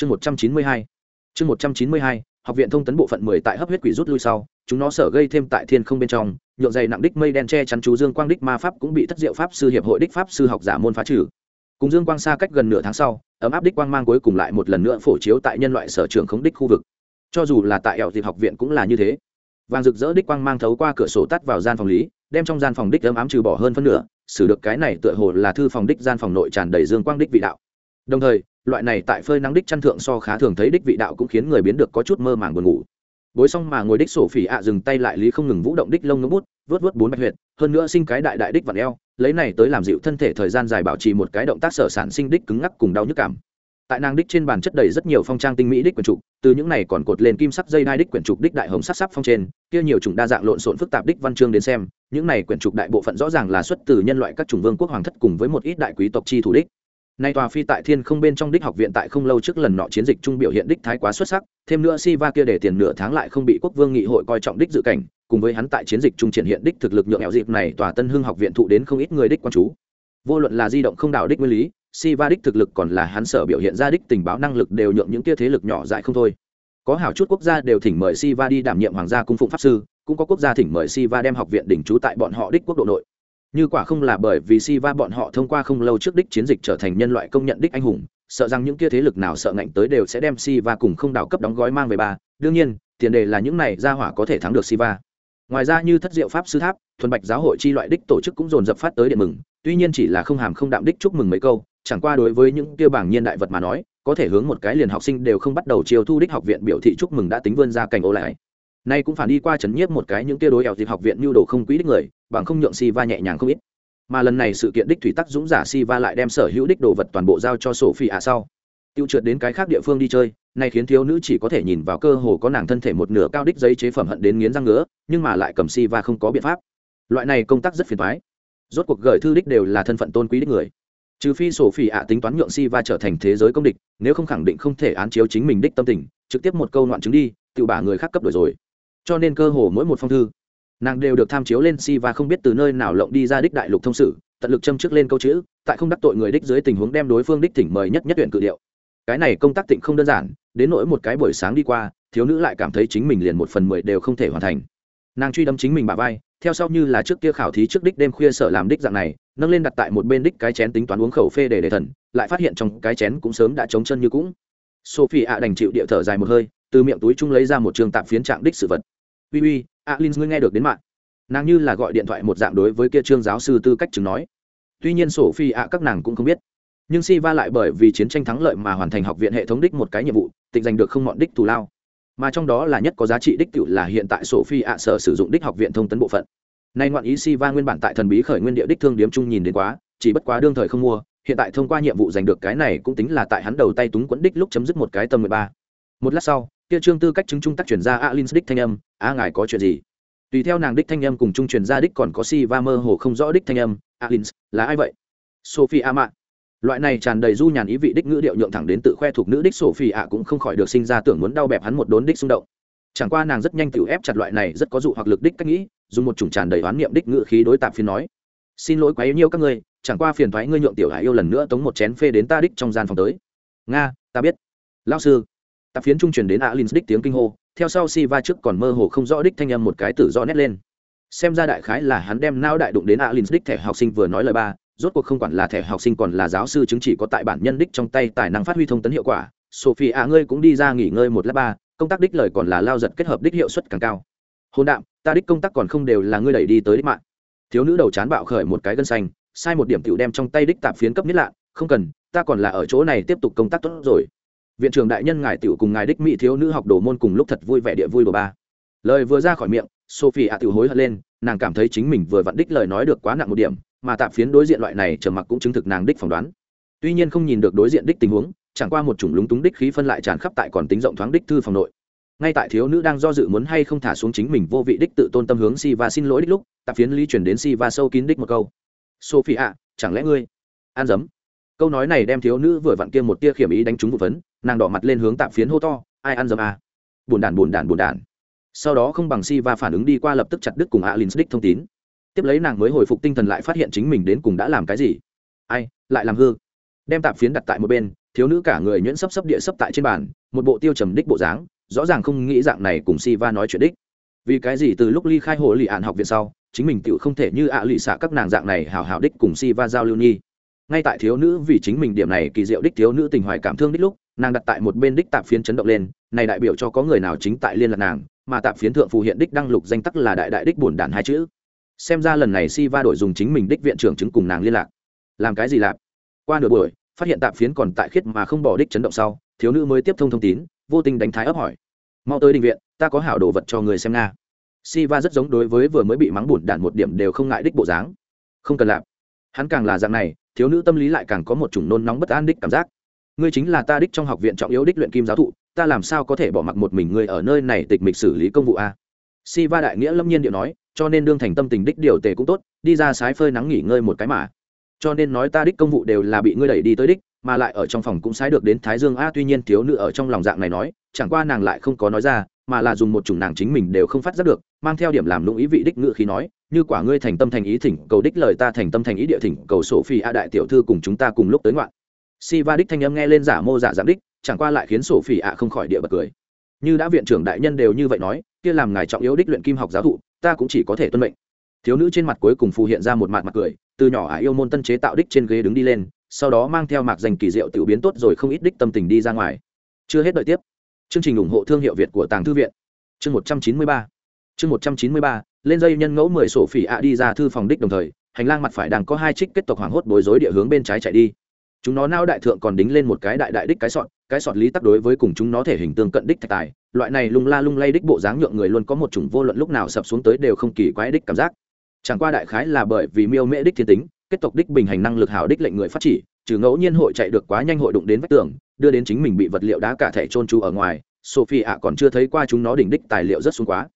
chương một trăm chín mươi hai. Chương một trăm chín mươi hai, học viện thông tấn bộ phận mười tại hấp huyết quỷ rút lui sau, chúng nó sở gây thêm tại thiên không bên trong, nhộn dày nặng đích mây đen che chắn chú dương quang đích ma pháp cũng bị thất diệu pháp sư hiệp hội đích pháp sư học giả môn phá trừ. Cùng dương quang xa cách gần nửa tháng sau, ấm áp đích quang mang cuối cùng lại một lần nữa phổ chiếu tại nhân loại sở trường khống đích khu vực. Cho dù là tại ẻo dịp học viện cũng là như thế. Vàng rực rỡ đích quang mang thấu qua cửa sổ tắt vào gian phòng lý, đem trong gian phòng đích ấm ám trừ bỏ hơn phân nửa, xử được cái này tựa hồ là thư phòng đích gian phòng nội tràn đầy dương quang đích vị đạo. Đồng thời loại này tại phơi nắng đích chăn thượng so khá thường thấy đích vị đạo cũng khiến người biến được có chút mơ màng buồn ngủ. Bối xong mà ngồi đích sổ phỉ ạ dừng tay lại lý không ngừng vũ động đích lông ngấm bút vớt vớt bốn bạch huyệt, hơn nữa sinh cái đại đại đích vặn eo, lấy này tới làm dịu thân thể thời gian dài bảo trì một cái động tác sở sản sinh đích cứng ngắc cùng đau nhức cảm. Tại nàng đích trên bàn chất đầy rất nhiều phong trang tinh mỹ đích quyển trục, từ những này còn cột lên kim sắc dây đai đích quyển trục đích đại hồng sắc sắc phong trên, kia nhiều chủng đa dạng lộn xộn phức tạp đích văn chương đến xem, những này quyển trục đại bộ phận rõ ràng là xuất từ nhân loại các chủng vương quốc hoàng thất cùng với một ít đại quý tộc chi thủ đích nay tòa phi tại thiên không bên trong đích học viện tại không lâu trước lần nọ chiến dịch trung biểu hiện đích thái quá xuất sắc, thêm nữa si va kia để tiền nửa tháng lại không bị quốc vương nghị hội coi trọng đích dự cảnh, cùng với hắn tại chiến dịch trung triển hiện đích thực lực nhượng ẻo dịp này tòa tân hưng học viện thụ đến không ít người đích quan chú. Vô luận là di động không đảo đích nguyên lý, si va đích thực lực còn là hắn sở biểu hiện ra đích tình báo năng lực đều nhượng những kia thế lực nhỏ dại không thôi. Có hảo chút quốc gia đều thỉnh mời si va đi đảm nhiệm hoàng gia cung phụng pháp sư, cũng có quốc gia thỉnh mời si va đem học viện đỉnh trú tại bọn họ đích quốc độ nội như quả không là bởi vì si va bọn họ thông qua không lâu trước đích chiến dịch trở thành nhân loại công nhận đích anh hùng, sợ rằng những kia thế lực nào sợ ngạnh tới đều sẽ đem si va cùng không đảo cấp đóng gói mang về ba. Đương nhiên, tiền đề là những này ra hỏa có thể thắng được si va ngoài ra như thất diệu pháp, sư tháp, thuần bạch giáo hội chi loại đích tổ chức cũng dồn dập phát tới điện mừng, tuy nhiên chỉ là không hàm không đạm đích chúc mừng mấy câu, chẳng qua đối với những kia bảng nhiên đại vật mà nói, có thể hướng một cái liền học sinh đều không bắt đầu chiều thu đích học viện biểu thị chúc mừng đã tính vươn ra cảnh ô lại nay cũng phản đi qua chấn nhiếp một cái những kia đối ẻo dịp học viện nhu đồ không quý đích người, bằng không nhượng si va nhẹ nhàng không ít. Mà lần này sự kiện đích thủy tắc dũng giả si va lại đem sở hữu đích đồ vật toàn bộ giao cho sổ phi ạ sau. Tiêu trượt đến cái khác địa phương đi chơi, nay khiến thiếu nữ chỉ có thể nhìn vào cơ hồ có nàng thân thể một nửa cao đích giấy chế phẩm hận đến nghiến răng ngứa, nhưng mà lại cầm si va không có biện pháp. Loại này công tác rất phiền thoái rốt cuộc gửi thư đích đều là thân phận tôn quý đích người. Trừ phi sổ phi ạ tính toán nhượng si va trở thành thế giới công địch, nếu không khẳng định không thể án chiếu chính mình đích tâm tình, trực tiếp một câu loạn chứng đi tự bả người khác cấp đổi rồi cho nên cơ hồ mỗi một phong thư, nàng đều được tham chiếu lên si và không biết từ nơi nào lộng đi ra đích đại lục thông sử, tận lực châm trước lên câu chữ, tại không đắc tội người đích dưới tình huống đem đối phương đích thỉnh mời nhất nhất tuyển cự điệu. Cái này công tác tịnh không đơn giản, đến nỗi một cái buổi sáng đi qua, thiếu nữ lại cảm thấy chính mình liền một phần mười đều không thể hoàn thành. Nàng truy đâm chính mình bà vai, theo sau như là trước kia khảo thí trước đích đêm khuya sở làm đích dạng này, nâng lên đặt tại một bên đích cái chén tính toán uống khẩu phê để đề thần, lại phát hiện trong cái chén cũng sớm đã trống chân như cũng. Sophie ạ đành chịu địa thở dài một hơi, từ miệng túi chung lấy ra một trường tạm phiến trạng đích sự vật uy uy, alin, ngươi nghe được đến mạng. Nàng như là gọi điện thoại một dạng đối với kia trương giáo sư tư cách chứng nói. Tuy nhiên sổ phi ạ các nàng cũng không biết. Nhưng si va lại bởi vì chiến tranh thắng lợi mà hoàn thành học viện hệ thống đích một cái nhiệm vụ, tịnh giành được không mọn đích thù lao. Mà trong đó là nhất có giá trị đích cựu là hiện tại sổ phi ạ sở sử dụng đích học viện thông tấn bộ phận. Nay ngoạn ý si va nguyên bản tại thần bí khởi nguyên địa đích thương điếm chung nhìn đến quá, chỉ bất quá đương thời không mua, hiện tại thông qua nhiệm vụ giành được cái này cũng tính là tại hắn đầu tay túng quẫn đích lúc chấm dứt một cái tầm mười ba. Một lát sau kia trương tư cách chứng trung tác chuyển ra alin đích thanh âm, a ngài có chuyện gì? Tùy theo nàng đích thanh âm cùng trung truyền ra đích còn có si va mơ hồ không rõ đích thanh âm alin là ai vậy? Sophie a mạ. Loại này tràn đầy du nhàn ý vị đích ngữ điệu nhượng thẳng đến tự khoe thuộc nữ đích sophie a cũng không khỏi được sinh ra tưởng muốn đau bẹp hắn một đốn đích xung động. Chẳng qua nàng rất nhanh tự ép chặt loại này rất có dụ hoặc lực đích cách nghĩ, dùng một chủng tràn đầy oán niệm đích ngữ khí đối tạp phiên nói, xin lỗi quá yêu nhiêu các ngươi, chẳng qua phiền thoái ngươi nhượng tiểu hải yêu lần nữa tống một chén phê đến ta đích trong gian phòng tới. Nga, ta biết. Lao sư tạp phiến trung truyền đến alin đích tiếng kinh hô, theo sau si va trước còn mơ hồ không rõ đích thanh âm một cái tử do nét lên. Xem ra đại khái là hắn đem nao đại đụng đến alin đích thẻ học sinh vừa nói lời ba, rốt cuộc không quản là thẻ học sinh còn là giáo sư chứng chỉ có tại bản nhân đích trong tay tài năng phát huy thông tấn hiệu quả. Sophie ạ ngươi cũng đi ra nghỉ ngơi một lát ba, công tác đích lời còn là lao giật kết hợp đích hiệu suất càng cao. Hôn đạm, ta đích công tác còn không đều là ngươi đẩy đi tới đích mạng. Thiếu nữ đầu chán bạo khởi một cái gân xanh, sai một điểm tiểu đem trong tay đích tạp phiến cấp nhất lạ, không cần, ta còn là ở chỗ này tiếp tục công tác tốt rồi viện trưởng đại nhân ngài tiểu cùng ngài đích mỹ thiếu nữ học đồ môn cùng lúc thật vui vẻ địa vui đồ ba. Lời vừa ra khỏi miệng, sophie ạ tiểu hối hận lên, nàng cảm thấy chính mình vừa vặn đích lời nói được quá nặng một điểm, mà tạm phiến đối diện loại này trầm mặc cũng chứng thực nàng đích phỏng đoán. Tuy nhiên không nhìn được đối diện đích tình huống, chẳng qua một chủng lúng túng đích khí phân lại tràn khắp tại còn tính rộng thoáng đích thư phòng nội. Ngay tại thiếu nữ đang do dự muốn hay không thả xuống chính mình vô vị đích tự tôn tâm hướng si và xin lỗi đích lúc, tạp phiến ly chuyển đến si và sâu kín đích một câu. Sophie ạ, chẳng lẽ ngươi an dấm? Câu nói này đem thiếu nữ vừa vặn kia một tia khiểm ý đánh trúng vụ vấn nàng đỏ mặt lên hướng tạm phiến hô to, ai ăn dầm à? bùn đản bùn đản bùn đản. sau đó không bằng si và phản ứng đi qua lập tức chặt đứt cùng alin đích thông tín. Tiếp lấy nàng mới hồi phục tinh thần lại phát hiện chính mình đến cùng đã làm cái gì. Ai, lại làm hư? Đem tạm phiến đặt tại một bên, thiếu nữ cả người nhuyễn sấp sấp địa sấp tại trên bàn, một bộ tiêu trầm đích bộ dáng, rõ ràng không nghĩ dạng này cùng si va nói chuyện đích. Vì cái gì từ lúc ly khai hồ lì ạn học viện sau, chính mình tự không thể như ạ lì xạ các nàng dạng này hào hào đích cùng si va giao lưu nhi. Ngay tại thiếu nữ vì chính mình điểm này kỳ diệu đích thiếu nữ tình hoài cảm thương đích lúc nàng đặt tại một bên đích tạp phiến chấn động lên, này đại biểu cho có người nào chính tại liên lạc nàng, mà tạp phiến thượng phù hiện đích đăng lục danh tắc là đại đại đích bổn đản hai chữ. Xem ra lần này si va đổi dùng chính mình đích viện trưởng chứng cùng nàng liên lạc. Làm cái gì lạp? Qua nửa buổi, phát hiện tạp phiến còn tại khiết mà không bỏ đích chấn động sau, thiếu nữ mới tiếp thông thông tín, vô tình đánh thái ấp hỏi. Mau tới định viện, ta có hảo đồ vật cho người xem nga. Si va rất giống đối với vừa mới bị mắng bùn đản một điểm đều không ngại đích bộ dáng. Không cần lạp. Hắn càng là dạng này, thiếu nữ tâm lý lại càng có một chủng nôn nóng bất an đích cảm giác ngươi chính là ta đích trong học viện trọng yếu đích luyện kim giáo thụ, ta làm sao có thể bỏ mặc một mình ngươi ở nơi này tịch mịch xử lý công vụ a? Si va đại nghĩa lâm nhiên điệu nói, cho nên đương thành tâm tình đích điều tề cũng tốt, đi ra sái phơi nắng nghỉ ngơi một cái mà. Cho nên nói ta đích công vụ đều là bị ngươi đẩy đi tới đích, mà lại ở trong phòng cũng sái được đến thái dương a, tuy nhiên thiếu nữ ở trong lòng dạng này nói, chẳng qua nàng lại không có nói ra, mà là dùng một chủng nàng chính mình đều không phát giác được, mang theo điểm làm lũng ý vị đích ngự khí nói, như quả ngươi thành tâm thành ý thỉnh cầu đích lời ta thành tâm thành ý địa thỉnh cầu sổ phi a đại tiểu thư cùng chúng ta cùng lúc tới ngoạn si va đích thanh âm nghe lên giả mô giả giảm đích, chẳng qua lại khiến sổ phỉ ạ không khỏi địa bật cười. Như đã viện trưởng đại nhân đều như vậy nói, kia làm ngài trọng yếu đích luyện kim học giáo thụ, ta cũng chỉ có thể tuân mệnh. Thiếu nữ trên mặt cuối cùng phù hiện ra một mặt mặt cười, từ nhỏ ả yêu môn tân chế tạo đích trên ghế đứng đi lên, sau đó mang theo mạc danh kỳ diệu tự biến tốt rồi không ít đích tâm tình đi ra ngoài. Chưa hết đợi tiếp. Chương trình ủng hộ thương hiệu việt của tàng thư viện. Chương một trăm chín mươi ba. Chương một trăm chín mươi ba, lên dây nhân ngẫu mười sổ phỉ ạ đi ra thư phòng đích đồng thời, hành lang mặt phải đang có hai trích kết tộc hoảng hốt bối rối địa hướng bên trái chạy đi chúng nó nao đại thượng còn đính lên một cái đại đại đích cái sọt cái sọt lý tắc đối với cùng chúng nó thể hình tương cận đích thạch tài, loại này lung la lung lay đích bộ dáng nhượng người luôn có một chủng vô luận lúc nào sập xuống tới đều không kỳ quái đích cảm giác. Chẳng qua đại khái là bởi vì miêu mễ đích thiên tính, kết tộc đích bình hành năng lực hảo đích lệnh người phát chỉ, trừ ngẫu nhiên hội chạy được quá nhanh hội đụng đến vách tường, đưa đến chính mình bị vật liệu đá cả thể trôn tru ở ngoài, sophie ạ còn chưa thấy qua chúng nó đỉnh đích tài liệu rất xuống quá.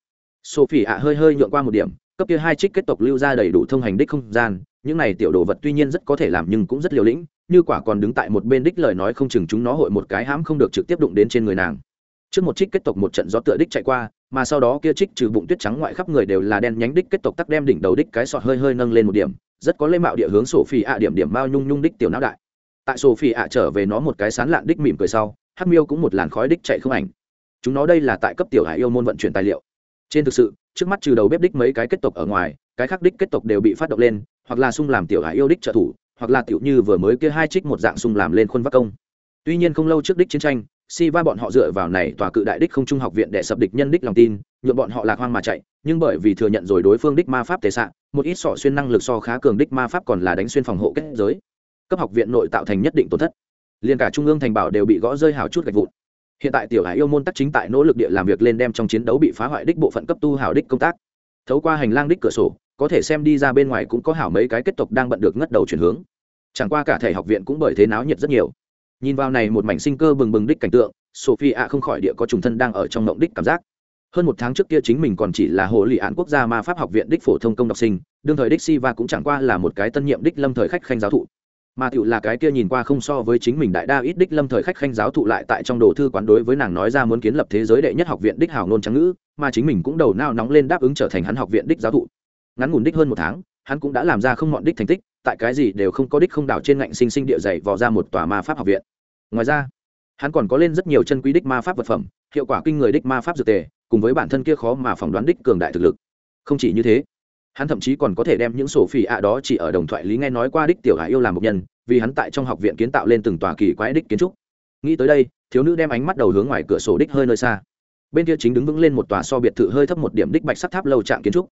Sophie ạ hơi hơi nhượng qua một điểm, cấp kia hai trích kết tộc lưu ra đầy đủ thông hành đích không gian, những này tiểu đồ vật tuy nhiên rất có thể làm nhưng cũng rất liều lĩnh như quả còn đứng tại một bên đích lời nói không chừng chúng nó hội một cái hãm không được trực tiếp đụng đến trên người nàng. Trước một trích kết tộc một trận gió tựa đích chạy qua, mà sau đó kia trích trừ bụng tuyết trắng ngoại khắp người đều là đen nhánh đích kết tộc tắc đem đỉnh đầu đích cái sọt hơi hơi nâng lên một điểm, rất có lễ mạo địa hướng sổ phi ạ điểm điểm bao nhung nhung đích tiểu não đại. Tại sổ phi ạ trở về nó một cái sán lạn đích mỉm cười sau, hắc miêu cũng một làn khói đích chạy không ảnh. Chúng nó đây là tại cấp tiểu hải yêu môn vận chuyển tài liệu. Trên thực sự, trước mắt trừ đầu bếp đích mấy cái kết tộc ở ngoài, cái khác đích kết tộc đều bị phát động lên, hoặc là sung làm tiểu hải yêu đích trợ thủ hoặc là tiểu như vừa mới kia hai trích một dạng sung làm lên khuôn vác công. Tuy nhiên không lâu trước đích chiến tranh si va bọn họ dựa vào này tòa cự đại đích không trung học viện để sập địch nhân đích lòng tin nhuộm bọn họ lạc hoang mà chạy, nhưng bởi vì thừa nhận rồi đối phương đích ma pháp tệ xạ, một ít sọ xuyên năng lực so khá cường đích ma pháp còn là đánh xuyên phòng hộ kết giới. Cấp học viện nội tạo thành nhất định tổn thất. Liền cả trung ương thành bảo đều bị gõ rơi hào chút gạch vụn. Hiện tại tiểu hải yêu môn tắc chính tại nỗ lực địa làm việc lên đem trong chiến đấu bị phá hoại đích bộ phận cấp tu hảo đích công tác. Thấu qua hành lang đích cửa sổ có thể xem đi ra bên ngoài cũng có hảo mấy cái kết tộc đang bận được ngất đầu chuyển hướng. Chẳng qua cả thể học viện cũng bởi thế náo nhiệt rất nhiều. Nhìn vào này một mảnh sinh cơ bừng bừng đích cảnh tượng sophie ạ không khỏi địa có trùng thân đang ở trong mộng đích cảm giác. Hơn một tháng trước kia chính mình còn chỉ là hồ lị án quốc gia ma pháp học viện đích phổ thông công đọc sinh, đương thời đích si và cũng chẳng qua là một cái tân nhiệm đích lâm thời khách khanh giáo thụ. Mà tựu là cái kia nhìn qua không so với chính mình đại đa ít đích lâm thời khách khanh giáo thụ lại tại trong đồ thư quán đối với nàng nói ra muốn kiến lập thế giới đệ nhất học viện đích hào nôn trắng ngữ, mà chính mình cũng đầu nao nóng lên đáp ứng trở thành hắn học viện đích giáo thụ ngắn ngủn đích hơn một tháng, hắn cũng đã làm ra không mọn đích thành tích, tại cái gì đều không có đích không đảo trên ngạnh sinh sinh địa dày vò ra một tòa ma pháp học viện. Ngoài ra, hắn còn có lên rất nhiều chân quý đích ma pháp vật phẩm, hiệu quả kinh người đích ma pháp dược tề, cùng với bản thân kia khó mà phỏng đoán đích cường đại thực lực. Không chỉ như thế, hắn thậm chí còn có thể đem những sổ phỉ ạ đó chỉ ở đồng thoại lý nghe nói qua đích tiểu hạ yêu làm một nhân, vì hắn tại trong học viện kiến tạo lên từng tòa kỳ quái đích kiến trúc. Nghĩ tới đây, thiếu nữ đem ánh mắt đầu hướng ngoài cửa sổ đích hơi nơi xa. Bên kia chính đứng vững lên một tòa so biệt thự hơi thấp một điểm đích bạch sắt tháp lâu trạng kiến trúc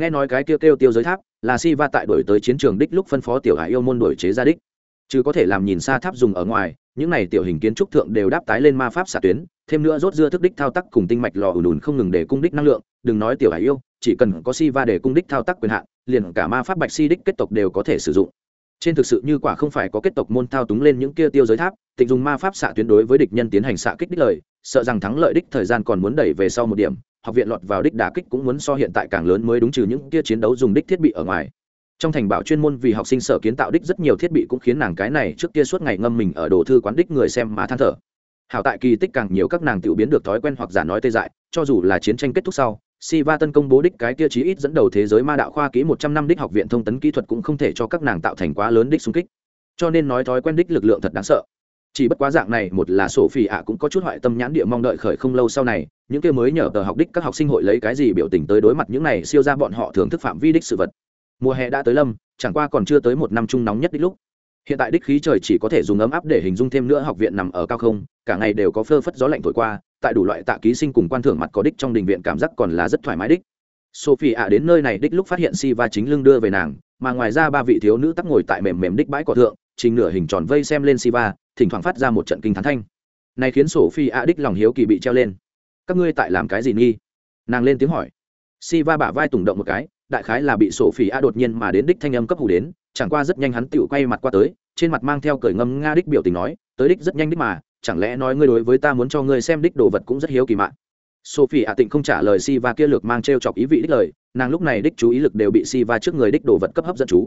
nghe nói cái kia kêu, kêu tiêu giới tháp là si va tại đổi tới chiến trường đích lúc phân phó tiểu hải yêu môn đổi chế ra đích. Chứ có thể làm nhìn xa tháp dùng ở ngoài những này tiểu hình kiến trúc thượng đều đáp tái lên ma pháp xạ tuyến thêm nữa rốt dưa thức đích thao tác cùng tinh mạch lò ùn ùn không ngừng để cung đích năng lượng đừng nói tiểu hải yêu chỉ cần có si va để cung đích thao tác quyền hạn liền cả ma pháp bạch si đích kết tộc đều có thể sử dụng. Trên thực sự như quả không phải có kết tộc môn thao túng lên những kia tiêu giới tháp tịnh dùng ma pháp xạ tuyến đối với địch nhân tiến hành xạ kích đích lời sợ rằng thắng lợi đích thời gian còn muốn đẩy về sau một điểm học viện lọt vào đích đả kích cũng muốn so hiện tại càng lớn mới đúng trừ những kia chiến đấu dùng đích thiết bị ở ngoài. Trong thành bảo chuyên môn vì học sinh sở kiến tạo đích rất nhiều thiết bị cũng khiến nàng cái này trước kia suốt ngày ngâm mình ở đồ thư quán đích người xem mà than thở. Hảo tại kỳ tích càng nhiều các nàng tiểu biến được thói quen hoặc giả nói tê dại, cho dù là chiến tranh kết thúc sau si va tân công bố đích cái kia chí ít dẫn đầu thế giới ma đạo khoa kỹ một trăm năm đích học viện thông tấn kỹ thuật cũng không thể cho các nàng tạo thành quá lớn đích xung kích. Cho nên nói thói quen đích lực lượng thật đáng sợ chỉ bất quá dạng này, một là sổ phi ạ cũng có chút hoại tâm nhãn địa mong đợi khởi không lâu sau này, những kia mới nhờ tờ học đích các học sinh hội lấy cái gì biểu tình tới đối mặt những này siêu ra bọn họ thưởng thức phạm vi đích sự vật. Mùa hè đã tới lâm, chẳng qua còn chưa tới một năm trung nóng nhất đích lúc. Hiện tại đích khí trời chỉ có thể dùng ấm áp để hình dung thêm nữa học viện nằm ở cao không, cả ngày đều có phơ phất gió lạnh thổi qua, tại đủ loại tạ ký sinh cùng quan thưởng mặt có đích trong đình viện cảm giác còn là rất thoải mái đích. Sophie ạ đến nơi này đích lúc phát hiện si va chính lưng đưa về nàng, mà ngoài ra ba vị thiếu nữ tắc ngồi tại mềm mềm đích bãi cỏ thượng, trình nửa hình tròn vây xem lên si va thỉnh thoảng phát ra một trận kinh thán thanh. Này khiến sổ phi a đích lòng hiếu kỳ bị treo lên. Các ngươi tại làm cái gì nghi? Nàng lên tiếng hỏi. Si va bả vai tùng động một cái, đại khái là bị sổ phi a đột nhiên mà đến đích thanh âm cấp hủ đến, chẳng qua rất nhanh hắn tựu quay mặt qua tới, trên mặt mang theo cởi ngâm nga đích biểu tình nói, tới đích rất nhanh đích mà, chẳng lẽ nói ngươi đối với ta muốn cho ngươi xem đích đồ vật cũng rất hiếu kỳ mạng sophie ạ tịnh không trả lời si va kia lược mang t r e o chọc ý vị đích lời, nàng lúc này đích chú ý lực đều bị si va trước người đích đồ vật cấp hấp dẫn chú.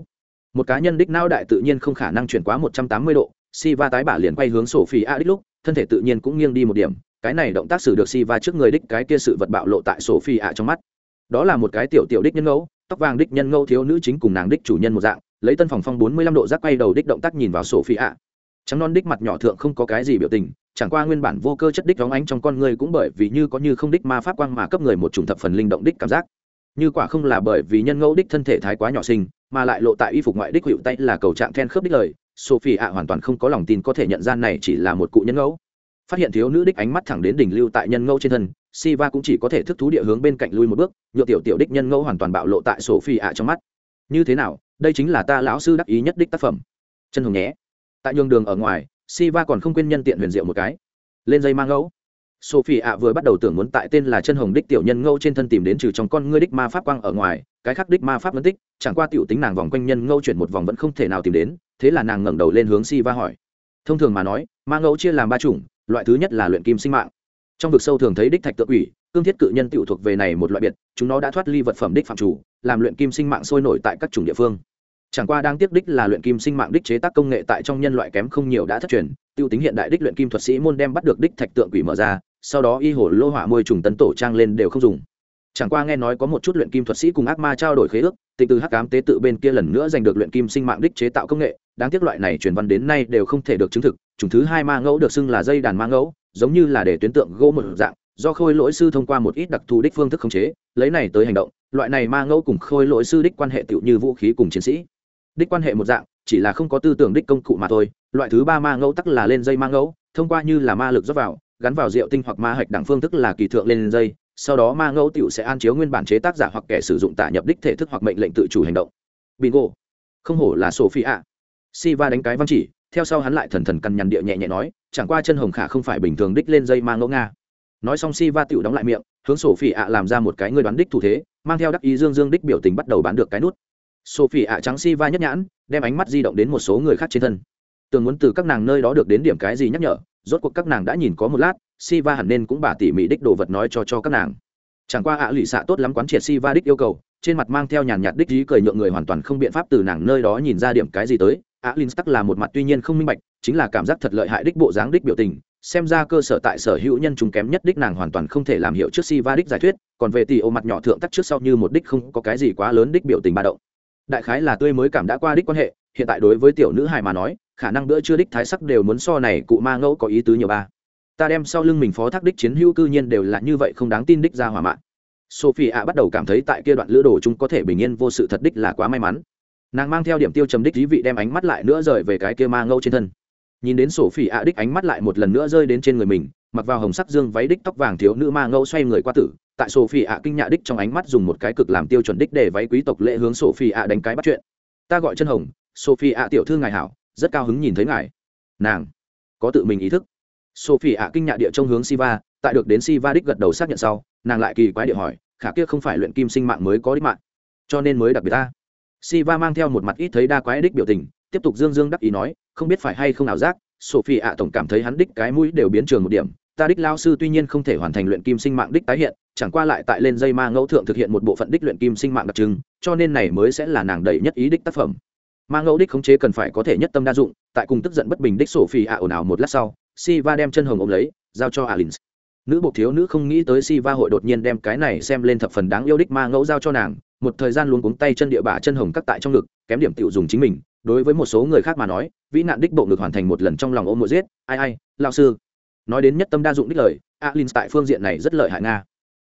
Một cá nhân đích não đại tự nhiên không khả năng chuyển quá một trăm tám mươi độ si va tái bả liền quay hướng sổ phi ạ đích lúc, thân thể tự nhiên cũng nghiêng đi một điểm. Cái này động tác xử được si va trước người đích cái kia sự vật bạo lộ tại sổ phi ạ trong mắt. Đó là một cái tiểu tiểu đích nhân ngẫu, tóc vàng đích nhân ngẫu thiếu nữ chính cùng nàng đích chủ nhân một dạng, lấy tân phòng phong bốn mươi lăm độ giác quay đầu đích động tác nhìn vào sổ phi ạ. Trắng non đích mặt nhỏ thượng không có cái gì biểu tình, chẳng qua nguyên bản vô cơ chất đích vóng ánh trong con người cũng bởi vì như có như không đích ma pháp quang mà cấp người một chủng thập phần linh động đích cảm giác. Như quả không là bởi vì nhân ngẫu đích thân thể thái quá nhỏ sinh mà lại lộ tại y phục ngoại đích hiệu tay là cầu trạng then khớp đích lời sophie ạ hoàn toàn không có lòng tin có thể nhận ra này chỉ là một cụ nhân ngẫu. Phát hiện thiếu nữ đích ánh mắt thẳng đến đỉnh lưu tại nhân ngẫu trên thân, Siva cũng chỉ có thể thức thú địa hướng bên cạnh lui một bước, nhựa tiểu tiểu đích nhân ngẫu hoàn toàn bạo lộ tại sophie ạ trong mắt. Như thế nào, đây chính là ta lão sư đắc ý nhất đích tác phẩm. Chân hồng nhé. Tại nhường đường ở ngoài, Siva còn không quên nhân tiện huyền diệu một cái. Lên dây mang ngẫu. Sophie ạ vừa bắt đầu tưởng muốn tại tên là chân hồng đích tiểu nhân ngẫu trên thân tìm đến trừ trong con ngươi đích ma pháp quang ở ngoài, cái khác đích ma pháp mất tích, chẳng qua tiểu tính nàng vòng quanh nhân ngẫu chuyển một vòng vẫn không thể nào tìm đến thế là nàng ngẩng đầu lên hướng Si Va hỏi. Thông thường mà nói, ma ngẫu chia làm ba chủng, loại thứ nhất là luyện kim sinh mạng. Trong vực sâu thường thấy đích thạch tự ủy cương thiết cự nhân tiểu thuộc về này một loại biệt, chúng nó đã thoát ly vật phẩm đích phạm chủ, làm luyện kim sinh mạng sôi nổi tại các chủng địa phương. Chẳng qua đang tiếp đích là luyện kim sinh mạng đích chế tác công nghệ tại trong nhân loại kém không nhiều đã thất truyền tiêu tính hiện đại đích luyện kim thuật sĩ môn đem bắt được đích thạch tượng quỷ mở ra, sau đó y hồ lô hỏa môi trùng tấn tổ trang lên đều không dùng. Chẳng qua nghe nói có một chút luyện kim thuật sĩ cùng ác ma trao đổi khế ước, tịnh từ hắc cám tế tự bên kia lần nữa giành được luyện kim sinh mạng đích chế tạo công nghệ đáng tiếc loại này truyền văn đến nay đều không thể được chứng thực, chủng thứ hai ma ngẫu được xưng là dây đàn ma ngẫu, giống như là để tuyến tượng gỗ một dạng, do khôi lỗi sư thông qua một ít đặc thù đích phương thức khống chế, lấy này tới hành động, loại này ma ngẫu cùng khôi lỗi sư đích quan hệ tựu như vũ khí cùng chiến sĩ. Đích quan hệ một dạng, chỉ là không có tư tưởng đích công cụ mà thôi, loại thứ ba ma ngẫu tắc là lên dây ma ngẫu, thông qua như là ma lực rót vào, gắn vào rượu tinh hoặc ma hạch đẳng phương thức là kỳ thượng lên dây, sau đó ma ngẫu tiểu sẽ an chiếu nguyên bản chế tác giả hoặc kẻ sử dụng tả nhập đích thể thức hoặc mệnh lệnh tự chủ hành động. Bingo. Không hổ là sophie ạ Siva đánh cái văn chỉ, theo sau hắn lại thần thần cằn nhằn địa nhẹ nhẹ nói, chẳng qua chân hồng khả không phải bình thường đích lên dây mang ngẫu nga. Nói xong Siva tự đóng lại miệng, hướng sổ phỉ ạ làm ra một cái người đoán đích thủ thế, mang theo đắc ý dương dương đích biểu tình bắt đầu bán được cái nút. Phỉ ạ trắng Siva nhất nhãn, đem ánh mắt di động đến một số người khác trên thân. Tường muốn từ các nàng nơi đó được đến điểm cái gì nhắc nhở, rốt cuộc các nàng đã nhìn có một lát, Siva hẳn nên cũng bà tỉ mỉ đích đồ vật nói cho cho các nàng. Chẳng qua ạ lụy xạ tốt lắm quán triệt Siva đích yêu cầu, trên mặt mang theo nhàn nhạt đích ý cười nhượng người hoàn toàn không biện pháp từ nàng nơi đó nhìn ra điểm cái gì tới á tắc là một mặt tuy nhiên không minh bạch, chính là cảm giác thật lợi hại đích bộ dáng đích biểu tình, xem ra cơ sở tại sở hữu nhân chúng kém nhất đích nàng hoàn toàn không thể làm hiệu trước si va đích giải thuyết, còn về tỷ ô mặt nhỏ thượng tắc trước sau như một đích không có cái gì quá lớn đích biểu tình ba động. Đại khái là tươi mới cảm đã qua đích quan hệ, hiện tại đối với tiểu nữ hài mà nói, khả năng bữa chưa đích thái sắc đều muốn so này cụ ma ngẫu có ý tứ nhiều ba. Ta đem sau lưng mình phó thác đích chiến hữu cư nhiên đều là như vậy không đáng tin đích ra hỏa mạng sophie ạ bắt đầu cảm thấy tại kia đoạn lữ đồ chúng có thể bình yên vô sự thật đích là quá may mắn nàng mang theo điểm tiêu trầm đích dí vị đem ánh mắt lại nữa rời về cái kia ma ngâu trên thân. Nhìn đến sổ phỉ ạ đích ánh mắt lại một lần nữa rơi đến trên người mình, mặc vào hồng sắc dương váy đích tóc vàng thiếu nữ ma ngâu xoay người qua tử, tại sổ phỉ ạ kinh nhạ đích trong ánh mắt dùng một cái cực làm tiêu chuẩn đích để váy quý tộc lệ hướng sổ phỉ ạ đánh cái bắt chuyện. Ta gọi chân hồng sophie ạ tiểu thư ngài hảo, rất cao hứng nhìn thấy ngài. Nàng, có tự mình ý thức. Sophie ạ kinh nhạ địa trong hướng siva, tại được đến siva đích gật đầu xác nhận sau, nàng lại kỳ quái địa hỏi, khả kia không phải luyện kim sinh mạng mới có đích mạng, cho nên mới đặc biệt ta. Siva mang theo một mặt ít thấy đa quái đích biểu tình, tiếp tục dương dương đắc ý nói, không biết phải hay không nào giác, Sophie ạ tổng cảm thấy hắn đích cái mũi đều biến trường một điểm, ta đích lao sư tuy nhiên không thể hoàn thành luyện kim sinh mạng đích tái hiện, chẳng qua lại tại lên dây ma ngẫu thượng thực hiện một bộ phận đích luyện kim sinh mạng đặc trưng, cho nên này mới sẽ là nàng đầy nhất ý đích tác phẩm. Ma ngẫu đích khống chế cần phải có thể nhất tâm đa dụng, tại cùng tức giận bất bình đích Sophie ạ ồn ào một lát sau, Siva đem chân hồng ôm lấy, giao cho alin Nữ bộ thiếu nữ không nghĩ tới Siva hội đột nhiên đem cái này xem lên thập phần đáng yêu đích ma ngẫu giao cho nàng, một thời gian luôn cuống tay chân địa bả chân hồng cắt tại trong ngực, kém điểm tiểu dùng chính mình, đối với một số người khác mà nói, vĩ nạn đích bộ ngực hoàn thành một lần trong lòng ôm mộ giết, ai ai lao sư. Nói đến nhất tâm đa dụng đích lời, alin tại phương diện này rất lợi hại nga.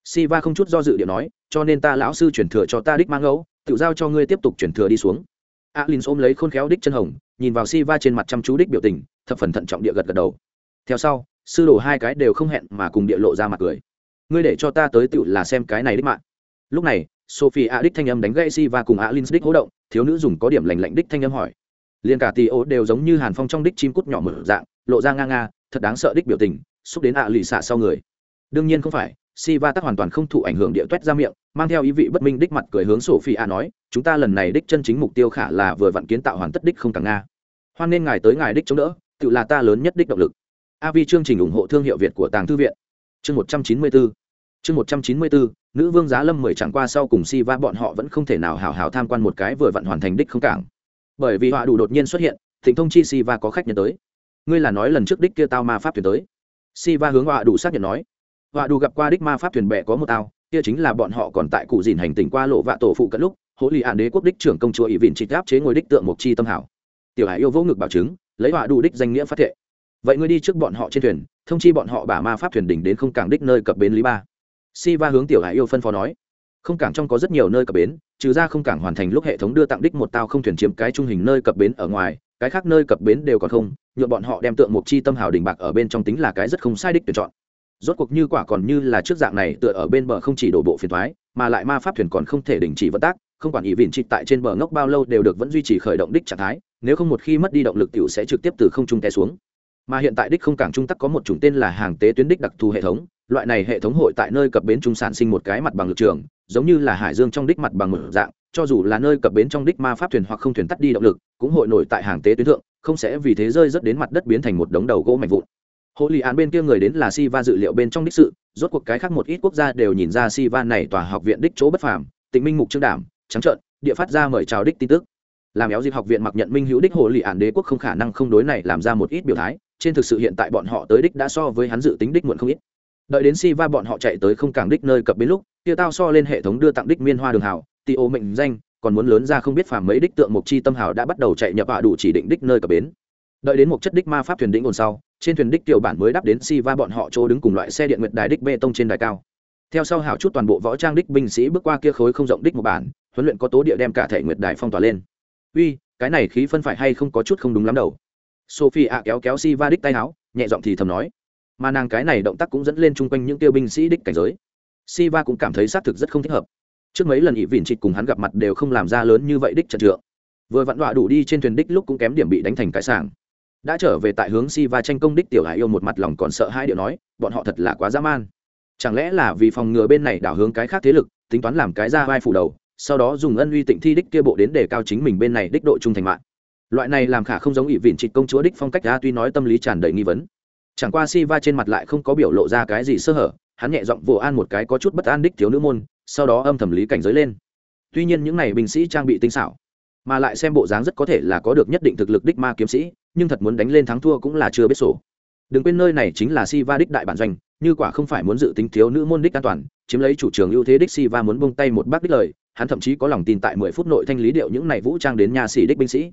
Siva không chút do dự điện nói, cho nên ta lão sư chuyển thừa cho ta đích mang ngẫu tự giao cho ngươi tiếp tục chuyển thừa đi xuống. Alin ôm lấy khôn khéo đích chân hồng, nhìn vào siva trên mặt chăm chú đích biểu tình, thập phần thận trọng địa gật gật đầu. Theo sau, sư đồ hai cái đều không hẹn mà cùng địa lộ ra mặt cười. Ngươi để cho ta tới tựu là xem cái này đích mạng. Lúc này sophie a đích thanh âm đánh gãy siva cùng alin đích hỗ động thiếu nữ dùng có điểm lành lạnh đích thanh âm hỏi liền cả tì ô đều giống như hàn phong trong đích chim cút nhỏ mở dạng lộ ra nga nga thật đáng sợ đích biểu tình xúc đến ạ lì xả sau người đương nhiên không phải Siva tắc hoàn toàn không thụ ảnh hưởng địa tuét ra miệng, mang theo ý vị bất minh đích mặt cười hướng Sophia nói, chúng ta lần này đích chân chính mục tiêu khả là vừa vặn kiến tạo hoàn tất đích không càng nga. Hoan nên ngài tới ngài đích chống đỡ, tự là ta lớn nhất đích động lực. Avi chương trình ủng hộ thương hiệu Việt của Tàng Thư viện. Chương 194. Chương 194, nữ vương giá lâm mười chẳng qua sau cùng Si Va bọn họ vẫn không thể nào hào hào tham quan một cái vừa vặn hoàn thành đích không cảng. Bởi vì họa đủ đột nhiên xuất hiện, Thịnh Thông chi Si Va có khách nhân tới. Ngươi là nói lần trước đích kia tao ma pháp thuyền tới. Si Va hướng họa đủ xác nhận nói, họa đủ gặp qua đích ma pháp thuyền bệ có một tao kia chính là bọn họ còn tại cụ dìn hành tỉnh qua lộ vạ tổ phụ cận lúc hỗ lì hạn đế quốc đích trưởng công chúa ỵ vịn trịch áp chế ngôi đích tượng mộc chi tâm hảo tiểu hải yêu vỗ ngực bảo chứng lấy họa đủ đích danh nghĩa phát thệ vậy ngươi đi trước bọn họ trên thuyền thông chi bọn họ bả ma pháp thuyền đỉnh đến không cảng đích nơi cập bến lý ba si va hướng tiểu hải yêu phân phó nói, không cảng trong có rất nhiều nơi cập bến, trừ ra không cảng hoàn thành lúc hệ thống đưa tặng đích một tao không thuyền chiếm cái trung hình nơi cập bến ở ngoài, cái khác nơi cập bến đều còn không nhuộm bọn họ đem tượng mục chi tâm hào đỉnh bạc ở bên trong tính là cái rất không sai đích tuyển chọn. Rốt cuộc như quả còn như là trước dạng này tựa ở bên bờ không chỉ đổ bộ phiền thoái mà lại ma pháp thuyền còn không thể đình chỉ vận tác, không quản ý vịn trịch tại trên bờ ngốc bao lâu đều được vẫn duy trì khởi động đích trạng thái, nếu không một khi mất đi động lực tiểu sẽ trực tiếp từ không trung té xuống. Mà hiện tại đích không cảng trung tắc có một chủng tên là hàng tế tuyến đích đặc thù hệ thống loại này hệ thống hội tại nơi cập bến trung sản sinh một cái mặt bằng lực trường giống như là hải dương trong đích mặt bằng một dạng cho dù là nơi cập bến trong đích ma pháp thuyền hoặc không thuyền tắt đi động lực cũng hội nổi tại hàng tế tuyến thượng không sẽ vì thế rơi rất đến mặt đất biến thành một đống đầu gỗ mạnh vụn Hộ lý án bên kia người đến là Siva dự liệu bên trong đích sự, rốt cuộc cái khác một ít quốc gia đều nhìn ra Siva này tòa học viện đích chỗ bất phàm, Tịnh Minh mục trương đảm, trắng trợn, địa phát ra mời chào đích tin tức. Làm éo dịp học viện mặc nhận minh hữu đích hộ lý án đế quốc không khả năng không đối này làm ra một ít biểu thái, trên thực sự hiện tại bọn họ tới đích đã so với hắn dự tính đích muộn không ít. Đợi đến Si Va bọn họ chạy tới không cảng đích nơi cập bến lúc, kia tao so lên hệ thống đưa tặng đích miên hoa đường hảo, tỷ ô mệnh danh, còn muốn lớn ra không biết phàm mấy đích tượng mục chi tâm hảo đã bắt đầu chạy nhập hạ đủ chỉ định đích nơi cập bến. Đợi đến một chất đích ma pháp thuyền đỉnh ồn sau trên thuyền đích tiểu bản mới đáp đến si va bọn họ chỗ đứng cùng loại xe điện nguyệt đài đích bê tông trên đài cao. Theo sau hảo chút toàn bộ võ trang đích binh sĩ bước qua kia khối không rộng đích một bản huấn luyện có tố địa đem cả thể nguyệt đài phong tỏa lên. Uy cái này khí phân phải hay không có chút không đúng lắm đầu. Sophie ạ kéo kéo si va đích tay áo nhẹ giọng thì thầm nói mà nàng cái này động tác cũng dẫn lên chung quanh những tiêu binh sĩ đích cảnh giới. Si va cũng cảm thấy xác thực rất không thích hợp. Trước mấy lần ỵ vỉn trịch cùng hắn gặp mặt đều không làm ra lớn như vậy đích trận trượng. Vừa vặn đọa đủ đi trên thuyền đích lúc cũng kém điểm bị đánh thành cái sàng đã trở về tại hướng si va tranh công đích tiểu hải yêu một mặt lòng còn sợ hai điệu nói, bọn họ thật là quá dã man. Chẳng lẽ là vì phòng ngừa bên này đảo hướng cái khác thế lực, tính toán làm cái ra vai phủ đầu, sau đó dùng ân uy tịnh thi đích kia bộ đến để cao chính mình bên này đích độ trung thành mạng? Loại này làm khả không giống ỵ vịn trịch công chúa đích phong cách ra tuy nói tâm lý tràn đầy nghi vấn chẳng qua si va trên mặt lại không có biểu lộ ra cái gì sơ hở, hắn nhẹ giọng vỗ an một cái có chút bất an đích thiếu nữ môn, sau đó âm thầm lý cảnh giới lên. Tuy nhiên những n à y binh sĩ trang bị tinh xảo, mà lại xem bộ dáng rất có thể là có được nhất định thực lực đích ma kiếm sĩ, nhưng thật muốn đánh lên thắng thua cũng là chưa biết sổ. Đừng quên nơi này chính là si va đích đại bản doanh, như quả không phải muốn dự tính thiếu nữ môn đích an toàn, chiếm lấy chủ trường ưu thế đích si va muốn bông tay một bác đích lời, hắn thậm chí có lòng tin tại mười phút nội thanh lý điệu những này vũ trang đến nhà sĩ đích binh sĩ.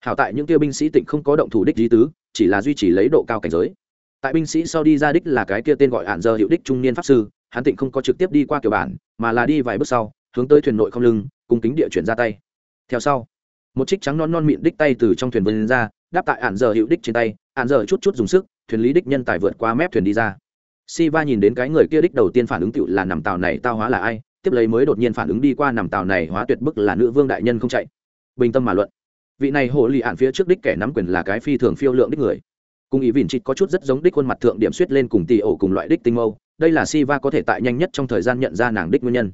Hảo tại những tiêu binh sĩ tịnh không có động thủ đích lý tứ, chỉ là duy trì lấy độ cao cảnh giới tại binh sĩ sau đi ra đích là cái kia tên gọi hạn giờ hiệu đích trung niên pháp sư, hắn tịnh không có trực tiếp đi qua kiểu bản, mà là đi vài bước sau, hướng tới thuyền nội không lưng, cùng kính địa chuyển ra tay. Theo sau, một chiếc trắng non non mịn đích tay từ trong thuyền vươn ra, đáp tại hạn giờ hiệu đích trên tay hạn giờ chút chút dùng sức, thuyền lý đích nhân tài vượt qua mép thuyền đi ra. Si va nhìn đến cái người kia đích đầu tiên phản ứng tựu là nằm tàu này tao hóa là ai, tiếp lấy mới đột nhiên phản ứng đi qua nằm tàu này hóa tuyệt bức là nữ vương đại nhân không chạy. Bình tâm mà luận, vị này hồ lì ạn phía trước đích kẻ nắm quyền là cái phi thường phiêu lượng đích người cùng ý vỉn chịt có chút rất giống đích khuôn mặt thượng điểm suýt lên cùng tì ổ cùng loại đích tinh mâu. Đây là si va có thể tại nhanh nhất trong thời gian nhận ra nàng đích nguyên nhân.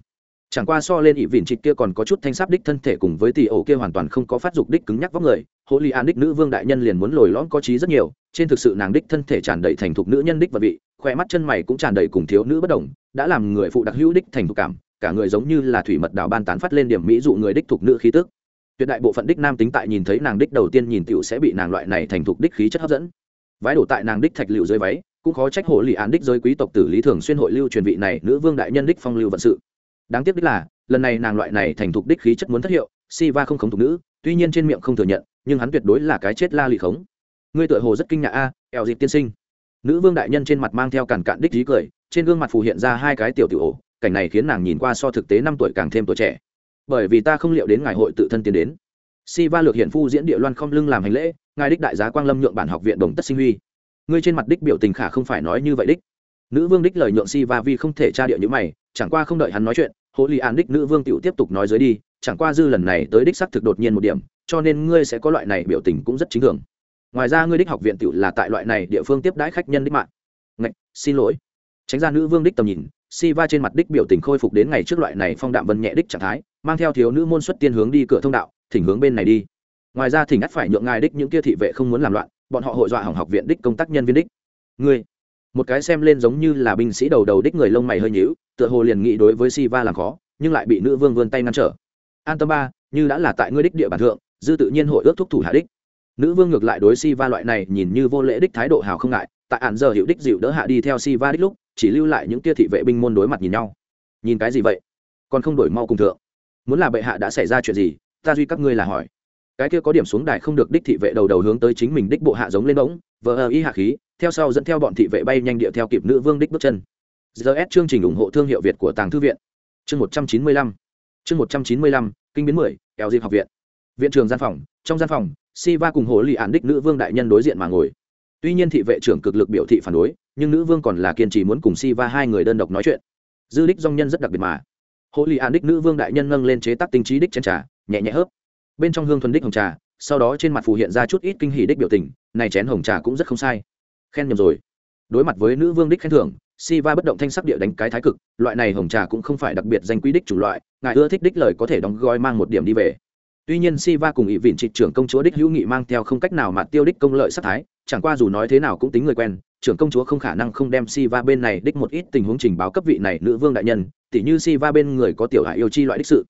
Chẳng qua so lên ỵ vịn trịch kia còn có chút thanh sáp đích thân thể cùng với tỷ ổ kia hoàn toàn không có phát dục đích cứng nhắc vóc người. Hộ li an đích nữ vương đại nhân liền muốn lồi lõm có trí rất nhiều, trên thực sự nàng đích thân thể tràn đầy thành thục nữ nhân đích vật vị khoe mắt chân mày cũng tràn đầy cùng thiếu nữ bất đồng, đã làm người phụ đặc hữu đích thành thục cảm, cả người giống như là thủy mật đào ban tán phát lên điểm mỹ dụ người đích thục nữ khí tức. Tuyệt đại bộ phận đích nam tính tại nhìn thấy nàng đích đầu tiên nhìn tiểu sẽ bị nàng loại này thành thục đích khí chất hấp dẫn vái đổ tại nàng đích thạch liệu dưới váy, cũng khó trách hồ lì án đích giới quý tộc tử lý thường xuyên hội lưu truyền vị này nữ vương đại nhân đích phong lưu vận sự. Đáng tiếc đích là, lần này nàng loại này thành thục đích khí chất muốn thất hiệu, si va không khống thục nữ, tuy nhiên trên miệng không thừa nhận, nhưng hắn tuyệt đối là cái chết la lì khống. Ngươi tựa hồ rất kinh ngạc a, eo dịp tiên sinh. Nữ vương đại nhân trên mặt mang theo cản cạn đích trí cười, trên gương mặt phù hiện ra hai cái tiểu tiểu ổ, cảnh này khiến nàng nhìn qua so thực tế năm tuổi càng thêm tuổi trẻ. Bởi vì ta không liệu đến ngày hội tự thân tiến đến si va lược hiện phu diễn địa loan không lưng làm hành lễ, ngài đích đại giá quang lâm nhượng bản học viện đồng tất sinh huy. Ngươi trên mặt đích biểu tình khả không phải nói như vậy đích. Nữ vương đích lời nhượng si va vi không thể tra địa như mày, chẳng qua không đợi hắn nói chuyện hộ lì an đích nữ vương tiểu tiếp tục nói dưới đi, chẳng qua dư lần này tới đích xác thực đột nhiên một điểm, cho nên ngươi sẽ có loại này biểu tình cũng rất chính thường. Ngoài ra ngươi đích học viện tiểu là tại loại này địa phương tiếp đãi khách nhân đích mạng. Ngạch, xin lỗi. Tránh ra nữ vương đích tầm nhìn, si va trên mặt đích biểu tình khôi phục đến ngày trước loại này phong đạm vân nhẹ đích trạng thái, mang theo thiếu nữ môn xuất tiên hướng đi cửa thông đạo thỉnh hướng bên này đi. Ngoài ra thỉnh ắt phải nhượng ngài đích những kia thị vệ không muốn làm loạn, bọn họ hội dọa hỏng học viện đích công tác nhân viên đích. Ngươi, một cái xem lên giống như là binh sĩ đầu đầu đích người lông mày hơi nhíu, tựa hồ liền nghĩ đối với si va làm khó, nhưng lại bị nữ vương vươn tay ngăn trở. An tâm ba, như đã là tại ngươi đích địa bàn thượng, dư tự nhiên hội ước thúc thủ hạ đích. Nữ vương ngược lại đối si va loại này nhìn như vô lễ đích thái độ hào không ngại, tại ạn giờ hiệu đích dịu đỡ hạ đi theo si va đích lúc, chỉ lưu lại những kia thị vệ binh môn đối mặt nhìn nhau. Nhìn cái gì vậy? Còn không đổi mau cùng thượng. Muốn là bệ hạ đã xảy ra chuyện gì ta duy các ngươi là hỏi. Cái kia có điểm xuống đài không được đích thị vệ đầu đầu hướng tới chính mình đích bộ hạ giống lên bỗng, vờ ơ y hạ khí, theo sau dẫn theo bọn thị vệ bay nhanh điệu theo kịp nữ vương đích bước chân. Gs chương trình ủng hộ thương hiệu việt của tàng thư viện. Chương một trăm chín mươi lăm. Chương một trăm chín mươi lăm, kinh biến mười eo dịp học viện. Viện trường gian phòng, trong gian phòng si va cùng hồ lì ạn đích nữ vương đại nhân đối diện mà ngồi. Tuy nhiên thị vệ trưởng cực lực biểu thị phản đối, nhưng nữ vương còn là kiên trì muốn cùng si va hai người đơn độc nói chuyện. Dư đích dong nhân rất đặc biệt mà. Hồ lì ạn đích nữ vương đại nhân nâng lên chế tác tinh trí đích chân trà nhẹ nhẹ hớp. Bên trong hương thuần đích hồng trà, sau đó trên mặt phù hiện ra chút ít kinh hỉ đích biểu tình, này chén hồng trà cũng rất không sai. Khen nhầm rồi. Đối mặt với nữ vương đích khen thưởng si va bất động thanh sắc địa đánh cái thái cực, loại này hồng trà cũng không phải đặc biệt danh quý đích chủ loại, ngài ưa thích đích lời có thể đóng gói mang một điểm đi về. Tuy nhiên si va cùng ỵ vịn trị trưởng công chúa đích hữu nghị mang theo không cách nào mà tiêu đích công lợi sắc thái, chẳng qua dù nói thế nào cũng tính người quen, trưởng công chúa không khả năng không đem si va bên này đích một ít tình huống trình báo cấp vị này nữ vương đại nhân, tỉ như si va bên người có tiểu hạ yêu chi loại đích sự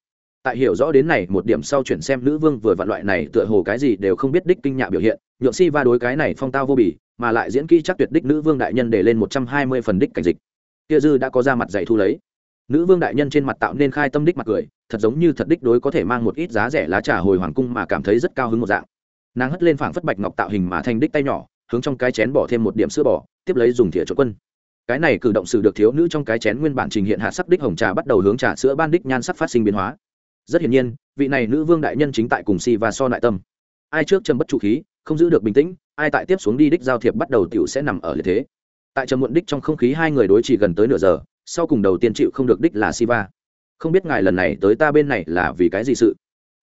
tại hiểu rõ đến này, một điểm sau chuyển xem nữ vương vừa vặn loại này, tựa hồ cái gì đều không biết đích kinh nhạ biểu hiện, nhượng si va đối cái này phong tao vô bỉ mà lại diễn kỹ chắc tuyệt đích nữ vương đại nhân để lên một trăm hai mươi phần đích cảnh dịch. Kia dư đã có ra mặt dạy thu lấy. Nữ vương đại nhân trên mặt tạo nên khai tâm đích mặt cười, thật giống như thật đích đối có thể mang một ít giá rẻ lá trà hồi hoàng cung mà cảm thấy rất cao hứng một dạng. Nàng hất lên phảng phất bạch ngọc tạo hình mà thành đích tay nhỏ, hướng trong cái chén bỏ thêm một điểm sữa bò, tiếp lấy dùng thìa chỗ quân. Cái này cử động sự được thiếu nữ trong cái chén nguyên bản trình hiện hạ sắc đích hồng trà bắt đầu hướng trà sữa ban đích nhan sắc phát sinh biến hóa rất hiển nhiên, vị này nữ vương đại nhân chính tại cùng si và so nại tâm. Ai trước châm bất trụ khí, không giữ được bình tĩnh, ai tại tiếp xuống đi đích giao thiệp bắt đầu tiểu sẽ nằm ở liệt thế. Tại trầm muộn đích trong không khí hai người đối chỉ gần tới nửa giờ, sau cùng đầu tiên chịu không được đích là siva không biết ngài lần này tới ta bên này là vì cái gì sự?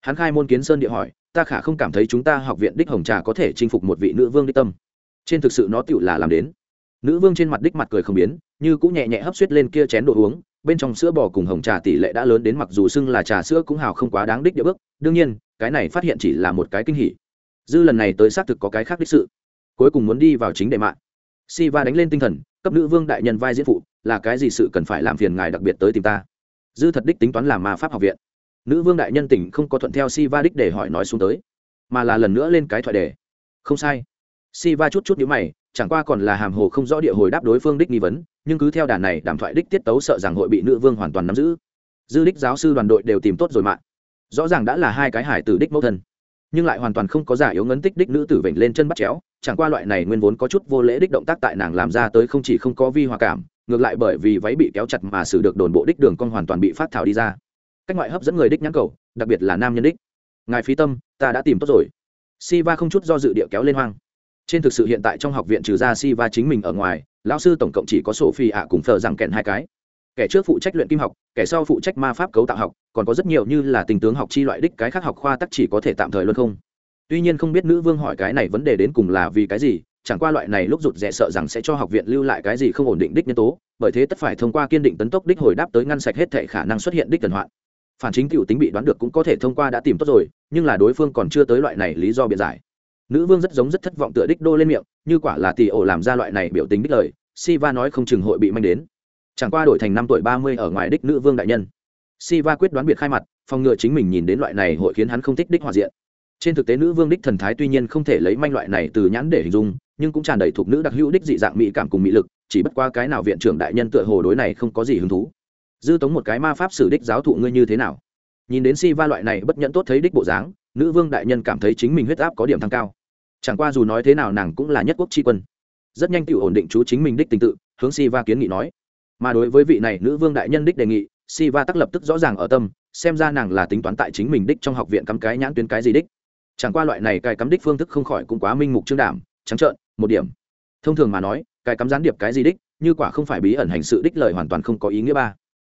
Hắn khai môn kiến sơn địa hỏi, ta khả không cảm thấy chúng ta học viện đích hồng trà có thể chinh phục một vị nữ vương đích tâm. Trên thực sự nó tựu là làm đến. Nữ vương trên mặt đích mặt cười không biến, như cũng nhẹ nhẹ hấp suýt lên kia chén đồ uống bên trong sữa bò cùng hồng trà tỷ lệ đã lớn đến mặc dù xưng là trà sữa cũng hào không quá đáng đích địa bước, đương nhiên, cái này phát hiện chỉ là một cái kinh hỉ. Dư lần này tới xác thực có cái khác đích sự. Cuối cùng muốn đi vào chính đề mạng. Si va đánh lên tinh thần, cấp nữ vương đại nhân vai diễn phụ, là cái gì sự cần phải làm phiền ngài đặc biệt tới tìm ta? Dư thật đích tính toán làm ma pháp học viện. Nữ vương đại nhân tỉnh không có thuận theo si va đích để hỏi nói xuống tới, mà là lần nữa lên cái thoại đề. Không sai. Si va chút chút nhữ mày chẳng qua còn là hàm hồ không rõ địa hồi đáp đối phương đích nghi vấn, nhưng cứ theo đàn này đàm thoại đích tiết tấu sợ rằng hội bị nữ vương hoàn toàn nắm giữ. Dư đích giáo sư đoàn đội đều tìm tốt rồi mạng rõ ràng đã là hai cái hải tử đích mẫu thân, nhưng lại hoàn toàn không có giả yếu ngấn tích đích nữ tử vểnh lên chân bắt chéo, chẳng qua loại này nguyên vốn có chút vô lễ đích động tác tại nàng làm ra tới không chỉ không có vi hòa cảm, ngược lại bởi vì váy bị kéo chặt mà xử được đồn bộ đích đường con hoàn toàn bị phát thảo đi ra. Cách ngoại hấp dẫn người đích nhãn cầu, đặc biệt là nam nhân đích. Ngài phí tâm, ta đã tìm tốt rồi. Siva không chút do dự địa kéo lên hoang trên thực sự hiện tại trong học viện trừ ra Siva chính mình ở ngoài, lão sư tổng cộng chỉ có sổ phi ạ cùng thờ rằng kèn hai cái. Kẻ trước phụ trách luyện kim học, kẻ sau phụ trách ma pháp cấu tạo học, còn có rất nhiều như là tình tướng học chi loại đích cái khác học khoa tắc chỉ có thể tạm thời luôn không. Tuy nhiên không biết nữ vương hỏi cái này vấn đề đến cùng là vì cái gì, chẳng qua loại này lúc rụt rè sợ rằng sẽ cho học viện lưu lại cái gì không ổn định đích nhân tố, bởi thế tất phải thông qua kiên định tấn tốc đích hồi đáp tới ngăn sạch hết thể khả năng xuất hiện đích cần hoạn. Phản chính cựu tính bị đoán được cũng có thể thông qua đã tìm tốt rồi, nhưng là đối phương còn chưa tới loại này lý do biện giải nữ vương rất giống rất thất vọng tựa đích đô lên miệng, như quả là tỷ ổ làm ra loại này biểu tính đích lời, siva nói không chừng hội bị manh đến. Chẳng qua đổi thành năm tuổi ba mươi ở ngoài đích nữ vương đại nhân. Siva quyết đoán biệt khai mặt, phòng ngừa chính mình nhìn đến loại này hội khiến hắn không thích đích hòa diện. Trên thực tế nữ vương đích thần thái tuy nhiên không thể lấy manh loại này từ nhãn để hình dung, nhưng cũng tràn đầy thuộc nữ đặc hữu đích dị dạng mỹ cảm cùng mỹ lực, chỉ bất qua cái nào viện trưởng đại nhân tựa hồ đối này không có gì hứng thú. Dư tống một cái ma pháp sử đích giáo thụ ngươi như thế nào? Nhìn đến si va loại này bất nhẫn tốt thấy đích bộ dáng nữ vương đại nhân cảm thấy chính mình huyết áp có điểm thăng cao. Chẳng qua dù nói thế nào nàng cũng là nhất quốc tri quân. Rất nhanh tự ổn định chú chính mình đích tình tự, hướng si va kiến nghị nói. Mà đối với vị này nữ vương đại nhân đích đề nghị si va tắc lập tức rõ ràng ở tâm, xem ra nàng là tính toán tại chính mình đích trong học viện cắm cái nhãn tuyến cái gì đích. Chẳng qua loại này cài cắm đích phương thức không khỏi cũng quá minh mục trương đảm, trắng trợn, một điểm. Thông thường mà nói, cài cắm gián điệp cái gì đích, như quả không phải bí ẩn hành sự đích lời hoàn toàn không có ý nghĩa ba.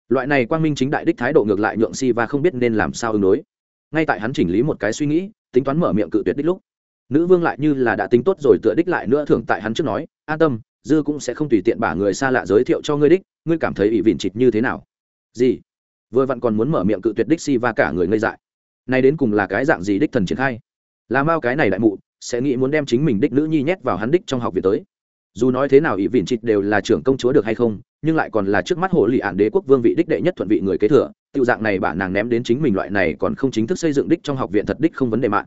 Loại này quang minh chính đại đích thái độ ngược lại nhượng si va không biết nên làm sao ứng đối ngay tại hắn chỉnh lý một cái suy nghĩ, tính toán mở miệng cự tuyệt đích lúc, nữ vương lại như là đã tính tốt rồi tựa đích lại nữa thường tại hắn trước nói, an tâm, dư cũng sẽ không tùy tiện bả người xa lạ giới thiệu cho ngươi đích, ngươi cảm thấy ủy vịn chịt như thế nào? Gì? Vừa vặn còn muốn mở miệng cự tuyệt đích si và cả người ngây dại. Nay đến cùng là cái dạng gì đích thần triển khai? Làm bao cái này đại mụ, sẽ nghĩ muốn đem chính mình đích nữ nhi nhét vào hắn đích trong học viện tới. Dù nói thế nào ỷ vịn chịt đều là trưởng công chúa được hay không nhưng lại còn là trước mắt hồ lì ạn đế quốc vương vị đích đệ nhất thuận vị người kế thừa tiêu dạng này bản nàng ném đến chính mình loại này còn không chính thức xây dựng đích trong học viện thật đích không vấn đề mạng.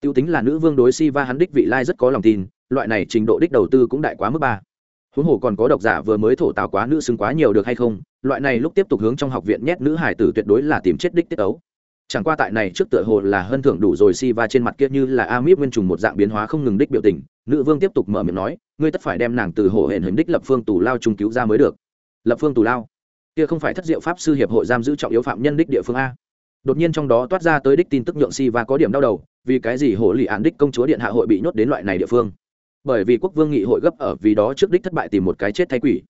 Tiêu tính là nữ vương đối si va hắn đích vị lai rất có lòng tin, loại này trình độ đích đầu tư cũng đại quá mức ba. Huống hồ còn có độc giả vừa mới thổ tào quá nữ xứng quá nhiều được hay không, loại này lúc tiếp tục hướng trong học viện nhét nữ hải tử tuyệt đối là tìm chết đích tiết ấu. Chẳng qua tại này trước tựa hồ là hơn thưởng đủ rồi si va trên mặt kia như là a mít nguyên trùng một dạng biến hóa không ngừng đích biểu tình, nữ vương tiếp tục mở miệng nói, ngươi tất phải đem nàng từ hồ hển hình đích lập phương tù lao trung cứu ra mới được lập phương tù lao. Kia không phải thất diệu pháp sư hiệp hội giam giữ trọng yếu phạm nhân đích địa phương a. Đột nhiên trong đó toát ra tới đích tin tức nhượng si và có điểm đau đầu, vì cái gì hồ lì án đích công chúa điện hạ hội bị nhốt đến loại này địa phương? Bởi vì quốc vương nghị hội gấp ở vì đó trước đích thất bại tìm một cái chết thay quỷ.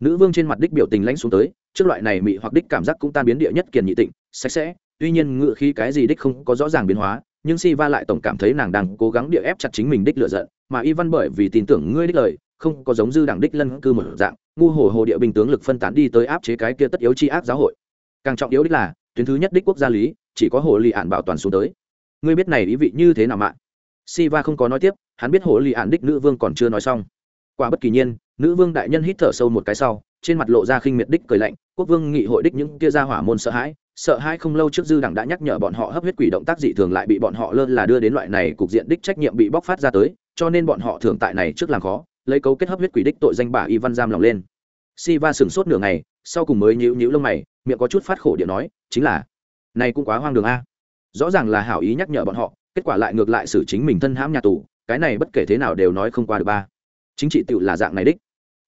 Nữ vương trên mặt đích biểu tình lãnh xuống tới, trước loại này mị hoặc đích cảm giác cũng tan biến địa nhất kiền nhị tịnh, sạch sẽ, tuy nhiên ngự khi cái gì đích không có rõ ràng biến hóa, nhưng si va lại tổng cảm thấy nàng đang cố gắng địa ép chặt chính mình đích lựa giận, mà y văn bởi vì tin tưởng ngươi đích lời không có giống dư đảng đích lân cư một dạng ngu hồ hồ địa binh tướng lực phân tán đi tới áp chế cái kia tất yếu chi ác giáo hội. Càng trọng yếu đích là tuyến thứ nhất đích quốc gia lý chỉ có hồ lì ạn bảo toàn xuống tới. Ngươi biết này ý vị như thế nào mạng Siva không có nói tiếp, hắn biết hồ lì ạn đích nữ vương còn chưa nói xong. qua bất kỳ nhiên, nữ vương đại nhân hít thở sâu một cái sau, trên mặt lộ ra khinh miệt đích cười lạnh, quốc vương nghị hội đích những kia ra hỏa môn sợ hãi, sợ hãi không lâu trước dư đẳng đã nhắc nhở bọn họ hấp huyết quỷ động tác dị thường lại bị bọn họ lơ là đưa đến loại này cục diện đích trách nhiệm bị bóc phát ra tới, cho nên bọn họ thường tại này trước làm khó, lấy cấu kết hấp huyết quỷ đích tội danh bà y văn giam lòng lên. Siva sửng sốt nửa ngày, sau cùng mới nhíu nhíu lông mày, miệng có chút phát khổ điện nói, chính là, này cũng quá hoang đường a. Rõ ràng là hảo ý nhắc nhở bọn họ, kết quả lại ngược lại xử chính mình thân hãm nhà tù cái này bất kể thế nào đều nói không qua được ba chính trị tựu là dạng này đích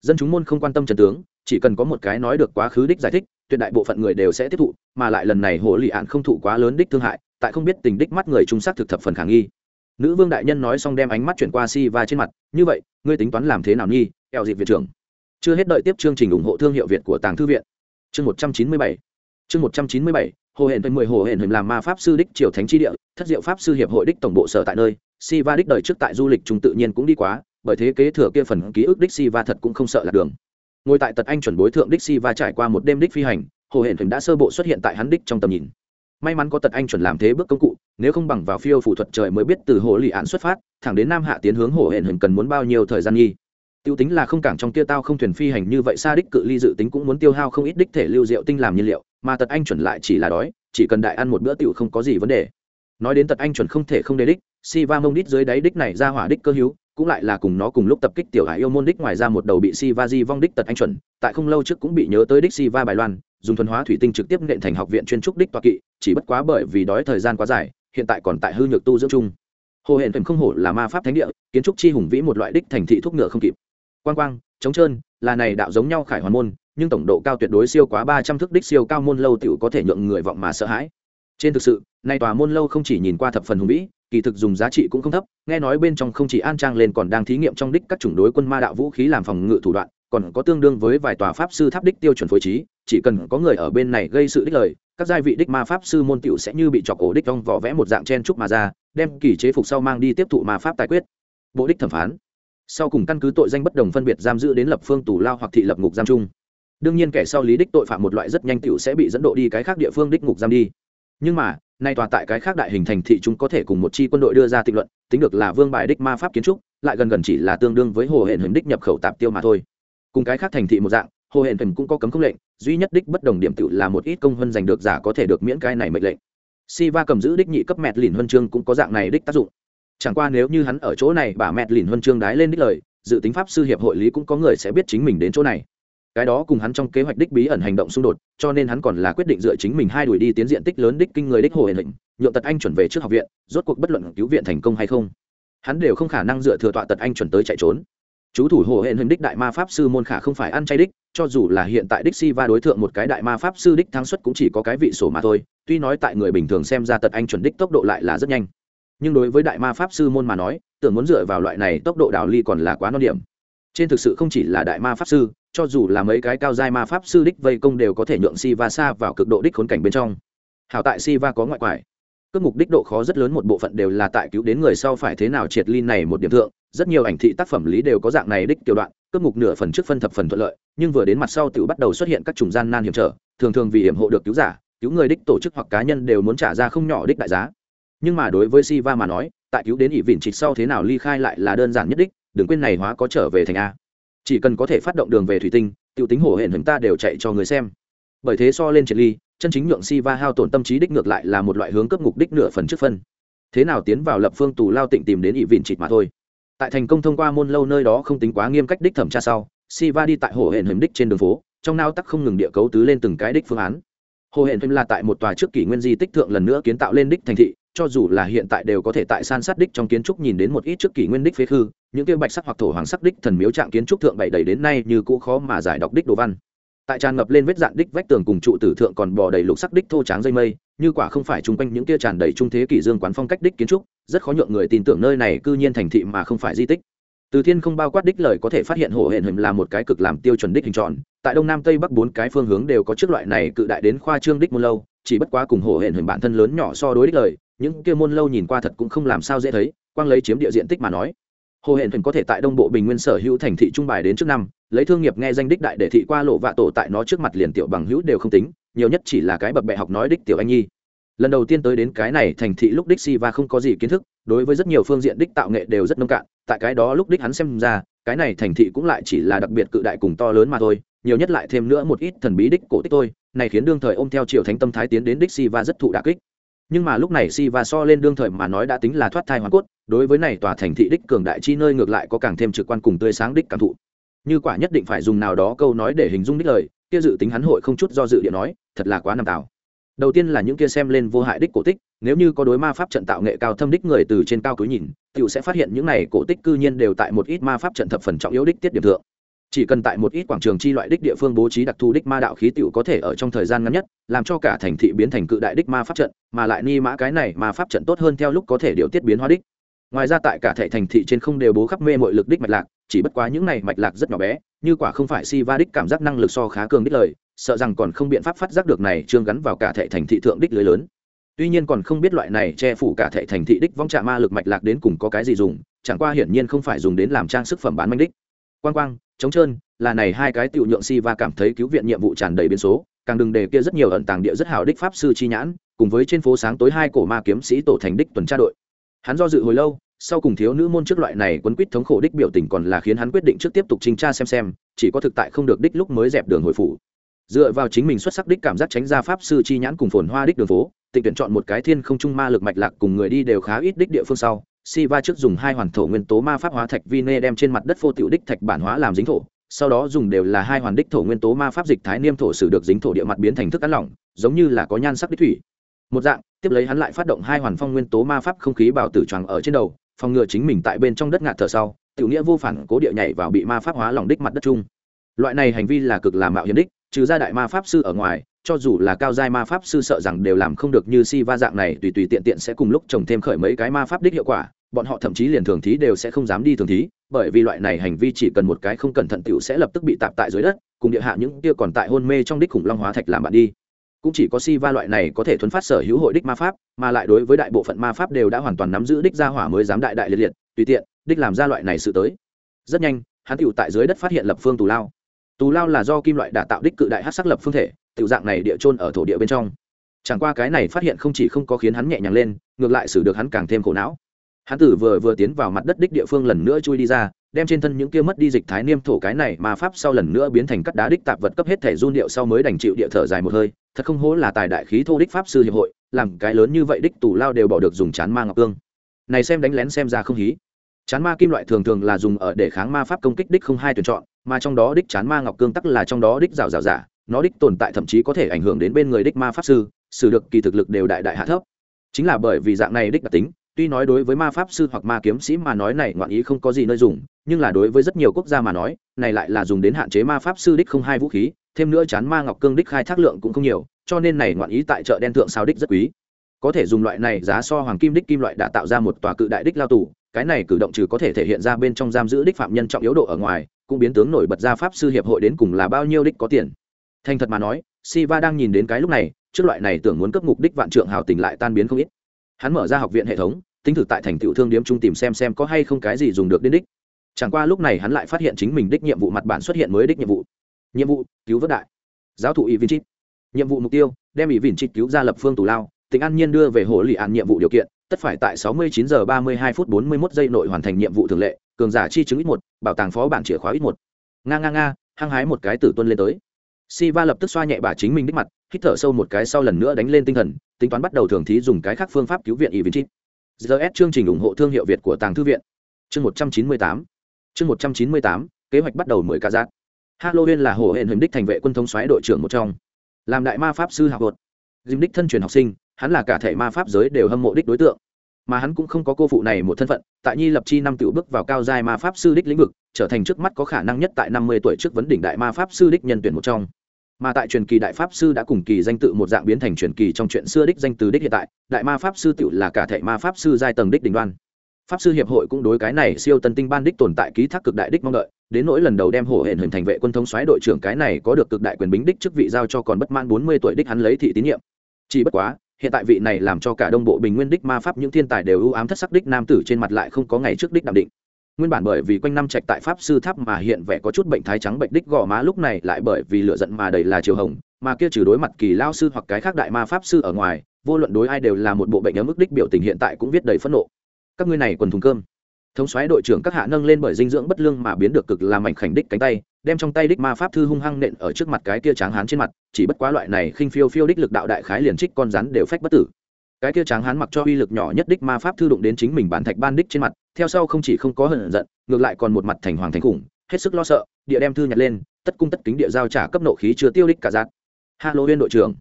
dân chúng môn không quan tâm trần tướng chỉ cần có một cái nói được quá khứ đích giải thích tuyệt đại bộ phận người đều sẽ tiếp thụ mà lại lần này hồ lị ạn không thụ quá lớn đích thương hại tại không biết tình đích mắt người trung sắc thực thập phần khả nghi nữ vương đại nhân nói xong đem ánh mắt chuyển qua si va trên mặt, như vậy, ngươi tính toán làm thế nào nhi, eo dịp viện trưởng? Chưa hết đợi tiếp chương trình ủng hộ thương hiệu việt của tàng thư viện. Chương một trăm chín mươi bảy. Chương một trăm chín mươi bảy, hồ hển với mười hồ hển hình làm ma pháp sư đích triều thánh chi địa, thất diệu pháp sư hiệp hội đích tổng bộ sở tại nơi. Si va đích đời trước tại du lịch chúng tự nhiên cũng đi quá, bởi thế kế thừa kia phần ký ức đích si va thật cũng không sợ lạc đường. Ngồi tại tật anh chuẩn bối thượng đích si va trải qua một đêm đích phi hành, hồ hển hình đã sơ bộ xuất hiện tại hắn đích trong tầm nhìn may mắn có tật anh chuẩn làm thế bước công cụ, nếu không bằng vào phiêu phủ thuật trời mới biết từ hồ lì án xuất phát, thẳng đến nam hạ tiến hướng hồ hển hình cần muốn bao nhiêu thời gian nghi. Tiêu tính là không cảng trong kia tao không thuyền phi hành như vậy xa đích cự ly dự tính cũng muốn tiêu hao không ít đích thể lưu rượu tinh làm nhiên liệu, mà tật anh chuẩn lại chỉ là đói, chỉ cần đại ăn một bữa tiểu không có gì vấn đề. Nói đến tật anh chuẩn không thể không đề đích si va mông đích dưới đáy đích này ra hỏa đích cơ hữu, cũng lại là cùng nó cùng lúc tập kích tiểu hải yêu môn đích ngoài ra một đầu bị si va di vong đích tật anh chuẩn, tại không lâu trước cũng bị nhớ tới đích si va bài loan dùng thuần hóa thủy tinh trực tiếp nện thành học viện chuyên trúc đích toa kỵ, chỉ bất quá bởi vì đói thời gian quá dài, hiện tại còn tại hư nhược tu dưỡng chung. Hồ hển thuyền không hổ là ma pháp thánh địa, kiến trúc chi hùng vĩ một loại đích thành thị thuốc ngựa không kịp. Quang quang, trống trơn, là này đạo giống nhau khải hoàn môn, nhưng tổng độ cao tuyệt đối siêu quá ba trăm thước đích siêu cao môn lâu tiểu có thể nhượng người vọng mà sợ hãi. Trên thực sự, nay tòa môn lâu không chỉ nhìn qua thập phần hùng vĩ, kỳ thực dùng giá trị cũng không thấp, nghe nói bên trong không chỉ an trang lên còn đang thí nghiệm trong đích các chủng đối quân ma đạo vũ khí làm phòng ngự thủ đoạn, còn có tương đương với vài tòa pháp sư tháp đích tiêu chuẩn phối trí chỉ cần có người ở bên này gây sự đích lời, các giai vị đích ma pháp sư môn tiểu sẽ như bị chọc ổ đích trong vỏ vẽ một dạng chen trúc mà ra, đem kỳ chế phục sau mang đi tiếp thụ ma pháp tài quyết. Bộ đích thẩm phán. Sau cùng căn cứ tội danh bất đồng phân biệt giam giữ đến lập phương tù lao hoặc thị lập ngục giam chung. Đương nhiên kẻ sau lý đích tội phạm một loại rất nhanh tiểu sẽ bị dẫn độ đi cái khác địa phương đích ngục giam đi. Nhưng mà, nay tòa tại cái khác đại hình thành thị chúng có thể cùng một chi quân đội đưa ra tịnh luận, tính được là vương bài đích ma pháp kiến trúc, lại gần gần chỉ là tương đương với hồ hển hình đích nhập khẩu tạp tiêu mà thôi. Cùng cái khác thành thị một dạng hồ hển thần cũng có cấm không lệnh, duy nhất đích bất đồng điểm tự là một ít công hơn giành được giả có thể được miễn cái này mệnh lệnh. Si va cầm giữ đích nhị cấp mẹt lìn huân chương cũng có dạng này đích tác dụng. Chẳng qua nếu như hắn ở chỗ này bà mẹt lìn huân chương đái lên đích lời, dự tính pháp sư hiệp hội lý cũng có người sẽ biết chính mình đến chỗ này. Cái đó cùng hắn trong kế hoạch đích bí ẩn hành động xung đột, cho nên hắn còn là quyết định dựa chính mình hai đuổi đi tiến diện tích lớn đích kinh người đích hồ hển hình nhượng tật anh chuẩn về trước học viện, rốt cuộc bất luận cứu viện thành công hay không, hắn đều không khả năng dựa thừa tọa tật anh chuẩn tới chạy trốn chú thủ hồ hẹn hình đích đại ma pháp sư môn khả không phải ăn chay đích, cho dù là hiện tại đích si va đối tượng một cái đại ma pháp sư đích thắng suất cũng chỉ có cái vị sổ mà thôi, tuy nói tại người bình thường xem ra tật anh chuẩn đích tốc độ lại là rất nhanh. Nhưng đối với đại ma pháp sư môn mà nói, tưởng muốn dựa vào loại này tốc độ đào ly còn là quá non điểm. Trên thực sự không chỉ là đại ma pháp sư, cho dù là mấy cái cao giai ma pháp sư đích vây công đều có thể nhượng si va xa vào cực độ đích khốn cảnh bên trong. Hảo tại si va có ngoại quải. Cước mục đích độ khó rất lớn một bộ phận đều là tại cứu đến người sau phải thế nào triệt ly này một điểm thượng rất nhiều ảnh thị tác phẩm lý đều có dạng này đích tiểu đoạn cướp mục nửa phần trước phân thập phần thuận lợi nhưng vừa đến mặt sau tự bắt đầu xuất hiện các trùng gian nan hiểm trở thường thường vì hiểm hộ được cứu giả cứu người đích tổ chức hoặc cá nhân đều muốn trả ra không nhỏ đích đại giá nhưng mà đối với Siva mà nói, tại cứu đến ỷ vịn trịch sau thế nào ly khai lại là đơn giản nhất đích, đừng quên này hóa có trở về thành a. Chỉ cần có thể phát động đường về thủy tinh, tiểu tính hổ hển chúng ta đều chạy cho người xem. Bởi thế so lên triệt ly, chân chính nhượng Siva hao tổn tâm trí đích ngược lại là một loại hướng cấp ngục đích nửa phần trước phân. Thế nào tiến vào lập phương tù lao tịnh tìm đến ỷ vịn trịch mà thôi. Tại thành công thông qua môn lâu nơi đó không tính quá nghiêm cách đích thẩm tra sau, Siva đi tại hồ hẹn hình đích trên đường phố, trong nao tắc không ngừng địa cấu tứ lên từng cái đích phương án. Hồ hẹn là tại một tòa trước kỷ nguyên di tích thượng lần nữa kiến tạo lên đích thành thị cho dù là hiện tại đều có thể tại san sát đích trong kiến trúc nhìn đến một ít trước kỷ nguyên đích phế khư những kia bạch sắc hoặc thổ hoàng sắc đích thần miếu trạng kiến trúc thượng bảy đầy đến nay như cũ khó mà giải đọc đích đồ văn. Tại tràn ngập lên vết dạn đích vách tường cùng trụ tử thượng còn bò đầy lục sắc đích thô tráng dây mây như quả không phải chung quanh những kia tràn đầy trung thế kỷ dương quán phong cách đích kiến trúc rất khó nhượng người tin tưởng nơi này cư nhiên thành thị mà không phải di tích. Từ thiên không bao quát đích lời có thể phát hiện hổ hển hình là một cái cực làm tiêu chuẩn đích hình tròn. Tại đông nam tây bắc bốn cái phương hướng đều có chiếc loại này cự đại đến khoa trương đích môn lâu, chỉ bất quá cùng hổ hển hình bản thân lớn nhỏ so đối đích lời, những kia môn lâu nhìn qua thật cũng không làm sao dễ thấy, quang lấy chiếm địa diện tích mà nói. Hồ hển hình có thể tại đông bộ bình nguyên sở hữu thành thị trung bài đến trước năm, lấy thương nghiệp nghe danh đích đại để thị qua lộ vạ tổ tại nó trước mặt liền tiểu bằng hữu đều không tính, nhiều nhất chỉ là cái bậc bệ học nói đích tiểu anh nhi lần đầu tiên tới đến cái này thành thị lúc đích si và không có gì kiến thức, đối với rất nhiều phương diện đích tạo nghệ đều rất nông cạn, tại cái đó lúc đích hắn xem ra, cái này thành thị cũng lại chỉ là đặc biệt cự đại cùng to lớn mà thôi, nhiều nhất lại thêm nữa một ít thần bí đích cổ tích thôi, này khiến đương thời ôm theo triều thánh tâm thái tiến đến đích si và rất thụ đà kích. Nhưng mà lúc này si va so lên đương thời mà nói đã tính là thoát thai hoàn cốt, đối với này tòa thành thị đích cường đại chi nơi ngược lại có càng thêm trực quan cùng tươi sáng đích cảm thụ. Như quả nhất định phải dùng nào đó câu nói để hình dung đích lời, kia dự tính hắn hội không chút do dự điện nói, thật là quá nằm tào đầu tiên là những kia xem lên vô hại đích cổ tích, nếu như có đối ma pháp trận tạo nghệ cao thâm đích người từ trên cao cứ nhìn tựu sẽ phát hiện những này cổ tích cư nhiên đều tại một ít ma pháp trận thập phần trọng yếu đích tiết điểm thượng. Chỉ cần tại một ít quảng trường chi loại đích địa phương bố trí đặc thù đích ma đạo khí tựu có thể ở trong thời gian ngắn nhất, làm cho cả thành thị biến thành cự đại đích ma pháp trận, mà lại ni mã cái này ma pháp trận tốt hơn theo lúc có thể điều tiết biến hóa đích. Ngoài ra tại cả thể thành thị trên không đều bố khắp mê mọi lực đích mạch lạc, chỉ bất quá những này mạch lạc rất nhỏ bé, như quả không phải si va đích cảm giác năng lực so khá cường đích lời sợ rằng còn không biện pháp phát giác được này trương gắn vào cả thể thành thị thượng đích lưới lớn. Tuy nhiên còn không biết loại này che phủ cả thể thành thị đích vong trạ ma lực mạch lạc đến cùng có cái gì dùng, chẳng qua hiển nhiên không phải dùng đến làm trang sức phẩm bán manh đích. Quang quang chống trơn, là này hai cái tiểu nhượng si và cảm thấy cứu viện nhiệm vụ tràn đầy biến số, càng đừng đề kia rất nhiều ẩn tàng địa rất hảo đích pháp sư chi nhãn, cùng với trên phố sáng tối hai cổ ma kiếm sĩ tổ thành đích tuần tra đội. Hắn do dự hồi lâu, sau cùng thiếu nữ môn trước loại này quấn quýt thống khổ đích biểu tình còn là khiến hắn quyết định trước tiếp tục trinh tra xem xem, chỉ có thực tại không được đích lúc mới dẹp đường hồi phủ dựa vào chính mình xuất sắc đích cảm giác tránh ra pháp sư chi nhãn cùng phồn hoa đích đường phố, tịnh tuyển chọn một cái thiên không trung ma lực mạch lạc cùng người đi đều khá ít đích địa phương sau. Si va trước dùng hai hoàn thổ nguyên tố ma pháp hóa thạch vi nê đem trên mặt đất phô tiểu đích thạch bản hóa làm dính thổ, sau đó dùng đều là hai hoàn đích thổ nguyên tố ma pháp dịch thái niêm thổ sử được dính thổ địa mặt biến thành thức ăn lỏng, giống như là có nhan sắc đích thủy. Một dạng, tiếp lấy hắn lại phát động hai hoàn phong nguyên tố ma pháp không khí bảo tử tròn ở trên đầu, phòng ngừa chính mình tại bên trong đất ngạt thở sau, tiểu nghĩa vô phản cố địa nhảy vào bị ma pháp hóa lỏng đích mặt đất chung. Loại này hành vi là cực làm mạo hiểm đích trừ ra đại ma pháp sư ở ngoài, cho dù là cao giai ma pháp sư sợ rằng đều làm không được như si va dạng này, tùy tùy tiện tiện sẽ cùng lúc trồng thêm khởi mấy cái ma pháp đích hiệu quả, bọn họ thậm chí liền thường thí đều sẽ không dám đi thường thí, bởi vì loại này hành vi chỉ cần một cái không cẩn thận tiểu sẽ lập tức bị tạp tại dưới đất, cùng địa hạ những kia còn tại hôn mê trong đích khủng long hóa thạch làm bạn đi. Cũng chỉ có si va loại này có thể thuấn phát sở hữu hội đích ma pháp, mà lại đối với đại bộ phận ma pháp đều đã hoàn toàn nắm giữ đích gia hỏa mới dám đại đại liệt liệt, tùy tiện, đích làm ra loại này sự tới. Rất nhanh, hắn tựu tại dưới đất phát hiện lập phương tù lao tù lao là do kim loại đả tạo đích cự đại hát sắc lập phương thể tự dạng này địa trôn ở thổ địa bên trong. Chẳng qua cái này phát hiện không chỉ không có khiến hắn nhẹ nhàng lên, ngược lại xử được hắn càng thêm khổ não. Hắn tử vừa vừa tiến vào mặt đất đích địa phương lần nữa chui đi ra, đem trên thân những kia mất đi dịch thái niêm thổ cái này mà pháp sau lần nữa biến thành cắt đá đích tạp vật cấp hết thể run điệu sau mới đành chịu địa thở dài một hơi, thật không hố là tài đại khí thô đích pháp sư hiệp hội, làm cái lớn như vậy đích tù lao đều bỏ được dùng chán ma ngọc cương. Này xem đánh lén xem ra không hí. Chán ma kim loại thường thường là dùng ở để kháng ma pháp công kích đích không hai tuyển chọn mà trong đó đích chán ma ngọc cương tắc là trong đó đích rào rào giả, nó đích tồn tại thậm chí có thể ảnh hưởng đến bên người đích ma pháp sư xử được kỳ thực lực đều đại đại hạ thấp. Chính là bởi vì dạng này đích đặc tính, tuy nói đối với ma pháp sư hoặc ma kiếm sĩ mà nói này ngoạn ý không có gì nơi dùng, nhưng là đối với rất nhiều quốc gia mà nói, này lại là dùng đến hạn chế ma pháp sư đích không hai vũ khí, thêm nữa chán ma ngọc cương đích khai thác lượng cũng không nhiều, cho nên này ngoạn ý tại chợ đen thượng sao đích rất quý. Có thể dùng loại này giá so hoàng kim đích kim loại đã tạo ra một tòa cự đại đích lao tù cái này cử động trừ có thể thể hiện ra bên trong giam giữ đích phạm nhân trọng yếu độ ở ngoài, cũng biến tướng nổi bật ra pháp sư hiệp hội đến cùng là bao nhiêu đích có tiền. Thành thật mà nói, siva đang nhìn đến cái lúc này, trước loại này tưởng muốn cấp mục đích vạn trượng hào tình lại tan biến không ít. Hắn mở ra học viện hệ thống, tính thử tại thành tựu thương điếm trung tìm xem xem có hay không cái gì dùng được đến đích. Chẳng qua lúc này hắn lại phát hiện chính mình đích nhiệm vụ mặt bản xuất hiện mới đích nhiệm vụ. Nhiệm vụ, cứu vớt đại. Giáo thụ ý vinh nhiệm vụ mục tiêu, đem ý vinh cứu ra lập phương tù lao tỉnh an nhiên đưa về hồ lì an nhiệm vụ điều kiện tất phải tại 69 giờ 32 phút 41 giây nội hoàn thành nhiệm vụ thường lệ cường giả chi chứng ít một bảo tàng phó bản chìa khóa ít một nga nga nga hăng hái một cái tử tuân lên tới Siva lập tức xoa nhẹ bà chính mình đích mặt, hít thở sâu một cái sau lần nữa đánh lên tinh thần, tính toán bắt đầu thường thí dùng cái khác phương pháp cứu viện Evinchip. GS chương trình ủng hộ thương hiệu Việt của Tàng thư viện. Chương 198. Chương 198, kế hoạch bắt đầu 10 ca giác. Halloween là hồ hẹn hình đích thành vệ quân thống soái đội trưởng một trong. Làm đại ma pháp sư học hột. Dìm đích thân truyền học sinh, hắn là cả thể ma pháp giới đều hâm mộ đích đối tượng. Mà hắn cũng không có cô phụ này một thân phận, tại Nhi lập chi năm tiểu bước vào cao giai ma pháp sư đích lĩnh vực, trở thành trước mắt có khả năng nhất tại 50 tuổi trước vấn đỉnh đại ma pháp sư đích nhân tuyển một trong. Mà tại truyền kỳ đại pháp sư đã cùng kỳ danh tự một dạng biến thành truyền kỳ trong chuyện xưa đích danh từ đích hiện tại đại ma pháp sư tiểu là cả thể ma pháp sư giai tầng đích đỉnh đoan. Pháp sư hiệp hội cũng đối cái này siêu tân tinh ban đích tồn tại ký thác cực đại đích mong đợi đến nỗi lần đầu đem hổ hển hình thành vệ quân thống xoáy đội trưởng cái này có được cực đại quyền bính đích chức vị giao cho còn bất mãn bốn mươi tuổi đích hắn lấy thị tín nhiệm. Chỉ bất quá hiện tại vị này làm cho cả đông bộ bình nguyên đích ma pháp những thiên tài đều ưu ám thất sắc đích nam tử trên mặt lại không có ngày trước đích đạm định. Nguyên bản bởi vì quanh năm trạch tại pháp sư tháp mà hiện vẻ có chút bệnh thái trắng bệnh đích gò má lúc này lại bởi vì lửa giận mà đầy là chiều hồng, mà kia trừ đối mặt kỳ lao sư hoặc cái khác đại ma pháp sư ở ngoài, vô luận đối ai đều là một bộ bệnh ở mức đích biểu tình hiện tại cũng viết đầy phẫn nộ. Các ngươi này quần thùng cơm thống xoáy đội trưởng các hạ nâng lên bởi dinh dưỡng bất lương mà biến được cực làm mảnh khảnh đích cánh tay, đem trong tay đích ma pháp thư hung hăng nện ở trước mặt cái kia tráng hán trên mặt, chỉ bất quá loại này khinh phiêu phiêu đích lực đạo đại khái liền trích con rắn đều phách bất tử. Cái kia tráng hán mặc cho uy lực nhỏ nhất đích ma pháp thư đụng đến chính mình bản thạch ban đích trên mặt, theo sau không chỉ không có hận giận, ngược lại còn một mặt thành hoàng thành khủng, hết sức lo sợ, địa đem thư nhặt lên, tất cung tất kính địa giao trả cấp nộ khí chưa tiêu đích cả giạt. Lô viên đội trưởng,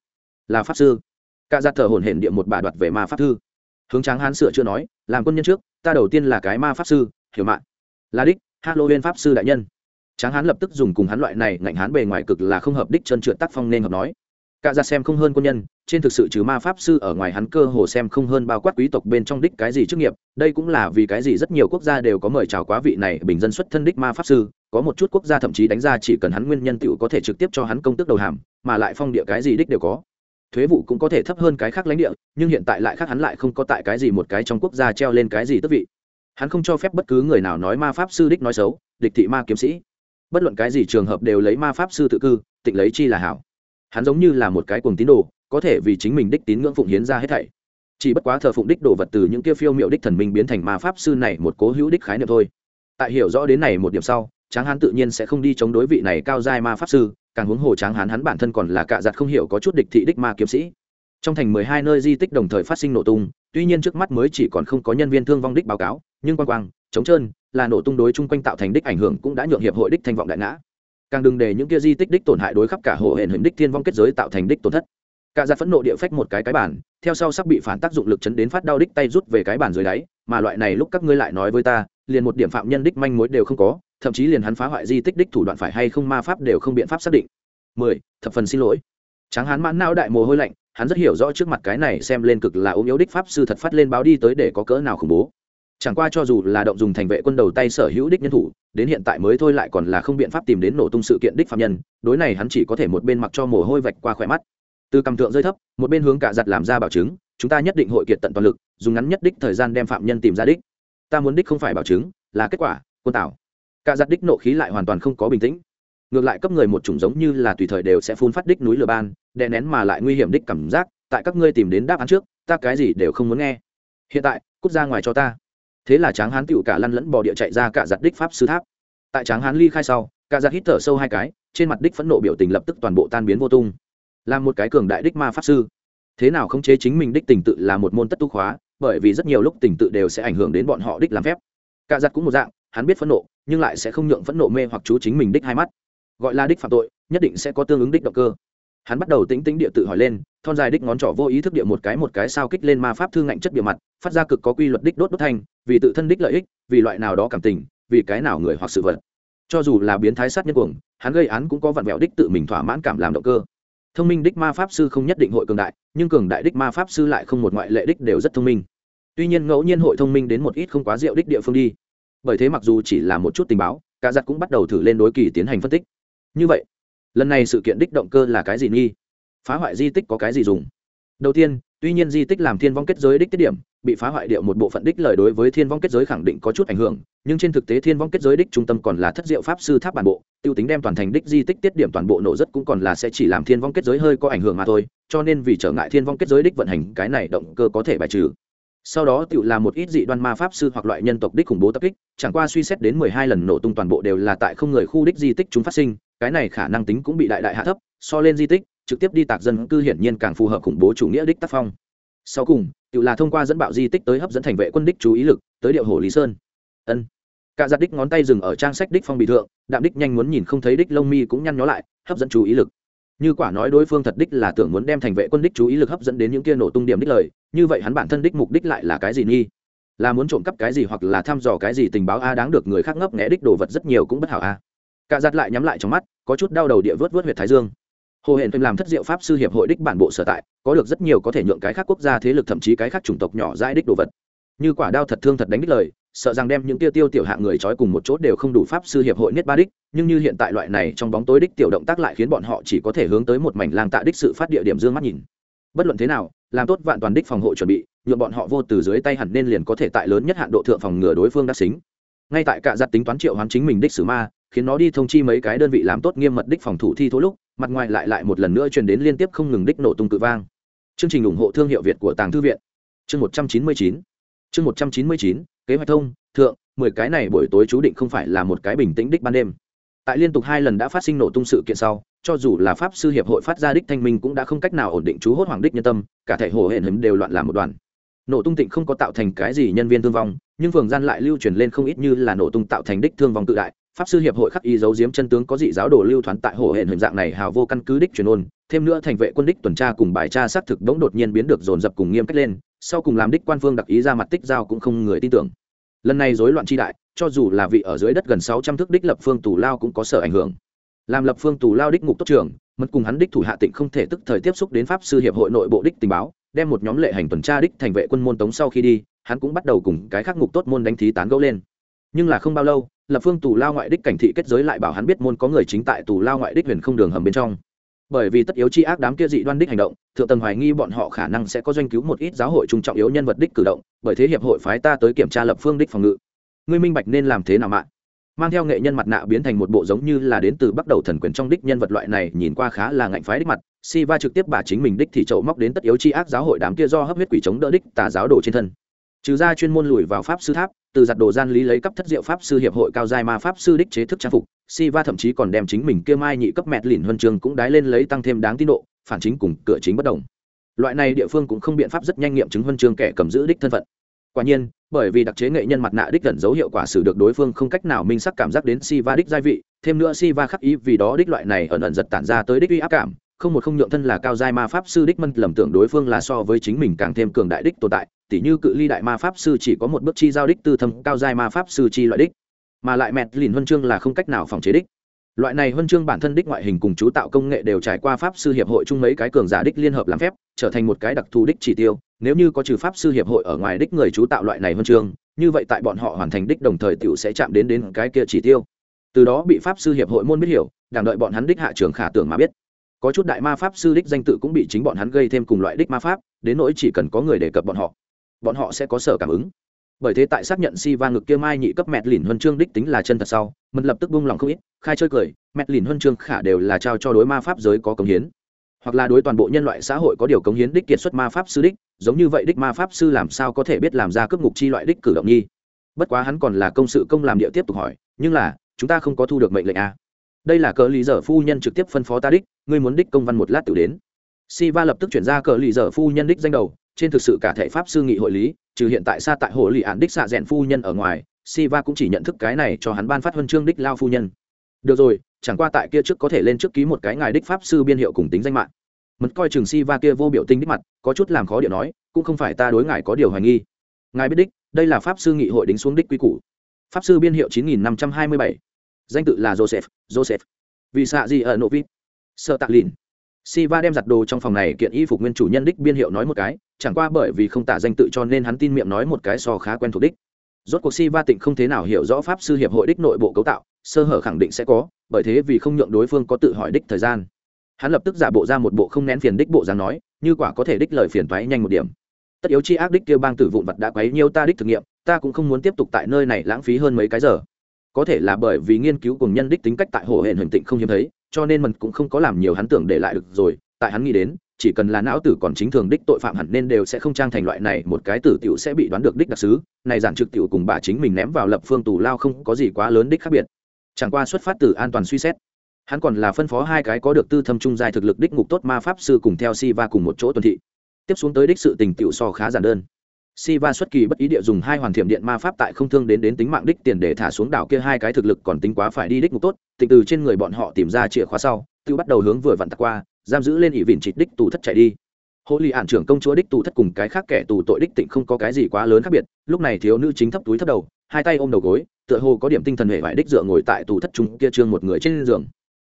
là pháp sư. Cả giác thở hổn hển địa một bà đoạt về ma pháp thư hướng tráng hán sửa chưa nói, làm quân nhân trước, ta đầu tiên là cái ma pháp sư, hiểu mạn. Là đích hello pháp sư đại nhân. Tráng hán lập tức dùng cùng hắn loại này ngạnh hán bề ngoài cực là không hợp đích trơn trượt tác phong nên hợp nói. Cả ra xem không hơn quân nhân, trên thực sự trừ ma pháp sư ở ngoài hắn cơ hồ xem không hơn bao quát quý tộc bên trong đích cái gì chức nghiệp, đây cũng là vì cái gì rất nhiều quốc gia đều có mời chào quá vị này bình dân xuất thân đích ma pháp sư, có một chút quốc gia thậm chí đánh ra chỉ cần hắn nguyên nhân tựu có thể trực tiếp cho hắn công tức đầu hàm, mà lại phong địa cái gì đích đều có thuế vụ cũng có thể thấp hơn cái khác lãnh địa, nhưng hiện tại lại khác hắn lại không có tại cái gì một cái trong quốc gia treo lên cái gì tước vị. Hắn không cho phép bất cứ người nào nói ma pháp sư đích nói xấu, địch thị ma kiếm sĩ. Bất luận cái gì trường hợp đều lấy ma pháp sư tự cư, tịnh lấy chi là hảo. Hắn giống như là một cái cuồng tín đồ, có thể vì chính mình đích tín ngưỡng phụng hiến ra hết thảy. Chỉ bất quá thờ phụng đích đồ vật từ những kia phiêu miệu đích thần minh biến thành ma pháp sư này một cố hữu đích khái niệm thôi. Tại hiểu rõ đến này một điểm sau tráng hán tự nhiên sẽ không đi chống đối vị này cao giai ma pháp sư, càng huống hồ tráng hán hắn bản thân còn là cạ giặt không hiểu có chút địch thị đích ma kiếm sĩ. Trong thành mười hai nơi di tích đồng thời phát sinh nổ tung, tuy nhiên trước mắt mới chỉ còn không có nhân viên thương vong đích báo cáo, nhưng quang quang chống trơn, là nổ tung đối chung quanh tạo thành đích ảnh hưởng cũng đã nhượng hiệp hội đích thanh vọng đại ngã. Càng đừng để những kia di tích đích tổn hại đối khắp cả hồ hệ hình đích thiên vong kết giới tạo thành đích tổn thất. Cả giặt phẫn nộ địa phách một cái cái bản theo sau sắp bị phản tác dụng lực chấn đến phát đau đích tay rút về cái bản dưới đáy, mà loại này lúc các ngươi lại nói với ta liền một điểm phạm nhân đích manh mối đều không có, thậm chí liền hắn phá hoại di tích đích thủ đoạn phải hay không ma pháp đều không biện pháp xác định. Mười, thập phần xin lỗi. Tráng hán mãn não đại mồ hôi lạnh, hắn rất hiểu rõ trước mặt cái này xem lên cực là ốm yếu đích pháp sư thật phát lên báo đi tới để có cỡ nào khủng bố. Chẳng qua cho dù là động dùng thành vệ quân đầu tay sở hữu đích nhân thủ, đến hiện tại mới thôi lại còn là không biện pháp tìm đến nổ tung sự kiện đích phạm nhân, đối này hắn chỉ có thể một bên mặc cho mồ hôi vạch qua khỏe mắt. Từ cầm thượng rơi thấp, một bên hướng cả giặt làm ra bảo chứng, chúng ta nhất định hội kiệt tận toàn lực, dùng ngắn nhất đích thời gian đem phạm nhân tìm ra đích ta muốn đích không phải bảo chứng, là kết quả, quân tảo cả giặt đích nộ khí lại hoàn toàn không có bình tĩnh. Ngược lại cấp người một chủng giống như là tùy thời đều sẽ phun phát đích núi lửa ban, đè nén mà lại nguy hiểm đích cảm giác, tại các ngươi tìm đến đáp án trước, ta cái gì đều không muốn nghe. Hiện tại, cút ra ngoài cho ta. Thế là tráng hán tựu cả lăn lẫn bò địa chạy ra cả giặt đích pháp sư tháp. Tại tráng hán ly khai sau, cả giặt hít thở sâu hai cái, trên mặt đích phẫn nộ biểu tình lập tức toàn bộ tan biến vô tung. Là một cái cường đại đích ma pháp sư. Thế nào không chế chính mình đích tình tự là một môn tất tu khóa bởi vì rất nhiều lúc tình tự đều sẽ ảnh hưởng đến bọn họ đích làm phép. Cả giặt cũng một dạng, hắn biết phẫn nộ, nhưng lại sẽ không nhượng phẫn nộ mê hoặc chú chính mình đích hai mắt. Gọi là đích phạm tội, nhất định sẽ có tương ứng đích động cơ. Hắn bắt đầu tính tính địa tự hỏi lên, thon dài đích ngón trỏ vô ý thức địa một cái một cái sao kích lên ma pháp thư ngạnh chất bề mặt, phát ra cực có quy luật đích đốt đốt thanh, vì tự thân đích lợi ích, vì loại nào đó cảm tình, vì cái nào người hoặc sự vật. Cho dù là biến thái sát nhân cuồng, hắn gây án cũng có vặn vẹo đích tự mình thỏa mãn cảm làm động cơ. Thông minh đích ma pháp sư không nhất định hội cường đại, nhưng cường đại đích ma pháp sư lại không một ngoại lệ đích đều rất thông minh tuy nhiên ngẫu nhiên hội thông minh đến một ít không quá rượu đích địa phương đi. Bởi thế mặc dù chỉ là một chút tình báo, cả giặc cũng bắt đầu thử lên đối kỳ tiến hành phân tích. Như vậy, lần này sự kiện đích động cơ là cái gì nghi? Phá hoại di tích có cái gì dùng? Đầu tiên, tuy nhiên di tích làm thiên vong kết giới đích tiết điểm, bị phá hoại điệu một bộ phận đích lời đối với thiên vong kết giới khẳng định có chút ảnh hưởng, nhưng trên thực tế thiên vong kết giới đích trung tâm còn là thất diệu pháp sư tháp bản bộ t i ê u tính đem toàn thành đích di tích tiết điểm toàn bộ nổ rất cũng còn là sẽ chỉ làm thiên vong kết giới hơi có ảnh hưởng mà thôi, cho nên vì trở ngại thiên vong kết giới đích vận hành, cái này động cơ có thể bài trừ sau đó tự là một ít dị đoan ma pháp sư hoặc loại nhân tộc đích khủng bố tập kích, chẳng qua suy xét đến mười hai lần nổ tung toàn bộ đều là tại không người khu đích di tích chúng phát sinh, cái này khả năng tính cũng bị đại đại hạ thấp, so lên di tích, trực tiếp đi tạc dân cư hiển nhiên càng phù hợp khủng bố chủ nghĩa đích tác phong. Sau cùng tự là thông qua dẫn bạo di tích tới hấp dẫn thành vệ quân đích chú ý lực, tới điệu hồ lý sơn. Ân. Cả giặt đích ngón tay dừng ở trang sách đích phong bị thượng, đạm đích nhanh muốn nhìn không thấy đích lông mi cũng nhăn nhó lại, hấp dẫn chú ý lực như quả nói đối phương thật đích là tưởng muốn đem thành vệ quân đích chú ý lực hấp dẫn đến những kia nổ tung điểm đích lời, như vậy hắn bản thân đích mục đích lại là cái gì nghi? Là muốn trộm cắp cái gì hoặc là thăm dò cái gì tình báo a đáng được người khác ngấp nghẽ đích đồ vật rất nhiều cũng bất hảo a. Cả giặt lại nhắm lại trong mắt, có chút đau đầu địa vớt vớt huyệt thái dương. Hồ hển thêm làm thất diệu pháp sư hiệp hội đích bản bộ sở tại, có được rất nhiều có thể nhượng cái khác quốc gia thế lực thậm chí cái khác chủng tộc nhỏ dãi đích đồ vật. Như quả đao thật thương thật đánh đích lời sợ rằng đem những tiêu tiêu tiểu hạng người trói cùng một chỗ đều không đủ pháp sư hiệp hội niết ba đích, nhưng như hiện tại loại này trong bóng tối đích tiểu động tác lại khiến bọn họ chỉ có thể hướng tới một mảnh lang tạ đích sự phát địa điểm dương mắt nhìn. Bất luận thế nào, làm tốt vạn toàn đích phòng hộ chuẩn bị nhuộm bọn họ vô từ dưới tay hẳn nên liền có thể tại lớn nhất hạn độ thượng phòng ngừa đối phương đắc xính. Ngay tại cả giặt tính toán triệu hoán chính mình đích sử ma, khiến nó đi thông chi mấy cái đơn vị làm tốt nghiêm mật đích phòng thủ thi thố lúc, mặt ngoài lại lại một lần nữa truyền đến liên tiếp không ngừng đích nổ tung cự vang. Chương trình ủng hộ thương hiệu việt của tàng thư viện. Chương một trăm chín mươi chín. Chương một trăm chín mươi chín kế hoạch thông, thượng, mười cái này buổi tối chú định không phải là một cái bình tĩnh đích ban đêm. Tại liên tục hai lần đã phát sinh nổ tung sự kiện sau, cho dù là pháp sư hiệp hội phát ra đích thanh minh cũng đã không cách nào ổn định chú hốt hoàng đích nhân tâm, cả thể hồ hển hứng đều loạn làm một đoàn. Nổ tung tịnh không có tạo thành cái gì nhân viên thương vong, nhưng phường gian lại lưu truyền lên không ít như là nổ tung tạo thành đích thương vong tự đại pháp sư hiệp hội khắc y giấu giếm chân tướng có dị giáo đồ lưu thoán tại hồ hển hình dạng này hào vô căn cứ đích truyền ôn, thêm nữa thành vệ quân đích tuần tra cùng bài tra xác thực đống đột nhiên biến được dồn dập cùng nghiêm cách lên, sau cùng làm đích quan phương đặc ý ra mặt tích giao cũng không người tin tưởng. Lần này rối loạn chi đại, cho dù là vị ở dưới đất gần sáu trăm thước đích lập phương tù lao cũng có sở ảnh hưởng. Làm lập phương tù lao đích ngục tốt trường mật cùng hắn đích thủ hạ tịnh không thể tức thời tiếp xúc đến pháp sư hiệp hội nội bộ đích tình báo, đem một nhóm lệ hành tuần tra đích thành vệ quân môn tống sau khi đi, hắn cũng bắt đầu cùng cái khắc ngục tốt môn đánh thí tán gẫu lên nhưng là không bao lâu, lập phương tù lao ngoại đích cảnh thị kết giới lại bảo hắn biết môn có người chính tại tù lao ngoại đích huyền không đường hầm bên trong. Bởi vì tất yếu chi ác đám kia dị đoan đích hành động, thượng tầng hoài nghi bọn họ khả năng sẽ có doanh cứu một ít giáo hội trung trọng yếu nhân vật đích cử động, bởi thế hiệp hội phái ta tới kiểm tra lập phương đích phòng ngự. Ngươi minh bạch nên làm thế nào mạng mang theo nghệ nhân mặt nạ biến thành một bộ giống như là đến từ bắt đầu thần quyền trong đích nhân vật loại này, nhìn qua khá là ngạnh phái đích mặt. Si va trực tiếp bà chính mình đích thì chậu móc đến tất yếu chi ác giáo hội đám kia do hấp huyết quỷ chống đỡ đích tà giáo đồ trên thân. Trừ ra chuyên môn lùi vào pháp sư tháp từ giặt đồ gian lý lấy cấp thất diệu pháp sư hiệp hội cao giai ma pháp sư đích chế thức trang phục si va thậm chí còn đem chính mình kia mai nhị cấp mẹt lìn huân trường cũng đái lên lấy tăng thêm đáng tín độ, phản chính cùng cửa chính bất đồng. Loại này địa phương cũng không biện pháp rất nhanh nghiệm chứng huân chương kẻ cầm giữ đích thân phận. Quả nhiên, bởi vì đặc chế nghệ nhân mặt nạ đích gần dấu hiệu quả xử được đối phương không cách nào minh sắc cảm giác đến si va đích gia vị, thêm nữa si va khắc ý vì đó đích loại này ẩn ẩn giật tản ra tới đích uy áp cảm không một không nhượng thân là cao giai ma pháp sư đích mân, lầm tưởng đối phương là so với chính mình càng thêm cường đại đích tồn tại, tỉ như cự ly đại ma pháp sư chỉ có một bước chi giao đích tư thâm, cao giai ma pháp sư chi loại đích. Mà lại mẹt lìn huân chương là không cách nào phòng chế đích. Loại này huân chương bản thân đích ngoại hình cùng chú tạo công nghệ đều trải qua pháp sư hiệp hội chung mấy cái cường giả đích liên hợp làm phép, trở thành một cái đặc thù đích chỉ tiêu. Nếu như có trừ pháp sư hiệp hội ở ngoài đích người chú tạo loại này huân chương, như vậy tại bọn họ hoàn thành đích đồng thời tiểu sẽ chạm đến đến cái kia chỉ tiêu. Từ đó bị pháp sư hiệp hội môn biết hiểu, đảng đợi bọn hắn đích hạ trường khả tưởng mà biết có chút đại ma pháp sư đích danh tự cũng bị chính bọn hắn gây thêm cùng loại đích ma pháp, đến nỗi chỉ cần có người đề cập bọn họ bọn họ sẽ có sở cảm ứng. Bởi thế tại xác nhận si va ngực kia mai nhị cấp mẹt lìn huân chương đích tính là chân thật sau mật lập tức bung lòng không ít, khai chơi cười, mẹt lìn huân chương khả đều là trao cho đối ma pháp giới có cống hiến. Hoặc là đối toàn bộ nhân loại xã hội có điều cống hiến đích kiệt xuất ma pháp sư đích, giống như vậy đích ma pháp sư làm sao có thể biết làm ra cướp ngục chi loại đích cử động nhi bất quá hắn còn là công sự công làm địa tiếp tục hỏi, nhưng là, chúng ta không có thu được mệnh lệnh a à? Đây là cờ lý dở phu nhân trực tiếp phân phó ta đích, ngươi muốn đích công văn một lát tự đến. Si va lập tức chuyển ra cờ lý dở phu nhân đích danh đầu, trên thực sự cả thể pháp sư nghị hội lý, trừ hiện tại xa tại hồ lì ạn đích xạ rẽn phu nhân ở ngoài si va cũng chỉ nhận thức cái này cho hắn ban phát huân chương đích lao phu nhân. Được rồi, chẳng qua tại kia trước có thể lên trước ký một cái ngài đích pháp sư biên hiệu cùng tính danh mạng. Mật coi trường si va kia vô biểu tinh đích mặt, có chút làm khó điện nói, cũng không phải ta đối ngài có điều hoài nghi. Ngài biết đích, đây là pháp sư nghị hội đính xuống đích quy củ. Pháp sư biên hiệu chín nghìn năm trăm hai mươi bảy danh tự là joseph joseph vì xạ gì ở novit sợ tạc lìn Siva đem giặt đồ trong phòng này kiện y phục nguyên chủ nhân đích biên hiệu nói một cái, chẳng qua bởi vì không tả danh tự cho nên hắn tin miệng nói một cái so khá quen thuộc đích. Rốt cuộc Siva tịnh không thế nào hiểu rõ pháp sư hiệp hội đích nội bộ cấu tạo, sơ hở khẳng định sẽ có, bởi thế vì không nhượng đối phương có tự hỏi đích thời gian. Hắn lập tức giả bộ ra một bộ không nén phiền đích bộ dáng nói, như quả có thể đích lời phiền toái nhanh một điểm. Tất yếu chi ác đích kia bang tử vụn vật đã quấy nhiêu ta đích thực nghiệm, ta cũng không muốn tiếp tục tại nơi này lãng phí hơn mấy cái giờ. Có thể là bởi vì nghiên cứu cùng nhân đích tính cách tại hồ hẹn hình tịnh không hiếm thấy, cho nên mình cũng không có làm nhiều hắn tưởng để lại được rồi, tại hắn nghĩ đến chỉ cần là não tử còn chính thường đích tội phạm hẳn nên đều sẽ không trang thành loại này một cái tử tiểu sẽ bị đoán được đích đặc sứ. Này giản trực tiểu cùng bà chính mình ném vào lập phương tù lao không có gì quá lớn đích khác biệt. Chẳng qua xuất phát từ an toàn suy xét hắn còn là phân phó hai cái có được tư thâm trung dài thực lực đích ngục tốt ma pháp sư cùng theo si va cùng một chỗ tuần thị. Tiếp xuống tới đích sự tình tiểu so khá giản đơn si va xuất kỳ bất ý địa dùng hai hoàn thiểm điện ma pháp tại không thương đến đến tính mạng đích tiền để thả xuống đảo kia hai cái thực lực còn tính quá phải đi đích ngục tốt, tịnh từ trên người bọn họ tìm ra chìa khóa sau, tự bắt đầu hướng vừa vặn tặc qua, giam giữ lên ỷ vịn trịch đích tù thất chạy đi. Hộ lì ạn trưởng công chúa đích tù thất cùng cái khác kẻ tù tội đích tịnh không có cái gì quá lớn khác biệt, lúc này thiếu nữ chính thấp túi thấp đầu, hai tay ôm đầu gối, tựa hồ có điểm tinh thần hệ vải đích dựa ngồi tại tù thất chúng kia trương một người trên giường.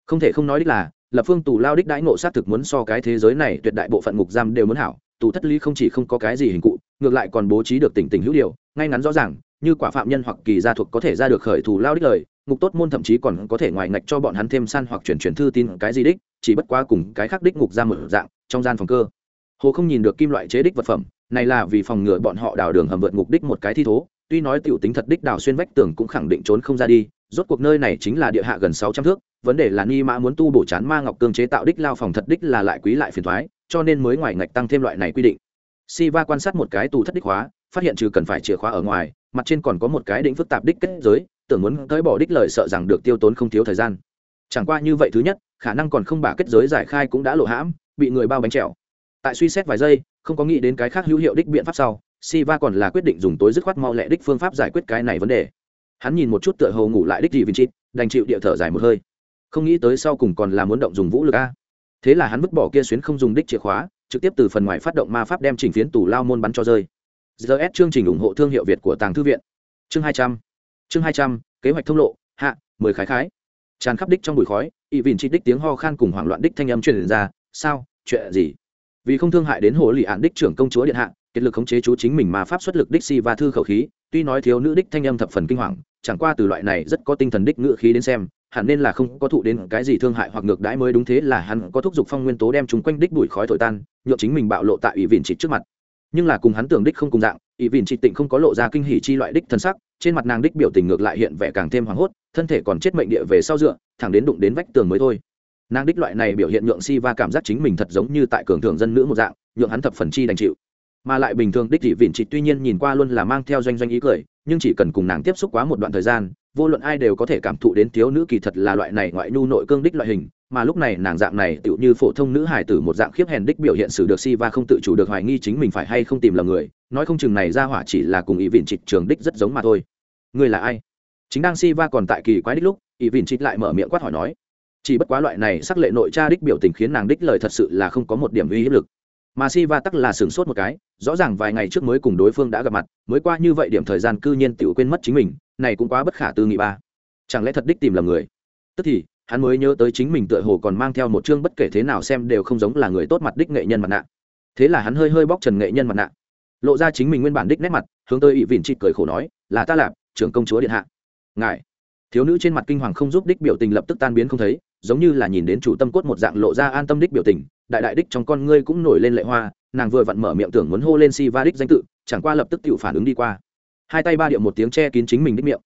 Không thể không nói đích là, lập phương tù lao đích đãi ngộ sát thực muốn so cái thế giới này tuyệt đại bộ phận ngục giam đều muốn hảo, tù thất ly không chỉ không có cái gì hình cụ ngược lại còn bố trí được tỉnh tỉnh hữu điều, ngay ngắn rõ ràng, như quả phạm nhân hoặc kỳ gia thuộc có thể ra được khởi thù lao đích lời, ngục tốt môn thậm chí còn có thể ngoài ngạch cho bọn hắn thêm san hoặc chuyển chuyển thư tin cái gì đích, chỉ bất quá cùng cái khác đích ngục ra một dạng, trong gian phòng cơ. Hồ không nhìn được kim loại chế đích vật phẩm, này là vì phòng ngừa bọn họ đào đường hầm vượt ngục đích một cái thi thố, tuy nói tiểu tính thật đích đào xuyên vách tường cũng khẳng định trốn không ra đi, rốt cuộc nơi này chính là địa hạ gần sáu trăm thước, vấn đề là ni mã muốn tu bổ chán ma ngọc cương chế tạo đích lao phòng thật đích là lại quý lại phiền thoái, cho nên mới ngoài ngạch tăng thêm loại này quy định si va quan sát một cái tù thất đích hóa phát hiện trừ cần phải chìa khóa ở ngoài mặt trên còn có một cái đỉnh phức tạp đích kết giới tưởng muốn tới bỏ đích lời sợ rằng được tiêu tốn không thiếu thời gian chẳng qua như vậy thứ nhất khả năng còn không bả kết giới giải khai cũng đã lộ hãm bị người bao bánh trèo tại suy xét vài giây không có nghĩ đến cái khác hữu hiệu đích biện pháp sau Siva còn là quyết định dùng tối dứt khoát mau lẹ đích phương pháp giải quyết cái này vấn đề. Hắn nhìn một chút tựa hồ ngủ lại đích gì Vinci, đành chịu địa thở dài một hơi. Không nghĩ tới sau cùng còn là muốn động dùng vũ lực a. Thế là hắn vứt bỏ kia xuyến không dùng đích chìa khóa, trực tiếp từ phần ngoài phát động ma pháp đem chỉnh phiến tủ lao môn bắn cho rơi. GS chương trình ủng hộ thương hiệu Việt của Tàng thư viện. Chương 200. Chương 200, kế hoạch thông lộ, hạ, mười khái khái. Tràn khắp đích trong bụi khói, y vìn chỉ đích tiếng ho khan cùng hoảng loạn đích thanh âm truyền ra, sao, chuyện gì? Vì không thương hại đến hồ lì án đích trưởng công chúa điện hạ, kết lực khống chế chú chính mình mà pháp xuất lực đích si và thư khẩu khí, tuy nói thiếu nữ đích thanh âm thập phần kinh hoàng, chẳng qua từ loại này rất có tinh thần đích ngữ khí đến xem, hẳn nên là không có thụ đến cái gì thương hại hoặc ngược đãi mới đúng thế là hắn có thúc giục phong nguyên tố đem chúng quanh đích bụi khói thổi tan, nhượng chính mình bạo lộ tại ủy vịn chị trước mặt. Nhưng là cùng hắn tưởng đích không cùng dạng ỷ vịn chị tịnh không có lộ ra kinh hỉ chi loại đích thân sắc trên mặt nàng đích biểu tình ngược lại hiện vẻ càng thêm hoảng hốt thân thể còn chết mệnh địa về sau dựa thẳng đến đụng đến vách tường mới thôi. Nàng đích loại này biểu hiện nhượng si và cảm giác chính mình thật giống như tại cường thường dân nữ một dạng nhượng hắn thập phần chi đành chịu. Mà lại bình thường đích ỷ vịn chị tuy nhiên nhìn qua luôn là mang theo doanh doanh ý cười nhưng chỉ cần cùng nàng tiếp xúc quá một đoạn thời gian vô luận ai đều có thể cảm thụ đến thiếu nữ kỳ thật là loại này ngoại nhu nội cương đích loại hình, mà lúc này nàng dạng này tựu như phổ thông nữ hải tử một dạng khiếp hèn đích biểu hiện xử được si và không tự chủ được hoài nghi chính mình phải hay không tìm lầm người, nói không chừng này ra hỏa chỉ là cùng ý vịn trịch trường đích rất giống mà thôi. Người là ai? Chính đang si va còn tại kỳ quái đích lúc ý vịn trịch lại mở miệng quát hỏi nói, chỉ bất quá loại này sắc lệ nội cha đích biểu tình khiến nàng đích lời thật sự là không có một điểm uy hiếp lực mà si va tắc là sửng sốt một cái, rõ ràng vài ngày trước mới cùng đối phương đã gặp mặt, mới qua như vậy điểm thời gian cư nhiên tự quên mất chính mình, này cũng quá bất khả tư nghị ba. Chẳng lẽ thật đích tìm lầm người? Tức thì, hắn mới nhớ tới chính mình tựa hồ còn mang theo một chương bất kể thế nào xem đều không giống là người tốt mặt đích nghệ nhân mặt nạ. Thế là hắn hơi hơi bóc trần nghệ nhân mặt nạ. Lộ ra chính mình nguyên bản đích nét mặt, hướng tới ỵ vìn chị cười khổ nói, là ta lạp trưởng công chúa điện hạ. Ngài thiếu nữ trên mặt kinh hoàng không giúp đích biểu tình lập tức tan biến không thấy, giống như là nhìn đến chủ tâm cốt một dạng lộ ra an tâm đích biểu tình, đại đại đích trong con ngươi cũng nổi lên lệ hoa, nàng vừa vặn mở miệng tưởng muốn hô lên si va đích danh tự, chẳng qua lập tức tự phản ứng đi qua. Hai tay ba điệu một tiếng che kín chính mình đích miệng.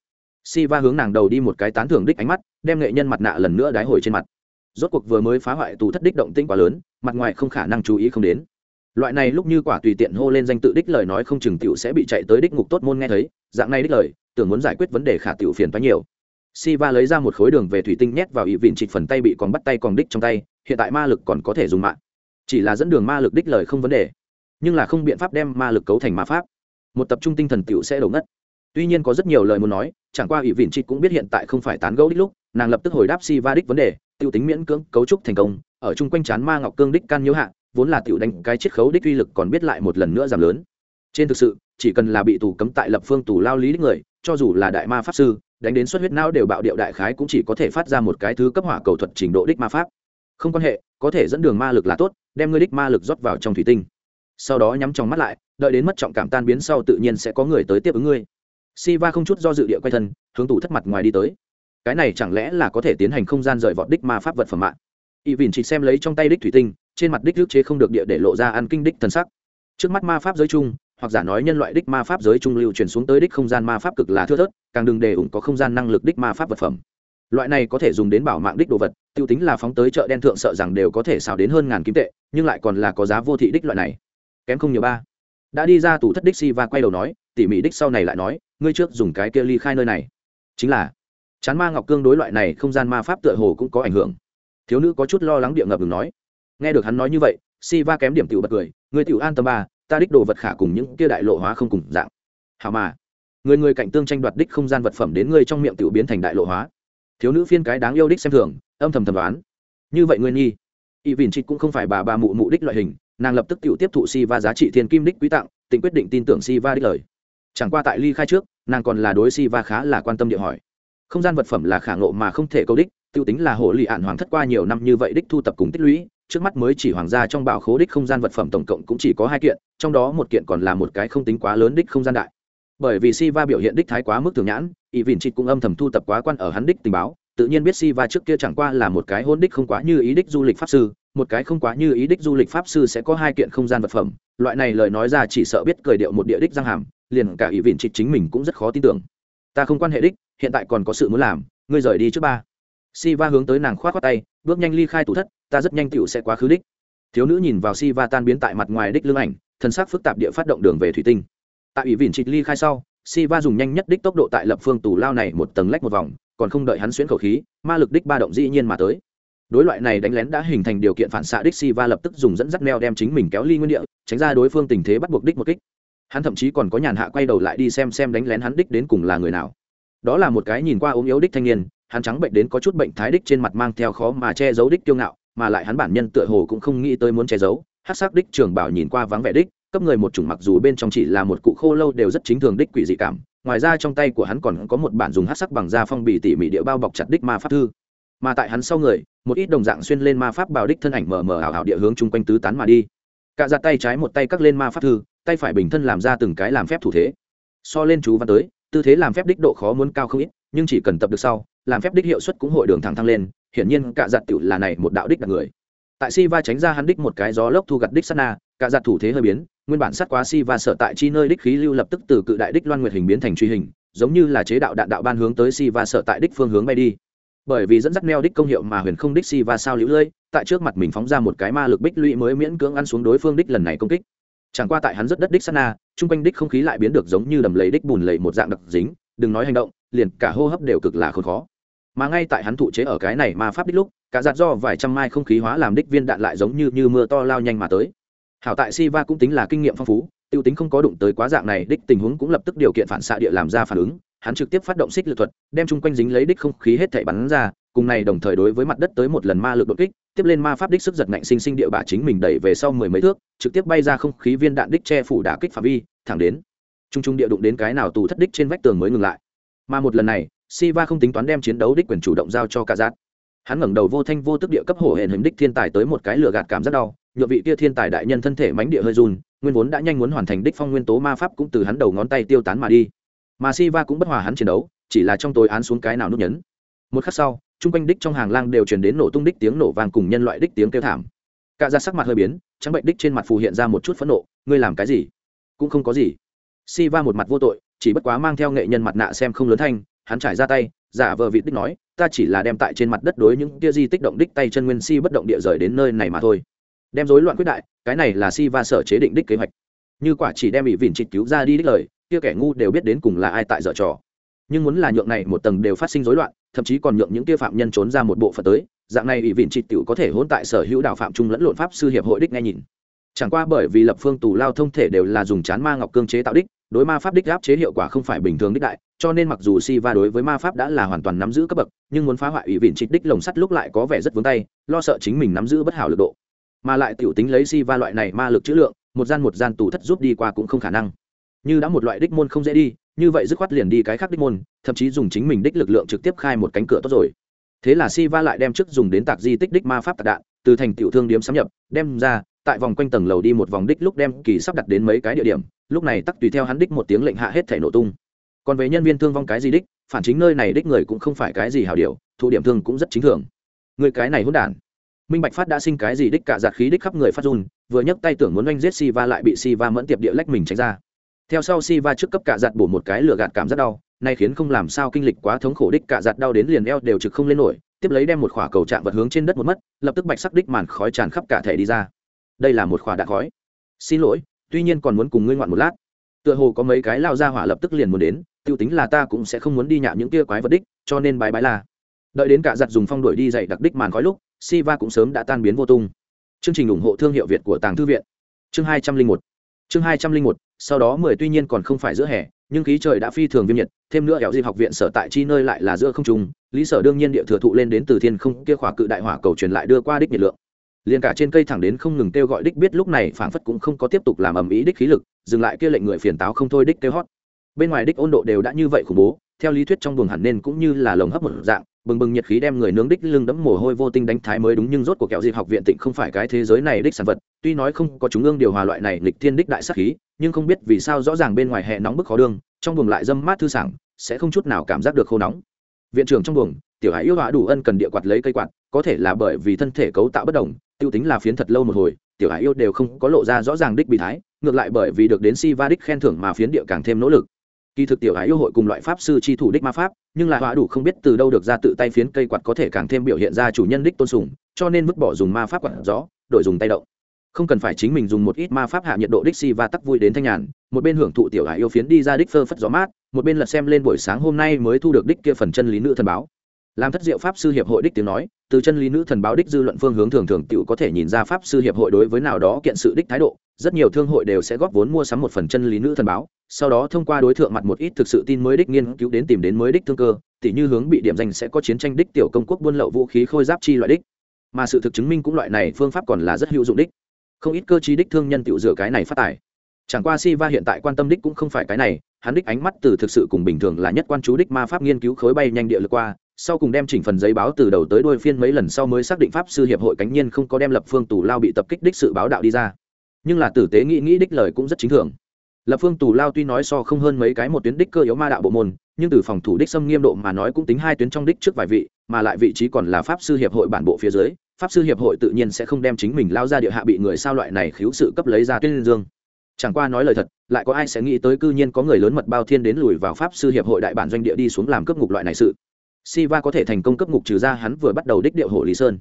Si va hướng nàng đầu đi một cái tán thưởng đích ánh mắt, đem nghệ nhân mặt nạ lần nữa đái hồi trên mặt. Rốt cuộc vừa mới phá hoại tù thất đích động tinh quá lớn, mặt ngoài không khả năng chú ý không đến. Loại này lúc như quả tùy tiện hô lên danh tự đích lời nói không chừng tiểu sẽ bị chạy tới đích ngục tốt môn nghe thấy, dạng này đích lời, tưởng muốn giải quyết vấn đề khả tiểu phiền quá nhiều si va lấy ra một khối đường về thủy tinh nhét vào ỵ vịn trịch phần tay bị còn bắt tay còn đích trong tay, hiện tại ma lực còn có thể dùng mạng. Chỉ là dẫn đường ma lực đích lời không vấn đề, nhưng là không biện pháp đem ma lực cấu thành ma pháp. Một tập trung tinh thần tiểu sẽ đổ ngất. Tuy nhiên có rất nhiều lời muốn nói, chẳng qua ỵ vịn trịch cũng biết hiện tại không phải tán gẫu đích lúc, nàng lập tức hồi đáp si va đích vấn đề t i u tính miễn cưỡng cấu trúc thành công, ở chung quanh chán ma ngọc cương đích can nhiễu hạ, vốn là tiểu đánh cái chiết khấu đích uy lực còn biết lại một lần nữa giảm lớn. Trên thực sự, chỉ cần là bị tù cấm tại lập phương tù lao lý đích người, cho dù là đại ma pháp sư đánh đến suất huyết não đều bạo điệu đại khái cũng chỉ có thể phát ra một cái thứ cấp hỏa cầu thuật trình độ đích ma pháp. Không quan hệ, có thể dẫn đường ma lực là tốt, đem ngươi đích ma lực rót vào trong thủy tinh. Sau đó nhắm trong mắt lại, đợi đến mất trọng cảm tan biến sau tự nhiên sẽ có người tới tiếp ứng ngươi. Siva không chút do dự địa quay thân, hướng tủ thất mặt ngoài đi tới. Cái này chẳng lẽ là có thể tiến hành không gian rời vọt đích ma pháp vật phẩm mạng y vìn chỉ xem lấy trong tay đích thủy tinh, trên mặt đích rước chế không được địa để lộ ra ăn kinh đích thần sắc. Trước mắt ma pháp giới chung hoặc giả nói nhân loại đích ma pháp giới trung lưu truyền xuống tới đích không gian ma pháp cực là thưa thớt, càng đừng để ủng có không gian năng lực đích ma pháp vật phẩm. Loại này có thể dùng đến bảo mạng đích đồ vật, tiêu tính là phóng tới chợ đen thượng sợ rằng đều có thể xào đến hơn ngàn kim tệ, nhưng lại còn là có giá vô thị đích loại này. Kém không nhiều ba. Đã đi ra tủ thất đích si và quay đầu nói, tỉ mỉ đích sau này lại nói, ngươi trước dùng cái kia ly khai nơi này. Chính là, chán ma ngọc cương đối loại này không gian ma pháp tựa hồ cũng có ảnh hưởng. Thiếu nữ có chút lo lắng địa ngập ngừng nói. Nghe được hắn nói như vậy, si va kém điểm tiểu bật cười người tiểu an tâm ba ta đích đồ vật khả cùng những kia đại lộ hóa không cùng dạng. Hào mà. Người người cạnh tương tranh đoạt đích không gian vật phẩm đến ngươi trong miệng tiểu biến thành đại lộ hóa. Thiếu nữ phiên cái đáng yêu đích xem thường, âm thầm thầm đoán. Như vậy ngươi nghi. Y vìn trịch cũng không phải bà bà mụ mụ đích loại hình, nàng lập tức tự tiếp thụ si va giá trị thiên kim đích quý tặng tỉnh quyết định tin tưởng si va đích lời. Chẳng qua tại ly khai trước, nàng còn là đối si va khá là quan tâm địa hỏi. Không gian vật phẩm là khả ngộ mà không thể câu đích, tiêu tính là hồ lì ạn hoàng thất qua nhiều năm như vậy đích thu tập cùng tích lũy trước mắt mới chỉ hoàng gia trong bảo khố đích không gian vật phẩm tổng cộng cũng chỉ có hai kiện, trong đó một kiện còn là một cái không tính quá lớn đích không gian đại. Bởi vì si va biểu hiện đích thái quá mức thường nhãn ỷ vìn trịt cũng âm thầm thu tập quá quan ở hắn đích tình báo, tự nhiên biết si va trước kia chẳng qua là một cái hôn đích không quá như ý đích du lịch pháp sư, một cái không quá như ý đích du lịch pháp sư sẽ có hai kiện không gian vật phẩm, loại này lời nói ra chỉ sợ biết cười điệu một địa đích răng hàm, liền cả ý vịn trịch chính mình cũng rất khó tin tưởng. Ta không quan hệ đích, hiện tại còn có sự muốn làm, ngươi rời đi trước ba si va hướng tới nàng khoát khoát tay, bước nhanh ly khai tủ thất, ta rất nhanh tựu sẽ quá khứ đích. Thiếu nữ nhìn vào si va tan biến tại mặt ngoài đích lưng ảnh, thân xác phức tạp địa phát động đường về thủy tinh. Tại ủy vịn trịt ly khai sau si va dùng nhanh nhất đích tốc độ tại lập phương tù lao này một tầng lách một vòng, còn không đợi hắn xuyễn khẩu khí, ma lực đích ba động dĩ nhiên mà tới. Đối loại này đánh lén đã hình thành điều kiện phản xạ đích si va lập tức dùng dẫn dắt neo đem chính mình kéo ly nguyên địa, tránh ra đối phương tình thế bắt buộc đích một kích. Hắn thậm chí còn có nhàn hạ quay đầu lại đi xem xem đánh lén hắn đích đến cùng là người nào. Đó là một cái nhìn qua ốm yếu đích thanh niên hắn trắng bệnh đến có chút bệnh thái đích trên mặt mang theo khó mà che giấu đích kiêu ngạo, mà lại hắn bản nhân tựa hồ cũng không nghĩ tới muốn che giấu. Hát sắc đích trường bảo nhìn qua vắng vẻ đích, cấp người một chủng mặc dù bên trong chỉ là một cụ khô lâu đều rất chính thường đích quỷ dị cảm, ngoài ra trong tay của hắn còn có một bản dùng hát sắc bằng da phong bì tỉ mỉ địa bao bọc chặt đích ma pháp thư. Mà tại hắn sau người, một ít đồng dạng xuyên lên ma pháp bảo đích thân ảnh mờ mờ ảo ảo địa hướng chung quanh tứ tán mà đi. Cả ra tay trái một tay cắt lên ma pháp thư, tay phải bình thân làm ra từng cái làm phép thủ thế. So lên chú văn tới, tư thế làm phép đích độ khó muốn cao không ít, nhưng chỉ cần tập được sau làm phép đích hiệu suất cũng hội đường thẳng thăng lên, hiển nhiên cả giặt tiểu là này một đạo đích đặc người. Tại si va tránh ra hắn đích một cái gió lốc thu gặt đích sát na, cả giặt thủ thế hơi biến, nguyên bản sát quá si va sợ tại chi nơi đích khí lưu lập tức từ cự đại đích loan nguyệt hình biến thành truy hình, giống như là chế đạo đạn đạo ban hướng tới si va sợ tại đích phương hướng bay đi. Bởi vì dẫn dắt neo đích công hiệu mà huyền không đích si va sao lũ lưỡi tại trước mặt mình phóng ra một cái ma lực bích lũy mới miễn cưỡng ăn xuống đối phương đích lần này công kích. Chẳng qua tại hắn rất đất đích sana chung quanh đích không khí lại biến được giống như đầm lầy đích bùn lầy một dạng đặc dính, đừng nói hành động, liền cả hô hấp đều cực là khốn khó mà ngay tại hắn thụ chế ở cái này ma pháp đích lúc, cả giặt do vài trăm mai không khí hóa làm đích viên đạn lại giống như như mưa to lao nhanh mà tới. Hảo tại si va cũng tính là kinh nghiệm phong phú, tiêu tính không có đụng tới quá dạng này đích tình huống cũng lập tức điều kiện phản xạ địa làm ra phản ứng. Hắn trực tiếp phát động xích lực thuật, đem chung quanh dính lấy đích không khí hết thảy bắn ra, cùng này đồng thời đối với mặt đất tới một lần ma lực đột kích, tiếp lên ma pháp đích sức giật mạnh sinh sinh địa bả chính mình đẩy về sau mười mấy thước, trực tiếp bay ra không khí viên đạn đích che phủ đả kích phạm vi, thẳng đến. Trung trung địa đụng đến cái nào tù thất đích trên vách tường mới ngừng lại. Mà một lần này Siva không tính toán đem chiến đấu đích quyền chủ động giao cho cả giác. Hắn ngẩng đầu vô thanh vô tức địa cấp hổ hển hình đích thiên tài tới một cái lửa gạt cảm rất đau nhựa vị kia thiên tài đại nhân thân thể mánh địa hơi run, nguyên vốn đã nhanh muốn hoàn thành đích phong nguyên tố ma pháp cũng từ hắn đầu ngón tay tiêu tán mà đi. Mà Siva cũng bất hòa hắn chiến đấu, chỉ là trong tối án xuống cái nào nút nhấn. Một khắc sau trung quanh đích trong hàng lang đều truyền đến nổ tung đích tiếng nổ vang cùng nhân loại đích tiếng kêu thảm. Cả ra sắc mặt hơi biến, trắng bệnh đích trên mặt phù hiện ra một chút phẫn nộ, ngươi làm cái gì? Cũng không có gì. Siva một mặt vô tội, chỉ bất quá mang theo nghệ nhân mặt nạ xem không lớn thanh hắn trải ra tay, giả vờ vịt đích nói, ta chỉ là đem tại trên mặt đất đối những kia di tích động đích tay chân nguyên si bất động địa rời đến nơi này mà thôi. Đem rối loạn quyết đại, cái này là si va sở chế định đích kế hoạch. Như quả chỉ đem bị vỉn trịch cứu ra đi đích lời, kia kẻ ngu đều biết đến cùng là ai tại dở trò. Nhưng muốn là nhượng này một tầng đều phát sinh rối loạn, thậm chí còn nhượng những kia phạm nhân trốn ra một bộ phận tới, dạng này ủy vịn trịch tiểu có thể hỗn tại sở hữu đạo phạm trung lẫn lộn pháp sư hiệp hội đích nghe nhìn. Chẳng qua bởi vì lập phương tù lao thông thể đều là dùng chán ma ngọc cương chế tạo đích, đối ma pháp đích áp chế hiệu quả không phải bình thường đích đại cho nên mặc dù Siva đối với ma pháp đã là hoàn toàn nắm giữ cấp bậc, nhưng muốn phá hoại ủy vịn trịch đích lồng sắt lúc lại có vẻ rất vướng tay, lo sợ chính mình nắm giữ bất hảo lực độ. Mà lại tiểu tính lấy Siva loại này ma lực chữ lượng, một gian một gian tù thất giúp đi qua cũng không khả năng. Như đã một loại đích môn không dễ đi, như vậy dứt khoát liền đi cái khác đích môn, thậm chí dùng chính mình đích lực lượng trực tiếp khai một cánh cửa tốt rồi. Thế là Siva lại đem trước dùng đến tạc di tích đích ma pháp tạc đạn, từ thành tiểu thương điếm sắm nhập, đem ra, tại vòng quanh tầng lầu đi một vòng đích lúc đem kỳ sắp đặt đến mấy cái địa điểm, lúc này tắc tùy theo hắn đích một tiếng lệnh hạ hết thể nổ tung còn về nhân viên thương vong cái gì đích, phản chính nơi này đích người cũng không phải cái gì hảo điều, thụ điểm thương cũng rất chính thường. Người cái này hỗn đản. Minh bạch phát đã sinh cái gì đích cả giạt khí đích khắp người phát run, vừa nhấc tay tưởng muốn oanh giết si va lại bị si va mẫn tiệp địa lách mình tránh ra. Theo sau si va trước cấp cả giạt bổ một cái lửa gạt cảm rất đau, nay khiến không làm sao kinh lịch quá thống khổ đích cả giạt đau đến liền eo đều trực không lên nổi, tiếp lấy đem một khỏa cầu chạm vật hướng trên đất một mất, lập tức bạch sắc đích màn khói tràn khắp cả thể đi ra. Đây là một khỏa đạn khói. Xin lỗi, tuy nhiên còn muốn cùng ngươi ngoạn một lát tựa hồ có mấy cái lao ra hỏa lập tức liền muốn đến, tiêu tính là ta cũng sẽ không muốn đi nhạo những kia quái vật đích, cho nên bái bái là. Đợi đến cả giặt dùng phong đuổi đi dậy đặc đích màn khói lúc, Siva cũng sớm đã tan biến vô tung. Chương trình ủng hộ thương hiệu việt của tàng thư viện. Chương hai trăm linh một. Chương hai trăm linh một, sau đó mười tuy nhiên còn không phải giữa hè, nhưng khí trời đã phi thường viêm nhiệt, thêm nữa kéo dịp học viện sở tại chi nơi lại là giữa không trung, lý sở đương nhiên địa thừa thụ lên đến từ thiên không, kia khỏa cự đại hỏa cầu truyền lại đưa qua đích nhiệt lượng liền cả trên cây thẳng đến không ngừng kêu gọi đích biết lúc này phảng phất cũng không có tiếp tục làm ầm ĩ đích khí lực, dừng lại kia lệnh người phiền táo không thôi đích kêu hót. Bên ngoài đích ôn độ đều đã như vậy khủng bố, theo lý thuyết trong buồng hẳn nên cũng như là lồng hấp một dạng, bừng bừng nhiệt khí đem người nướng đích lưng đẫm mồ hôi vô tinh đánh thái mới đúng nhưng rốt cuộc kẹo dịp học viện tịnh không phải cái thế giới này đích sản vật, tuy nói không có chúng ương điều hòa loại này lịch thiên đích đại sắc khí, nhưng không biết vì sao rõ ràng bên ngoài hè nóng bức khó đương, trong buồng lại dâm mát thư sảng, sẽ không chút nào cảm giác được khô nóng. Viện trưởng trong buồng, tiểu hải yêu họa đủ ân cần địa quạt lấy cây quạt, có thể là bởi vì thân thể cấu tạo bất đồng tiêu tính là phiến thật lâu một hồi, tiểu hải yêu đều không có lộ ra rõ ràng đích bị thái, ngược lại bởi vì được đến si va đích khen thưởng mà phiến địa càng thêm nỗ lực. Kỳ thực tiểu hải yêu hội cùng loại pháp sư chi thủ đích ma pháp, nhưng lại họa đủ không biết từ đâu được ra tự tay phiến cây quạt có thể càng thêm biểu hiện ra chủ nhân đích tôn sùng, cho nên vứt bỏ dùng ma pháp quạt gió, đổi dùng tay động. Không cần phải chính mình dùng một ít ma pháp hạ nhiệt độ đích si và tắc vui đến thanh nhàn, một bên hưởng thụ tiểu hải yêu phiến đi ra đích phơ phất gió mát, một bên lật xem lên buổi sáng hôm nay mới thu được đích kia phần chân lý nữ thần báo làm thất diệu pháp sư hiệp hội đích tiếng nói, từ chân lý nữ thần báo đích dư luận phương hướng thường thường tự có thể nhìn ra pháp sư hiệp hội đối với nào đó kiện sự đích thái độ, rất nhiều thương hội đều sẽ góp vốn mua sắm một phần chân lý nữ thần báo, sau đó thông qua đối tượng mặt một ít thực sự tin mới đích nghiên cứu đến tìm đến mới đích thương cơ, tỉ như hướng bị điểm danh sẽ có chiến tranh đích tiểu công quốc buôn lậu vũ khí khôi giáp chi loại đích. Mà sự thực chứng minh cũng loại này phương pháp còn là rất hữu dụng đích. Không ít cơ chí đích thương nhân tiểu dựa cái này phát tài. Chẳng qua si va hiện tại quan tâm đích cũng không phải cái này, hắn đích ánh mắt từ thực sự cùng bình thường là nhất quan chú đích ma pháp nghiên cứu khối bay nhanh địa lực qua sau cùng đem chỉnh phần giấy báo từ đầu tới đôi phiên mấy lần sau mới xác định pháp sư hiệp hội cánh nhiên không có đem lập phương tù lao bị tập kích đích sự báo đạo đi ra. Nhưng là tử tế nghĩ nghĩ đích lời cũng rất chính thường. Lập phương tù lao tuy nói so không hơn mấy cái một tuyến đích cơ yếu ma đạo bộ môn, nhưng từ phòng thủ đích xâm nghiêm độ mà nói cũng tính hai tuyến trong đích trước vài vị, mà lại vị trí còn là pháp sư hiệp hội bản bộ phía dưới, pháp sư hiệp hội tự nhiên sẽ không đem chính mình lao ra địa hạ bị người sao loại này khiếu sự cấp lấy ra tuyên dương. Chẳng qua nói lời thật, lại có ai sẽ nghĩ tới cư nhiên có người lớn mật bao thiên đến lùi vào pháp sư hiệp hội đại bản doanh địa đi xuống làm cấp ngục loại này sự. Siva có thể thành công cấp ngục trừ ra hắn vừa bắt đầu đích điệu hộ Lý Sơn.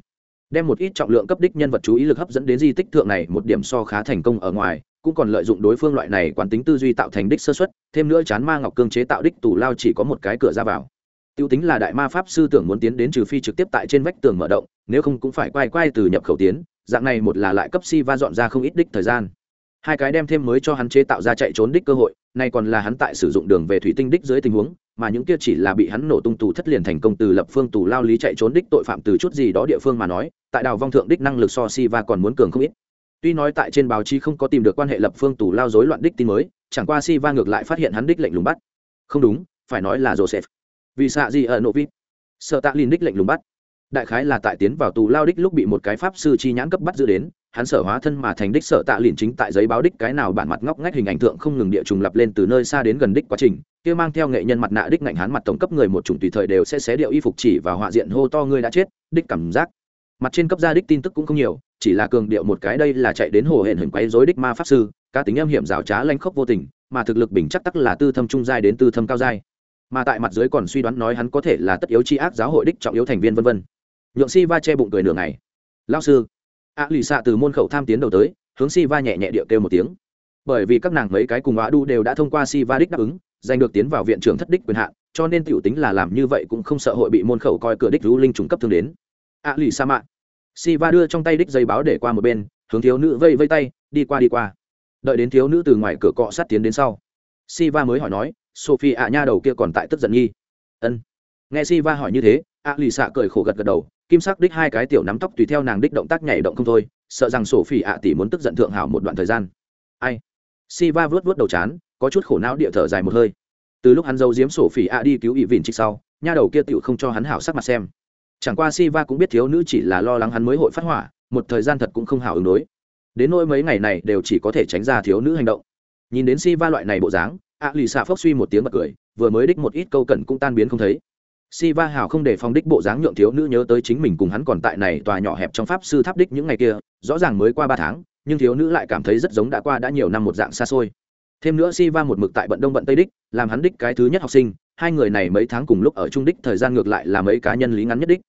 Đem một ít trọng lượng cấp đích nhân vật chú ý lực hấp dẫn đến di tích thượng này, một điểm so khá thành công ở ngoài, cũng còn lợi dụng đối phương loại này quán tính tư duy tạo thành đích sơ suất, thêm nữa chán ma ngọc cương chế tạo đích tủ lao chỉ có một cái cửa ra vào. Tiêu tính là đại ma pháp sư tưởng muốn tiến đến trừ phi trực tiếp tại trên vách tường mở động, nếu không cũng phải quay quay từ nhập khẩu tiến, dạng này một là lại cấp Siva dọn ra không ít đích thời gian. Hai cái đem thêm mới cho hắn chế tạo ra chạy trốn đích cơ hội, nay còn là hắn tại sử dụng đường về thủy tinh đích dưới tình huống, mà những kia chỉ là bị hắn nổ tung tù thất liền thành công từ lập phương tù lao lý chạy trốn đích tội phạm từ chút gì đó địa phương mà nói tại đào vong thượng đích năng lực so si và còn muốn cường không ít. Tuy nói tại trên báo chí không có tìm được quan hệ lập phương tù lao rối loạn đích tin mới chẳng qua si va ngược lại phát hiện hắn đích lệnh lùng bắt. Không đúng phải nói là joseph. Vì xạ gì ở nộ vít sợ tạ lin đích lệnh lùng bắt đại khái là tại tiến vào tù lao đích lúc bị một cái pháp sư chi nhãn cấp bắt giữ đến, hắn sở hóa thân mà thành đích sở tạ liền chính tại giấy báo đích cái nào bản mặt ngóc ngách hình ảnh tượng không ngừng địa trùng lập lên từ nơi xa đến gần đích quá trình, kia mang theo nghệ nhân mặt nạ đích ngạnh hắn mặt tổng cấp người một chủng tùy thời đều sẽ xé điệu y phục chỉ và họa diện hô to ngươi đã chết đích cảm giác. Mặt trên cấp gia đích tin tức cũng không nhiều, chỉ là cường điệu một cái đây là chạy đến hồ hển hình quấy rối đích ma pháp sư, cá tính âm hiểm rào trá lanh khốc vô tình, mà thực lực bình chắc tắc là tư thâm trung giai đến tư thâm cao giai. Mà tại mặt dưới còn suy đoán nói hắn có thể là tất yếu chi ác giáo hội đích trọng yếu thành viên vân vân nhượng si va che bụng cười nửa ngày. Lao sư. A lì xạ từ môn khẩu tham tiến đầu tới, hướng si va nhẹ nhẹ điệu kêu một tiếng. Bởi vì các nàng mấy cái cùng á đu đều đã thông qua si va đích đáp ứng, giành được tiến vào viện trưởng thất đích quyền hạn, cho nên tiểu tính là làm như vậy cũng không sợ hội bị môn khẩu coi cửa đích rú linh trùng cấp thương đến. A lì sa mạ. Si va đưa trong tay đích dây báo để qua một bên, hướng thiếu nữ vây vây tay, đi qua đi qua. Đợi đến thiếu nữ từ ngoài cửa cọ sát tiến đến sau si va mới hỏi nói sophie ạ nha đầu kia còn tại tức giận nghi. Ân. Nghe si va hỏi như thế, a lì xạ cười khổ gật gật đầu kim sắc đích hai cái tiểu nắm tóc tùy theo nàng đích động tác nhảy động không thôi, sợ rằng sổ phỉ ạ tỷ muốn tức giận thượng hảo một đoạn thời gian. Ai? Si va vớt vớt đầu chán, có chút khổ não địa thở dài một hơi. Từ lúc hắn giấu giếm phỉ ạ đi cứu ỵ vìn trích sau, nha đầu kia tựu không cho hắn hảo sắc mặt xem. Chẳng qua si va cũng biết thiếu nữ chỉ là lo lắng hắn mới hội phát hỏa, một thời gian thật cũng không hảo ứng đối. Đến nỗi mấy ngày này đều chỉ có thể tránh ra thiếu nữ hành động. Nhìn đến si va loại này bộ dáng, ạ lì xạ phốc suy một tiếng bật cười, vừa mới đích một ít câu cẩn cũng tan biến không thấy si va hảo không để phong đích bộ dáng nhượng thiếu nữ nhớ tới chính mình cùng hắn còn tại này tòa nhỏ hẹp trong pháp sư tháp đích những ngày kia, rõ ràng mới qua ba tháng, nhưng thiếu nữ lại cảm thấy rất giống đã qua đã nhiều năm một dạng xa xôi. Thêm nữa si va một mực tại bận đông bận tây đích, làm hắn đích cái thứ nhất học sinh, hai người này mấy tháng cùng lúc ở trung đích thời gian ngược lại là mấy cá nhân lý ngắn nhất đích.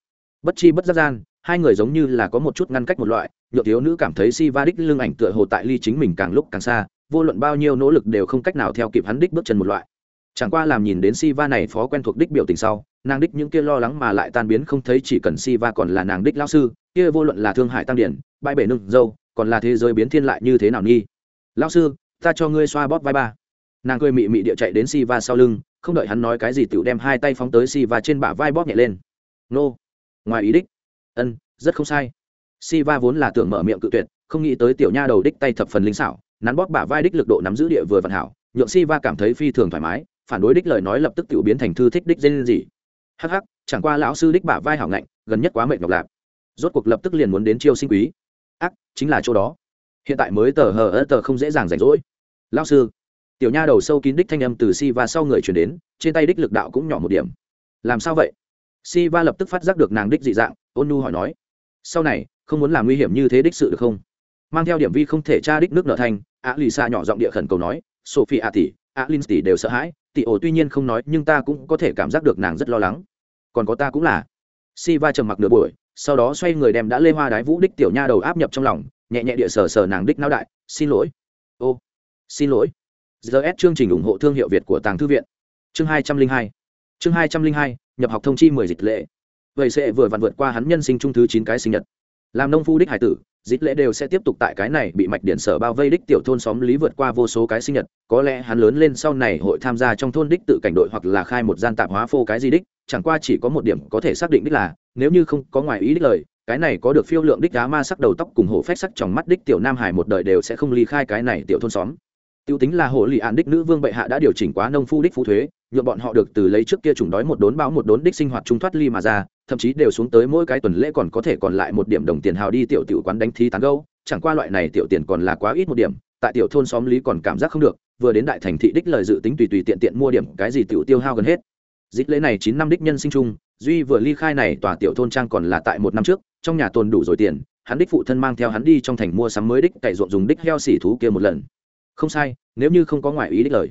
Bất chi bất giác gian, hai người giống như là có một chút ngăn cách một loại nhựa thiếu nữ cảm thấy si va đích lưng ảnh tựa hồ tại ly chính mình càng lúc càng xa, vô luận bao nhiêu nỗ lực đều không cách nào theo kịp hắn đích bước chân một loại chẳng qua làm nhìn đến si va này phó quen thuộc đích biểu tình sau, nàng đích những kia lo lắng mà lại tan biến không thấy chỉ cần si va còn là nàng đích lao sư, kia vô luận là thương hại tăng điển, bãi bể nương dâu, còn là thế giới biến thiên lại như thế nào nghi? Lao sư, ta cho ngươi xoa bóp vai ba. Nàng cười mị mị địa chạy đến si va sau lưng, không đợi hắn nói cái gì tựu đem hai tay phóng tới si va trên bả vai bóp nhẹ lên. Nô, ngoài ý đích. Ân, rất không sai. Si va vốn là tưởng mở miệng cự tuyệt, không nghĩ tới tiểu nha đầu đích tay thập phần linh xảo, nắn bóp bả vai đích lực độ nắm giữ địa vừa vận hảo, nhượng si va cảm thấy phi thường thoải mái phản đối đích lời nói lập tức tự biến thành thư thích đích dên gì. Hắc hắc, chẳng qua lão sư đích bả vai hảo ngạnh, gần nhất quá mệt ngọc lạp. Rốt cuộc lập tức liền muốn đến chiêu sinh quý. Ác, chính là chỗ đó. Hiện tại mới tờ hờ ơ tờ không dễ dàng rảnh rỗi. Lão sư, tiểu nha đầu sâu kín đích thanh âm từ si va sau người chuyển đến, trên tay đích lực đạo cũng nhỏ một điểm. Làm sao vậy? Si va lập tức phát giác được nàng đích dị dạng, ôn nu hỏi nói. Sau này, không muốn làm nguy hiểm như thế đích sự được không? Mang theo điểm vi không thể tra đích nước nợ thanh a lì xa nhỏ giọng địa khẩn cầu nói, sophie a tỷ a linh tỷ đều sợ hãi tỷ ổ tuy nhiên không nói, nhưng ta cũng có thể cảm giác được nàng rất lo lắng. Còn có ta cũng là. Si va trầm mặc nửa buổi, sau đó xoay người đem đã lê hoa đái vũ đích tiểu nha đầu áp nhập trong lòng, nhẹ nhẹ địa sờ sờ nàng đích não đại, xin lỗi. Ô, xin lỗi. Giờ gs chương trình ủng hộ thương hiệu việt của tàng thư viện. Chương hai trăm linh hai. Chương hai trăm linh hai, nhập học thông chi mười dịch lệ. Vậy sẽ vừa vặn vượt qua hắn nhân sinh trung thứ chín cái sinh nhật. Làm nông phu đích hải tử dít lễ đều sẽ tiếp tục tại cái này bị mạch điện sở bao vây đích tiểu thôn xóm lý vượt qua vô số cái sinh nhật, có lẽ hắn lớn lên sau này hội tham gia trong thôn đích tự cảnh đội hoặc là khai một gian tạp hóa phô cái gì đích, chẳng qua chỉ có một điểm có thể xác định đích là, nếu như không có ngoài ý đích lời, cái này có được phiêu lượng đích đá ma sắc đầu tóc cùng hổ phách sắc trong mắt đích tiểu nam hải một đời đều sẽ không ly khai cái này tiểu thôn xóm. Tiêu tính là hồ lì an đích nữ vương bệ hạ đã điều chỉnh quá nông phu đích phú thuế nhuộm bọn họ được từ lấy trước kia trùng đói một đốn báo một đốn đích sinh hoạt trung thoát ly mà ra, thậm chí đều xuống tới mỗi cái tuần lễ còn có thể còn lại một điểm đồng tiền hào đi tiểu tiểu quán đánh thi tán gâu chẳng qua loại này tiểu tiền còn là quá ít một điểm, tại tiểu thôn xóm lý còn cảm giác không được, vừa đến đại thành thị đích lời dự tính tùy tùy tiện tiện mua điểm cái gì tiểu tiêu hao gần hết. Dịch lễ này chín năm đích nhân sinh chung, duy vừa ly khai này tòa tiểu thôn trang còn là tại một năm trước, trong nhà tồn đủ rồi tiền, hắn đích phụ thân mang theo hắn đi trong thành mua sắm mới đích cày ruộng dùng đích heo xỉ thú kia một lần. Không sai, nếu như không có ngoại ý đích lời.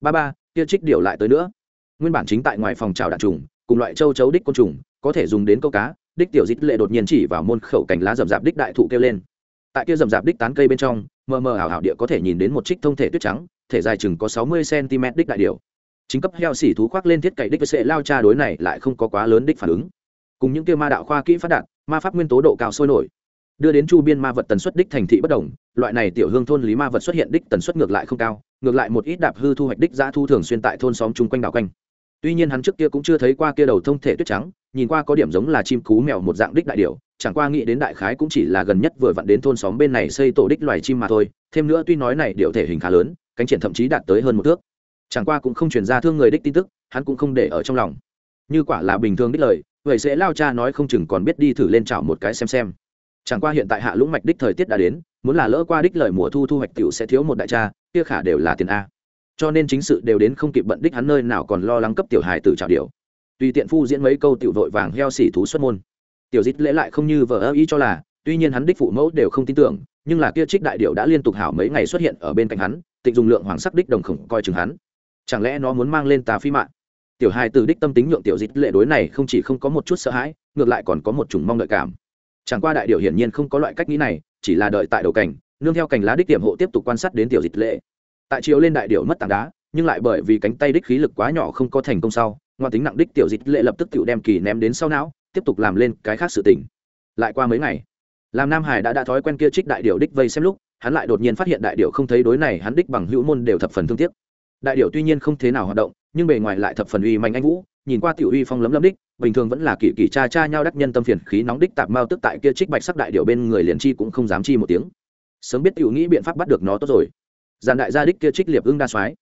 Ba ba kia trích điều lại tới nữa. Nguyên bản chính tại ngoài phòng trào đạn trùng, cùng loại châu chấu đích côn trùng, có thể dùng đến câu cá, đích tiểu dít lệ đột nhiên chỉ vào môn khẩu cành lá rậm rạp đích đại thụ kêu lên. Tại kia rậm rạp đích tán cây bên trong, mờ mờ ảo ảo địa có thể nhìn đến một trích thông thể tuyết trắng, thể dài chừng có sáu mươi cm đích đại điều. Chính cấp heo xỉ thú khoác lên thiết cậy đích với sệ lao cha đối này lại không có quá lớn đích phản ứng. Cùng những kia ma đạo khoa kỹ phát đạt, ma pháp nguyên tố độ cao sôi nổi đưa đến chu biên ma vật tần suất đích thành thị bất đồng, loại này tiểu hương thôn lý ma vật xuất hiện đích tần suất ngược lại không cao, ngược lại một ít đạp hư thu hoạch đích giã thu thường xuyên tại thôn xóm chung quanh đảo quanh. Tuy nhiên hắn trước kia cũng chưa thấy qua kia đầu thông thể tuyết trắng, nhìn qua có điểm giống là chim cú mèo một dạng đích đại điều chẳng qua nghĩ đến đại khái cũng chỉ là gần nhất vừa vặn đến thôn xóm bên này xây tổ đích loài chim mà thôi, thêm nữa tuy nói này điệu thể hình khá lớn, cánh triển thậm chí đạt tới hơn một thước. Chẳng qua cũng không truyền ra thương người đích tin tức, hắn cũng không để ở trong lòng. Như quả là bình thường đích lời, vậy sẽ lao cha nói không chừng còn biết đi thử lên chảo một cái xem xem chẳng qua hiện tại hạ lũng mạch đích thời tiết đã đến, muốn là lỡ qua đích lời mùa thu thu hoạch tiểu sẽ thiếu một đại cha, kia khả đều là tiền a. Cho nên chính sự đều đến không kịp bận đích hắn nơi nào còn lo lắng cấp tiểu hài tử trào điều. Tùy tiện phu diễn mấy câu tiểu vội vàng heo xỉ thú xuất môn. Tiểu dít lễ lại không như vợ ơ ý cho là, tuy nhiên hắn đích phụ mẫu đều không tin tưởng, nhưng là kia trích đại điệu đã liên tục hảo mấy ngày xuất hiện ở bên cạnh hắn, tịnh dùng lượng hoàng sắc đích đồng khổng coi chừng hắn. Chẳng lẽ nó muốn mang lên tà phi mạng? Tiểu hài tử đích tâm tính nhượng tiểu dít lệ đối này không chỉ không có một chút sợ hãi, ngược lại còn có một chủng mong đợi cảm chẳng qua đại điệu hiển nhiên không có loại cách nghĩ này, chỉ là đợi tại đầu cảnh nương theo cành lá đích điểm hộ tiếp tục quan sát đến tiểu dịch lệ. Tại chiều lên đại điệu mất tảng đá, nhưng lại bởi vì cánh tay đích khí lực quá nhỏ không có thành công sau, ngoan tính nặng đích tiểu dịch lệ lập tức tiểu đem kỳ ném đến sau não, tiếp tục làm lên cái khác sự tỉnh lại qua mấy ngày, làm nam hải đã đã thói quen kia trích đại điệu đích vây xem lúc, hắn lại đột nhiên phát hiện đại điệu không thấy đối này, hắn đích bằng hữu môn đều thập phần thương tiếc. Đại điệu tuy nhiên không thế nào hoạt động nhưng bề ngoài lại thập phần uy mạnh anh vũ, nhìn qua tiểu uy phong lấm lấm đích, bình thường vẫn là kỳ kỳ cha cha nhau đắc nhân tâm phiền khí nóng đích tạp mao tức tại kia trích bạch sắc đại điệu bên người liền chi cũng không dám chi một tiếng. Sớm biết tiểu nghĩ biện pháp bắt được nó tốt rồi. Giàn đại gia đích kia trích liệp ưng đa soái.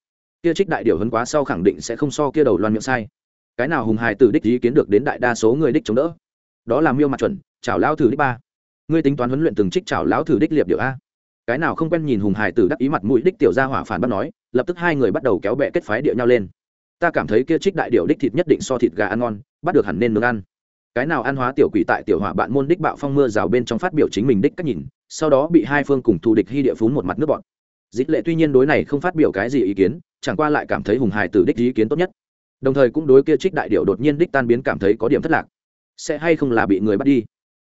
Kia trích đại điệu hấn quá sau khẳng định sẽ không so kia đầu loan miệng sai. Cái nào hùng hài tử đích ý kiến được đến đại đa số người đích chống đỡ. Đó là miêu mặt chuẩn, chảo lao thử đích ba. Ngươi tính toán huấn luyện từng trích chảo lão thử đích liệp điệu a. Cái nào không quen nhìn hùng hài tử đắc ý mặt mũi đích tiểu gia hỏa phản bắt nói, lập tức hai người bắt đầu kéo bẹ kết phái điệu nhau lên ta cảm thấy kia trích đại điệu đích thịt nhất định so thịt gà ăn ngon, bắt được hẳn nên nướng ăn. Cái nào ăn hóa tiểu quỷ tại tiểu hỏa bạn môn đích bạo phong mưa rào bên trong phát biểu chính mình đích cách nhìn, sau đó bị hai phương cùng thù địch hy địa phún một mặt nước bọn. Dịch lệ tuy nhiên đối này không phát biểu cái gì ý kiến, chẳng qua lại cảm thấy hùng hài tử đích ý kiến tốt nhất. Đồng thời cũng đối kia trích đại điệu đột nhiên đích tan biến cảm thấy có điểm thất lạc. Sẽ hay không là bị người bắt đi?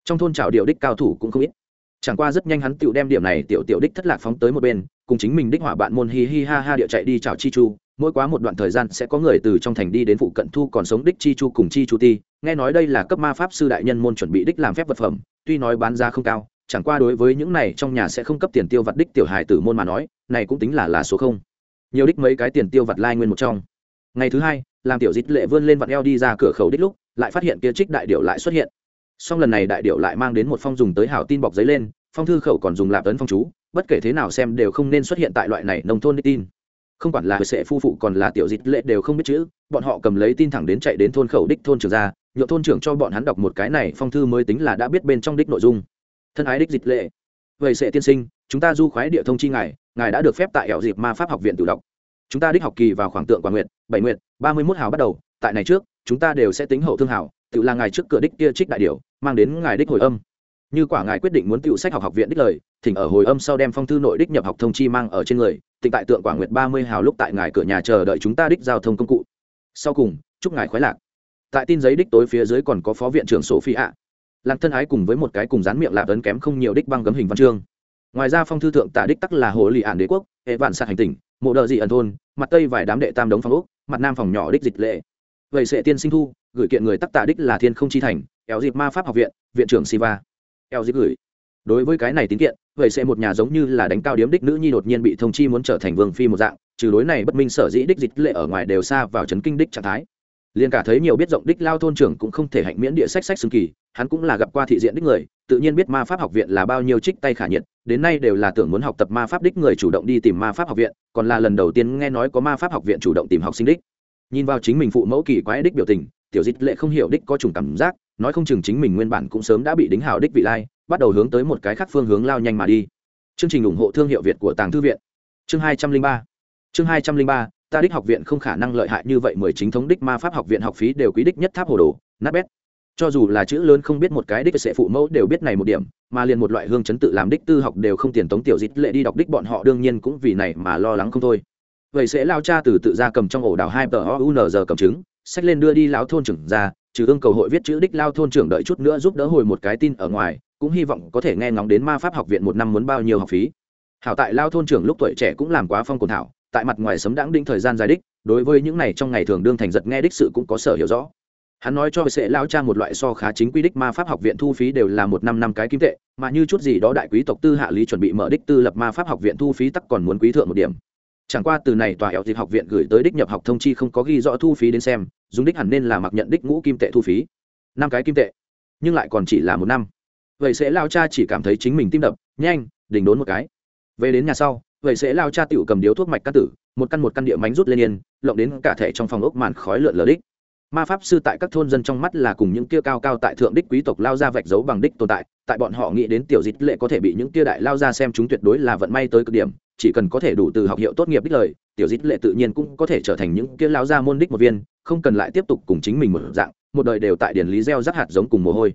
Trong thôn trào điệu đích cao thủ cũng không ít. Chẳng qua rất nhanh hắn tựu đem điểm này tiểu tiểu đích thất lạc phóng tới một bên, cùng chính mình đích hỏa bạn môn hi hi ha ha địa chạy đi chào chi chu mỗi quá một đoạn thời gian sẽ có người từ trong thành đi đến phụ cận thu còn sống đích chi chu cùng chi chu ti. Nghe nói đây là cấp ma pháp sư đại nhân môn chuẩn bị đích làm phép vật phẩm, tuy nói bán giá không cao, chẳng qua đối với những này trong nhà sẽ không cấp tiền tiêu vặt đích tiểu hài tử môn mà nói, này cũng tính là là số không. Nhiều đích mấy cái tiền tiêu vặt lai nguyên một trong. Ngày thứ hai, làm tiểu dịch lệ vươn lên vặn eo đi ra cửa khẩu đích lúc, lại phát hiện kia trích đại điệu lại xuất hiện. Song lần này đại điệu lại mang đến một phong dùng tới hảo tin bọc giấy lên, phong thư khẩu còn dùng lạp tấn phong chú, bất kể thế nào xem đều không nên xuất hiện tại loại này nông thôn đích tin không quản là sệ phu phụ còn là tiểu dịch lệ đều không biết chữ, bọn họ cầm lấy tin thẳng đến chạy đến thôn khẩu đích thôn trưởng ra nhựa thôn trưởng cho bọn hắn đọc một cái này, phong thư mới tính là đã biết bên trong đích nội dung. Thân ái đích dịch lệ. Vậy sệ tiên sinh, chúng ta du khoái địa thông chi ngài ngài đã được phép tại ẻo dịp ma pháp học viện tự đọc. Chúng ta đích học kỳ vào khoảng tượng quả nguyện bảy nguyện ba mươi mốt hào bắt đầu, tại này trước, chúng ta đều sẽ tính hậu thương hảo tự là ngài trước cửa đích kia trích đại điều mang đến ngài đích hồi âm như quả ngài quyết định muốn tự sách học học viện đích lời, thỉnh ở hồi âm sau đem phong thư nội đích nhập học thông chi mang ở trên người, tịnh tại tượng quả nguyệt ba mươi hào lúc tại ngài cửa nhà chờ đợi chúng ta đích giao thông công cụ. Sau cùng, chúc ngài khoái lạc. Tại tin giấy đích tối phía dưới còn có phó viện trưởng sổ phi ạ lạc thân ái cùng với một cái cùng dán miệng lạp ấn kém không nhiều đích băng gấm hình văn chương. Ngoài ra phong thư thượng tả đích tắc là hồ lì ản đế quốc, hệ vạn sát hành tỉnh, mộ đợ dị ẩn thôn, mặt tây vài đám đệ tam đống phong úc mặt nam phòng nhỏ đích dịch lệ. Vậy sẽ tiên sinh thu, gửi kiện người tắc tả đích là thiên không chi thành éo dịp ma pháp học viện viện trưởng siva eo dịp gửi. Đối với cái này tín kiện, vậy sẽ một nhà giống như là đánh cao điếm đích nữ nhi đột nhiên bị thông chi muốn trở thành vương phi một dạng, trừ đối này bất minh sở dĩ đích dịch lệ ở ngoài đều xa vào trấn kinh đích trạng thái. Liền cả thấy nhiều biết rộng đích lao thôn trưởng cũng không thể hạnh miễn địa sách sách xương kỳ, hắn cũng là gặp qua thị diện đích người, tự nhiên biết ma pháp học viện là bao nhiêu trích tay khả nhiệt, đến nay đều là tưởng muốn học tập ma pháp đích người chủ động đi tìm ma pháp học viện, còn là lần đầu tiên nghe nói có ma pháp học viện chủ động tìm học sinh đích. Nhìn vào chính mình phụ mẫu kỳ quái đích biểu tình, tiểu dịch lệ không hiểu đích có chủng cảm giác nói không chừng chính mình nguyên bản cũng sớm đã bị đính hào đích vị lai, bắt đầu hướng tới một cái khác phương hướng lao nhanh mà đi. Chương trình ủng hộ thương hiệu việt của tàng thư viện. Chương hai trăm linh ba. Chương hai trăm linh ba, ta đích học viện không khả năng lợi hại như vậy, mười chính thống đích ma pháp học viện học phí đều quý đích nhất tháp hồ đồ, nát bét. Cho dù là chữ lớn không biết một cái đích sẽ phụ mẫu đều biết này một điểm, mà liền một loại hương chấn tự làm đích tư học đều không tiền tống tiểu dịch lệ đi đọc đích bọn họ đương nhiên cũng vì này mà lo lắng không thôi. Vậy sẽ lao cha từ tự ra cầm trong ổ đào hai tờ o u n g cầm chứng sách lên đưa đi lão thôn trưởng ra trừ ương cầu hội viết chữ đích lao thôn trưởng đợi chút nữa giúp đỡ hồi một cái tin ở ngoài, cũng hy vọng có thể nghe ngóng đến ma pháp học viện một năm muốn bao nhiêu học phí. Hảo tại lao thôn trưởng lúc tuổi trẻ cũng làm quá phong cồn thảo, tại mặt ngoài sấm đãng đinh thời gian dài đích, đối với những này trong ngày thường đương thành giật nghe đích sự cũng có sở hiểu rõ. Hắn nói cho sẽ lao cha một loại so khá chính quy đích ma pháp học viện thu phí đều là một năm năm cái kim tệ, mà như chút gì đó đại quý tộc tư hạ lý chuẩn bị mở đích tư lập ma pháp học viện thu phí tắc còn muốn quý thượng một điểm chẳng qua từ này tòa hẹo dịp học viện gửi tới đích nhập học thông chi không có ghi rõ thu phí đến xem, dùng đích hẳn nên là mặc nhận đích ngũ kim tệ thu phí. Năm cái kim tệ, nhưng lại còn chỉ là một năm. Vậy sẽ lao cha chỉ cảm thấy chính mình tim đập, nhanh, đỉnh đốn một cái. Về đến nhà sau, vậy sẽ lao cha tiểu cầm điếu thuốc mạch cát tử, một căn một căn địa mánh rút lên yên, lộng đến cả thể trong phòng ốc màn khói lượn lờ đích. Ma pháp sư tại các thôn dân trong mắt là cùng những kia cao cao tại thượng đích quý tộc lao ra vạch dấu bằng đích tồn tại tại bọn họ nghĩ đến tiểu dịch lệ có thể bị những kia đại lao ra xem chúng tuyệt đối là vận may tới cực điểm chỉ cần có thể đủ từ học hiệu tốt nghiệp đích lời, tiểu dít lệ tự nhiên cũng có thể trở thành những kia lao ra môn đích một viên, không cần lại tiếp tục cùng chính mình một dạng, một đời đều tại điển lý gieo rắc hạt giống cùng mồ hôi.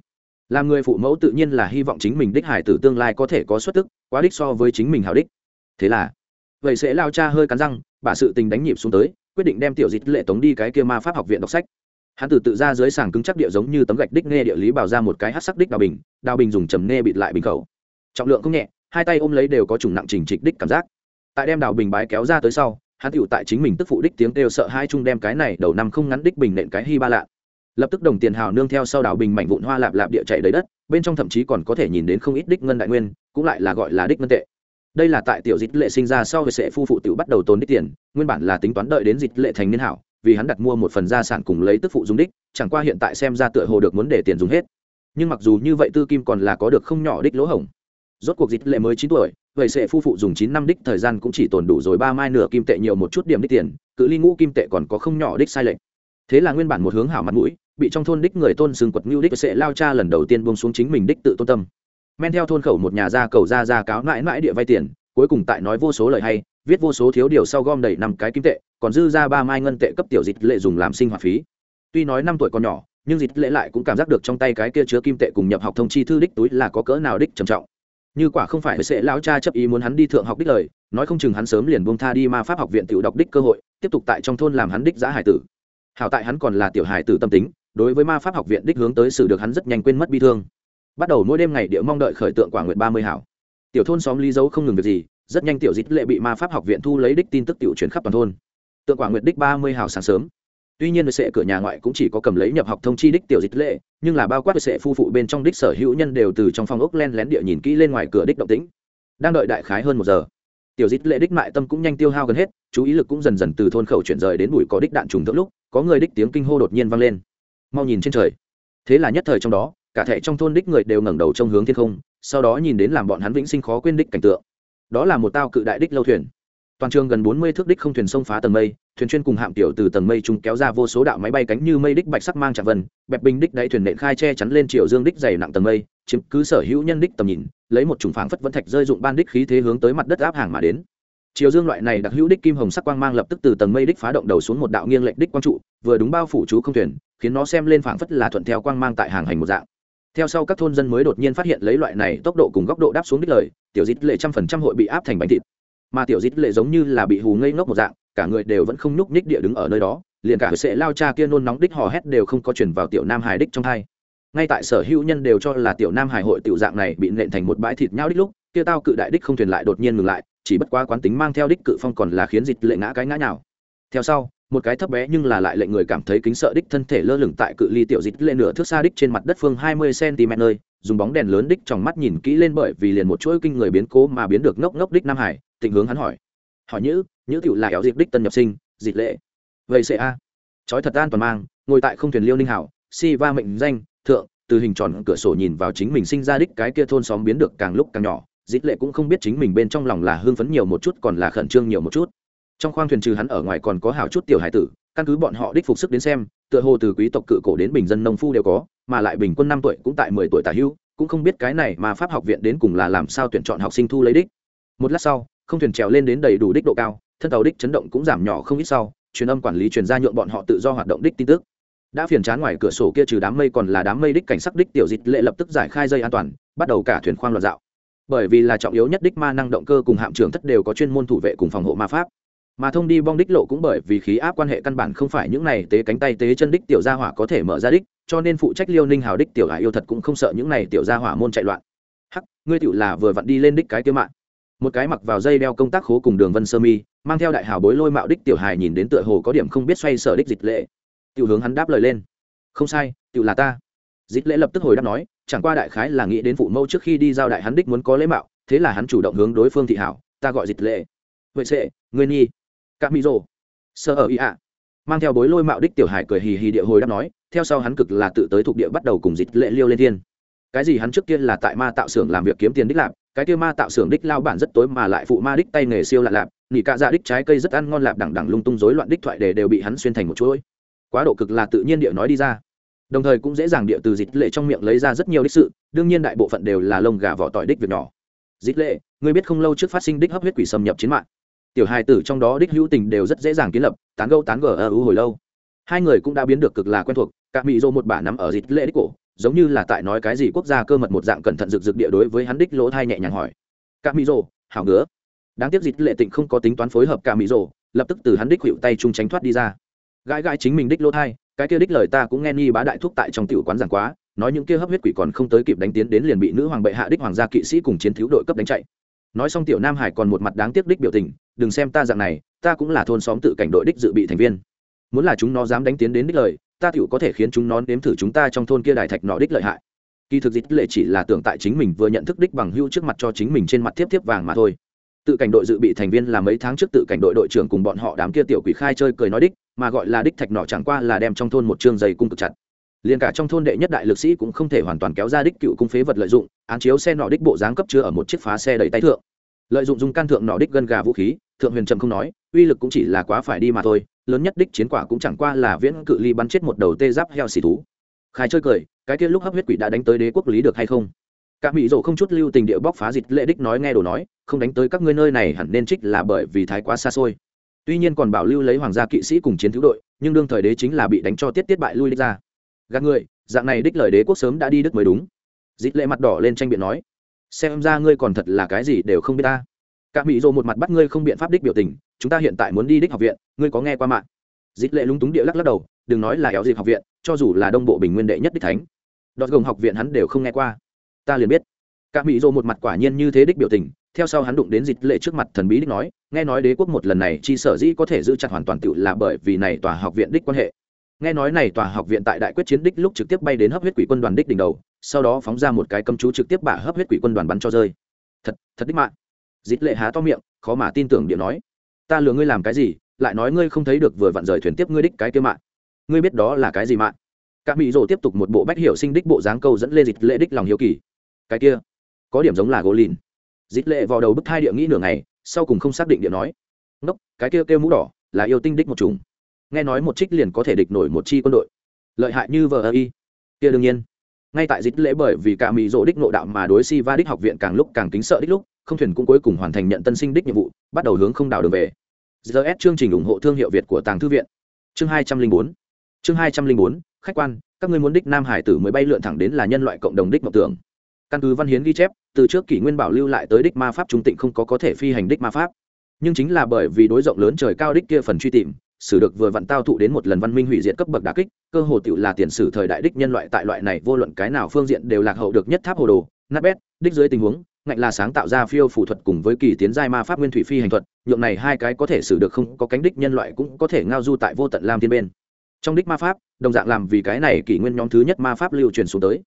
Làm người phụ mẫu tự nhiên là hy vọng chính mình đích hải tử tương lai có thể có xuất tức, quá đích so với chính mình hào đích. Thế là, vậy sẽ lao cha hơi cắn răng, bà sự tình đánh nhịp xuống tới, quyết định đem tiểu dịch lệ tống đi cái kia ma pháp học viện đọc sách. Hắn từ tự ra dưới sàng cứng chắc địa giống như tấm gạch đích nghe địa lý bảo ra một cái hát sắc đích đào bình đào bình dùng trầm nghe bịt lại bình khẩu. Trọng lượng không nhẹ hai tay ôm lấy đều có chủng nặng trình trịch đích cảm giác. Tại đem đào bình bái kéo ra tới sau, hắn tựu tại chính mình tức phụ đích tiếng kêu sợ hai chung đem cái này đầu năm không ngắn đích bình nện cái hy ba lạ. Lập tức đồng tiền hào nương theo sau đào bình mảnh vụn hoa lạp lạp địa chạy đầy đất, bên trong thậm chí còn có thể nhìn đến không ít đích ngân đại nguyên, cũng lại là gọi là đích ngân tệ. Đây là tại tiểu dịch lệ sinh ra sau về sẽ phu phụ tiểu bắt đầu tốn đích tiền, nguyên bản là tính toán đợi đến dịch lệ thành niên hảo, vì hắn đặt mua một phần gia sản cùng lấy tức phụ dùng đích, chẳng qua hiện tại xem ra tựa hồ được muốn để tiền dùng hết. Nhưng mặc dù như vậy tư kim còn là có được không nhỏ đích lỗ hổng rốt cuộc dịch lệ mới chín tuổi, vậy sẽ phu phụ dùng chín năm đích thời gian cũng chỉ tồn đủ rồi ba mai nửa kim tệ nhiều một chút điểm đích tiền, cự ly ngũ kim tệ còn có không nhỏ đích sai lệch. Thế là nguyên bản một hướng hảo mặt mũi, bị trong thôn đích người tôn sừng quật ngưu đích sẽ lao cha lần đầu tiên buông xuống chính mình đích tự tôn tâm. Men theo thôn khẩu một nhà gia cầu ra ra cáo mãi mãi địa vay tiền, cuối cùng tại nói vô số lời hay, viết vô số thiếu điều sau gom đầy năm cái kim tệ, còn dư ra ba mai ngân tệ cấp tiểu dịch lệ dùng làm sinh hoạt phí. Tuy nói năm tuổi còn nhỏ, nhưng dịch lệ lại cũng cảm giác được trong tay cái kia chứa kim tệ cùng nhập học thông chi thư đích túi là có cỡ nào đích trầm trọng như quả không phải sẽ lão cha chấp ý muốn hắn đi thượng học đích lời, nói không chừng hắn sớm liền buông tha đi ma pháp học viện tiểu đọc đích cơ hội, tiếp tục tại trong thôn làm hắn đích giã hải tử. Hảo tại hắn còn là tiểu hải tử tâm tính, đối với ma pháp học viện đích hướng tới sự được hắn rất nhanh quên mất bi thương. Bắt đầu mỗi đêm ngày địa mong đợi khởi tượng quả nguyện ba mươi hảo. Tiểu thôn xóm lý dấu không ngừng việc gì, rất nhanh tiểu dịch lệ bị ma pháp học viện thu lấy đích tin tức tiểu chuyển khắp toàn thôn. Tượng quả nguyện đích ba mươi hảo sáng sớm tuy nhiên sẽ cửa nhà ngoại cũng chỉ có cầm lấy nhập học thông chi đích tiểu dịch lệ, nhưng là bao quát sẽ phu phụ bên trong đích sở hữu nhân đều từ trong phòng ốc len lén địa nhìn kỹ lên ngoài cửa đích động tĩnh. Đang đợi đại khái hơn một giờ, tiểu dịch lệ đích mại tâm cũng nhanh tiêu hao gần hết, chú ý lực cũng dần dần từ thôn khẩu chuyển rời đến bụi có đích đạn trùng thượng lúc, có người đích tiếng kinh hô đột nhiên vang lên. Mau nhìn trên trời. Thế là nhất thời trong đó, cả thệ trong thôn đích người đều ngẩng đầu trong hướng thiên không, sau đó nhìn đến làm bọn hắn vĩnh sinh khó quên đích cảnh tượng. Đó là một tao cự đại đích lâu thuyền. Toàn trường gần bốn mươi thước đích không thuyền sông phá tầng mây thuyền chuyên cùng hạm tiểu từ tầng mây trung kéo ra vô số đạo máy bay cánh như mây đích bạch sắc mang chạm vân, bẹp bình đích đáy thuyền nện khai che chắn lên triệu dương đích dày nặng tầng mây, chiếm cứ sở hữu nhân đích tầm nhìn, lấy một chủng phảng phất vẫn thạch rơi dụng ban đích khí thế hướng tới mặt đất áp hàng mà đến. Chiều dương loại này đặc hữu đích kim hồng sắc quang mang lập tức từ tầng mây đích phá động đầu xuống một đạo nghiêng lệch đích quang trụ, vừa đúng bao phủ chú không thuyền, khiến nó xem lên phảng phất là thuận theo quang mang tại hàng hành một dạng. Theo sau các thôn dân mới đột nhiên phát hiện lấy loại này tốc độ cùng góc độ đáp xuống đích lời, tiểu dịch lệ trăm phần trăm hội bị áp thành bánh thịt mà tiểu dít lệ giống như là bị hù ngây ngốc một dạng, cả người đều vẫn không nhúc nhích địa đứng ở nơi đó, liền cả sẽ lao cha kia nôn nóng đích hò hét đều không có chuyển vào tiểu nam hải đích trong hai. Ngay tại sở hữu nhân đều cho là tiểu nam hải hội tiểu dạng này bị nện thành một bãi thịt nhau đích lúc, kia tao cự đại đích không thuyền lại đột nhiên ngừng lại, chỉ bất quá quán tính mang theo đích cự phong còn là khiến dịch lệ ngã cái ngã nào theo sau, một cái thấp bé nhưng là lại lệnh người cảm thấy kính sợ đích thân thể lơ lửng tại cự ly tiểu dịch lệ nửa thước xa đích trên mặt đất phương hai mươi cm nơi dùng bóng đèn lớn đích trong mắt nhìn kỹ lên bởi vì liền một chuỗi kinh người biến cố mà biến được ngốc ngốc đích nam hải tình hướng hắn hỏi. Hỏi nhữ nhữ tiểu là éo dịp đích tân nhập sinh, dịch lệ. Vậy sẽ a. Chói thật an toàn mang, ngồi tại không thuyền liêu ninh hảo, si va mệnh danh, thượng, từ hình tròn cửa sổ nhìn vào chính mình sinh ra đích cái kia thôn xóm biến được càng lúc càng nhỏ dít lệ cũng không biết chính mình bên trong lòng là hưng phấn nhiều một chút còn là khẩn trương nhiều một chút. Trong khoang thuyền trừ hắn ở ngoài còn có hảo chút tiểu hải tử căn cứ bọn họ đích phục sức đến xem, tựa hồ từ quý tộc cự cổ đến bình dân nông phu đều có, mà lại bình quân năm tuổi cũng tại mười tuổi tả hưu, cũng không biết cái này mà pháp học viện đến cùng là làm sao tuyển chọn học sinh thu lấy đích. Một lát sau, không thuyền trèo lên đến đầy đủ đích độ cao, thân tàu đích chấn động cũng giảm nhỏ không ít sau, truyền âm quản lý truyền ra nhượng bọn họ tự do hoạt động đích tin tức. Đã phiền chán ngoài cửa sổ kia trừ đám mây còn là đám mây đích cảnh sắc đích tiểu dịch lệ lập tức giải khai dây an toàn, bắt đầu cả thuyền khoang loạt dạo. Bởi vì là trọng yếu nhất đích ma năng động cơ cùng hạm trưởng thất đều có chuyên môn thủ vệ cùng phòng hộ ma pháp mà thông đi bong đích lộ cũng bởi vì khí áp quan hệ căn bản không phải những này tế cánh tay tế chân đích tiểu gia hỏa có thể mở ra đích, cho nên phụ trách liêu ninh hào đích tiểu hải yêu thật cũng không sợ những này tiểu gia hỏa môn chạy loạn. Hắc, ngươi tiểu là vừa vặn đi lên đích cái tiêu mạng. Một cái mặc vào dây đeo công tác khố cùng đường vân sơ mi, mang theo đại hào bối lôi mạo đích tiểu hài nhìn đến tựa hồ có điểm không biết xoay sở đích dịch lệ. Tiểu hướng hắn đáp lời lên. Không sai, tiểu là ta. Dịch lệ lập tức hồi đáp nói, chẳng qua đại khái là nghĩ đến phụ mẫu trước khi đi giao đại hắn đích muốn có lễ mạo, thế là hắn chủ động hướng đối phương thị hảo, ta gọi dịch lệ. Vậy sẽ, ngươi nhi các mỹ rồ sơ ở ý ạ. Mang theo bối lôi mạo đích tiểu hải cười hì hì địa hồi đáp nói, theo sau hắn cực là tự tới thuộc địa bắt đầu cùng dịch lệ liêu lên thiên. Cái gì hắn trước kia là tại ma tạo xưởng làm việc kiếm tiền đích lạp, cái kia ma tạo xưởng đích lao bản rất tối mà lại phụ ma đích tay nghề siêu lạ lạp nghỉ cạ dạ đích trái cây rất ăn ngon lạp đẳng đẳng lung tung rối loạn đích thoại đề đều bị hắn xuyên thành một chuỗi. Quá độ cực là tự nhiên địa nói đi ra. Đồng thời cũng dễ dàng địa từ dịch lệ trong miệng lấy ra rất nhiều đích sự, đương nhiên đại bộ phận đều là lông gà vỏ tỏi đích việc nhỏ. Dịch lệ, ngươi biết không lâu trước phát sinh đích hấp huyết quỷ xâm nhập chiến mạng tiểu hai tử trong đó đích hữu tình đều rất dễ dàng kiến lập, tán gâu tán gờ ơ ưu hồi lâu. Hai người cũng đã biến được cực là quen thuộc, cả mỹ dô một bả nắm ở dịch lệ đích cổ, giống như là tại nói cái gì quốc gia cơ mật một dạng cẩn thận rực rực địa đối với hắn đích lỗ thai nhẹ nhàng hỏi. Cả mỹ dô, hảo ngứa. Đáng tiếc dịch lệ tịnh không có tính toán phối hợp cả mỹ dô, lập tức từ hắn đích hữu tay chung tránh thoát đi ra. Gãi gãi chính mình đích lỗ thai, cái kia đích lời ta cũng nghe nghi bá đại thúc tại trong tiểu quán giảng quá, nói những kia hấp huyết quỷ còn không tới kịp đánh tiến đến liền bị nữ hoàng bệ hạ đích hoàng gia kỵ sĩ cùng chiến thiếu đội cấp đánh chạy. Nói xong tiểu nam hải còn một mặt đáng tiếc đích biểu tình đừng xem ta dạng này, ta cũng là thôn xóm tự cảnh đội đích dự bị thành viên. Muốn là chúng nó dám đánh tiến đến đích lời, ta tiểu có thể khiến chúng nó nếm thử chúng ta trong thôn kia đài thạch nọ đích lợi hại. Kỳ thực dịch lệ chỉ là tưởng tại chính mình vừa nhận thức đích bằng hưu trước mặt cho chính mình trên mặt tiếp tiếp vàng mà thôi. Tự cảnh đội dự bị thành viên là mấy tháng trước tự cảnh đội đội trưởng cùng bọn họ đám kia tiểu quỷ khai chơi cười nói đích, mà gọi là đích thạch nọ chẳng qua là đem trong thôn một chương dày cung cực chặt. Liền cả trong thôn đệ nhất đại lực sĩ cũng không thể hoàn toàn kéo ra đích cựu cung phế vật lợi dụng, án chiếu xe nọ đích bộ dáng cấp chứa ở một chiếc phá xe đầy tay thượng. Lợi dụng dùng can thượng nọ đích gân gà vũ khí thượng huyền trầm không nói, uy lực cũng chỉ là quá phải đi mà thôi, lớn nhất đích chiến quả cũng chẳng qua là viễn cự ly bắn chết một đầu tê giáp heo xì thú. Khai chơi cười, cái kia lúc hấp huyết quỷ đã đánh tới đế quốc lý được hay không? Cả mỹ rộ không chút lưu tình địa bóc phá dịch lệ đích nói nghe đồ nói, không đánh tới các ngươi nơi này hẳn nên trích là bởi vì thái quá xa xôi. Tuy nhiên còn bảo lưu lấy hoàng gia kỵ sĩ cùng chiến thiếu đội, nhưng đương thời đế chính là bị đánh cho tiết tiết bại lui đích ra. Gạt người, dạng này đích lời đế quốc sớm đã đi đức mới đúng. Dịch lệ mặt đỏ lên tranh biện nói, xem ra ngươi còn thật là cái gì đều không biết ta cả mỹ rộ một mặt bắt ngươi không biện pháp đích biểu tình, chúng ta hiện tại muốn đi đích học viện, ngươi có nghe qua mạng? Dịch lệ lúng túng địa lắc lắc đầu, đừng nói là éo dịp học viện, cho dù là đông bộ bình nguyên đệ nhất đích thánh. Đọt gồng học viện hắn đều không nghe qua. Ta liền biết. Cả mỹ rộ một mặt quả nhiên như thế đích biểu tình, theo sau hắn đụng đến dịch lệ trước mặt thần bí đích nói, nghe nói đế quốc một lần này chi sở dĩ có thể giữ chặt hoàn toàn tựu là bởi vì này tòa học viện đích quan hệ. Nghe nói này tòa học viện tại đại quyết chiến đích lúc trực tiếp bay đến hấp huyết quỷ quân đoàn đích đỉnh đầu, sau đó phóng ra một cái cấm chú trực tiếp bả hấp huyết quỷ quân đoàn bắn cho rơi. Thật thật đích mạng dít lệ há to miệng, khó mà tin tưởng điện nói. Ta lừa ngươi làm cái gì, lại nói ngươi không thấy được vừa vặn rời thuyền tiếp ngươi đích cái kia mạng. Ngươi biết đó là cái gì mạng? Cả mỹ rồ tiếp tục một bộ bách hiểu sinh đích bộ dáng câu dẫn Lê dịch lệ đích lòng hiếu kỳ. Cái kia, có điểm giống là gỗ lìn. Dịch lệ vào đầu bức thai địa nghĩ nửa ngày, sau cùng không xác định địa nói. Ngốc, cái kia kêu mũ đỏ, là yêu tinh đích một chủng. Nghe nói một trích liền có thể địch nổi một chi quân đội. Lợi hại như vờ ơ y. Kia đương nhiên ngay tại dịch lễ bởi vì cả mỹ rỗ đích nộ đạo mà đối si va đích học viện càng lúc càng kính sợ đích lúc, không thuyền cũng cuối cùng hoàn thành nhận tân sinh đích nhiệm vụ, bắt đầu hướng không đảo đường về. Gs chương trình ủng hộ thương hiệu việt của tàng thư viện. Chương hai trăm linh bốn. Chương hai trăm linh bốn, khách quan, các ngươi muốn đích nam hải tử mới bay lượn thẳng đến là nhân loại cộng đồng đích mộng tưởng. Căn cứ văn hiến ghi chép, từ trước kỷ nguyên bảo lưu lại tới đích ma pháp trung tịnh không có có thể phi hành đích ma pháp. Nhưng chính là bởi vì đối rộng lớn trời cao đích kia phần truy tìm sử được vừa vặn tao thụ đến một lần văn minh hủy diệt cấp bậc đà kích, cơ hồ tựu là tiền sử thời đại đích nhân loại tại loại này vô luận cái nào phương diện đều lạc hậu được nhất tháp hồ đồ, nát bét, đích dưới tình huống, ngạnh là sáng tạo ra phiêu phủ thuật cùng với kỳ tiến giai ma pháp nguyên thủy phi hành thuật, nhượng này hai cái có thể xử được không có cánh đích nhân loại cũng có thể ngao du tại vô tận lam thiên bên. Trong đích ma pháp, đồng dạng làm vì cái này kỷ nguyên nhóm thứ nhất ma pháp lưu truyền xuống tới.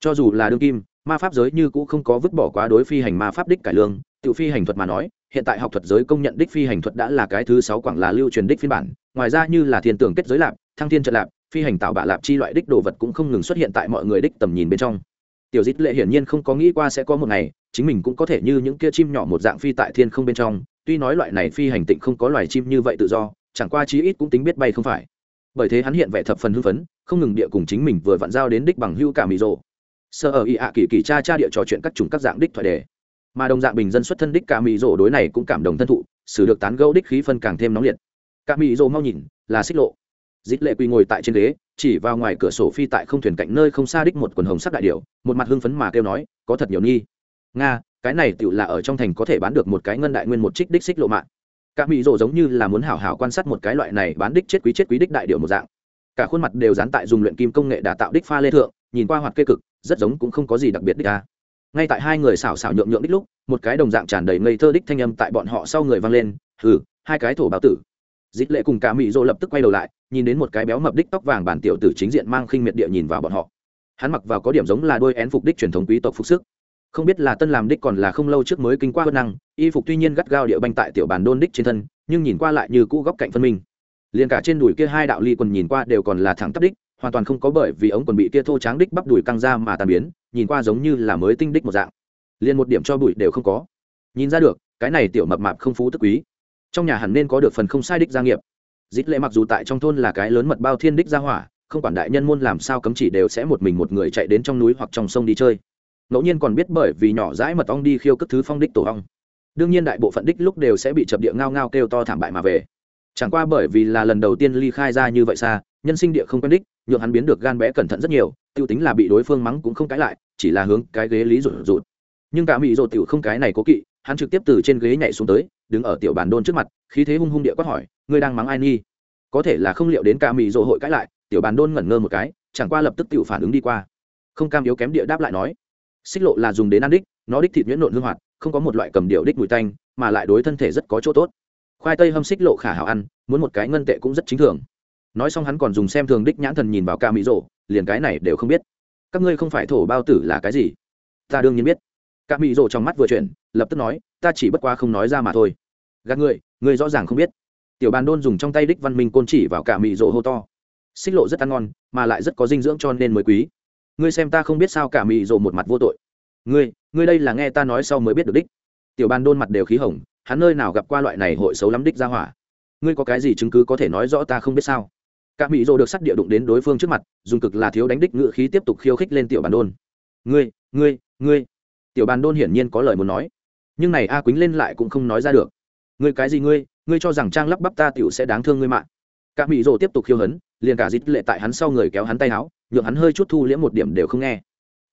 Cho dù là đương kim, ma pháp giới như cũng không có vứt bỏ quá đối phi hành ma pháp đích cải lương tự phi hành thuật mà nói hiện tại học thuật giới công nhận đích phi hành thuật đã là cái thứ sáu quảng là lưu truyền đích phiên bản, ngoài ra như là thiên tưởng kết giới lạp, thăng thiên trận lạp, phi hành tạo bạ lạp chi loại đích đồ vật cũng không ngừng xuất hiện tại mọi người đích tầm nhìn bên trong. Tiểu dít lệ hiển nhiên không có nghĩ qua sẽ có một ngày, chính mình cũng có thể như những kia chim nhỏ một dạng phi tại thiên không bên trong, tuy nói loại này phi hành tịnh không có loài chim như vậy tự do, chẳng qua chí ít cũng tính biết bay không phải. Bởi thế hắn hiện vẻ thập phần hưng phấn, không ngừng địa cùng chính mình vừa vặn giao đến đích bằng hưu cả mì rộ sơ ở y ạ kỳ kỳ cha cha địa trò chuyện các chủng các dạng đích thoại đề mà đồng dạng bình dân xuất thân đích cả mỹ rỗ đối này cũng cảm động thân thụ, xử được tán gẫu đích khí phân càng thêm nóng liệt. Cả mỹ rỗ mau nhìn, là xích lộ. Dít lệ quỳ ngồi tại trên ghế, chỉ vào ngoài cửa sổ phi tại không thuyền cạnh nơi không xa đích một quần hồng sắc đại điệu một mặt hưng phấn mà kêu nói, có thật nhiều nghi. Nga, cái này tựu là ở trong thành có thể bán được một cái ngân đại nguyên một trích đích xích lộ mạng. Cả mỹ rỗ giống như là muốn hảo hảo quan sát một cái loại này bán đích chết quý chết quý đích đại điệu một dạng. Cả khuôn mặt đều dán tại dùng luyện kim công nghệ đà tạo đích pha lê thượng, nhìn qua hoạt kê cực, rất giống cũng không có gì đặc biệt đích ca ngay tại hai người xảo xảo nhượng nhượng đích lúc, một cái đồng dạng tràn đầy ngây thơ đích thanh âm tại bọn họ sau người vang lên, hừ, hai cái thổ báo tử. Dít lệ cùng cả mỹ rộ lập tức quay đầu lại, nhìn đến một cái béo mập đích tóc vàng bản tiểu tử chính diện mang khinh miệt địa nhìn vào bọn họ. Hắn mặc vào có điểm giống là đôi én phục đích truyền thống quý tộc phục sức. Không biết là tân làm đích còn là không lâu trước mới kinh qua bất năng, y phục tuy nhiên gắt gao địa banh tại tiểu bàn đôn đích trên thân, nhưng nhìn qua lại như cũ góc cạnh phân minh. Liền cả trên đùi kia hai đạo ly quần nhìn qua đều còn là thẳng tắp đích hoàn toàn không có bởi vì ống quần bị kia thô tráng đích bắp đùi căng ra mà tàn biến, nhìn qua giống như là mới tinh đích một dạng. Liền một điểm cho bụi đều không có. Nhìn ra được, cái này tiểu mập mạp không phú tức quý. Trong nhà hẳn nên có được phần không sai đích gia nghiệp. Dít lệ mặc dù tại trong thôn là cái lớn mật bao thiên đích gia hỏa, không quản đại nhân môn làm sao cấm chỉ đều sẽ một mình một người chạy đến trong núi hoặc trong sông đi chơi. Ngẫu nhiên còn biết bởi vì nhỏ dãi mật ong đi khiêu cất thứ phong đích tổ ong. Đương nhiên đại bộ phận đích lúc đều sẽ bị chập địa ngao ngao kêu to thảm bại mà về. Chẳng qua bởi vì là lần đầu tiên ly khai ra như vậy xa nhân sinh địa không quen đích, nhượng hắn biến được gan bé cẩn thận rất nhiều, tiêu tính là bị đối phương mắng cũng không cãi lại, chỉ là hướng cái ghế lý rụt rụt. Nhưng cả mỹ rụt tiểu không cái này cố kỵ, hắn trực tiếp từ trên ghế nhảy xuống tới, đứng ở tiểu bàn đôn trước mặt, khí thế hung hung địa quát hỏi, ngươi đang mắng ai nghi? Có thể là không liệu đến cả mỹ rụt hội cãi lại, tiểu bàn đôn ngẩn ngơ một cái, chẳng qua lập tức tiểu phản ứng đi qua. Không cam yếu kém địa đáp lại nói, xích lộ là dùng đến ăn đích, nó đích thịt nhuyễn nộn hương hoạt, không có một loại cầm điệu đích mùi tanh, mà lại đối thân thể rất có chỗ tốt. Khoai tây hâm xích lộ khả hảo ăn, muốn một cái ngân tệ cũng rất chính thường nói xong hắn còn dùng xem thường đích nhãn thần nhìn vào ca mỹ rộ liền cái này đều không biết. Các ngươi không phải thổ bao tử là cái gì? Ta đương nhiên biết. Ca mỹ rộ trong mắt vừa chuyển, lập tức nói, ta chỉ bất quá không nói ra mà thôi. Gạt người người rõ ràng không biết. Tiểu bàn đôn dùng trong tay đích văn minh côn chỉ vào cả mỹ rộ hô to. Xích lộ rất ăn ngon, mà lại rất có dinh dưỡng cho nên mới quý. Ngươi xem ta không biết sao cả mỹ rộ một mặt vô tội. Ngươi ngươi đây là nghe ta nói sau mới biết được đích. Tiểu bàn đôn mặt đều khí hồng, hắn nơi nào gặp qua loại này hội xấu lắm đích ra hỏa. Ngươi có cái gì chứng cứ có thể nói rõ ta không biết sao? Cả mỹ rồ được sắt địa đụng đến đối phương trước mặt, dùng cực là thiếu đánh đích ngự khí tiếp tục khiêu khích lên tiểu bàn đôn. Ngươi ngươi ngươi. Tiểu bàn đôn hiển nhiên có lời muốn nói. Nhưng này a quýnh lên lại cũng không nói ra được. Ngươi cái gì ngươi? Ngươi cho rằng trang lắp bắp ta tiểu sẽ đáng thương ngươi mạng cả mỹ rồ tiếp tục khiêu hấn, liền cả dít lệ tại hắn sau người kéo hắn tay áo, nhượng hắn hơi chút thu liễm một điểm đều không nghe.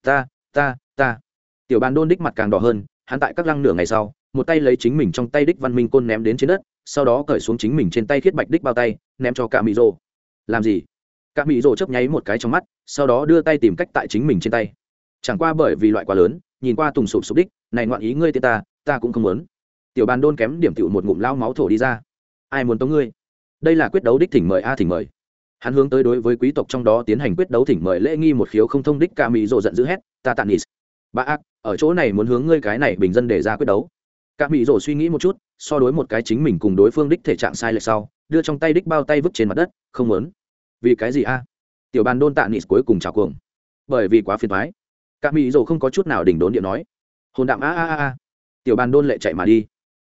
Ta ta ta. Tiểu bàn đôn đích mặt càng đỏ hơn, hắn tại các lăng nửa ngày sau, một tay lấy chính mình trong tay đích văn minh côn ném đến trên đất, sau đó cởi xuống chính mình trên tay khiết bạch đích bao tay, ném cho cả mỹ rồ làm gì? Cả mỹ rồ chớp nháy một cái trong mắt, sau đó đưa tay tìm cách tại chính mình trên tay. Chẳng qua bởi vì loại quá lớn, nhìn qua tùng sụp sụp đích, này ngoạn ý ngươi tên ta ta cũng không muốn. Tiểu bàn đôn kém điểm tựu một ngụm lao máu thổ đi ra. Ai muốn tống ngươi? Đây là quyết đấu đích thỉnh mời a à thỉnh mời. Hắn hướng tới đối với quý tộc trong đó tiến hành quyết đấu thỉnh mời lễ nghi một khiếu không thông đích ca mỹ rộ giận dữ hét, ta tàn nis bà ác, ở chỗ này muốn hướng ngươi cái này bình dân để ra quyết đấu. Ca mỹ rộ suy nghĩ một chút, so đối một cái chính mình cùng đối phương đích thể trạng sai lệch sau, đưa trong tay đích bao tay vứt trên mặt đất, không muốn vì cái gì a? Tiểu bàn đôn tạ nịt cuối cùng trào cuồng. Bởi vì quá phiền thoái ca mỹ rồ không có chút nào đỉnh đốn điện nói. Hồn đạm a a a a. Tiểu bàn đôn lệ chạy mà đi.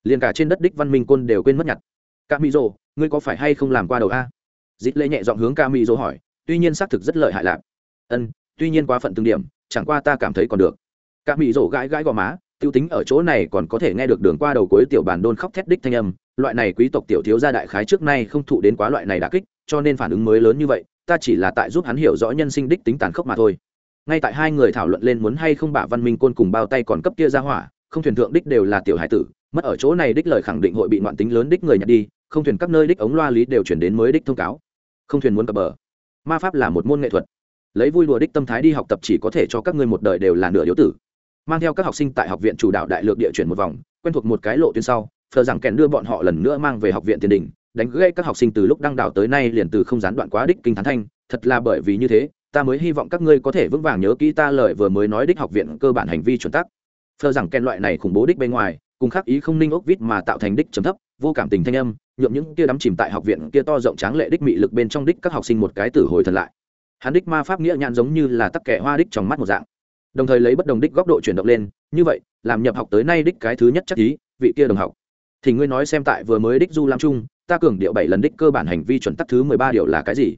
Liền cả trên đất đích văn minh côn đều quên mất nhặt. Ca mỹ rồ ngươi có phải hay không làm qua đầu a? Dít lệ nhẹ dọn hướng ca mỹ rồ hỏi, tuy nhiên xác thực rất lợi hại lạc ân, tuy nhiên quá phận từng điểm, chẳng qua ta cảm thấy còn được. Ca mỹ rồ gãi gãi gò má, tiêu tính ở chỗ này còn có thể nghe được đường qua đầu cuối tiểu bàn đôn khóc thét đích thanh âm. Loại này quý tộc tiểu thiếu gia đại khái trước nay không thụ đến quá loại này đà kích cho nên phản ứng mới lớn như vậy, ta chỉ là tại giúp hắn hiểu rõ nhân sinh đích tính tàn khốc mà thôi. Ngay tại hai người thảo luận lên muốn hay không bả văn minh côn cùng bao tay còn cấp kia ra hỏa, không thuyền thượng đích đều là tiểu hải tử, mất ở chỗ này đích lời khẳng định hội bị ngoạn tính lớn đích người nhặt đi, không thuyền các nơi đích ống loa lý đều chuyển đến mới đích thông cáo. Không thuyền muốn cập bờ. Ma pháp là một môn nghệ thuật. Lấy vui đùa đích tâm thái đi học tập chỉ có thể cho các ngươi một đời đều là nửa yếu tử. Mang theo các học sinh tại học viện chủ đạo đại lược địa chuyển một vòng, quen thuộc một cái lộ tuyến sau thờ rằng kèn đưa bọn họ lần nữa mang về học viện tiền đình đánh gãy các học sinh từ lúc đăng đảo tới nay liền từ không gián đoạn quá đích kinh thán thanh. Thật là bởi vì như thế, ta mới hy vọng các ngươi có thể vững vàng nhớ kỹ ta lời vừa mới nói đích học viện cơ bản hành vi chuẩn tắc. Phờ rằng kèn loại này khủng bố đích bên ngoài, cùng khắc ý không ninh ốc vít mà tạo thành đích trầm thấp, vô cảm tình thanh âm nhuộm những kia đắm chìm tại học viện kia to rộng tráng lệ đích mị lực bên trong đích các học sinh một cái tử hồi thật lại. Hắn đích ma pháp nghĩa nhãn giống như là tắc kẻ hoa đích trong mắt một dạng. Đồng thời lấy bất đồng đích góc độ chuyển động lên, như vậy, làm nhập học tới nay đích cái thứ nhất chắc ý, vị kia đồng học. Thì ngươi nói xem tại vừa mới đích du lam trung ta cường điệu bảy lần đích cơ bản hành vi chuẩn tắc thứ mười ba điều là cái gì?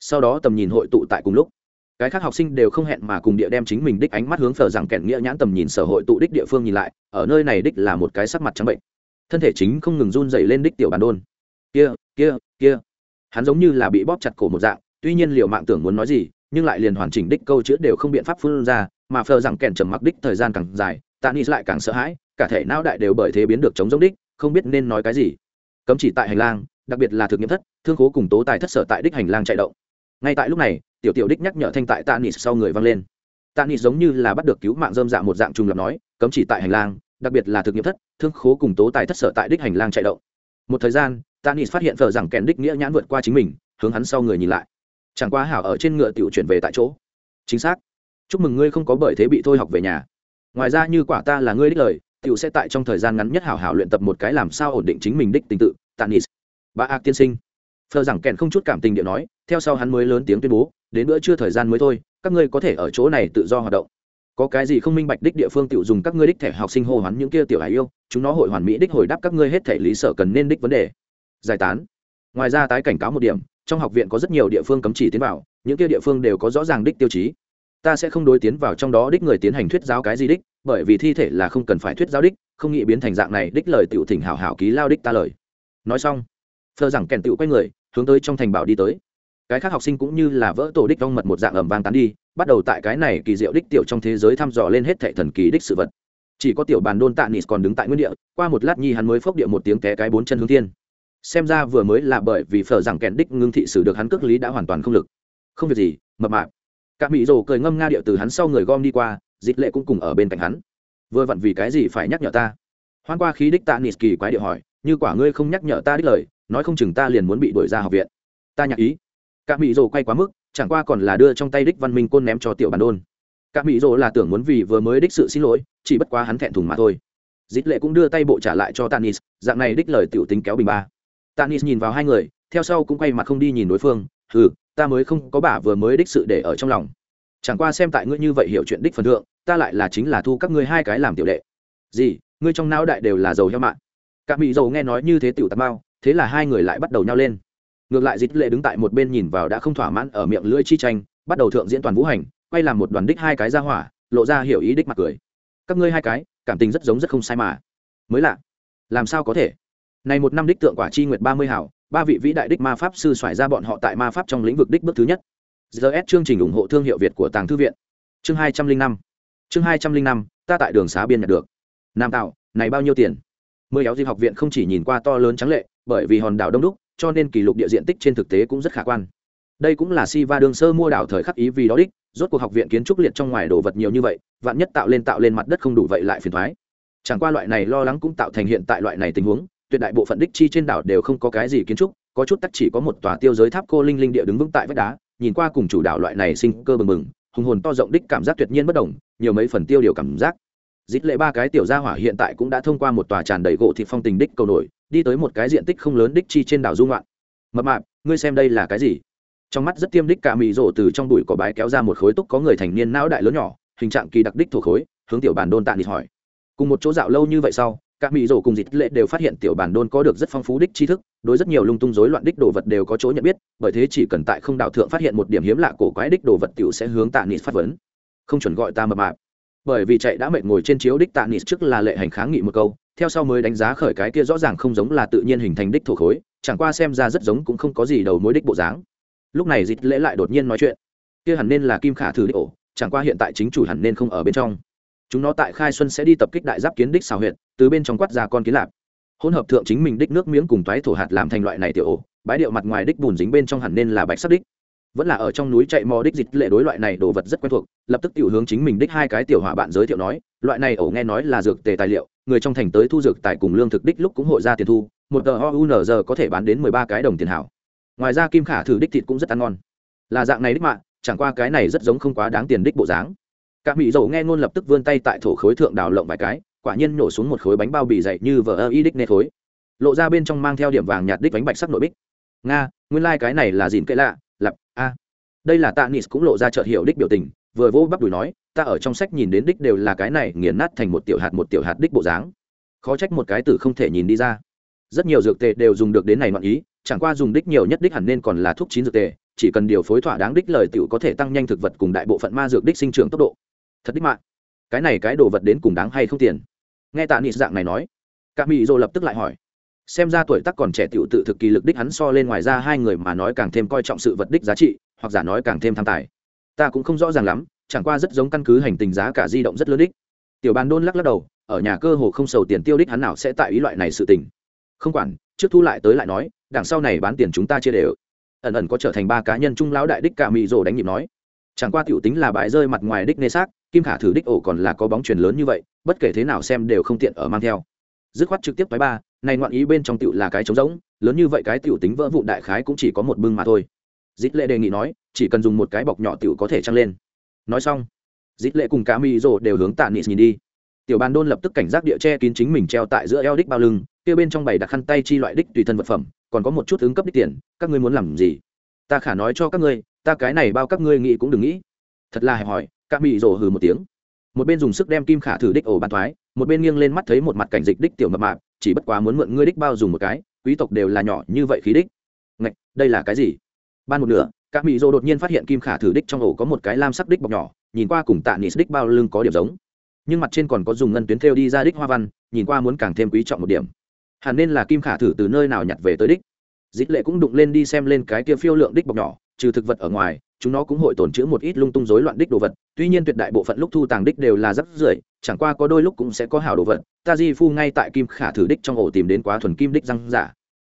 Sau đó tầm nhìn hội tụ tại cùng lúc. Cái khác học sinh đều không hẹn mà cùng địa đem chính mình đích ánh mắt hướng phở rằng kẹn nghĩa nhãn tầm nhìn sở hội tụ đích địa phương nhìn lại, ở nơi này đích là một cái sắc mặt trắng bệnh. Thân thể chính không ngừng run dày lên đích tiểu bàn đôn. Kia kia kia. Hắn giống như là bị bóp chặt cổ một dạng, tuy nhiên liệu mạng tưởng muốn nói gì, nhưng lại liền hoàn chỉnh đích câu chữ đều không biện pháp phun ra, mà phờ rằng kèn trầm mặc đích thời gian càng dài, tạ ni lại càng sợ hãi, cả thể não đại đều bởi thế biến được chống giống đích, không biết nên nói cái gì cấm chỉ tại hành lang, đặc biệt là thực nghiệm thất, thương khố cùng tố tài thất sở tại đích hành lang chạy động. Ngay tại lúc này, tiểu tiểu đích nhắc nhở thanh tại tanis sau người vang lên. Tanis giống như là bắt được cứu mạng dơm dạ một dạng trùng lập nói, cấm chỉ tại hành lang, đặc biệt là thực nghiệm thất, thương khố cùng tố tài thất sở tại đích hành lang chạy động. Một thời gian, tanis phát hiện vợ rằng kèn đích nghĩa nhãn vượt qua chính mình, hướng hắn sau người nhìn lại. Chẳng qua hảo ở trên ngựa tiểu chuyển về tại chỗ. Chính xác. Chúc mừng ngươi không có bởi thế bị thôi học về nhà. Ngoài ra như quả ta là ngươi đích lời tiểu sẽ tại trong thời gian ngắn nhất hảo hảo luyện tập một cái làm sao ổn định chính mình đích tình tự tanis ba ạc tiên sinh. Phờ rằng kèn không chút cảm tình điện nói, theo sau hắn mới lớn tiếng tuyên bố, đến bữa trưa thời gian mới thôi, các ngươi có thể ở chỗ này tự do hoạt động. Có cái gì không minh bạch đích địa phương tiểu dùng các ngươi đích thẻ học sinh hô hoán những kia tiểu hải yêu, chúng nó hội hoàn mỹ đích hồi đáp các ngươi hết thể lý sở cần nên đích vấn đề. Giải tán. Ngoài ra tái cảnh cáo một điểm, trong học viện có rất nhiều địa phương cấm chỉ tiến vào, những kia địa phương đều có rõ ràng đích tiêu chí. Ta sẽ không đối tiến vào trong đó đích người tiến hành thuyết giáo cái gì đích bởi vì thi thể là không cần phải thuyết giáo đích, không nghĩ biến thành dạng này đích lời tiểu thỉnh hảo hảo ký lao đích ta lời. Nói xong, phờ rằng kèn tiểu quay người, hướng tới trong thành bảo đi tới. Cái khác học sinh cũng như là vỡ tổ đích vong mật một dạng ẩm vang tán đi, bắt đầu tại cái này kỳ diệu đích tiểu trong thế giới thăm dò lên hết thệ thần kỳ đích sự vật. Chỉ có tiểu bàn đôn tạ nịt còn đứng tại nguyên địa, qua một lát nhi hắn mới phốc địa một tiếng té cái bốn chân hướng thiên. Xem ra vừa mới là bởi vì phở rằng kèn đích ngưng thị sử được hắn cước lý đã hoàn toàn không lực. Không việc gì, mập mạp. Cả mỹ rồ cười ngâm nga điệu từ hắn sau người gom đi qua dịch lệ cũng cùng ở bên cạnh hắn. Vừa vặn vì cái gì phải nhắc nhở ta? Hoan qua khí đích ta nịt kỳ quái điệu hỏi, như quả ngươi không nhắc nhở ta đích lời, nói không chừng ta liền muốn bị đuổi ra học viện. Ta nhạc ý. Cả mỹ rồ quay quá mức, chẳng qua còn là đưa trong tay đích văn minh côn ném cho tiểu bản đôn. Các mỹ rồ là tưởng muốn vì vừa mới đích sự xin lỗi, chỉ bất quá hắn thẹn thùng mà thôi. Dịch lệ cũng đưa tay bộ trả lại cho tanis dạng này đích lời tiểu tính kéo bình ba. Tanis nhìn vào hai người, theo sau cũng quay mặt không đi nhìn đối phương ừ ta mới không có bả vừa mới đích sự để ở trong lòng. Chẳng qua xem tại ngươi như vậy hiểu chuyện đích phần thượng ta lại là chính là thu các ngươi hai cái làm tiểu đệ. Gì, ngươi trong não đại đều là dầu heo mạng các mỹ dầu nghe nói như thế tiểu tạt bao thế là hai người lại bắt đầu nhau lên. Ngược lại dịch lệ đứng tại một bên nhìn vào đã không thỏa mãn ở miệng lưỡi chi tranh, bắt đầu thượng diễn toàn vũ hành, quay làm một đoàn đích hai cái ra hỏa, lộ ra hiểu ý đích mặt cười. Các ngươi hai cái, cảm tình rất giống rất không sai mà. Mới lạ. Làm sao có thể? Này một năm đích tượng quả chi nguyệt ba mươi hảo, ba vị vĩ đại đích ma pháp sư xoải ra bọn họ tại ma pháp trong lĩnh vực đích bước thứ nhất. Gs chương trình ủng hộ thương hiệu việt của tàng thư viện. Chương hai trăm linh năm chương hai trăm linh năm, ta tại đường xá biên nhận được. Nam tạo này bao nhiêu tiền? Mười éo di học viện không chỉ nhìn qua to lớn trắng lệ, bởi vì hòn đảo đông đúc, cho nên kỷ lục địa diện tích trên thực tế cũng rất khả quan. Đây cũng là si va đường sơ mua đảo thời khắc ý vì đó đích, rốt cuộc học viện kiến trúc liệt trong ngoài đồ vật nhiều như vậy, vạn nhất tạo lên tạo lên mặt đất không đủ vậy lại phiền thoái chẳng qua loại này lo lắng cũng tạo thành hiện tại loại này tình huống, tuyệt đại bộ phận đích chi trên đảo đều không có cái gì kiến trúc, có chút tắc chỉ có một tòa tiêu giới tháp cô linh linh địa đứng vững tại vách đá, nhìn qua cùng chủ đảo loại này sinh cơ bừng bừng hùng hồn to rộng đích cảm giác tuyệt nhiên bất đồng, nhiều mấy phần tiêu điều cảm giác. Dít lệ ba cái tiểu gia hỏa hiện tại cũng đã thông qua một tòa tràn đầy gỗ thịt phong tình đích cầu nổi, đi tới một cái diện tích không lớn đích chi trên đảo dung loạn mập mạp, ngươi xem đây là cái gì? Trong mắt rất tiêm đích cả mì rổ từ trong đùi cỏ bái kéo ra một khối túc có người thành niên não đại lớn nhỏ, hình trạng kỳ đặc đích thổ khối, hướng tiểu bản đôn tạ nịt hỏi. Cùng một chỗ dạo lâu như vậy sau các mỹ rổ cùng dịch lệ đều phát hiện tiểu bản đôn có được rất phong phú đích tri thức, đối rất nhiều lung tung rối loạn đích đồ vật đều có chỗ nhận biết, bởi thế chỉ cần tại không đạo thượng phát hiện một điểm hiếm lạ cổ quái đích đồ vật tiểu sẽ hướng tạ nịt phát vấn. Không chuẩn gọi ta mập mạp. Bởi vì chạy đã mệt ngồi trên chiếu đích tạ nịt trước là lệ hành kháng nghị một câu, theo sau mới đánh giá khởi cái kia rõ ràng không giống là tự nhiên hình thành đích thổ khối, chẳng qua xem ra rất giống cũng không có gì đầu mối đích bộ dáng. Lúc này dịch lễ lại đột nhiên nói chuyện. Kia hẳn nên là kim khả thử đích ổ, chẳng qua hiện tại chính chủ hẳn nên không ở bên trong chúng nó tại khai xuân sẽ đi tập kích đại giáp kiến đích xào huyện từ bên trong quát ra con kiến lạp. Hỗn hợp thượng chính mình đích nước miếng cùng toái thổ hạt làm thành loại này tiểu ổ bãi điệu mặt ngoài đích bùn dính bên trong hẳn nên là bạch sắc đích. Vẫn là ở trong núi chạy mò đích dịch lệ đối loại này đồ vật rất quen thuộc, lập tức tiểu hướng chính mình đích hai cái tiểu hỏa bạn giới thiệu nói, loại này ổ nghe nói là dược tề tài liệu, người trong thành tới thu dược tại cùng lương thực đích lúc cũng hội ra tiền thu, một tờ giờ có thể bán đến mười ba cái đồng tiền hảo. Ngoài ra kim khả thử đích thịt cũng rất ăn ngon. Là dạng này đích mạng chẳng qua cái này rất giống không quá đáng tiền đích bộ dáng các mỹ dầu nghe ngôn lập tức vươn tay tại thổ khối thượng đào lộng vài cái, quả nhiên nổ xuống một khối bánh bao bì dậy như vờ ơ y đích nê khối. Lộ ra bên trong mang theo điểm vàng nhạt đích bánh bạch sắc nội bích. Nga, nguyên lai、like、cái này là dìn kệ lạ lặp a. Đây là tạ nis cũng lộ ra chợt hiểu đích biểu tình, vừa vỗ bắp đùi nói, ta ở trong sách nhìn đến đích đều là cái này, nghiền nát thành một tiểu hạt một tiểu hạt đích bộ dáng. Khó trách một cái từ không thể nhìn đi ra. Rất nhiều dược tề đều dùng được đến này ngoạn ý, chẳng qua dùng đích nhiều nhất đích hẳn nên còn là thuốc chín dược tề, chỉ cần điều phối thỏa đáng đích lời tiểu có thể tăng nhanh thực vật cùng đại bộ phận ma dược đích sinh trưởng tốc độ thật đích mạng cái này cái đồ vật đến cùng đáng hay không tiền? Nghe tạ nị dạng này nói, cả mỹ dô lập tức lại hỏi. Xem ra tuổi tác còn trẻ tiểu tự thực kỳ lực đích hắn so lên ngoài ra hai người mà nói càng thêm coi trọng sự vật đích giá trị, hoặc giả nói càng thêm tham tài. Ta cũng không rõ ràng lắm, chẳng qua rất giống căn cứ hành tình giá cả di động rất lớn đích. Tiểu bàn đôn lắc lắc đầu, ở nhà cơ hồ không sầu tiền tiêu đích hắn nào sẽ tại ý loại này sự tình. Không quản, trước thu lại tới lại nói, đằng sau này bán tiền chúng ta chia đều. Ẩn ẩn có trở thành ba cá nhân trung lão đại đích cả mỹ rồ đánh nhịp nói. Chẳng qua tiểu tính là bãi rơi mặt ngoài đích nê xác kim khả thử đích ổ còn là có bóng truyền lớn như vậy, bất kể thế nào xem đều không tiện ở mang theo. Dứt khoát trực tiếp với ba, này ngoạn ý bên trong tiểu là cái trống rỗng, lớn như vậy cái tiểu tính vỡ vụn đại khái cũng chỉ có một bưng mà thôi. Dít lệ đề nghị nói, chỉ cần dùng một cái bọc nhỏ tiểu có thể trăng lên. Nói xong dít lệ cùng cả Mi rồ đều hướng tạ nị nhìn đi. Tiểu bàn đôn lập tức cảnh giác địa che kín chính mình treo tại giữa eo đích bao lưng, kia bên trong bày đặt khăn tay chi loại đích tùy thân vật phẩm, còn có một chút ứng cấp đích tiền, các ngươi muốn làm gì? Ta khả nói cho các ngươi, ta cái này bao các ngươi nghĩ cũng đừng nghĩ. Thật là hẹp hỏi các mị rồ hừ một tiếng. Một bên dùng sức đem kim khả thử đích ổ bàn thoái, một bên nghiêng lên mắt thấy một mặt cảnh dịch đích tiểu mập mạp, chỉ bất quá muốn mượn ngươi đích bao dùng một cái, quý tộc đều là nhỏ như vậy khí đích. Ngạch, đây là cái gì? Ban một nửa các mị rồ đột nhiên phát hiện kim khả thử đích trong ổ có một cái lam sắc đích bọc nhỏ, nhìn qua cùng tạ nị đích bao lưng có điểm giống. Nhưng mặt trên còn có dùng ngân tuyến thêu đi ra đích hoa văn, nhìn qua muốn càng thêm quý trọng một điểm. Hẳn nên là kim khả thử từ nơi nào nhặt về tới đích. Dít lệ cũng đụng lên đi xem lên cái kia phiêu lượng đích bọc nhỏ, trừ thực vật ở ngoài chúng nó cũng hội tổn chữ một ít lung tung rối loạn đích đồ vật, tuy nhiên tuyệt đại bộ phận lúc thu tàng đích đều là rất rưởi, chẳng qua có đôi lúc cũng sẽ có hảo đồ vật, ta di phu ngay tại kim khả thử đích trong ổ tìm đến quá thuần kim đích răng giả.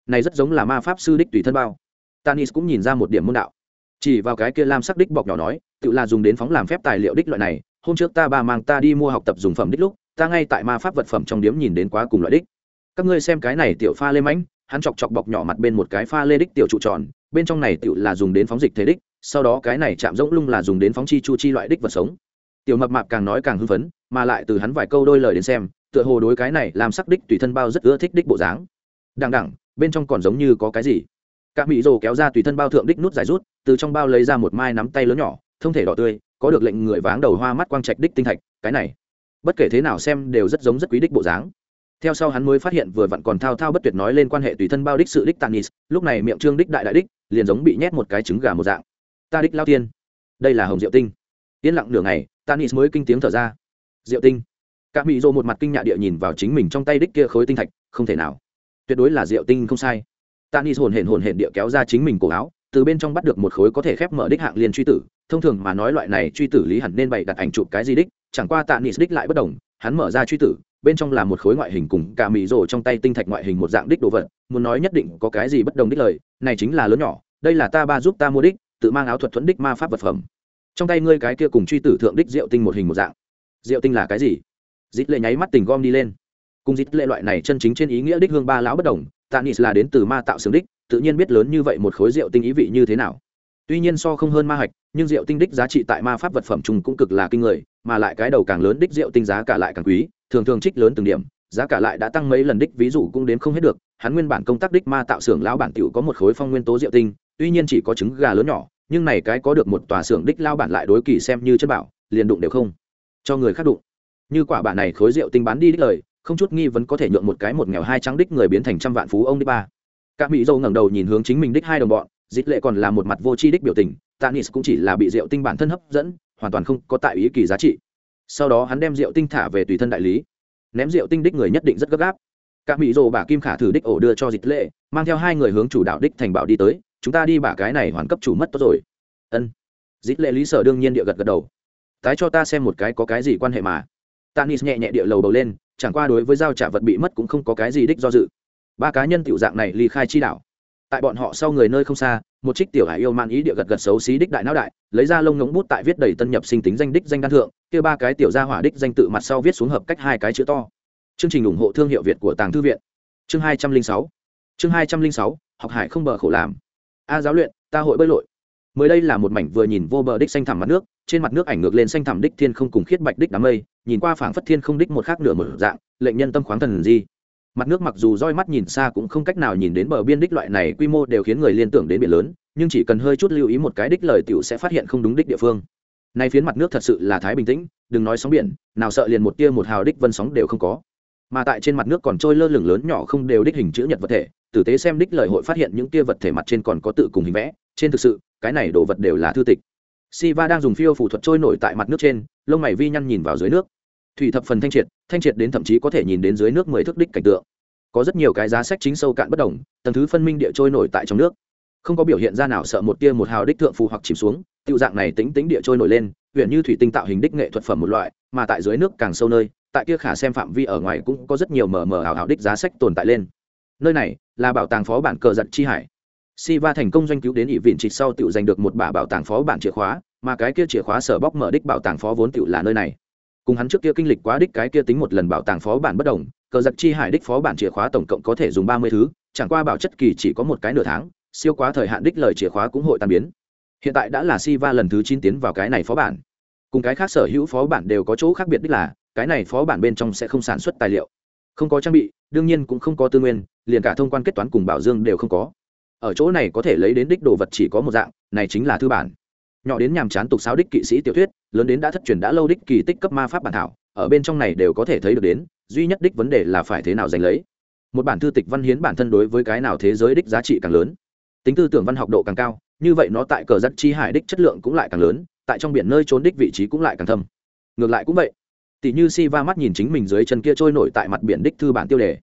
Này rất giống là ma pháp sư đích tùy thân bao. Tanis cũng nhìn ra một điểm môn đạo. Chỉ vào cái kia lam sắc đích bọc nhỏ nói, tự là dùng đến phóng làm phép tài liệu đích loại này, hôm trước ta ba mang ta đi mua học tập dùng phẩm đích lúc, ta ngay tại ma pháp vật phẩm trong điếm nhìn đến quá cùng loại đích. Các ngươi xem cái này tiểu pha lê mãnh, hắn chọc chọc bọc nhỏ mặt bên một cái pha lê đích tiểu trụ tròn, bên trong này tiểu là dùng đến phóng dịch thế đích sau đó cái này chạm rỗng lung là dùng đến phóng chi chu chi loại đích vật sống. Tiểu mập mạp càng nói càng hưng phấn, mà lại từ hắn vài câu đôi lời đến xem, tựa hồ đối cái này làm sắc đích tùy thân bao rất ưa thích đích bộ dáng. Đằng đẳng bên trong còn giống như có cái gì? Cả mỹ rồ kéo ra tùy thân bao thượng đích nút giải rút, từ trong bao lấy ra một mai nắm tay lớn nhỏ, thông thể đỏ tươi, có được lệnh người váng đầu hoa mắt quang trạch đích tinh thạch, cái này. Bất kể thế nào xem đều rất giống rất quý đích bộ dáng. Theo sau hắn mới phát hiện vừa vặn còn thao thao bất tuyệt nói lên quan hệ tùy thân bao đích sự đích tanis lúc này miệng trương đích đại đại đích, liền giống bị nhét một cái trứng gà một dạng ta đích lao tiên. Đây là hồng diệu tinh. Yên lặng nửa ngày, tanis mới kinh tiếng thở ra. Diệu tinh. Cả mỹ dô một mặt kinh nhạ địa nhìn vào chính mình trong tay đích kia khối tinh thạch, không thể nào. Tuyệt đối là diệu tinh không sai. Tanis hồn hển hồn hển địa kéo ra chính mình cổ áo, từ bên trong bắt được một khối có thể khép mở đích hạng liên truy tử. Thông thường mà nói loại này truy tử lý hẳn nên bày đặt ảnh chụp cái gì đích, chẳng qua tanis đích lại bất đồng, hắn mở ra truy tử, bên trong là một khối ngoại hình cùng cả mỹ rồ trong tay tinh thạch ngoại hình một dạng đích đồ vật, muốn nói nhất định có cái gì bất đồng đích lời, này chính là lớn nhỏ, đây là ta ba giúp ta mua đích tự mang áo thuật thuẫn đích ma pháp vật phẩm. Trong tay ngươi cái kia cùng truy tử thượng đích diệu tinh một hình một dạng. Diệu tinh là cái gì? Dít lệ nháy mắt tình gom đi lên. Cùng dít lệ loại này chân chính trên ý nghĩa đích hương ba lão bất đồng tanis là đến từ ma tạo xưởng đích, tự nhiên biết lớn như vậy một khối rượu tinh ý vị như thế nào. Tuy nhiên so không hơn ma hạch, nhưng rượu tinh đích giá trị tại ma pháp vật phẩm chung cũng cực là kinh người, mà lại cái đầu càng lớn đích rượu tinh giá cả lại càng quý, thường thường trích lớn từng điểm, giá cả lại đã tăng mấy lần đích, ví dụ cũng đến không hết được, hắn nguyên bản công tác đích ma tạo xưởng lão bản tiểu có một khối phong nguyên tố rượu tinh tuy nhiên chỉ có trứng gà lớn nhỏ, nhưng này cái có được một tòa xưởng đích lao bản lại đối kỳ xem như chất bảo, liền đụng đều không. Cho người khác đụng. Như quả bản này khối rượu tinh bán đi đích lời, không chút nghi vấn có thể nhượng một cái một nghèo hai trắng đích người biến thành trăm vạn phú ông đích ba. Các mỹ dâu ngẩng đầu nhìn hướng chính mình đích hai đồng bọn, dịch lệ còn là một mặt vô tri đích biểu tình tanis cũng chỉ là bị rượu tinh bản thân hấp dẫn, hoàn toàn không có tại ý kỳ giá trị. Sau đó hắn đem rượu tinh thả về tùy thân đại lý. Ném rượu tinh đích người nhất định rất gấp gáp. Các mỹ dô bà kim khả thử đích ổ đưa cho dịch lệ, mang theo hai người hướng chủ đạo đích thành bảo đi tới chúng ta đi bả cái này hoàn cấp chủ mất tốt rồi. Ân. Dít lệ lý sở đương nhiên địa gật gật đầu. Tái cho ta xem một cái có cái gì quan hệ mà. Tanis nhẹ nhẹ địa lầu đầu lên, chẳng qua đối với giao trả vật bị mất cũng không có cái gì đích do dự. Ba cá nhân tiểu dạng này ly khai chi đảo tại bọn họ sau người nơi không xa, một trích tiểu hải yêu man ý địa gật gật xấu xí đích đại não đại, lấy ra lông ngống bút tại viết đầy tân nhập sinh tính danh đích danh đan thượng, kia ba cái tiểu gia hỏa đích danh tự mặt sau viết xuống hợp cách hai cái chữ to. Chương trình ủng hộ thương hiệu việt của tàng thư viện. Chương hai trăm linh sáu. Chương hai trăm linh sáu, học hải không bờ khổ làm a giáo luyện, ta hội bơi lội. Mới đây là một mảnh vừa nhìn vô bờ đích xanh thẳm mặt nước, trên mặt nước ảnh ngược lên xanh thẳm đích thiên không cùng khiết bạch đích đám mây, nhìn qua phảng phất thiên không đích một khác nửa một dạng, lệnh nhân tâm khoáng thần di. Mặt nước mặc dù roi mắt nhìn xa cũng không cách nào nhìn đến bờ biên đích loại này quy mô đều khiến người liên tưởng đến biển lớn, nhưng chỉ cần hơi chút lưu ý một cái đích lời tiểu sẽ phát hiện không đúng đích địa phương. Nay phiến mặt nước thật sự là thái bình tĩnh, đừng nói sóng biển, nào sợ liền một tia một hào đích vân sóng đều không có mà tại trên mặt nước còn trôi lơ lửng lớn nhỏ không đều đích hình chữ nhật vật thể. Tử tế xem đích lời hội phát hiện những kia vật thể mặt trên còn có tự cùng hình vẽ. Trên thực sự, cái này đồ vật đều là thư tịch. Siva đang dùng phiêu phù thuật trôi nổi tại mặt nước trên, lông mày vi nhăn nhìn vào dưới nước. Thủy thập phần thanh triệt thanh triệt đến thậm chí có thể nhìn đến dưới nước mười thước đích cảnh tượng. Có rất nhiều cái giá sách chính sâu cạn bất đồng, tầng thứ phân minh địa trôi nổi tại trong nước. Không có biểu hiện ra nào sợ một tia một hào đích thượng phù hoặc chìm xuống tiêu dạng này tính tính địa trôi nổi lên huyện như thủy tinh tạo hình đích nghệ thuật phẩm một loại, mà tại dưới nước càng sâu nơi tại kia khả xem phạm vi ở ngoài cũng có rất nhiều mờ mờ ảo ảo đích giá sách tồn tại lên nơi này là bảo tàng phó bản cờ giật chi hải Siva thành công doanh cứu đến ỵ vịn trịch sau tự giành được một bả bảo tàng phó bản chìa khóa, mà cái kia chìa khóa sở bóc mở đích bảo tàng phó vốn tự là nơi này. Cùng hắn trước kia kinh lịch quá đích cái kia tính một lần bảo tàng phó bản bất đồng, cờ giặc chi hải đích phó bản chìa khóa tổng cộng có thể dùng ba mươi thứ, chẳng qua bảo chất kỳ chỉ có một cái nửa tháng, siêu quá thời hạn đích lời chìa khóa cũng hội tan biến. Hiện tại đã là Siva lần thứ chín tiến vào cái này phó bản. Cùng cái khác sở hữu phó bản đều có chỗ khác biệt đích là, cái này phó bản bên trong sẽ không sản xuất tài liệu, không có trang bị, đương nhiên cũng không có tư nguyên, liền cả thông quan kết toán cùng bảo dương đều không có. Ở chỗ này có thể lấy đến đích đồ vật chỉ có một dạng này chính là thư bản. Nhỏ đến nhàm chán tục sáo đích kỵ sĩ tiểu thuyết lớn đến đã thất truyền đã lâu đích kỳ tích cấp ma pháp bản thảo ở bên trong này đều có thể thấy được đến duy nhất đích vấn đề là phải thế nào giành lấy. Một bản thư tịch văn hiến bản thân đối với cái nào thế giới đích giá trị càng lớn. Tính tư tưởng văn học độ càng cao như vậy nó tại cờ giắt chi hải đích chất lượng cũng lại càng lớn tại trong biển nơi trốn đích vị trí cũng lại càng thâm. Ngược lại cũng vậy tỷ như si va mắt nhìn chính mình dưới chân kia trôi nổi tại mặt biển đích thư bản tiêu đề.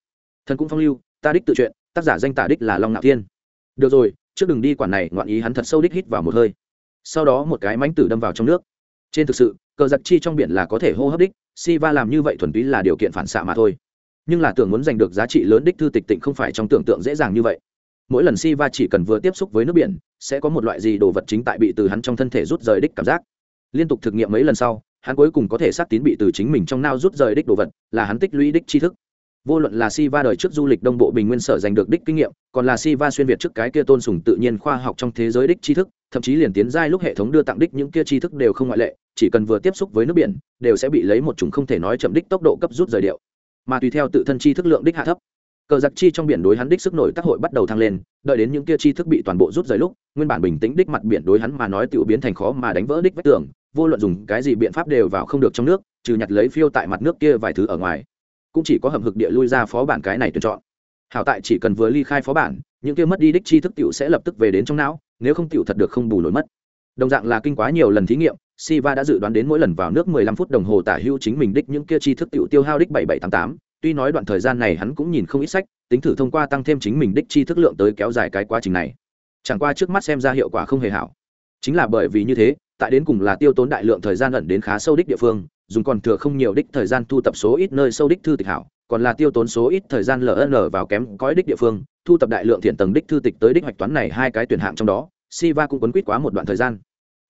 Thần cũng phong lưu, ta đích tự truyện, tác giả danh tả đích là long ngạo thiên. Được rồi, trước đừng đi, quản này, ngoạn ý hắn thật sâu đích hít vào một hơi. Sau đó một cái mánh tử đâm vào trong nước. Trên thực sự, cờ giặc chi trong biển là có thể hô hấp đích si va làm như vậy thuần túy là điều kiện phản xạ mà thôi. Nhưng là tưởng muốn giành được giá trị lớn đích thư tịch tịnh không phải trong tưởng tượng dễ dàng như vậy. Mỗi lần si va chỉ cần vừa tiếp xúc với nước biển, sẽ có một loại gì đồ vật chính tại bị từ hắn trong thân thể rút rời đích cảm giác. Liên tục thực nghiệm mấy lần sau hắn cuối cùng có thể sát tín bị từ chính mình trong nao rút rời đích đồ vật, là hắn tích lũy đích tri thức. Vô luận là si va đời trước du lịch đông bộ bình nguyên sở giành được đích kinh nghiệm, còn là si va xuyên việt trước cái kia tôn sùng tự nhiên khoa học trong thế giới đích tri thức, thậm chí liền tiến giai lúc hệ thống đưa tặng đích những kia tri thức đều không ngoại lệ, chỉ cần vừa tiếp xúc với nước biển, đều sẽ bị lấy một chúng không thể nói chậm đích tốc độ cấp rút rời điệu. Mà tùy theo tự thân tri thức lượng đích hạ thấp, cờ giặc chi trong biển đối hắn đích sức nổi tác hội bắt đầu thăng lên, đợi đến những kia tri thức bị toàn bộ rút rời lúc, nguyên bản bình tĩnh đích mặt biển đối hắn mà nói tự biến thành khó mà đánh vỡ đích vách tường vô luận dùng cái gì biện pháp đều vào không được trong nước trừ nhặt lấy phiêu tại mặt nước kia vài thứ ở ngoài cũng chỉ có hầm hực địa lui ra phó bản cái này tuyển chọn hảo tại chỉ cần vừa ly khai phó bản những kia mất đi đích chi thức tiểu sẽ lập tức về đến trong não nếu không tiểu thật được không bù nổi mất đồng dạng là kinh quá nhiều lần thí nghiệm Siva đã dự đoán đến mỗi lần vào nước 15 phút đồng hồ tả hưu chính mình đích những kia chi thức tiểu tiêu hao đích 7788, tuy nói đoạn thời gian này hắn cũng nhìn không ít sách, tính thử thông qua tăng thêm chính mình đích chi thức lượng tới kéo dài cái quá trình này. Chẳng qua trước mắt xem ra hiệu quả không hề hảo. Chính là bởi vì như thế, tại đến cùng là tiêu tốn đại lượng thời gian ẩn đến khá sâu đích địa phương, dùng còn thừa không nhiều đích thời gian thu tập số ít nơi sâu đích thư tịch hảo, còn là tiêu tốn số ít thời gian ln vào kém cõi đích địa phương, thu tập đại lượng thiện tầng đích thư tịch tới đích hoạch toán này hai cái tuyển hạng trong đó, Siva cũng quấn quýt quá một đoạn thời gian.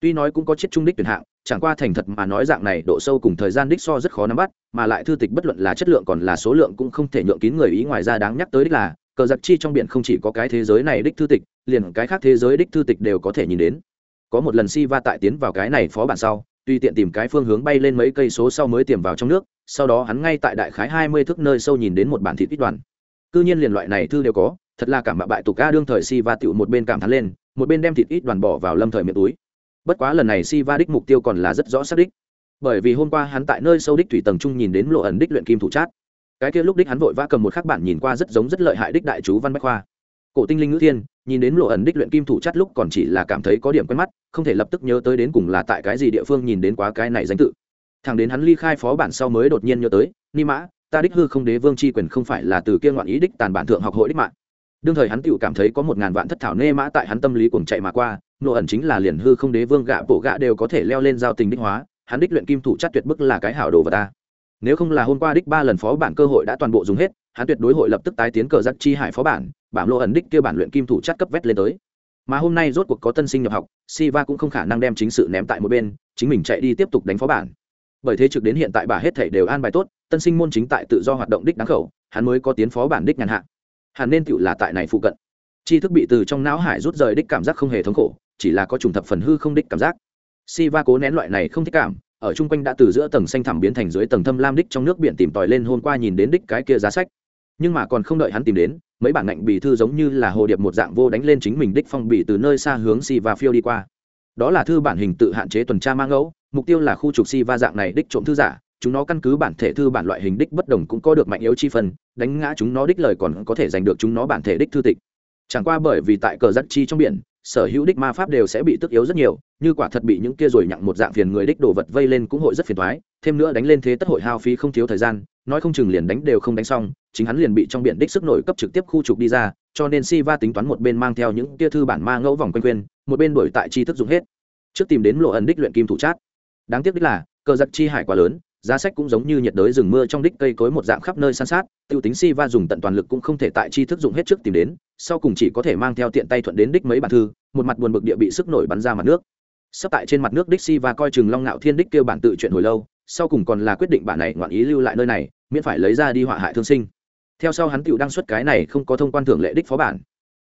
Tuy nói cũng có chiết trung đích tuyển hạng chẳng qua thành thật mà nói dạng này độ sâu cùng thời gian đích so rất khó nắm bắt mà lại thư tịch bất luận là chất lượng còn là số lượng cũng không thể nhượng kín người ý ngoài ra đáng nhắc tới đích là cờ giặc chi trong biển không chỉ có cái thế giới này đích thư tịch liền cái khác thế giới đích thư tịch đều có thể nhìn đến có một lần si va tại tiến vào cái này phó bản sau tuy tiện tìm cái phương hướng bay lên mấy cây số sau mới tiềm vào trong nước, sau đó hắn ngay tại đại khái hai mươi thước nơi sâu nhìn đến một bản thịt ít đoàn. Cư nhiên liền loại này thư đều có, thật là cảm bạ bại tục ca đương thời si va tựu một bên cảm thán lên, một bên đem thịt ít đoàn bỏ vào lâm thời miệng túi. Bất quá lần này si va đích mục tiêu còn là rất rõ xác đích. Bởi vì hôm qua hắn tại nơi sâu đích thủy tầng trung nhìn đến lộ ẩn đích luyện kim thủ trát cái kia lúc đích hắn vội vã cầm một khắc bản nhìn qua rất giống rất lợi hại đích đại chú văn bách khoa cổ tinh linh ngữ thiên, nhìn đến lộ ẩn đích luyện kim thủ chắt lúc còn chỉ là cảm thấy có điểm quen mắt, không thể lập tức nhớ tới đến cùng là tại cái gì địa phương nhìn đến quá cái này danh tự. Thằng đến hắn ly khai phó bản sau mới đột nhiên nhớ tới, ni mã, ta đích hư không đế vương c h i quyền không phải là từ kia ngoạn ý đích tàn bản thượng học hội đích mạng. Đương thời hắn tự cảm thấy có một ngàn vạn thất thảo nê mã tại hắn tâm lý cuồng chạy mà qua, lộ ẩn chính là liền hư không đế vương gạ bộ gạ đều có thể leo lên giao tình đích hóa, hắn đích luyện kim thủ chắc tuyệt bức là cái hảo đồ vật ta. Nếu không là hôm qua đích ba lần phó bản cơ hội đã toàn bộ dùng hết, hắn tuyệt đối hội lập tức tái tiến cờ giặc chi hải phó bản Bảng lộ ẩn đích kia bản luyện kim thủ chất cấp vét lên tới. Mà hôm nay rốt cuộc có tân sinh nhập học, siva cũng không khả năng đem chính sự ném tại một bên, chính mình chạy đi tiếp tục đánh phó bản. Bởi thế trực đến hiện tại bà hết thảy đều an bài tốt, tân sinh môn chính tại tự do hoạt động đích đáng khẩu, hắn mới có tiến phó bản đích nhàn hạ. Hẳn nên tựu là tại này phụ cận. Chi thức bị từ trong não hải rút rời đích cảm giác không hề thống khổ, chỉ là có trùng thập phần hư không đích cảm giác. Siva cố nén loại này không thích cảm, ở trung quanh đã từ giữa tầng xanh thẳm biến thành dưới tầng thâm lam đích trong nước biển tìm tòi lên hôm qua nhìn đến đích cái kia giá sách. Nhưng mà còn không đợi hắn tìm đến mấy bản ngạnh bì thư giống như là hồ điệp một dạng vô đánh lên chính mình đích phong bì từ nơi xa hướng si va phiêu đi qua. Đó là thư bản hình tự hạn chế tuần tra mang ngẫu, mục tiêu là khu trục si va dạng này đích trộm thư giả, chúng nó căn cứ bản thể thư bản loại hình đích bất đồng cũng có được mạnh yếu chi phần, đánh ngã chúng nó đích lời còn có thể giành được chúng nó bản thể đích thư tịch. Chẳng qua bởi vì tại cờ giắt chi trong biển, sở hữu đích ma pháp đều sẽ bị tức yếu rất nhiều, như quả thật bị những kia rồi nhặng một dạng phiền người đích đồ vật vây lên cũng hội rất phiền thoái thêm nữa đánh lên thế tất hội hao phí không thiếu thời gian, nói không chừng liền đánh đều không đánh xong chính hắn liền bị trong biển đích sức nổi cấp trực tiếp khu trục đi ra, cho nên si va tính toán một bên mang theo những kia thư bản ma ngẫu vòng quanh quên, một bên đổi tại chi thức dùng hết. Trước tìm đến lộ ẩn đích luyện kim thủ chát. Đáng tiếc đích là, cờ giặc chi hải quá lớn, giá sách cũng giống như nhiệt đới rừng mưa trong đích cây cối một dạng khắp nơi san sát, tiêu tính si va dùng tận toàn lực cũng không thể tại chi thức dụng hết trước tìm đến, sau cùng chỉ có thể mang theo tiện tay thuận đến đích mấy bản thư, một mặt buồn bực địa bị sức nổi bắn ra mặt nước. Sắp tại trên mặt nước đích si va coi chừng long ngạo thiên đích kêu bản tự chuyện hồi lâu, sau cùng còn là quyết định bản này ngoạn ý lưu lại nơi này, miễn phải lấy ra đi họa hại thương sinh theo sau hắn tựu đăng xuất cái này không có thông quan thưởng lệ đích phó bản.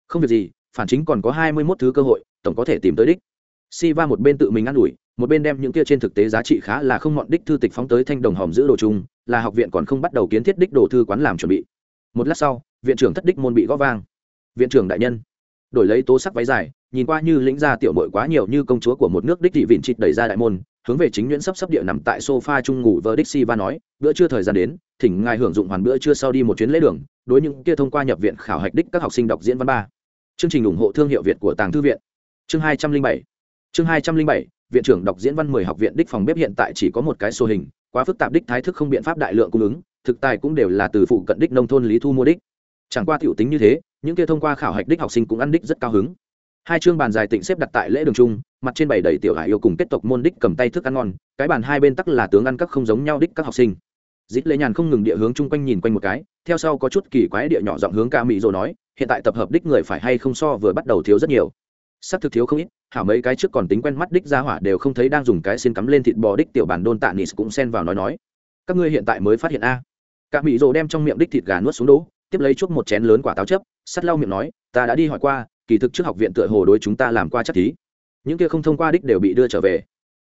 Không việc gì, phản chính còn có hai mươi mốt thứ cơ hội, tổng có thể tìm tới đích. Si va một bên tự mình ă n ủi, một bên đem những kia trên thực tế giá trị khá là không mọn đích thư tịch phóng tới thanh đồng hòm giữ đồ chung, là học viện còn không bắt đầu kiến thiết đích đồ thư quán làm chuẩn bị. Một lát sau, viện trưởng thất đích môn bị gõ vang. Viện trưởng đại nhân, đổi lấy tố sắc váy dài, nhìn qua như lĩnh gia tiểu mội quá nhiều như công chúa của một nước đích thị vịn chịt đẩy ra đại môn, hướng về chính nhuyễn sắp sắp địa nằm tại sofa trung ngủ vờ đích si va nói, bữa trưa thời gian đến thỉnh ngài hưởng dụng hoàn bữa trưa sau đi một chuyến lễ đường, đối những kia thông qua nhập viện khảo hạch đích các học sinh đọc diễn văn ba. Chương trình ủng hộ thương hiệu việt của tàng thư viện. Chương hai trăm linh bảy. Chương hai trăm linh bảy, viện trưởng đọc diễn văn mười học viện đích phòng bếp hiện tại chỉ có một cái sô hình, quá phức tạp đích thái thức không biện pháp đại lượng cung ứng, thực tài cũng đều là từ phụ cận đích nông thôn lý thu mua đích. Chẳng qua tiểu tính như thế, những kia thông qua khảo hạch đích học sinh cũng ăn đích rất cao hứng. Hai chương bàn dài tịnh xếp đặt tại lễ đường trung mặt trên bảy đầy tiểu hải yêu cùng kết tộc môn đích cầm tay thức ăn ngon, cái bàn hai bên tắc là tướng ăn các không giống nhau đích các học sinh dít lê nhàn không ngừng địa hướng chung quanh nhìn quanh một cái, theo sau có chút kỳ quái địa nhỏ giọng hướng ca mỹ rồi nói, hiện tại tập hợp đích người phải hay không so vừa bắt đầu thiếu rất nhiều. Sắc thực thiếu không ít, hảo mấy cái trước còn tính quen mắt đích ra hỏa đều không thấy đang dùng cái xin cắm lên thịt bò đích tiểu bản đôn tạ nis cũng xen vào nói nói. Các ngươi hiện tại mới phát hiện a. Cả mỹ rồ đem trong miệng đích thịt gà nuốt xuống đỗ tiếp lấy chuốc một chén lớn quả táo chấp sắt lau miệng nói, ta đã đi hỏi qua, kỳ thực trước học viện tựa hồ đối chúng ta làm qua chắc thí. Những kia không thông qua đích đều bị đưa trở về.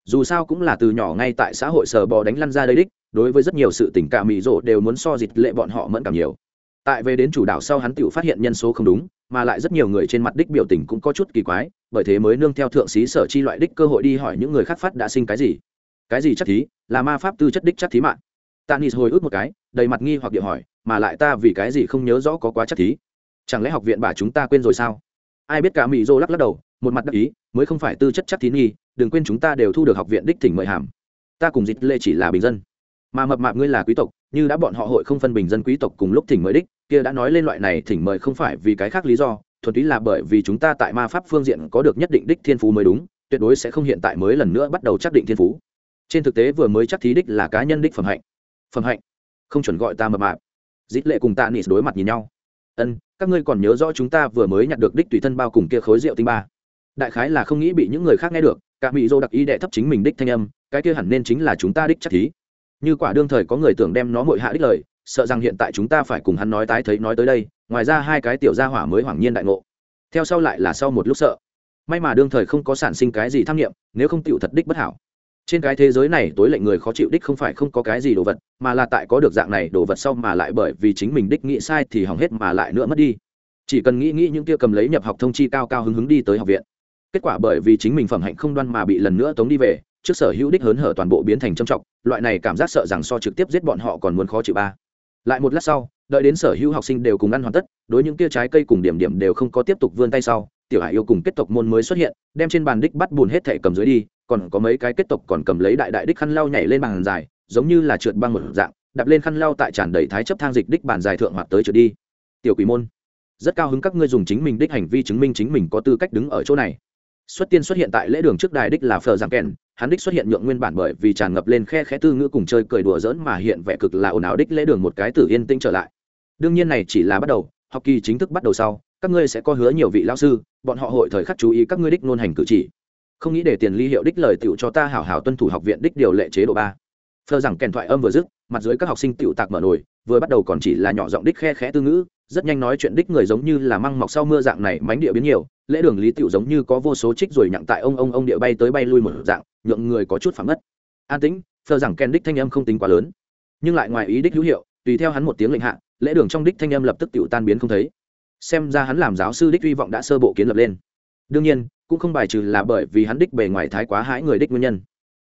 Dù sao cũng là từ nhỏ ngay tại xã hội sờ bò đánh lăn ra đây đích đối với rất nhiều sự tình cả mỹ rỗ đều muốn so dịch lệ bọn họ mẫn cảm nhiều. Tại về đến chủ đảo sau hắn tự phát hiện nhân số không đúng, mà lại rất nhiều người trên mặt đích biểu tình cũng có chút kỳ quái, bởi thế mới nương theo thượng sĩ sở chi loại đích cơ hội đi hỏi những người khác phát đã sinh cái gì. Cái gì chắc thí? Là ma pháp tư chất đích chắc thí mạng. Tanis hồi ức một cái, đầy mặt nghi hoặc điệu hỏi, mà lại ta vì cái gì không nhớ rõ có quá chắc thí? Chẳng lẽ học viện bà chúng ta quên rồi sao? Ai biết cả mỹ rô lắc lắc đầu, một mặt đắc ý, mới không phải tư chất chắc thí nghi, đừng quên chúng ta đều thu được học viện đích thỉnh mời hàm. Ta cùng dịch lệ chỉ là bình dân mà mập mạp ngươi là quý tộc, như đã bọn họ hội không phân bình dân quý tộc cùng lúc thỉnh mời đích, kia đã nói lên loại này thỉnh mời không phải vì cái khác lý do, thuần túy là bởi vì chúng ta tại ma pháp phương diện có được nhất định đích thiên phú mới đúng, tuyệt đối sẽ không hiện tại mới lần nữa bắt đầu chắc định thiên phú. Trên thực tế vừa mới chắc thí đích là cá nhân đích phẩm hạnh. Phẩm hạnh? Không chuẩn gọi ta mập mạp. Dít lệ cùng tạ nị đối mặt nhìn nhau. Ân, các ngươi còn nhớ rõ chúng ta vừa mới nhặt được đích tùy thân bao cùng kia khối rượu tinh ba. Đại khái là không nghĩ bị những người khác nghe được, cả mỹ dô đặc ý đệ thấp chính mình đích thanh âm, cái kia hẳn nên chính là chúng ta đích chắc thí như quả đương thời có người tưởng đem nó mội hạ đích lời, sợ rằng hiện tại chúng ta phải cùng hắn nói tái thấy nói tới đây, ngoài ra hai cái tiểu gia hỏa mới hoảng nhiên đại ngộ. Theo sau lại là sau một lúc sợ. May mà đương thời không có sản sinh cái gì tham nghiệm nếu không tựu thật đích bất hảo. Trên cái thế giới này tối lệnh người khó chịu đích không phải không có cái gì đồ vật, mà là tại có được dạng này đồ vật sau mà lại bởi vì chính mình đích nghĩ sai thì hỏng hết mà lại nữa mất đi. Chỉ cần nghĩ nghĩ những kia cầm lấy nhập học thông chi cao cao hứng hứng đi tới học viện kết quả bởi vì chính mình phẩm hạnh không đoan mà bị lần nữa tống đi về, trước sở hữu đích hớn hở toàn bộ biến thành trầm trọng, loại này cảm giác sợ rằng so trực tiếp giết bọn họ còn muốn khó chịu ba. Lại một lát sau, đợi đến sở hữu học sinh đều cùng ăn hoàn tất, đối những kia trái cây cùng điểm điểm đều không có tiếp tục vươn tay sau, tiểu hải yêu cùng kết tộc môn mới xuất hiện, đem trên bàn đích bắt bùn hết thể cầm dưới đi, còn có mấy cái kết tộc còn cầm lấy đại đại đích khăn lau nhảy lên bàn dài, giống như là trượt băng một dạng, đạp lên khăn lau tại tràn đầy thái chấp thang dịch đích bàn dài thượng hoạt tới trượt đi. Tiểu quỷ môn, rất cao hứng các ngươi dùng chính mình đích hành vi chứng minh chính mình có tư cách đứng ở chỗ này xuất tiên xuất hiện tại lễ đường trước đài đích là phờ giang kèn. Hắn đích xuất hiện nhượng nguyên bản bởi vì tràn ngập lên khe khẽ tư ngữ cùng chơi cười đùa dỡn mà hiện vẻ cực là ồn ào đích lễ đường một cái tử yên tĩnh trở lại. Đương nhiên này chỉ là bắt đầu, học kỳ chính thức bắt đầu sau, các ngươi sẽ có hứa nhiều vị lao sư, bọn họ hội thời khắc chú ý các ngươi đích nôn hành cử chỉ. Không nghĩ để tiền ly hiệu đích lời tựu cho ta hảo hảo tuân thủ học viện đích điều lệ chế độ ba. Phờ rằng kèn thoại âm vừa dứt mặt dưới các học sinh tựu tạc mở nổi vừa bắt đầu còn chỉ là nhỏ giọng đích khe khẽ tư ngữ, rất nhanh nói chuyện đích người giống như là măng mọc sau mưa dạng này mánh địa biến nhiều, lễ đường lý tựu giống như có vô số trích rồi nhặng tại ông ông ông địa bay tới bay lui một dạng, nhượng người có chút phản ngất. An tĩnh, phờ rằng ken đích thanh âm không tính quá lớn, nhưng lại ngoài ý đích hữu hiệu, tùy theo hắn một tiếng lệnh hạ, lễ đường trong đích thanh âm lập tức tựu tan biến không thấy. Xem ra hắn làm giáo sư đích hy vọng đã sơ bộ kiến lập lên. Đương nhiên, cũng không bài trừ là bởi vì hắn đích bề ngoài thái quá hãi người đích nguyên nhân.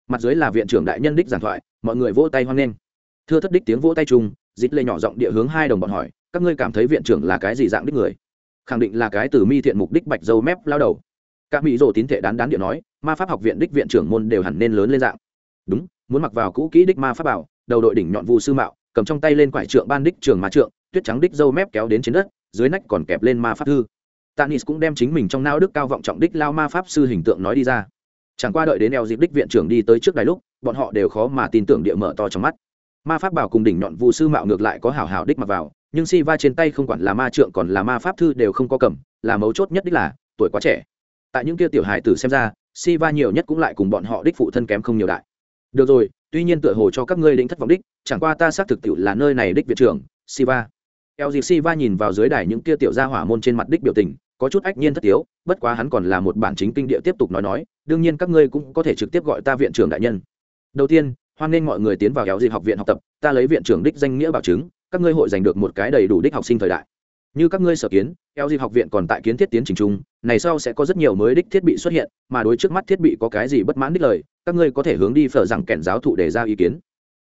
Mặt dưới là viện trưởng đại nhân đích giảng thoại, mọi người vỗ tay hoan nghênh thưa thất đích tiếng vỗ tay chung dít lê nhỏ giọng địa hướng hai đồng bọn hỏi, các ngươi cảm thấy viện trưởng là cái gì dạng đích người? Khẳng định là cái từ mi thiện mục đích bạch dâu mép lao đầu. Các mỹ rồ tín thể đán đán địa nói, ma pháp học viện đích viện trưởng môn đều hẳn nên lớn lên dạng. Đúng, muốn mặc vào cũ kỹ đích ma pháp bảo, đầu đội đỉnh nhọn vu sư mạo, cầm trong tay lên quải trượng ban đích trường ma trượng, tuyết trắng đích dâu mép kéo đến trên đất, dưới nách còn kẹp lên ma pháp thư. Tanis cũng đem chính mình trong nao đức cao vọng trọng đích lao ma pháp sư hình tượng nói đi ra. Chẳng qua đợi đến eo dịp đích viện trưởng đi tới trước đài lúc, bọn họ đều khó mà tin tưởng địa mở to trong mắt ma pháp bảo cùng đỉnh nhọn vụ sư mạo ngược lại có hảo hảo đích mặc vào, nhưng si va trên tay không quản là ma trượng còn là ma pháp thư đều không có cầm, là mấu chốt nhất đích là, tuổi quá trẻ. Tại những kia tiểu hải tử xem ra, si va nhiều nhất cũng lại cùng bọn họ đích phụ thân kém không nhiều đại. Được rồi, tuy nhiên tựa hồ cho các ngươi định thất vọng đích, chẳng qua ta xác thực tiểu là nơi này đích viện trưởng siva eo dịp siva nhìn vào dưới đài những kia tiểu gia hỏa môn trên mặt đích biểu tình, có chút ách nhiên thất tiếu, bất quá hắn còn là một bản chính kinh địa tiếp tục nói nói, đương nhiên các ngươi cũng có thể trực tiếp gọi ta viện trưởng đại nhân. Đầu tiên hoan nghênh mọi người tiến vào kéo dịp học viện học tập, ta lấy viện trưởng đích danh nghĩa bảo chứng, các ngươi hội giành được một cái đầy đủ đích học sinh thời đại. Như các ngươi sở kiến eo dịp học viện còn tại kiến thiết tiến trình chung, này sau sẽ có rất nhiều mới đích thiết bị xuất hiện, mà đối trước mắt thiết bị có cái gì bất mãn đích lời, các ngươi có thể hướng đi phở rằng kèn giáo thụ để ra ý kiến.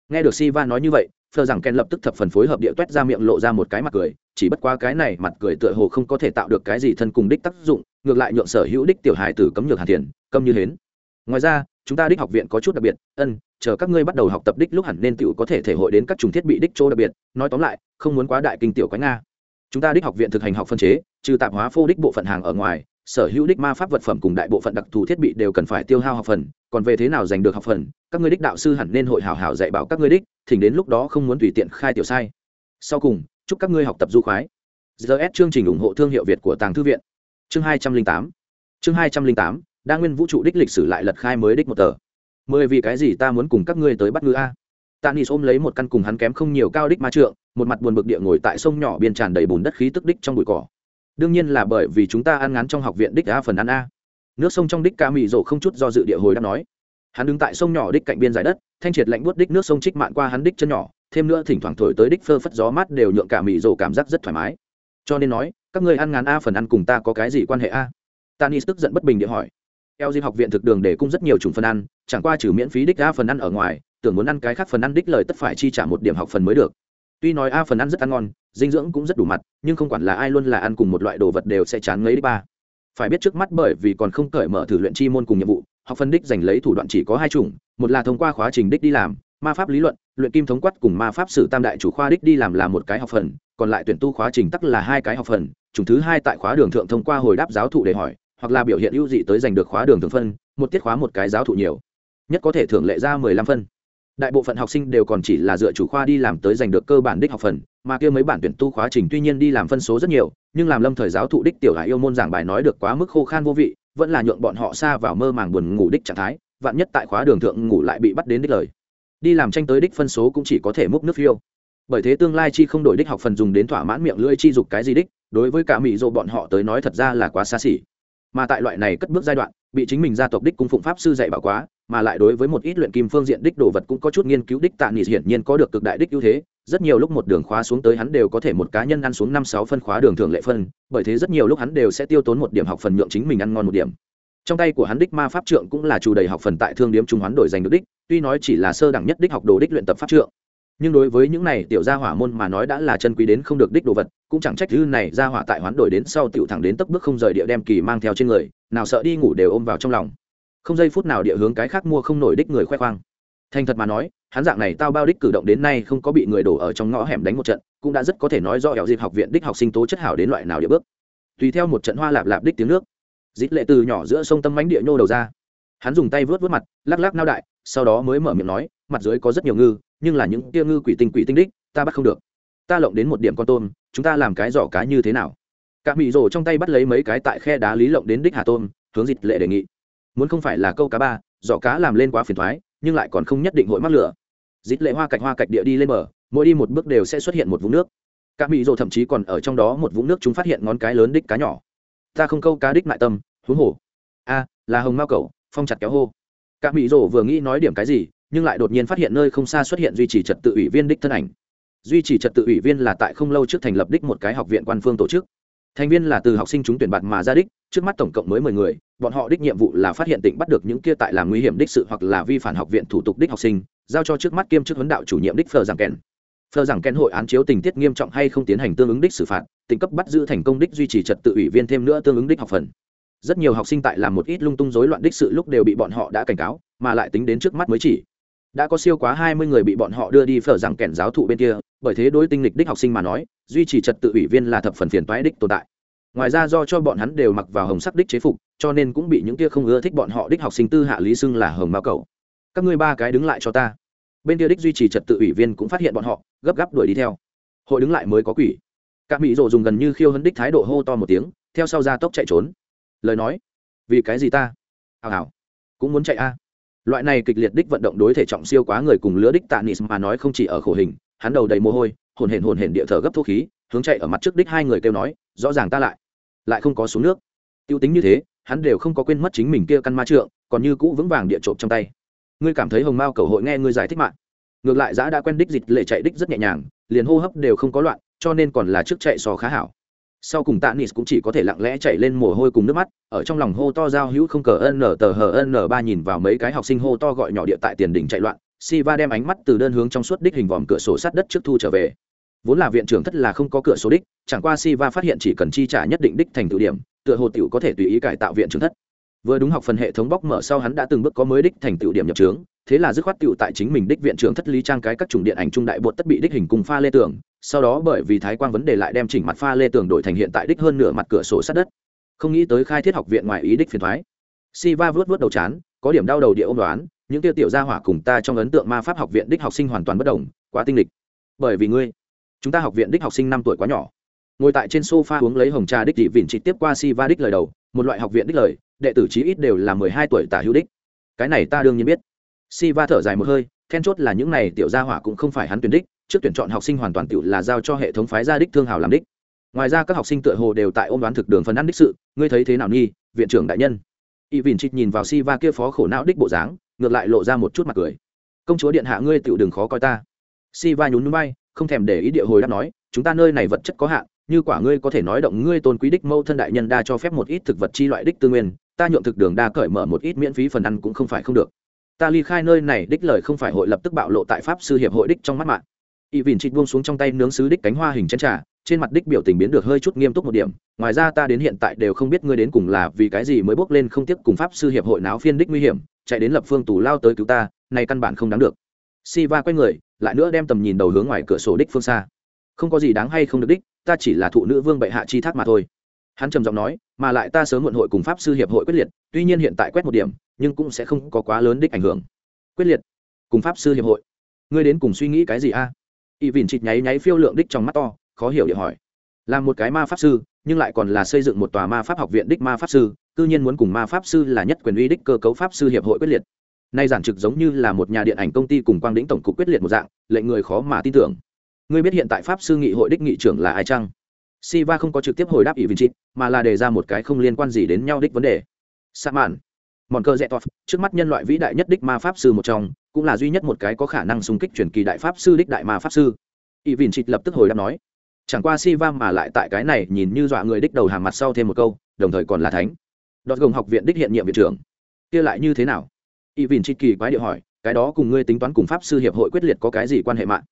Nghe được si va nói như vậy, phở rằng kèn lập tức thập phần phối hợp địa toét ra miệng lộ ra một cái mặt cười, chỉ bất quá cái này mặt cười tựa hồ không có thể tạo được cái gì thân cùng đích tác dụng, ngược lại nhượng sở hữu đích tiểu hài tử cấm nhược hàn tiền câm như hến. Ngoài ra, chúng ta đích học viện có chút đặc biệt, ân chờ các ngươi bắt đầu học tập đích lúc hẳn nên tựu có thể thể hội đến các chủng thiết bị đích chỗ đặc biệt. Nói tóm lại, không muốn quá đại kinh tiểu quái nga. Chúng ta đích học viện thực hành học phân chế, trừ tạp hóa phô đích bộ phận hàng ở ngoài, sở hữu đích ma pháp vật phẩm cùng đại bộ phận đặc thù thiết bị đều cần phải tiêu hao học phần. Còn về thế nào giành được học phần, các ngươi đích đạo sư hẳn nên hội hảo hảo dạy bảo các ngươi đích, thỉnh đến lúc đó không muốn tùy tiện khai tiểu sai. Sau cùng, chúc các ngươi học tập du khoái. Gs chương trình ủng hộ thương hiệu việt của tàng thư viện. Chương hai trăm linh tám. Chương hai trăm linh tám, đa nguyên vũ trụ đích lịch sử lại lật khai mới đích một tờ mười vì cái gì ta muốn cùng các ngươi tới bắt ngư a? Tanis ôm lấy một căn cùng hắn kém không nhiều cao đích ma trượng, một mặt buồn bực địa ngồi tại sông nhỏ biên tràn đầy bùn đất khí tức đích trong bụi cỏ. Đương nhiên là bởi vì chúng ta ăn ngắn trong học viện đích a phần ăn a. Nước sông trong đích ca mị rộ không chút do dự địa hồi đã nói. Hắn đứng tại sông nhỏ đích cạnh biên giải đất, thanh triệt lạnh buốt đích nước sông trích mạn qua hắn đích chân nhỏ, thêm nữa thỉnh thoảng thổi tới đích phơ phất gió mát đều nhượng cả mị rộ cảm giác rất thoải mái. Cho nên nói, các ngươi ăn ngán a phần ăn cùng ta có cái gì quan hệ a? Tanis tức giận bất bình địa hỏi eo di học viện thực đường để cung rất nhiều chủng phần ăn, chẳng qua trừ miễn phí đích ra phần ăn ở ngoài, tưởng muốn ăn cái khác phần ăn đích lời tất phải chi trả một điểm học phần mới được. Tuy nói a phần ăn rất ăn ngon, dinh dưỡng cũng rất đủ mặt, nhưng không quản là ai luôn là ăn cùng một loại đồ vật đều sẽ chán ngấy đích ba. Phải biết trước mắt bởi vì còn không cởi mở thử luyện chi môn cùng nhiệm vụ, học phần đích giành lấy thủ đoạn chỉ có hai chủng, một là thông qua khóa trình đích đi làm, ma pháp lý luận, luyện kim thống quát cùng ma pháp sử tam đại chủ khoa đích đi làm là một cái học phần, còn lại tuyển tu khóa trình tắc là hai cái học phần, chủng thứ hai tại khóa đường thượng thông qua hồi đáp giáo thụ để hỏi hoặc là biểu hiện ưu dị tới giành được khóa đường thường phân, một tiết khóa một cái giáo thụ nhiều. Nhất có thể thưởng lệ ra mười lăm phân. Đại bộ phận học sinh đều còn chỉ là dựa chủ khoa đi làm tới giành được cơ bản đích học phần, mà kia mấy bản tuyển tu khóa trình tuy nhiên đi làm phân số rất nhiều, nhưng làm lâm thời giáo thụ đích tiểu hải yêu môn giảng bài nói được quá mức khô khan vô vị, vẫn là nhượng bọn họ xa vào mơ màng buồn ngủ đích trạng thái, vạn nhất tại khóa đường thượng ngủ lại bị bắt đến đích lời. Đi làm tranh tới đích phân số cũng chỉ có thể múc nước phiêu. Bởi thế tương lai chi không đổi đích học phần dùng đến thỏa mãn miệng lưỡi chi dục cái gì đích, đối với cả mỹ dỗ bọn họ tới nói thật ra là quá xa xỉ mà tại loại này cất bước giai đoạn, bị chính mình gia tộc đích cung phụng pháp sư dạy bảo quá, mà lại đối với một ít luyện kim phương diện đích đồ vật cũng có chút nghiên cứu đích tạ nghị hiển nhiên có được cực đại đích ưu thế. Rất nhiều lúc một đường khóa xuống tới hắn đều có thể một cá nhân ăn xuống năm sáu phân khóa đường thường lệ phân, bởi thế rất nhiều lúc hắn đều sẽ tiêu tốn một điểm học phần nhượng chính mình ăn ngon một điểm. Trong tay của hắn đích ma pháp trượng cũng là chủ đầy học phần tại thương điếm trung hoán đổi giành được đích, tuy nói chỉ là sơ đẳng nhất đích học đồ đích luyện tập pháp trượng nhưng đối với những này tiểu gia hỏa môn mà nói đã là chân quý đến không được đích đồ vật, cũng chẳng trách thứ này gia hỏa tại hoán đổi đến sau tiểu thẳng đến tấp bước không rời địa đem kỳ mang theo trên người, nào sợ đi ngủ đều ôm vào trong lòng. Không giây phút nào địa hướng cái khác mua không nổi đích người khoe khoang. Thành thật mà nói, hắn dạng này tao bao đích cử động đến nay không có bị người đổ ở trong ngõ hẻm đánh một trận, cũng đã rất có thể nói do hẻo dịp học viện đích học sinh tố chất hảo đến loại nào địa bước. Tùy theo một trận hoa lạp lạp đích tiếng nước, dít lệ từ nhỏ giữa sông tâm mánh địa nhô đầu ra. Hắn dùng tay vớt vớt mặt, lắc lắc nao đại, sau đó mới mở miệng nói, mặt dưới có rất nhiều ngư nhưng là những kia ngư quỷ tinh quỷ tinh đích, ta bắt không được. Ta lộng đến một điểm con tôm, chúng ta làm cái giỏ cá như thế nào? Cả mị rổ trong tay bắt lấy mấy cái tại khe đá lý lộng đến đích hà tôm, hướng dịch lệ đề nghị. Muốn không phải là câu cá ba, giỏ cá làm lên quá phiền thoái, nhưng lại còn không nhất định hội mắc lửa. Dịch lệ hoa cạch hoa cạch địa đi lên bờ, mỗi đi một bước đều sẽ xuất hiện một vũng nước. Cả mị rổ thậm chí còn ở trong đó một vũng nước chúng phát hiện ngón cái lớn đích cá nhỏ. Ta không câu cá đích mại tâm, huống hồ. A, là hồng mao cậu phong chặt kéo hô. Cả mỹ rổ vừa nghĩ nói điểm cái gì nhưng lại đột nhiên phát hiện nơi không xa xuất hiện duy trì trật tự ủy viên đích thân ảnh. Duy trì trật tự ủy viên là tại không lâu trước thành lập đích một cái học viện quan phương tổ chức. Thành viên là từ học sinh chúng tuyển bạt mà ra đích, trước mắt tổng cộng mới mười người, bọn họ đích nhiệm vụ là phát hiện tỉnh bắt được những kia tại làm nguy hiểm đích sự hoặc là vi phản học viện thủ tục đích học sinh, giao cho trước mắt kiêm chức huấn đạo chủ nhiệm đích phờ giảng kèn. Phờ giảng kèn hội án chiếu tình tiết nghiêm trọng hay không tiến hành tương ứng đích xử phạt tỉnh cấp bắt giữ thành công đích duy trì trật tự ủy viên thêm nữa tương ứng đích học phần. Rất nhiều học sinh tại làm một ít lung tung rối loạn đích sự lúc đều bị bọn họ đã cảnh cáo, mà lại tính đến trước mắt mới chỉ đã có siêu quá hai mươi người bị bọn họ đưa đi phở rằng kẻn giáo thụ bên kia, bởi thế đối tinh lịch đích học sinh mà nói, duy trì trật tự ủy viên là thập phần phiền toái đích tồn tại. Ngoài ra do cho bọn hắn đều mặc vào hồng sắc đích chế phục, cho nên cũng bị những kia không ưa thích bọn họ đích học sinh tư hạ lý xưng là hồng mao cầu. Các ngươi ba cái đứng lại cho ta. Bên kia đích duy trì trật tự ủy viên cũng phát hiện bọn họ, gấp gáp đuổi đi theo. Hội đứng lại mới có quỷ. Các mỹ rộ dùng gần như khiêu hấn đích thái độ hô to một tiếng, theo sau ra tốc chạy trốn. Lời nói, vì cái gì ta? Hào hào, cũng muốn chạy a loại này kịch liệt đích vận động đối thể trọng siêu quá người cùng lứa đích tạ nis mà nói không chỉ ở khổ hình, hắn đầu đầy mồ hôi, hồn hển hồn hển địa thở gấp thuốc khí, hướng chạy ở mặt trước đích hai người kêu nói, rõ ràng ta lại lại không có xuống nước. Tiêu tính như thế, hắn đều không có quên mất chính mình kia căn ma trượng, còn như cũ vững vàng địa trộm trong tay. Ngươi cảm thấy hồng mao cầu hội nghe ngươi giải thích mạng? Ngược lại giã đã quen đích dịch lệ chạy đích rất nhẹ nhàng, liền hô hấp đều không có loạn, cho nên còn là trước chạy so khá hảo sau cùng tạ nis cũng chỉ có thể lặng lẽ chạy lên mồ hôi cùng nước mắt, ở trong lòng hô to giao hữu không cờ n tờ hờ n ba nhìn vào mấy cái học sinh hô to gọi nhỏ địa tại tiền đỉnh chạy loạn, Siva đem ánh mắt từ đơn hướng trong suốt đích hình vòm cửa sổ sát đất trước thu trở về. Vốn là viện trưởng thất là không có cửa sổ đích, chẳng qua Siva phát hiện chỉ cần chi trả nhất định đích thành tự điểm, tựa hồ tiểu có thể tùy ý cải tạo viện trưởng thất. Vừa đúng học phần hệ thống bóc mở sau hắn đã từng bước có mới đích thành tựu điểm nhập trướng thế là dứt khoát tựu tại chính mình đích viện trưởng thất lý trang cái các chủng điện ảnh trung đại bột tất bị đích hình cùng pha lê tường, sau đó bởi vì thái quang vấn đề lại đem chỉnh mặt pha lê tường đổi thành hiện tại đích hơn nửa mặt cửa sổ sát đất. Không nghĩ tới khai thiết học viện ngoài ý đích phiền thoái. Si va vớt vớt đầu chán, có điểm đau đầu địa ôm đoán, những tiêu tiểu gia hỏa cùng ta trong ấn tượng ma pháp học viện đích học sinh hoàn toàn bất đồng, quá tinh lịch. Bởi vì ngươi, chúng ta học viện đích học sinh năm tuổi quá nhỏ. Ngồi tại trên sofa uống lấy hồng trà đích dị vịn chỉ tiếp qua si va đích lời đầu, một loại học viện đích lời, đệ tử chí ít đều là mười hai tuổi tả hữu đích. Cái này ta đương nhiên biết si va thở dài một hơi, then chốt là những này tiểu gia hỏa cũng không phải hắn tuyển đích, trước tuyển chọn học sinh hoàn toàn tiểu là giao cho hệ thống phái gia đích thương hào làm đích. Ngoài ra các học sinh tựa hồ đều tại ôm đoán thực đường phần ăn đích sự, ngươi thấy thế nào nghi viện trưởng đại nhân? Y vìn trịch nhìn vào si va kia phó khổ não đích bộ dáng, ngược lại lộ ra một chút mặt cười. Công chúa điện hạ ngươi tựu đừng khó coi ta. Si va nhún núi bay, không thèm để ý địa hồi đáp nói, chúng ta nơi này vật chất có hạn, như quả ngươi có thể nói động ngươi tôn quý đích mâu thân đại nhân đa cho phép một ít thực vật chi loại đích tư nguyên, ta nhượng thực đường đa cởi mở một ít miễn phí phần ăn cũng không phải không được ta ly khai nơi này đích lời không phải hội lập tức bạo lộ tại pháp sư hiệp hội đích trong mắt mạng. Y vìn trịt buông xuống trong tay nướng sứ đích cánh hoa hình chén trà, trên mặt đích biểu tình biến được hơi chút nghiêm túc một điểm. Ngoài ra ta đến hiện tại đều không biết ngươi đến cùng là vì cái gì mới bước lên không tiếc cùng pháp sư hiệp hội náo phiên đích nguy hiểm, chạy đến lập phương tù lao tới cứu ta, này căn bản không đáng được. Si va quay người, lại nữa đem tầm nhìn đầu hướng ngoài cửa sổ đích phương xa. Không có gì đáng hay không được đích, ta chỉ là thụ nữ vương bệ hạ chi thác mà thôi hắn trầm giọng nói, mà lại ta sớm muộn hội cùng pháp sư hiệp hội quyết liệt, tuy nhiên hiện tại quét một điểm, nhưng cũng sẽ không có quá lớn đích ảnh hưởng. Quyết liệt. Cùng pháp sư hiệp hội. Ngươi đến cùng suy nghĩ cái gì a? Y vìn chịt nháy nháy phiêu lượng đích trong mắt to, khó hiểu địa hỏi. Là một cái ma pháp sư, nhưng lại còn là xây dựng một tòa ma pháp học viện đích ma pháp sư, cư nhiên muốn cùng ma pháp sư là nhất quyền uy đích cơ cấu pháp sư hiệp hội quyết liệt. Nay giản trực giống như là một nhà điện ảnh công ty cùng quang đĩnh tổng cục quyết liệt một dạng, lệnh người khó mà tin tưởng. Ngươi biết hiện tại pháp sư nghị hội đích nghị trưởng là ai chăng? Siva không có trực tiếp hồi đáp ý vinci mà là đề ra một cái không liên quan gì đến nhau đích vấn đề. Sa mạn mòn cơ rẻ tọt, trước mắt nhân loại vĩ đại nhất đích ma pháp sư một trong cũng là duy nhất một cái có khả năng xung kích truyền kỳ đại pháp sư đích đại ma pháp sư. Ý vinci lập tức hồi đáp nói chẳng qua siva mà lại tại cái này nhìn như dọa người đích đầu hàm mặt sau thêm một câu đồng thời còn là thánh. Đọt gồng học viện đích hiện nhiệm viện trưởng. Kia lại như thế nào? Ý vinci kỳ quái địa hỏi cái đó cùng ngươi tính toán cùng pháp sư hiệp hội quyết liệt có cái gì quan hệ mạng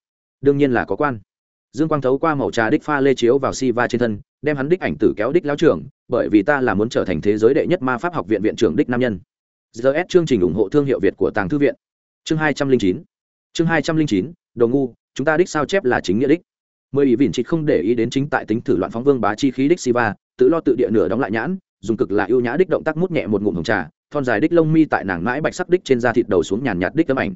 đương nhiên là có quan dương quang thấu qua màu trà đích pha lê chiếu vào si va trên thân, đem hắn đích ảnh tử kéo đích lao trưởng, bởi vì ta là muốn trở thành thế giới đệ nhất ma pháp học viện viện trưởng đích nam nhân. Gs chương trình ủng hộ thương hiệu việt của tàng thư viện. Chương hai trăm linh chín. Chương hai trăm linh chín, đồ ngu, chúng ta đích sao chép là chính nghĩa đích. Mười ý vỉn trịch không để ý đến chính tại tính thử loạn phóng vương bá chi khí đích si va tự lo tự địa nửa đóng lại nhãn, dùng cực là ưu nhã đích động tác mút nhẹ một ngụm hồng trà, thon dài đích lông mi tại nàng mãi bạch sắc đích trên da thịt đầu xuống nhàn nhạt đích tấm ảnh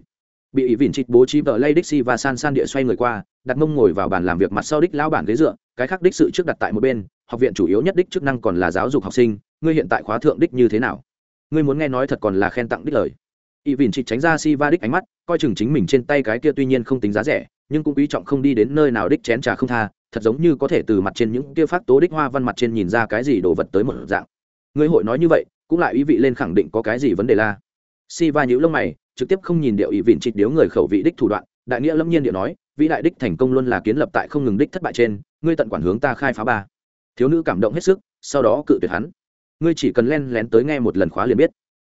bị ý vỉn trịch bố trí vợ lay đích si và san san địa xoay người qua, đặt mông ngồi vào bàn làm việc mặt sau đích lao bản ghế dựa, cái khác đích sự trước đặt tại một bên, học viện chủ yếu nhất đích chức năng còn là giáo dục học sinh, ngươi hiện tại khóa thượng đích như thế nào? Ngươi muốn nghe nói thật còn là khen tặng đích lời. Ý vỉn trịch tránh ra si va đích ánh mắt, coi chừng chính mình trên tay cái kia tuy nhiên không tính giá rẻ, nhưng cũng quý trọng không đi đến nơi nào đích chén trà không tha, thật giống như có thể từ mặt trên những kia phát tố đích hoa văn mặt trên nhìn ra cái gì đồ vật tới một dạng. Ngươi hội nói như vậy, cũng lại ý vị lên khẳng định có cái gì vấn đề la. Si va nhíu lông mày trực tiếp không nhìn điệu ý vịn trịch điếu người khẩu vị đích thủ đoạn, đại nghĩa lâm nhiên điệu nói, vĩ đại đích thành công luôn là kiến lập tại không ngừng đích thất bại trên, ngươi tận quản hướng ta khai phá ba. Thiếu nữ cảm động hết sức, sau đó cự tuyệt hắn. Ngươi chỉ cần len lén tới nghe một lần khóa liền biết.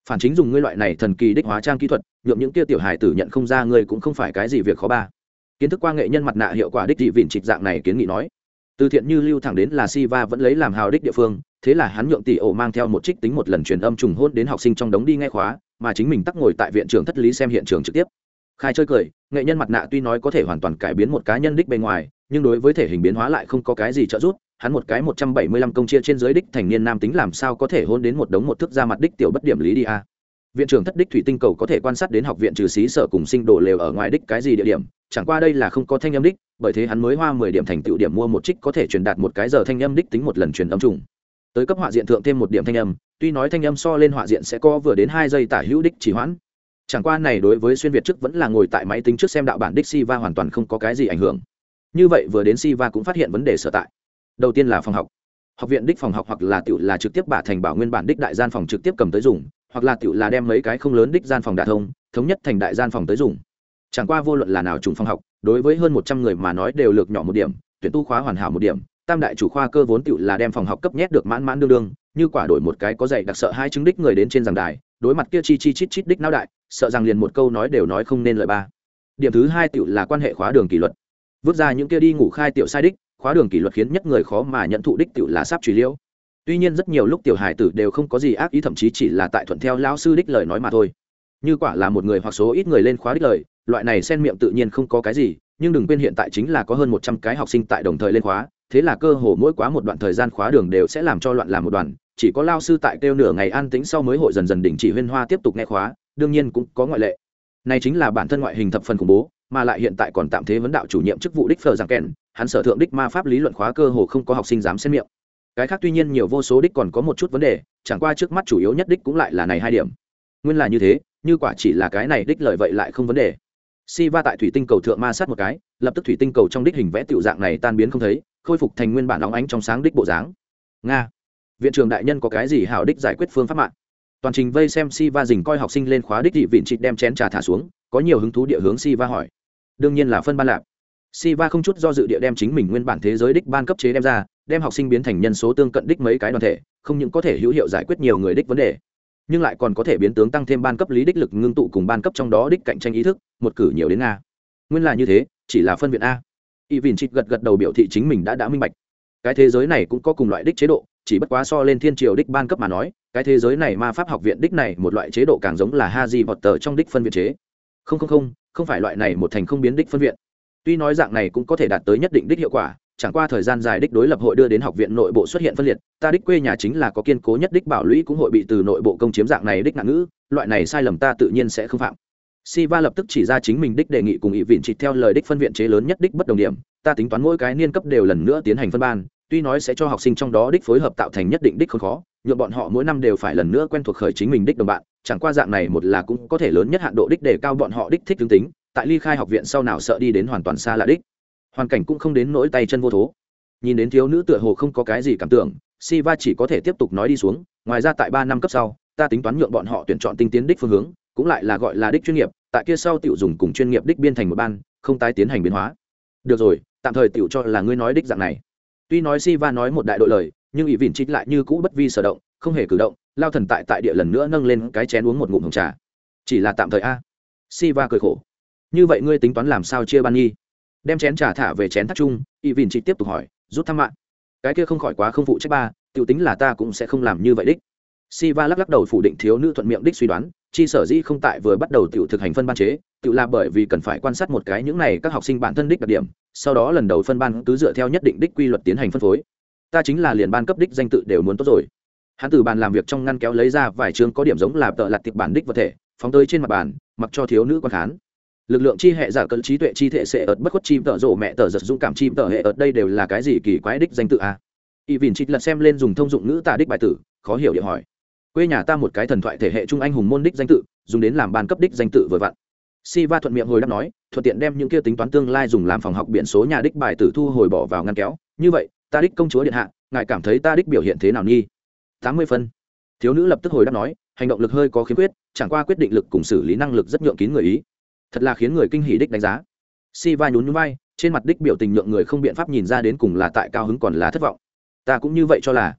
Phản chính dùng ngươi loại này thần kỳ đích hóa trang kỹ thuật nhuộm những kia tiểu hài tử nhận không ra ngươi cũng không phải cái gì việc khó ba. Kiến thức qua nghệ nhân mặt nạ hiệu quả đích dị vịn trịch dạng này kiến nghị nói. Từ thiện như lưu thẳng đến là si va vẫn lấy làm hào đích địa phương thế là hắn nhượng tỷ ổ mang theo một trích tính một lần truyền âm trùng hôn đến học sinh trong đống đi nghe khóa, mà chính mình tắc ngồi tại viện trưởng thất lý xem hiện trường trực tiếp. Khai chơi cười, nghệ nhân mặt nạ tuy nói có thể hoàn toàn cải biến một cá nhân đích bên ngoài, nhưng đối với thể hình biến hóa lại không có cái gì trợ giúp, hắn một cái một trăm bảy mươi lăm công chia trên giới đích thành niên nam tính làm sao có thể hôn đến một đống một thước ra mặt đích tiểu bất điểm lý đi a. Viện trưởng thất đích thủy tinh cầu có thể quan sát đến học viện trừ xí sở cùng sinh đổ lều ở ngoài đích cái gì địa điểm, chẳng qua đây là không có thanh âm đích, bởi thế hắn mới hoa mười điểm thành tựu điểm mua một trích có thể truyền đạt một cái giờ thanh âm đích tính một lần truyền âm trùng tới cấp họa diện thượng thêm một điểm thanh âm, tuy nói thanh âm so lên họa diện sẽ có vừa đến hai giây tả hữu đích chỉ hoãn. Chẳng qua này đối với xuyên việt trước vẫn là ngồi tại máy tính trước xem đạo bản đích si va hoàn toàn không có cái gì ảnh hưởng. Như vậy vừa đến si va cũng phát hiện vấn đề sở tại. Đầu tiên là phòng học. Học viện đích phòng học hoặc là tiểu là trực tiếp bả thành bảo nguyên bản đích đại gian phòng trực tiếp cầm tới dùng, hoặc là tiểu là đem mấy cái không lớn đích gian phòng đả thông, thống nhất thành đại gian phòng tới dùng. Chẳng qua vô luận là nào trùng phòng học, đối với hơn một trăm người mà nói đều lược nhỏ một điểm, tuyển tu khóa hoàn hảo một điểm tam đại chủ khoa cơ vốn tiểu là đem phòng học cấp nhét được mãn mãn đương đương, như quả đổi một cái có dạy đặc sợ hai chứng đích người đến trên giảng đài, đối mặt kia chi chi chít chít đích não đại, sợ rằng liền một câu nói đều nói không nên lời ba. Điểm thứ hai tiểu là quan hệ khóa đường kỷ luật. Vứt ra những kia đi ngủ khai tiểu sai đích, khóa đường kỷ luật khiến nhất người khó mà nhận thụ đích tiểu là sắp truy liễu. Tuy nhiên rất nhiều lúc tiểu hải tử đều không có gì ác ý, thậm chí chỉ là tại thuận theo lão sư đích lời nói mà thôi. Như quả là một người hoặc số ít người lên khóa đích lời, loại này xen miệng tự nhiên không có cái gì, nhưng đừng quên hiện tại chính là có hơn một trăm cái học sinh tại đồng thời lên khóa thế là cơ hồ mỗi quá một đoạn thời gian khóa đường đều sẽ làm cho loạn làm một đoàn, chỉ có lao sư tại kêu nửa ngày an tĩnh sau mới hội dần dần đình chỉ huyên hoa tiếp tục nghe khóa, đương nhiên cũng có ngoại lệ. Này chính là bản thân ngoại hình thập phần khủng bố, mà lại hiện tại còn tạm thế vấn đạo chủ nhiệm chức vụ đích phờ giảng kèn, hắn sở thượng đích ma pháp lý luận khóa cơ hồ không có học sinh dám xen miệng. Cái khác tuy nhiên nhiều vô số đích còn có một chút vấn đề, chẳng qua trước mắt chủ yếu nhất đích cũng lại là này hai điểm. Nguyên là như thế, như quả chỉ là cái này đích lợi vậy lại không vấn đề. Si va tại thủy tinh cầu thượng ma sát một cái, lập tức thủy tinh cầu trong đích hình vẽ tiểu dạng này tan biến không thấy khôi phục thành nguyên bản óng ánh trong sáng đích bộ dáng. Nga, viện trưởng đại nhân có cái gì hảo đích giải quyết phương pháp mạng toàn trình vây xem si va dình coi học sinh lên khóa đích thị vịn trịt đem chén trà thả xuống, có nhiều hứng thú địa hướng si va hỏi. Đương nhiên là phân ban lạp si va không chút do dự địa đem chính mình nguyên bản thế giới đích ban cấp chế đem ra, đem học sinh biến thành nhân số tương cận đích mấy cái đoàn thể, không những có thể hữu hiệu giải quyết nhiều người đích vấn đề, nhưng lại còn có thể biến tướng tăng thêm ban cấp lý đích lực ngưng tụ cùng ban cấp trong đó đích cạnh tranh ý thức, một cử nhiều đến nga. Nguyên là như thế, chỉ là phân viện a y vìn trịt gật gật đầu biểu thị chính mình đã đã minh bạch. Cái thế giới này cũng có cùng loại đích chế độ, chỉ bất quá so lên thiên triều đích ban cấp mà nói, cái thế giới này ma pháp học viện đích này một loại chế độ càng giống là ha di vọt tờ trong đích phân viện chế. Không không không không phải loại này một thành không biến đích phân viện. Tuy nói dạng này cũng có thể đạt tới nhất định đích hiệu quả, chẳng qua thời gian dài đích đối lập hội đưa đến học viện nội bộ xuất hiện phân liệt, ta đích quê nhà chính là có kiên cố nhất đích bảo lũy cũng hội bị từ nội bộ công chiếm dạng này đích ngạn ngữ, loại này sai lầm ta tự nhiên sẽ không phạm. Siva lập tức chỉ ra chính mình đích đề nghị cùng ý viện chỉ theo lời đích phân viện chế lớn nhất đích bất đồng điểm, ta tính toán mỗi cái niên cấp đều lần nữa tiến hành phân ban, tuy nói sẽ cho học sinh trong đó đích phối hợp tạo thành nhất định đích không khó, nhưng bọn họ mỗi năm đều phải lần nữa quen thuộc khởi chính mình đích đồng bạn, chẳng qua dạng này một là cũng có thể lớn nhất hạn độ đích để cao bọn họ đích thích tương tính, tại ly khai học viện sau nào sợ đi đến hoàn toàn xa lạ đích. Hoàn cảnh cũng không đến nỗi tay chân vô thố. Nhìn đến thiếu nữ tựa hồ không có cái gì cảm tưởng, Siva chỉ có thể tiếp tục nói đi xuống, ngoài ra tại ba năm cấp sau, ta tính toán nhượng bọn họ tuyển chọn tinh tiến đích phương hướng, cũng lại là gọi là đích chuyên nghiệp, tại kia sau tiểu dùng cùng chuyên nghiệp đích biên thành một ban, không tái tiến hành biến hóa. Được rồi, tạm thời tiểu cho là ngươi nói đích dạng này. Tuy nói si va nói một đại đội lời, nhưng ỷ Vịn trích lại như cũ bất vi sở động, không hề cử động, lao thần tại tại địa lần nữa nâng lên cái chén uống một ngụm hồng trà. Chỉ là tạm thời a. Si va cười khổ. Như vậy ngươi tính toán làm sao chia ban nghi đem chén trà thả về chén thắt chung, ỷ Vịn trích tiếp tục hỏi, rút thăm mạng cái kia không khỏi quá không phụ trách ba, tiểu tính là ta cũng sẽ không làm như vậy đích si va lắc lắc đầu phủ định thiếu nữ thuận miệng đích suy đoán, chi sở dĩ không tại vừa bắt đầu tiểu thực hành phân ban chế, tự là bởi vì cần phải quan sát một cái những này các học sinh bản thân đích đặc điểm, sau đó lần đầu phân ban cứ dựa theo nhất định đích quy luật tiến hành phân phối. Ta chính là liền ban cấp đích danh tự đều muốn tốt rồi. Hắn từ bàn làm việc trong ngăn kéo lấy ra vài chương có điểm giống là tợ lặt tịch bản đích vật thể, phóng tới trên mặt bàn, mặc cho thiếu nữ quan khán. Lực lượng chi hệ giả cận trí tuệ chi thể sẽ ợt bất khuất chim tợ rộ mẹ tờ giật dũng cảm chim tợ hệ ợt đây đều là cái gì kỳ quái đích danh tự a? Y vìn chít lật xem lên dùng thông dụng ngữ tả đích bài tử, khó hiểu để hỏi quê nhà ta một cái thần thoại thể hệ trung anh hùng môn đích danh tự, dùng đến làm ban cấp đích danh tự vừa vặn. Si va thuận miệng hồi đáp nói, thuận tiện đem những kia tính toán tương lai dùng làm phòng học biển số nhà đích bài tử thu hồi bỏ vào ngăn kéo. Như vậy, ta đích công chúa điện hạ, ngài cảm thấy ta đích biểu hiện thế nào nghi? Tám mươi phân. Thiếu nữ lập tức hồi đáp nói, hành động lực hơi có khiếm khuyết, chẳng qua quyết định lực cùng xử lý năng lực rất nhượng kín người ý. Thật là khiến người kinh hỉ đích đánh giá. Si va nhún nhún vai, trên mặt đích biểu tình nhượng người không biện pháp nhìn ra đến cùng là tại cao hứng còn là thất vọng. Ta cũng như vậy cho là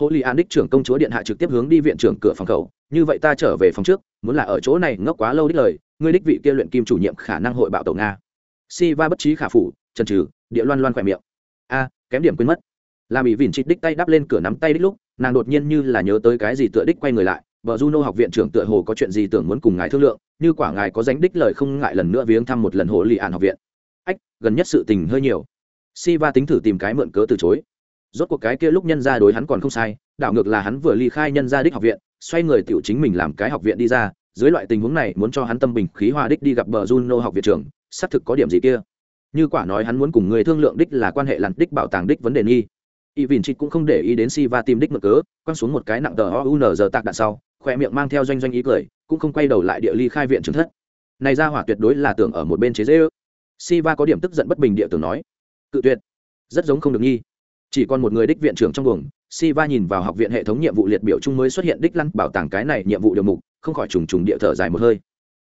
hồ Li an đích trưởng công chúa điện hạ trực tiếp hướng đi viện trưởng cửa phòng khẩu. Như vậy ta trở về phòng trước, muốn là ở chỗ này ngốc quá lâu đích lời, ngươi đích vị kia luyện kim chủ nhiệm khả năng hội bạo tàu nga. Si va bất trí khả phủ trần trừ địa loan loan khỏe miệng. A, kém điểm quên mất. Làm bị vỉn chít đích tay đắp lên cửa nắm tay đích lúc, nàng đột nhiên như là nhớ tới cái gì tựa đích quay người lại. Vợ juno học viện trưởng tựa hồ có chuyện gì tưởng muốn cùng ngài thương lượng, như quả ngài có dánh đích lời không ngại lần nữa viếng thăm một lần hồ lì ạn học viện. Ách, gần nhất sự tình hơi nhiều. Si va tính thử tìm cái mượn cớ từ chối rốt cuộc cái kia lúc nhân ra đối hắn còn không sai, đảo ngược là hắn vừa ly khai nhân gia đích học viện, xoay người tiểu chính mình làm cái học viện đi ra, dưới loại tình huống này muốn cho hắn tâm bình khí hòa đích đi gặp bờ Juno học viện trưởng, xác thực có điểm gì kia. Như quả nói hắn muốn cùng người thương lượng đích là quan hệ lặn đích bảo tàng đích vấn đề nghi. Y vìn chị cũng không để ý đến si va tìm đích mực cớ, quăng xuống một cái nặng tờ o u n giờ tạc đạn sau, khoe miệng mang theo doanh doanh ý cười, cũng không quay đầu lại địa ly khai viện trưởng thất. Này ra hỏa tuyệt đối là tưởng ở một bên chế dễ ư. Si va có điểm tức giận bất bình địa tưởng nói. Cự tuyệt. Rất giống không được nghi chỉ còn một người đích viện trưởng trong buồng Siva nhìn vào học viện hệ thống nhiệm vụ liệt biểu chung mới xuất hiện đích lăn bảo tàng cái này nhiệm vụ điều mục, không khỏi trùng trùng địa thở dài một hơi.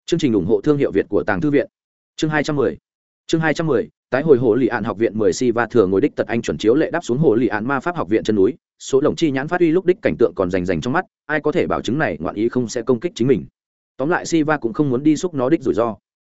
Chương trình ủng hộ thương hiệu Việt của Tàng Thư viện. Chương 210. Chương 210, tái hồi hồ lì an học viện 10 Siva thừa ngồi đích tật anh chuẩn chiếu lệ đáp xuống hồ lì an ma pháp học viện chân núi, số lồng chi nhãn phát uy lúc đích cảnh tượng còn rành rành trong mắt, ai có thể bảo chứng này ngoạn ý không sẽ công kích chính mình. Tóm lại Siva cũng không muốn đi xúc nó đích rủi ro.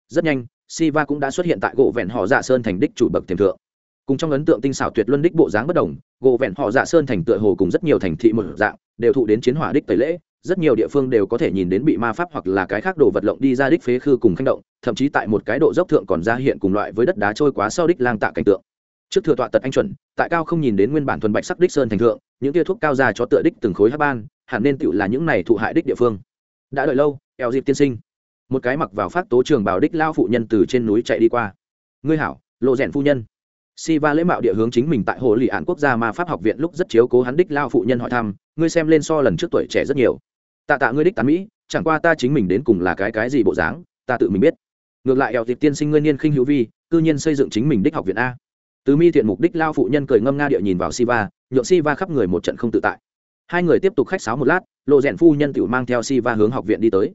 Rất nhanh, Siva cũng đã xuất hiện tại gỗ vẹn họ dạ sơn thành đích chủ bậc tiềm thượng cùng trong ấn tượng tinh xảo tuyệt luân đích bộ dáng bất đồng, gỗ vẹn họ dạ sơn thành tựa hồ cùng rất nhiều thành thị một dạng, đều thụ đến chiến hỏa đích tẩy lễ, rất nhiều địa phương đều có thể nhìn đến bị ma pháp hoặc là cái khác đồ vật lộng đi ra đích phế khư cùng khanh động, thậm chí tại một cái độ dốc thượng còn ra hiện cùng loại với đất đá trôi quá sau đích lang tạ cảnh tượng. Trước thừa tọa tật anh chuẩn, tại cao không nhìn đến nguyên bản thuần bạch sắc đích sơn thành thượng, những tia thuốc cao ra cho tựa đích từng khối hát ban, hẳn nên tựu là những này thụ hại đích địa phương. Đã đợi lâu, eo dịp tiên sinh. Một cái mặc vào phát tố trường bào đích lao phụ nhân từ trên núi chạy đi qua. Ngươi hảo, lộ rèn phu nhân si va lễ mạo địa hướng chính mình tại hồ lì ạn quốc gia ma pháp học viện lúc rất chiếu cố hắn đích lao phụ nhân hỏi thăm, ngươi xem lên so lần trước tuổi trẻ rất nhiều. Tạ tạ ngươi đích tán mỹ, chẳng qua ta chính mình đến cùng là cái cái gì bộ dáng, ta tự mình biết. Ngược lại eo dịp tiên sinh ngươi niên khinh hữu vi, cư nhiên xây dựng chính mình đích học viện a. Từ mi thiện mục đích lao phụ nhân cười ngâm nga địa nhìn vào si va nhượng si va khắp người một trận không tự tại. Hai người tiếp tục khách sáo một lát, lộ rèn phu nhân tự mang theo si va hướng học viện đi tới.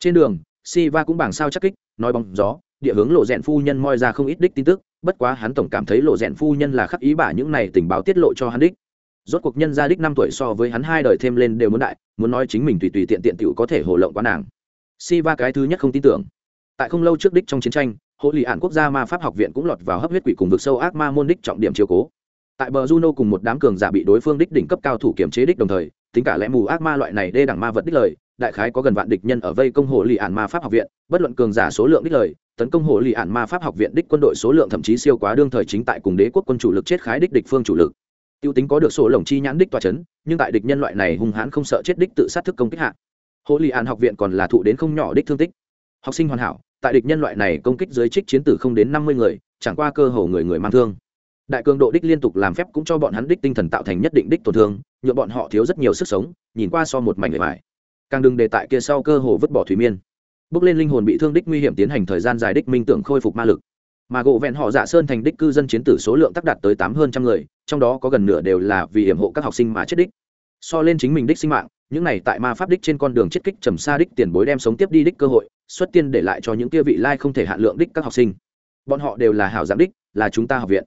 Trên đường si va cũng bảng sao chắc kích, nói bóng gió địa hướng lộ rèn phu nhân moi ra không ít đích tin tức, bất quá hắn tổng cảm thấy lộ rèn phu nhân là khắc ý bả những này tình báo tiết lộ cho hắn đích. Rốt cuộc nhân gia đích năm tuổi so với hắn hai đời thêm lên đều muốn đại, muốn nói chính mình tùy tùy tiện tiện tiểu có thể hồ lộng quá nàng. Si va cái thứ nhất không tin tưởng. Tại không lâu trước đích trong chiến tranh hộ lì ạn quốc gia ma pháp học viện cũng lọt vào hấp huyết quỷ cùng vực sâu ác ma môn đích trọng điểm chiếu cố. Tại bờ juno cùng một đám cường giả bị đối phương đích đỉnh cấp cao thủ kiểm chế đích đồng thời, tính cả lẽ mù ác ma loại này đê đẳng ma vật đích lời đại khái có gần vạn địch nhân ở vây công hồ lì ạn ma pháp học viện, bất luận cường giả số lượng đích lời, tấn công hồ lì ạn ma pháp học viện đích quân đội số lượng thậm chí siêu quá đương thời chính tại cùng đế quốc quân chủ lực chết khái đích địch phương chủ lực. Tiêu tính có được số lồng chi nhãn đích tòa chấn, nhưng tại địch nhân loại này hung hãn không sợ chết đích tự sát thức công kích hạ. Hồ lì ạn học viện còn là thụ đến không nhỏ đích thương tích. Học sinh hoàn hảo, tại địch nhân loại này công kích dưới trích chiến tử không đến năm mươi người, chẳng qua cơ hồ người người mang thương. Đại cường độ đích liên tục làm phép cũng cho bọn hắn đích tinh thần tạo thành nhất định đích tổn thương nhuộm bọn họ thiếu rất nhiều sức sống, nhìn qua so một mảnh người vải càng đừng để tại kia sau cơ hồ vứt bỏ thủy miên. Bước lên linh hồn bị thương đích nguy hiểm tiến hành thời gian dài đích minh tưởng khôi phục ma lực. Mà gỗ vẹn họ dạ sơn thành đích cư dân chiến tử số lượng tác đạt tới tám hơn trăm người, trong đó có gần nửa đều là vì hiểm hộ các học sinh mà chết đích. So lên chính mình đích sinh mạng, những này tại ma pháp đích trên con đường chết kích trầm xa đích tiền bối đem sống tiếp đi đích cơ hội, xuất tiên để lại cho những kia vị lai không thể hạn lượng đích các học sinh. Bọn họ đều là hảo giám đích, là chúng ta học viện.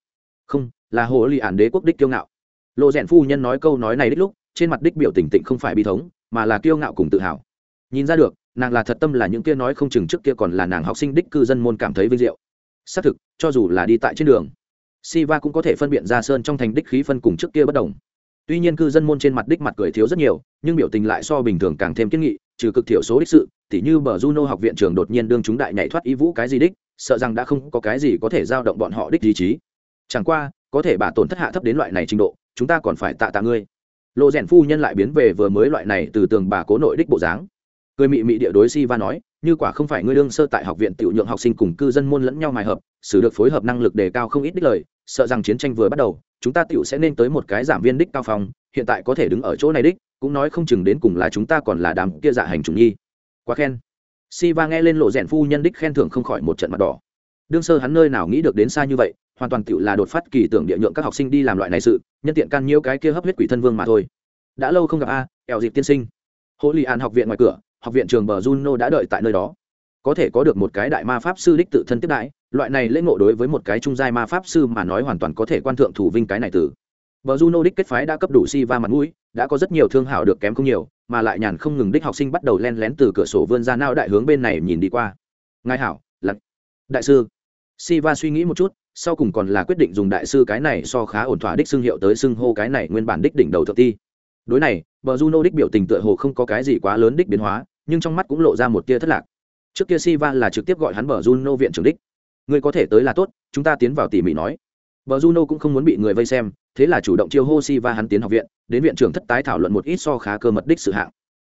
Không, là hồ lì ản đế quốc đích kiêu ngạo. Lộ rèn phu nhân nói câu nói này đích lúc, trên mặt đích biểu tình tịnh không phải bi thống mà là kiêu ngạo cùng tự hào. Nhìn ra được, nàng là thật tâm là những kia nói không chừng trước kia còn là nàng học sinh đích cư dân môn cảm thấy vinh diệu. Xác thực, cho dù là đi tại trên đường, siva cũng có thể phân biện ra sơn trong thành đích khí phân cùng trước kia bất đồng. Tuy nhiên cư dân môn trên mặt đích mặt cười thiếu rất nhiều, nhưng biểu tình lại so bình thường càng thêm kiên nghị, trừ cực thiểu số đích sự, tỉ như bờ juno học viện trường đột nhiên đương chúng đại nhảy thoát ý vũ cái gì đích, sợ rằng đã không có cái gì có thể giao động bọn họ đích ý chí. Chẳng qua, có thể bà tổn thất hạ thấp đến loại này trình độ, chúng ta còn phải tạ tạ ngươi lộ rèn phu nhân lại biến về vừa mới loại này từ tường bà cố nội đích bộ dáng. Cười mị mị địa đối si va nói, như quả không phải ngươi đương sơ tại học viện tiểu nhượng học sinh cùng cư dân môn lẫn nhau mài hợp, xử được phối hợp năng lực đề cao không ít đích lời, sợ rằng chiến tranh vừa bắt đầu, chúng ta tiểu sẽ nên tới một cái giảm viên đích cao phong, hiện tại có thể đứng ở chỗ này đích, cũng nói không chừng đến cùng là chúng ta còn là đám kia dạ hành trùng nhi. Quá khen. Si va nghe lên lộ rèn phu nhân đích khen thưởng không khỏi một trận mặt đỏ. Đương sơ hắn nơi nào nghĩ được đến xa như vậy hoàn toàn tựu là đột phát kỳ tưởng địa nhượng các học sinh đi làm loại này sự, nhân tiện can nhiễu cái kia hấp huyết quỷ thân vương mà thôi. Đã lâu không gặp a ẹo dịp tiên sinh. Hỗ lì an học viện ngoài cửa, học viện trường bờ juno đã đợi tại nơi đó. Có thể có được một cái đại ma pháp sư đích tự thân tiếp đại loại này lễ ngộ đối với một cái trung giai ma pháp sư mà nói hoàn toàn có thể quan thượng thủ vinh cái này từ. Bờ juno đích kết phái đã cấp đủ si va mặt mũi, đã có rất nhiều thương hảo được kém không nhiều, mà lại nhàn không ngừng đích học sinh bắt đầu len lén từ cửa sổ vươn ra nao đại hướng bên này nhìn đi qua. Ngài hảo lặc đại sư. Siva suy nghĩ một chút, sau cùng còn là quyết định dùng đại sư cái này so khá ổn thỏa đích xưng hiệu tới xưng hô cái này nguyên bản đích đỉnh đầu thượng ti. Đối này, bờ juno đích biểu tình tựa hồ không có cái gì quá lớn đích biến hóa, nhưng trong mắt cũng lộ ra một tia thất lạc. Trước kia Siva là trực tiếp gọi hắn bờ juno viện trưởng đích. Người có thể tới là tốt, chúng ta tiến vào tỉ mỉ nói. Bờ juno cũng không muốn bị người vây xem, thế là chủ động chiêu hô Siva hắn tiến học viện, đến viện trưởng thất tái thảo luận một ít so khá cơ mật đích sự hạng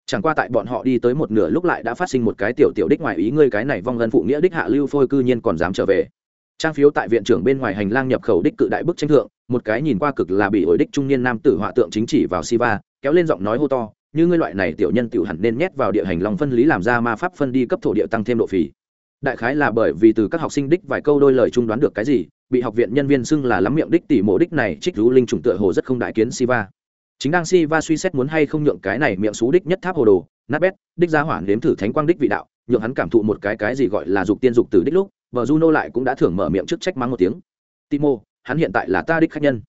chẳng qua tại bọn họ đi tới một nửa lúc lại đã phát sinh một cái tiểu tiểu đích ngoài ý ngươi cái này vong ân phụ nghĩa đích hạ lưu phôi cư nhiên còn dám trở về. Trang phiếu tại viện trưởng bên ngoài hành lang nhập khẩu đích cự đại bức tranh thượng, một cái nhìn qua cực là bị ổi đích trung niên nam tử họa tượng chính chỉ vào siva, kéo lên giọng nói hô to, như ngươi loại này tiểu nhân tiểu hẳn nên nhét vào địa hành lòng phân lý làm ra ma pháp phân đi cấp thổ địa tăng thêm độ phì. Đại khái là bởi vì từ các học sinh đích vài câu đôi lời chung đoán được cái gì, bị học viện nhân viên xưng là lắm miệng đích tỷ mộ đích này trích rú linh trùng tựa hồ rất không đại kiến siva chính đang siva suy xét muốn hay không nhượng cái này miệng xú đích nhất tháp hồ đồ nát bét đích giá hoảng nếm thử thánh quang đích vị đạo, nhượng hắn cảm thụ một cái cái gì gọi là dục tiên dục từ đích lúc, vợ juno lại cũng đã thưởng mở miệng trước trách mắng một tiếng. Timo, hắn hiện tại là ta đích khách nhân.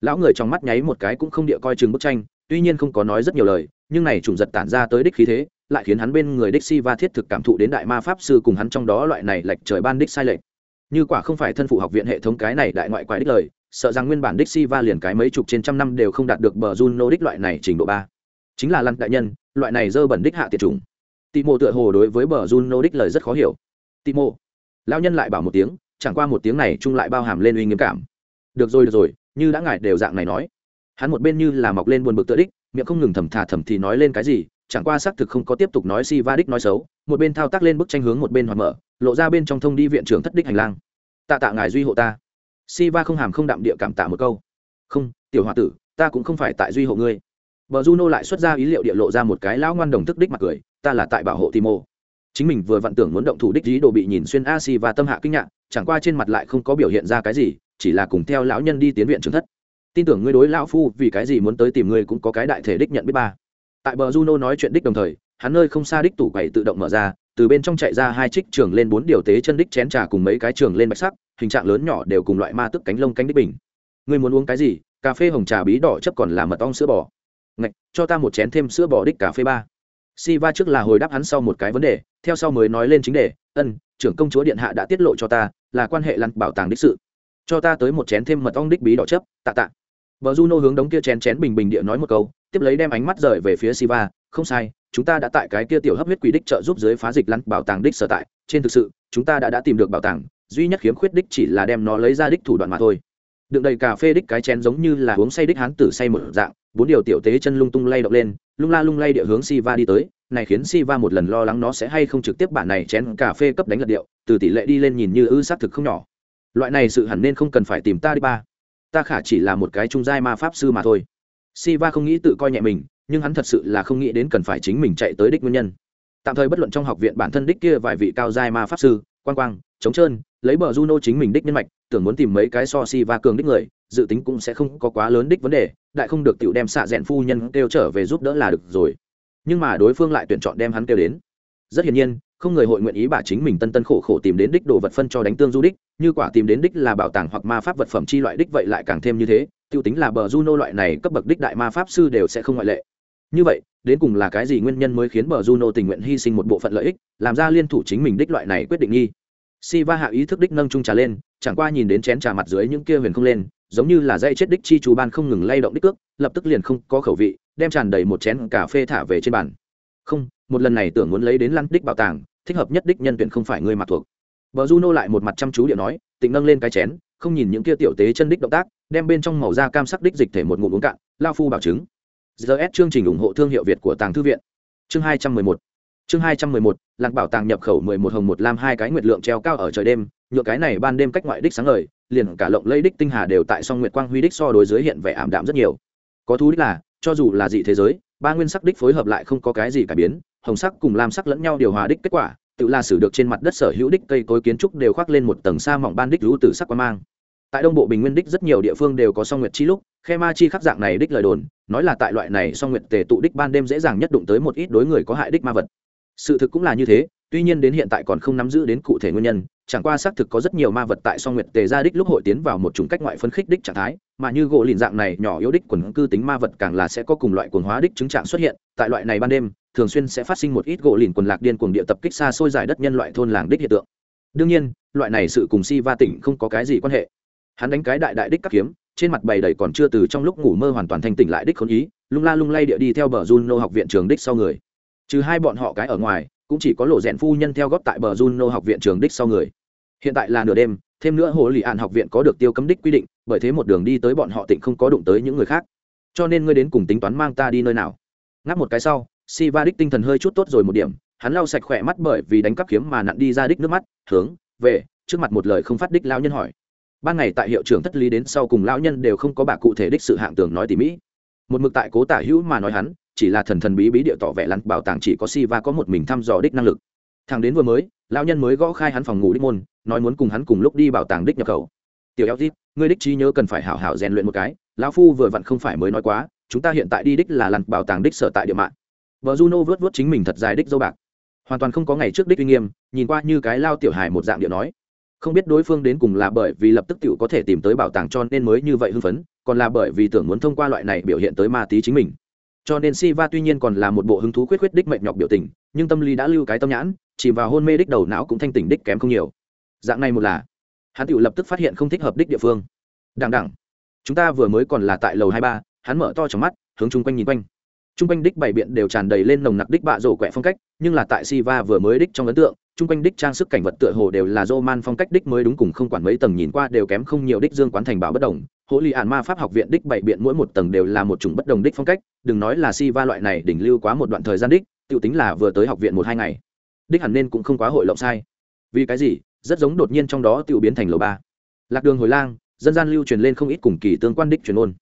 Lão người trong mắt nháy một cái cũng không địa coi chừng bức tranh, tuy nhiên không có nói rất nhiều lời, nhưng này trùng giật tản ra tới đích khí thế, lại khiến hắn bên người đích si va thiết thực cảm thụ đến đại ma pháp sư cùng hắn trong đó loại này lệch trời ban đích sai lệch. Như quả không phải thân phụ học viện hệ thống cái này đại ngoại quái đích lời sợ rằng nguyên bản đích si va liền cái mấy chục trên trăm năm đều không đạt được bờ juno đích loại này trình độ ba. Chính là lăn đại nhân, loại này dơ bẩn đích hạ tiệt trùng tị mộ tựa hồ đối với bờ juno đích lời rất khó hiểu. Tị mộ lao nhân lại bảo một tiếng, chẳng qua một tiếng này chung lại bao hàm lên uy nghiêm cảm. Được rồi được rồi, như đã ngại đều dạng này nói. Hắn một bên như là mọc lên buồn bực tựa đích miệng không ngừng thầm thả thầm thì nói lên cái gì, chẳng qua xác thực không có tiếp tục nói si va đích nói xấu, một bên thao tác lên bức tranh hướng một bên hoạt mở, lộ ra bên trong thông đi viện trưởng thất đích hành lang. Tạ tạ ngài duy hộ ta si va không hàm không đạm địa cảm tạ một câu. Không, tiểu h o a tử, ta cũng không phải tại duy hộ ngươi. Bờ juno lại xuất ra ý liệu địa lộ ra một cái lão ngoan đồng thức đích mặt cười, ta là tại bảo hộ timo. Chính mình vừa vặn tưởng muốn động thủ đích dí đồ bị nhìn xuyên a si và tâm hạ kinh ngạc, chẳng qua trên mặt lại không có biểu hiện ra cái gì, chỉ là cùng theo lão nhân đi tiến viện trưởng thất. Tin tưởng ngươi đối lão phu vì cái gì muốn tới tìm ngươi cũng có cái đại thể đích nhận biết ba. Tại bờ juno nói chuyện đích đồng thời, hắn nơi không xa đích tủ quầy tự động mở ra từ bên trong chạy ra hai trích trường lên bốn điều tế chân đích chén trà cùng mấy cái trường lên bạch sắc hình trạng lớn nhỏ đều cùng loại ma tức cánh lông cánh đích bình. Ngươi muốn uống cái gì? Cà phê hồng trà bí đỏ chấp còn là mật ong sữa bò. Ngạch cho ta một chén thêm sữa bò đích cà phê ba. Si va trước là hồi đáp hắn sau một cái vấn đề theo sau mới nói lên chính đề ân trưởng công chúa điện hạ đã tiết lộ cho ta là quan hệ lăn bảo tàng đích sự. Cho ta tới một chén thêm mật ong đích bí đỏ chấp tạ tạ. Bờ Juno hướng đống kia chén chén bình bình địa nói một câu, tiếp lấy đem ánh mắt rời về phía Siva, không sai, chúng ta đã tại cái kia tiểu hấp huyết quỷ đích trợ giúp dưới phá dịch lăn bảo tàng đích sở tại, trên thực sự, chúng ta đã đã tìm được bảo tàng, duy nhất khiếm khuyết đích chỉ là đem nó lấy ra đích thủ đoạn mà thôi. Đựng đầy cà phê đích cái chén giống như là uống say đích hán tử say một dạng, bốn điều tiểu tế chân lung tung lay động lên, lung la lung lay địa hướng si va đi tới, này khiến si va một lần lo lắng nó sẽ hay không trực tiếp bản này chén cà phê cấp đánh lật điệu, từ tỷ lệ đi lên nhìn như ư xác thực không nhỏ. Loại này sự hẳn nên không cần phải tìm ta đi ba ta khả chỉ là một cái trung giai ma pháp sư mà thôi si va không nghĩ tự coi nhẹ mình nhưng hắn thật sự là không nghĩ đến cần phải chính mình chạy tới đích nguyên nhân. Tạm thời bất luận trong học viện bản thân đích kia vài vị cao giai ma pháp sư, quang quang chống trơn, lấy bờ juno chính mình đích nhân mạch, tưởng muốn tìm mấy cái so Siva cường đích người, dự tính cũng sẽ không có quá lớn đích vấn đề, đại không được tiểu đem xạ rẽn phu nhân kêu trở về giúp đỡ là được rồi. Nhưng mà đối phương lại tuyển chọn đem hắn kêu đến. Rất hiển nhiên, không người hội nguyện ý bà chính mình tân tân khổ khổ tìm đến đích đồ vật phân cho đánh tương du đích, như quả tìm đến đích là bảo tàng hoặc ma pháp vật phẩm chi loại đích vậy lại càng thêm như thế t i ê u tính là bờ juno loại này cấp bậc đích đại ma pháp sư đều sẽ không ngoại lệ như vậy đến cùng là cái gì nguyên nhân mới khiến bờ juno tình nguyện hy sinh một bộ phận lợi ích làm ra liên thủ chính mình đích loại này quyết định nghi? Si va hạ ý thức đích nâng trung trà lên chẳng qua nhìn đến chén trà mặt dưới những kia huyền không lên giống như là dây chết đích chi chú ban không ngừng lay động đích cước lập tức liền không có khẩu vị đem tràn đầy một chén cà phê thả về trên bàn. Không một lần này tưởng muốn lấy đến lăn đích bảo tàng thích hợp nhất đích nhân tuyển không phải người mặc thuộc. Bờ Juno lại một mặt chăm chú điện nói, tịnh nâng lên cái chén, không nhìn những kia tiểu tế chân đích động tác, đem bên trong màu da cam sắc đích dịch thể một ngụm uống cạn, lao phu bảo chứng. GS chương trình ủng hộ thương hiệu Việt của Tàng thư viện. Chương 211. Chương 211, Lạc bảo tàng nhập khẩu 11 hồng một lam hai cái nguyệt lượng treo cao ở trời đêm, nhựa cái này ban đêm cách ngoại đích sáng ngời, liền cả lộng lây đích tinh hà đều tại song nguyệt quang huy đích so đối dưới hiện vẻ ảm đạm rất nhiều. Có thú đích là, cho dù là dị thế giới, ba nguyên sắc đích phối hợp lại không có cái gì cải biến, hồng sắc cùng lam sắc lẫn nhau điều hòa đích kết quả, tự là sử được trên mặt đất sở hữu đích cây cối kiến trúc đều khoác lên một tầng sa mỏng ban đích lũ tử sắc quang mang tại đông bộ bình nguyên đích rất nhiều địa phương đều có song nguyệt chi lúc, khe ma chi khắc dạng này đích lời đồn, nói là tại loại này song nguyệt tề tụ đích ban đêm dễ dàng nhất đụng tới một ít đối người có hại đích ma vật. Sự thực cũng là như thế, tuy nhiên đến hiện tại còn không nắm giữ đến cụ thể nguyên nhân, chẳng qua xác thực có rất nhiều ma vật tại song nguyệt tề ra đích lúc hội tiến vào một chủng cách ngoại phân khích đích trạng thái, mà như gỗ lìn dạng này nhỏ yếu đích quần cư tính ma vật càng là sẽ có cùng loại quần hóa đích chứng trạng xuất hiện, tại loại này ban đêm, thường xuyên sẽ phát sinh một ít gỗ lìn quần lạc điên cuồng địa tập kích xa xôi giải đất nhân loại thôn làng đích hiện tượng. Đương nhiên, loại này sự cùng si va tỉnh không có cái gì quan hệ hắn đánh cái đại đại đích các kiếm, trên mặt bày đầy còn chưa từ trong lúc ngủ mơ hoàn toàn thanh tỉnh lại đích khốn ý, lung la lung lay địa đi theo bờ juno học viện trường đích sau người. Trừ hai bọn họ cái ở ngoài, cũng chỉ có lộ rèn phu nhân theo góp tại bờ juno học viện trường đích sau người. Hiện tại là nửa đêm, thêm nữa hồ lì ạn học viện có được tiêu cấm đích quy định, bởi thế một đường đi tới bọn họ tỉnh không có đụng tới những người khác. Cho nên ngươi đến cùng tính toán mang ta đi nơi nào? Ngáp một cái sau si va đích tinh thần hơi chút tốt rồi một điểm, hắn lau sạch khỏe mắt bởi vì đánh cắp kiếm mà nặn đi ra đích nước mắt, hướng, về, trước mặt một lời không phát đích lao nhân hỏi ban ngày tại hiệu trưởng thất lý đến sau cùng lão nhân đều không có bà cụ thể đích sự hạng tường nói tỉ mỹ một mực tại cố tả hữu mà nói hắn, chỉ là thần thần bí bí địa tỏ vẻ lăn bảo tàng chỉ có si va có một mình thăm dò đích năng lực. Thằng đến vừa mới, lão nhân mới gõ khai hắn phòng ngủ đích môn, nói muốn cùng hắn cùng lúc đi bảo tàng đích nhập khẩu. Tiểu eo tít ngươi đích trí nhớ cần phải hảo hảo rèn luyện một cái, lão phu vừa vặn không phải mới nói quá, chúng ta hiện tại đi đích là lăn bảo tàng đích sở tại địa mạng. Vợ juno vớt vớt chính mình thật dài đích dâu bạc. Hoàn toàn không có ngày trước đích uy nghiêm, nhìn qua như cái lao tiểu hài một dạng điệu nói không biết đối phương đến cùng là bởi vì lập tức t có thể tìm tới bảo tàng cho nên mới như vậy hưng phấn, còn là bởi vì tưởng muốn thông qua loại này biểu hiện tới ma tí chính mình. Cho nên si va tuy nhiên còn là một bộ hứng thú quyết quyết đích mệnh nhọc biểu tình, nhưng tâm lý đã lưu cái tâm nhãn chỉ vào hôn mê đích đầu não cũng thanh tỉnh đích kém không nhiều. Dạng này một là, hắn tự lập tức phát hiện không thích hợp đích địa phương. Đằng đẳng chúng ta vừa mới còn là tại lầu hai ba, hắn mở to trong mắt, hướng chung quanh nhìn quanh. Chung quanh đích bảy biện đều tràn đầy lên nồng nặc đích bạ rổ quẹ phong cách, nhưng là tại Siva vừa mới đích trong ấn tượng chung quanh đích trang sức cảnh vật tựa hồ đều là Roman phong cách đích mới đúng cùng không quản mấy tầng nhìn qua đều kém không nhiều đích dương quán thành bảo bất đồng. Hỗ lì ạn ma pháp học viện đích bảy biện mỗi một tầng đều là một chủng bất đồng đích phong cách, đừng nói là Siva loại này đỉnh lưu quá một đoạn thời gian đích tự tính là vừa tới học viện một hai ngày. Đích hẳn nên cũng không quá hội lộng sai. Vì cái gì? Rất giống đột nhiên trong đó tự biến thành lầu ba. Lạc đường hồi lang, dân gian lưu truyền lên không ít cùng kỳ tương quan đích truyền ôn.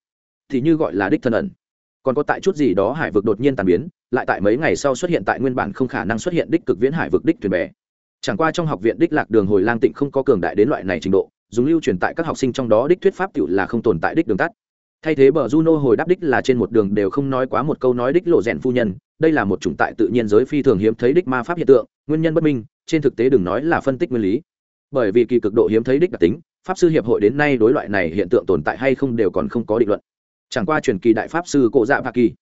Thì như gọi là đích thân ẩn còn có tại chút gì đó hải vực đột nhiên tàn biến, lại tại mấy ngày sau xuất hiện tại nguyên bản không khả năng xuất hiện đích cực viễn hải vực đích thuyền bè. Chẳng qua trong học viện đích lạc đường hồi lang tịnh không có cường đại đến loại này trình độ, dùng lưu truyền tại các học sinh trong đó đích thuyết pháp tự là không tồn tại đích đường tắt. Thay thế bờ juno hồi đáp đích là trên một đường đều không nói quá một câu nói đích lộ rèn phu nhân, đây là một chủng tại tự nhiên giới phi thường hiếm thấy đích ma pháp hiện tượng, nguyên nhân bất minh, trên thực tế đừng nói là phân tích nguyên lý. Bởi vì kỳ cực độ hiếm thấy đích đặc tính, pháp sư hiệp hội đến nay đối loại này hiện tượng tồn tại hay không đều còn không có định luận chẳng qua truyền kỳ đại pháp sư cổ dạ ba kỳ.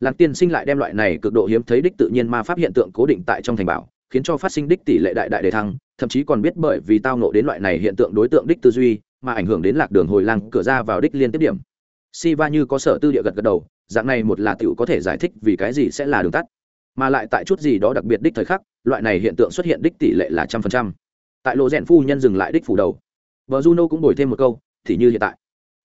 Làng tiên sinh lại đem loại này cực độ hiếm thấy đích tự nhiên ma pháp hiện tượng cố định tại trong thành bảo, khiến cho phát sinh đích tỷ lệ đại đại đề thăng, thậm chí còn biết bởi vì tao nộ đến loại này hiện tượng đối tượng đích tư duy, mà ảnh hưởng đến lạc đường hồi lăng cửa ra vào đích liên tiếp điểm. Si va như có sở tư địa gật gật đầu, dạng này một là tiểu có thể giải thích vì cái gì sẽ là đường tắt, mà lại tại chút gì đó đặc biệt đích thời khắc, loại này hiện tượng xuất hiện đích tỷ lệ là trăm phần trăm. Tại lộ rèn phu nhân dừng lại đích phủ đầu. Vợ juno cũng đổi thêm một câu, thì như hiện tại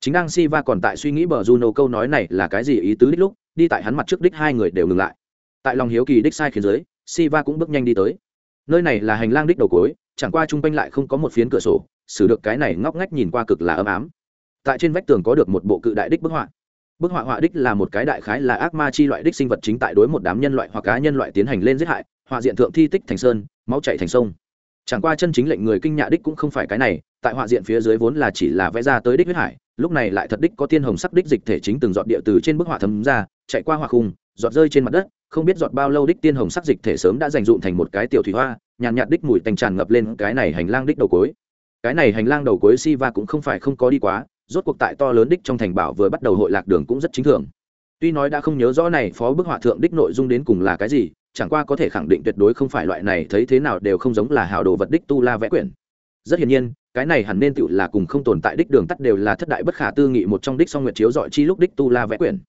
chính đang si va còn tại suy nghĩ bờ juno câu nói này là cái gì ý tứ đích lúc, đi tại hắn mặt trước đích hai người đều ngừng lại. Tại lòng hiếu kỳ đích sai khiến giới, si va cũng bước nhanh đi tới. Nơi này là hành lang đích đầu cối chẳng qua chung quanh lại không có một phiến cửa sổ, xử được cái này ngóc ngách nhìn qua cực là ấm ám. Tại trên vách tường có được một bộ cự đại đích bức họa. Bức họa họa đích là một cái đại khái là ác ma chi loại đích sinh vật chính tại đối một đám nhân loại hoặc cá nhân loại tiến hành lên giết hại, họa diện thượng thi tích thành sơn, máu chạy thành sông. Chẳng qua chân chính lệnh người kinh nhạ đích cũng không phải cái này, tại họa diện phía dưới vốn là chỉ là vẽ ra tới đích huyết hải lúc này lại thật đích có tiên hồng sắc đích dịch thể chính từng giọt địa từ trên bức họa thấm ra, chạy qua họa khung, giọt rơi trên mặt đất, không biết giọt bao lâu đích tiên hồng sắc dịch thể sớm đã dành dụm thành một cái tiểu thủy hoa, nhàn nhạt đích mùi tành tràn ngập lên cái này hành lang đích đầu cối cái này hành lang đầu cối si va cũng không phải không có đi quá, rốt cuộc tại to lớn đích trong thành bảo vừa bắt đầu hội lạc đường cũng rất chính thường. Tuy nói đã không nhớ rõ này phó bức họa thượng đích nội dung đến cùng là cái gì, chẳng qua có thể khẳng định tuyệt đối không phải loại này, thấy thế nào đều không giống là hào đồ vật đích tu la vẽ quyển. Rất hiển nhiên cái này hẳn nên tựu là cùng không tồn tại đích đường tắt đều là thất đại bất khả tư nghị một trong đích song nguyệt chiếu dọi chi lúc đích tu la vẽ quyển.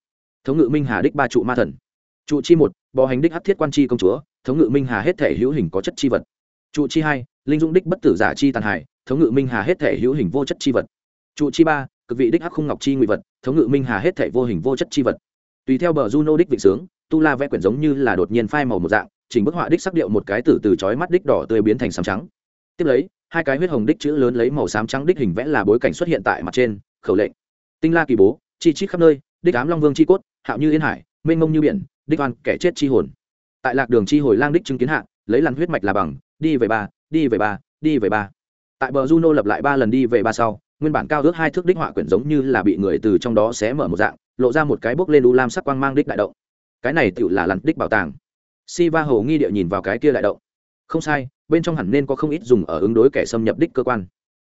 Thống ngự minh hà đích ba trụ ma thần. Trụ chi một, bò hành đích hát thiết quan chi công chúa, thống ngự minh hà hết thể hữu hình có chất chi vật. Trụ chi hai, linh dũng đích bất tử giả chi tàn hải thống ngự minh hà hết thể hữu hình vô chất chi vật. Trụ chi ba, cực vị đích hắc khung ngọc chi ngụy vật, thống ngự minh hà hết thể vô hình vô chất chi vật. Tùy theo bờ juno đích vịnh sướng, tu la vẽ quyển giống như là đột nhiên phai màu một dạng, chỉnh bức họa đích sắc điệu một cái từ từ chói mắt đích đỏ tươi biến thành sám trắng. Tiếp lấy hai cái huyết hồng đích chữ lớn lấy màu xám trắng đích hình vẽ là bối cảnh xuất hiện tại mặt trên, khẩu lệnh. Tinh la kỳ bố, chi chít khắp nơi, đích ám long vương chi cốt, hạo như yên hải, mênh mông như biển, đích oan kẻ chết chi hồn. Tại lạc đường chi hồi lang đích chứng kiến hạ, lấy lằn huyết mạch là bằng, đi về ba, đi về ba, đi về ba. Tại bờ juno lập lại ba lần đi về ba sau, nguyên bản cao ước hai thước đích họa quyển giống như là bị người từ trong đó xé mở một dạng, lộ ra một cái bốc lên u lam sắc quang mang đích đại động. Cái này tựu là lằn đích bảo tàng. Si va hầu nghi địa nhìn vào cái kia đại động. Không sai bên trong hẳn nên có không ít dùng ở ứng đối kẻ xâm nhập đích cơ quan.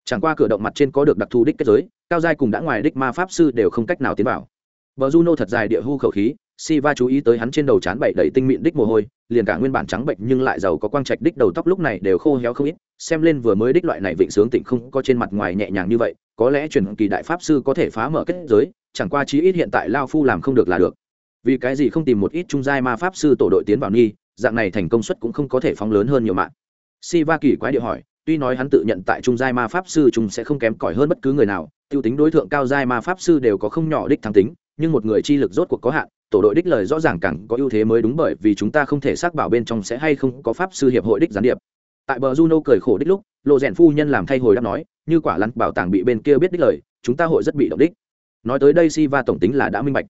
Chẳng qua cửa động mặt trên có được đặc thù đích kết giới, cao giai cùng đã ngoài đích ma pháp sư đều không cách nào tiến vào. Bờ juno thật dài địa hưu khẩu khí si va chú ý tới hắn trên đầu trán bậy đầy tinh mịn đích mồ hôi, liền cả nguyên bản trắng bệnh nhưng lại giàu có quang trạch đích đầu tóc lúc này đều khô héo không ít, xem lên vừa mới đích loại này vịnh sướng tỉnh không có trên mặt ngoài nhẹ nhàng như vậy, có lẽ truyền kỳ đại pháp sư có thể phá mở kết giới, chẳng qua chí ít hiện tại lao phu làm không được là được. Vì cái gì không tìm một ít trung giai ma pháp sư tổ đội tiến vào nghi, dạng này thành công suất cũng không có thể phóng lớn hơn nhiều mạng si va kỳ quái điệu hỏi, tuy nói hắn tự nhận tại trung giai ma pháp sư chúng sẽ không kém cỏi hơn bất cứ người nào, tiêu tính đối tượng cao giai ma pháp sư đều có không nhỏ đích thắng tính, nhưng một người chi lực rốt cuộc có hạn, tổ đội đích lời rõ ràng càng có ưu thế mới đúng bởi vì chúng ta không thể xác bảo bên trong sẽ hay không có pháp sư hiệp hội đích gián điệp. Tại bờ juno cười khổ đích lúc lộ rèn phu nhân làm thay hồi đáp nói, như quả lăn bảo tàng bị bên kia biết đích lời, chúng ta hội rất bị động đích. Nói tới đây si va tổng tính là đã minh bạch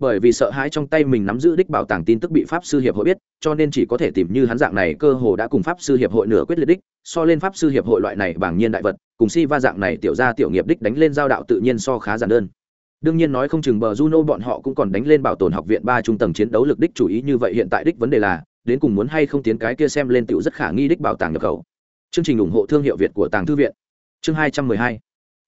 bởi vì sợ hãi trong tay mình nắm giữ đích bảo tàng tin tức bị pháp sư hiệp hội biết, cho nên chỉ có thể tìm như hắn dạng này cơ hồ đã cùng pháp sư hiệp hội nửa quyết liệt đích, so lên pháp sư hiệp hội loại này bảng nhiên đại vật, cùng si va dạng này tiểu ra tiểu nghiệp đích đánh lên giao đạo tự nhiên so khá giản đơn. Đương nhiên nói không chừng bờ juno bọn họ cũng còn đánh lên bảo tồn học viện ba trung tầng chiến đấu lực đích chủ ý như vậy hiện tại đích vấn đề là, đến cùng muốn hay không tiến cái kia xem lên tiểu rất khả nghi đích bảo tàng nhập khẩu. Chương trình ủng hộ thương hiệu việt của tàng thư viện. Chương hai trăm mười hai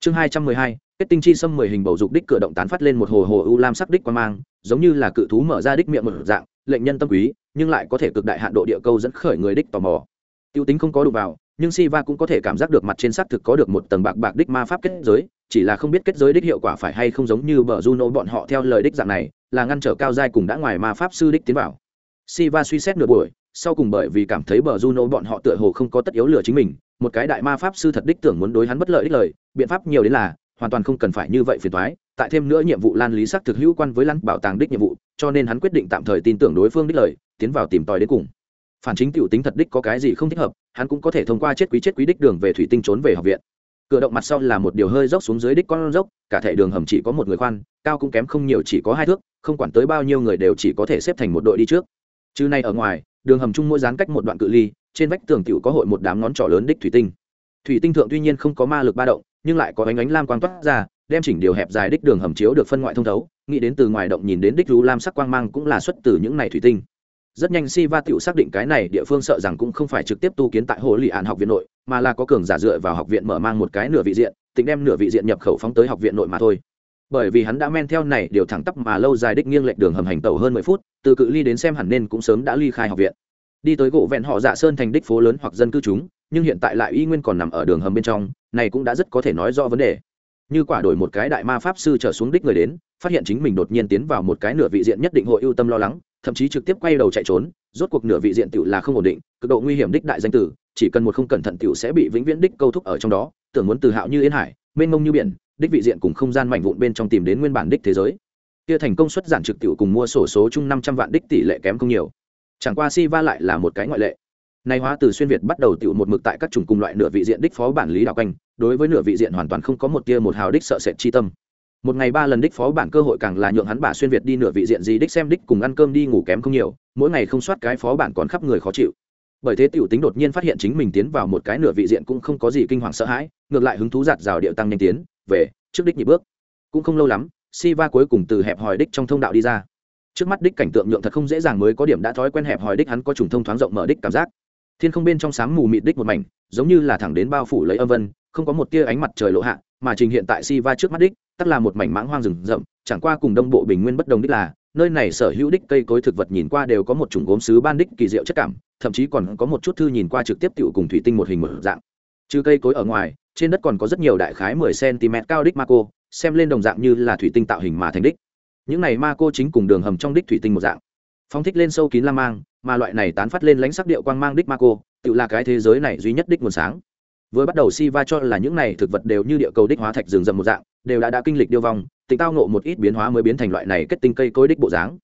chương hai trăm mười hai kết tinh chi xâm mười hình bầu dục đích cửa động tán phát lên một hồ hồ u lam sắc đích quan mang giống như là cự thú mở ra đích miệng một dạng lệnh nhân tâm quý nhưng lại có thể cực đại hạn độ địa câu dẫn khởi người đích tò mò tiêu tính không có đụng vào nhưng Siva cũng có thể cảm giác được mặt trên xác thực có được một tầng bạc bạc đích ma pháp kết giới, chỉ là không biết kết giới đích hiệu quả phải hay không giống như bờ Juno bọn họ theo lời đích dạng này, là ngăn trở cao giai cùng đã ngoài ma pháp sư đích tiến vào. Siva suy xét nửa buổi, sau cùng bởi vì cảm thấy bờ Juno bọn họ tựa hồ không có tất yếu lừa chính mình, một cái đại ma pháp sư thật đích tưởng muốn đối hắn bất lợi đích lời, biện pháp nhiều đến là hoàn toàn không cần phải như vậy phiền toái, tại thêm nữa nhiệm vụ lan lý sắc thực hữu quan với lăng bảo tàng đích nhiệm vụ, cho nên hắn quyết định tạm thời tin tưởng đối phương đích lời, tiến vào tìm tòi đến cùng. Phản chính tiểu tính thật đích có cái gì không thích hợp hắn cũng có thể thông qua chết quý chết quý đích đường về thủy tinh trốn về học viện. Cửa động mặt sau là một điều hơi dốc xuống dưới đích con dốc cả thể đường hầm chỉ có một người khoan cao cũng kém không nhiều chỉ có hai thước không quản tới bao nhiêu người đều chỉ có thể xếp thành một đội đi trước chứ này ở ngoài, đường hầm chung mỗi dán cách một đoạn cự ly, trên vách tường tiểu có hội một đám ngón trỏ lớn đích thủy tinh. Thủy tinh thượng tuy nhiên không có ma lực ba động, nhưng lại có ánh ánh lam quang toát ra, đem chỉnh điều hẹp dài đích đường hầm chiếu được phân ngoại thông thấu, nghĩ đến từ ngoài động nhìn đến đích rú lam sắc quang mang cũng là xuất từ những này thủy tinh. Rất nhanh si va tự xác định cái này địa phương sợ rằng cũng không phải trực tiếp tu kiến tại hồ lị ạn học viện nội, mà là có cường giả dựa vào học viện mở mang một cái nửa vị diện, tính đem nửa vị diện nhập khẩu phóng tới học viện nội mà thôi bởi vì hắn đã men theo này điều thẳng tắp mà lâu dài đích nghiêng lệch đường hầm hành tàu hơn mười phút, từ cự ly đến xem hẳn nên cũng sớm đã ly khai học viện. Đi tới gỗ vẹn họ dạ sơn thành đích phố lớn hoặc dân cư chúng, nhưng hiện tại lại y nguyên còn nằm ở đường hầm bên trong, này cũng đã rất có thể nói rõ vấn đề. Như quả đổi một cái đại ma pháp sư trở xuống đích người đến, phát hiện chính mình đột nhiên tiến vào một cái nửa vị diện nhất định hội ưu tâm lo lắng, thậm chí trực tiếp quay đầu chạy trốn, rốt cuộc nửa vị diện tiểu là không ổn định, cực độ nguy hiểm đích đại danh tử, chỉ cần một không cẩn thận tiểu sẽ bị vĩnh viễn đích câu thúc ở trong đó, tưởng muốn từ hạo như yên hải, mênh mông như biển đích vị diện cùng không gian mạnh vụn bên trong tìm đến nguyên bản đích thế giới. Kia thành công suất giản trực tiểu cùng mua sổ số chung năm trăm vạn đích tỷ lệ kém không nhiều. Chẳng qua si va lại là một cái ngoại lệ. Nay hóa từ xuyên việt bắt đầu tiểu một mực tại các chủng cùng loại nửa vị diện đích phó bản lý đạo canh đối với nửa vị diện hoàn toàn không có một tia một hào đích sợ sệt chi tâm. Một ngày ba lần đích phó bản cơ hội càng là nhượng hắn bà xuyên việt đi nửa vị diện gì đích xem đích cùng ăn cơm đi ngủ kém không nhiều, mỗi ngày không soát cái phó bản còn khắp người khó chịu. Bởi thế tiểu tính đột nhiên phát hiện chính mình tiến vào một cái nửa vị diện cũng không có gì kinh hoàng sợ hãi, ngược lại hứng thú giạt rào điệu tăng nhanh tiến về, trước đích nhị bước. Cũng không lâu lắm si va cuối cùng từ hẹp hòi đích trong thông đạo đi ra. Trước mắt đích cảnh tượng nhượng thật không dễ dàng mới có điểm đã thói quen hẹp hòi đích hắn có trùng thông thoáng rộng mở đích cảm giác. Thiên không bên trong sáng mù mịt đích một mảnh, giống như là thẳng đến bao phủ lấy âm vân, không có một tia ánh mặt trời lộ hạ, mà trình hiện tại si va trước mắt đích tắt là một mảnh mãng hoang rừng rậm, chẳng qua cùng đông bộ bình nguyên bất đồng đích là, nơi này sở hữu đích cây cối thực vật nhìn qua đều có một chủng gốm sứ ban đích kỳ diệu chất cảm, thậm chí còn có một chút thư nhìn qua trực tiếp tựu cùng thủy tinh một hình một dạng. Trừ cây cối ở ngoài trên đất còn có rất nhiều đại khái mười cm cao đích ma cô, xem lên đồng dạng như là thủy tinh tạo hình mà thành đích. Những này ma cô chính cùng đường hầm trong đích thủy tinh một dạng. Phong thích lên sâu kín lam mang, mà loại này tán phát lên lãnh sắc điệu quang mang đích ma cô, tự là cái thế giới này duy nhất đích nguồn sáng. Vừa bắt đầu si va cho là những này thực vật đều như địa cầu đích hóa thạch rừng rậm một dạng, đều đã đã kinh lịch điêu vong tình tao nộ một ít biến hóa mới biến thành loại này kết tinh cây cối đích bộ dáng.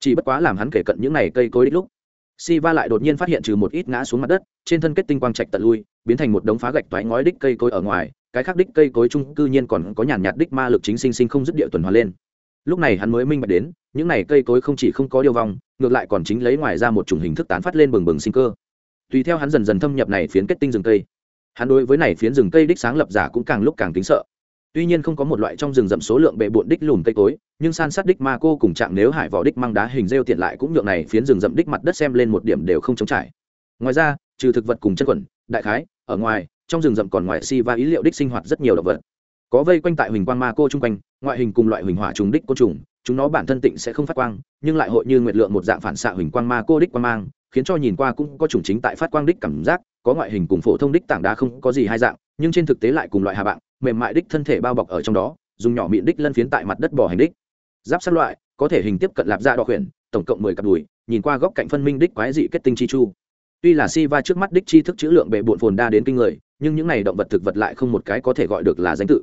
Chỉ bất quá làm hắn kể cận những này cây cối đích lúc si va lại đột nhiên phát hiện trừ một ít ngã xuống mặt đất, trên thân kết tinh quang trạch tận lui, biến thành một đống phá gạch toái ngói đích cây cối ở ngoài, cái khác đích cây cối chung cư nhiên còn có nhàn nhạt đích ma lực chính sinh sinh không dứt địa tuần hoàn lên. Lúc này hắn mới minh bạch đến, những này cây cối không chỉ không có điêu vong, ngược lại còn chính lấy ngoài ra một chủng hình thức tán phát lên bừng bừng sinh cơ. Tùy theo hắn dần dần thâm nhập này phiến kết tinh rừng cây, hắn đối với này phiến rừng cây đích sáng lập giả cũng càng lúc càng kính sợ tuy nhiên không có một loại trong rừng rậm số lượng bệ bộn đích lùm cây cối, nhưng san sát đích ma cô cùng chạm nếu hải vỏ đích mang đá hình rêu tiện lại cũng nhượng này phiến rừng rậm đích mặt đất xem lên một điểm đều không chống trải. Ngoài ra, trừ thực vật cùng chân quẩn, đại khái, ở ngoài, trong rừng rậm còn ngoài si và ý liệu đích sinh hoạt rất nhiều động vật. Có vây quanh tại huỳnh quang ma cô chung quanh, ngoại hình cùng loại huỳnh hỏa trùng đích côn trùng, chúng nó bản thân tịnh sẽ không phát quang, nhưng lại hội như nguyệt lượng một dạng phản xạ huỳnh quang ma cô đích quang mang, khiến cho nhìn qua cũng có chủng chính tại phát quang đích cảm giác, có ngoại hình cùng phổ thông đích tảng đá không có gì hai dạng, nhưng trên thực tế lại cùng loại hà bạn mềm mại đích thân thể bao bọc ở trong đó, dùng nhỏ miệng đích lân phiến tại mặt đất bỏ hành đích. Giáp sát loại, có thể hình tiếp cận lạp dạ da đo khuyển, tổng cộng mười cặp đùi, nhìn qua góc cạnh phân minh đích quái dị kết tinh chi chu. Tuy là si va trước mắt đích chi thức chữ lượng bệ bộn phồn đa đến kinh người, nhưng những này động vật thực vật lại không một cái có thể gọi được là danh tự.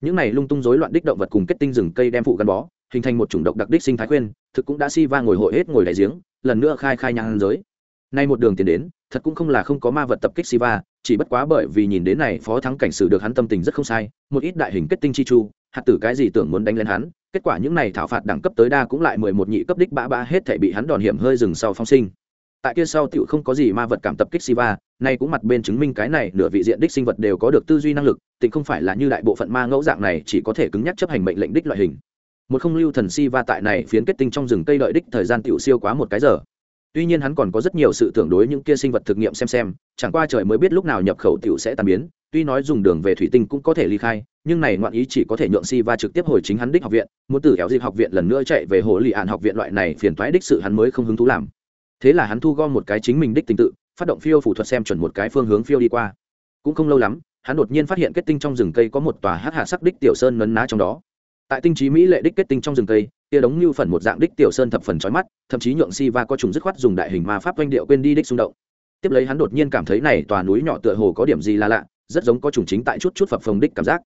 Những này lung tung rối loạn đích động vật cùng kết tinh rừng cây đem phụ gắn bó, hình thành một chủng độc đặc đích sinh thái khuyên, thực cũng đã si va ngồi hội hết ngồi đại giếng, lần nữa khai khai nhang giới. Nay một đường tiến đến, thật cũng không là không có ma vật tập kích siva chỉ bất quá bởi vì nhìn đến này phó thắng cảnh sử được hắn tâm tình rất không sai, một ít đại hình kết tinh chi chu, hạt tử cái gì tưởng muốn đánh lên hắn, kết quả những này thảo phạt đẳng cấp tới đa cũng lại mười một nhị cấp đích bã bã hết thể bị hắn đòn hiểm hơi dừng sau phong sinh. Tại kia sau tựu không có gì ma vật cảm tập kích siva, nay cũng mặt bên chứng minh cái này nửa vị diện đích sinh vật đều có được tư duy năng lực, tình không phải là như đại bộ phận ma ngẫu dạng này chỉ có thể cứng nhắc chấp hành mệnh lệnh đích loại hình. Một không lưu thần siva tại này phiến kết tinh trong rừng cây đợi đích thời gian tựu siêu quá một cái giờ tuy nhiên hắn còn có rất nhiều sự tưởng đối những kia sinh vật thực nghiệm xem xem, chẳng qua trời mới biết lúc nào nhập khẩu t i ể u sẽ tàn biến, tuy nói dùng đường về thủy tinh cũng có thể ly khai, nhưng này ngoạn ý chỉ có thể nhượng si va trực tiếp hồi chính hắn đích học viện, muốn từ kéo dịp học viện lần nữa chạy về hồ lì ạn học viện loại này phiền thoái đích sự hắn mới không hứng thú làm. Thế là hắn thu gom một cái chính mình đích tình tự, phát động phiêu phủ thuật xem chuẩn một cái phương hướng phiêu đi qua. Cũng không lâu lắm, hắn đột nhiên phát hiện kết tinh trong rừng cây có một tòa hát hạ sắc đích tiểu sơn nấn ná trong đó. Tại tinh trí mỹ lệ đích kết tinh trong rừng cây kia đống như phần một dạng đích tiểu sơn thập phần chói mắt, thậm chí nhượng si va có trùng dứt khoát dùng đại hình ma pháp oanh điệu quên đi đích xung động. Tiếp lấy hắn đột nhiên cảm thấy này tòa núi nhỏ tựa hồ có điểm gì là lạ, rất giống có trùng chính tại chút chút phập phồng đích cảm giác.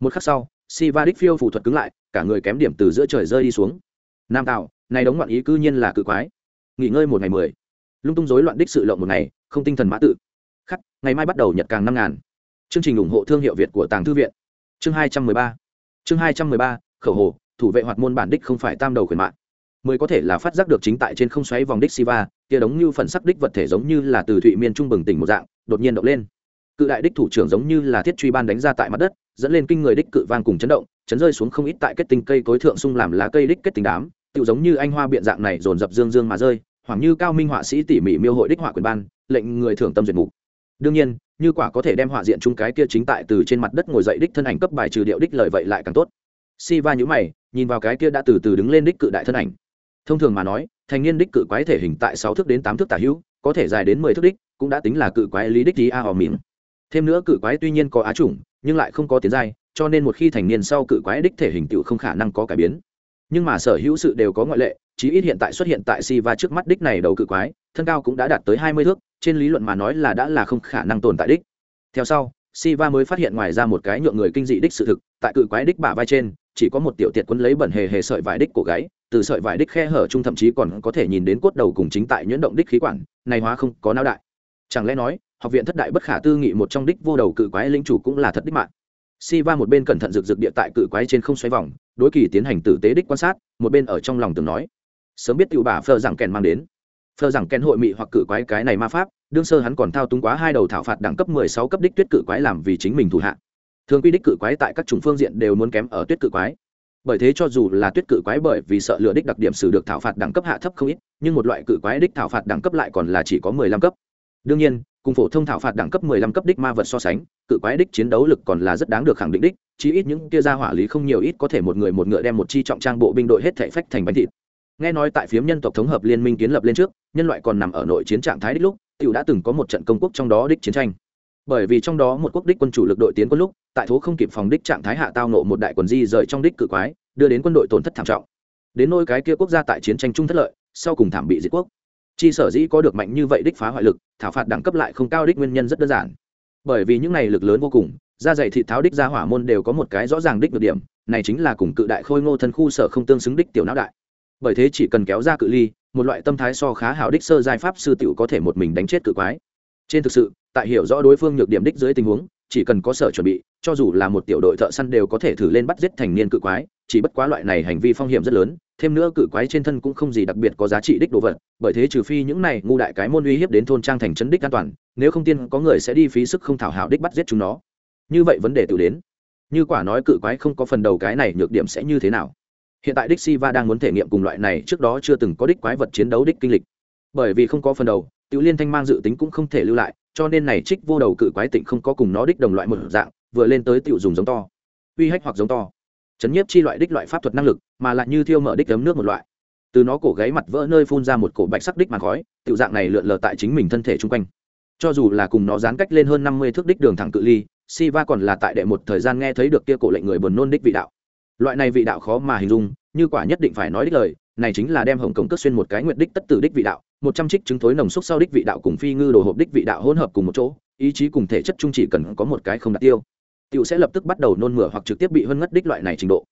Một khắc sau si va đích phiêu phù thuật cứng lại, cả người kém điểm từ giữa trời rơi đi xuống. Nam tạo này đống loạn ý cư nhiên là cự quái. Nghỉ ngơi một ngày mười. Lung tung rối loạn đích sự lộng một ngày, không tinh thần mã tự. Khắc, ngày mai bắt đầu nhật càng năm ngàn. Chương trình ủng hộ thương hiệu việt của tàng thư viện. Chương hai trăm mười ba. Chương hai trăm mười ba, khẩu hồ thủ vệ hoạt môn bản đích không phải tam đầu khuyển mạng, mới có thể là phát giác được chính tại trên không xoáy vòng đích siva, kia đống như phần sắc đích vật thể giống như là từ thụy miên trung bừng tỉnh một dạng, đột nhiên động lên. Cự đại đích thủ trưởng giống như là thiết truy ban đánh ra tại mặt đất, dẫn lên kinh người đích cự vang cùng chấn động, chấn rơi xuống không ít tại kết tinh cây cối thượng sung làm lá cây đích kết tinh đám tự giống như anh hoa biện dạng này dồn dập dương dương mà rơi, hoảng như cao minh họa sĩ tỉ mỉ miêu hội đích họa quyền ban, lệnh người thưởng tâm duyệt mục. Đương nhiên, như quả có thể đem họa diện chung cái kia chính tại từ trên mặt đất ngồi dậy đích thân ảnh cấp bài trừ điệu đích lời vậy lại càng tốt. Si va nhữ mày nhìn vào cái kia đã từ từ đứng lên đích cự đại thân ảnh. Thông thường mà nói, thành niên đích cự quái thể hình tại sáu thước đến tám thước tả hữu, có thể dài đến mười thước đích, cũng đã tính là cự quái lý đích tí a hò mỉm thêm nữa cự quái tuy nhiên có á chủng, nhưng lại không có tiến giai, cho nên một khi thành niên sau cự quái đích thể hình tựu không khả năng có cải biến. Nhưng mà sở hữu sự đều có ngoại lệ, chí ít hiện tại xuất hiện tại si va trước mắt đích này đầu cự quái, thân cao cũng đã đạt tới hai mươi thước, trên lý luận mà nói là đã là không khả năng tồn tại đích. Theo sau si va mới phát hiện ngoài ra một cái nhượng người kinh dị đích sự thực, tại cự quái đích bả vai trên chỉ có một tiểu tiệt quấn lấy bẩn hề hề sợi vải đích của gáy, từ sợi vải đích khe hở chung thậm chí còn có thể nhìn đến cốt đầu cùng chính tại nhuyễn động đích khí quản, này hóa không có não đại. Chẳng lẽ nói, học viện thất đại bất khả tư nghị một trong đích vô đầu cự quái linh chủ cũng là thật đích mạng. Si va một bên cẩn thận rực rực địa tại cự quái trên không xoay vòng, đối kỳ tiến hành tử tế đích quan sát, một bên ở trong lòng từng nói. Sớm biết tiểu bà phờ rằng kèn mang đến. Phờ rằng kèn hội mị hoặc cự quái cái này ma pháp, đương sơ hắn còn thao túng quá hai đầu thảo phạt đẳng cấp mười sáu cấp đích tuyết cự quái làm vì chính mình thủ hạ thường quy đích cự quái tại các chủng phương diện đều muốn kém ở tuyết cự quái. Bởi thế cho dù là tuyết cự quái bởi vì sợ lửa đích đặc điểm xử được thảo phạt đẳng cấp hạ thấp không ít, nhưng một loại cự quái đích thảo phạt đẳng cấp lại còn là chỉ có mười lăm cấp. Đương nhiên, cùng phổ thông thảo phạt đẳng cấp mười lăm cấp đích ma vật so sánh, cự quái đích chiến đấu lực còn là rất đáng được khẳng định đích, chí ít những kia ra hỏa lý không nhiều ít có thể một người một ngựa đem một chi trọng trang bộ binh đội hết thể phách thành bánh thịt. Nghe nói tại phiếm nhân tộc thống hợp liên minh kiến lập lên trước, nhân loại còn nằm ở nội chiến trạng thái đích lúc, tiểu đã từng có một trận công quốc trong đó đích chiến tranh bởi vì trong đó một quốc đích quân chủ lực đội tiến quân lúc, tại thố không kịp phòng đích trạng thái hạ tao nộ một đại quần di rời trong đích cự quái, đưa đến quân đội tổn thất thảm trọng. Đến nôi cái kia quốc gia tại chiến tranh chung thất lợi, sau cùng thảm bị diệt quốc. Chi sở dĩ có được mạnh như vậy đích phá hoại lực, thảo phạt đẳng cấp lại không cao đích nguyên nhân rất đơn giản. Bởi vì những này lực lớn vô cùng, da dày thị tháo đích ra hỏa môn đều có một cái rõ ràng đích được điểm, này chính là cùng cự đại khôi ngô thân khu sở không tương xứng đích tiểu não đại. Bởi thế chỉ cần kéo ra cự ly, một loại tâm thái so khá hảo đích sơ giai pháp sư tiểu có thể một mình đánh chết cự quái trên thực sự, tại hiểu rõ đối phương nhược điểm đích dưới tình huống, chỉ cần có sở chuẩn bị, cho dù là một tiểu đội thợ săn đều có thể thử lên bắt giết thành niên cự quái, chỉ bất quá loại này hành vi phong hiểm rất lớn, thêm nữa cự quái trên thân cũng không gì đặc biệt có giá trị đích đồ vật, bởi thế trừ phi những này ngu đại cái môn uy hiếp đến thôn trang thành trấn đích an toàn, nếu không tiên có người sẽ đi phí sức không thảo hảo đích bắt giết chúng nó. Như vậy vấn đề tự đến. Như quả nói cự quái không có phần đầu cái này nhược điểm sẽ như thế nào? Hiện tại đích siva đang muốn thể nghiệm cùng loại này trước đó chưa từng có đích quái vật chiến đấu đích kinh lịch. Bởi vì không có phần đầu tiểu liên thanh mang dự tính cũng không thể lưu lại, cho nên này trích vô đầu cự quái tịnh không có cùng nó đích đồng loại một dạng, vừa lên tới tiểu dùng giống to. Uy hách hoặc giống to. Chấn nhiếp chi loại đích loại pháp thuật năng lực, mà lại như thiêu mở đích ấm nước một loại. Từ nó cổ gáy mặt vỡ nơi phun ra một cổ bạch sắc đích màn khói, tiểu dạng này lượn lờ tại chính mình thân thể chung quanh. Cho dù là cùng nó gián cách lên hơn năm mươi thước đích đường thẳng cự ly, Siva còn là tại đệ một thời gian nghe thấy được kia cổ lệnh người buồn nôn đích vị đạo. Loại này vị đạo khó mà hình dung, như quả nhất định phải nói đích lời, này chính là đem hồng cổng cất xuyên một cái nguyện đích tất tử đích vị đạo một trăm trích trứng thối nồng xúc sau đích vị đạo cùng phi ngư đồ hộp đích vị đạo hỗn hợp cùng một chỗ, ý chí cùng thể chất chung chỉ cần có một cái không đạt tiêu, tiểu sẽ lập tức bắt đầu nôn mửa hoặc trực tiếp bị hơn ngất đích loại này trình độ.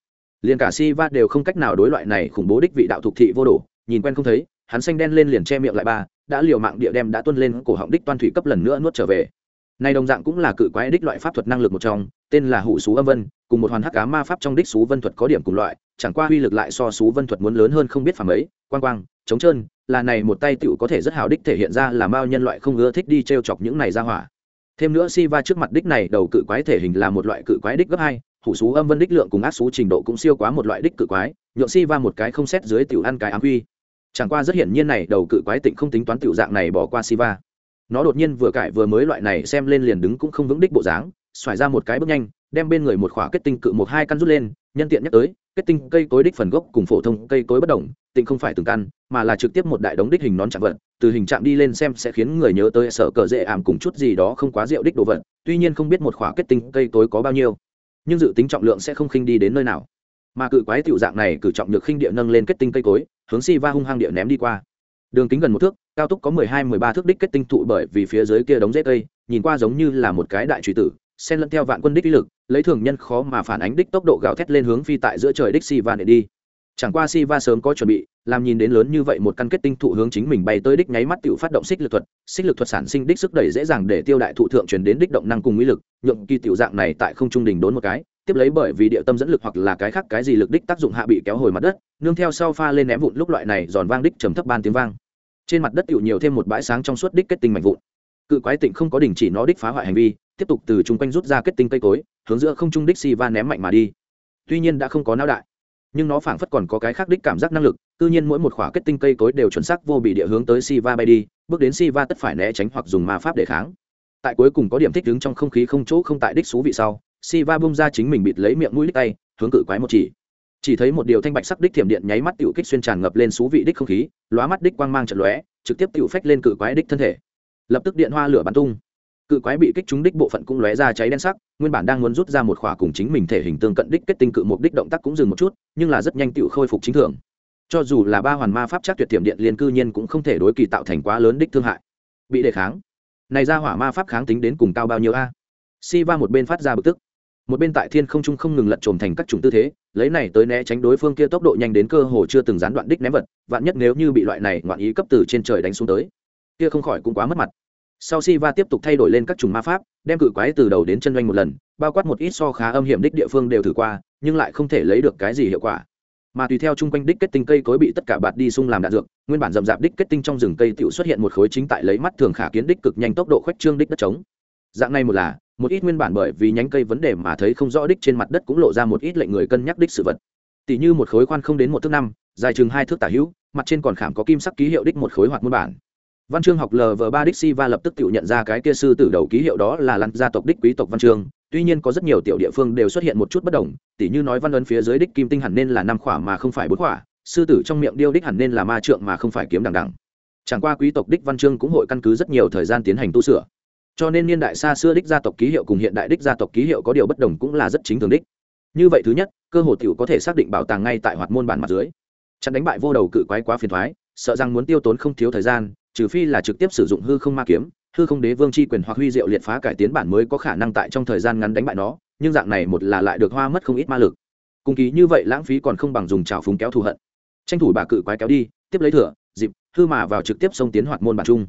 Liền cả si va đều không cách nào đối loại này khủng bố đích vị đạo thuộc thị vô đồ, nhìn quen không thấy, hắn xanh đen lên liền che miệng lại ba, đã liều mạng địa đem đã tuân lên cổ họng đích toan thủy cấp lần nữa nuốt trở về. Này đồng dạng cũng là cự quái đích loại pháp thuật năng lực một trong, tên là hủ xú âm vân, cùng một hoàn hắc cá ma pháp trong đích xú vân thuật có điểm cùng loại, chẳng qua uy lực lại so xú vân thuật muốn lớn hơn không biết phàm ấy, quang quang chống trơn, là này một tay tựu có thể rất hào đích thể hiện ra là mao nhân loại không ưa thích đi t chọc những này ra hỏa thêm nữa si va trước mặt đích này đầu cự quái thể hình là một loại cự quái đích gấp hai, hủ xú âm vân đích lượng cùng ác xú trình độ cũng siêu quá một loại đích cự quái nhuộm si va một cái không xét dưới tiểu ăn cái ám huy. chẳng qua rất hiển nhiên này đầu cự quái tịnh không tính toán tiểu dạng này bỏ qua si va nó đột nhiên vừa cải vừa mới loại này xem lên liền đứng cũng không vững đích bộ dáng, xoài ra một cái bước nhanh đem bên người một khỏa kết tinh cự một hai căn rút lên, nhân tiện nhắc tới, kết tinh cây cối đích phần gốc cùng phổ thông cây cối bất đồng, tịnh không phải từng căn, mà là trực tiếp một đại đống đích hình nón chạm vật, từ hình chạm đi lên xem sẽ khiến người nhớ tới sở cờ dễ ảm cùng chút gì đó không quá rượu đích đồ vật, tuy nhiên không biết một khỏa kết tinh cây cối có bao nhiêu, nhưng dự tính trọng lượng sẽ không khinh đi đến nơi nào. Mà cự quái tiểu dạng này cử trọng được khinh địa nâng lên kết tinh cây cối, hướng si va hung hăng địa ném đi qua. Đường kính gần một thước, cao tốc có mười hai, mười ba thước đích kết tinh thụ bởi vì phía dưới kia đống dễ cây, nhìn qua giống như là một cái đại trùy tử xen lẫn theo vạn quân đích uy lực, lấy thường nhân khó mà phản ánh đích tốc độ gào thét lên hướng phi tại giữa trời đích si va để đi. Chẳng qua si va sớm có chuẩn bị, làm nhìn đến lớn như vậy một căn kết tinh thụ hướng chính mình bay tới đích nháy mắt tự phát động xích lực thuật, xích lực thuật sản sinh đích sức đẩy dễ dàng để tiêu đại thụ thượng truyền đến đích động năng cùng uy lực, nhượng kỳ tiểu dạng này tại không trung đình đốn một cái, tiếp lấy bởi vì địa tâm dẫn lực hoặc là cái khác cái gì lực đích tác dụng hạ bị kéo hồi mặt đất, nương theo sau pha lên ném vụn lúc loại này giòn vang đích trầm thấp ban tiếng vang. Trên mặt đất tiểu nhiều thêm một bãi sáng trong suốt đích kết tinh mạnh vụn. Cự quái tịnh không có đình chỉ nó đích phá hoại hành vi tiếp tục từ chung quanh rút ra kết tinh cây cối, hướng giữa không trung đích si va ném mạnh mà đi. Tuy nhiên đã không có não đại, nhưng nó phảng phất còn có cái khác đích cảm giác năng lực, tự nhiên mỗi một khỏa kết tinh cây cối đều chuẩn xác vô bị địa hướng tới si va bay đi, bước đến si va tất phải né tránh hoặc dùng ma pháp để kháng. Tại cuối cùng có điểm thích đứng trong không khí không chỗ không tại đích xú vị sau si va bung ra chính mình bịt lấy miệng mũi đích tay, hướng cự quái một chỉ. Chỉ thấy một điều thanh bạch sắc đích thiểm điện nháy mắt tiểu kích xuyên tràn ngập lên xú vị đích không khí, lóa mắt đích quang mang trận lóe, trực tiếp tiểu phách lên cự quái đích thân thể. Lập tức điện hoa lửa bắn tung cự quái bị kích trúng đích bộ phận cũng lóe ra cháy đen sắc, nguyên bản đang muốn rút ra một khỏa cùng chính mình thể hình tương cận đích kết tinh cự một đích động tác cũng dừng một chút, nhưng là rất nhanh tự khôi phục chính thường. Cho dù là ba hoàn ma pháp chắc tuyệt tiềm điện liên cư nhiên cũng không thể đối kỳ tạo thành quá lớn đích thương hại. Bị đề kháng. Này ra hỏa ma pháp kháng tính đến cùng cao bao nhiêu a? Si va một bên phát ra bực tức. Một bên tại thiên không trung không ngừng lật trồm thành các chủng tư thế, lấy này tới né tránh đối phương kia tốc độ nhanh đến cơ hồ chưa từng gián đoạn đích ném vật, vạn nhất nếu như bị loại này ngoạn ý cấp từ trên trời đánh xuống tới, kia không khỏi cũng quá mất mặt sau si va tiếp tục thay đổi lên các chủng ma pháp, đem cự quái từ đầu đến chân doanh một lần, bao quát một ít so khá âm hiểm đích địa phương đều thử qua, nhưng lại không thể lấy được cái gì hiệu quả. Mà tùy theo chung quanh đích kết tinh cây cối bị tất cả bạt đi sung làm đạn dược, nguyên bản rậm rạp đích kết tinh trong rừng cây tựu xuất hiện một khối chính tại lấy mắt thường khả kiến đích cực nhanh tốc độ khoách trương đích đất trống. Dạng này một là, một ít nguyên bản bởi vì nhánh cây vấn đề mà thấy không rõ đích trên mặt đất cũng lộ ra một ít lệnh người cân nhắc đích sự vật. Tỷ như một khối khoan không đến một thước năm, dài chừng hai thước tả hữu, mặt trên còn khảm có kim sắc ký hiệu đích một khối hoạt môn bản văn chương học lv ba đích si va lập tức tự nhận ra cái kia sư tử đầu ký hiệu đó là lăn gia tộc đích quý tộc văn chương. Tuy nhiên có rất nhiều tiểu địa phương đều xuất hiện một chút bất đồng, tỉ như nói văn ấn phía dưới đích kim tinh hẳn nên là năm khỏa mà không phải bốn khỏa, sư tử trong miệng điêu đích hẳn nên là ma trượng mà không phải kiếm đằng đằng. Chẳng qua quý tộc đích văn chương cũng hội căn cứ rất nhiều thời gian tiến hành tu sửa. Cho nên niên đại xa xưa đích gia tộc ký hiệu cùng hiện đại đích gia tộc ký hiệu có điều bất đồng cũng là rất chính thường đích. Như vậy thứ nhất, cơ hội tiểu có thể xác định bảo tàng ngay tại hoạt môn bản mặt dưới. Chặn đánh bại vô đầu cự quái quá phiền thoái, sợ rằng muốn tiêu tốn không thiếu thời gian trừ phi là trực tiếp sử dụng hư không ma kiếm, hư không đế vương c h i quyền hoặc huy diệu liệt phá cải tiến bản mới có khả năng tại trong thời gian ngắn đánh bại nó, nhưng dạng này một là lại được hoa mất không ít ma lực. Cùng ký như vậy, lãng phí còn không bằng dùng trào phúng kéo thù hận. Tranh thủ bà cự quái kéo đi, tiếp lấy thửa, dịp, hư mà vào trực tiếp xông tiến hoạt môn bản chung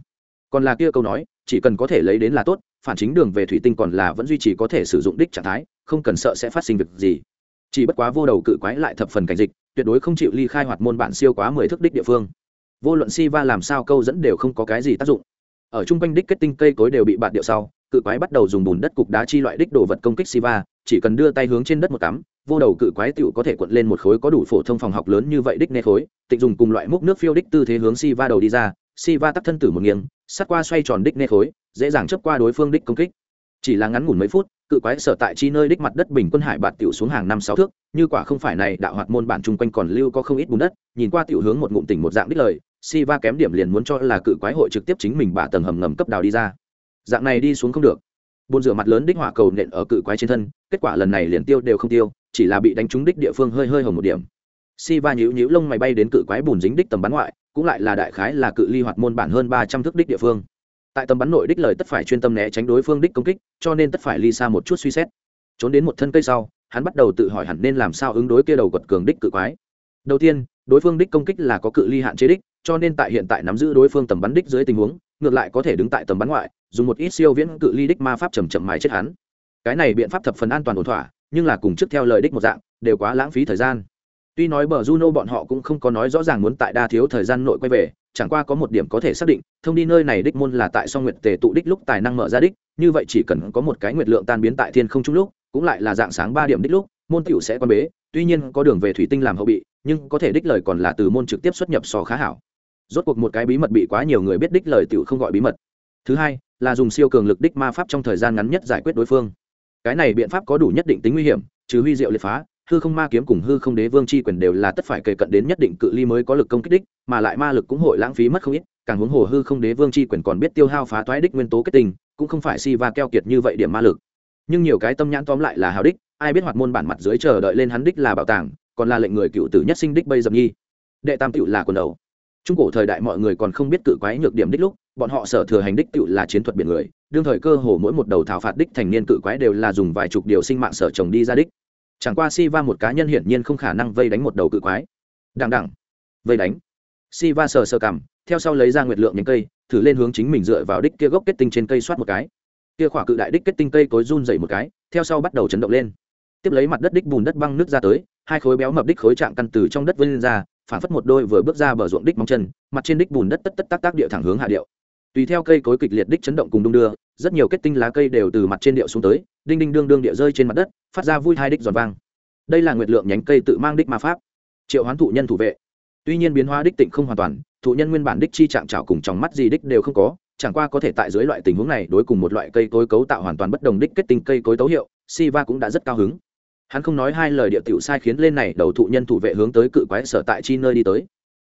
còn là kia câu nói, chỉ cần có thể lấy đến là tốt, phản chính đường về thủy tinh còn là vẫn duy trì có thể sử dụng đích trạng thái, không cần sợ sẽ phát sinh việc gì. Chỉ bất quá vô đầu cự quái lại thập phần cảnh dịch, tuyệt đối không chịu ly khai hoạt môn bản siêu quá mười thước đích địa phương vô luận si va làm sao câu dẫn đều không có cái gì tác dụng. Ở chung quanh đích kết tinh cây cối đều bị bạt điệu sau, cự quái bắt đầu dùng bùn đất cục đá chi loại đích đồ vật công kích si va chỉ cần đưa tay hướng trên đất một cắm, vô đầu cự quái tựu có thể cuộn lên một khối có đủ phổ thông phòng học lớn như vậy đích nê khối, tịnh dùng cùng loại múc nước phiêu đích tư thế hướng si va đầu đi ra si va tắt thân tử một nghiêng sát qua xoay tròn đích nê khối, dễ dàng chấp qua đối phương đích công kích. Chỉ là ngắn ngủn mấy phút cự quái sở tại chi nơi đích mặt đất bình quân hải bạt tiểu xuống hàng năm sáu thước, như quả không phải này đạo hoạt môn bản chung quanh còn lưu có không ít bùn đất, nhìn qua tiểu hướng một ngụm tỉnh một dạng đích lời si va kém điểm liền muốn cho là cự quái hội trực tiếp chính mình bả tầng hầm ngầm cấp đào đi ra. Dạng này đi xuống không được. Bồn rửa mặt lớn đích hỏa cầu nện ở cự quái trên thân, kết quả lần này liền tiêu đều không tiêu, chỉ là bị đánh trúng đích địa phương hơi hơi hồng một điểm. Si va nhíu nhíu lông mày bay đến cự quái bùn dính đích tầm bắn ngoại, cũng lại là đại khái là cự ly hoạt môn bản hơn ba trăm thước đích địa phương tại tầm bắn nội đích lời tất phải chuyên tâm né tránh đối phương đích công kích, cho nên tất phải ly xa một chút suy xét. Trốn đến một thân cây sau, hắn bắt đầu tự hỏi hẳn nên làm sao ứng đối kia đầu quật cường đích cự quái. Đầu tiên, đối phương đích công kích là có cự ly hạn chế đích, cho nên tại hiện tại nắm giữ đối phương tầm bắn đích dưới tình huống, ngược lại có thể đứng tại tầm bắn ngoại, dùng một ít siêu viễn cự ly đích ma pháp chầm chậm mái chết hắn. Cái này biện pháp thập phần an toàn ổn thỏa, nhưng là cùng trước theo lời đích một dạng, đều quá lãng phí thời gian tuy nói bờ juno bọn họ cũng không có nói rõ ràng muốn tại đa thiếu thời gian nội quay về, chẳng qua có một điểm có thể xác định, thông đi nơi này đích môn là tại song nguyệt tề tụ đích lúc tài năng mở ra đích, như vậy chỉ cần có một cái nguyệt lượng tan biến tại thiên không trung lúc, cũng lại là dạng sáng ba điểm đích lúc, môn tiểu sẽ quan bế, tuy nhiên có đường về thủy tinh làm hậu bị, nhưng có thể đích lời còn là từ môn trực tiếp xuất nhập sò khá hảo. Rốt cuộc một cái bí mật bị quá nhiều người biết đích lời tiểu không gọi bí mật. Thứ hai, là dùng siêu cường lực đích ma pháp trong thời gian ngắn nhất giải quyết đối phương. Cái này biện pháp có đủ nhất định tính nguy hiểm, trừ huy diệu liệt phá hư không ma kiếm cùng hư không đế vương c h i quyền đều là tất phải kề cận đến nhất định cự ly mới có lực công kích đích, mà lại ma lực cũng hội lãng phí mất không ít, càng huống hồ hư không đế vương c h i quyền còn biết tiêu hao phá toái đích nguyên tố kết tình cũng không phải si va keo kiệt như vậy điểm ma lực. Nhưng nhiều cái tâm nhãn tóm lại là hào đích, ai biết hoạt môn bản mặt dưới chờ đợi lên hắn đích là bảo tàng, còn là lệnh người cựu tử nhất sinh đích bây dập nhi. Đệ tam cựu là quần đầu. Trung cổ thời đại mọi người còn không biết cự quái nhược điểm đích lúc, bọn họ sở thừa hành đích cựu là chiến thuật biển người, đương thời cơ hồ mỗi một đầu thảo phạt đích thành niên cự quái đều là dùng vài chục điều sinh mạng sở trồng đi ra đích chẳng qua si va một cá nhân hiển nhiên không khả năng vây đánh một đầu cự quái. Đằng đẳng vây đánh. Si va sờ sờ cằm, theo sau lấy ra nguyệt lượng nhánh cây, thử lên hướng chính mình dựa vào đích kia gốc kết tinh trên cây soát một cái. Kia khỏa cự đại đích kết tinh cây cối run dậy một cái, theo sau bắt đầu chấn động lên. Tiếp lấy mặt đất đích bùn đất băng nước ra tới, hai khối béo mập đích khối trạng căn từ trong đất vươn ra, phản phất một đôi vừa bước ra bờ ruộng đích móng chân, mặt trên đích bùn đất tất tất tác tác địa thẳng hướng hạ điệu tùy theo cây cối kịch liệt đích chấn động cùng đung đưa, rất nhiều kết tinh lá cây đều từ mặt trên điệu xuống tới, đinh đinh đương đương địa rơi trên mặt đất, phát ra vui hai đích giòn vang. Đây là nguyệt lượng nhánh cây tự mang đích ma pháp. Triệu hoán thụ nhân thủ vệ. Tuy nhiên biến hóa đích tịnh không hoàn toàn, thụ nhân nguyên bản đích chi trạng trào cùng trong mắt gì đích đều không có, chẳng qua có thể tại dưới loại tình huống này đối cùng một loại cây cối cấu tạo hoàn toàn bất đồng đích kết tinh cây cối tấu hiệu, Siva cũng đã rất cao hứng. Hắn không nói hai lời địa tiểu sai khiến lên này đầu thụ nhân thủ vệ hướng tới cự quái sở tại chi nơi đi tới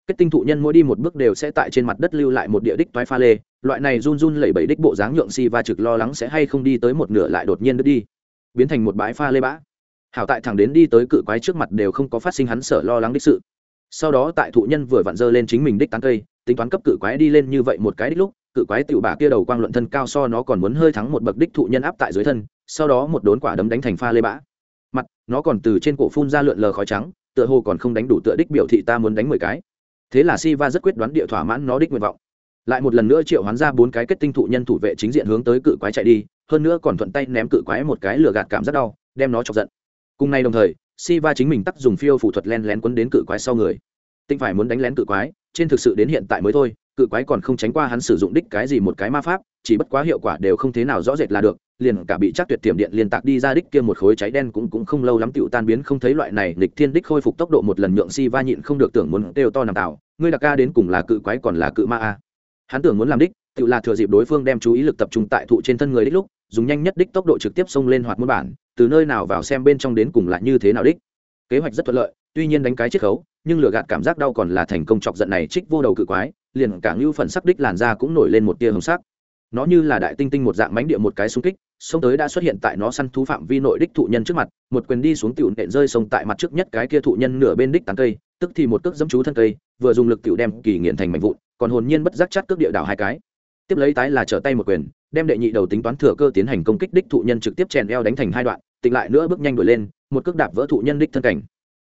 kết tinh thụ nhân mỗi đi một bước đều sẽ tại trên mặt đất lưu lại một địa đích toái pha lê, loại này run run lẩy bẩy đích bộ dáng nhượng si va trực lo lắng sẽ hay không đi tới một nửa lại đột nhiên đứt đi, biến thành một bãi pha lê bã. Hảo tại thẳng đến đi tới cự quái trước mặt đều không có phát sinh hắn sợ lo lắng đích sự. Sau đó tại thụ nhân vừa vặn dơ lên chính mình đích tán cây, tính toán cấp cự quái đi lên như vậy một cái đích lúc, cự quái tiểu bà kia đầu quang luận thân cao so nó còn muốn hơi thắng một bậc đích thụ nhân áp tại dưới thân, sau đó một đốn quả đấm đánh thành pha lê bã. Mặt, nó còn từ trên cổ phun ra lượn lờ khói trắng, tựa hồ còn không đánh đủ tựa đích biểu thị ta muốn đánh mười cái thế là si va rất quyết đoán địa thỏa mãn nó đích nguyện vọng. Lại một lần nữa triệu hoán ra bốn cái kết tinh thụ nhân thủ vệ chính diện hướng tới cự quái chạy đi, hơn nữa còn thuận tay ném cự quái một cái lửa gạt cảm rất đau, đem nó chọc giận. Cùng ngày đồng thời si va chính mình tắt dùng phiêu phụ thuật len lén quấn đến cự quái sau người. Tinh phải muốn đánh lén cự quái, trên thực sự đến hiện tại mới thôi cự quái còn không tránh qua hắn sử dụng đích cái gì một cái ma pháp, chỉ bất quá hiệu quả đều không thế nào rõ rệt là được, liền cả bị chắc tuyệt tiềm điện liên tạc đi ra đích kia một khối cháy đen cũng cũng không lâu lắm tựu tan biến không thấy loại này lịch thiên đích khôi phục tốc độ một lần nhượng si va nhịn không được tưởng muốn đều to nằm tạo, ngươi là ca đến cùng là cự quái còn là cự ma a? Hắn tưởng muốn làm đích, tự là thừa dịp đối phương đem chú ý lực tập trung tại thụ trên thân người đích lúc, dùng nhanh nhất đích tốc độ trực tiếp xông lên hoạt môn bản, từ nơi nào vào xem bên trong đến cùng là như thế nào đích. Kế hoạch rất thuận lợi, tuy nhiên đánh cái chiết khấu, nhưng lừa gạt cảm giác đau còn là thành công chọc giận này trích vô đầu cự quái liền cả ngưu phần sắc đích làn da cũng nổi lên một tia hồng sắc. Nó như là đại tinh tinh một dạng mánh địa một cái xung kích sông tới đã xuất hiện tại nó săn thú phạm vi nội đích thụ nhân trước mặt, một quyền đi xuống tiểu nện rơi sông tại mặt trước nhất cái kia thụ nhân nửa bên đích tán cây, tức thì một cước dẫm chú thân cây, vừa dùng lực tiểu đem kỳ nghiện thành mảnh vụn, còn hồn nhiên bất giác chắt cước địa đảo hai cái. Tiếp lấy tái là trở tay một quyền, đem đệ nhị đầu tính toán thừa cơ tiến hành công kích đích thụ nhân trực tiếp chèn eo đánh thành hai đoạn, tỉnh lại nữa bước nhanh đuổi lên, một cước đạp vỡ thụ nhân đích thân cảnh.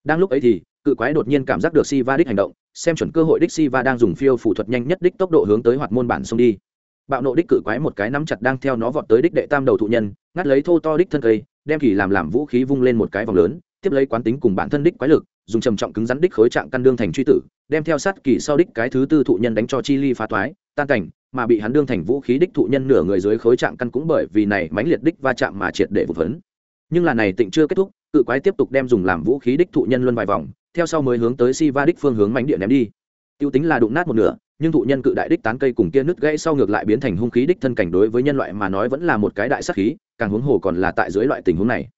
Đang lúc ấy thì cự quái đột nhiên cảm giác được si va đích hành động xem chuẩn cơ hội đích si va đang dùng phiêu phủ thuật nhanh nhất đích tốc độ hướng tới hoạt môn bản xông đi. Bạo nộ đích cự quái một cái nắm chặt đang theo nó vọt tới đích đệ tam đầu thụ nhân ngắt lấy thô to đích thân cây đem kỳ làm làm vũ khí vung lên một cái vòng lớn tiếp lấy quán tính cùng bản thân đích quái lực dùng trầm trọng cứng rắn đích khối trạng căn đương thành truy tử đem theo sát kỳ sau đích cái thứ tư thụ nhân đánh cho chi ly phá thoái, tan cảnh mà bị hắn đương thành vũ khí đích thụ nhân nửa người dưới khối trạng căn cũng bởi vì này mãnh liệt đích va chạm mà triệt để vụ phấn. Nhưng là này tịnh chưa kết thúc cự quái tiếp tục đem dùng làm vũ khí đích thụ nhân luân vài vòng theo sau mới hướng tới si va đích phương hướng mánh điện ném đi. Tiêu tính là đụng nát một nửa, nhưng thụ nhân cự đại đích tán cây cùng kia nứt gãy sau ngược lại biến thành hung khí đích thân cảnh đối với nhân loại mà nói vẫn là một cái đại sắc khí, càng huống hồ còn là tại dưới loại tình huống này.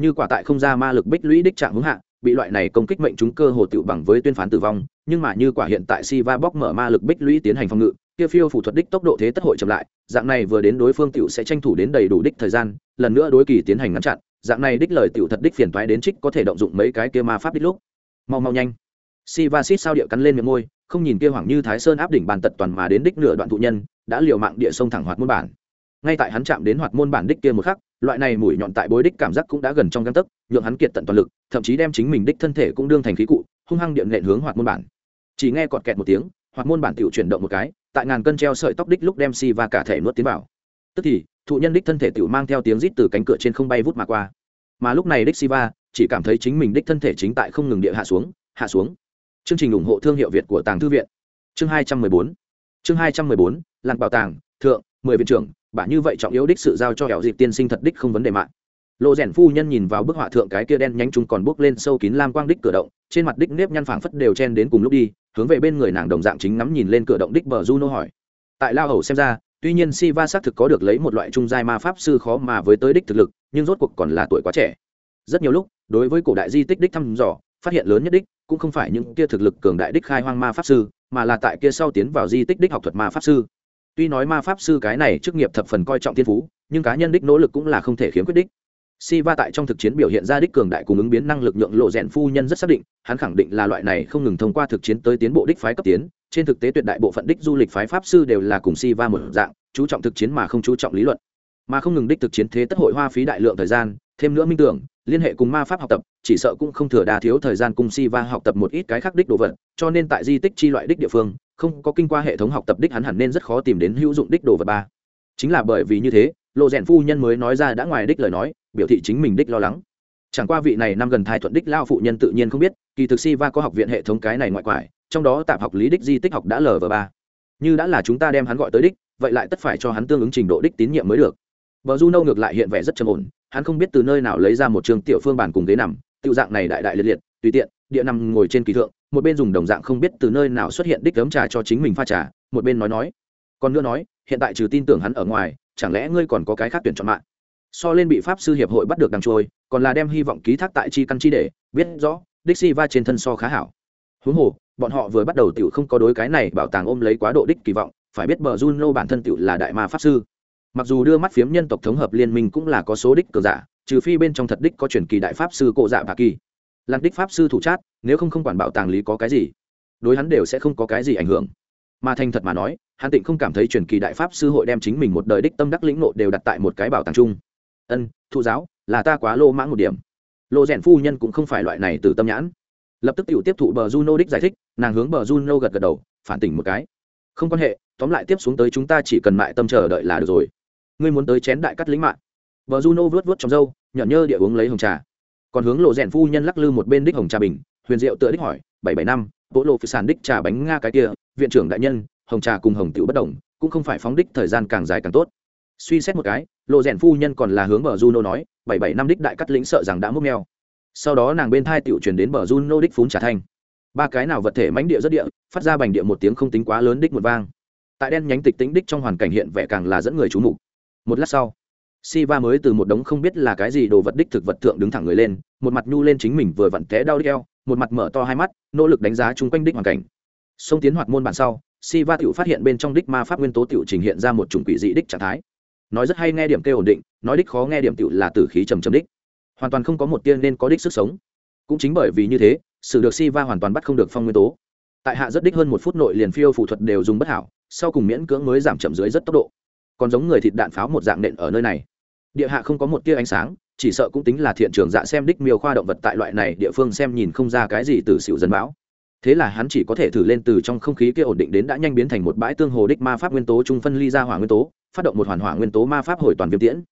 Như quả tại không ra ma lực bích lũy đích trạng hướng hạ, bị loại này công kích mệnh chúng cơ hồ tựu bằng với tuyên phán tử vong, nhưng mà như quả hiện tại si va bóc mở ma lực bích lũy tiến hành phòng ngự, kia phiêu phủ thuật đích tốc độ thế tất hội chậm lại, dạng này vừa đến đối phương tựu sẽ tranh thủ đến đầy đủ đích thời gian, lần nữa đối kỳ tiến hành ngăn chặn, dạng này đích lời tựu thật đích phiền toái đến trích có thể động dụng mấy cái kia ma pháp đích lúc mau mau nhanh. Si va xít sao điệu cắn lên miệng môi, không nhìn kia hoảng như thái sơn áp đỉnh bàn tật toàn mà đến đích nửa đoạn thụ nhân, đã liều mạng địa sông thẳng hoạt môn bản. Ngay tại hắn chạm đến hoạt môn bản đích kia một khắc, loại này mũi nhọn tại bối đích cảm giác cũng đã gần trong găng tấc, nhượng hắn kiệt tận toàn lực, thậm chí đem chính mình đích thân thể cũng đương thành khí cụ, hung hăng điện nện hướng hoạt môn bản. Chỉ nghe cọt kẹt một tiếng, hoạt môn bản tiểu chuyển động một cái, tại ngàn cân treo sợi tóc đích lúc đem si và cả thể nuốt tiến vào. Tức thì, thụ nhân đích thân thể tiểu mang theo tiếng rít từ cánh cửa trên không bay vút mà qua. Mà lúc này đích siva chỉ cảm thấy chính mình đích thân thể chính tại không ngừng địa hạ xuống hạ xuống. Chương trình ủng hộ thương hiệu việt của tàng thư viện. Chương hai trăm mười bốn. Chương hai trăm mười bốn làng bảo tàng thượng mười viện trưởng bả như vậy trọng yếu đích sự giao cho hẻo dịp tiên sinh thật đích không vấn đề mạng. Lộ rèn phu nhân nhìn vào bức họa thượng cái kia đen nhánh chung còn bốc lên sâu kín lam quang đích cửa động trên mặt đích nếp nhăn phảng phất đều chen đến cùng lúc đi hướng về bên người nàng đồng dạng chính ngắm nhìn lên cửa động đích bờ juno hỏi. Tại lao hầu xem ra tuy nhiên si va xác thực có được lấy một loại trung giai ma pháp sư khó mà với tới đích thực lực, nhưng rốt cuộc còn là tuổi quá trẻ. Rất nhiều lúc, đối với cổ đại di tích đích thăm dò, phát hiện lớn nhất đích cũng không phải những kia thực lực cường đại đích khai hoang ma pháp sư, mà là tại kia sau tiến vào di tích đích học thuật ma pháp sư. Tuy nói ma pháp sư cái này chức nghiệp thập phần coi trọng thiên phú, nhưng cá nhân đích nỗ lực cũng là không thể khiếm quyết đích. Siva tại trong thực chiến biểu hiện ra đích cường đại cùng ứng biến năng lực nhượng lộ rèn phu nhân rất xác định, hắn khẳng định là loại này không ngừng thông qua thực chiến tới tiến bộ đích phái cấp tiến, trên thực tế tuyệt đại bộ phận đích du lịch phái pháp sư đều là cùng Siva một dạng, chú trọng thực chiến mà không chú trọng lý luận, mà không ngừng đích thực chiến thế tất hội hoa phí đại lượng thời gian, thêm nữa minh tưởng, liên hệ cùng ma pháp học tập, chỉ sợ cũng không thừa đa thiếu thời gian cùng Si Va học tập một ít cái khác đích đồ vật, cho nên tại di tích chi loại đích địa phương, không có kinh qua hệ thống học tập đích hắn hẳn nên rất khó tìm đến hữu dụng đích đồ vật ba. Chính là bởi vì như thế, lộ rèn phu nhân mới nói ra đã ngoài đích lời nói biểu thị chính mình đích lo lắng. Chẳng qua vị này năm gần thai thuận đích lao phụ nhân tự nhiên không biết kỳ thực si va có học viện hệ thống cái này ngoại quải trong đó tạp học lý đích di tích học đã lờ vờ ba. Như đã là chúng ta đem hắn gọi tới đích vậy lại tất phải cho hắn tương ứng trình độ đích tín nhiệm mới được. Bờ Juno ngược lại hiện vẻ rất trầm ổn, hắn không biết từ nơi nào lấy ra một trường tiểu phương bản cùng ghế nằm tự dạng này đại đại liệt liệt, tùy tiện, địa nằm ngồi trên kỳ thượng, một bên dùng đồng dạng không biết từ nơi nào xuất hiện đích ấm trà cho chính mình pha trà, một bên nói nói. Còn nữa nói, hiện tại trừ tin tưởng hắn ở ngoài, chẳng lẽ ngươi còn có cái khác tuyển chọn mạng? So lên bị pháp sư hiệp hội bắt được đằng trôi, còn là đem hy vọng ký thác tại chi căn chi để, biết rõ đích si va trên thân so khá hảo. Huống hồ, bọn họ vừa bắt đầu tiểu không có đối cái này bảo tàng ôm lấy quá độ đích kỳ vọng, phải biết bờ juno bản thân tiểu là đại ma pháp sư mặc dù đưa mắt phiếm nhân tộc thống hợp liên minh cũng là có số đích cờ giả trừ phi bên trong thật đích có truyền kỳ đại pháp sư cộ dạ bà kỳ. Làm đích pháp sư thủ trát, nếu không không quản bảo tàng lý có cái gì đối hắn đều sẽ không có cái gì ảnh hưởng. Mà thành thật mà nói hắn tịnh không cảm thấy truyền kỳ đại pháp sư hội đem chính mình một đời đích tâm đắc lĩnh nộ đều đặt tại một cái bảo tàng chung. Ân thụ giáo là ta quá lô mãng một điểm. Lộ rèn phu nhân cũng không phải loại này từ tâm nhãn. Lập tức tiểu tiếp thụ bờ juno đích giải thích nàng hướng bờ juno gật gật đầu phản tỉnh một cái. Không quan hệ tóm lại tiếp xuống tới chúng ta chỉ cần mại tâm chờ đợi là được rồi ngươi muốn tới chén đại cắt lính mạng. Bờ juno vớt vớt trong râu nhợn nhơ địa uống lấy hồng trà. Còn hướng lộ rèn phu nhân lắc lư một bên đích hồng trà bình, huyền diệu tựa đích hỏi, bảy bảy năm, bộ lộ phi sản đích trà bánh nga cái kia, viện trưởng đại nhân, hồng trà cùng hồng tiểu bất đồng, cũng không phải phóng đích thời gian càng dài càng tốt. Suy xét một cái, lộ rèn phu nhân còn là hướng bờ juno nói, bảy bảy năm đích đại cắt lĩnh sợ rằng đã múc neo sau đó nàng bên thai tiểu truyền đến bờ juno đích phún trả thanh. Ba cái nào vật thể mãnh địa rất địa, phát ra bành địa một tiếng không tính quá lớn đích một vang. Tại đen nhánh tịch tính đích trong hoàn cảnh hiện vẻ càng là dẫn người chú mục một lát sau Siva mới từ một đống không biết là cái gì đồ vật đích thực vật thượng đứng thẳng người lên, một mặt nhu lên chính mình vừa vặn té đau đích eo, một mặt mở to hai mắt, nỗ lực đánh giá chung quanh đích hoàn cảnh. Xông tiến hoạt môn bản sau, Siva tiểu phát hiện bên trong đích ma pháp nguyên tố tiểu trình hiện ra một chủng quỷ dị đích trạng thái. Nói rất hay nghe điểm kêu ổn định, nói đích khó nghe điểm tiểu là tử khí trầm trầm đích. Hoàn toàn không có một tiên nên có đích sức sống. Cũng chính bởi vì như thế, sự được Siva hoàn toàn bắt không được phong nguyên tố. Tại hạ rất đích hơn một phút nội liền phiêu phù thuật đều dùng bất hảo, sau cùng miễn cưỡng mới giảm chậm dưới rất tốc độ còn giống người thịt đạn pháo một dạng nện ở nơi này. Địa hạ không có một tia ánh sáng, chỉ sợ cũng tính là thiện trường dạ xem đích miêu khoa động vật tại loại này địa phương xem nhìn không ra cái gì từ xỉu dân bão. Thế là hắn chỉ có thể thử lên từ trong không khí kia ổn định đến đã nhanh biến thành một bãi tương hồ đích ma pháp nguyên tố trung phân ly ra hỏa nguyên tố, phát động một hoàn hỏa nguyên tố ma pháp hồi toàn viêm tiễn.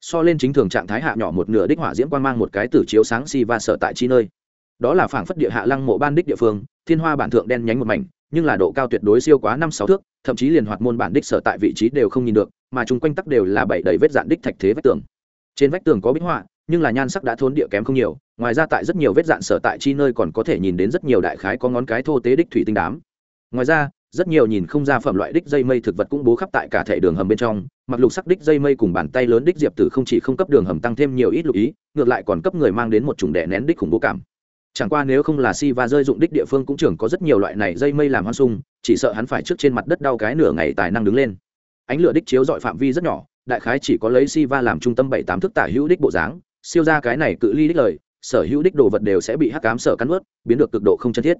So lên chính thường trạng thái hạ nhỏ một nửa đích hỏa diễm quang mang một cái tử chiếu sáng si và sợ tại chi nơi. Đó là phảng phất địa hạ lăng mộ ban đích địa phương, thiên hoa bản thượng đen nhánh một mảnh nhưng là độ cao tuyệt đối siêu quá năm sáu thước, thậm chí liền hoạt môn bản đích sở tại vị trí đều không nhìn được, mà chung quanh tắc đều là bảy đầy vết dạn đích thạch thế vách tường. Trên vách tường có bích họa, nhưng là nhan sắc đã thốn địa kém không nhiều, ngoài ra tại rất nhiều vết dạn sở tại chi nơi còn có thể nhìn đến rất nhiều đại khái có ngón cái thô tế đích thủy tinh đám. Ngoài ra, rất nhiều nhìn không ra phẩm loại đích dây mây thực vật cũng bố khắp tại cả thể đường hầm bên trong, mặc lục sắc đích dây mây cùng bàn tay lớn đích diệp tử không chỉ không cấp đường hầm tăng thêm nhiều ít lục ý, ngược lại còn cấp người mang đến một chủng đẻ nén đích khủng bố cảm chẳng qua nếu không là si va rơi dụng đích địa phương cũng trưởng có rất nhiều loại này dây mây làm hoang sung, chỉ sợ hắn phải trước trên mặt đất đau cái nửa ngày tài năng đứng lên. Ánh lửa đích chiếu dọi phạm vi rất nhỏ, đại khái chỉ có lấy si va làm trung tâm bảy tám thước tả hữu đích bộ dáng, siêu ra cái này cự ly đích lời, sở hữu đích đồ vật đều sẽ bị hắc cám sở cắn ướt biến được cực độ không chân thiết.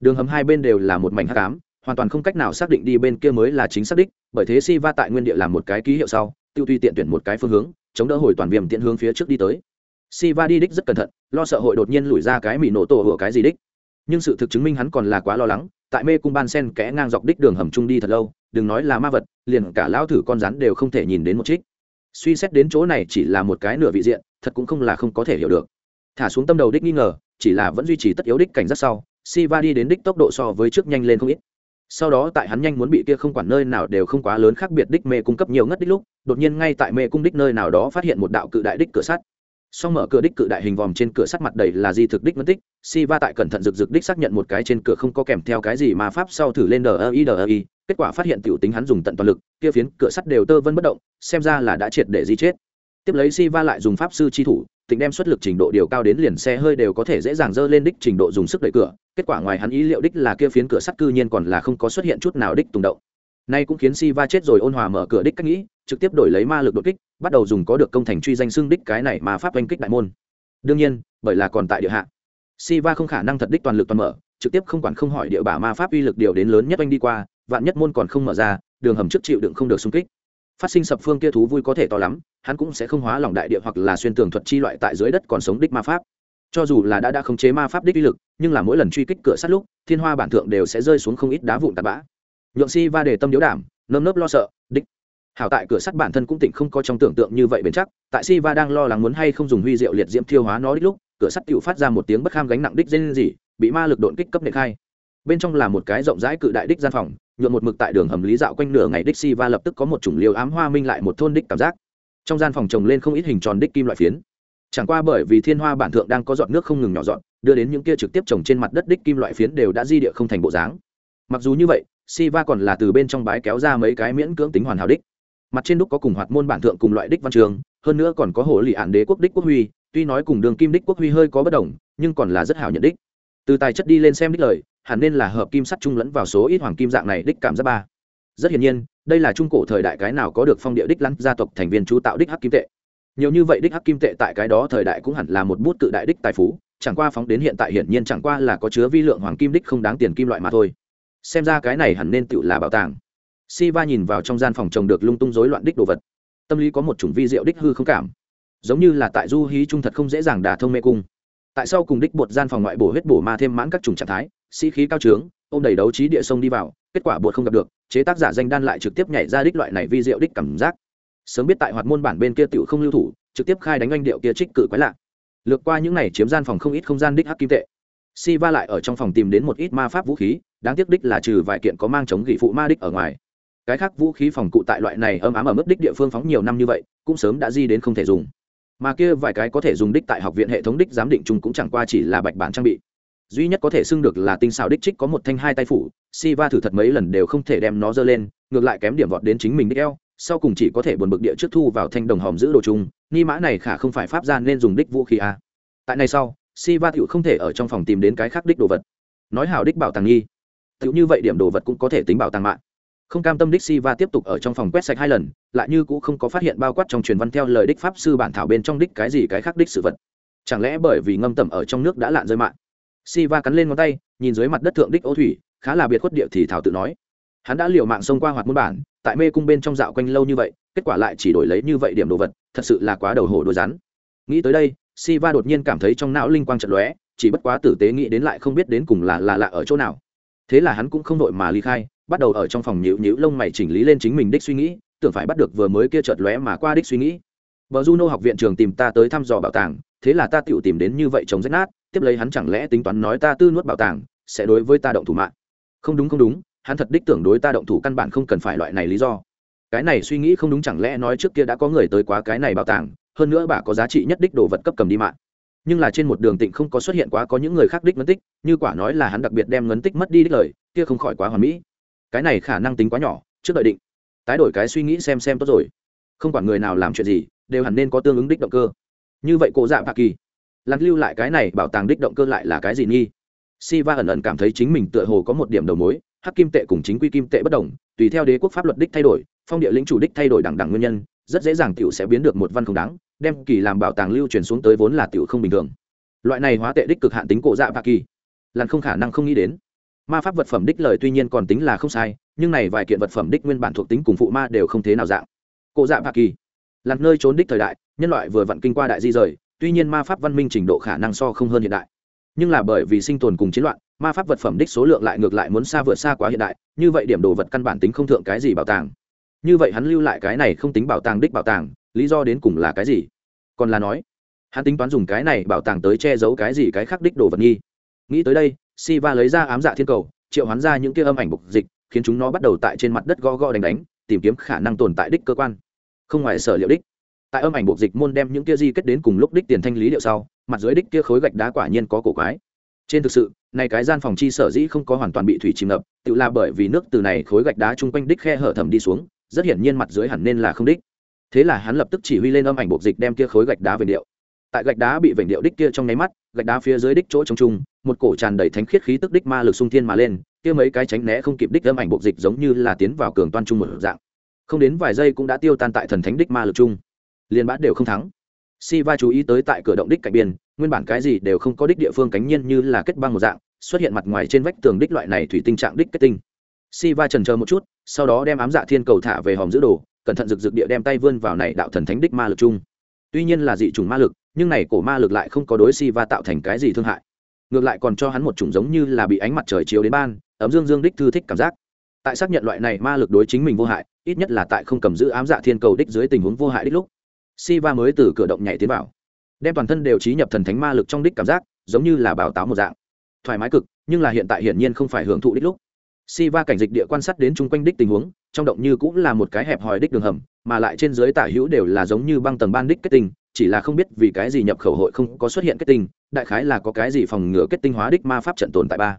Đường hầm hai bên đều là một mảnh hắc cám hoàn toàn không cách nào xác định đi bên kia mới là chính xác đích, bởi thế si va tại nguyên địa làm một cái ký hiệu sau, tiêu tùy tiện tuyển một cái phương hướng, chống đỡ hồi toàn viêm tiện hướng phía trước đi tới si va đi đích rất cẩn thận, lo sợ hội đột nhiên lùi ra cái mì nổ tổ hửa cái gì đích. Nhưng sự thực chứng minh hắn còn là quá lo lắng, tại mê cung ban sen kẽ ngang dọc đích đường hầm trung đi thật lâu, đừng nói là ma vật, liền cả lão thử con rắn đều không thể nhìn đến một trích suy xét đến chỗ này chỉ là một cái nửa vị diện, thật cũng không là không có thể hiểu được. Thả xuống tâm đầu đích nghi ngờ, chỉ là vẫn duy trì tất yếu đích cảnh giác sau si va đi đến đích tốc độ so với trước nhanh lên không ít. Sau đó tại hắn nhanh muốn bị kia không quản nơi nào đều không quá lớn khác biệt đích mê cung cấp nhiều ngất đích lúc, đột nhiên ngay tại mê cung đích nơi nào đó phát hiện một đạo cự đại đích cửa sắt sau mở cửa đích cự đại hình vòm trên cửa sắt mặt đầy là di thực đích mất tích si va tại cẩn thận rực rực đích xác nhận một cái trên cửa không có kèm theo cái gì mà pháp sau thử lên đờ i đờ i kết quả phát hiện tiểu tính hắn dùng tận toàn lực, kia phiến cửa sắt đều tơ vân bất động, xem ra là đã triệt để di chết. Tiếp lấy si va lại dùng pháp sư chi thủ, tính đem xuất lực trình độ điều cao đến liền xe hơi đều có thể dễ dàng dơ lên đích trình độ dùng sức đẩy cửa, kết quả ngoài hắn ý liệu đích là kia phiến cửa sắt cư nhiên còn là không có xuất hiện chút nào đích tùng động. Nay cũng khiến si va chết rồi ôn hòa mở cửa đích cách nghĩ, trực tiếp đổi lấy ma lực đột kích bắt đầu dùng có được công thành truy danh xưng đích cái này mà pháp oanh kích đại môn. Đương nhiên, bởi là còn tại địa hạ. Si va không khả năng thật đích toàn lực toàn mở, trực tiếp không quản không hỏi địa bả ma pháp uy lực điều đến lớn nhất oanh đi qua, vạn nhất môn còn không mở ra, đường hầm trước chịu đựng không được xung kích. Phát sinh sập phương kia thú vui có thể to lắm, hắn cũng sẽ không hóa lòng đại địa hoặc là xuyên tường thuật chi loại tại dưới đất còn sống đích ma pháp. Cho dù là đã đã khống chế ma pháp đích uy lực, nhưng là mỗi lần truy kích cửa sát lúc, thiên hoa bản thượng đều sẽ rơi xuống không ít đá vụn tạt bã. Nhượng si va để tâm điếu đảm, nơm nớp lo sợ hảo tại cửa sắt bản thân cũng tỉnh không có trong tưởng tượng như vậy bền chắc, tại si va đang lo lắng muốn hay không dùng huy diệu liệt diễm thiêu hóa nó đích lúc, cửa sắt tự phát ra một tiếng bất kham gánh nặng đích dên gì bị ma lực đột kích cấp nệ khai. Bên trong là một cái rộng rãi cự đại đích gian phòng, nhuộm một mực tại đường hầm lý dạo quanh nửa ngày đích si va lập tức có một chủng liều ám hoa minh lại một thôn đích cảm giác. Trong gian phòng trồng lên không ít hình tròn đích kim loại phiến. Chẳng qua bởi vì thiên hoa bản thượng đang có giọt nước không ngừng nhỏ dọn đưa đến những kia trực tiếp trồng trên mặt đất đích kim loại phiến đều đã di địa không thành bộ dáng. Mặc dù như vậy si va còn là từ bên trong bái kéo ra mấy cái miễn cưỡng tính hoàn hảo đích mặt trên đúc có cùng hoạt môn bản thượng cùng loại đích văn trường, hơn nữa còn có hồ lì ạn đế quốc đích quốc huy, tuy nói cùng đường kim đích quốc huy hơi có bất đồng, nhưng còn là rất hảo nhận đích. Từ tài chất đi lên xem đích lời, hẳn nên là hợp kim sắt trung lẫn vào số ít hoàng kim dạng này đích cảm giác ba. Rất hiển nhiên, đây là trung cổ thời đại cái nào có được phong địa đích lăn gia tộc thành viên chú tạo đích hắc kim tệ. Nhiều như vậy đích hắc kim tệ tại cái đó thời đại cũng hẳn là một bút tự đại đích tài phú, chẳng qua phóng đến hiện tại hiển nhiên chẳng qua là có chứa vi lượng hoàng kim đích không đáng tiền kim loại mà thôi. Xem ra cái này hẳn nên tự là bảo tàng si va nhìn vào trong gian phòng trồng được lung tung rối loạn đích đồ vật. Tâm lý có một chủng vi diệu đích hư không cảm. Giống như là tại du hí trung thật không dễ dàng đả thông mê cung. Tại sao cùng đích bột gian phòng ngoại bổ huyết bổ ma thêm mãn các chủng trạng thái, sĩ khí cao trướng ô m đầy đấu trí địa sông đi vào, kết quả bột không gặp được, chế tác giả danh đan lại trực tiếp nhảy ra đích loại này vi diệu đích cảm giác. Sớm biết tại hoạt môn bản bên kia tựu không lưu thủ, trực tiếp khai đánh anh điệu kia trích cự quái lạ. Lược qua những này chiếm gian phòng không ít không gian đích hắc kim tệ. Si va lại ở trong phòng tìm đến một ít ma pháp vũ khí, đáng tiếc đích là trừ vài kiện có mang chống gỉ phụ ma đích ở ngoài cái khác vũ khí phòng cụ tại loại này âm ám ở mức đích địa phương phóng nhiều năm như vậy, cũng sớm đã di đến không thể dùng. Mà kia vài cái có thể dùng đích tại học viện hệ thống đích giám định chung cũng chẳng qua chỉ là bạch bản trang bị. Duy nhất có thể xưng được là tinh xào đích trích có một thanh hai tay phủ si va thử thật mấy lần đều không thể đem nó dơ lên, ngược lại kém điểm vọt đến chính mình đích eo, sau cùng chỉ có thể buồn bực địa trước thu vào thanh đồng hòm giữ đồ chung, ni mã này khả không phải pháp gian nên dùng đích vũ khí a à. tại này sau si va tựu không thể ở trong phòng tìm đến cái khác đích đồ vật. Nói hảo đích bảo tàng nghi. Tựu như vậy điểm đồ vật cũng có thể tính bảo tàng mạng không cam tâm đích si va tiếp tục ở trong phòng quét sạch hai lần, lại như cũng không có phát hiện bao quát trong truyền văn theo lời đích pháp sư bản thảo bên trong đích cái gì cái khác đích sự vật. Chẳng lẽ bởi vì ngâm tẩm ở trong nước đã lạn rơi mạng? Si va cắn lên ngón tay, nhìn dưới mặt đất thượng đích ô thủy, khá là biệt khuất địa thì thảo tự nói. Hắn đã liều mạng xông qua hoạt môn bản, tại mê cung bên trong dạo quanh lâu như vậy, kết quả lại chỉ đổi lấy như vậy điểm đồ vật, thật sự là quá đầu hổ đồ rắn. Nghĩ tới đây si va đột nhiên cảm thấy trong não linh quang trận lóe, chỉ bất quá tử tế nghĩ đến lại không biết đến cùng là là lạ ở chỗ nào. Thế là hắn cũng không đội mà ly khai bắt đầu ở trong phòng nhịu nhịu lông mày chỉnh lý lên chính mình đích suy nghĩ, tưởng phải bắt được vừa mới kia chợt lóe mà qua đích suy nghĩ. Vợ juno học viện trường tìm ta tới thăm dò bảo tàng, thế là ta tựu tìm đến như vậy chống rách nát, tiếp lấy hắn chẳng lẽ tính toán nói ta tư nuốt bảo tàng, sẽ đối với ta động thủ mạng? Không đúng không đúng, hắn thật đích tưởng đối ta động thủ căn bản không cần phải loại này lý do. Cái này suy nghĩ không đúng chẳng lẽ nói trước kia đã có người tới quá cái này bảo tàng, hơn nữa bà có giá trị nhất đích đồ vật cấp cầm đi mạng. Nhưng là trên một đường tịnh không có xuất hiện quá có những người khác đích ngấn tích, như quả nói là hắn đặc biệt đem ngấn tích mất đi đích lời, kia không khỏi quá hoàn mỹ cái này khả năng tính quá nhỏ, trước đợi định. Tái đổi cái suy nghĩ xem xem tốt rồi. Không quản người nào làm chuyện gì, đều hẳn nên có tương ứng đích động cơ. Như vậy cổ dạ bạc kỳ lặn lưu lại cái này bảo tàng đích động cơ lại là cái gì nghi? Si va ẩn ẩn cảm thấy chính mình tựa hồ có một điểm đầu mối, hắc kim tệ cùng chính quy kim tệ bất đồng, tùy theo đế quốc pháp luật đích thay đổi, phong địa lĩnh chủ đích thay đổi đẳng đẳng nguyên nhân, rất dễ dàng tiểu sẽ biến được một văn không đáng, đem kỳ làm bảo tàng lưu truyền xuống tới vốn là tiểu không bình thường. Loại này hóa tệ đích cực hạn tính cổ dạ bạc kỳ lặn không khả năng không nghĩ đến ma pháp vật phẩm đích lời tuy nhiên còn tính là không sai, nhưng này vài kiện vật phẩm đích nguyên bản thuộc tính cùng phụ ma đều không thế nào dạng. Cổ dạ bạc kỳ, lặn nơi trốn đích thời đại, nhân loại vừa vặn kinh qua đại di rời, tuy nhiên ma pháp văn minh trình độ khả năng so không hơn hiện đại. Nhưng là bởi vì sinh tồn cùng chiến loạn, ma pháp vật phẩm đích số lượng lại ngược lại muốn xa vượt xa quá hiện đại, như vậy điểm đồ vật căn bản tính không thượng cái gì bảo tàng. Như vậy hắn lưu lại cái này không tính bảo tàng đích bảo tàng, lý do đến cùng là cái gì? Còn là nói, hắn tính toán dùng cái này bảo tàng tới che giấu cái gì cái khác đích đồ vật nghi. Nghĩ tới đây si va lấy ra ám dạ thiên cầu, triệu hắn ra những kia âm ảnh bục dịch, khiến chúng nó bắt đầu tại trên mặt đất go go đánh đánh, tìm kiếm khả năng tồn tại đích cơ quan. Không ngoài sở liệu đích. Tại âm ảnh buộc dịch môn đem những kia di kết đến cùng lúc đích tiền thanh lý liệu sau, mặt dưới đích kia khối gạch đá quả nhiên có cổ quái. Trên thực sự, này cái gian phòng chi sở dĩ không có hoàn toàn bị thủy chìm ngập, tự là bởi vì nước từ này khối gạch đá chung quanh đích khe hở thẩm đi xuống, rất hiển nhiên mặt dưới hẳn nên là không đích. Thế là hắn lập tức chỉ huy lên âm ảnh buộc dịch đem kia khối gạch đá về điệu tại gạch đá bị vểnh điệu đích kia trong nháy mắt, gạch đá phía dưới đích chỗ trống trung một cổ tràn đầy thánh khiết khí tức đích ma lực sung thiên mà lên, kia mấy cái tránh né không kịp đích âm ảnh bộ dịch giống như là tiến vào cường toan trung một dạng. Không đến vài giây cũng đã tiêu tan tại thần thánh đích ma lực chung liên bát đều không thắng. Si va chú ý tới tại cửa động đích cạnh biên, nguyên bản cái gì đều không có đích địa phương cánh nhiên như là kết băng một dạng, xuất hiện mặt ngoài trên vách tường đích loại này thủy tinh trạng đích kết tinh. Si va trần chờ một chút, sau đó đem ám dạ thiên cầu thả về hòm giữ đồ, cẩn thận rực rực địa đem tay vươn vào này đạo thần thánh đích ma lực chung tuy nhiên là dị chủng ma lực nhưng này cổ ma lực lại không có đối si va tạo thành cái gì thương hại. Ngược lại còn cho hắn một chủng giống như là bị ánh mặt trời chiếu đến ban ấm dương dương đích thư thích cảm giác. Tại xác nhận loại này ma lực đối chính mình vô hại ít nhất là tại không cầm giữ ám dạ thiên cầu đích dưới tình huống vô hại đích lúc si va mới từ cửa động nhảy tiến vào đem toàn thân đều trí nhập thần thánh ma lực trong đích cảm giác giống như là bảo táo một dạng. Thoải mái cực nhưng là hiện tại hiển nhiên không phải hưởng thụ đích lúc. Si va cảnh dịch địa quan sát đến chung quanh đích tình huống, trong động như cũng là một cái hẹp hòi đích đường hầm, mà lại trên dưới tả hữu đều là giống như băng tầng ban đích kết tinh, chỉ là không biết vì cái gì nhập khẩu hội không có xuất hiện kết tinh, đại khái là có cái gì phòng ngừa kết tinh hóa đích ma pháp trận tồn tại ba.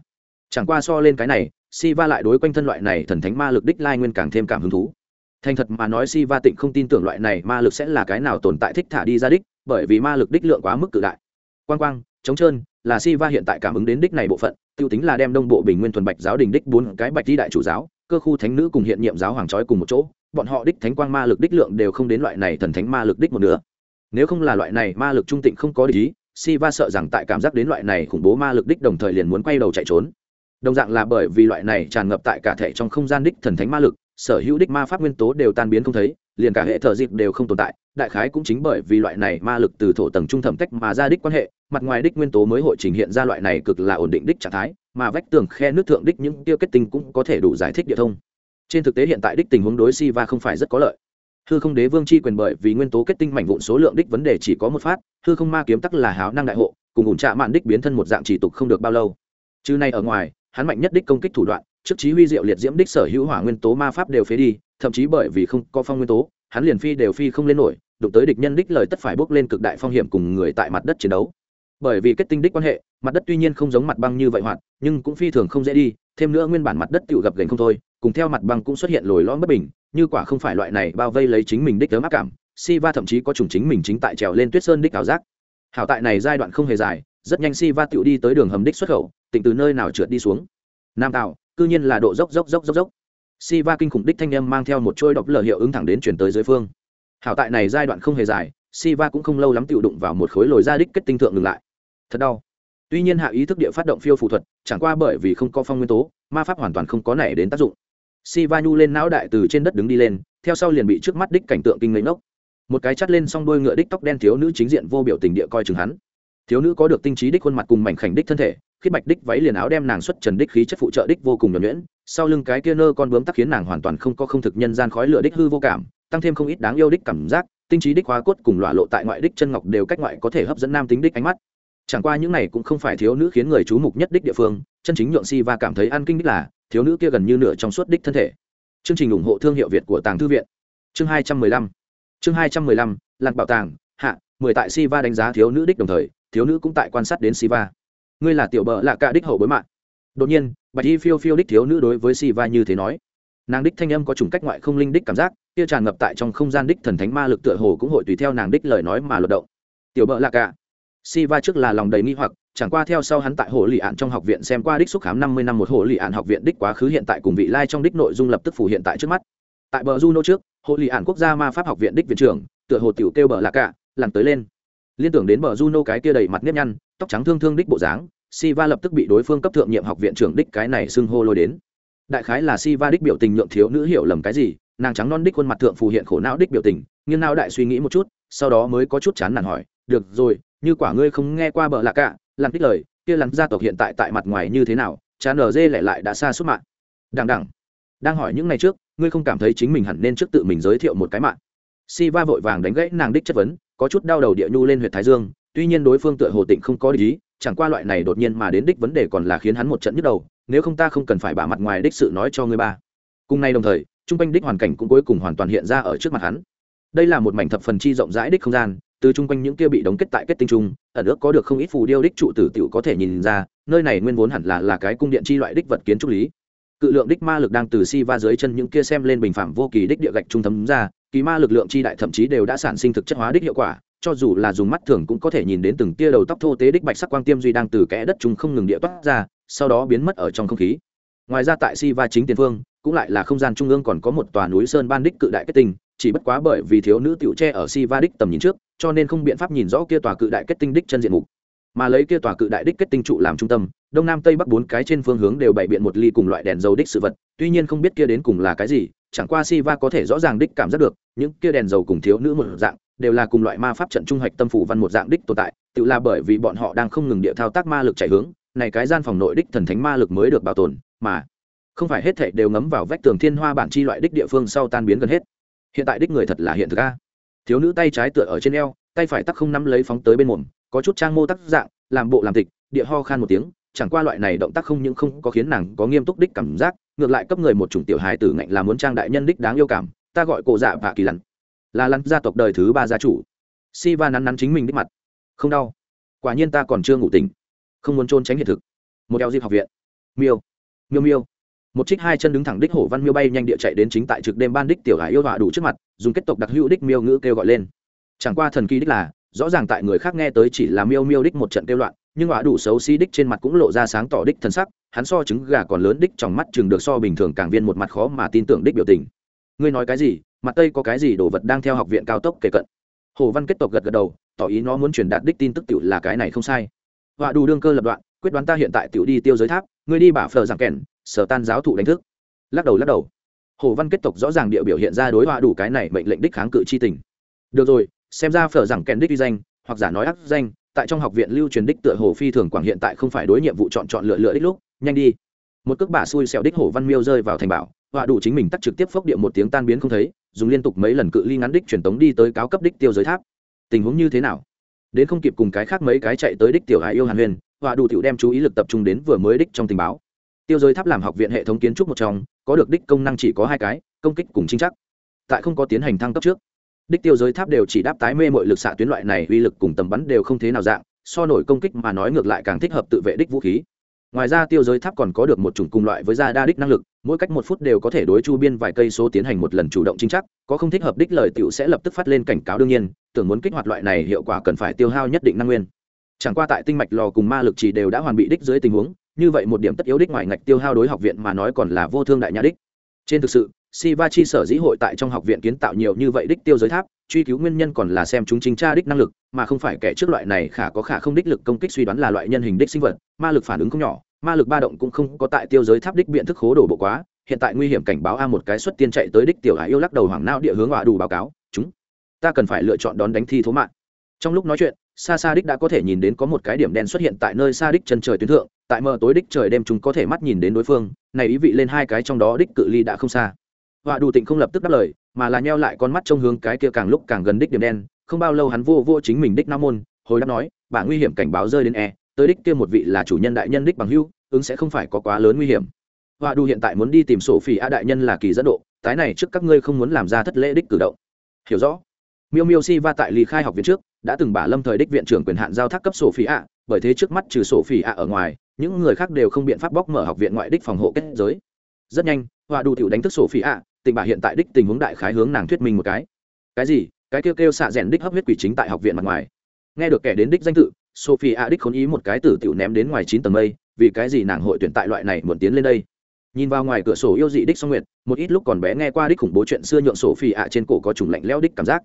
Chẳng qua so lên cái này, Siva lại đối quanh thân loại này thần thánh ma lực đích lai nguyên càng thêm cảm hứng thú. Thành thật mà nói Siva tịnh không tin tưởng loại này ma lực sẽ là cái nào tồn tại thích thả đi ra đích, bởi vì ma lực đích lượng quá mức cự đại. Quang quang, chống trơn, là Siva hiện tại cảm ứng đến đích này bộ phận, tiêu tính là đem Đông Bộ Bình Nguyên thuần bạch giáo đình đích bốn cái bạch đi đại chủ giáo, cơ khu thánh nữ cùng hiện nhiệm giáo hoàng trói cùng một chỗ, bọn họ đích thánh quang ma lực đích lượng đều không đến loại này thần thánh ma lực đích một nửa. Nếu không là loại này ma lực trung tịnh không có lý ý, Siva sợ rằng tại cảm giác đến loại này khủng bố ma lực đích đồng thời liền muốn quay đầu chạy trốn. Đồng dạng là bởi vì loại này tràn ngập tại cả thể trong không gian đích thần thánh ma lực, sở hữu đích ma pháp nguyên tố đều tan biến không thấy, liền cả hệ thờ dịp đều không tồn tại, đại khái cũng chính bởi vì loại này ma lực từ thổ tầng trung thẩm tách mà ra đích quan hệ, mặt ngoài đích nguyên tố mới hội trình hiện ra loại này cực là ổn định đích trạng thái, mà vách tường khe nước thượng đích những tiêu kết tinh cũng có thể đủ giải thích địa thông. Trên thực tế hiện tại đích tình huống đối Siva không phải rất có lợi. Hư không đế vương chi quyền bởi vì nguyên tố kết tinh mảnh vụn số lượng đích vấn đề chỉ có một phát, hư không ma kiếm tắc là háo năng đại hộ, cùng ủn trạ mạn đích biến thân một dạng chỉ tục không được bao lâu. Chứ này ở ngoài, hắn mạnh nhất đích công kích thủ đoạn, trước chí huy diệu liệt diễm đích sở hữu hỏa nguyên tố ma pháp đều phế đi, thậm chí bởi vì không có phong nguyên tố, hắn liền phi đều phi không lên nổi, đụng tới địch nhân đích lời tất phải bước lên cực đại phong hiểm cùng người tại mặt đất chiến đấu bởi vì kết tinh đích quan hệ mặt đất tuy nhiên không giống mặt băng như vậy hoạt nhưng cũng phi thường không dễ đi thêm nữa nguyên bản mặt đất tự gặp gành không thôi cùng theo mặt băng cũng xuất hiện lồi lõm bất bình, như quả không phải loại này bao vây lấy chính mình đích ấm áp cảm si va thậm chí có chủng chính mình chính tại trèo lên tuyết sơn đích ảo giác. Hảo tại này giai đoạn không hề dài, rất nhanh si va tựu đi tới đường hầm đích xuất khẩu, tỉnh từ nơi nào trượt đi xuống. Nam tạo cư nhiên là độ dốc dốc dốc dốc dốc. Si va kinh khủng đích thanh âm mang theo một trôi độc lờ hiệu ứng thẳng đến chuyển tới dưới phương. Hảo tại này giai đoạn không hề dài si va cũng không lâu lắm tựu đụng vào một khối lồi ra đích kết tinh thượng ngừng lại. Thật đau. Tuy nhiên hạ ý thức địa phát động phiêu phù thuật, chẳng qua bởi vì không có phong nguyên tố, ma pháp hoàn toàn không có nảy đến tác dụng si va nhu lên não đại từ trên đất đứng đi lên, theo sau liền bị trước mắt đích cảnh tượng kinh lấy nốc một cái chắt lên s o n g đôi ngựa đích tóc đen thiếu nữ chính diện vô biểu tình địa coi chừng hắn. Thiếu nữ có được tinh trí đích khuôn mặt cùng mảnh khảnh đích thân thể khi bạch đích váy liền áo đem nàng xuất trần đích khí chất phụ trợ đích vô cùng nhuẩn nhuyễn, sau lưng cái kia nơ con bướm tắc khiến nàng hoàn toàn không có không thực nhân gian khói lửa đích hư vô cảm, tăng thêm không ít đáng yêu đích cảm giác, tinh trí đích hóa cốt cùng lọa lộ tại ngoại đích chân ngọc đều cách ngoại có thể hấp dẫn nam tính đích ánh mắt. Chẳng qua những này cũng không phải thiếu nữ khiến người chú mục nhất đích địa phương, chân chính nhượng si và cảm thấy an kinh đích là thiếu nữ kia gần như nửa trong suốt đích thân thể. Chương trình ủng hộ thương hiệu việt của tàng thư viện. Chương hai trăm mười lăm. Chương hai trăm mười lăm lặn bảo tàng, hạ, mười tại siva đánh giá thiếu nữ đích đồng thời, thiếu nữ cũng tại quan sát đến siva. Ngươi là tiểu bợ lạ cả đích hậu bối mạng. Đột nhiên, bạch y phiêu phiêu đích thiếu nữ đối với siva như thế nói. Nàng đích thanh âm có chủng cách ngoại không linh đích cảm giác, kia tràn ngập tại trong không gian đích thần thánh ma lực tựa hồ cũng hội tùy theo nàng đích lời nói mà luật động. Tiểu bợ lạ cả. Siva trước là lòng đầy nghi hoặc chẳng qua theo sau hắn tại hồ lì ạn trong học viện xem qua đích xúc khám năm mươi năm một hồ lì ạn học viện đích quá khứ hiện tại cùng vị lai trong đích nội dung lập tức phủ hiện tại trước mắt tại bờ juno trước hồ lì ạn quốc gia ma pháp học viện đích viện trưởng tựa hồ tiểu kêu bờ lạc cả lặn tới lên liên tưởng đến bờ juno cái kia đầy mặt nếp nhăn tóc trắng thương thương đích bộ dáng Siva lập tức bị đối phương cấp thượng nhiệm học viện trưởng đích cái này xưng hô lôi đến. Đại khái là Siva đích biểu tình nhượng thiếu nữ hiểu lầm cái gì, nàng trắng non đích khuôn mặt thượng phù hiện khổ não đích biểu tình, nhưng não đại suy nghĩ một chút, sau đó mới có chút chán nản hỏi, "Được rồi, như quả ngươi không nghe qua bợ lạ cả làm tích lời, kia lắn gia tộc hiện tại tại mặt ngoài như thế nào, chán ở dê lại lại đã xa suốt mạng. Đằng đằng, đang hỏi những ngày trước, ngươi không cảm thấy chính mình hẳn nên trước tự mình giới thiệu một cái mạng. Si va vội vàng đánh gãy nàng đích chất vấn, có chút đau đầu địa nhu lên huyện thái dương, tuy nhiên đối phương tựa hồ tịnh không có lý chẳng qua loại này đột nhiên mà đến đích vấn đề còn là khiến hắn một trận nhức đầu, nếu không ta không cần phải bả mặt ngoài đích sự nói cho ngươi ba. Cùng nay đồng thời, trung quanh đích hoàn cảnh cũng cuối cùng hoàn toàn hiện ra ở trước mặt hắn. Đây là một mảnh thập phần chi rộng rãi đích không gian từ chung quanh những kia bị đóng kết tại kết tinh trung ẩn ước có được không ít phù điêu đích trụ tử tiểu có thể nhìn ra, nơi này nguyên vốn hẳn là là cái cung điện chi loại đích vật kiến trúc lý. Cự lượng đích ma lực đang từ si va dưới chân những kia xem lên bình phạm vô kỳ đích địa gạch trung thấm ra, kỳ ma lực lượng chi đại thậm chí đều đã sản sinh thực chất hóa đích hiệu quả, cho dù là dùng mắt thường cũng có thể nhìn đến từng tia đầu tóc thô tế đích bạch sắc quang tiêm duy đang từ kẽ đất chúng không ngừng địa toát ra, sau đó biến mất ở trong không khí. Ngoài ra tại si va chính tiền phương, cũng lại là không gian trung ương còn có một tòa núi sơn ban đích cự đại kết tinh chỉ bất quá bởi vì thiếu nữ tiểu tre ở si va đích tầm nhìn trước, cho nên không biện pháp nhìn rõ kia tòa cự đại kết tinh đích chân diện mục. Mà lấy kia tòa cự đại đích kết tinh trụ làm trung tâm, đông nam tây bắc bốn cái trên phương hướng đều bày biện một ly cùng loại đèn dầu đích sự vật, tuy nhiên không biết kia đến cùng là cái gì, chẳng qua si va có thể rõ ràng đích cảm giác được, những kia đèn dầu cùng thiếu nữ một dạng, đều là cùng loại ma pháp trận trung hoạch tâm phủ văn một dạng đích tồn tại, tự là bởi vì bọn họ đang không ngừng địa thao tác ma lực chạy hướng, này cái gian phòng nội đích thần thánh ma lực mới được bảo tồn, mà không phải hết thảy đều ngấm vào vách tường thiên hoa bản chi loại đích địa phương sau tan biến gần hết hiện tại đích người thật là hiện thực a. Thiếu nữ tay trái tựa ở trên eo, tay phải tắc không nắm lấy phóng tới bên mồm, có chút trang mô tác dạng, làm bộ làm tịch, địa ho khan một tiếng, chẳng qua loại này động tác không những không có khiến nàng có nghiêm túc đích cảm giác, ngược lại cấp người một chủng tiểu hài tử ngạnh là muốn trang đại nhân đích đáng yêu cảm, ta gọi cổ dạ vạ kỳ lặn. Là lặn gia tộc đời thứ ba gia chủ. Si va nắn nắn chính mình đích mặt. Không đau. Quả nhiên ta còn chưa ngủ tỉnh. Không muốn trôn tránh hiện thực. Một eo dịp học viện. Miêu. Miêu miêu một trích hai chân đứng thẳng đích hổ văn miêu bay nhanh địa chạy đến chính tại trực đêm ban đích tiểu hải yêu họa đủ trước mặt, dùng kết tộc đặc hữu đích miêu ngữ kêu gọi lên. Chẳng qua thần kỳ đích là, rõ ràng tại người khác nghe tới chỉ là miêu miêu đích một trận kêu loạn, nhưng họa đủ xấu xí đích trên mặt cũng lộ ra sáng tỏ đích thân sắc, hắn so trứng gà còn lớn đích trong mắt chừng được so bình thường càng viên một mặt khó mà tin tưởng đích biểu tình. Ngươi nói cái gì? Mặt tây có cái gì đồ vật đang theo học viện cao tốc kể cận? Hồ văn kết tộc gật gật đầu, tỏ ý nó muốn truyền đạt đích tin tức tiểu là cái này không sai. Họa đủ đương cơ lập đoạn, quyết đoán ta hiện tại tiểu đi tiêu giới tháp ngươi đi bả phờ giảng kèn, sở tan giáo thụ đánh thức. Lắc đầu lắc đầu. Hồ văn kết tộc rõ ràng địa biểu hiện ra đối họa đủ cái này mệnh lệnh đích kháng cự chi tình. Được rồi, xem ra phở giảng kèn đích uy danh, hoặc giả nói ác danh, tại trong học viện lưu truyền đích tựa hồ phi thường quảng hiện tại không phải đối nhiệm vụ chọn chọn lựa lựa đích lúc, nhanh đi. Một cước bà xui xẹo đích Hồ văn miêu rơi vào thành bảo, họa đủ chính mình tắt trực tiếp phốc địa một tiếng tan biến không thấy, dùng liên tục mấy lần cự ly ngắn đích truyền tống đi tới cáo cấp đích tiêu giới tháp. Tình huống như thế nào? Đến không kịp cùng cái khác mấy cái chạy tới đích tiểu hải yêu hàn huyền họa đủ tiểu đem chú ý lực tập trung đến vừa mới đích trong tình báo. Tiêu giới tháp làm học viện hệ thống kiến trúc một trong, có được đích công năng chỉ có hai cái, công kích cùng chính chắc. Tại không có tiến hành thăng cấp trước, đích tiêu giới tháp đều chỉ đáp tái mê mọi lực xạ tuyến loại này uy lực cùng tầm bắn đều không thế nào dạng, so nổi công kích mà nói ngược lại càng thích hợp tự vệ đích vũ khí. Ngoài ra tiêu giới tháp còn có được một chủng cùng loại với da đa đích năng lực, mỗi cách một phút đều có thể đối chu biên vài cây số tiến hành một lần chủ động chính chắc, có không thích hợp đích lời tiểu sẽ lập tức phát lên cảnh cáo đương nhiên, tưởng muốn kích hoạt loại này hiệu quả cần phải tiêu hao nhất định năng nguyên chẳng qua tại tinh mạch lò cùng ma lực chỉ đều đã hoàn bị đích dưới tình huống như vậy một điểm tất yếu đích ngoài ngạch tiêu hao đối học viện mà nói còn là vô thương đại nhà đích trên thực sự Siva chi sở dĩ hội tại trong học viện kiến tạo nhiều như vậy đích tiêu giới tháp, truy cứu nguyên nhân còn là xem chúng chính tra đích năng lực, mà không phải kẻ trước loại này khả có khả không đích lực công kích suy đoán là loại nhân hình đích sinh vật, ma lực phản ứng không nhỏ, ma lực ba động cũng không có tại tiêu giới tháp đích biện thức khố đổ bộ quá, hiện tại nguy hiểm cảnh báo a một cái xuất tiên chạy tới đích tiểu hải yêu lắc đầu hoàng não địa hướng hòa đủ báo cáo, chúng ta cần phải lựa chọn đón đánh thi thố mạng. Trong lúc nói chuyện, xa xa đích đã có thể nhìn đến có một cái điểm đen xuất hiện tại nơi xa đích chân trời tuyến thượng, tại mờ tối đích trời đêm chúng có thể mắt nhìn đến đối phương, này ý vị lên hai cái trong đó đích cự ly đã không xa. Họa đủ tịnh không lập tức đáp lời mà là nheo lại con mắt trông hướng cái kia càng lúc càng gần đích điểm đen không bao lâu hắn vô vô chính mình đích nam môn hồi đáp nói bà nguy hiểm cảnh báo rơi đến e tới đích kia một vị là chủ nhân đại nhân đích bằng hưu ứng sẽ không phải có quá lớn nguy hiểm. Họa đủ hiện tại muốn đi tìm sổ phỉ a đại nhân là kỳ dẫn độ tái này trước các ngươi không muốn làm ra thất lễ đích cử động. Hiểu rõ. Miêu miêu si va tại lý khai học viện trước đã từng bả lâm thời đích viện trưởng quyền hạn giao thác cấp sổ phỉ ạ, bởi thế trước mắt trừ sổ phỉ ạ ở ngoài, những người khác đều không biện pháp bóc mở học viện ngoại đích phòng hộ kết giới. Rất nhanh hòa đủ tiểu đánh thức sổ phỉ ạ, tình bà hiện tại đích tình huống đại khái hướng nàng thuyết minh một cái. Cái gì? Cái kêu kêu xạ rèn đích hấp huyết quỷ chính tại học viện mặt ngoài. Nghe được kẻ đến đích danh tự sophie a đích khốn ý một cái tử tiểu ném đến ngoài chín tầng mây, vì cái gì nàng hội tuyển tại loại này muốn tiến lên đây? Nhìn vào ngoài cửa sổ yêu dị đích song nguyệt, một ít lúc còn bé nghe qua đích khủng bố chuyện xưa nhượng sophie a trên cổ có trùng lạnh leo đích cảm giác.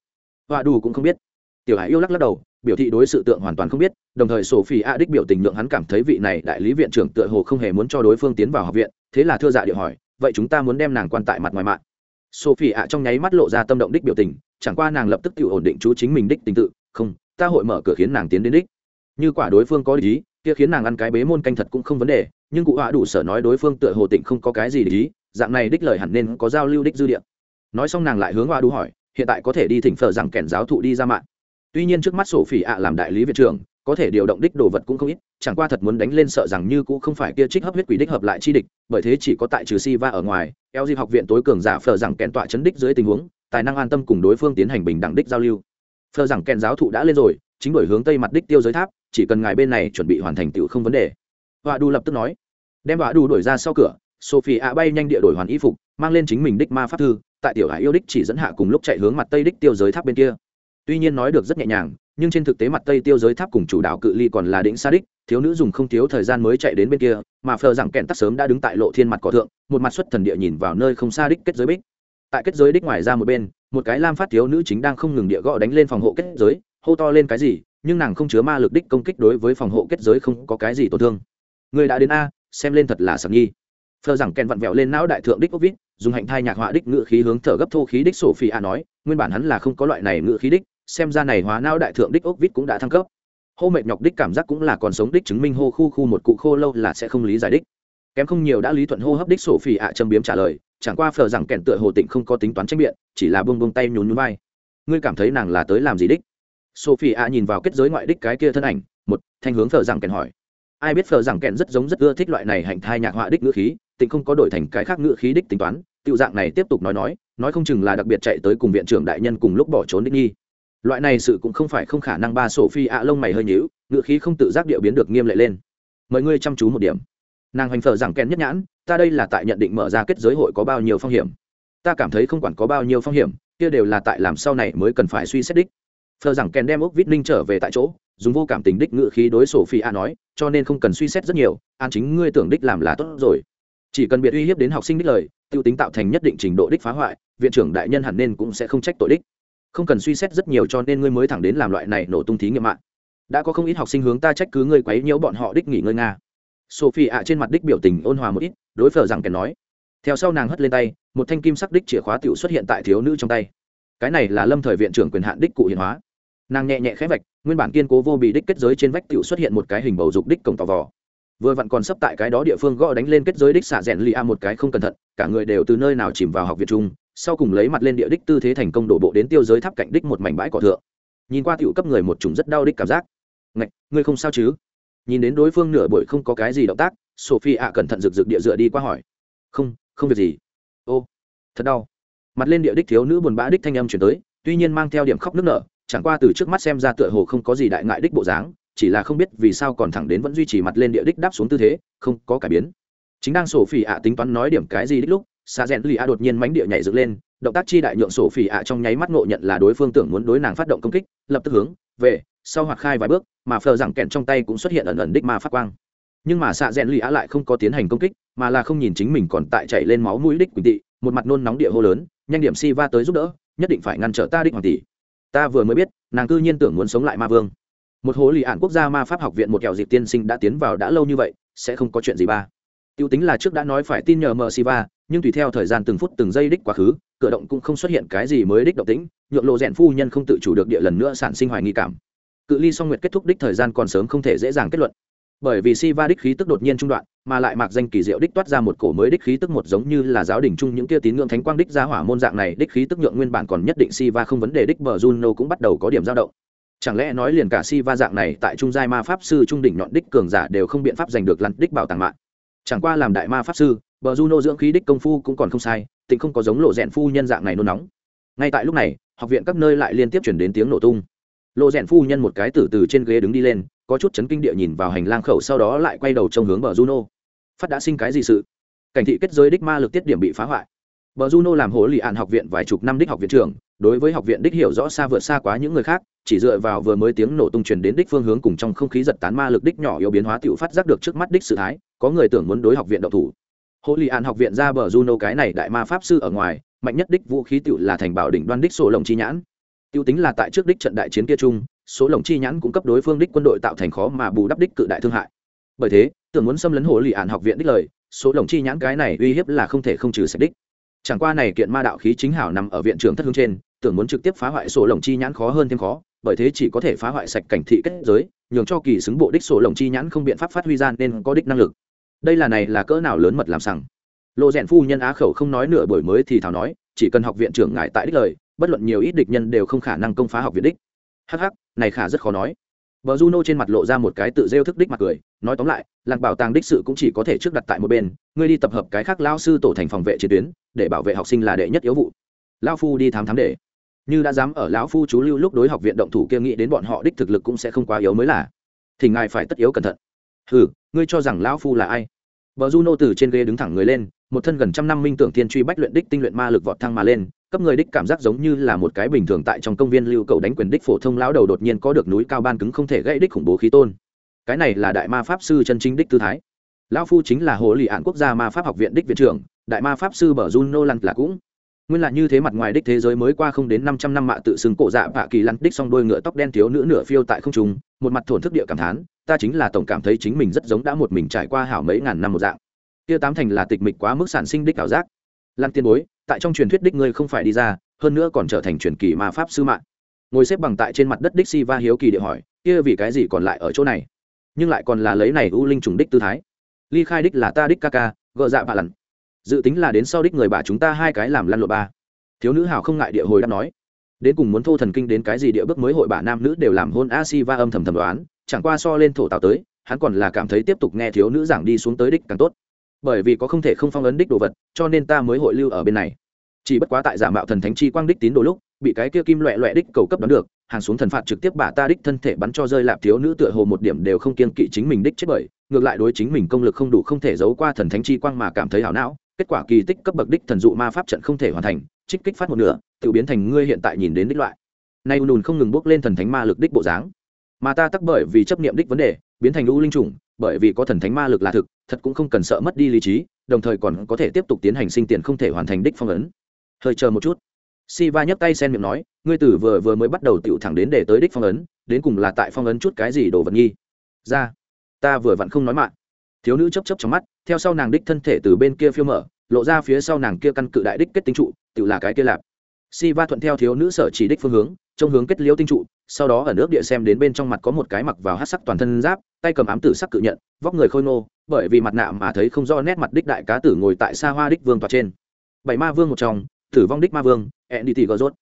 Họa đủ cũng không biết tiểu hải yêu lắc lắc đầu, biểu thị đối sự tượng hoàn toàn không biết, đồng thời sophie a đích biểu tình nhượng hắn cảm thấy vị này đại lý viện trưởng tựa hồ không hề muốn cho đối phương tiến vào học viện, thế là thưa dạ điệu hỏi, vậy chúng ta muốn đem nàng quan tại mặt ngoài mạng? Sophie ạ trong nháy mắt lộ ra tâm động đích biểu tình, chẳng qua nàng lập tức tự ổn định chú chính mình đích tình tự, không, ta hội mở cửa khiến nàng tiến đến đích. Như quả đối phương có lý, kia khiến nàng ăn cái bế môn canh thật cũng không vấn đề, nhưng cụ họa đủ sở nói đối phương tựa hồ tịnh không có cái gì để ý, dạng này đích lời hẳn nên có giao lưu đích dư địa. Nói xong nàng lại hướng họa đủ hỏi, hiện tại có thể đi thỉnh phở rằng kẻn giáo thụ đi ra mạng? Tuy nhiên trước mắt sổ phỉ ạ làm đại lý viện trưởng, có thể điều động đích đồ vật cũng không ít, chẳng qua thật muốn đánh lên sợ rằng như cũng không phải kia trích hấp huyết quỷ đích hợp lại chi địch, bởi thế chỉ có tại trừ si va ở ngoài, eo dịp học viện tối cường giả phờ rằng kèn tọa chấn đích dưới tình huống, tài năng an tâm cùng đối phương tiến hành bình đẳng đích giao lưu. Phờ rằng kèn giáo thụ đã lên rồi, chính đổi hướng tây mặt đích tiêu giới tháp, chỉ cần ngài bên này chuẩn bị hoàn thành tựu không vấn đề. Họa đu lập tức nói. Đem họa đu đổi ra sau cửa, sophie ạ bay nhanh địa đổi hoàn y phục, mang lên chính mình đích ma pháp thư, tại tiểu hải yêu đích chỉ dẫn hạ cùng lúc chạy hướng mặt tây đích tiêu giới tháp bên kia tuy nhiên nói được rất nhẹ nhàng, nhưng trên thực tế mặt tây tiêu giới tháp cùng chủ đạo cự ly còn là đỉnh Sa đích, thiếu nữ dùng không thiếu thời gian mới chạy đến bên kia, mà phờ rằng kẹn tắt sớm đã đứng tại lộ thiên mặt cỏ thượng, một mặt xuất thần địa nhìn vào nơi không xa đích kết giới bích. Tại kết giới đích ngoài ra một bên, một cái lam phát thiếu nữ chính đang không ngừng địa gõ đánh lên phòng hộ kết giới, hô to lên cái gì, nhưng nàng không chứa ma lực đích công kích đối với phòng hộ kết giới không có cái gì tổn thương. Người đã đến a, xem lên thật là sạc nhi phờ rằng kèn vặn vẹo lên não đại thượng đích ốc vít dùng hạnh thai nhạc họa đích ngự khí hướng thở gấp thô khí đích sổ phi a nói, nguyên bản hắn là không có loại này ngự khí đích xem ra này hóa não đại thượng đích ốc vít cũng đã thăng cấp. Hô mệt nhọc đích cảm giác cũng là còn sống đích chứng minh hô khu khu một cụ khô lâu là sẽ không lý giải đích. Kém không nhiều đã lý thuận hô hấp đích sổ phỉ ạ châm biếm trả lời, chẳng qua phờ rằng kẹn tựa hồ tịnh không có tính toán trách biện chỉ là bông bông tay nhún nhún vai. Ngươi cảm thấy nàng là tới làm gì đích? Sophie ạ nhìn vào kết giới ngoại đích cái kia thân ảnh, một, thanh hướng phờ rằng kèn hỏi. Ai biết phờ rằng kèn rất giống rất ưa thích loại này hành thai nhạc họa đích ngữ khí, tịnh không có đổi thành cái khác ngữ khí đích tính toán, tiểu dạng này tiếp tục nói nói nói không chừng là đặc biệt chạy tới cùng viện trưởng đại nhân cùng lúc bỏ trốn đích nghi loại này sự cũng không phải không khả năng ba sổ phi ạ lông mày hơi nhíu ngựa khí không tự giác điệu biến được nghiêm lệ lên. Mời ngươi chăm chú một điểm. Nàng hoành phở rằng kèn nhất nhãn, ta đây là tại nhận định mở ra kết giới hội có bao nhiêu phong hiểm. Ta cảm thấy không quản có bao nhiêu phong hiểm, kia đều là tại làm sau này mới cần phải suy xét đích. Phờ rằng kèn đem ốc vít ninh trở về tại chỗ, dùng vô cảm tình đích ngự khí đối sổ phi a nói, cho nên không cần suy xét rất nhiều, an chính ngươi tưởng đích làm là tốt rồi. Chỉ cần biệt uy hiếp đến học sinh đích lời t i ê u tính tạo thành nhất định trình độ đích phá hoại, viện trưởng đại nhân hẳn nên cũng sẽ không trách tội đích không cần suy xét rất nhiều cho nên ngươi mới thẳng đến làm loại này nổ tung thí nghiệm mạng. Đã có không ít học sinh hướng ta trách cứ ngươi quấy nhiễu bọn họ đích nghỉ ngơi nga. Sophie ạ trên mặt đích biểu tình ôn hòa một ít, đối phở rằng kèn nói. Theo sau nàng hất lên tay, một thanh kim sắc đích chìa khóa tiểu xuất hiện tại thiếu nữ trong tay. Cái này là lâm thời viện trưởng quyền hạn đích cụ hiện hóa. Nàng nhẹ nhẹ khẽ vạch, nguyên bản kiên cố vô bị đích kết giới trên vách tiểu xuất hiện một cái hình bầu dục đích cổng tò vò. Vừa vặn còn sắp tại cái đó địa phương gõ đánh lên kết giới đích xả rèn lì a một cái không cẩn thận, cả người đều từ nơi nào chìm vào học viện trung sau cùng lấy mặt lên địa đích tư thế thành công đổ bộ đến tiêu giới tháp cạnh đích một mảnh bãi cỏ thượng. Nhìn qua tiểu cấp người một chủng rất đau đích cảm giác. Ngạch, ngươi không sao chứ? Nhìn đến đối phương nửa buổi không có cái gì động tác, sophie ạ cẩn thận rực rực địa dựa đi qua hỏi. Không không việc gì. Ô, thật đau. Mặt lên địa đích thiếu nữ buồn bã đích thanh âm chuyển tới, tuy nhiên mang theo điểm khóc nước nở, chẳng qua từ trước mắt xem ra tựa hồ không có gì đại ngại đích bộ dáng, chỉ là không biết vì sao còn thẳng đến vẫn duy trì mặt lên địa đích đáp xuống tư thế, không có cải biến. Chính đang sổ phỉ ạ tính toán nói điểm cái gì đích lúc xa rẽn lì a đột nhiên mánh địa nhảy dựng lên, động tác chi đại nhượng sổ phỉ ạ trong nháy mắt ngộ nhận là đối phương tưởng muốn đối nàng phát động công kích, lập tức hướng về sau hoạt khai vài bước, mà phờ rằng kẹn trong tay cũng xuất hiện ẩn ẩn đích ma phát quang. Nhưng mà xạ rẽn lì á lại không có tiến hành công kích, mà là không nhìn chính mình còn tại chạy lên máu mũi đích quỳnh tị một mặt nôn nóng địa hô lớn, nhanh điểm si va tới giúp đỡ, nhất định phải ngăn trở ta đích hoàng tỷ. Ta vừa mới biết, nàng cư nhiên tưởng muốn sống lại ma vương. Một hồ lì ạn quốc gia ma pháp học viện một kẹo dịp tiên sinh đã tiến vào đã lâu như vậy, sẽ không có chuyện gì ba. Tiêu tính là trước đã nói phải tin nhờ mờ siva nhưng tùy theo thời gian từng phút từng giây đích quá khứ, cửa động cũng không xuất hiện cái gì mới đích động tĩnh, nhượng lộ rèn phu nhân không tự chủ được địa lần nữa sản sinh hoài nghi cảm. Cự ly song nguyệt kết thúc đích thời gian còn sớm không thể dễ dàng kết luận. Bởi vì si va đích khí tức đột nhiên trung đoạn, mà lại mặc danh kỳ diệu đích toát ra một cổ mới đích khí tức một giống như là giáo đình chung những kia tín ngưỡng thánh quang đích ra hỏa môn dạng này, đích khí tức nhượng nguyên bản còn nhất định si va không vấn đề đích bờ juno cũng bắt đầu có điểm dao động. Chẳng lẽ nói liền cả si va dạng này tại trung giai ma pháp sư trung đỉnh nhọn đích cường giả đều không biện pháp giành được lăn đích bảo tàng mạng? Chẳng qua làm đại ma pháp sư bờ juno dưỡng khí đích công phu cũng còn không sai, tịnh không có giống lộ rèn phu nhân dạng này nôn nóng. Ngay tại lúc này, học viện các nơi lại liên tiếp chuyển đến tiếng nổ tung. Lộ rèn phu nhân một cái từ từ trên ghế đứng đi lên, có chút chấn kinh địa nhìn vào hành lang khẩu sau đó lại quay đầu trông hướng bờ juno. Phát đã sinh cái gì sự? Cảnh thị kết giới đích ma lực tiết điểm bị phá hoại. Bờ juno làm hồ lì ạn học viện vài chục năm đích học viện trưởng, đối với học viện đích hiểu rõ xa vượt xa quá những người khác, chỉ dựa vào vừa mới tiếng nổ tung truyền đến đích phương hướng cùng trong không khí giật tán ma lực đích nhỏ yếu biến hóa tự phát giác được trước mắt đích sự thái, có người tưởng muốn đối học viện độc thủ hồ lì An học viện ra bờ juno cái này đại ma pháp sư ở ngoài, mạnh nhất đích vũ khí tự là thành bảo đỉnh đoan đích sổ lồng chi nhãn. Tiêu tính là tại trước đích trận đại chiến kia chung số lồng chi nhãn cũng cấp đối phương đích quân đội tạo thành khó mà bù đắp đích cự đại thương hại. Bởi thế, tưởng muốn xâm lấn hồ lì An học viện đích lời số lồng chi nhãn cái này uy hiếp là không thể không trừ sạch đích. Chẳng qua này kiện ma đạo khí chính hảo nằm ở viện trưởng thất hướng trên, tưởng muốn trực tiếp phá hoại sổ lồng chi nhãn khó hơn thêm khó, bởi thế chỉ có thể phá hoại sạch cảnh thị kết giới, nhường cho kỳ xứng bộ đích sổ lồng chi nhãn không biện pháp phát huy ra nên có đích năng lực đây là này là cỡ nào lớn mật làm sằng lộ rèn phu nhân á khẩu không nói nửa buổi mới thì thảo nói chỉ cần học viện trưởng ngại tại đích lời bất luận nhiều ít địch nhân đều không khả năng công phá học viện đích hắc hắc này khả rất khó nói Bờ Juno trên mặt lộ ra một cái tự rêu thức đích mặt cười, nói tóm lại, lạc bảo tàng đích sự cũng chỉ có thể trước đặt tại một bên, ngươi đi tập hợp cái khác lão sư tổ thành phòng vệ chiến tuyến, để bảo vệ học sinh là đệ nhất yếu vụ. Lão phu đi thám thám để. Như đã dám ở lão phu chú lưu lúc đối học viện động thủ kia nghĩ đến bọn họ đích thực lực cũng sẽ không quá yếu mới là. Thì ngài phải tất yếu cẩn thận. Hừ, ngươi cho rằng lão phu là ai? Bờ Juno từ trên ghế đứng thẳng người lên, một thân gần trăm năm minh tưởng thiên truy bách luyện đích tinh luyện ma lực vọt thăng mà lên, cấp người đích cảm giác giống như là một cái bình thường tại trong công viên lưu cầu đánh quyền đích phổ thông lão đầu đột nhiên có được núi cao ban cứng không thể gãy đích khủng bố khí tôn. Cái này là đại ma pháp sư chân chính đích tư thái. Lão phu chính là hồ lì án quốc gia ma pháp học viện đích viện trưởng đại ma pháp sư bờ juno lăn là cũng. Nguyên là như thế mặt ngoài đích thế giới mới qua không đến năm trăm năm mạ tự xưng cổ dạ bạ kỳ lăn đích song đôi ngựa tóc đen thiếu nữ nửa phiêu tại không trung một mặt thổn thức địa cảm thán, ta chính là tổng cảm thấy chính mình rất giống đã một mình trải qua hảo mấy ngàn năm một dạng. Kia tám thành là tịch mịch quá mức sản sinh đích ảo giác. Lan tiên bối, tại trong truyền thuyết đích ngươi không phải đi ra, hơn nữa còn trở thành truyền kỳ ma pháp sư mạng. Ngồi xếp bằng tại trên mặt đất đích si va hiếu kỳ địa hỏi, kia vì cái gì còn lại ở chỗ này? Nhưng lại còn là lấy này u linh trùng đích tư thái. Ly khai đích là ta đích ca ca, gợ dạ bà lặn. Dự tính là đến sau đích người bà chúng ta hai cái làm lăn lộ ba. Thiếu nữ hào không ngại địa hồi đã nói đến cùng muốn thô thần kinh đến cái gì địa bước mới hội bả nam nữ đều làm hôn a si va âm thầm thầm đoán, chẳng qua so lên thổ tào tới, hắn còn là cảm thấy tiếp tục nghe thiếu nữ giảng đi xuống tới đích càng tốt. Bởi vì có không thể không phong ấn đích đồ vật, cho nên ta mới hội lưu ở bên này. Chỉ bất quá tại giả mạo thần thánh chi quang đích tín đồ lúc, bị cái kia kim loẹ loẹ đích cầu cấp đón được, hàng xuống thần phạt trực tiếp bả ta đích thân thể bắn cho rơi lạp thiếu nữ tựa hồ một điểm đều không kiên kỵ chính mình đích chết bởi, ngược lại đối chính mình công lực không đủ không thể giấu qua thần thánh chi quang mà cảm thấy hảo não, kết quả kỳ tích cấp bậc đích thần dụ ma pháp trận không thể hoàn thành, trích kích phát một nửa tự biến thành ngươi hiện tại nhìn đến đích loại. Nay ùn không ngừng bước lên thần thánh ma lực đích bộ dáng. Mà ta tắc bởi vì chấp niệm đích vấn đề, biến thành u linh trùng bởi vì có thần thánh ma lực là thực, thật cũng không cần sợ mất đi lý trí, đồng thời còn có thể tiếp tục tiến hành sinh tiền không thể hoàn thành đích phong ấn. Hơi chờ một chút. Si va nhấc tay sen miệng nói, ngươi tử vừa vừa mới bắt đầu tựu thẳng đến để tới đích phong ấn, đến cùng là tại phong ấn chút cái gì đồ vật nghi? Ra, ta vừa vặn không nói mạng thiếu nữ chấp chấp trong mắt, theo sau nàng đích thân thể từ bên kia phiêu mở, lộ ra phía sau nàng kia căn cự đại đích kết tinh trụ tự là cái kia lạp si va thuận theo thiếu nữ sở chỉ đích phương hướng trong hướng kết liễu tinh trụ, sau đó ở nước địa xem đến bên trong mặt có một cái mặc vào hát sắc toàn thân giáp, tay cầm ám tử sắc cự nhận, vóc người khôi ngô, bởi vì mặt nạ mà thấy không do nét mặt đích đại cá tử ngồi tại xa hoa đích vương tòa trên. Bảy ma vương một trong, tử vong đích ma vương ẹn đi tỉ gờ rốt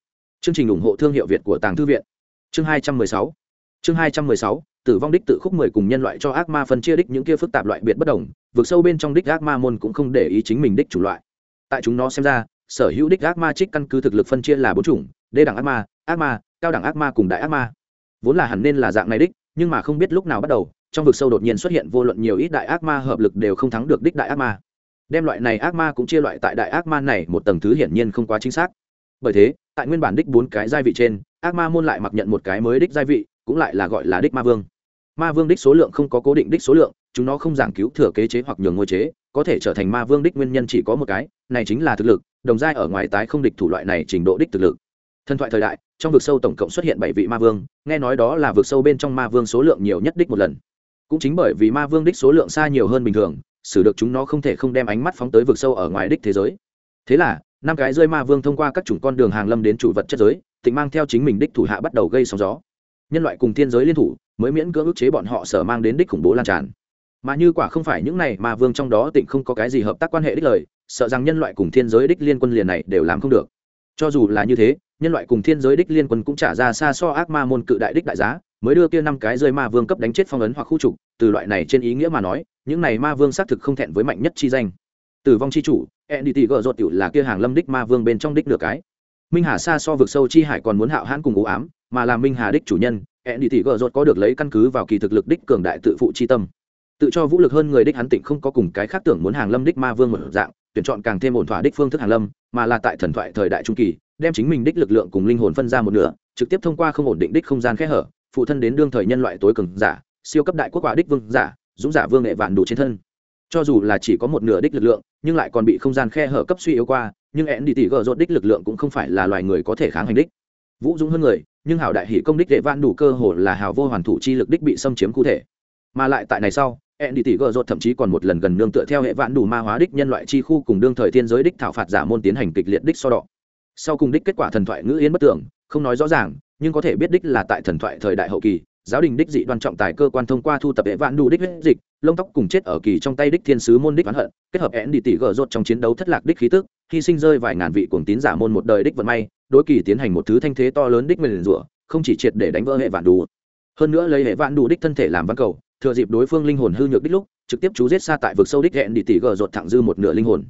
chương trình ủng hộ thương hiệu việt của tàng thư viện. Chương hai trăm mười sáu. Chương hai trăm mười sáu, tử vong đích tự khúc mười cùng nhân loại cho ác ma phân chia đích những kia phức tạp loại biệt bất đồng, vượt sâu bên trong đích ác ma môn cũng không để ý chính mình đích chủ loại. Tại chúng nó xem ra sở hữu đích ác ma trích căn cứ thực lực phân chia là bốn chủng, đê đẳng ác ma ác ma, cao đẳng ác ma cùng đại ác ma. Vốn là hẳn nên là dạng này đích, nhưng mà không biết lúc nào bắt đầu, trong vực sâu đột nhiên xuất hiện vô luận nhiều ít đại ác ma hợp lực đều không thắng được đích đại ác ma. Đem loại này ác ma cũng chia loại tại đại ác ma này một tầng thứ hiển nhiên không quá chính xác. Bởi thế, tại nguyên bản đích bốn cái giai vị trên, ác ma môn lại mặc nhận một cái mới đích giai vị, cũng lại là gọi là đích ma vương. Ma vương đích số lượng không có cố định đích số lượng, chúng nó không giảng cứu thừa kế chế hoặc nhường ngôi chế, có thể trở thành ma vương đích nguyên nhân chỉ có một cái, này chính là thực lực đồng giai ở ngoài tái không địch thủ loại này trình độ đích thực lực. Thần thoại thời đại, trong vực sâu tổng cộng xuất hiện bảy vị ma vương, nghe nói đó là vực sâu bên trong ma vương số lượng nhiều nhất đích một lần. Cũng chính bởi vì ma vương đích số lượng xa nhiều hơn bình thường, xử được chúng nó không thể không đem ánh mắt phóng tới vực sâu ở ngoài đích thế giới. Thế là, năm cái rơi ma vương thông qua các chủng con đường hàng lâm đến chủ vật chất giới tịnh mang theo chính mình đích thủ hạ bắt đầu gây sóng gió. Nhân loại cùng thiên giới liên thủ, mới miễn cưỡng ức chế bọn họ sở mang đến đích khủng bố lan tràn. Mà như quả không phải những này ma vương trong đó tịnh không có cái gì hợp tác quan hệ đích lời sợ rằng nhân loại cùng thiên giới đích liên quân liền này đều làm không được. Cho dù là như thế, nhân loại cùng thiên giới đích liên quân cũng trả ra xa so ác ma môn cự đại đích đại giá, mới đưa kia năm cái rơi ma vương cấp đánh chết phong ấn hoặc khu trục, từ loại này trên ý nghĩa mà nói, những này ma vương xác thực không thẹn với mạnh nhất chi danh. Tử vong chi chủ ndt gợ rột tiểu là kia hàng lâm đích ma vương bên trong đích nửa cái. Minh hà xa so vực sâu chi hải còn muốn hạo hãn cùng u ám, mà là minh hà đích chủ nhân ndt gợ rột có được lấy căn cứ vào kỳ thực lực đích cường đại tự phụ chi tâm. Tự cho vũ lực hơn người đích hắn tịnh không có cùng cái khác tưởng muốn hàng lâm đích ma vương một dạng tuyển chọn càng thêm ổn thỏa đích phương thức hàng lâm, mà là tại thần thoại thời đại trung kỳ, đem chính mình đích lực lượng cùng linh hồn phân ra một nửa, trực tiếp thông qua không ổn định đích không gian khẽ hở, phụ thân đến đương thời nhân loại tối cường giả, siêu cấp đại quốc quả đích vương giả, dũng giả vương nghệ vạn đủ trên thân. Cho dù là chỉ có một nửa đích lực lượng, nhưng lại còn bị không gian khe hở cấp suy yếu qua, nhưng én đi tỉ gờ rột đích lực lượng cũng không phải là loài người có thể kháng hành đích. Vũ dũng hơn người, nhưng hảo đại hỷ công đích đệ vạn đủ cơ hồ là hào vô hoàn thủ chi lực đích bị xâm chiếm cụ thể. Mà lại tại này sau Andy đi gờ rột thậm chí còn một lần gần nương tựa theo hệ vạn đủ ma hóa đích nhân loại chi khu cùng đương thời thiên giới đích thảo phạt giả môn tiến hành kịch liệt đích so đọ. Sau cùng đích kết quả thần thoại ngữ yên bất tưởng, không nói rõ ràng, nhưng có thể biết đích là tại thần thoại thời đại hậu kỳ, giáo đình đích dị đoan trọng tài cơ quan thông qua thu tập hệ vạn đủ đích huyết dịch, lông tóc cùng chết ở kỳ trong tay đích thiên sứ môn đích oán hận, kết hợp Andy đi gờ rột trong chiến đấu thất lạc đích khí tức, hy sinh rơi vài ngàn vị cuồng tín giả môn một đời đích vận may, đối kỳ tiến hành một thứ thanh thế to lớn đích mền rủa, không chỉ triệt để đánh vỡ hệ vạn đủ. Hơn nữa lấy hệ vạn đủ đích thân thể làm văn cầu thừa dịp đối phương linh hồn hư nhược đích lúc, trực tiếp chú giết xa tại vực sâu đích hẹn đi tỉ gờ rột thẳng dư một nửa linh hồn.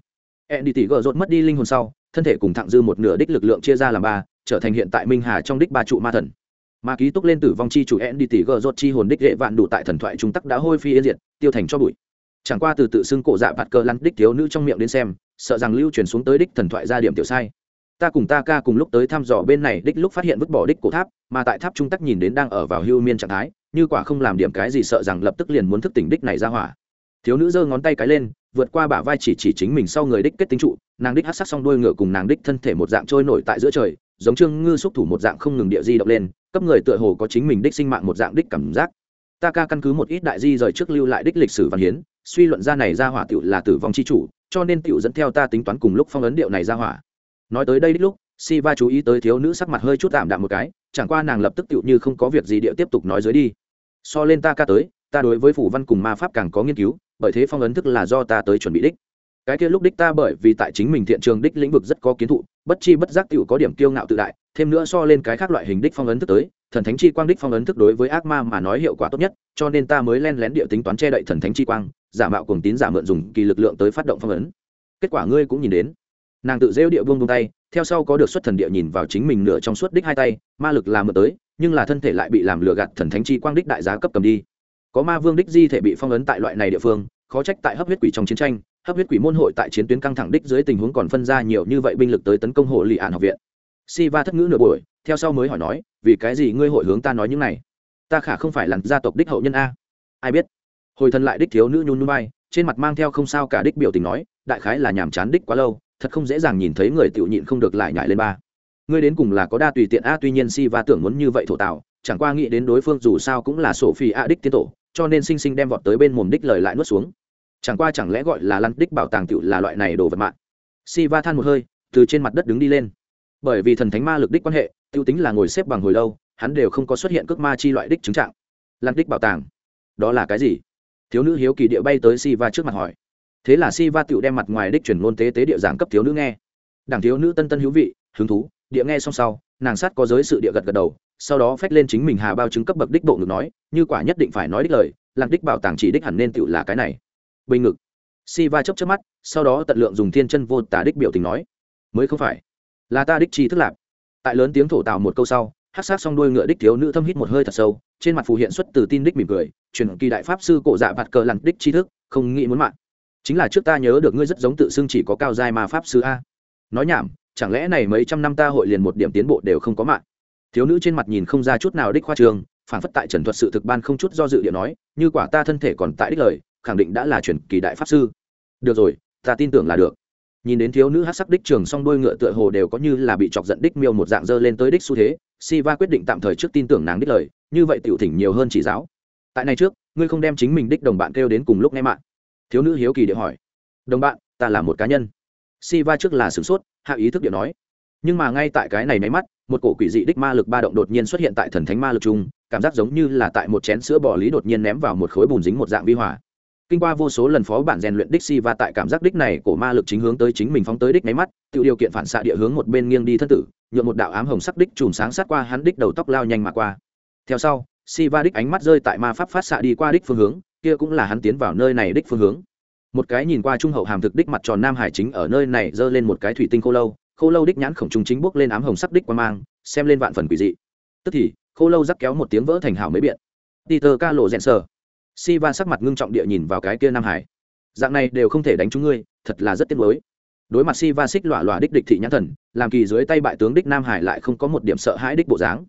Hẹn đi tỉ gờ rột mất đi linh hồn sau, thân thể cùng thẳng dư một nửa đích lực lượng chia ra làm ba, trở thành hiện tại minh hà trong đích ba trụ ma thần. Mà ký túc lên tử vong chi chủ hẹn đi tỉ gờ rột chi hồn đích hệ vạn đủ tại thần thoại trung tắc đã hôi phi yên diệt, tiêu thành cho bụi. Chẳng qua từ tự xưng cổ dạ bạt cơ lăn đích thiếu nữ trong miệng đến xem, sợ rằng lưu truyền xuống tới đích thần thoại ra điểm tiểu sai. Ta cùng ta ca cùng lúc tới thăm dò bên này đích lúc phát hiện vứt bỏ đích cổ tháp, mà tại tháp trung tắc nhìn đến đang ở vào hưu miên trạng thái như quả không làm điểm cái gì sợ rằng lập tức liền muốn thức tỉnh đích này ra hỏa. Thiếu nữ giơ ngón tay cái lên, vượt qua bả vai chỉ chỉ chính mình sau người đích kết tinh trụ, nàng đích hát sắc xong đuôi ngựa cùng nàng đích thân thể một dạng trôi nổi tại giữa trời, giống trương ngư xúc thủ một dạng không ngừng địa di động lên, cấp người tựa hồ có chính mình đích sinh mạng một dạng đích cảm giác. Ta ca căn cứ một ít đại di rời trước lưu lại đích lịch sử văn hiến, suy luận ra này ra hỏa tiểu là tử vong chi chủ, cho nên tiểu dẫn theo ta tính toán cùng lúc phong ấn điệu này ra hỏa. Nói tới đây đích lúc si va chú ý tới thiếu nữ sắc mặt hơi chút tạm đạm một cái chẳng qua nàng lập tức tựu như không có việc gì địa tiếp tục nói dưới đi. So lên ta ca tới, ta đối với phủ văn cùng ma pháp càng có nghiên cứu, bởi thế phong ấn thức là do ta tới chuẩn bị đích. Cái kia lúc đích ta bởi vì tại chính mình thiện trường đích lĩnh vực rất có kiến thụ, bất chi bất giác tựu có điểm kiêu ngạo tự đại, thêm nữa so lên cái khác loại hình đích phong ấn thức tới, thần thánh chi quang đích phong ấn thức đối với ác ma mà nói hiệu quả tốt nhất, cho nên ta mới len lén địa tính toán che đậy thần thánh chi quang, giả mạo cùng tín giả mượn dùng kỳ lực lượng tới phát động phong ấn. Kết quả ngươi cũng nhìn đến. Nàng tự rêu địa vương tung tay theo sau có được xuất thần địa nhìn vào chính mình nửa trong suốt đích hai tay, ma lực làm mượn tới, nhưng là thân thể lại bị làm lừa gạt thần thánh chi quang đích đại giá cấp cầm đi. Có ma vương đích di thể bị phong ấn tại loại này địa phương, khó trách tại hấp huyết quỷ trong chiến tranh, hấp huyết quỷ môn hội tại chiến tuyến căng thẳng đích dưới tình huống còn phân ra nhiều như vậy binh lực tới tấn công hộ lì ạn học viện. Si va thất ngữ nửa buổi, theo sau mới hỏi nói, vì cái gì ngươi hội hướng ta nói những này? Ta khả không phải là gia tộc đích hậu nhân a. Ai biết? Hồi thân lại đích thiếu nữ nhún nhun bay trên mặt mang theo không sao cả đích biểu tình nói, đại khái là nhàm chán đích quá lâu thật không dễ dàng nhìn thấy người tiểu nhịn không được lại nhảy lên ba. Ngươi đến cùng là có đa tùy tiện a tuy nhiên si va tưởng muốn như vậy thổ tạo, chẳng qua nghĩ đến đối phương dù sao cũng là sổ phi a đích tiến tổ, cho nên sinh sinh đem vọt tới bên mồm đích lời lại nuốt xuống. Chẳng qua chẳng lẽ gọi là lăn đích bảo tàng tiểu là loại này đồ vật mạng? Si va than một hơi, từ trên mặt đất đứng đi lên. Bởi vì thần thánh ma lực đích quan hệ, tiêu tính là ngồi xếp bằng hồi lâu, hắn đều không có xuất hiện cước ma chi loại đích chứng trạng. Lăn đích bảo tàng, đó là cái gì? Thiếu nữ hiếu kỳ địa bay tới si va trước mặt hỏi thế là si va tựu đem mặt ngoài đích chuyển ngôn tế tế địa giảng cấp thiếu nữ nghe. Đảng thiếu nữ tân tân hữu vị, hứng thú, địa nghe xong sau, nàng sát có giới sự địa gật gật đầu, sau đó phách lên chính mình hà bao chứng cấp bậc đích bộ ngực nói, như quả nhất định phải nói đích lời, lạc đích bảo tàng chỉ đích hẳn nên tựu là cái này. Bình ngực. Si va chấp chấp mắt, sau đó tận lượng dùng thiên chân vô tả đích biểu tình nói, mới không phải. Là ta đích chi thức lạp tại lớn tiếng thổ tào một câu sau hát sát xong đuôi ngựa đích thiếu nữ thâm hít một hơi thật sâu, trên mặt phù hiện xuất từ tin đích mỉm cười, truyền kỳ đại pháp sư cổ dạ vặt cờ lặn đích chi thức, không nghĩ muốn mạng chính là trước ta nhớ được ngươi rất giống tự xưng chỉ có cao giai mà pháp sư a. Nói nhảm, chẳng lẽ này mấy trăm năm ta hội liền một điểm tiến bộ đều không có mạng? Thiếu nữ trên mặt nhìn không ra chút nào đích khoa trường phản phất tại trần thuật sự thực ban không chút do dự điện nói, như quả ta thân thể còn tại đích lời, khẳng định đã là truyền kỳ đại pháp sư. Được rồi, ta tin tưởng là được. Nhìn đến thiếu nữ hát sắc đích trường song đôi ngựa tựa hồ đều có như là bị chọc giận đích miêu một dạng dơ lên tới đích xu thế si va quyết định tạm thời trước tin tưởng nàng đích lời, như vậy tiểu thỉnh nhiều hơn chỉ giáo. Tại này trước, ngươi không đem chính mình đích đồng bạn kêu đến cùng lúc nghe mạng thiếu nữ hiếu kỳ để hỏi. Đồng bạn, ta là một cá nhân. Si va trước là sửng sốt, hạ ý thức điện nói. Nhưng mà ngay tại cái này máy mắt, một cổ quỷ dị đích ma lực ba động đột nhiên xuất hiện tại thần thánh ma lực chung cảm giác giống như là tại một chén sữa bò lý đột nhiên ném vào một khối bùn dính một dạng vi hỏa kinh qua vô số lần phó bản rèn luyện đích si và tại cảm giác đích này cổ ma lực chính hướng tới chính mình phóng tới đích máy mắt, tự điều kiện phản xạ địa hướng một bên nghiêng đi thân tử nhuộm một đạo ám hồng sắc đích chùm sáng sát qua hắn đích đầu tóc lao nhanh mà qua. Theo sau si va đích ánh mắt rơi tại ma pháp phát xạ đi qua đích phương hướng kia cũng là hắn tiến vào nơi này đích phương hướng. Một cái nhìn qua trung hậu hàm thực đích mặt tròn nam hải chính ở nơi này giơ lên một cái thủy tinh khô lâu khô lâu đích nhãn khổng trung chính bước lên ám hồng sắc đích qua mang, xem lên vạn phần quỷ dị. Tức thì, khô lâu rắc kéo một tiếng vỡ thành hảo mấy biện. Peter ca lộ rèn sờ. Si va sắc mặt ngưng trọng địa nhìn vào cái kia nam hải. Dạng này đều không thể đánh chúng ngươi, thật là rất tiếc nuối. Đối mặt si va xích lọa lọa đích địch thị nhãn thần, làm kỳ dưới tay bại tướng đích nam hải lại không có một điểm sợ hãi đích bộ dáng.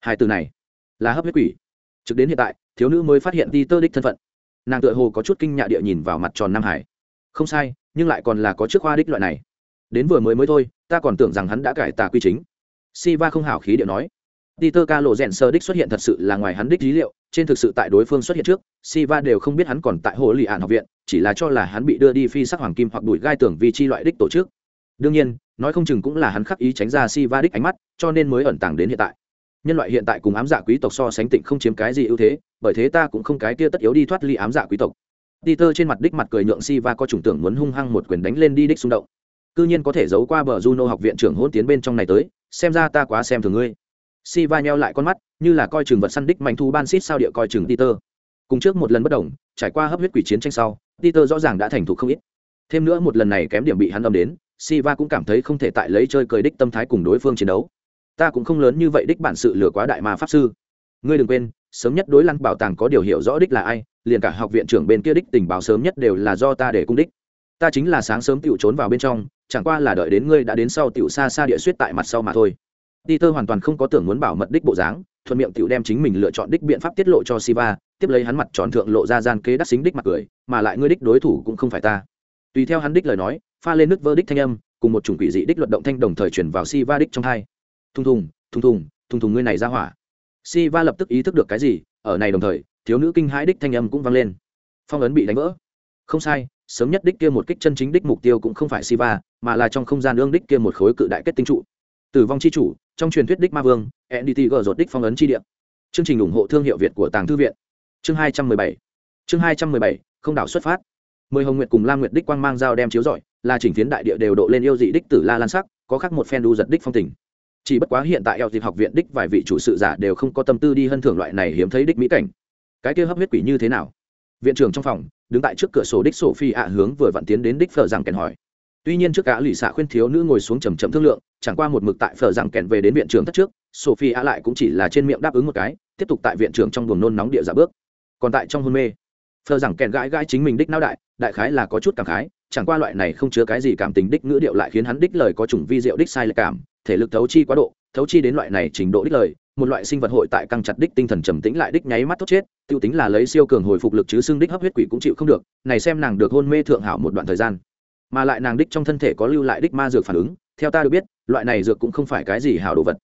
Hai từ này là hấp huyết quỷ. Trực đến hiện tại, thiếu nữ mới phát hiện đi tơ đích thân phận nàng tựa hồ có chút kinh nhạ địa nhìn vào mặt tròn nam hải không sai nhưng lại còn là có chiếc khoa đích loại này đến vừa mới mới thôi ta còn tưởng rằng hắn đã cải tà quy chính si va không hảo khí điệu nói Peter ca lộ rèn sơ đích xuất hiện thật sự là ngoài hắn đích dí liệu, trên thực sự tại đối phương xuất hiện trước, Siva đều không biết hắn còn tại hồ lì ạn học viện, chỉ là cho là hắn bị đưa đi phi sắc hoàng kim hoặc đuổi gai tưởng vì chi loại đích tổ chức. Đương nhiên, nói không chừng cũng là hắn khắc ý tránh ra Siva đích ánh mắt, cho nên mới ẩn tàng đến hiện tại. Nhân loại hiện tại cùng ám giả quý tộc so sánh tịnh không chiếm cái gì ưu thế, bởi thế ta cũng không cái kia tất yếu đi thoát ly ám dạ quý tộc. Peter trên mặt đích mặt cười nhượng Siva có chủng tưởng muốn hung hăng một quyền đánh lên đi đích xung động. Cư nhiên có thể giấu qua bờ Juno học viện trưởng hôn tiến bên trong này tới, xem ra ta quá xem thường ngươi si va nheo lại con mắt như là coi chừng vật săn đích mạnh thu ban xít sao địa coi chừng peter cùng trước một lần bất đồng trải qua hấp huyết quỷ chiến tranh sau peter rõ ràng đã thành thục không ít thêm nữa một lần này kém điểm bị hắn âm đến Siva cũng cảm thấy không thể tại lấy chơi cười đích tâm thái cùng đối phương chiến đấu. Ta cũng không lớn như vậy đích bản sự lừa quá đại ma pháp sư. Ngươi đừng quên, sớm nhất đối lăng bảo tàng có điều hiểu rõ đích là ai, liền cả học viện trưởng bên kia đích tình báo sớm nhất đều là do ta để cung đích. Ta chính là sáng sớm tựu trốn vào bên trong, chẳng qua là đợi đến ngươi đã đến sau tựu xa xa địa suýt tại mặt sau mà thôi. Peter hoàn toàn không có tưởng muốn bảo mật đích bộ dáng, thuận miệng tựu đem chính mình lựa chọn đích biện pháp tiết lộ cho Siva, tiếp lấy hắn mặt tròn thượng lộ ra gian kế đắc xính đích mặt cười, mà lại ngươi đích đối thủ cũng không phải ta. Tùy theo hắn đích lời nói, pha lên nước vơ đích thanh âm, cùng một chủng quỷ dị đích luận động thanh đồng thời truyền vào Siva đích trong hai. Thùng thùng, thùng thùng, thùng thùng ngươi này ra hỏa. Siva lập tức ý thức được cái gì, ở này đồng thời, thiếu nữ kinh hãi đích thanh âm cũng vang lên. Phong ấn bị đánh vỡ. Không sai, sớm nhất đích kia một kích chân chính đích mục tiêu cũng không phải Siva, mà là trong không gian ương đích kia một khối cự đại kết tinh trụ. Tử vong chi chủ, trong truyền thuyết đích ma vương ndt gờ rột đích phong ấn chi địa chương trình ủng hộ thương hiệu việt của tàng thư viện chương hai trăm mười bảy chương hai trăm mười bảy không đảo xuất phát mười hồng nguyệt cùng lam nguyệt đích quang mang dao đem chiếu rọi là chỉnh phiến đại địa đều độ lên yêu dị đích tử la lan sắc có khắc một phen đu giật đích phong tình chỉ bất quá hiện tại eo dịp học viện đích vài vị chủ sự giả đều không có tâm tư đi hân thưởng loại này hiếm thấy đích mỹ cảnh. Cái kia hấp huyết quỷ như thế nào? Viện trưởng trong phòng, đứng tại trước cửa sổ đích sổ phi ạ hướng vừa vặn tiến đến đích phở rằng kèn hỏi. Tuy nhiên trước cả lì xạ khuyên thiếu nữ ngồi xuống trầm trầm thương lượng, chẳng qua một mực tại phở rằng kèn về đến viện trưởng thất trước sophie ạ lại cũng chỉ là trên miệng đáp ứng một cái, tiếp tục tại viện trưởng trong buồng nôn nóng địa giả bước. Còn tại trong hôn mê, phở rằng kèn gãi gãi chính mình đích não đại đại khái là có chút cảm khái, chẳng qua loại này không chứa cái gì cảm tình đích ngữ điệu lại khiến hắn đích lời có chủng vi diệu đích sai lệch cảm thể lực thấu chi quá độ, thấu chi đến loại này trình độ đích lời, một loại sinh vật hội tại căng chặt đích tinh thần trầm tĩnh lại đích nháy mắt tốt chết, tiêu tính là lấy siêu cường hồi phục lực chứ xương đích hấp huyết quỷ cũng chịu không được, này xem nàng được hôn mê thượng hảo một đoạn thời gian. Mà lại nàng đích trong thân thể có lưu lại đích ma dược phản ứng, theo ta được biết, loại này dược cũng không phải cái gì hảo đồ vật.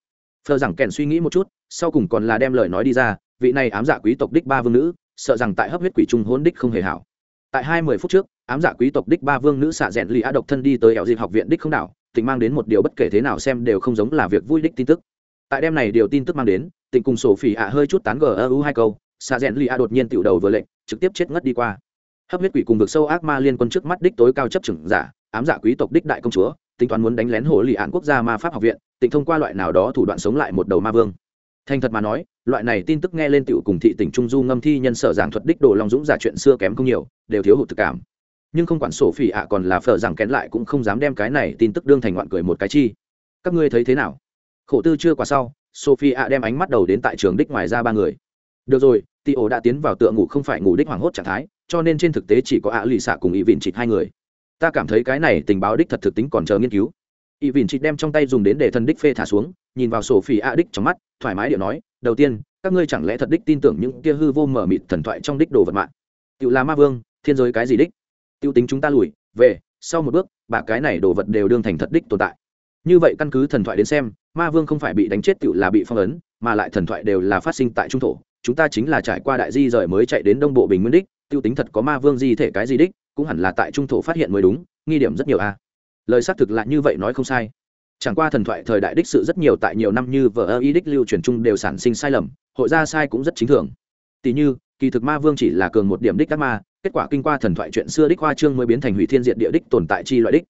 Phờ rằng kèn suy nghĩ một chút, sau cùng còn là đem lời nói đi ra, vị này ám giả quý tộc đích ba vương nữ, sợ rằng tại hấp huyết quỷ trung hôn đích không hề hảo. Tại hai mươi phút trước, ám giả quý tộc đích ba vương nữ xạ rẽn lì á độc thân đi tới ẻo dịp học viện đích không đảo tỉnh mang đến một điều bất kể thế nào xem đều không giống là việc vui đích tin tức. Tại đêm này điều tin tức mang đến tỉnh cùng sổ phỉ ạ hơi chút tán gờ u hai câu xạ rẽn lì ạ đột nhiên tiểu đầu vừa lệnh, trực tiếp chết ngất đi qua. Hấp huyết quỷ cùng vực sâu ác ma liên quân trước mắt đích tối cao chấp chừng giả, ám giả quý tộc đích đại công chúa, tính toán muốn đánh lén hồ lì án quốc gia ma pháp học viện tỉnh thông qua loại nào đó thủ đoạn sống lại một đầu ma vương. Thành thật mà nói, loại này tin tức nghe lên tựu cùng thị tỉnh trung du ngâm thi nhân sở giảng thuật đích đồ long dũng giả chuyện xưa kém không nhiều, đều thiếu hụt thực cảm nhưng không quản sổ phỉ ạ còn là phở rằng kén lại cũng không dám đem cái này tin tức đương thành ngoạn cười một cái chi. Các ngươi thấy thế nào? Khổ tư chưa qua sau, sophie ạ đem ánh mắt đầu đến tại trường đích ngoài ra ba người. Được rồi, tị ổ đã tiến vào tựa ngủ không phải ngủ đích hoảng hốt trạng thái, cho nên trên thực tế chỉ có ạ lì xạ cùng ý vịn chịt hai người. Ta cảm thấy cái này tình báo đích thật thực tính còn chờ nghiên cứu. Ý vịn chịt đem trong tay dùng đến để thân đích phê thả xuống, nhìn vào sổ phỉ ạ đích trong mắt, thoải mái điệu nói, đầu tiên, các ngươi chẳng lẽ thật đích tin tưởng những kia hư vô mở mịt thần thoại trong đích đồ vật mạng? Tự là ma vương, thiên giới cái gì đích? Tiêu tính chúng ta lùi, về, sau một bước bà cái này đồ vật đều đương thành thật đích tồn tại. Như vậy căn cứ thần thoại đến xem, ma vương không phải bị đánh chết tự là bị phong ấn, mà lại thần thoại đều là phát sinh tại trung thổ. Chúng ta chính là trải qua đại di rời mới chạy đến đông bộ bình nguyên đích, tiêu tính thật có ma vương di thể cái gì đích, cũng hẳn là tại trung thổ phát hiện mới đúng, nghi điểm rất nhiều a. Lời xác thực là như vậy nói không sai. Chẳng qua thần thoại thời đại đích sự rất nhiều tại nhiều năm như vở ơ y đích lưu truyền chung đều sản sinh sai lầm, hội ra sai cũng rất chính thường. Tỷ như kỳ thực ma vương chỉ là cường một điểm đích các ma, kết quả kinh qua thần thoại chuyện xưa đích hoa trương mới biến thành hủy thiên diện địa đích tồn tại chi loại đích.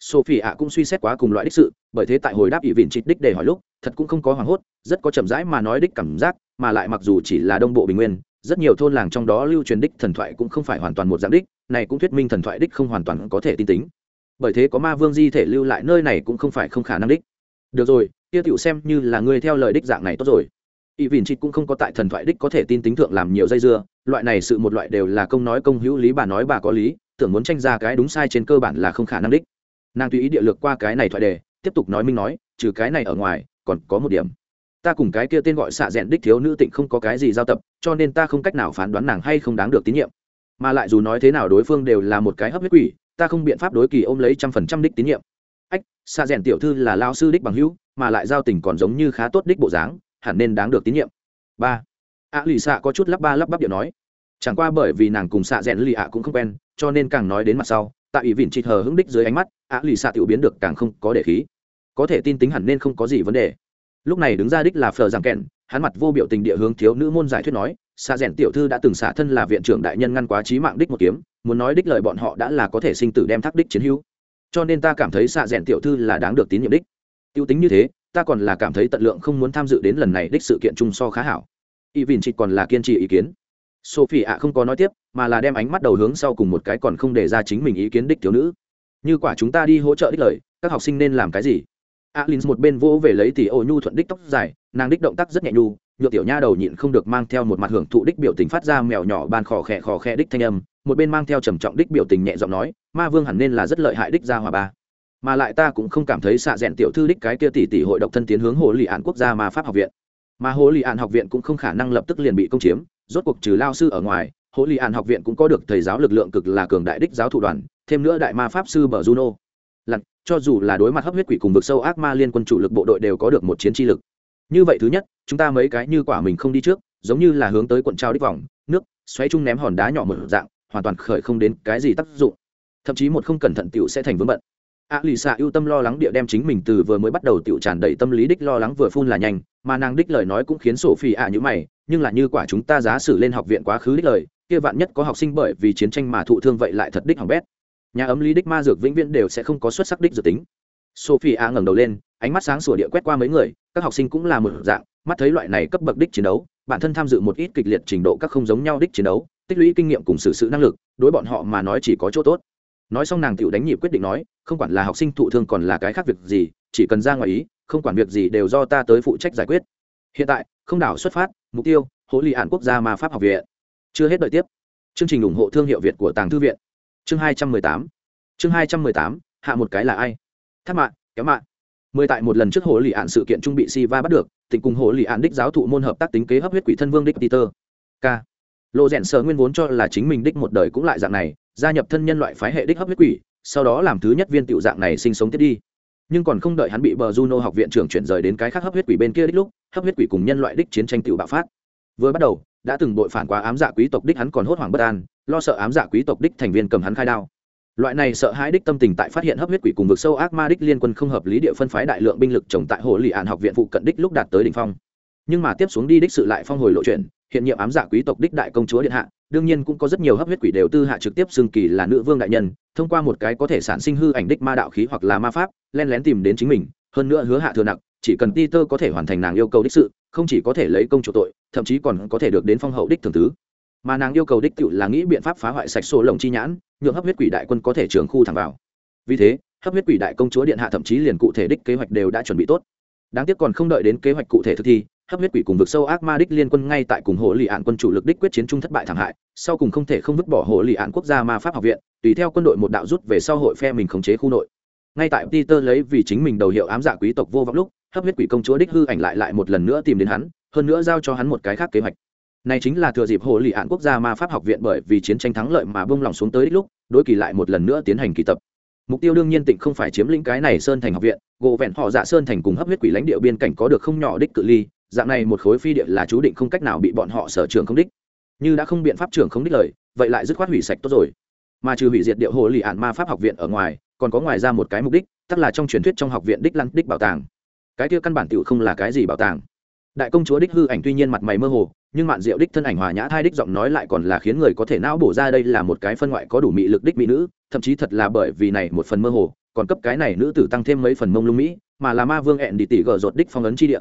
Sophie ạ cũng suy xét quá cùng loại đích sự, bởi thế tại hồi đáp ỵ vịn trịch đích để hỏi lúc, thật cũng không có hoảng hốt, rất có chậm rãi mà nói đích cảm giác, mà lại mặc dù chỉ là đông bộ bình nguyên, rất nhiều thôn làng trong đó lưu truyền đích thần thoại cũng không phải hoàn toàn một dạng đích, này cũng thuyết minh thần thoại đích không hoàn toàn có thể tin tính. Bởi thế có ma vương di thể lưu lại nơi này cũng không phải không khả năng đích. Được rồi, kia tựu xem như là ngươi theo lời đích dạng này tốt rồi y vìn chị cũng không có tại thần thoại đích có thể tin tính thượng làm nhiều dây dưa, loại này sự một loại đều là công nói công hữu lý bà nói bà có lý, tưởng muốn tranh ra cái đúng sai trên cơ bản là không khả năng đích. Nàng tùy ý địa lược qua cái này thoại đề, tiếp tục nói minh nói, trừ cái này ở ngoài, còn có một điểm. Ta cùng cái kia tên gọi xạ rẽn đích thiếu nữ tịnh không có cái gì giao tập, cho nên ta không cách nào phán đoán nàng hay không đáng được tín nhiệm. Mà lại dù nói thế nào đối phương đều là một cái hấp huyết quỷ, ta không biện pháp đối kỳ ôm lấy trăm phần trăm đích tín nhiệm. Ách, xạ rẽn tiểu thư là lao sư đích bằng hữu, mà lại giao tình còn giống như khá tốt đích bộ dáng hẳn nên đáng được tín nhiệm. Ba. Ạ lì xạ có chút lắp ba lắp bắp điệu nói. Chẳng qua bởi vì nàng cùng xạ rẽn lì ạ cũng không quen, cho nên càng nói đến mặt sau, tại ủy vịn chịt hờ hững đích dưới ánh mắt ạ lì xạ tiểu biến được càng không có để khí. Có thể tin tính hẳn nên không có gì vấn đề. Lúc này đứng ra đích là phờ giảng kẹn, hắn mặt vô biểu tình địa hướng thiếu nữ môn giải thuyết nói, xạ rẽn tiểu thư đã từng xả thân là viện trưởng đại nhân ngăn quá trí mạng đích một kiếm, muốn nói đích lời bọn họ đã là có thể sinh tử đem thác đích chiến hữu. Cho nên ta cảm thấy xạ rẽn tiểu thư là đáng được tín nhiệm đích. Tiêu tính như thế ta còn là cảm thấy tận lượng không muốn tham dự đến lần này đích sự kiện chung so khá hảo. Y vìn chị còn là kiên trì ý kiến. Sophie ạ không có nói tiếp, mà là đem ánh mắt đầu hướng sau cùng một cái còn không để ra chính mình ý kiến đích thiếu nữ. Như quả chúng ta đi hỗ trợ đích lời, các học sinh nên làm cái gì? Alin một bên vỗ về lấy tỷ ô nhu thuận đích tóc dài, nàng đích động tác rất nhẹ nhu nhựa tiểu nha đầu nhịn không được mang theo một mặt hưởng thụ đích biểu tình phát ra mèo nhỏ ban khò khẽ khò khẽ đích thanh âm, một bên mang theo trầm trọng đích biểu tình nhẹ giọng nói, ma vương hẳn nên là rất lợi hại đích ra hòa ba mà lại ta cũng không cảm thấy xạ rẽn tiểu thư đích cái kia tỷ tỷ hội độc thân tiến hướng hồ lì ạn quốc gia mà pháp học viện. Mà hồ lì ạn học viện cũng không khả năng lập tức liền bị công chiếm, rốt cuộc trừ lao sư ở ngoài, hồ lì ạn học viện cũng có được thầy giáo lực lượng cực là cường đại đích giáo thủ đoàn, thêm nữa đại ma pháp sư bờ juno. Lặn, cho dù là đối mặt hấp huyết quỷ cùng vực sâu ác ma liên quân chủ lực bộ đội đều có được một chiến tri lực. Như vậy thứ nhất, chúng ta mấy cái như quả mình không đi trước, giống như là hướng tới quận trao đích vòng, nước, xoáy chung ném hòn đá nhỏ một dạng, hoàn toàn khởi không đến cái gì tác dụng. Thậm chí một không cẩn thận tiểu sẽ thành vướng bận a lì xạ ưu tâm lo lắng địa đem chính mình từ vừa mới bắt đầu tiểu tràn đầy tâm lý đích lo lắng vừa phun là nhanh, mà nàng đích lời nói cũng khiến sổ phi ạ như mày, nhưng là như quả chúng ta giá sử lên học viện quá khứ đích lời, kia vạn nhất có học sinh bởi vì chiến tranh mà thụ thương vậy lại thật đích hỏng bét. Nhà ấm lý đích ma dược vĩnh viễn đều sẽ không có xuất sắc đích dự tính. Sophie a ngẩng đầu lên, ánh mắt sáng sủa địa quét qua mấy người, các học sinh cũng là một dạng, mắt thấy loại này cấp bậc đích chiến đấu, bản thân tham dự một ít kịch liệt trình độ các không giống nhau đích chiến đấu, tích lũy kinh nghiệm cùng sự sự năng lực, đối bọn họ mà nói chỉ có chỗ tốt nói xong nàng tiểu đánh nhịp quyết định nói, không quản là học sinh thụ thương còn là cái khác việc gì, chỉ cần ra ngoài ý, không quản việc gì đều do ta tới phụ trách giải quyết. Hiện tại, không đảo xuất phát, mục tiêu hỗ lì hạn quốc gia ma pháp học viện. Chưa hết đợi tiếp. Chương trình ủng hộ thương hiệu việt của tàng thư viện. Chương hai trăm mười tám. Chương hai trăm mười tám, hạ một cái là ai? Tháp mạng, kéo mạng. Mười tại một lần trước hồ lì ạn sự kiện trung bị si va bắt được tỉnh cùng hồ lì ạn đích giáo thụ môn hợp tác tính kế hấp huyết quỷ thân vương đích peter k. Lộ rẽn sợ nguyên vốn cho là chính mình đích một đời cũng lại dạng này gia nhập thân nhân loại phái hệ đích hấp huyết quỷ, sau đó làm thứ nhất viên tiểu dạng này sinh sống tiếp đi. Nhưng còn không đợi hắn bị bờ juno học viện trưởng chuyển rời đến cái khác hấp huyết quỷ bên kia đích lúc, hấp huyết quỷ cùng nhân loại đích chiến tranh tiểu bạo phát. Vừa bắt đầu, đã từng bội phản quá ám dạ quý tộc đích hắn còn hốt hoảng bất an, lo sợ ám dạ quý tộc đích thành viên cầm hắn khai đao. Loại này sợ hãi đích tâm tình tại phát hiện hấp huyết quỷ cùng vực sâu ác ma đích liên quân không hợp lý địa phân phái đại lượng binh lực trồng tại hồ lì ạn học viện phụ cận đích lúc đạt tới đỉnh phong. Nhưng mà tiếp xuống đi đích sự lại phong hồi lộ chuyển hiện nhiệm ám giả quý tộc đích đại công chúa điện hạ đương nhiên cũng có rất nhiều hấp huyết quỷ đều tư hạ trực tiếp xưng kỳ là nữ vương đại nhân, thông qua một cái có thể sản sinh hư ảnh đích ma đạo khí hoặc là ma pháp, len lén tìm đến chính mình, hơn nữa hứa hạ thừa nặng chỉ cần ti tơ có thể hoàn thành nàng yêu cầu đích sự, không chỉ có thể lấy công chủ tội, thậm chí còn có thể được đến phong hậu đích thường tứ mà nàng yêu cầu đích cựu là nghĩ biện pháp phá hoại sạch sổ lồng chi nhãn, nhượng hấp huyết quỷ đại quân có thể trường khu thẳng vào. Vì thế, hấp huyết quỷ đại công chúa điện hạ thậm chí liền cụ thể đích kế hoạch đều đã chuẩn bị tốt. Đáng tiếc còn không đợi đến kế hoạch cụ thể thực thi hấp huyết quỷ cùng vực sâu ác ma đích liên quân ngay tại cùng hộ lì ạn quân chủ lực đích quyết chiến trung thất bại thảm hại, sau cùng không thể không vứt bỏ hộ lì ạn quốc gia ma pháp học viện, tùy theo quân đội một đạo rút về sau hội phe mình khống chế khu nội. Ngay tại peter lấy vì chính mình đầu hiệu ám giả quý tộc vô vọng lúc, hấp huyết quỷ công chúa đích hư ảnh lại lại một lần nữa tìm đến hắn, hơn nữa giao cho hắn một cái khác kế hoạch. Này chính là thừa dịp hộ lì ạn quốc gia ma pháp học viện bởi vì chiến tranh thắng lợi mà bông lòng xuống tới đích lúc, đối kỳ lại một lần nữa tiến hành kỳ tập. Mục tiêu đương nhiên tịnh không phải chiếm lĩnh cái này sơn thành học viện gộ vẹn họ dạ sơn thành cùng hấp huyết quỷ lãnh địa biên cảnh có được không nhỏ đích cự ly dạng này một khối phi địa là chú định không cách nào bị bọn họ sở trường không đích. Như đã không biện pháp trưởng không đích lời, vậy lại dứt khoát hủy sạch tốt rồi. Mà trừ hủy diệt điệu hồ lì ạn ma pháp học viện ở ngoài, còn có ngoài ra một cái mục đích tức là trong truyền thuyết trong học viện đích lăng đích bảo tàng. Cái kia căn bản tựu không là cái gì bảo tàng. Đại công chúa đích hư ảnh tuy nhiên mặt mày mơ hồ, nhưng mạn diệu đích thân ảnh hòa nhã thai đích giọng nói lại còn là khiến người có thể não bổ ra đây là một cái phân ngoại có đủ mị lực đích mỹ nữ, thậm chí thật là bởi vì này một phần mơ hồ, còn cấp cái này nữ tử tăng thêm mấy phần mông lung mỹ, mà là ma vương hẹn đi tỉ gờ rột đích phong ấn chi địa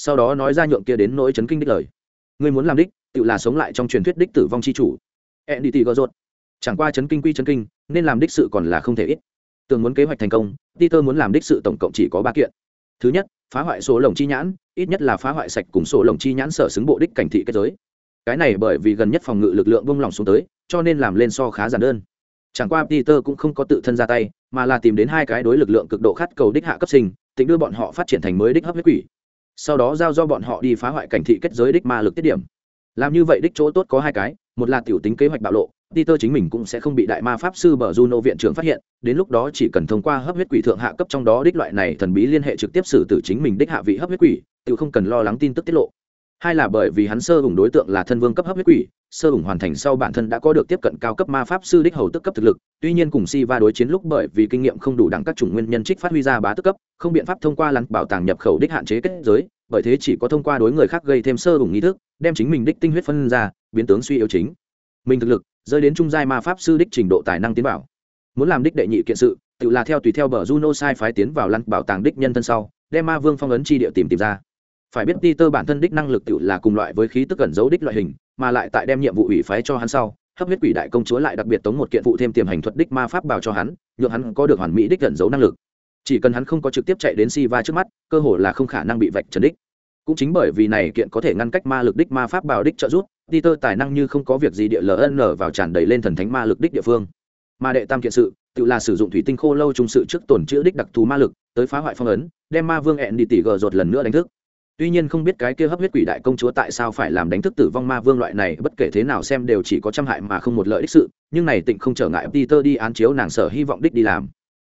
sau đó nói ra nhượng kia đến nỗi chấn kinh đích lời. Ngươi muốn làm đích, tự là sống lại trong truyền thuyết đích tử vong chi chủ. Ẹn đi tì gờ rột chẳng qua chấn kinh quy chấn kinh, nên làm đích sự còn là không thể ít. Tường muốn kế hoạch thành công, peter muốn làm đích sự tổng cộng chỉ có ba kiện. Thứ nhất, phá hoại số lồng chi nhãn, ít nhất là phá hoại sạch cùng sổ lồng chi nhãn sở xứng bộ đích cảnh thị kết giới. Cái này bởi vì gần nhất phòng ngự lực lượng bông lỏng xuống tới, cho nên làm lên so khá giản đơn. Chẳng qua peter cũng không có tự thân ra tay, mà là tìm đến hai cái đối lực lượng cực độ khát cầu đích hạ cấp sinh, tính đưa bọn họ phát triển thành mới đích hấp huyết quỷ sau đó giao do bọn họ đi phá hoại cảnh thị kết giới đích ma lực tiết điểm làm như vậy đích chỗ tốt có hai cái một là tiểu tính kế hoạch bạo lộ Peter chính mình cũng sẽ không bị đại ma pháp sư bờ Juno viện trưởng phát hiện, đến lúc đó chỉ cần thông qua hấp huyết quỷ thượng hạ cấp trong đó đích loại này thần bí liên hệ trực tiếp xử tử chính mình đích hạ vị hấp huyết quỷ, tự không cần lo lắng tin tức tiết lộ. Hai là bởi vì hắn sơ hùng đối tượng là thân vương cấp hấp huyết quỷ, sơ hùng hoàn thành sau bản thân đã có được tiếp cận cao cấp ma pháp sư đích hầu tức cấp thực lực, tuy nhiên cùng si va đối chiến lúc bởi vì kinh nghiệm không đủ đẳng các chủng nguyên nhân trích phát huy ra bá tức cấp, không biện pháp thông qua lăn bảo tàng nhập khẩu đích hạn chế kết giới, bởi thế chỉ có thông qua đối người khác gây thêm sơ hùng nghi thức, đem chính mình đích tinh huyết phân ra, biến tướng suy yếu chính. Mình thực lực rơi đến trung giai ma pháp sư đích trình độ tài năng tiến bảo muốn làm đích đệ nhị kiện sự tự là theo tùy theo bờ juno sai phái tiến vào lăn bảo tàng đích nhân thân sau đem ma vương phong ấn chi địa tìm tìm ra phải biết Peter bản thân đích năng lực tự là cùng loại với khí tức gần dấu đích loại hình mà lại tại đem nhiệm vụ ủy phái cho hắn sau hấp huyết quỷ đại công chúa lại đặc biệt tống một kiện phụ thêm tiềm hành thuật đích ma pháp bảo cho hắn nhượng hắn có được hoàn mỹ đích gần dấu năng lực chỉ cần hắn không có trực tiếp chạy đến Siva trước mắt cơ hội là không khả năng bị vạch trần đích cũng chính bởi vì này kiện có thể ngăn cách ma lực đích ma pháp bảo đích trợ giúp Peter tài năng như không có việc gì địa LN vào tràn đầy lên thần thánh ma lực đích địa phương. Ma đệ tam kiện sự, tự là sử dụng thủy tinh khô lâu trung sự trước tổn chữa đích đặc thù ma lực, tới phá hoại phong ấn, đem ma vương ẹn đi tỷ gờ rột lần nữa đánh thức. Tuy nhiên không biết cái kia hấp huyết quỷ đại công chúa tại sao phải làm đánh thức tử vong ma vương loại này, bất kể thế nào xem đều chỉ có trăm hại mà không một lợi ích sự, nhưng này tịnh không trở ngại Peter đi án chiếu nàng sở hy vọng đích đi làm.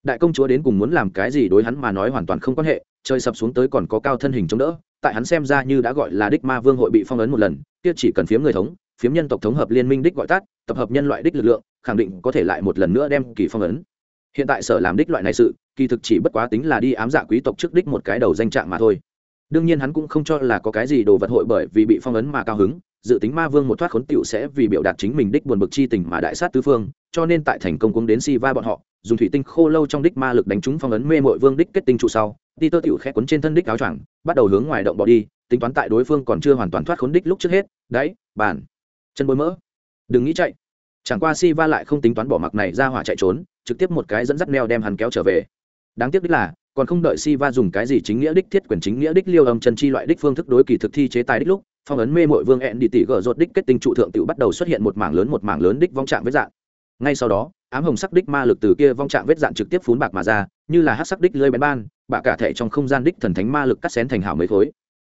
Đại công chúa đến cùng muốn làm cái gì đối hắn mà nói hoàn toàn không quan hệ, trời sập xuống tới còn có cao thân hình chống đỡ, tại hắn xem ra như đã gọi là đích ma vương hội bị phong ấn một lần, kia chỉ cần phiếm người thống, phiếm nhân tộc thống hợp liên minh đích gọi tắt tập hợp nhân loại đích lực lượng khẳng định có thể lại một lần nữa đem kỳ phong ấn hiện tại sở làm đích loại này sự kỳ thực chỉ bất quá tính là đi ám dạ quý tộc trước đích một cái đầu danh trạng mà thôi đương nhiên hắn cũng không cho là có cái gì đồ vật hội bởi vì bị phong ấn mà cao hứng, dự tính ma vương một thoát khốn tựu sẽ vì biểu đạt chính mình đích buồn bực chi tình mà đại sát tứ phương, cho nên tại thành công cũng đến si va bọn họ, dùng thủy tinh khô lâu trong đích ma lực đánh trúng phong ấn mê mội vương đích kết tinh trụ sau đi tơ tiểu khẽ quấn trên thân đích áo choàng, bắt đầu hướng ngoài động bỏ đi, tính toán tại đối phương còn chưa hoàn toàn thoát khốn đích lúc trước hết, đấy, bàn, chân bôi mỡ. Đừng nghĩ chạy. Chẳng qua si va lại không tính toán bỏ mặc này ra hỏa chạy trốn, trực tiếp một cái dẫn dắt neo đem hắn kéo trở về. Đáng tiếc đích là còn không đợi si va dùng cái gì chính nghĩa đích thiết quyền, chính nghĩa đích liêu âm chân chi loại đích phương thức đối kỳ thực thi chế tài đích lúc, phong ấn mê mội vương ẹn đi tỷ gờ rột đích kết tinh trụ thượng tự bắt đầu xuất hiện một mảng lớn một mảng lớn đích vong trạng vết dạng ngay sau đó, ám hồng sắc đích ma lực từ kia vong trạng vết dạng trực tiếp phún bạc mà ra, như là hát sắc đích lơi bén ban, bạ cả thể trong không gian đích thần thánh ma lực cắt xén thành hảo mấy khối.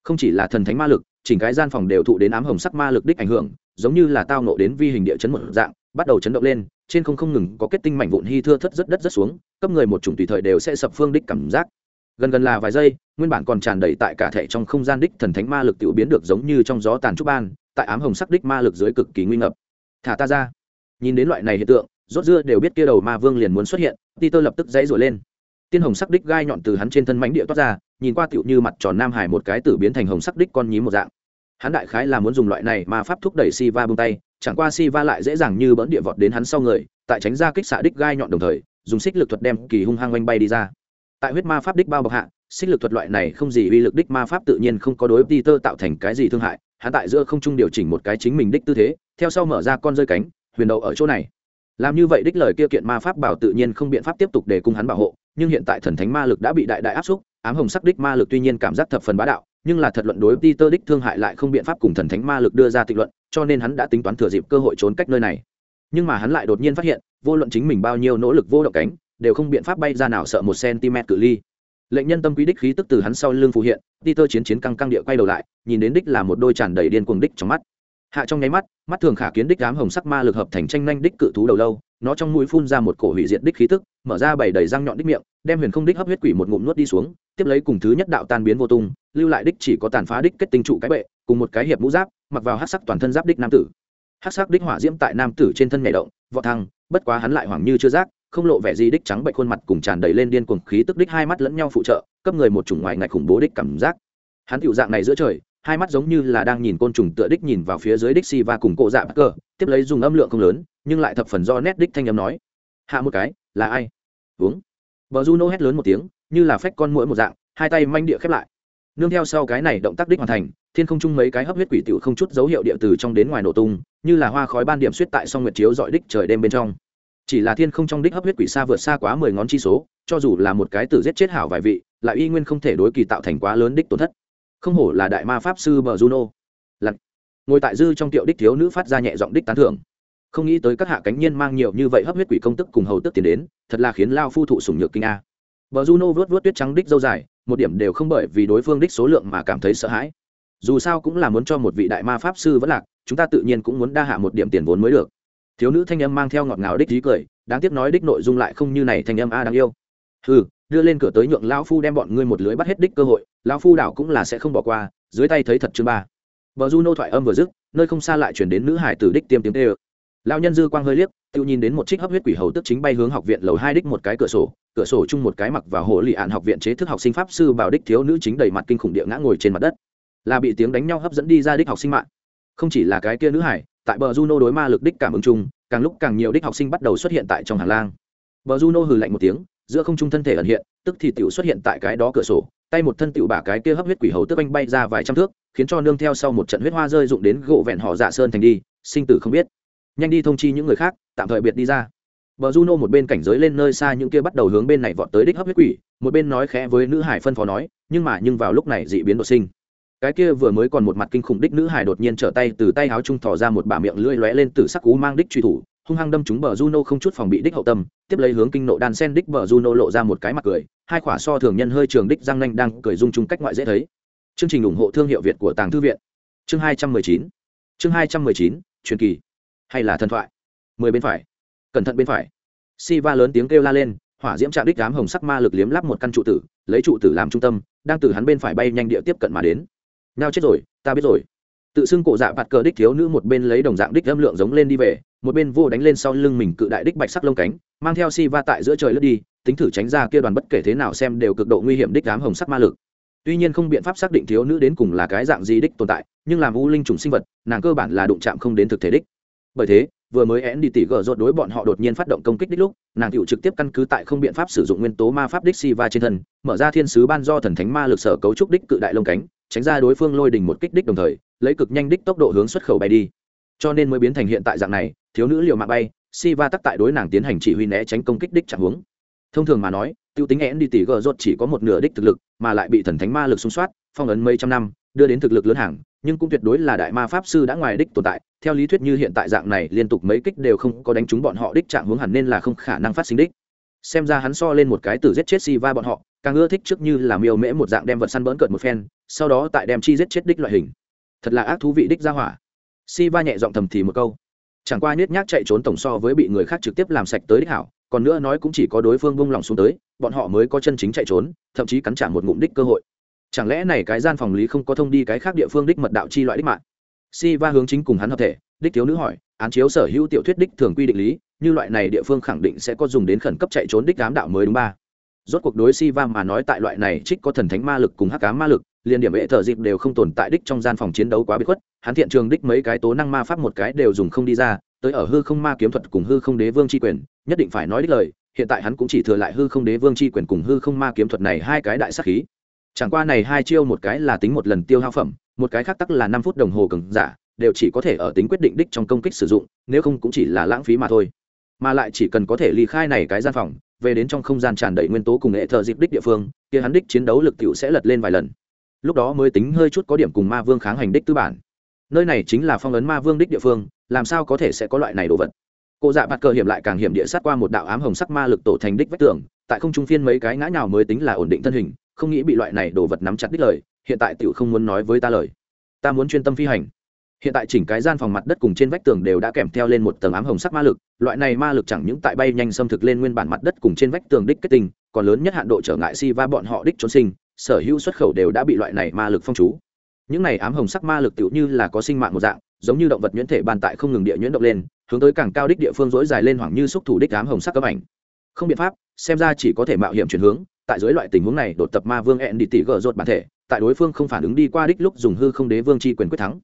Không chỉ là thần thánh ma lực, chỉnh cái gian phòng đều thụ đến ám hồng sắc ma lực đích ảnh hưởng, giống như là tao nộ đến vi hình địa chấn một dạng, bắt đầu chấn động lên trên không không ngừng có kết tinh mảnh vụn hy thưa thất rất đất rất xuống, cấp người một chủng tùy thời đều sẽ sập phương đích cảm giác. Gần gần là vài giây, nguyên bản còn tràn đầy tại cả thể trong không gian đích thần thánh ma lực tự biến được giống như trong gió tàn trúc ban, tại ám hồng sắc đích ma lực dưới cực kỳ nguy ngập. Thả ta ra. Nhìn đến loại này hiện tượng, rốt dưa đều biết kia đầu ma vương liền muốn xuất hiện ti tơ lập tức dãy rồi lên. Tiên hồng sắc đích gai nhọn từ hắn trên thân mánh địa toát ra, nhìn qua tiểu như mặt tròn nam hải một cái tử biến thành hồng sắc đích con nhím một dạng. Hắn đại khái là muốn dùng loại này mà pháp thúc đẩy si va bông tay chẳng qua si va lại dễ dàng như bỡn địa vọt đến hắn sau người, tại tránh ra kích xạ đích gai nhọn đồng thời, dùng xích lực thuật đem kỳ hung hăng oanh bay đi ra. Tại huyết ma pháp đích bao bọc hạ, xích lực thuật loại này không gì uy lực đích ma pháp tự nhiên không có đối với tạo thành cái gì thương hại, hắn tại giữa không trung điều chỉnh một cái chính mình đích tư thế, theo sau mở ra con rơi cánh, huyền đầu ở chỗ này. Làm như vậy đích lời kia kiện ma pháp bảo tự nhiên không biện pháp tiếp tục để cung hắn bảo hộ, nhưng hiện tại thần thánh ma lực đã bị đại đại áp xúc, ám hồng sắc đích ma lực tuy nhiên cảm giác thập phần bá đạo nhưng là thật luận đối Peter đích thương hại lại không biện pháp cùng thần thánh ma lực đưa ra tịnh luận, cho nên hắn đã tính toán thừa dịp cơ hội trốn cách nơi này. Nhưng mà hắn lại đột nhiên phát hiện, vô luận chính mình bao nhiêu nỗ lực vô động cánh, đều không biện pháp bay ra nào sợ một cm cự ly. Lệnh nhân tâm quý đích khí tức từ hắn sau lưng phù hiện, Peter chiến chiến căng căng địa quay đầu lại, nhìn đến đích là một đôi tràn đầy điên cuồng đích trong mắt. Hạ trong nháy mắt, mắt thường khả kiến đích ám hồng sắc ma lực hợp thành tranh nhanh đích cự thú đầu lâu, nó trong mũi phun ra một cổ hủy diệt đích khí tức, mở ra bảy đầy răng nhọn đích miệng, đem huyền không đích hấp huyết quỷ một ngụm nuốt đi xuống, tiếp lấy cùng thứ nhất đạo tan biến vô tung, lưu lại đích chỉ có tàn phá đích kết tinh trụ cái bệ, cùng một cái hiệp mũ giáp, mặc vào hắc sắc toàn thân giáp đích nam tử. Hắc sắc đích hỏa diễm tại nam tử trên thân nhảy động, vọt thăng, bất quá hắn lại hoảng như chưa giác, không lộ vẻ gì đích trắng bệnh khuôn mặt cùng tràn đầy lên điên cuồng khí tức đích hai mắt lẫn nhau phụ trợ, cấp người một chủng ngoại ngại khủng bố đích cảm giác. Hắn tiểu dạng này giữa trời, hai mắt giống như là đang nhìn côn trùng tựa đích nhìn vào phía dưới đích si và cùng cổ dạ cờ, tiếp lấy dùng âm lượng không lớn, nhưng lại thập phần do nét đích thanh âm nói: "Hạ một cái, là ai?" Uống. Bờ Juno hét lớn một tiếng, như là phách con muỗi một dạng, hai tay manh địa khép lại. Nương theo sau cái này động tác đích hoàn thành, thiên không trung mấy cái hấp huyết quỷ tiểu không chút dấu hiệu địa từ trong đến ngoài nổ tung, như là hoa khói ban điểm xuyết tại song nguyệt chiếu dọi đích trời đêm bên trong. Chỉ là thiên không trong đích hấp huyết quỷ xa vượt xa quá mười ngón chi số, cho dù là một cái tử giết chết hảo vài vị, lại y nguyên không thể đối kỳ tạo thành quá lớn đích tổn thất. Không hổ là đại ma pháp sư Bờ Juno. Lặng. Ngồi tại dư trong tiệu đích thiếu nữ phát ra nhẹ giọng đích tán thưởng không nghĩ tới các hạ cánh nhiên mang nhiều như vậy hấp huyết quỷ công tức cùng hầu tức tiền đến, thật là khiến lao phu thụ sủng nhược kinh a. Bờ juno vớt vớt tuyết trắng đích dâu dài, một điểm đều không bởi vì đối phương đích số lượng mà cảm thấy sợ hãi. Dù sao cũng là muốn cho một vị đại ma pháp sư vẫn lạc, chúng ta tự nhiên cũng muốn đa hạ một điểm tiền vốn mới được. Thiếu nữ thanh âm mang theo ngọt ngào đích trí cười, đáng tiếc nói đích nội dung lại không như này thanh âm a đáng yêu. Ừ đưa lên cửa tới nhượng lao phu đem bọn ngươi một lưới bắt hết đích cơ hội lao phu đảo cũng là sẽ không bỏ qua, dưới tay thấy thật chương ba. Bờ juno thoại âm vừa dứt, nơi không xa lại chuyển đến nữ hải tử đích tiêm tiếng tê ơ lão nhân dư quang hơi liếc, tự nhìn đến một trích hấp huyết quỷ hầu tức chính bay hướng học viện lầu hai đích một cái cửa sổ cửa sổ chung một cái mặc và hồ lì ạn học viện chế thức học sinh pháp sư bảo đích thiếu nữ chính đầy mặt kinh khủng địa ngã ngồi trên mặt đất. Là bị tiếng đánh nhau hấp dẫn đi ra đích học sinh mạng. Không chỉ là cái kia nữ hải, tại bờ juno đối ma lực đích cảm ứng chung, càng lúc càng nhiều đích học sinh bắt đầu xuất hiện tại trong hàng lang. Bờ juno hừ lạnh một tiếng, giữa không trung thân thể ẩn hiện, tức thì tiểu xuất hiện tại cái đó cửa sổ, tay một thân tiểu bả cái kia hấp huyết quỷ hầu tức anh bay ra vài trăm thước, khiến cho nương theo sau một trận huyết hoa rơi dụng đến gỗ vẹn họ dạ sơn thành đi, sinh tử không biết nhanh đi thông chi những người khác tạm thời biệt đi ra Bờ Juno một bên cảnh giới lên nơi xa những kia bắt đầu hướng bên này vọt tới đích hấp huyết quỷ, một bên nói khẽ với nữ hải phân phó nói, nhưng mà nhưng vào lúc này dị biến đột sinh. Cái kia vừa mới còn một mặt kinh khủng đích nữ hải đột nhiên trở tay từ tay áo trung thò ra một bả miệng lưỡi lóe lên từ sắc cú mang đích truy thủ, hung hăng đâm trúng bờ Juno không chút phòng bị đích hậu tâm, tiếp lấy hướng kinh nộ đan sen đích bờ Juno lộ ra một cái mặt cười, hai khỏa so thường nhân hơi trường đích răng nanh đang cười dung chung cách ngoại dễ thấy. Chương trình ủng hộ thương hiệu Việt của Tàng Thư viện. Chương 219. Chương 219, truyền kỳ hay là thần thoại? Mười bên phải. Cẩn thận bên phải. Si va lớn tiếng kêu la lên, hỏa diễm chạm đích đám hồng sắc ma lực liếm lắp một căn trụ tử, lấy trụ tử làm trung tâm, đang từ hắn bên phải bay nhanh địa tiếp cận mà đến. Nào chết rồi, ta biết rồi. Tự xưng cổ dạ bạt cờ đích thiếu nữ một bên lấy đồng dạng đích âm lượng giống lên đi về, một bên vô đánh lên sau lưng mình cự đại đích bạch sắc lông cánh, mang theo si va tại giữa trời lướt đi, tính thử tránh ra kia đoàn bất kể thế nào xem đều cực độ nguy hiểm đích đám hồng sắc ma lực. Tuy nhiên không biện pháp xác định thiếu nữ đến cùng là cái dạng gì đích tồn tại, nhưng làm u linh trùng sinh vật, nàng cơ bản là đụng chạm không đến thực thể đích bởi thế, vừa mới én đi tỉ gờ rột đối bọn họ đột nhiên phát động công kích đích lúc, nàng cựu trực tiếp căn cứ tại không biện pháp sử dụng nguyên tố ma pháp đích si va trên thân, mở ra thiên sứ ban do thần thánh ma lực sở cấu trúc đích cự đại lông cánh, tránh ra đối phương lôi đình một kích đích đồng thời, lấy cực nhanh đích tốc độ hướng xuất khẩu bay đi. Cho nên mới biến thành hiện tại dạng này, thiếu nữ liều mạng bay si va tắc tại đối nàng tiến hành chỉ huy né tránh công kích đích chẳng hướng thông thường mà nói t i ê u tính én đi tỉ gờ rột chỉ có một nửa đích thực lực, mà lại bị thần thánh ma lực xung soát phong ấn mấy trăm năm, đưa đến thực lực lớn hàng nhưng cũng tuyệt đối là đại ma pháp sư đã ngoài đích tồn tại, theo lý thuyết như hiện tại dạng này liên tục mấy kích đều không có đánh trúng bọn họ đích trạng hướng hẳn nên là không khả năng phát sinh đích. Xem ra hắn so lên một cái từ giết chết si va bọn họ, càng ưa thích trước như là miêu mễ một dạng đem vật săn bỡn cợt một phen, sau đó tại đem chi giết chết đích loại hình. Thật là ác thú vị đích ra hỏa. Si va nhẹ giọng thầm thì một câu. Chẳng qua nhét nhác chạy trốn tổng so với bị người khác trực tiếp làm sạch tới đích hảo, còn nữa nói cũng chỉ có đối phương bông lòng xuống tới, bọn họ mới có chân chính chạy trốn, thậm chí cắn trả một ngụm đích cơ hội chẳng lẽ này cái gian phòng lý không có thông đi cái khác địa phương đích mật đạo chi loại đích mạng? Si va hướng chính cùng hắn hợp thể, đích thiếu nữ hỏi, án chiếu sở hữu tiểu thuyết đích thường quy định lý, như loại này địa phương khẳng định sẽ có dùng đến khẩn cấp chạy trốn đích ám đạo mới đúng ba. Rốt cuộc đối si va mà nói tại loại này trích có thần thánh ma lực cùng hắc ám ma lực liên điểm hệ thờ dịp đều không tồn tại đích trong gian phòng chiến đấu quá bí khuất, hắn thiện trường đích mấy cái tố năng ma pháp một cái đều dùng không đi ra, tới ở hư không ma kiếm thuật cùng hư không đế vương tri quyền, nhất định phải nói đích lời, hiện tại hắn cũng chỉ thừa lại hư không đế vương tri quyền cùng hư không ma kiếm thuật này hai cái đại sắc khí chẳng qua này hai chiêu một cái là tính một lần tiêu hao phẩm, một cái khác tắc là năm phút đồng hồ cường giả, đều chỉ có thể ở tính quyết định đích trong công kích sử dụng, nếu không cũng chỉ là lãng phí mà thôi. Mà lại chỉ cần có thể ly khai này cái gian phòng, về đến trong không gian tràn đầy nguyên tố cùng nghệ thờ dịp đích địa phương, kia hắn đích chiến đấu lực tiểu sẽ lật lên vài lần. Lúc đó mới tính hơi chút có điểm cùng ma vương kháng hành đích tư bản. Nơi này chính là phong ấn ma vương đích địa phương, làm sao có thể sẽ có loại này đồ vật? Cụ dạ bạt cờ hiểm lại càng hiểm địa sát qua một đạo ám hồng sắc ma lực tổ thành đích vách tường, tại không trung phiên mấy cái ngã nào mới tính là ổn định thân hình không nghĩ bị loại này đồ vật nắm chặt đích lời, hiện tại tiểu không muốn nói với ta lời. Ta muốn chuyên tâm phi hành. Hiện tại chỉnh cái gian phòng mặt đất cùng trên vách tường đều đã kèm theo lên một tầng ám hồng sắc ma lực, loại này ma lực chẳng những tại bay nhanh xâm thực lên nguyên bản mặt đất cùng trên vách tường đích kết tinh, còn lớn nhất hạn độ trở ngại si va bọn họ đích trốn sinh, sở hữu xuất khẩu đều đã bị loại này ma lực phong trú. những này ám hồng sắc ma lực tựu như là có sinh mạng một dạng, giống như động vật nhuyễn thể bàn tại không ngừng địa nhuyễn động lên, hướng tới càng cao đích địa phương dối dài lên hoảng như xúc thủ đích ám hồng sắc cấm ảnh. Không biện pháp, xem ra chỉ có thể mạo hiểm chuyển hướng tại dưới loại tình huống này đột tập ma vương ẹn đi tỉ gỡ rột bản thể, tại đối phương không phản ứng đi qua đích lúc dùng hư không đế vương chi quyền quyết thắng.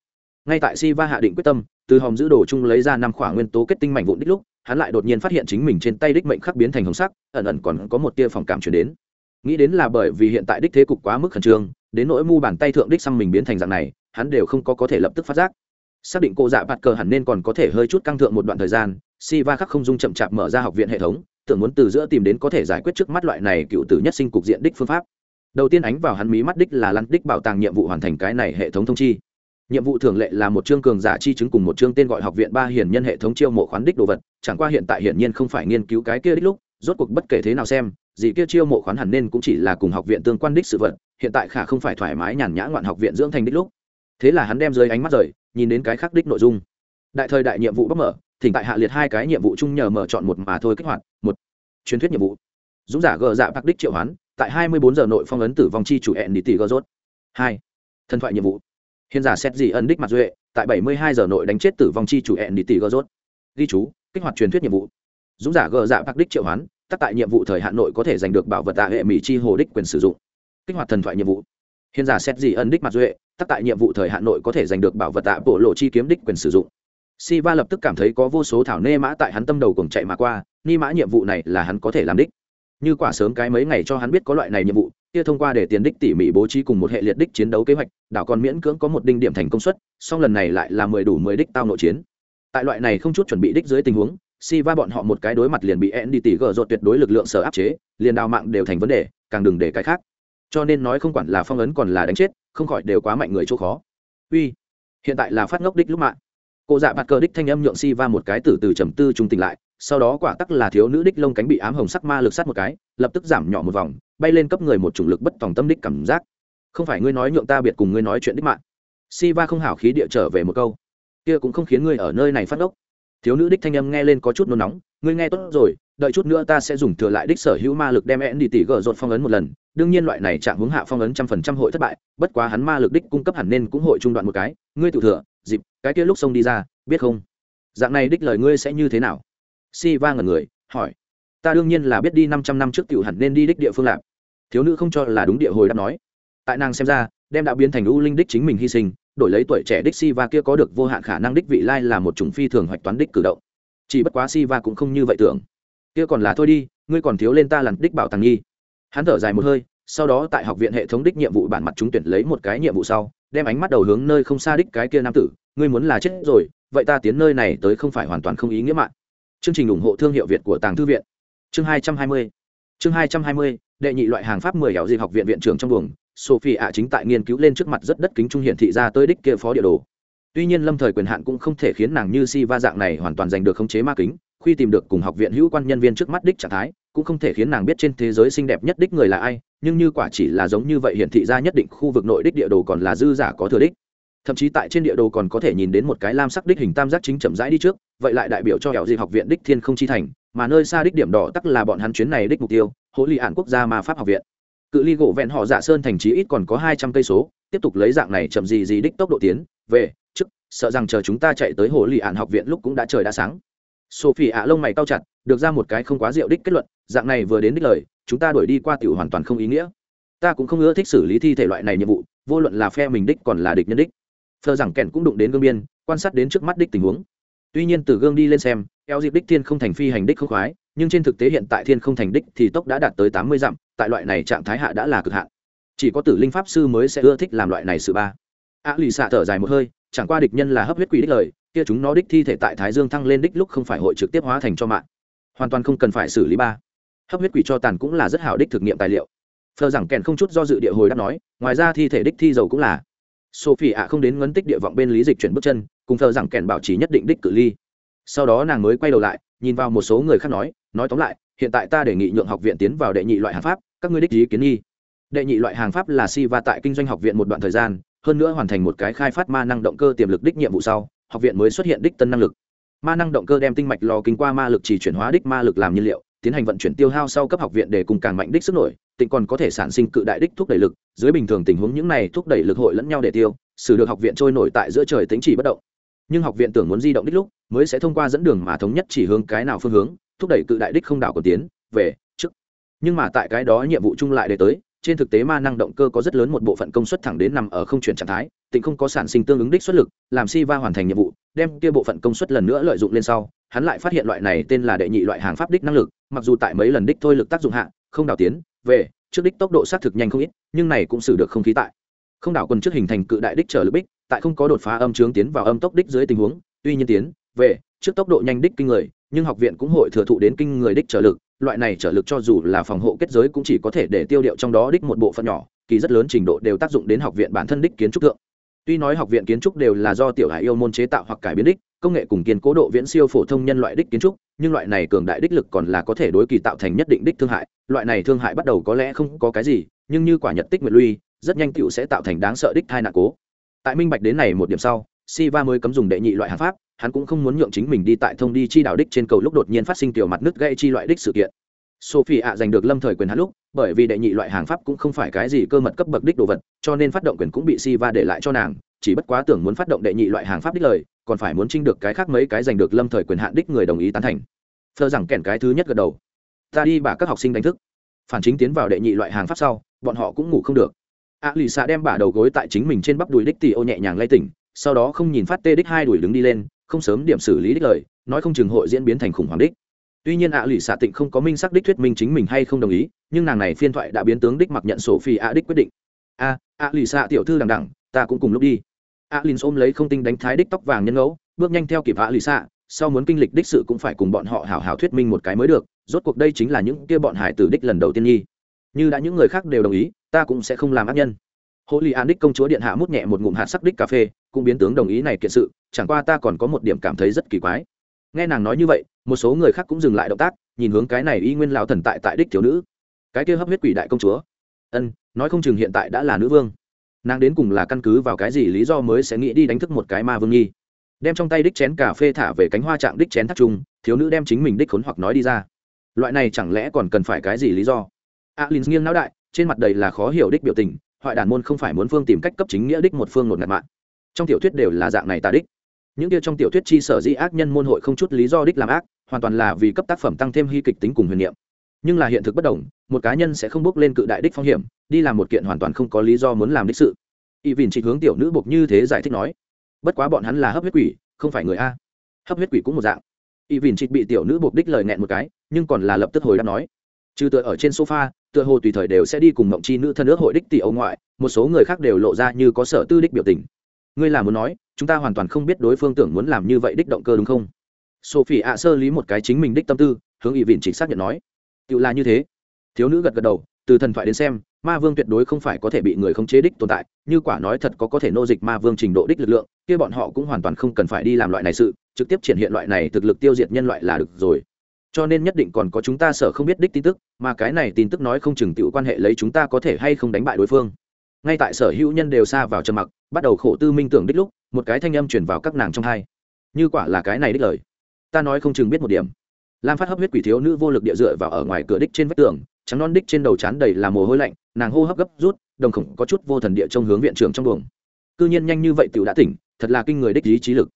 Ngay tại si va hạ định quyết tâm, từ hòm giữ đồ chung lấy ra năm khỏa nguyên tố kết tinh mảnh vụn đích lúc, hắn lại đột nhiên phát hiện chính mình trên tay đích mệnh khắc biến thành hồng sắc, ẩn ẩn còn có một tia phòng cảm chuyển đến. Nghĩ đến là bởi vì hiện tại đích thế cục quá mức khẩn trương, đến nỗi mu bàn tay thượng đích xăm mình biến thành dạng này, hắn đều không có có thể lập tức phát giác. Xác định cô dạ bạt cờ hẳn nên còn có thể hơi chút căng thượng một đoạn thời gian, si va khắc không dung chậm chạp mở ra học viện hệ thống tưởng muốn từ giữa tìm đến có thể giải quyết trước mắt loại này cựu tử nhất sinh cục diện đích phương pháp. Đầu tiên ánh vào hắn mí mắt đích là lăn đích bảo tàng nhiệm vụ hoàn thành cái này hệ thống thông chi. Nhiệm vụ thường lệ là một chương cường giả chi chứng cùng một chương tên gọi học viện ba hiền nhân hệ thống chiêu mộ khoán đích đồ vật, chẳng qua hiện tại hiển nhiên không phải nghiên cứu cái kia đích lúc, rốt cuộc bất kể thế nào xem, gì kia chiêu mộ khoán hẳn nên cũng chỉ là cùng học viện tương quan đích sự vật, hiện tại khả không phải thoải mái nhàn nhã ngoạn học viện dưỡng thành đích lúc. Thế là hắn đem dưới ánh mắt rời, nhìn đến cái khác đích nội dung. Đại thời đại nhiệm vụ bóc mở thỉnh tại hạ liệt hai cái nhiệm vụ chung nhờ mở chọn một mà thôi kích hoạt, một, truyền thuyết nhiệm vụ. Dũng giả gờ dạ bạc đích triệu hoán, tại hai mươi bốn giờ nội phong ấn tử vong chi chủ hẹn đi tỷ gờ rốt. Hai, thần thoại nhiệm vụ. Hiện giả xét gì ân đích mặt duệ, tại bảy mươi hai giờ nội đánh chết tử vong chi chủ hẹn đi tỷ gờ rốt. Ghi chú, kích hoạt truyền thuyết nhiệm vụ. Dũng giả gờ dạ bạc đích triệu hoán, tắc tại nhiệm vụ thời hạn nội có thể giành được bảo vật tạ hệ mỹ chi hồ đích quyền sử dụng. Kích hoạt thần thoại nhiệm vụ. Hiện giả xét gì ân đích mặt duệ, tắc tại nhiệm vụ thời hạn nội có thể giành được bảo vật tạ bộ lộ chi kiếm đích quyền sử dụng si va lập tức cảm thấy có vô số thảo nê mã tại hắn tâm đầu cùng chạy mà qua, ni mã nhiệm vụ này là hắn có thể làm đích. Như quả sớm cái mấy ngày cho hắn biết có loại này nhiệm vụ, kia thông qua để tiền đích tỉ mỉ bố trí cùng một hệ liệt đích chiến đấu kế hoạch, đảo còn miễn cưỡng có một đinh điểm thành công suất, song lần này lại là mười đủ mười đích tao nội chiến. Tại loại này không chút chuẩn bị đích dưới tình huống si va bọn họ một cái đối mặt liền bị en đi tỉ gờ rột tuyệt đối lực lượng sở áp chế, liền đào mạng đều thành vấn đề, càng đừng để cái khác. Cho nên nói không quản là phong ấn còn là đánh chết, không khỏi đều quá mạnh người chỗ khó. Uy, hiện tại là phát ngốc đích lúc mạng cô dạ bạt cờ đích thanh âm nhượng si va một cái từ từ trầm tư trung tỉnh lại, sau đó quả tắc là thiếu nữ đích lông cánh bị ám hồng sắc ma lực sát một cái, lập tức giảm nhỏ một vòng, bay lên cấp người một chủng lực bất tòng tâm đích cảm giác. Không phải ngươi nói nhượng ta biệt cùng ngươi nói chuyện đích mạng. Si va không hảo khí địa trở về một câu. Kia cũng không khiến ngươi ở nơi này phát ốc thiếu nữ đích thanh âm nghe lên có chút nôn nóng, ngươi nghe tốt rồi, đợi chút nữa ta sẽ dùng thừa lại đích sở hữu ma lực đem én đi tỉ gờ rột phong ấn một lần. Đương nhiên loại này chạm hướng hạ phong ấn trăm phần trăm hội thất bại, bất quá hắn ma lực đích cung cấp hẳn nên cũng hội trung đoạn một cái. Ngươi tự thừa cái kia lúc sông đi ra, biết không? Dạng này đích lời ngươi sẽ như thế nào? Si va ngẩn người, hỏi. Ta đương nhiên là biết đi năm trăm năm trước tiểu hẳn nên đi đích địa phương lạp thiếu nữ không cho là đúng địa hồi đã nói. Tại nàng xem ra, đem đã biến thành u linh đích chính mình hy sinh, đổi lấy tuổi trẻ đích si va kia có được vô hạn khả năng đích vị lai là một chủng phi thường hoạch toán đích cử động. Chỉ bất quá si va cũng không như vậy tưởng. Kia còn là thôi đi, ngươi còn thiếu lên ta làm đích bảo tàng nhi hắn thở dài một hơi sau đó tại học viện hệ thống đích nhiệm vụ bản mặt chúng tuyển lấy một cái nhiệm vụ sau, đem ánh mắt đầu hướng nơi không xa đích cái kia nam tử, ngươi muốn là chết rồi, vậy ta tiến nơi này tới không phải hoàn toàn không ý nghĩa mạng. Chương trình ủng hộ thương hiệu việt của tàng thư viện. Chương hai trăm hai mươi. Chương hai trăm hai mươi, đệ nhị loại hàng pháp mười hẻo dịp học viện viện trưởng trong buồng, sophie ạ chính tại nghiên cứu lên trước mặt rất đất kính trung hiển thị ra tới đích kia phó địa đồ. Tuy nhiên lâm thời quyền hạn cũng không thể khiến nàng như si va dạng này hoàn toàn giành được khống chế ma kính, khi tìm được cùng học viện hữu quan nhân viên trước mắt đích trạng thái cũng không thể khiến nàng biết trên thế giới xinh đẹp nhất đích người là ai, nhưng như quả chỉ là giống như vậy hiển thị ra nhất định khu vực nội đích địa đồ còn là dư giả có thừa đích. Thậm chí tại trên địa đồ còn có thể nhìn đến một cái lam sắc đích hình tam giác chính chậm rãi đi trước, vậy lại đại biểu cho hẻo dịp học viện đích thiên không chi thành, mà nơi xa đích điểm đỏ tắc là bọn hắn chuyến này đích mục tiêu hỗ lì ạn quốc gia ma pháp học viện. Cự ly gỗ vẹn họ dạ sơn thành trí ít còn có hai trăm cây số, tiếp tục lấy dạng này chậm gì gì đích tốc độ tiến, về, trước, sợ rằng chờ chúng ta chạy tới hồ lì ạn học viện lúc cũng đã trời đã sáng. Sophie ạ lông mày cao chặt, được ra một cái không quá rượu đích kết luận dạng này vừa đến đích lời, chúng ta đuổi đi qua tiểu hoàn toàn không ý nghĩa. Ta cũng không ưa thích xử lý thi thể loại này nhiệm vụ, vô luận là phe mình đích còn là địch nhân đích. Thờ rằng kèn cũng đụng đến gương biên, quan sát đến trước mắt đích tình huống. Tuy nhiên từ gương đi lên xem, eo dịp đích thiên không thành phi hành đích không khoái, nhưng trên thực tế hiện tại thiên không thành đích thì tốc đã đạt tới tám mươi dặm, tại loại này trạng thái hạ đã là cực hạn. Chỉ có tử linh pháp sư mới sẽ ưa thích làm loại này sự ba. A lì xạ thở dài một hơi, chẳng qua địch nhân là hấp huyết quỷ đích lời, kia chúng nó đích thi thể tại thái dương thăng lên đích lúc không phải hội trực tiếp hóa thành cho mạng. Hoàn toàn không cần phải xử lý ba hấp huyết quỷ cho tàn cũng là rất hảo đích thực nghiệm tài liệu. Phờ rằng kèn không chút do dự địa hồi đáp nói, ngoài ra thi thể đích thi dầu cũng là. Sophie ạ không đến ngấn tích địa vọng bên lý dịch chuyển bước chân, cùng phờ rằng kèn bảo trì nhất định đích cự ly. Sau đó nàng mới quay đầu lại, nhìn vào một số người khác nói nói tóm lại, hiện tại ta đề nghị nhượng học viện tiến vào đệ nhị loại hàng pháp, các ngươi đích ý kiến nghi. Đệ nhị loại hàng pháp là si va tại kinh doanh học viện một đoạn thời gian, hơn nữa hoàn thành một cái khai phát ma năng động cơ tiềm lực đích nhiệm vụ sau, học viện mới xuất hiện đích tân năng lực. Ma năng động cơ đem tinh mạch lò kinh qua ma lực chỉ chuyển hóa đích ma lực làm nhiên liệu tiến hành vận chuyển tiêu hao sau cấp học viện để cùng càng mạnh đích sức nổi, tỉnh còn có thể sản sinh cự đại đích thúc đẩy lực. Dưới bình thường tình huống những này thúc đẩy lực hội lẫn nhau để tiêu, xử được học viện trôi nổi tại giữa trời tính chỉ bất động. Nhưng học viện tưởng muốn di động đích lúc, mới sẽ thông qua dẫn đường mà thống nhất chỉ hướng cái nào phương hướng, thúc đẩy cự đại đích không đảo còn tiến, về, trước. Nhưng mà tại cái đó nhiệm vụ chung lại để tới, trên thực tế ma năng động cơ có rất lớn một bộ phận công suất thẳng đến nằm ở không chuyển trạng thái, tỉnh không có sản sinh tương ứng đích xuất lực, làm si va hoàn thành nhiệm vụ, đem kia bộ phận công suất lần nữa lợi dụng lên sau, hắn lại phát hiện loại này tên là đệ nhị loại hàng pháp đích năng lực mặc dù tại mấy lần đích thôi lực tác dụng hạ, không đảo tiến, về, trước đích tốc độ xác thực nhanh không ít, nhưng này cũng xử được không khí tại. Không đảo quân trước hình thành cự đại đích trở lực bích, tại không có đột phá âm trướng tiến vào âm tốc đích dưới tình huống, tuy nhiên tiến, về, trước tốc độ nhanh đích kinh người, nhưng học viện cũng hội thừa thụ đến kinh người đích trở lực, loại này trở lực cho dù là phòng hộ kết giới cũng chỉ có thể để tiêu điệu trong đó đích một bộ phận nhỏ, kỳ rất lớn trình độ đều tác dụng đến học viện bản thân đích kiến trúc thượng. Tuy nói học viện kiến trúc đều là do tiểu hải yêu môn chế tạo hoặc cải biến đích, công nghệ cùng kiên cố độ viễn siêu phổ thông nhân loại đích kiến trúc nhưng loại này cường đại đích lực còn là có thể đối kỳ tạo thành nhất định đích thương hại loại này thương hại bắt đầu có lẽ không có cái gì nhưng như quả nhật tích nguyệt lui rất nhanh tựu sẽ tạo thành đáng sợ đích thai nạn cố tại minh bạch đến này một điểm sau Siva mới cấm dùng đệ nhị loại hàng pháp, hắn cũng không muốn nhượng chính mình đi tại thông đi chi đạo đích trên cầu lúc đột nhiên phát sinh tiểu mặt nước gây chi loại đích sự kiện. Sophie ạ giành được lâm thời quyền hắn lúc, bởi vì đệ nhị loại hàng pháp cũng không phải cái gì cơ mật cấp bậc đích đồ vật, cho nên phát động quyền cũng bị Siva để lại cho nàng, chỉ bất quá tưởng muốn phát động đệ nhị loại hàng pháp đích lời, còn phải muốn trinh được cái khác mấy cái giành được lâm thời quyền hạn đích người đồng ý tán thành. thơ rằng kèn cái thứ nhất gật đầu. Ta đi bà các học sinh đánh thức. Phản chính tiến vào đệ nhị loại hàng pháp sau, bọn họ cũng ngủ không được. A lì xạ đem bả đầu gối tại chính mình trên bắp đùi đích tì ô nhẹ nhàng lay tỉnh, sau đó không nhìn phát tê đích hai đuổi đứng đi lên không sớm điểm xử lý đích lời nói không chừng hội diễn biến thành khủng hoảng đích tuy nhiên ạ lụy xạ tịnh không có minh xác đích thuyết minh chính mình hay không đồng ý nhưng nàng này phiên thoại đã biến tướng đích mặc nhận sổ phi ạ đích quyết định a ạ lụy xạ tiểu thư đằng đẳng ta cũng cùng lúc đi ạ ôm lấy không tinh đánh thái đích tóc vàng nhân ngẫu, bước nhanh theo kịp vã lụy xạ sau muốn kinh lịch đích sự cũng phải cùng bọn họ hảo hảo thuyết minh một cái mới được, rốt cuộc đây chính là những kia bọn hải tử đích lần đầu tiên nhi như đã những người khác đều đồng ý, ta cũng sẽ không làm ác nhân. Hồ lì an đích công chúa điện hạ mút nhẹ một ngụm hạt sắc đích cà phê, cũng biến tướng đồng ý này kiện sự, chẳng qua ta còn có một điểm cảm thấy rất kỳ quái. Nghe nàng nói như vậy, một số người khác cũng dừng lại động tác, nhìn hướng cái này y nguyên lão thần tại tại đích thiếu nữ. Cái kia hấp huyết quỷ đại công chúa. Ân, nói không chừng hiện tại đã là nữ vương nàng đến cùng là căn cứ vào cái gì lý do mới sẽ nghĩ đi đánh thức một cái ma vương nhi? Đem trong tay đích chén cà phê thả về cánh hoa trạng đích chén thắt chung, thiếu nữ đem chính mình đích khốn hoặc nói đi ra. Loại này chẳng lẽ còn cần phải cái gì lý do? Alin nghiêng não đại, trên mặt đầy là khó hiểu đích biểu tình, hoại đàn môn không phải muốn phương tìm cách cấp chính nghĩa đích một phương một ngạt mạng. Trong tiểu thuyết đều là dạng này tà đích. Những kia trong tiểu thuyết chi sở di ác nhân môn hội không chút lý do đích làm ác, hoàn toàn là vì cấp tác phẩm tăng thêm hy kịch tính cùng huyền niệm nhưng là hiện thực bất đồng, một cá nhân sẽ không bước lên cự đại đích phong hiểm, đi làm một kiện hoàn toàn không có lý do muốn làm đích sự. Y vìn chỉ hướng tiểu nữ buộc như thế giải thích nói, bất quá bọn hắn là hấp huyết quỷ, không phải người a. Hấp huyết quỷ cũng một dạng. Y vìn trịch bị tiểu nữ buộc đích lời nghẹn một cái, nhưng còn là lập tức hồi đáp nói, trừ tựa ở trên sofa, tựa hồ tùy thời đều sẽ đi cùng mộng chi nữ thân ước hội đích tỷ ông ngoại, một số người khác đều lộ ra như có sở tư đích biểu tình. Ngươi là muốn nói, chúng ta hoàn toàn không biết đối phương tưởng muốn làm như vậy đích động cơ đúng không? Sophie ạ sơ lý một cái chính mình đích tâm tư, hướng y vìn trịch xác nhận nói tự là như thế. Thiếu nữ gật gật đầu, từ thần thoại đến xem, ma vương tuyệt đối không phải có thể bị người không chế đích tồn tại, như quả nói thật có có thể nô dịch ma vương trình độ đích lực lượng, kia bọn họ cũng hoàn toàn không cần phải đi làm loại này sự, trực tiếp triển hiện loại này thực lực tiêu diệt nhân loại là được rồi. Cho nên nhất định còn có chúng ta sợ không biết đích tin tức, mà cái này tin tức nói không chừng tiểu quan hệ lấy chúng ta có thể hay không đánh bại đối phương. Ngay tại sở hữu nhân đều xa vào trầm mặc, bắt đầu khổ tư minh tưởng đích lúc, một cái thanh âm chuyển vào các nàng trong hai. Như quả là cái này đích lời. Ta nói không chừng biết một điểm lam phát hấp huyết quỷ thiếu nữ vô lực địa dựa vào ở ngoài cửa đích trên vách tường, trắng non đích trên đầu chán đầy là mồ hôi lạnh, nàng hô hấp gấp rút, đồng khổng có chút vô thần địa trong hướng viện trưởng trong buồng. Cư nhiên nhanh như vậy tiểu đã tỉnh, thật là kinh người đích ý trí lực.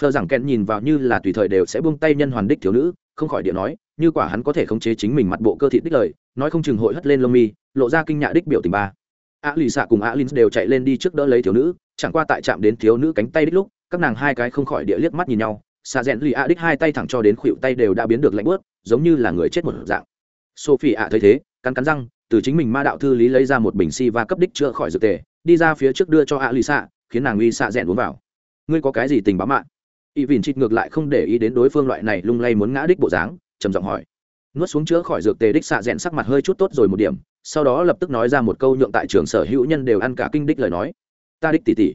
Phờ rằng ken nhìn vào như là tùy thời đều sẽ buông tay nhân hoàn đích thiếu nữ, không khỏi địa nói, như quả hắn có thể khống chế chính mình mặt bộ cơ thị đích lời, nói không chừng hội hất lên lông mi, lộ ra kinh nhạ đích biểu tình ba. A lì xạ cùng a lin đều chạy lên đi trước đỡ lấy thiếu nữ, chẳng qua tại chạm đến thiếu nữ cánh tay đích lúc, các nàng hai cái không khỏi địa liếc mắt nhìn nhau xạ rẽn lì a đích hai tay thẳng cho đến khuỵu tay đều đã biến được lạnh bớt giống như là người chết một dạng. Sophie ạ thấy thế, cắn cắn răng, từ chính mình ma đạo thư lý lấy ra một bình si và cấp đích chữa khỏi dược tề, đi ra phía trước đưa cho ạ lì xạ khiến nàng uy xạ rẽn uống vào. Ngươi có cái gì tình báo mạng? Y vìn chịt ngược lại không để ý đến đối phương loại này lung lay muốn ngã đích bộ dáng, trầm giọng hỏi. Nuốt xuống chữa khỏi dược tề đích xạ rẽn sắc mặt hơi chút tốt rồi một điểm, sau đó lập tức nói ra một câu nhượng tại trường sở hữu nhân đều ăn cả kinh đích lời nói. Ta đích tỉ tỉ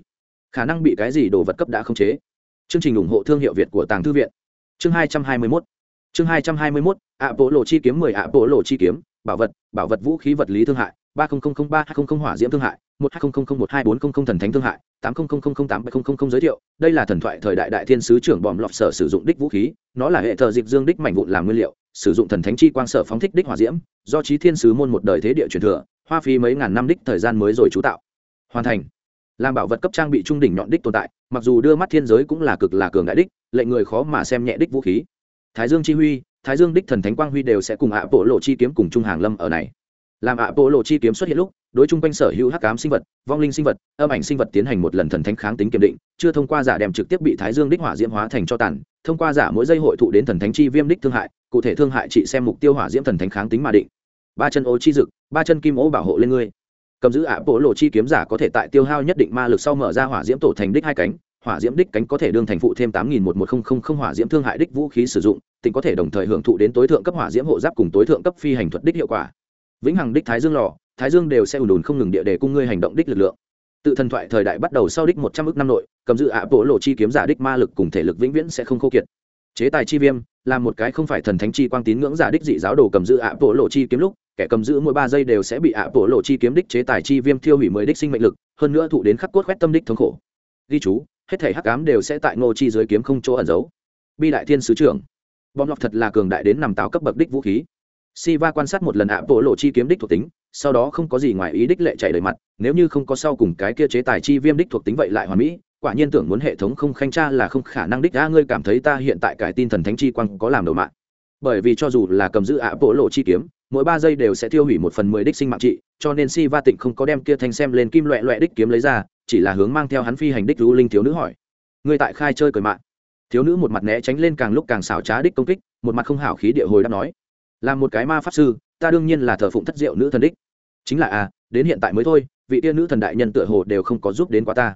khả năng bị cái gì đồ vật cấp đã không chế? Chương trình ủng hộ thương hiệu việt của tàng thư viện chương hai trăm hai mươi mốt chương hai trăm hai mươi mốt ạ bộ lộ chi kiếm mười ạ bộ lộ chi kiếm bảo vật bảo vật vũ khí vật lý thương hại ba nghìn ba hai trăm hỏa diễm thương hại một hai nghìn một hai bốn trăm linh thần thánh thương hại tám nghìn tám bảy nghìn giới thiệu đây là thần thoại thời đại đại thiên sứ trưởng bòm lọt sở sử dụng đích vũ khí nó là hệ thờ dịch dương đích mảnh vụn làm nguyên liệu sử dụng thần thánh chi quang sở phóng thích đích hỏa diễm do trí thiên sứ môn một đời thế địa truyền thừa hoa phí mấy ngàn năm đích thời gian mới rồi chú tạo hoàn thành làm bảo vật cấp trang bị trung đỉnh nhọn đích tồn tại, mặc dù đưa mắt thiên giới cũng là cực là cường đại đích, lệnh người khó mà xem nhẹ đích vũ khí. Thái dương chi huy, thái dương đích thần thánh quang huy đều sẽ cùng ạ bộ lộ chi kiếm cùng trung hàng lâm ở này. Làm ạ bộ lộ chi kiếm xuất hiện lúc, đối chung quanh sở hữu hắc ám sinh vật, vong linh sinh vật, âm ảnh sinh vật tiến hành một lần thần thánh kháng tính kiểm định, chưa thông qua giả đem trực tiếp bị thái dương đích hỏa diễm hóa thành cho tàn, thông qua giả mỗi giây hội thụ đến thần thánh chi viêm đích thương hại, cụ thể thương hại trị xem mục tiêu hỏa diễm thần thánh kháng tính mà định. Ba chân ô chi dực, ba chân kim ô bảo hộ lên ngươi cầm giữ ạ bộ lộ chi kiếm giả có thể tại tiêu hao nhất định ma lực sau mở ra hỏa diễm tổ thành đích hai cánh, hỏa diễm đích cánh có thể đương thành phụ thêm tám nghìn một một không không không hỏa diễm thương hại đích vũ khí sử dụng, tỉnh có thể đồng thời hưởng thụ đến tối thượng cấp hỏa diễm hộ giáp cùng tối thượng cấp phi hành thuật đích hiệu quả. Vĩnh hằng đích thái dương lò, thái dương đều sẽ ùn ùn không ngừng địa để cung ngươi hành động đích lực lượng. Tự thần thoại thời đại bắt đầu sau đích một trăm ước năm nội, cầm giữ ạ bộ lộ chi kiếm giả đích ma lực cùng thể lực vĩnh viễn sẽ không khô kiệt. Chế tài chi viêm, là một cái không phải thần thánh chi quang tín ngưỡng giả đích dị giáo đồ cầm giữ ạ bộ lộ chi kiếm lúc kẻ cầm giữ mỗi ba giây đều sẽ bị ạ bộ lộ chi kiếm đích chế tài chi viêm thiêu hủy mới đích sinh mệnh lực, hơn nữa thụ đến khắc cốt khoét tâm đích thống khổ. Ghi chú, hết thể hắc cám đều sẽ tại ngô chi dưới kiếm không chỗ ẩn giấu. Bi đại thiên sứ trưởng. Bom lọc thật là cường đại đến nằm táo cấp bậc đích vũ khí. Si va quan sát một lần ạ bộ lộ chi kiếm đích thuộc tính, sau đó không có gì ngoài ý đích lệ chạy đầy mặt, nếu như không có sau cùng cái kia chế tài chi viêm đích thuộc tính vậy lại hoàn mỹ, quả nhiên tưởng muốn hệ thống không khanh tra là không khả năng đích, a, ngươi cảm thấy ta hiện tại cải tin thần thánh chi quang có làm đầu mạng? Bởi vì cho dù là cầm giữ ạ bộ lộ chi kiếm mỗi ba giây đều sẽ tiêu hủy một phần mười đích sinh mạng trị, cho nên si va tịnh không có đem kia thanh xem lên kim loẹ loẹ đích kiếm lấy ra, chỉ là hướng mang theo hắn phi hành đích lưu linh thiếu nữ hỏi. Người tại khai chơi cởi mạng. Thiếu nữ một mặt né tránh lên càng lúc càng xảo trá đích công kích, một mặt không hảo khí địa hồi đáp nói. Là một cái ma pháp sư, ta đương nhiên là thờ phụng thất diệu nữ thần đích. Chính là à đến hiện tại mới thôi, vị tiên nữ thần đại nhân tựa hồ đều không có giúp đến quá ta.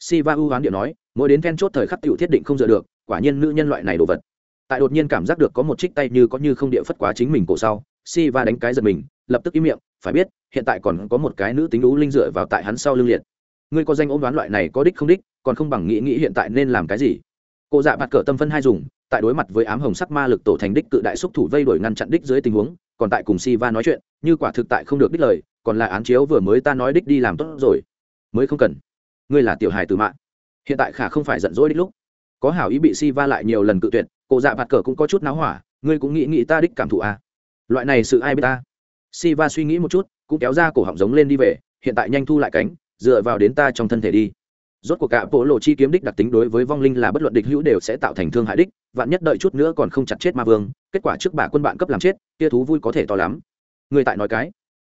Si va ưu hoán địa nói, mỗi đến then chốt thời khắc tựu thiết định không dựa được, quả nhiên nữ nhân loại này đồ vật. Tại đột nhiên cảm giác được có một trích tay như có như không địa phất quá chính mình cổ sau si va đánh cái giật mình, lập tức im miệng, phải biết, hiện tại còn có một cái nữ tính đũ linh dựa vào tại hắn sau lưng liệt. Ngươi có danh ôm đoán loại này có đích không đích, còn không bằng nghĩ nghĩ hiện tại nên làm cái gì? Cụ dạ bạt cỡ tâm phân hai dùng, tại đối mặt với ám hồng sắc ma lực tổ thành đích cự đại xúc thủ vây đuổi ngăn chặn đích dưới tình huống, còn tại cùng si va nói chuyện, như quả thực tại không được đích lời, còn là án chiếu vừa mới ta nói đích đi làm tốt rồi. Mới không cần. Ngươi là tiểu hài từ mạng hiện tại khả không phải giận dỗi đích lúc. Có hảo ý bị si va lại nhiều lần cự tuyệt cụ dạ bạt cỡ cũng có chút náo hỏa, ngươi cũng nghĩ nghĩ ta đích cảm thụ à loại này sự ai biết ta? Si va suy nghĩ một chút, cũng kéo ra cổ họng giống lên đi về, hiện tại nhanh thu lại cánh, dựa vào đến ta trong thân thể đi. Rốt cuộc cả bộ lộ chi kiếm đích đặc tính đối với vong linh là bất luận địch hữu đều sẽ tạo thành thương hại đích, vạn nhất đợi chút nữa còn không chặt chết ma vương, kết quả trước bà quân bạn cấp làm chết, kia thú vui có thể to lắm. Người tại nói cái.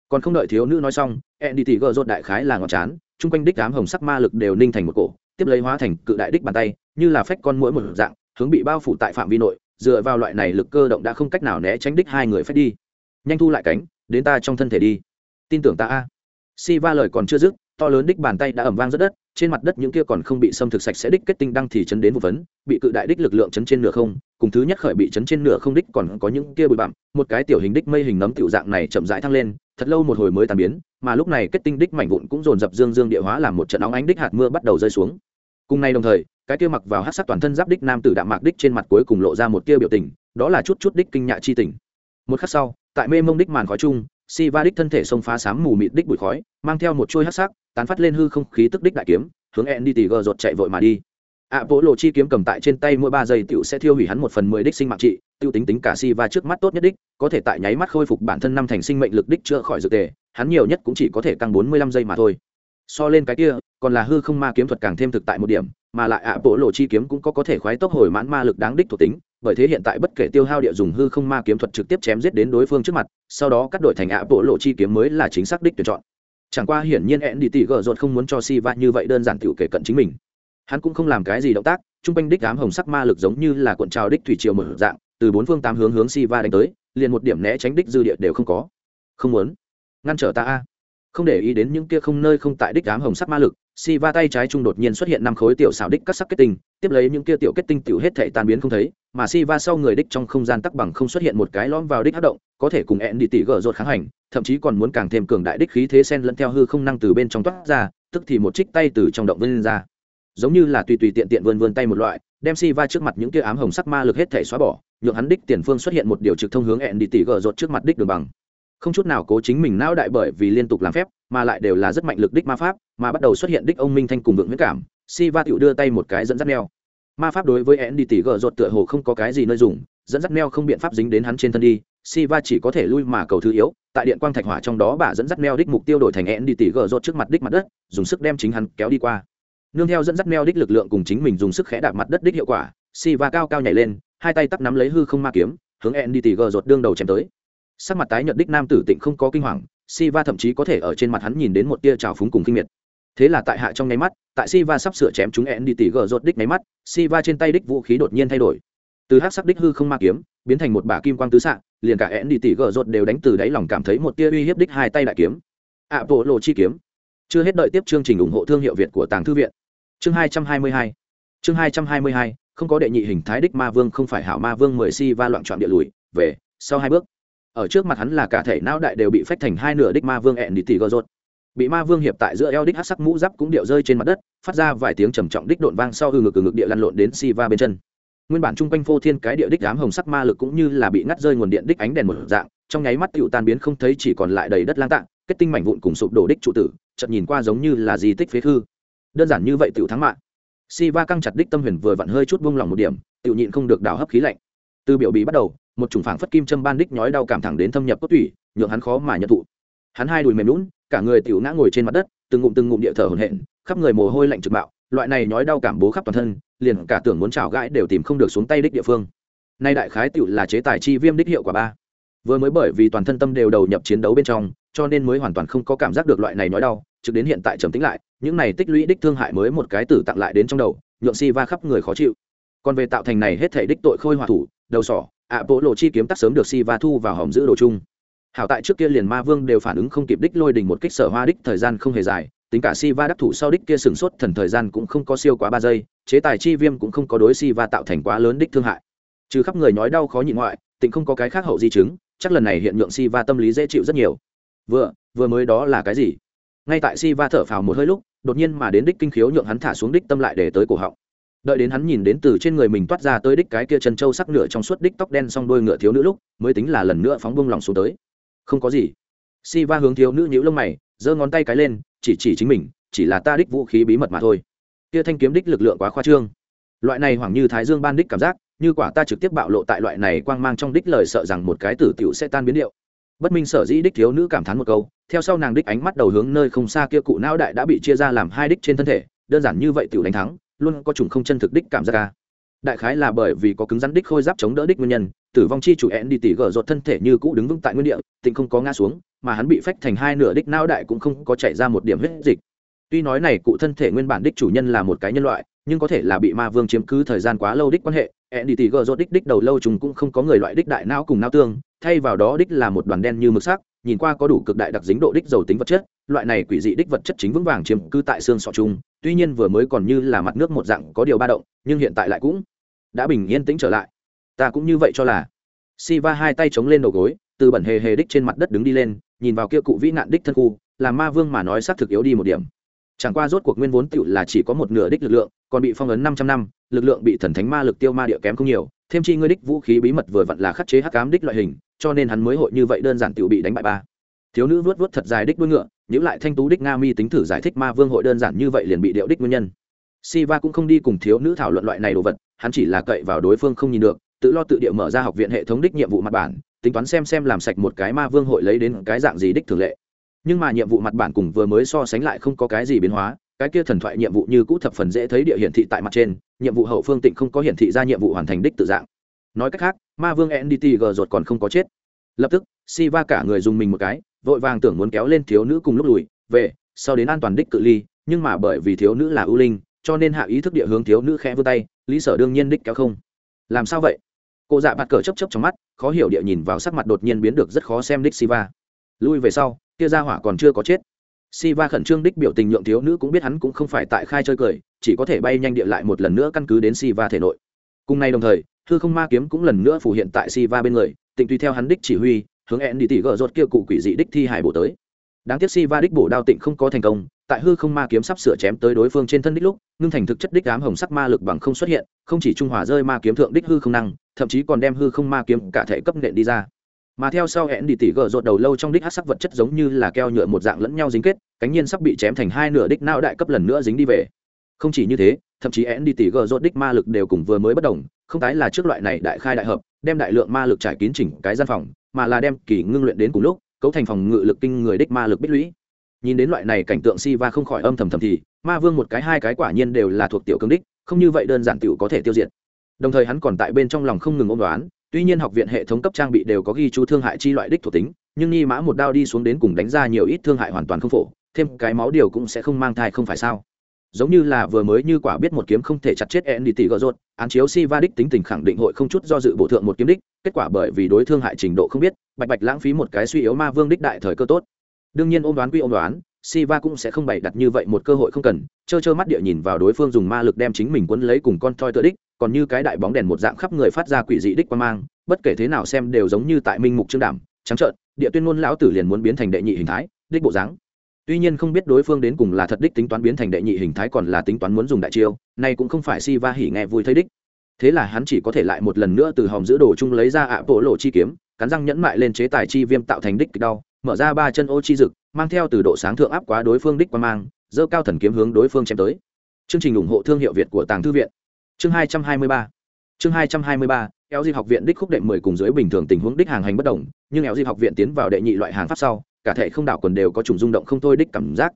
Còn không đợi thiếu nữ nói xong ẹn đi tỉ gờ rốt đại khái là ngọt chán, chung quanh đích đám hồng sắc ma lực đều ninh thành một cổ, tiếp lấy hóa thành cự đại đích bàn tay, như là phách con mũi một dạng, hướng bị bao phủ tại phạm vi nội dựa vào loại này lực cơ động đã không cách nào né tránh đích hai người phép đi. Nhanh thu lại cánh, đến ta trong thân thể đi. Tin tưởng ta a. Si va lời còn chưa dứt, to lớn đích bàn tay đã ẩm vang rất đất, trên mặt đất những kia còn không bị xâm thực sạch sẽ đích kết tinh đăng thì chấn đến vụ vấn, bị cự đại đích lực lượng chấn trên nửa không, cùng thứ nhất khởi bị chấn trên nửa không đích còn có những kia bụi bặm, một cái tiểu hình đích mây hình nấm tiểu dạng này chậm rãi thăng lên, thật lâu một hồi mới tàn biến, mà lúc này kết tinh đích mảnh vụn cũng dồn dập dương dương địa hóa làm một trận óng ánh đích hạt mưa bắt đầu rơi xuống cùng ngày đồng thời, cái kia mặc vào hát sắc toàn thân giáp đích nam tử đạm mạc đích trên mặt cuối cùng lộ ra một kia biểu tình, đó là chút chút đích kinh nhạ chi tình. Một khắc sau, tại mê mông đích màn khói chung si va đích thân thể xông phá sám mù mịt đích bụi khói, mang theo một chuôi hát sắc, tán phát lên hư không khí tức đích đại kiếm, hướng ẹn đi tỉ gờ rột chạy vội mà đi. Ạ vỗ lộ chi kiếm cầm tại trên tay mỗi ba giây tựu sẽ thiêu hủy hắn một phần mười đích sinh mạng trị, tiêu tính tính cả si va trước mắt tốt nhất đích, có thể tại nháy mắt khôi phục bản thân năm thành sinh mệnh lực đích chữa khỏi dược tề, hắn nhiều nhất cũng chỉ có thể căng bốn mươi lăm giây mà thôi. So lên cái kia còn là hư không ma kiếm thuật càng thêm thực tại một điểm, mà lại ạ bộ lộ chi kiếm cũng có có thể khoái tốc hồi mãn ma lực đáng đích thuộc tính, bởi thế hiện tại bất kể tiêu hao địa dùng hư không ma kiếm thuật trực tiếp chém giết đến đối phương trước mặt, sau đó cắt đổi thành ạ bộ lộ chi kiếm mới là chính xác đích tuyển chọn. Chẳng qua hiển nhiên ẹn đi tỉ gờ ruột không muốn cho si va như vậy đơn giản tiểu kể cận chính mình. Hắn cũng không làm cái gì động tác, trung quanh đích ám hồng sắc ma lực giống như là cuộn trào đích thủy triều mở dạng, từ bốn phương tám hướng hướng si va đánh tới, liền một điểm né tránh đích dư địa đều không có. Không muốn. Ngăn trở ta a. Không để ý đến những kia không nơi không tại đích ám hồng sắc ma lực si va tay trái trung đột nhiên xuất hiện năm khối tiểu xảo đích các sắc kết tinh, tiếp lấy những kia tiểu kết tinh tiểu hết thể tan biến không thấy, mà si va sau người đích trong không gian tắc bằng không xuất hiện một cái lõm vào đích hát động, có thể cùng ẹn đi tỉ gỡ rột kháng hành, thậm chí còn muốn càng thêm cường đại đích khí thế sen lẫn theo hư không năng từ bên trong toát ra, tức thì một trích tay từ trong động vươn ra. Giống như là tùy tùy tiện tiện vươn vươn tay một loại, đem si va trước mặt những kia ám hồng sắc ma lực hết thể xóa bỏ, nhượng hắn đích tiền phương xuất hiện một điều trực thông hướng ẹn đi tỉ gỡ rột trước mặt đích đường bằng không chút nào cố chính mình não đại bởi vì liên tục làm phép, mà lại đều là rất mạnh lực đích ma pháp, mà bắt đầu xuất hiện đích ông minh thanh cùng vượng huyết cảm si va tựu đưa tay một cái dẫn dắt neo. Ma pháp đối với ẹn đi tỉ gỡ rột tựa hồ không có cái gì nơi dùng, dẫn dắt neo không biện pháp dính đến hắn trên thân đi si va chỉ có thể lui mà cầu thứ yếu, tại điện quang thạch hỏa trong đó bà dẫn dắt neo đích mục tiêu đổi thành ẹn đi tỉ gỡ rột trước mặt đích mặt đất, dùng sức đem chính hắn kéo đi qua. Nương theo dẫn dắt neo đích lực lượng cùng chính mình dùng sức khẽ đạp mặt đất đích hiệu quả si va cao cao nhảy lên, hai tay tắp nắm lấy hư không ma kiếm, hướng ẹn đi tỉ gỡ rột đương đầu chém tới sắc mặt tái nhợt đích nam tử tịnh không có kinh hoàng Siva thậm chí có thể ở trên mặt hắn nhìn đến một tia trào phúng cùng kinh miệt. Thế là tại hạ trong nháy mắt, tại Siva sắp sửa chém chúng ẹn đi tỉ gờ rột đích nháy mắt, Siva trên tay đích vũ khí đột nhiên thay đổi. Từ hắc sắc đích hư không ma kiếm, biến thành một bả kim quang tứ xạ, liền cả ẹn đi tỉ gờ rột đều đánh từ đáy lòng cảm thấy một tia uy hiếp đích hai tay đại kiếm. ạ bộ lộ chi kiếm. Chưa hết đợi tiếp chương trình ủng hộ thương hiệu Việt của Tàng thư viện. Chương hai trăm hai mươi hai Chương hai trăm hai mươi hai không có đệ nhị hình thái đích ma vương không phải hảo ma vương mười Siva loạn trọn địa lùi, về, sau hai bước ở trước mặt hắn là cả thể não đại đều bị phách thành hai nửa đích ma vương ẹn đi tỉ gờ rột bị ma vương hiệp tại giữa eo đích hát sắc mũ giáp cũng điệu rơi trên mặt đất, phát ra vài tiếng trầm trọng đích độn vang sau hư ngực từ ngực địa lăn lộn đến si va bên chân. Nguyên bản chung quanh phô thiên cái địa đích đám hồng sắc ma lực cũng như là bị ngắt rơi nguồn điện đích ánh đèn một dạng, trong nháy mắt tựu tan biến không thấy chỉ còn lại đầy đất lang tạng, kết tinh mảnh vụn cùng sụp đổ đích trụ tử, chợt nhìn qua giống như là di tích phế hư đơn giản như vậy tựu thắng mạng. Si va căng chặt đích tâm huyền vừa vặn hơi chút buông lỏng một điểm tựu nhịn không được đào hấp khí lạnh. Từ biểu bì bắt đầu một chủng phảng phất kim châm ban đích nhói đau cảm thẳng đến thâm nhập cốt tủy, nhượng hắn khó mà nhận thụ. Hắn hai đùi mềm lún cả người tiểu ngã ngồi trên mặt đất, từng ngụm từng ngụm địa thở hổn hển, khắp người mồ hôi lạnh trực bạo loại này nhói đau cảm bố khắp toàn thân, liền cả tưởng muốn chảo gãi đều tìm không được xuống tay đích địa phương. Nay đại khái tiểu là chế tài chi viêm đích hiệu quả ba. Vừa mới bởi vì toàn thân tâm đều đầu nhập chiến đấu bên trong, cho nên mới hoàn toàn không có cảm giác được loại này nhói đau, trực đến hiện tại trầm tĩnh lại, những này tích lũy đích thương hại mới một cái tử tặng lại đến trong đầu, nhượng si va khắp người khó chịu. Còn về tạo thành này hết thể đích tội khôi hòa thủ, đầu sỏ ạ bộ lộ chi kiếm tắc sớm được si va thu vào hòm giữ đồ chung. Hảo tại trước kia liền ma vương đều phản ứng không kịp đích lôi đình một kích sở hoa đích thời gian không hề dài, tính cả si va đắc thủ sau đích kia sừng sốt thần thời gian cũng không có siêu quá ba giây, chế tài chi viêm cũng không có đối si va tạo thành quá lớn đích thương hại. Trừ khắp người nói đau khó nhịn ngoại, tịnh không có cái khác hậu di chứng, chắc lần này hiện nhượng si va tâm lý dễ chịu rất nhiều. Vừa vừa mới đó là cái gì? Ngay tại si va thở phào một hơi lúc, đột nhiên mà đến đích kinh khiếu nhượng hắn thả xuống đích tâm lại để tới cổ họng đợi đến hắn nhìn đến từ trên người mình toát ra tới đích cái kia chân trâu sắc nửa trong suốt đích tóc đen xong đôi ngựa thiếu nữ lúc, mới tính là lần nữa phóng bông lòng xuống tới. Không có gì. Si va hướng thiếu nữ nhíu lông mày, giơ ngón tay cái lên, chỉ chỉ chính mình, chỉ là ta đích vũ khí bí mật mà thôi. Kia thanh kiếm đích lực lượng quá khoa trương. Loại này hoảng như thái dương ban đích cảm giác, như quả ta trực tiếp bạo lộ tại loại này quang mang trong đích lời sợ rằng một cái tử tiểu sẽ tan biến điệu. Bất minh sở dĩ đích thiếu nữ cảm thán một câu, theo sau nàng đích ánh mắt đầu hướng nơi không xa kia cụ não đại đã bị chia ra làm hai đích trên thân thể, đơn giản như vậy tiểu đánh thắng luôn có chủng không chân thực đích cảm giác ca. Đại khái là bởi vì có cứng rắn đích khôi giáp chống đỡ đích nguyên nhân, tử vong chi chủ én đi tỉ gờ rột thân thể như cũ đứng vững tại nguyên địa, tịnh không có ngã xuống, mà hắn bị phách thành hai nửa đích não đại cũng không có chảy ra một điểm huyết dịch. Tuy nói này cụ thân thể nguyên bản đích chủ nhân là một cái nhân loại, nhưng có thể là bị ma vương chiếm cứ thời gian quá lâu đích quan hệ Đi tỷ gờ rột đích đích đầu lâu chúng cũng không có người loại đích đại não cùng não tương, thay vào đó đích là một đoàn đen như mực sắc, nhìn qua có đủ cực đại đặc dính độ đích dầu tính vật chất, loại này quỷ dị đích vật chất chính vững vàng chiếm cư tại xương sọ chung tuy nhiên vừa mới còn như là mặt nước một dạng có điều ba động, nhưng hiện tại lại cũng đã bình yên tĩnh trở lại. Ta cũng như vậy cho là. Siva hai tay chống lên đầu gối, từ bẩn hề hề đích trên mặt đất đứng đi lên, nhìn vào kia cụ vĩ nạn đích thân khu làm ma vương mà nói xác thực yếu đi một điểm. Chẳng qua rốt cuộc nguyên vốn tựu là chỉ có một nửa đích lực lượng, còn bị phong ấn năm trăm năm, lực lượng bị thần thánh ma lực tiêu ma địa kém không nhiều, thêm chi ngươi đích vũ khí bí mật vừa vặn là khắc chế hắc ám đích loại hình, cho nên hắn mới hội như vậy đơn giản tựu bị đánh bại ba thiếu nữ vuốt vuốt thật dài đích đuôi ngựa nhữ lại thanh tú đích nga mi tính thử giải thích ma vương hội đơn giản như vậy liền bị điệu đích nguyên nhân Siva cũng không đi cùng thiếu nữ thảo luận loại này đồ vật, hắn chỉ là cậy vào đối phương không nhìn được, tự lo tự địa mở ra học viện hệ thống đích nhiệm vụ mặt bản, tính toán xem xem làm sạch một cái ma vương hội lấy đến cái dạng gì đích thường lệ. Nhưng mà nhiệm vụ mặt bản cùng vừa mới so sánh lại không có cái gì biến hóa, cái kia thần thoại nhiệm vụ như cũ thập phần dễ thấy địa hiển thị tại mặt trên, nhiệm vụ hậu phương tịnh không có hiển thị ra nhiệm vụ hoàn thành đích tự dạng. Nói cách khác, ma vương ndtg g ruột còn không có chết. Lập tức, Siva cả người dùng mình một cái, vội vàng tưởng muốn kéo lên thiếu nữ cùng lúc lùi về, sau đến an toàn đích cự ly, nhưng mà bởi vì thiếu nữ là ưu linh, cho nên hạ ý thức địa hướng thiếu nữ khẽ vươn tay lý sở đương nhiên đích kéo không. Làm sao vậy? Cô dạ bạt cờ chấp chấp trong mắt khó hiểu địa nhìn vào sắc mặt đột nhiên biến được rất khó xem đích siva. Lui về sau kia ra hỏa còn chưa có chết. Siva khẩn trương đích biểu tình nhượng thiếu nữ cũng biết hắn cũng không phải tại khai chơi cười chỉ có thể bay nhanh địa lại một lần nữa căn cứ đến siva thể nội. Cùng nay đồng thời thư không ma kiếm cũng lần nữa phủ hiện tại siva bên người tịnh tùy theo hắn đích chỉ huy hướng ẹn đi tỉ gỡ rột kia cụ quỷ dị đích thi hải bổ tới. Đáng tiếc si va đích bổ đao tịnh không có thành công, tại hư không ma kiếm sắp sửa chém tới đối phương trên thân đích lúc, ngưng thành thực chất đích ám hồng sắc ma lực bằng không xuất hiện, không chỉ trung hòa rơi ma kiếm thượng đích hư không năng, thậm chí còn đem hư không ma kiếm cả thể cấp nện đi ra. Mà theo sau hẹn đi tỉ gờ rột đầu lâu trong đích hát sắc vật chất giống như là keo nhựa một dạng lẫn nhau dính kết, cánh nhiên sắp bị chém thành hai nửa đích não đại cấp lần nữa dính đi về không chỉ như thế, thậm chí én đi tỉ gờ rốt đích ma lực đều cùng vừa mới bất đồng, không tái là trước loại này đại khai đại hợp, đem đại lượng ma lực trải kín chỉnh cái gian phòng, mà là đem kỳ ngưng luyện đến cùng lúc, cấu thành phòng ngự lực kinh người đích ma lực bích lũy. Nhìn đến loại này cảnh tượng si va không khỏi âm thầm thầm thì, ma vương một cái hai cái quả nhiên đều là thuộc tiểu cương đích, không như vậy đơn giản tiểu có thể tiêu diệt. Đồng thời hắn còn tại bên trong lòng không ngừng ôn đoán, tuy nhiên học viện hệ thống cấp trang bị đều có ghi chú thương hại chi loại đích thuộc tính, nhưng nghi mã một đao đi xuống đến cùng đánh ra nhiều ít thương hại hoàn toàn không phổ, thêm cái máu điều cũng sẽ không mang thai không phải sao? Giống như là vừa mới như quả biết một kiếm không thể chặt chết en đi tỷ gờ rốt án chiếu si va đích tính tình khẳng định hội không chút do dự bổ thượng một kiếm đích kết quả bởi vì đối thương hại trình độ không biết bạch bạch lãng phí một cái suy yếu ma vương đích đại thời cơ tốt đương nhiên ôm đoán quy ôm đoán Siva cũng sẽ không bày đặt như vậy một cơ hội không cần, chơ chơ mắt địa nhìn vào đối phương dùng ma lực đem chính mình quấn lấy cùng con toy tự đích, còn như cái đại bóng đèn một dạng khắp người phát ra quỷ dị đích quang mang, bất kể thế nào xem đều giống như tại minh mục trương đảm, trắng trợn, địa tuyên ngôn lão tử liền muốn biến thành đệ nhị hình thái, đích bộ dáng. Tuy nhiên không biết đối phương đến cùng là thật đích tính toán biến thành đệ nhị hình thái còn là tính toán muốn dùng đại chiêu, này cũng không phải Siva hỉ nghe vui thấy đích. Thế là hắn chỉ có thể lại một lần nữa từ hòm giữ đồ chung lấy ra ạ bộ lộ chi kiếm, cắn răng nhẫn mại lên chế tài chi viêm tạo thành đích đau, mở ra ba chân ô chi dực mang theo từ độ sáng thượng áp quá đối phương đích qua mang dơ cao thần kiếm hướng đối phương chém tới. Chương trình ủng hộ thương hiệu việt của tàng thư viện. Chương hai trăm hai mươi ba. Chương hai trăm hai mươi ba éo di học viện đích khúc đệ mười cùng dưới bình thường tình huống đích hàng hành bất đồng nhưng éo di học viện tiến vào đệ nhị loại hàng pháp sau cả thể không đảo quần đều có chủng rung động không thôi đích cảm giác.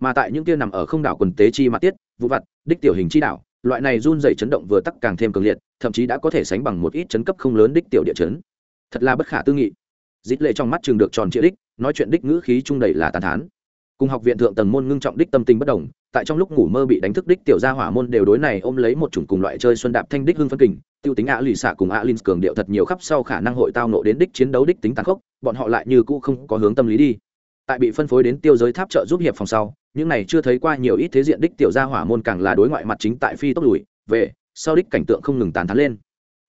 Mà tại những kia nằm ở không đảo quần tế chi mặt tiết, vụ vặt, đích tiểu hình chi đảo, loại này run dày chấn động vừa tắc càng thêm cường liệt, thậm chí đã có thể sánh bằng một ít chấn cấp không lớn đích tiểu địa chấn. Thật là bất khả tư nghị. Dít lệ trong mắt trường được tròn trịa đích, nói chuyện đích ngữ khí trung đầy là tàn thán cùng học viện thượng tầng môn ngưng trọng đích tâm tình bất đồng, tại trong lúc ngủ mơ bị đánh thức đích tiểu gia hỏa môn đều đối này ôm lấy một chủng cùng loại chơi xuân đạp thanh đích hưng phân kình, tiêu tính ạ lì xạ cùng ạ linh cường điệu thật nhiều khắp sau khả năng hội tao nộ đến đích chiến đấu đích tính tàn khốc, bọn họ lại như cũ không có hướng tâm lý đi. Tại bị phân phối đến tiêu giới tháp trợ giúp hiệp phòng sau, những này chưa thấy qua nhiều ít thế diện đích tiểu gia hỏa môn càng là đối ngoại mặt chính tại phi tốc lùi, về, sau đích cảnh tượng không ngừng tàn thán lên.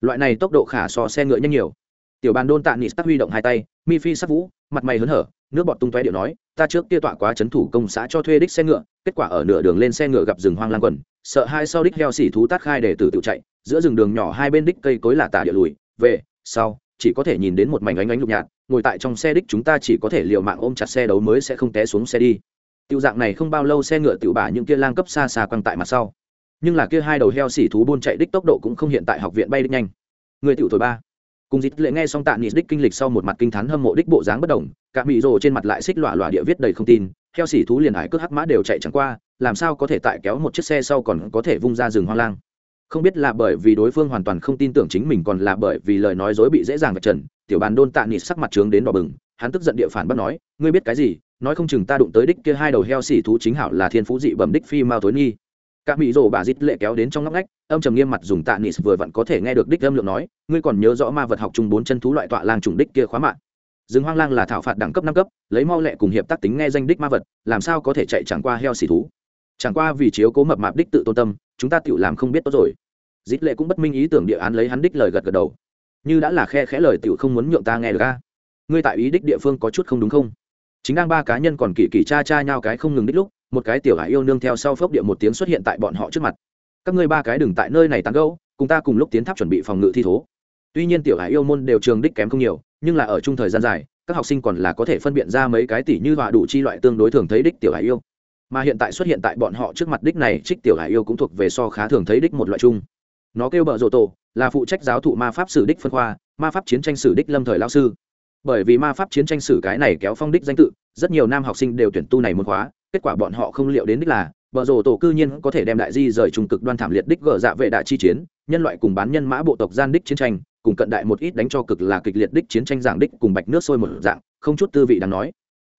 Loại này tốc độ khả so xe ngựa nhanh nhiều. Tiểu bàn đôn tạ nị sắc huy động hai tay, mi phi sắc vũ, mặt mày hớn hở nước bọt tung tóe điệu nói, ta trước kia tọa quá c h ấ n thủ công xã cho thuê đích xe ngựa, kết quả ở nửa đường lên xe ngựa gặp rừng hoang lang quần, sợ hai sau đích heo xỉ thú tát khai để tử tự chạy, giữa rừng đường nhỏ hai bên đích cây cối là tả địa lùi, về, sau, chỉ có thể nhìn đến một mảnh ánh ánh lục nhạt, ngồi tại trong xe đích chúng ta chỉ có thể l i ề u mạng ôm chặt xe đấu mới sẽ không té xuống xe đi. Tiểu dạng này không bao lâu xe ngựa tiểu bả những kia lang cấp xa xa quăng tại mặt sau. Nhưng là kia hai đầu heo xỉ thú buôn chạy đích tốc độ cũng không hiện tại học viện bay đích nhanh. Người tiểu thổi ba cùng dịp lệ nghe xong tạ nghị đích kinh lịch sau một mặt kinh thán hâm mộ đích bộ dáng bất đồng cả mỹ rồ trên mặt lại xích lọa lọa địa viết đầy không tin, theo sỉ thú liền hải cước hắc mã đều chạy chẳng qua, làm sao có thể tại kéo một chiếc xe sau còn có thể vung ra rừng hoang lang. Không biết là bởi vì đối phương hoàn toàn không tin tưởng chính mình còn là bởi vì lời nói dối bị dễ dàng vạch trần, tiểu bàn đôn tạ nghị sắc mặt trướng đến đỏ bừng, hắn tức giận địa phản bắt nói, ngươi biết cái gì? Nói không chừng ta đụng tới đích kia hai đầu heo xỉ thú chính hảo là thiên phú dị bẩm đích phi mao tối nghi cả mỹ rồ bà dít lệ kéo đến trong ngóc ngách, âm trầm nghiêm mặt dùng tạ nis vừa vặn có thể nghe được đích âm lượng nói, ngươi còn nhớ rõ ma vật học chung bốn chân thú loại tọa lang trùng đích kia khóa mạng? Rừng hoang lang là thảo phạt đẳng cấp năm cấp, lấy mau lệ cùng hiệp tác tính nghe danh đích ma vật, làm sao có thể chạy chẳng qua heo xỉ thú? Chẳng qua vì chiếu cố mập mạp đích tự tôn tâm, chúng ta tự làm không biết tốt rồi. Dít lệ cũng bất minh ý tưởng địa án lấy hắn đích lời gật gật đầu. Như đã là khe khẽ lời tiểu không muốn nhượng ta nghe được ca ngươi tại ý đích địa phương có chút không đúng không? Chính đang ba cá nhân còn kỳ kỳ cha cha nhau cái không ngừng đích lúc một cái tiểu hải yêu nương theo sau phốc địa một tiếng xuất hiện tại bọn họ trước mặt. Các ngươi ba cái đừng tại nơi này tán gẫu, cùng ta cùng lúc tiến tháp chuẩn bị phòng ngự thi thố. Tuy nhiên tiểu hải yêu môn đều trường đích kém không nhiều, nhưng là ở chung thời gian dài, các học sinh còn là có thể phân biện ra mấy cái tỷ như họa đủ chi loại tương đối thường thấy đích tiểu hải yêu. Mà hiện tại xuất hiện tại bọn họ trước mặt đích này trích tiểu hải yêu cũng thuộc về so khá thường thấy đích một loại chung. Nó kêu bợ rộ tổ, là phụ trách giáo thụ ma pháp sử đích phân khoa, ma pháp chiến tranh sử đích lâm thời lao sư. Bởi vì ma pháp chiến tranh sử cái này kéo phong đích danh tự, rất nhiều nam học sinh đều tuyển tu này môn khóa kết quả bọn họ không liệu đến đích là, bờ rổ tổ cư nhiên có thể đem đại di rời trùng cực đoan thảm liệt đích gỡ dạ vệ đại chi chiến, nhân loại cùng bán nhân mã bộ tộc gian đích chiến tranh, cùng cận đại một ít đánh cho cực là kịch liệt đích chiến tranh giảng đích cùng bạch nước sôi một dạng, không chút tư vị đáng nói.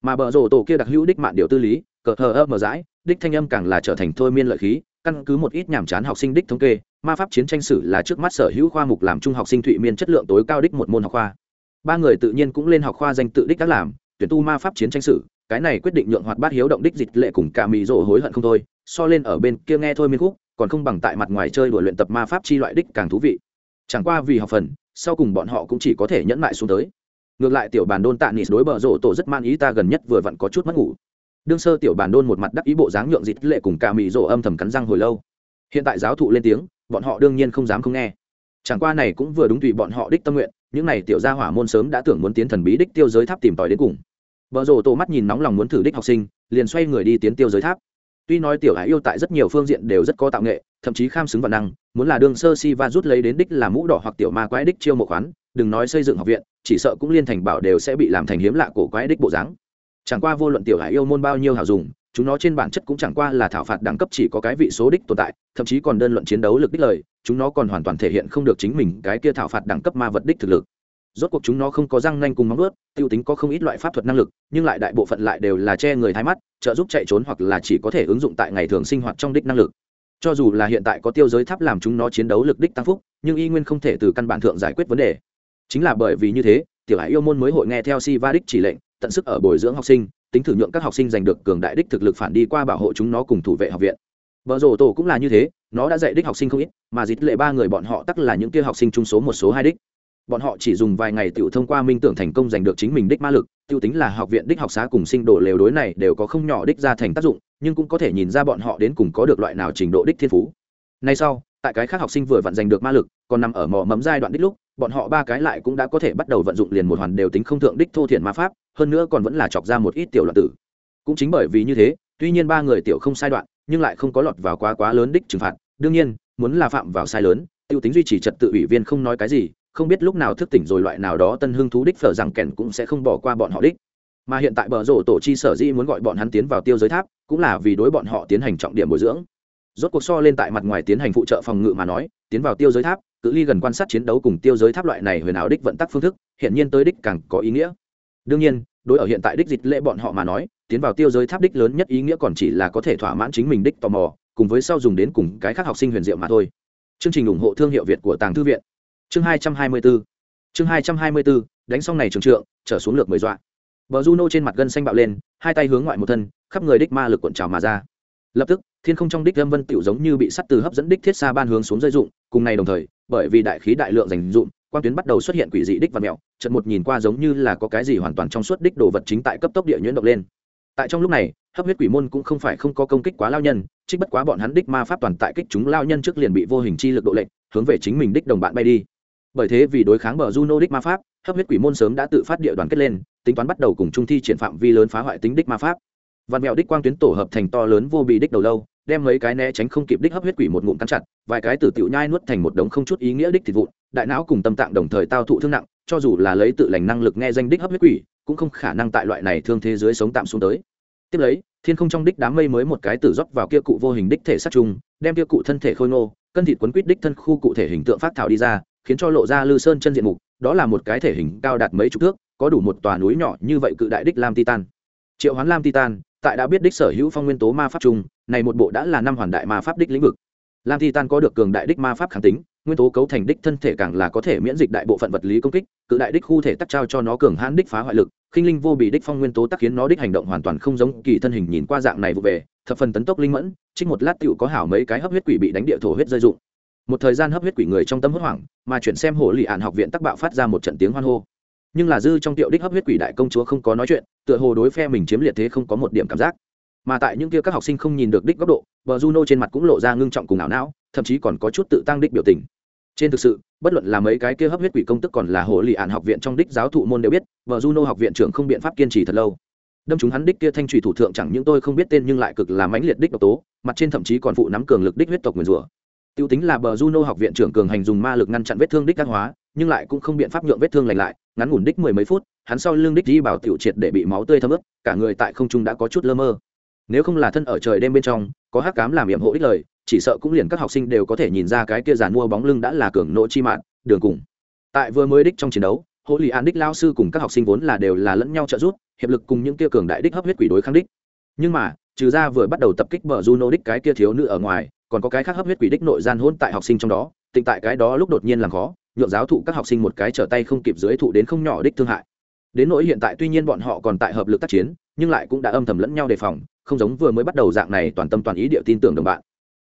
Mà bờ rổ tổ kia đặc hữu đích mạn điều tư lý, cờ hờ ơ mở rãi đích thanh âm càng là trở thành thôi miên lợi khí, căn cứ một ít nhàm chán học sinh đích thống kê, ma pháp chiến tranh sử là trước mắt sở hữu khoa mục làm trung học sinh thụy miên chất lượng tối cao đích một môn học khoa. Ba người tự nhiên cũng lên học khoa danh tự đích các làm, tuyển tu ma pháp chiến tranh sử cái này quyết định nhượng hoạt bát hiếu động đích dịch lệ cùng cả mì rộ hối hận không thôi, so lên ở bên kia nghe thôi miên khúc, còn không bằng tại mặt ngoài chơi đuổi luyện tập ma pháp chi loại đích càng thú vị. Chẳng qua vì học phần, sau cùng bọn họ cũng chỉ có thể nhẫn lại xuống tới. Ngược lại tiểu bàn đôn tạ nịt đối bờ rộ tổ rất man ý, ta gần nhất vừa vặn có chút mất ngủ. Đương sơ tiểu bàn đôn một mặt đắc ý bộ dáng nhượng dịch lệ cùng cả mì rộ âm thầm cắn răng hồi lâu. Hiện tại giáo thụ lên tiếng, bọn họ đương nhiên không dám không nghe. Chẳng qua này cũng vừa đúng tùy bọn họ đích tâm nguyện, những này tiểu gia hỏa môn sớm đã tưởng muốn tiến thần bí đích tiêu giới tháp tìm tòi đến cùng vợ rồ tổ mắt nhìn nóng lòng muốn thử đích học sinh, liền xoay người đi tiến tiêu giới tháp. Tuy nói tiểu hải yêu tại rất nhiều phương diện đều rất có tạo nghệ, thậm chí kham xứng và năng, muốn là đương sơ si và rút lấy đến đích là mũ đỏ hoặc tiểu ma quái đích chiêu một khoán, đừng nói xây dựng học viện, chỉ sợ cũng liên thành bảo đều sẽ bị làm thành hiếm lạ cổ quái đích bộ dáng. Chẳng qua vô luận tiểu hải yêu môn bao nhiêu hảo dùng, chúng nó trên bản chất cũng chẳng qua là thảo phạt đẳng cấp chỉ có cái vị số đích tồn tại, thậm chí còn đơn luận chiến đấu lực đích lời, chúng nó còn hoàn toàn thể hiện không được chính mình cái kia thảo phạt đẳng cấp ma vật đích thực lực rốt cuộc chúng nó không có răng nanh cùng móng ướt tiêu tính có không ít loại pháp thuật năng lực, nhưng lại đại bộ phận lại đều là che người thái mắt, trợ giúp chạy trốn hoặc là chỉ có thể ứng dụng tại ngày thường sinh hoạt trong đích năng lực. Cho dù là hiện tại có tiêu giới tháp làm chúng nó chiến đấu lực đích tăng phúc, nhưng y nguyên không thể từ căn bản thượng giải quyết vấn đề. Chính là bởi vì như thế, tiểu hải yêu môn mới hội nghe theo si va đích chỉ lệnh, tận sức ở bồi dưỡng học sinh, tính thử nhượng các học sinh giành được cường đại đích thực lực phản đi qua bảo hộ chúng nó cùng thủ vệ học viện. Vợ rổ tổ cũng là như thế, nó đã dạy đích học sinh không ít, mà dịch lệ ba người bọn họ tắc là những kia học sinh trung số một số hai đích bọn họ chỉ dùng vài ngày tự thông qua minh tưởng thành công giành được chính mình đích ma lực, tiêu tính là học viện đích học xá cùng sinh độ lều đối này đều có không nhỏ đích ra thành tác dụng, nhưng cũng có thể nhìn ra bọn họ đến cùng có được loại nào trình độ đích thiên phú. Nay sau, tại cái khác học sinh vừa vặn giành được ma lực, còn nằm ở mỏ mẫm giai đoạn đích lúc, bọn họ ba cái lại cũng đã có thể bắt đầu vận dụng liền một hoàn đều tính không thượng đích thô thiện ma pháp, hơn nữa còn vẫn là chọc ra một ít tiểu loạn tử. Cũng chính bởi vì như thế, tuy nhiên ba người tiểu không sai đoạn, nhưng lại không có lọt vào quá quá lớn đích trừng phạt. Đương nhiên, muốn là phạm vào sai lớn, tiêu tính duy trì trật tự ủy viên không nói cái gì không biết lúc nào thức tỉnh rồi loại nào đó tân hưng thú đích phở rằng kèn cũng sẽ không bỏ qua bọn họ đích. Mà hiện tại bờ rổ tổ chi sở dĩ muốn gọi bọn hắn tiến vào tiêu giới tháp, cũng là vì đối bọn họ tiến hành trọng điểm bồi dưỡng. Rốt cuộc so lên tại mặt ngoài tiến hành phụ trợ phòng ngự mà nói, tiến vào tiêu giới tháp, cự ly gần quan sát chiến đấu cùng tiêu giới tháp loại này huyền ảo đích vận tắc phương thức hiện nhiên tới đích càng có ý nghĩa. Đương nhiên, đối ở hiện tại đích dịch lễ bọn họ mà nói, tiến vào tiêu giới tháp đích lớn nhất ý nghĩa còn chỉ là có thể thỏa mãn chính mình đích tò mò, cùng với sau dùng đến cùng cái khác học sinh huyền diệu mà thôi. Chương trình ủng hộ thương hiệu việt của tàng thư viện chương hai trăm hai mươi bốn chương hai trăm hai mươi bốn đánh xong này trường trượng, trở xuống lược mười dọa. Bờ juno trên mặt gân xanh bạo lên, hai tay hướng ngoại một thân, khắp người đích ma lực cuộn trào mà ra. Lập tức, thiên không trong đích lâm vân tiểu giống như bị sắt từ hấp dẫn đích thiết xa ban hướng xuống rơi dụng cùng ngày đồng thời, bởi vì đại khí đại lượng dành dụng quan tuyến bắt đầu xuất hiện quỷ dị đích và mẹo trận một nhìn qua giống như là có cái gì hoàn toàn trong suốt đích đồ vật chính tại cấp tốc địa nhuyễn động lên. Tại trong lúc này, hấp huyết quỷ môn cũng không phải không có công kích quá lao nhân, trích bất quá bọn hắn đích ma pháp toàn tại kích chúng lao nhân trước liền bị vô hình chi lực độ lệnh hướng về chính mình đích đồng bạn bay đi bởi thế vì đối kháng bờ juno đích ma pháp, hấp huyết quỷ môn sớm đã tự phát địa đoàn kết lên, tính toán bắt đầu cùng trung thi triển phạm vi lớn phá hoại tính đích ma pháp. Vạn mẹo đích quang tuyến tổ hợp thành to lớn vô bị đích đầu lâu, đem mấy cái né tránh không kịp đích hấp huyết quỷ một ngụm cắn chặt, vài cái tử tiểu nhai nuốt thành một đống không chút ý nghĩa đích thịt vụn, đại não cùng tâm tạng đồng thời tao thụ thương nặng, cho dù là lấy tự lành năng lực nghe danh đích hấp huyết quỷ, cũng không khả năng tại loại này thương thế giới sống tạm xuống tới. Tiếp lấy, thiên không trong đích đám mây mới một cái tử dốc vào kia cụ vô hình đích thể sát trùng, đem kia cụ thân thể khôi nô cân thịt quấn quýt đích thân khu cụ thể hình tượng phát thảo đi ra khiến cho lộ ra lư sơn chân diện mục, đó là một cái thể hình cao đạt mấy chục thước, có đủ một tòa núi nhỏ như vậy cự đại đích lam titan triệu hoán lam titan tại đã biết đích sở hữu phong nguyên tố ma pháp chung, này một bộ đã là năm hoàn đại ma pháp đích lĩnh vực. Lam titan có được cường đại đích ma pháp kháng tính, nguyên tố cấu thành đích thân thể càng là có thể miễn dịch đại bộ phận vật lý công kích, cự đại đích khu thể tắc trao cho nó cường hãn đích phá hoại lực, khinh linh vô bị đích phong nguyên tố tắc khiến nó đích hành động hoàn toàn không giống kỳ thân hình nhìn qua dạng này vụ về, thập phần tấn tốc linh mẫn, trích một lát tựu có hảo mấy cái hấp huyết quỷ bị đánh địa thổ huyết rơi dụng một thời gian hấp huyết quỷ người trong tâm hốt hoảng, mà chuyển xem hồ lì ạn học viện tắc bạo phát ra một trận tiếng hoan hô. Nhưng là dư trong tiệu đích hấp huyết quỷ đại công chúa không có nói chuyện, tựa hồ đối phe mình chiếm liệt thế không có một điểm cảm giác. Mà tại những kia các học sinh không nhìn được đích góc độ, bờ juno trên mặt cũng lộ ra ngưng trọng cùng ảo não, thậm chí còn có chút tự tăng đích biểu tình. Trên thực sự, bất luận là mấy cái kia hấp huyết quỷ công tức còn là hồ lì ạn học viện trong đích giáo thụ môn đều biết vợ juno học viện trưởng không biện pháp kiên trì thật lâu. Đâm chúng hắn đích kia thanh trùy thủ thượng chẳng những tôi không biết tên nhưng lại cực là mãnh liệt đích độc tố, mặt trên thậm chí còn phụ nắm cường lực đích huyết tộc nguyền rủa tiêu tính là bờ juno học viện trưởng cường hành dùng ma lực ngăn chặn vết thương đích các hóa, nhưng lại cũng không biện pháp nhượng vết thương lành lại, ngắn ngủn đích mười mấy phút, hắn sau lưng đích di bảo tiểu triệt để bị máu tươi thấm ướt, cả người tại không trung đã có chút lơ mơ. Nếu không là thân ở trời đêm bên trong, có hắc cám làm yểm hộ đích lời, chỉ sợ cũng liền các học sinh đều có thể nhìn ra cái kia giàn mua bóng lưng đã là cường nộ chi mạng, đường cùng. Tại vừa mới đích trong chiến đấu hộ lý an đích lao sư cùng các học sinh vốn là đều là lẫn nhau trợ giúp, hiệp lực cùng những kia cường đại đích hấp huyết quỷ đối kháng đích. Nhưng mà, trừ ra vừa bắt đầu tập kích bờ juno đích cái kia thiếu nữ ở ngoài còn có cái khác hấp huyết quỷ đích nội gian hôn tại học sinh trong đó, tịnh tại cái đó lúc đột nhiên làm khó, nhượng giáo thụ các học sinh một cái trở tay không kịp dưới thụ đến không nhỏ đích thương hại. Đến nỗi hiện tại tuy nhiên bọn họ còn tại hợp lực tác chiến, nhưng lại cũng đã âm thầm lẫn nhau đề phòng, không giống vừa mới bắt đầu dạng này toàn tâm toàn ý địa tin tưởng đồng bạn.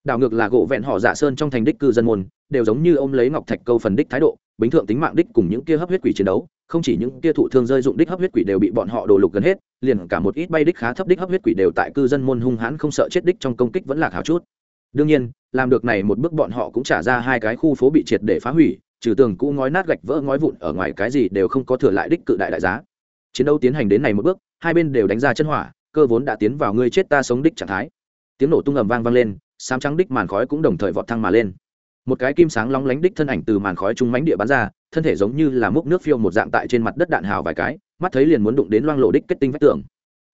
Đảo ngược là gỗ vẹn họ dạ sơn trong thành đích cư dân môn, đều giống như ôm lấy ngọc thạch câu phần đích thái độ, bính thượng tính mạng đích cùng những kia hấp huyết quỷ chiến đấu, không chỉ những kia thụ thương rơi dụng đích hấp huyết quỷ đều bị bọn họ đổ lục gần hết, liền cả một ít bay đích khá thấp đích hấp huyết quỷ đều tại cư dân môn hung hãn không sợ chết đích trong công kích vẫn là hào chút đương nhiên, làm được này một bước bọn họ cũng trả ra hai cái khu phố bị triệt để phá hủy, trừ tường cũ ngói nát gạch vỡ ngói vụn ở ngoài cái gì đều không có thừa lại đích cự đại đại giá. Chiến đấu tiến hành đến này một bước, hai bên đều đánh ra chân hỏa, cơ vốn đã tiến vào ngươi chết ta sống đích trạng thái. Tiếng nổ tung ầm vang vang lên, sám trắng đích màn khói cũng đồng thời vọt thăng mà lên. Một cái kim sáng long lánh đích thân ảnh từ màn khói trung mánh địa bắn ra, thân thể giống như là múc nước phiêu một dạng tại trên mặt đất đạn hào vài cái, mắt thấy liền muốn đụng đến loang lộ đích kết tinh vách tường.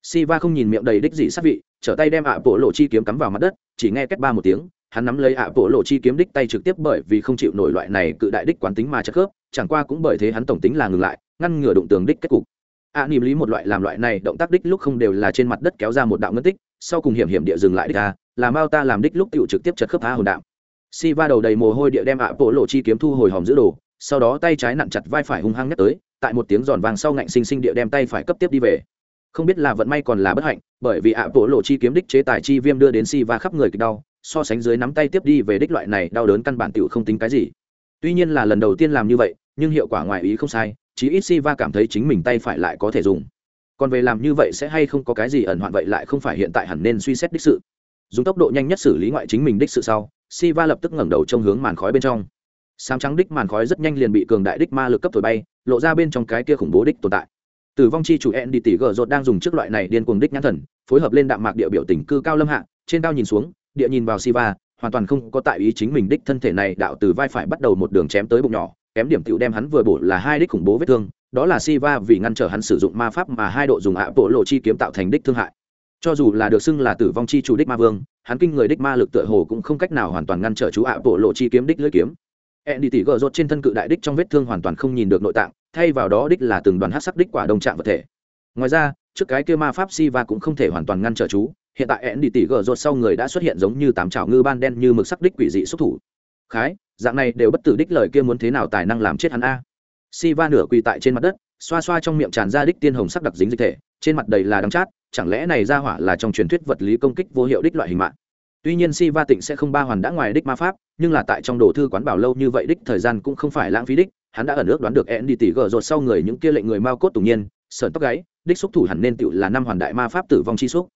Si va không nhìn miệng đầy đích dị sát vị trở tay đem ạ bộ lộ chi kiếm cắm vào mặt đất, chỉ nghe kết ba một tiếng, hắn nắm lấy ạ bộ lộ chi kiếm đích tay trực tiếp bởi vì không chịu nổi loại này cự đại đích quán tính mà chất khớp, chẳng qua cũng bởi thế hắn tổng tính là ngừng lại, ngăn ngừa đụng tường đích kết cục. ạ niềm lý một loại làm loại này động tác đích lúc không đều là trên mặt đất kéo ra một đạo ngân tích, sau cùng hiểm hiểm địa dừng lại đích ta là mao ta làm đích lúc tựu trực tiếp chật khớp tha hồn đạo si va đầu đầy mồ hôi địa đem ạ bộ lộ chi kiếm thu hồi hòm giữ đồ, sau đó tay trái nặn chặt vai phải hung hăng nhắc tới, tại một tiếng giòn vàng sau ngạnh sinh sinh địa đem tay phải cấp tiếp đi về không biết là vận may còn là bất hạnh, bởi vì ạ bộ lộ chi kiếm đích chế tài chi viêm đưa đến si va khắp người kịch đau, so sánh dưới nắm tay tiếp đi về đích loại này đau đớn căn bản tựu không tính cái gì. Tuy nhiên là lần đầu tiên làm như vậy, nhưng hiệu quả ngoài ý không sai, chí ít si va cảm thấy chính mình tay phải lại có thể dùng. Còn về làm như vậy sẽ hay không có cái gì ẩn hoạn vậy lại không phải hiện tại hẳn nên suy xét đích sự. Dùng tốc độ nhanh nhất xử lý ngoại chính mình đích sự sau, si va lập tức ngẩng đầu trong hướng màn khói bên trong. Sáng trắng đích màn khói rất nhanh liền bị cường đại đích ma lực cấp thổi bay, lộ ra bên trong cái kia khủng bố đích tồn tại tử vong chi chủ ẹn đi tỷ gờ rột đang dùng trước loại này điên cuồng đích nhãn thần, phối hợp lên đạm mạc địa biểu tình cư cao lâm hạ, trên cao nhìn xuống, địa nhìn vào siva, hoàn toàn không có tại ý chính mình đích thân thể này đạo từ vai phải bắt đầu một đường chém tới bụng nhỏ, kém điểm tiểu đem hắn vừa bổ là hai đích khủng bố vết thương, đó là siva vì ngăn trở hắn sử dụng ma pháp mà hai độ dùng ạ bộ lộ chi kiếm tạo thành đích thương hại. Cho dù là được xưng là tử vong chi chủ đích ma vương, hắn kinh người đích ma lực tựa hồ cũng không cách nào hoàn toàn ngăn trở chú ạ bộ lộ chi kiếm đích lưỡi kiếm ẹn đi tỉ gờ rột trên thân cự đại đích trong vết thương hoàn toàn không nhìn được nội tạng, thay vào đó đích là từng đoàn hát sắc đích quả đồng trạng vật thể. Ngoài ra, trước cái kia ma pháp si va cũng không thể hoàn toàn ngăn trở chú, hiện tại ẹn đi tỉ gờ rột sau người đã xuất hiện giống như tám chảo ngư ban đen như mực sắc đích quỷ dị xúc thủ. Khái, dạng này đều bất tử đích lời kia muốn thế nào tài năng làm chết hắn a? Si va nửa quỳ tại trên mặt đất, xoa xoa trong miệng tràn ra đích tiên hồng sắc đặc dính dịch thể, trên mặt đầy là đắng chát, chẳng lẽ này ra hỏa là trong truyền thuyết vật lý công kích vô hiệu đích loại hình mạng? Tuy nhiên si va tịnh sẽ không ba hoàn đã ngoài đích ma pháp, nhưng là tại trong đồ thư quán bảo lâu như vậy đích thời gian cũng không phải lãng phí đích, hắn đã ẩn ước đoán được ẹn đi tỉ gờ rột sau người những kia lệnh người mao cốt tủng nhiên sợn tóc gáy, đích xúc thủ hẳn nên tựu là năm hoàn đại ma pháp tử vong chi xúc.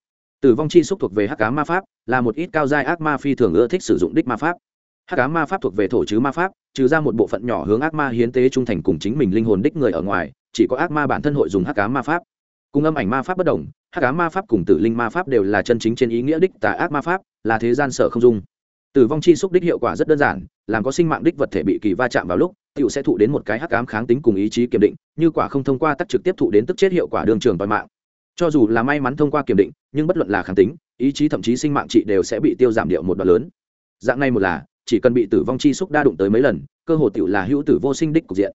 Tử vong chi xúc thuộc về hắc cá ma pháp, là một ít cao giai ác ma phi thường ưa thích sử dụng đích ma pháp. Hắc cá ma pháp thuộc về thổ chứ ma pháp, trừ ra một bộ phận nhỏ hướng ác ma hiến tế trung thành cùng chính mình linh hồn đích người ở ngoài, chỉ có ác ma bản thân hội dùng hắc cá ma pháp. Cùng âm ảnh ma pháp bất đồng, hắc cá ma pháp cùng tử linh ma pháp đều là chân chính trên ý nghĩa đích tà ác ma pháp là thế gian sở không dung. Tử vong chi xúc đích hiệu quả rất đơn giản, làm có sinh mạng đích vật thể bị kỳ va chạm vào lúc tựu sẽ thụ đến một cái hắc ám kháng tính cùng ý chí kiểm định, như quả không thông qua tắc trực tiếp thụ đến tức chết hiệu quả đường trường toàn mạng. Cho dù là may mắn thông qua kiểm định, nhưng bất luận là kháng tính, ý chí thậm chí sinh mạng trị đều sẽ bị tiêu giảm điệu một đoạn lớn. Dạng này một là, chỉ cần bị tử vong chi xúc đa đụng tới mấy lần, cơ hồ tựu là hữu tử vô sinh đích cục diện.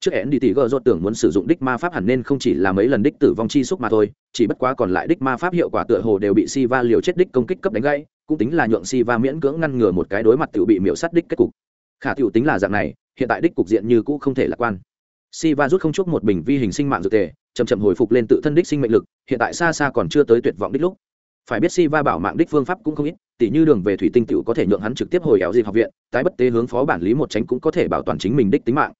Trước én đi tỉ gờ rốt tưởng muốn sử dụng đích ma pháp hẳn nên không chỉ là mấy lần đích tử vong chi xúc mà thôi, chỉ bất quá còn lại đích ma pháp hiệu quả tựa hồ đều bị si va liều chết đích công kích cấp đánh gãy cũng tính là nhượng si va miễn cưỡng ngăn ngừa một cái đối mặt tiểu bị miễu sát đích kết cục. Khả tiểu tính là dạng này, hiện tại đích cục diện như cũ không thể lạc quan. Si va rút không chút một bình vi hình sinh mạng dược tề, chậm chậm hồi phục lên tự thân đích sinh mệnh lực, hiện tại xa xa còn chưa tới tuyệt vọng đích lúc. Phải biết si va bảo mạng đích phương pháp cũng không ít, tỉ như đường về thủy tinh tiểu có thể nhượng hắn trực tiếp hồi éo dịp học viện, tái bất tế hướng phó bản lý một tránh cũng có thể bảo toàn chính mình đích tính mạng.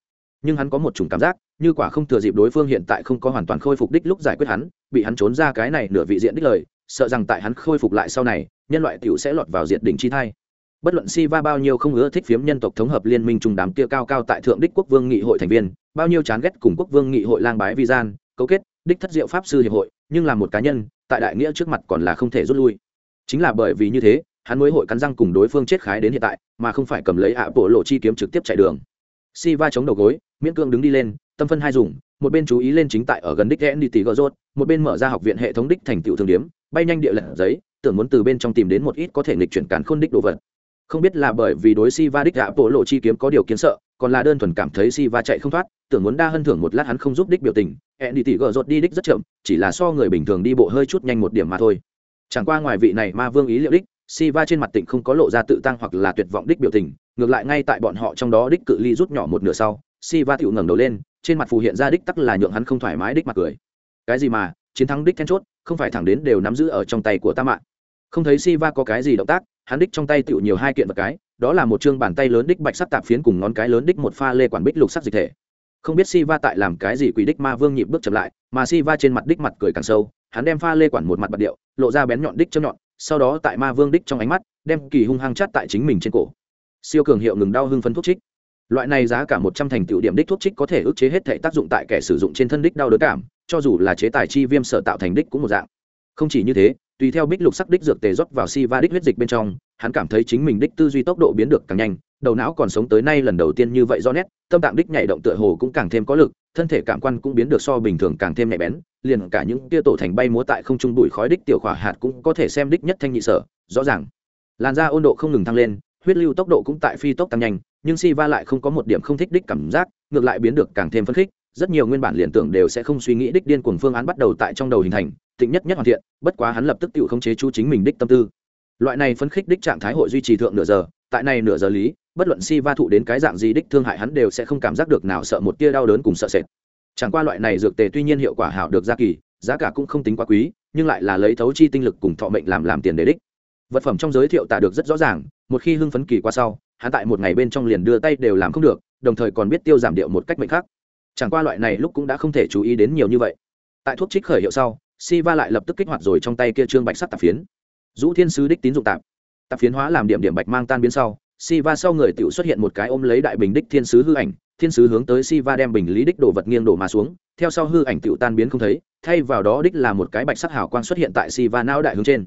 Nhưng hắn có một chủng cảm giác, như quả không thừa dịp đối phương hiện tại không có hoàn toàn khôi phục đích lúc giải quyết hắn, bị hắn trốn ra cái này nửa vị diện đích lời, sợ rằng tại hắn khôi phục lại sau này nhân loại tiểu sẽ lọt vào diện đỉnh chi thai. Bất luận si va bao nhiêu không ưa thích phiếm nhân tộc thống hợp liên minh trùng đám kia cao cao tại thượng đích quốc vương nghị hội thành viên, bao nhiêu chán ghét cùng quốc vương nghị hội lang bái vi gian, cấu kết, đích thất diệu pháp sư hiệp hội, nhưng là một cá nhân, tại đại nghĩa trước mặt còn là không thể rút lui. Chính là bởi vì như thế, hắn mới hội cắn răng cùng đối phương chết khái đến hiện tại, mà không phải cầm lấy ạ bộ lộ chi kiếm trực tiếp chạy đường. Si va chống đầu gối, miễn cương đứng đi lên, tâm phân hai dùng, một bên chú ý lên chính tại ở gần đích ghé đi tỉ gỡ rốt một bên mở ra học viện hệ thống đích thành tựu thương điếm bay nhanh địa lật giấy tưởng muốn từ bên trong tìm đến một ít có thể nghịch chuyển cản khôn đích đồ vật. Không biết là bởi vì đối si va đích gạ bộ lộ chi kiếm có điều kiến sợ, còn là đơn thuần cảm thấy si va chạy không thoát, tưởng muốn đa hân thưởng một lát hắn không giúp đích biểu tình hẹn đi tỉ gờ rột đi đích rất chậm, chỉ là so người bình thường đi bộ hơi chút nhanh một điểm mà thôi. Chẳng qua ngoài vị này ma vương ý liệu đích si va trên mặt tịnh không có lộ ra tự tăng hoặc là tuyệt vọng đích biểu tình, ngược lại ngay tại bọn họ trong đó đích cự ly rút nhỏ một nửa sau si va tựu ngẩng đầu lên, trên mặt phù hiện ra đích tắc là nhượng hắn không thoải mái đích mặt cười. Cái gì mà, chiến thắng đích then chốt, không phải thẳng đến đều nắm giữ ở trong tay của ta mạng không thấy si va có cái gì động tác, hắn đích trong tay tựu nhiều hai kiện vật cái, đó là một chương bàn tay lớn đích bạch sắc tạp phiến cùng ngón cái lớn đích một pha lê quản bích lục sắc dịch thể. Không biết si va tại làm cái gì quỷ đích ma vương nhịp bước chậm lại, mà si va trên mặt đích mặt cười càng sâu, hắn đem pha lê quản một mặt bật điệu, lộ ra bén nhọn đích châm nhọn, sau đó tại ma vương đích trong ánh mắt, đem kỳ hung hăng chát tại chính mình trên cổ. Siêu cường hiệu ngừng đau hưng phấn thuốc trích. Loại này giá cả một trăm thành tựu điểm đích thuốc trích có thể ức chế hết thể tác dụng tại kẻ sử dụng trên thân đích đau đớn cảm, cho dù là chế tài chi viêm sở tạo thành đích cũng một dạng. Không chỉ như thế tùy theo bích lục sắc đích dược tề rót vào si va đích huyết dịch bên trong, hắn cảm thấy chính mình đích tư duy tốc độ biến được càng nhanh, đầu não còn sống tới nay lần đầu tiên như vậy do nét, tâm tạng đích nhảy động tựa hồ cũng càng thêm có lực, thân thể cảm quan cũng biến được so bình thường càng thêm nhạy bén, liền cả những tia tổ thành bay múa tại không trung bụi khói đích tiểu khỏa hạt cũng có thể xem đích nhất thanh nhị sở, rõ ràng. Làn da ôn độ không ngừng tăng lên, huyết lưu tốc độ cũng tại phi tốc tăng nhanh, nhưng si va lại không có một điểm không thích đích cảm giác, ngược lại biến được càng thêm phấn khích rất nhiều nguyên bản liền tưởng đều sẽ không suy nghĩ đích điên cuồng phương án bắt đầu tại trong đầu hình thành tịnh nhất nhất hoàn thiện, bất quá hắn lập tức tự khống chế chú chính mình đích tâm tư. Loại này phấn khích đích trạng thái hội duy trì thượng nửa giờ, tại này nửa giờ lý, bất luận si va thụ đến cái dạng gì đích thương hại hắn đều sẽ không cảm giác được nào sợ một tia đau đớn cùng sợ sệt. Chẳng qua loại này dược tề tuy nhiên hiệu quả hảo được ra kỳ, giá cả cũng không tính quá quý, nhưng lại là lấy thấu chi tinh lực cùng thọ mệnh làm làm tiền để đích. Vật phẩm trong giới thiệu tả được rất rõ ràng, một khi hưng phấn kỳ qua sau, hắn tại một ngày bên trong liền đưa tay đều làm không được, đồng thời còn biết tiêu giảm điệu một cách mệnh khác chẳng qua loại này lúc cũng đã không thể chú ý đến nhiều như vậy. Tại thuốc trích khởi hiệu sau si va lại lập tức kích hoạt rồi trong tay kia trương bạch sắt tạp phiến. Dũ thiên sứ đích tín dụng tạp. Tạp phiến hóa làm điểm điểm bạch mang tan biến sau si va sau người tự xuất hiện một cái ôm lấy đại bình đích thiên sứ hư ảnh, thiên sứ hướng tới si va đem bình lý đích đổ vật nghiêng đổ mà xuống, theo sau hư ảnh tự tan biến không thấy, thay vào đó đích là một cái bạch sắc hào quang xuất hiện tại si va não đại hướng trên.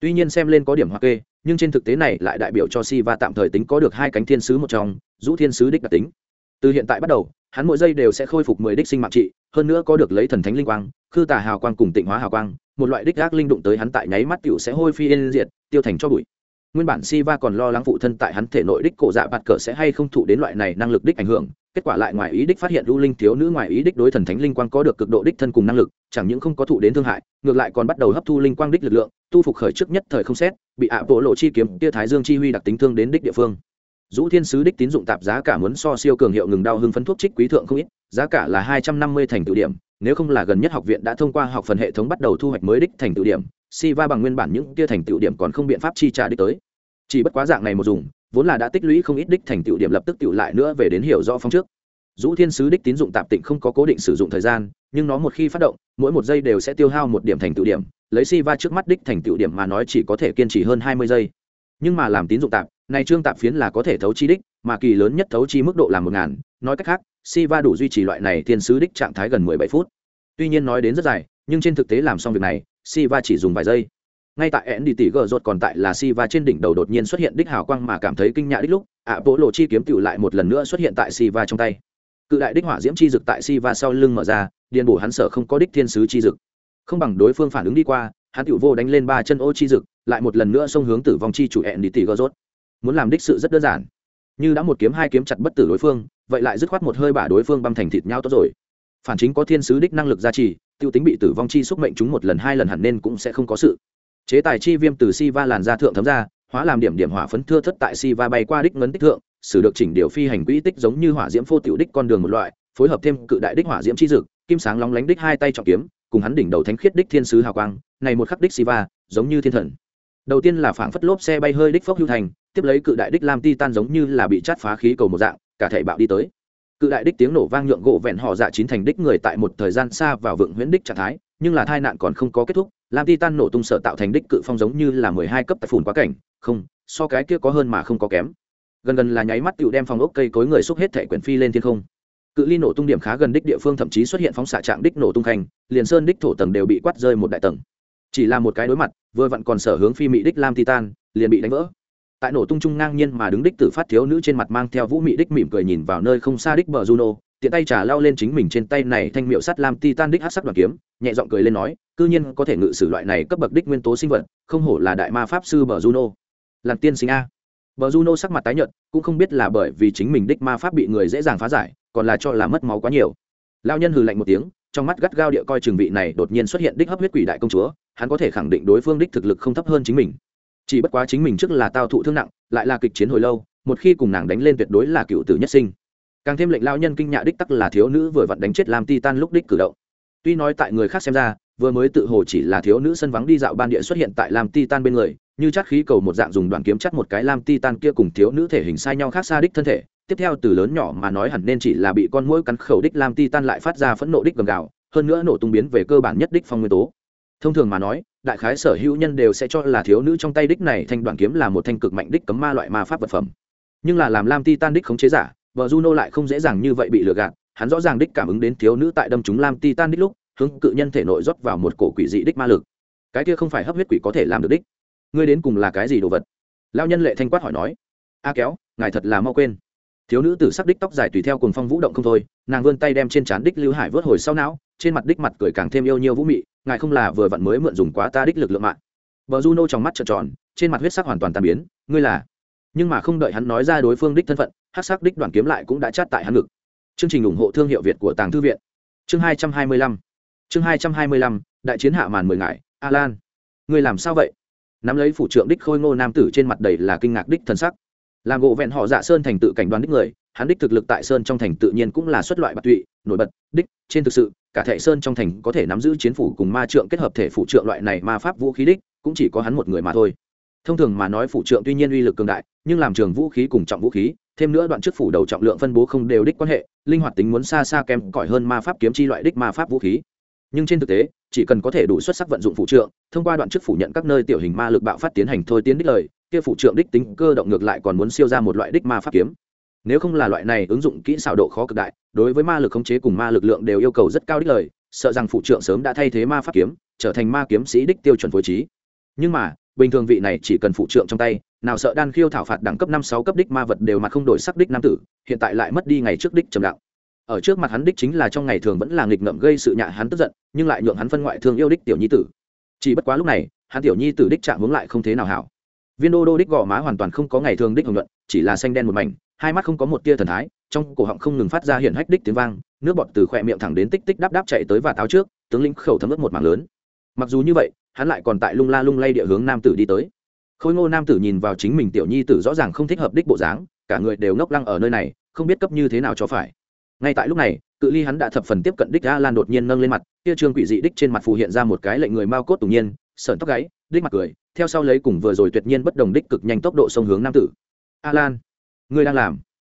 Tuy nhiên xem lên có điểm hoa kê, nhưng trên thực tế này lại đại biểu cho si va tạm thời tính có được hai cánh thiên sứ một trong, dũ thiên sứ đích đặc tính. Từ hiện tại bắt đầu hắn mỗi giây đều sẽ khôi phục mười đích sinh mạng trị, hơn nữa có được lấy thần thánh linh quang, khư tà hào quang cùng tịnh hóa hào quang, một loại đích ác linh đụng tới hắn tại nháy mắt tiểu sẽ hôi phi yên diệt, tiêu thành cho bụi. Nguyên bản si va còn lo lắng phụ thân tại hắn thể nội đích cổ dạ bạt cờ sẽ hay không thụ đến loại này năng lực đích ảnh hưởng, kết quả lại ngoài ý đích phát hiện lưu linh thiếu nữ ngoài ý đích đối thần thánh linh quang có được cực độ đích thân cùng năng lực, chẳng những không có thụ đến thương hại, ngược lại còn bắt đầu hấp thu linh quang đích lực lượng, tu phục khởi trước nhất thời không xét, bị ạ bộ lộ chi kiếm, tia thái dương chi huy đặc tính thương đến đích địa phương dũ thiên sứ đích tín dụng tạp giá cả muốn so siêu cường hiệu ngừng đau hưng phấn thuốc trích quý thượng không ít, giá cả là hai trăm năm mươi thành tựu điểm, nếu không là gần nhất học viện đã thông qua học phần hệ thống bắt đầu thu hoạch mới đích thành tựu điểm si va bằng nguyên bản những kia thành tựu điểm còn không biện pháp chi trả đích tới. Chỉ bất quá dạng này một dùng, vốn là đã tích lũy không ít đích thành tựu điểm lập tức tựu lại nữa về đến hiểu rõ phong trước. Dũ thiên sứ đích tín dụng tạm tịnh không có cố định sử dụng thời gian, nhưng nó một khi phát động, mỗi một giây đều sẽ tiêu hao một điểm thành tựu điểm, lấy si va trước mắt đích thành tựu điểm mà nói chỉ có thể kiên trì hơn hai mươi giây. Nhưng mà làm tín dụng tạp này trương tạp phiến là có thể thấu chi đích, mà kỳ lớn nhất thấu chi mức độ là một ngàn. Nói cách khác si va đủ duy trì loại này thiên sứ đích trạng thái gần mười bảy phút. Tuy nhiên nói đến rất dài, nhưng trên thực tế làm xong việc này si va chỉ dùng vài giây. Ngay tại ẻn đi tỉ gờ rột còn tại là si va trên đỉnh đầu đột nhiên xuất hiện đích hào quang mà cảm thấy kinh nhạ đích lúc, ạ bố lộ chi kiếm tựu lại một lần nữa xuất hiện tại si va trong tay. Cự đại đích hỏa diễm chi dực tại si va sau lưng mở ra, điền bổ hắn sở không có đích thiên sứ chi dực. Không bằng đối phương phản ứng đi qua, hắn tiểu vô đánh lên ba chân ô chi dực, lại một lần nữa xông hướng tử vong chi chủ ẻn đi tỉ gờ rột muốn làm đích sự rất đơn giản. Như đã một kiếm hai kiếm chặt bất tử đối phương, vậy lại dứt khoát một hơi bả đối phương băm thành thịt nhau tốt rồi. Phản chính có thiên sứ đích năng lực gia trì, tiêu tính bị tử vong chi xúc mệnh chúng một lần hai lần hẳn nên cũng sẽ không có sự. Chế tài chi viêm từ si va làn ra thượng thấm ra, hóa làm điểm điểm hỏa phấn thưa thất tại si va bay qua đích ngấn tích thượng, sử được chỉnh điều phi hành quỹ tích giống như hỏa diễm phô tiểu đích con đường một loại, phối hợp thêm cự đại đích hỏa diễm chi dực kim sáng lóng lánh đích hai tay trọng kiếm, cùng hắn đỉnh đầu thánh khiết đích thiên sứ hào quang, này một khắc đích si va giống như thiên thần đầu tiên là phảng phất lốp xe bay hơi đích phốc hưu thành, tiếp lấy cự đại đích lam ti tan giống như là bị chát phá khí cầu một dạng, cả thể bạo đi tới. Cự đại đích tiếng nổ vang nhượng gỗ vẹn họ dạ chín thành đích người tại một thời gian xa vào vượng huyễn đích trạng thái, nhưng là tai nạn còn không có kết thúc, lam ti tan nổ tung sợ tạo thành đích cự phong giống như là mười hai cấp tại phủn quá cảnh, không, so cái kia có hơn mà không có kém. Gần gần là nháy mắt tựu đem phòng ốc cây cối người xúc hết thể quyển phi lên thiên không. Cự ly nổ tung điểm khá gần đích địa phương thậm chí xuất hiện phóng xạ trạng đích nổ tung thành, liền sơn đích thổ tầng đều bị quát rơi một đại tầng chỉ là một cái đối mặt, vừa vặn còn sở hướng phi mỹ đích lam titan, liền bị đánh vỡ. Tại nổ tung trung ngang nhiên mà đứng đích tử phát thiếu nữ trên mặt mang theo vũ mị đích mỉm cười nhìn vào nơi không xa đích bờ juno, tiện tay trà lao lên chính mình trên tay này thanh miệu sắt lam titan đích hát sắc đoàn kiếm, nhẹ giọng cười lên nói, cư nhiên có thể ngự sử loại này cấp bậc đích nguyên tố sinh vật, không hổ là đại ma pháp sư bờ juno. Làm tiên sinh a. Bờ juno sắc mặt tái nhợt, cũng không biết là bởi vì chính mình đích ma pháp bị người dễ dàng phá giải, còn là cho là mất máu quá nhiều. Lao nhân hừ lạnh một tiếng, trong mắt gắt gao địa coi trường vị này đột nhiên xuất hiện đích hấp huyết quỷ đại công chúa hắn có thể khẳng định đối phương đích thực lực không thấp hơn chính mình. Chỉ bất quá chính mình trước là tao thụ thương nặng, lại là kịch chiến hồi lâu, một khi cùng nàng đánh lên tuyệt đối là cựu tử nhất sinh. Càng thêm lệnh lao nhân kinh nhạ đích tắc là thiếu nữ vừa vặn đánh chết làm ti tan lúc đích cử động. Tuy nói tại người khác xem ra, vừa mới tự hồ chỉ là thiếu nữ sân vắng đi dạo ban địa xuất hiện tại làm ti tan bên người, như chắc khí cầu một dạng dùng đoàn kiếm chắt một cái lam ti tan kia cùng thiếu nữ thể hình sai nhau khác xa đích thân thể, tiếp theo từ lớn nhỏ mà nói hẳn nên chỉ là bị con mũi cắn khẩu đích lam ti tan lại phát ra phẫn nộ đích gầm gào, hơn nữa nổ tung biến về cơ bản nhất đích phong nguyên tố thông thường mà nói, đại khái sở hữu nhân đều sẽ cho là thiếu nữ trong tay đích này thanh đoàn kiếm là một thanh cực mạnh đích cấm ma loại ma pháp vật phẩm. Nhưng là làm lam ti tan đích khống chế giả, vợ juno lại không dễ dàng như vậy bị lừa gạt, hắn rõ ràng đích cảm ứng đến thiếu nữ tại đâm chúng lam ti tan đích lúc, hướng cự nhân thể nội rót vào một cổ quỷ dị đích ma lực. Cái kia không phải hấp huyết quỷ có thể làm được đích. Ngươi đến cùng là cái gì đồ vật? Lao nhân lệ thanh quát hỏi nói. A kéo, ngài thật là mau quên. Thiếu nữ tử sắc đích tóc dài tùy theo cùng phong vũ động không thôi, nàng vươn tay đem trên trán đích lưu hải vớt hồi sau não, trên mặt đích mặt cười càng thêm yêu nhiều vũ mị ngài không là vừa vặn mới mượn dùng quá ta đích lực lượng mạng. Vợ juno trong mắt trợn tròn, trên mặt huyết sắc hoàn toàn tàn biến, ngươi là. Nhưng mà không đợi hắn nói ra đối phương đích thân phận hát sắc đích đoàn kiếm lại cũng đã chát tại hắn ngực. Chương trình ủng hộ thương hiệu việt của tàng thư viện. Chương hai trăm hai mươi lăm. Chương hai trăm hai mươi lăm, đại chiến hạ màn mười ngại alan. Ngươi làm sao vậy? Nắm lấy phủ trượng đích khôi ngô nam tử trên mặt đầy là kinh ngạc đích thân sắc làm gỗ vẹn họ dạ sơn thành tự cảnh đoán đích người, hắn đích thực lực tại sơn trong thành tự nhiên cũng là xuất loại bạc tụy, nổi bật, đích, trên thực sự, cả thể sơn trong thành có thể nắm giữ chiến phủ cùng ma trượng kết hợp thể phụ trượng loại này ma pháp vũ khí đích, cũng chỉ có hắn một người mà thôi. Thông thường mà nói phụ trượng tuy nhiên uy lực cường đại, nhưng làm trường vũ khí cùng trọng vũ khí, thêm nữa đoạn trước phủ đầu trọng lượng phân bố không đều đích quan hệ, linh hoạt tính muốn xa xa kém cỏi hơn ma pháp kiếm chi loại đích ma pháp vũ khí. Nhưng trên thực tế, chỉ cần có thể đủ xuất sắc vận dụng phụ trượng, thông qua đoạn trước phủ nhận các nơi tiểu hình ma lực bạo phát tiến hành thôi tiến đích lời kia phụ trượng đích tính cơ động ngược lại còn muốn siêu ra một loại đích ma pháp kiếm. Nếu không là loại này ứng dụng kỹ xảo độ khó cực đại, đối với ma lực khống chế cùng ma lực lượng đều yêu cầu rất cao đích lời, sợ rằng phụ trượng sớm đã thay thế ma pháp kiếm, trở thành ma kiếm sĩ đích tiêu chuẩn phối trí. Nhưng mà, bình thường vị này chỉ cần phụ trượng trong tay, nào sợ đan khiêu thảo phạt đẳng cấp năm sáu cấp đích ma vật đều mà không đổi sắc đích nam tử, hiện tại lại mất đi ngày trước đích trầm lặng. Ở trước mặt hắn đích chính là trong ngày thường vẫn là nghịch ngợm gây sự nhạ hắn tức giận, nhưng lại nhượng hắn phân ngoại thương yêu đích tiểu nhi tử. Chỉ bất quá lúc này, hắn tiểu nhi tử đích trạng hướng lại không thế nào hảo viên đô đô đích gò má hoàn toàn không có ngày thường đích hồng luận chỉ là xanh đen một mảnh, hai mắt không có một tia thần thái, trong cổ họng không ngừng phát ra hiện hách đích tiếng vang, nước bọt từ khỏe miệng thẳng đến tích tích đáp đáp chạy tới và táo trước, tướng lĩnh khẩu thấm ướt một mảng lớn. Mặc dù như vậy, hắn lại còn tại lung la lung lay địa hướng nam tử đi tới. Khôi ngô nam tử nhìn vào chính mình tiểu nhi tử rõ ràng không thích hợp đích bộ dáng, cả người đều ngốc lăng ở nơi này, không biết cấp như thế nào cho phải. Ngay tại lúc này, cự ly hắn đã thập phần tiếp cận đích a lan đột nhiên nâng lên mặt kia trương quỷ dị đích trên mặt phù hiện ra một cái lệnh người mau cốt tủng nhiên, sợn tóc gáy, đích mặt cười theo sau lấy cùng vừa rồi tuyệt nhiên bất đồng đích cực nhanh tốc độ sông hướng nam tử. A lan người đang làm.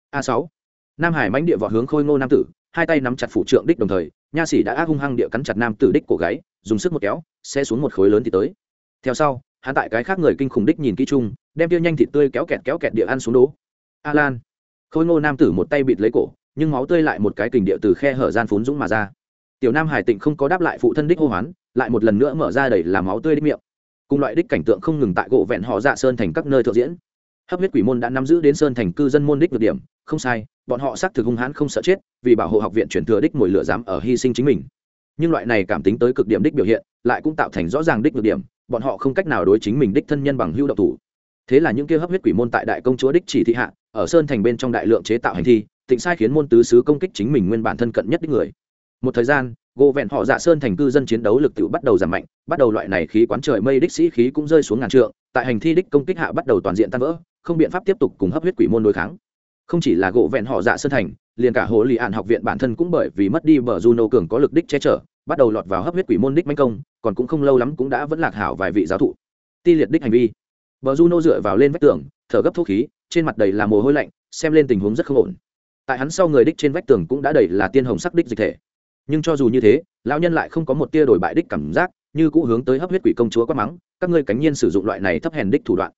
A sáu. Nam hải mãnh địa vọt hướng khôi ngô nam tử, hai tay nắm chặt phủ trượng đích đồng thời, nha sĩ đã ác hung hăng địa cắn chặt nam tử đích cổ gáy, dùng sức một kéo xe xuống một khối lớn thì tới. Theo sau, hắn tại cái khác người kinh khủng đích nhìn kỹ chung, đem tiêu nhanh thịt tươi kéo kẹt kéo kẹt địa ăn xuống đố. A lan khôi ngô nam tử một tay bịt lấy cổ, nhưng máu tươi lại một cái kình địa từ khe hở gian phún dũng mà ra. Tiểu nam hải tịnh không có đáp lại phụ thân đích hô hoán, lại một lần nữa mở ra đầy làm máu tươi đích miệng cùng loại đích cảnh tượng không ngừng tại gỗ vẹn họ dạ sơn thành các nơi thượng diễn. Hấp huyết quỷ môn đã nắm giữ đến sơn thành cư dân môn đích được điểm, không sai, bọn họ xác thực hung hãn không sợ chết, vì bảo hộ học viện chuyển thừa đích mồi lửa dám ở hy sinh chính mình. Nhưng loại này cảm tính tới cực điểm đích biểu hiện, lại cũng tạo thành rõ ràng đích được điểm, bọn họ không cách nào đối chính mình đích thân nhân bằng hưu độc thủ. Thế là những kia hấp huyết quỷ môn tại đại công chúa đích chỉ thị hạ, ở sơn thành bên trong đại lượng chế tạo hành thi, tịnh sai khiến môn tứ sứ công kích chính mình nguyên bản thân cận nhất đích người. Một thời gian gỗ vẹn họ dạ sơn thành cư dân chiến đấu lực tự bắt đầu giảm mạnh, bắt đầu loại này khí quán trời mây đích sĩ khí cũng rơi xuống ngàn trượng, tại hành thi đích công kích hạ bắt đầu toàn diện tan vỡ, không biện pháp tiếp tục cùng hấp huyết quỷ môn đối kháng. Không chỉ là gỗ vẹn họ dạ sơn thành, liền cả hồ lì ạn học viện bản thân cũng bởi vì mất đi bờ juno cường có lực đích che chở, bắt đầu lọt vào hấp huyết quỷ môn đích manh công, còn cũng không lâu lắm cũng đã vẫn lạc hảo vài vị giáo thụ. Ti liệt đích hành vi. Bờ juno dựa vào lên vách tường, thở gấp thuốc khí, trên mặt đầy là mồ hôi lạnh, xem lên tình huống rất không ổn. Tại hắn sau người đích trên vách tường cũng đã đầy là tiên hồng sắc đích dịch thể nhưng cho dù như thế, lão nhân lại không có một tia đổi bại đích cảm giác, như cũ hướng tới hấp huyết quỷ công chúa quát mắng, các ngươi cánh nhiên sử dụng loại này thấp hèn đích thủ đoạn.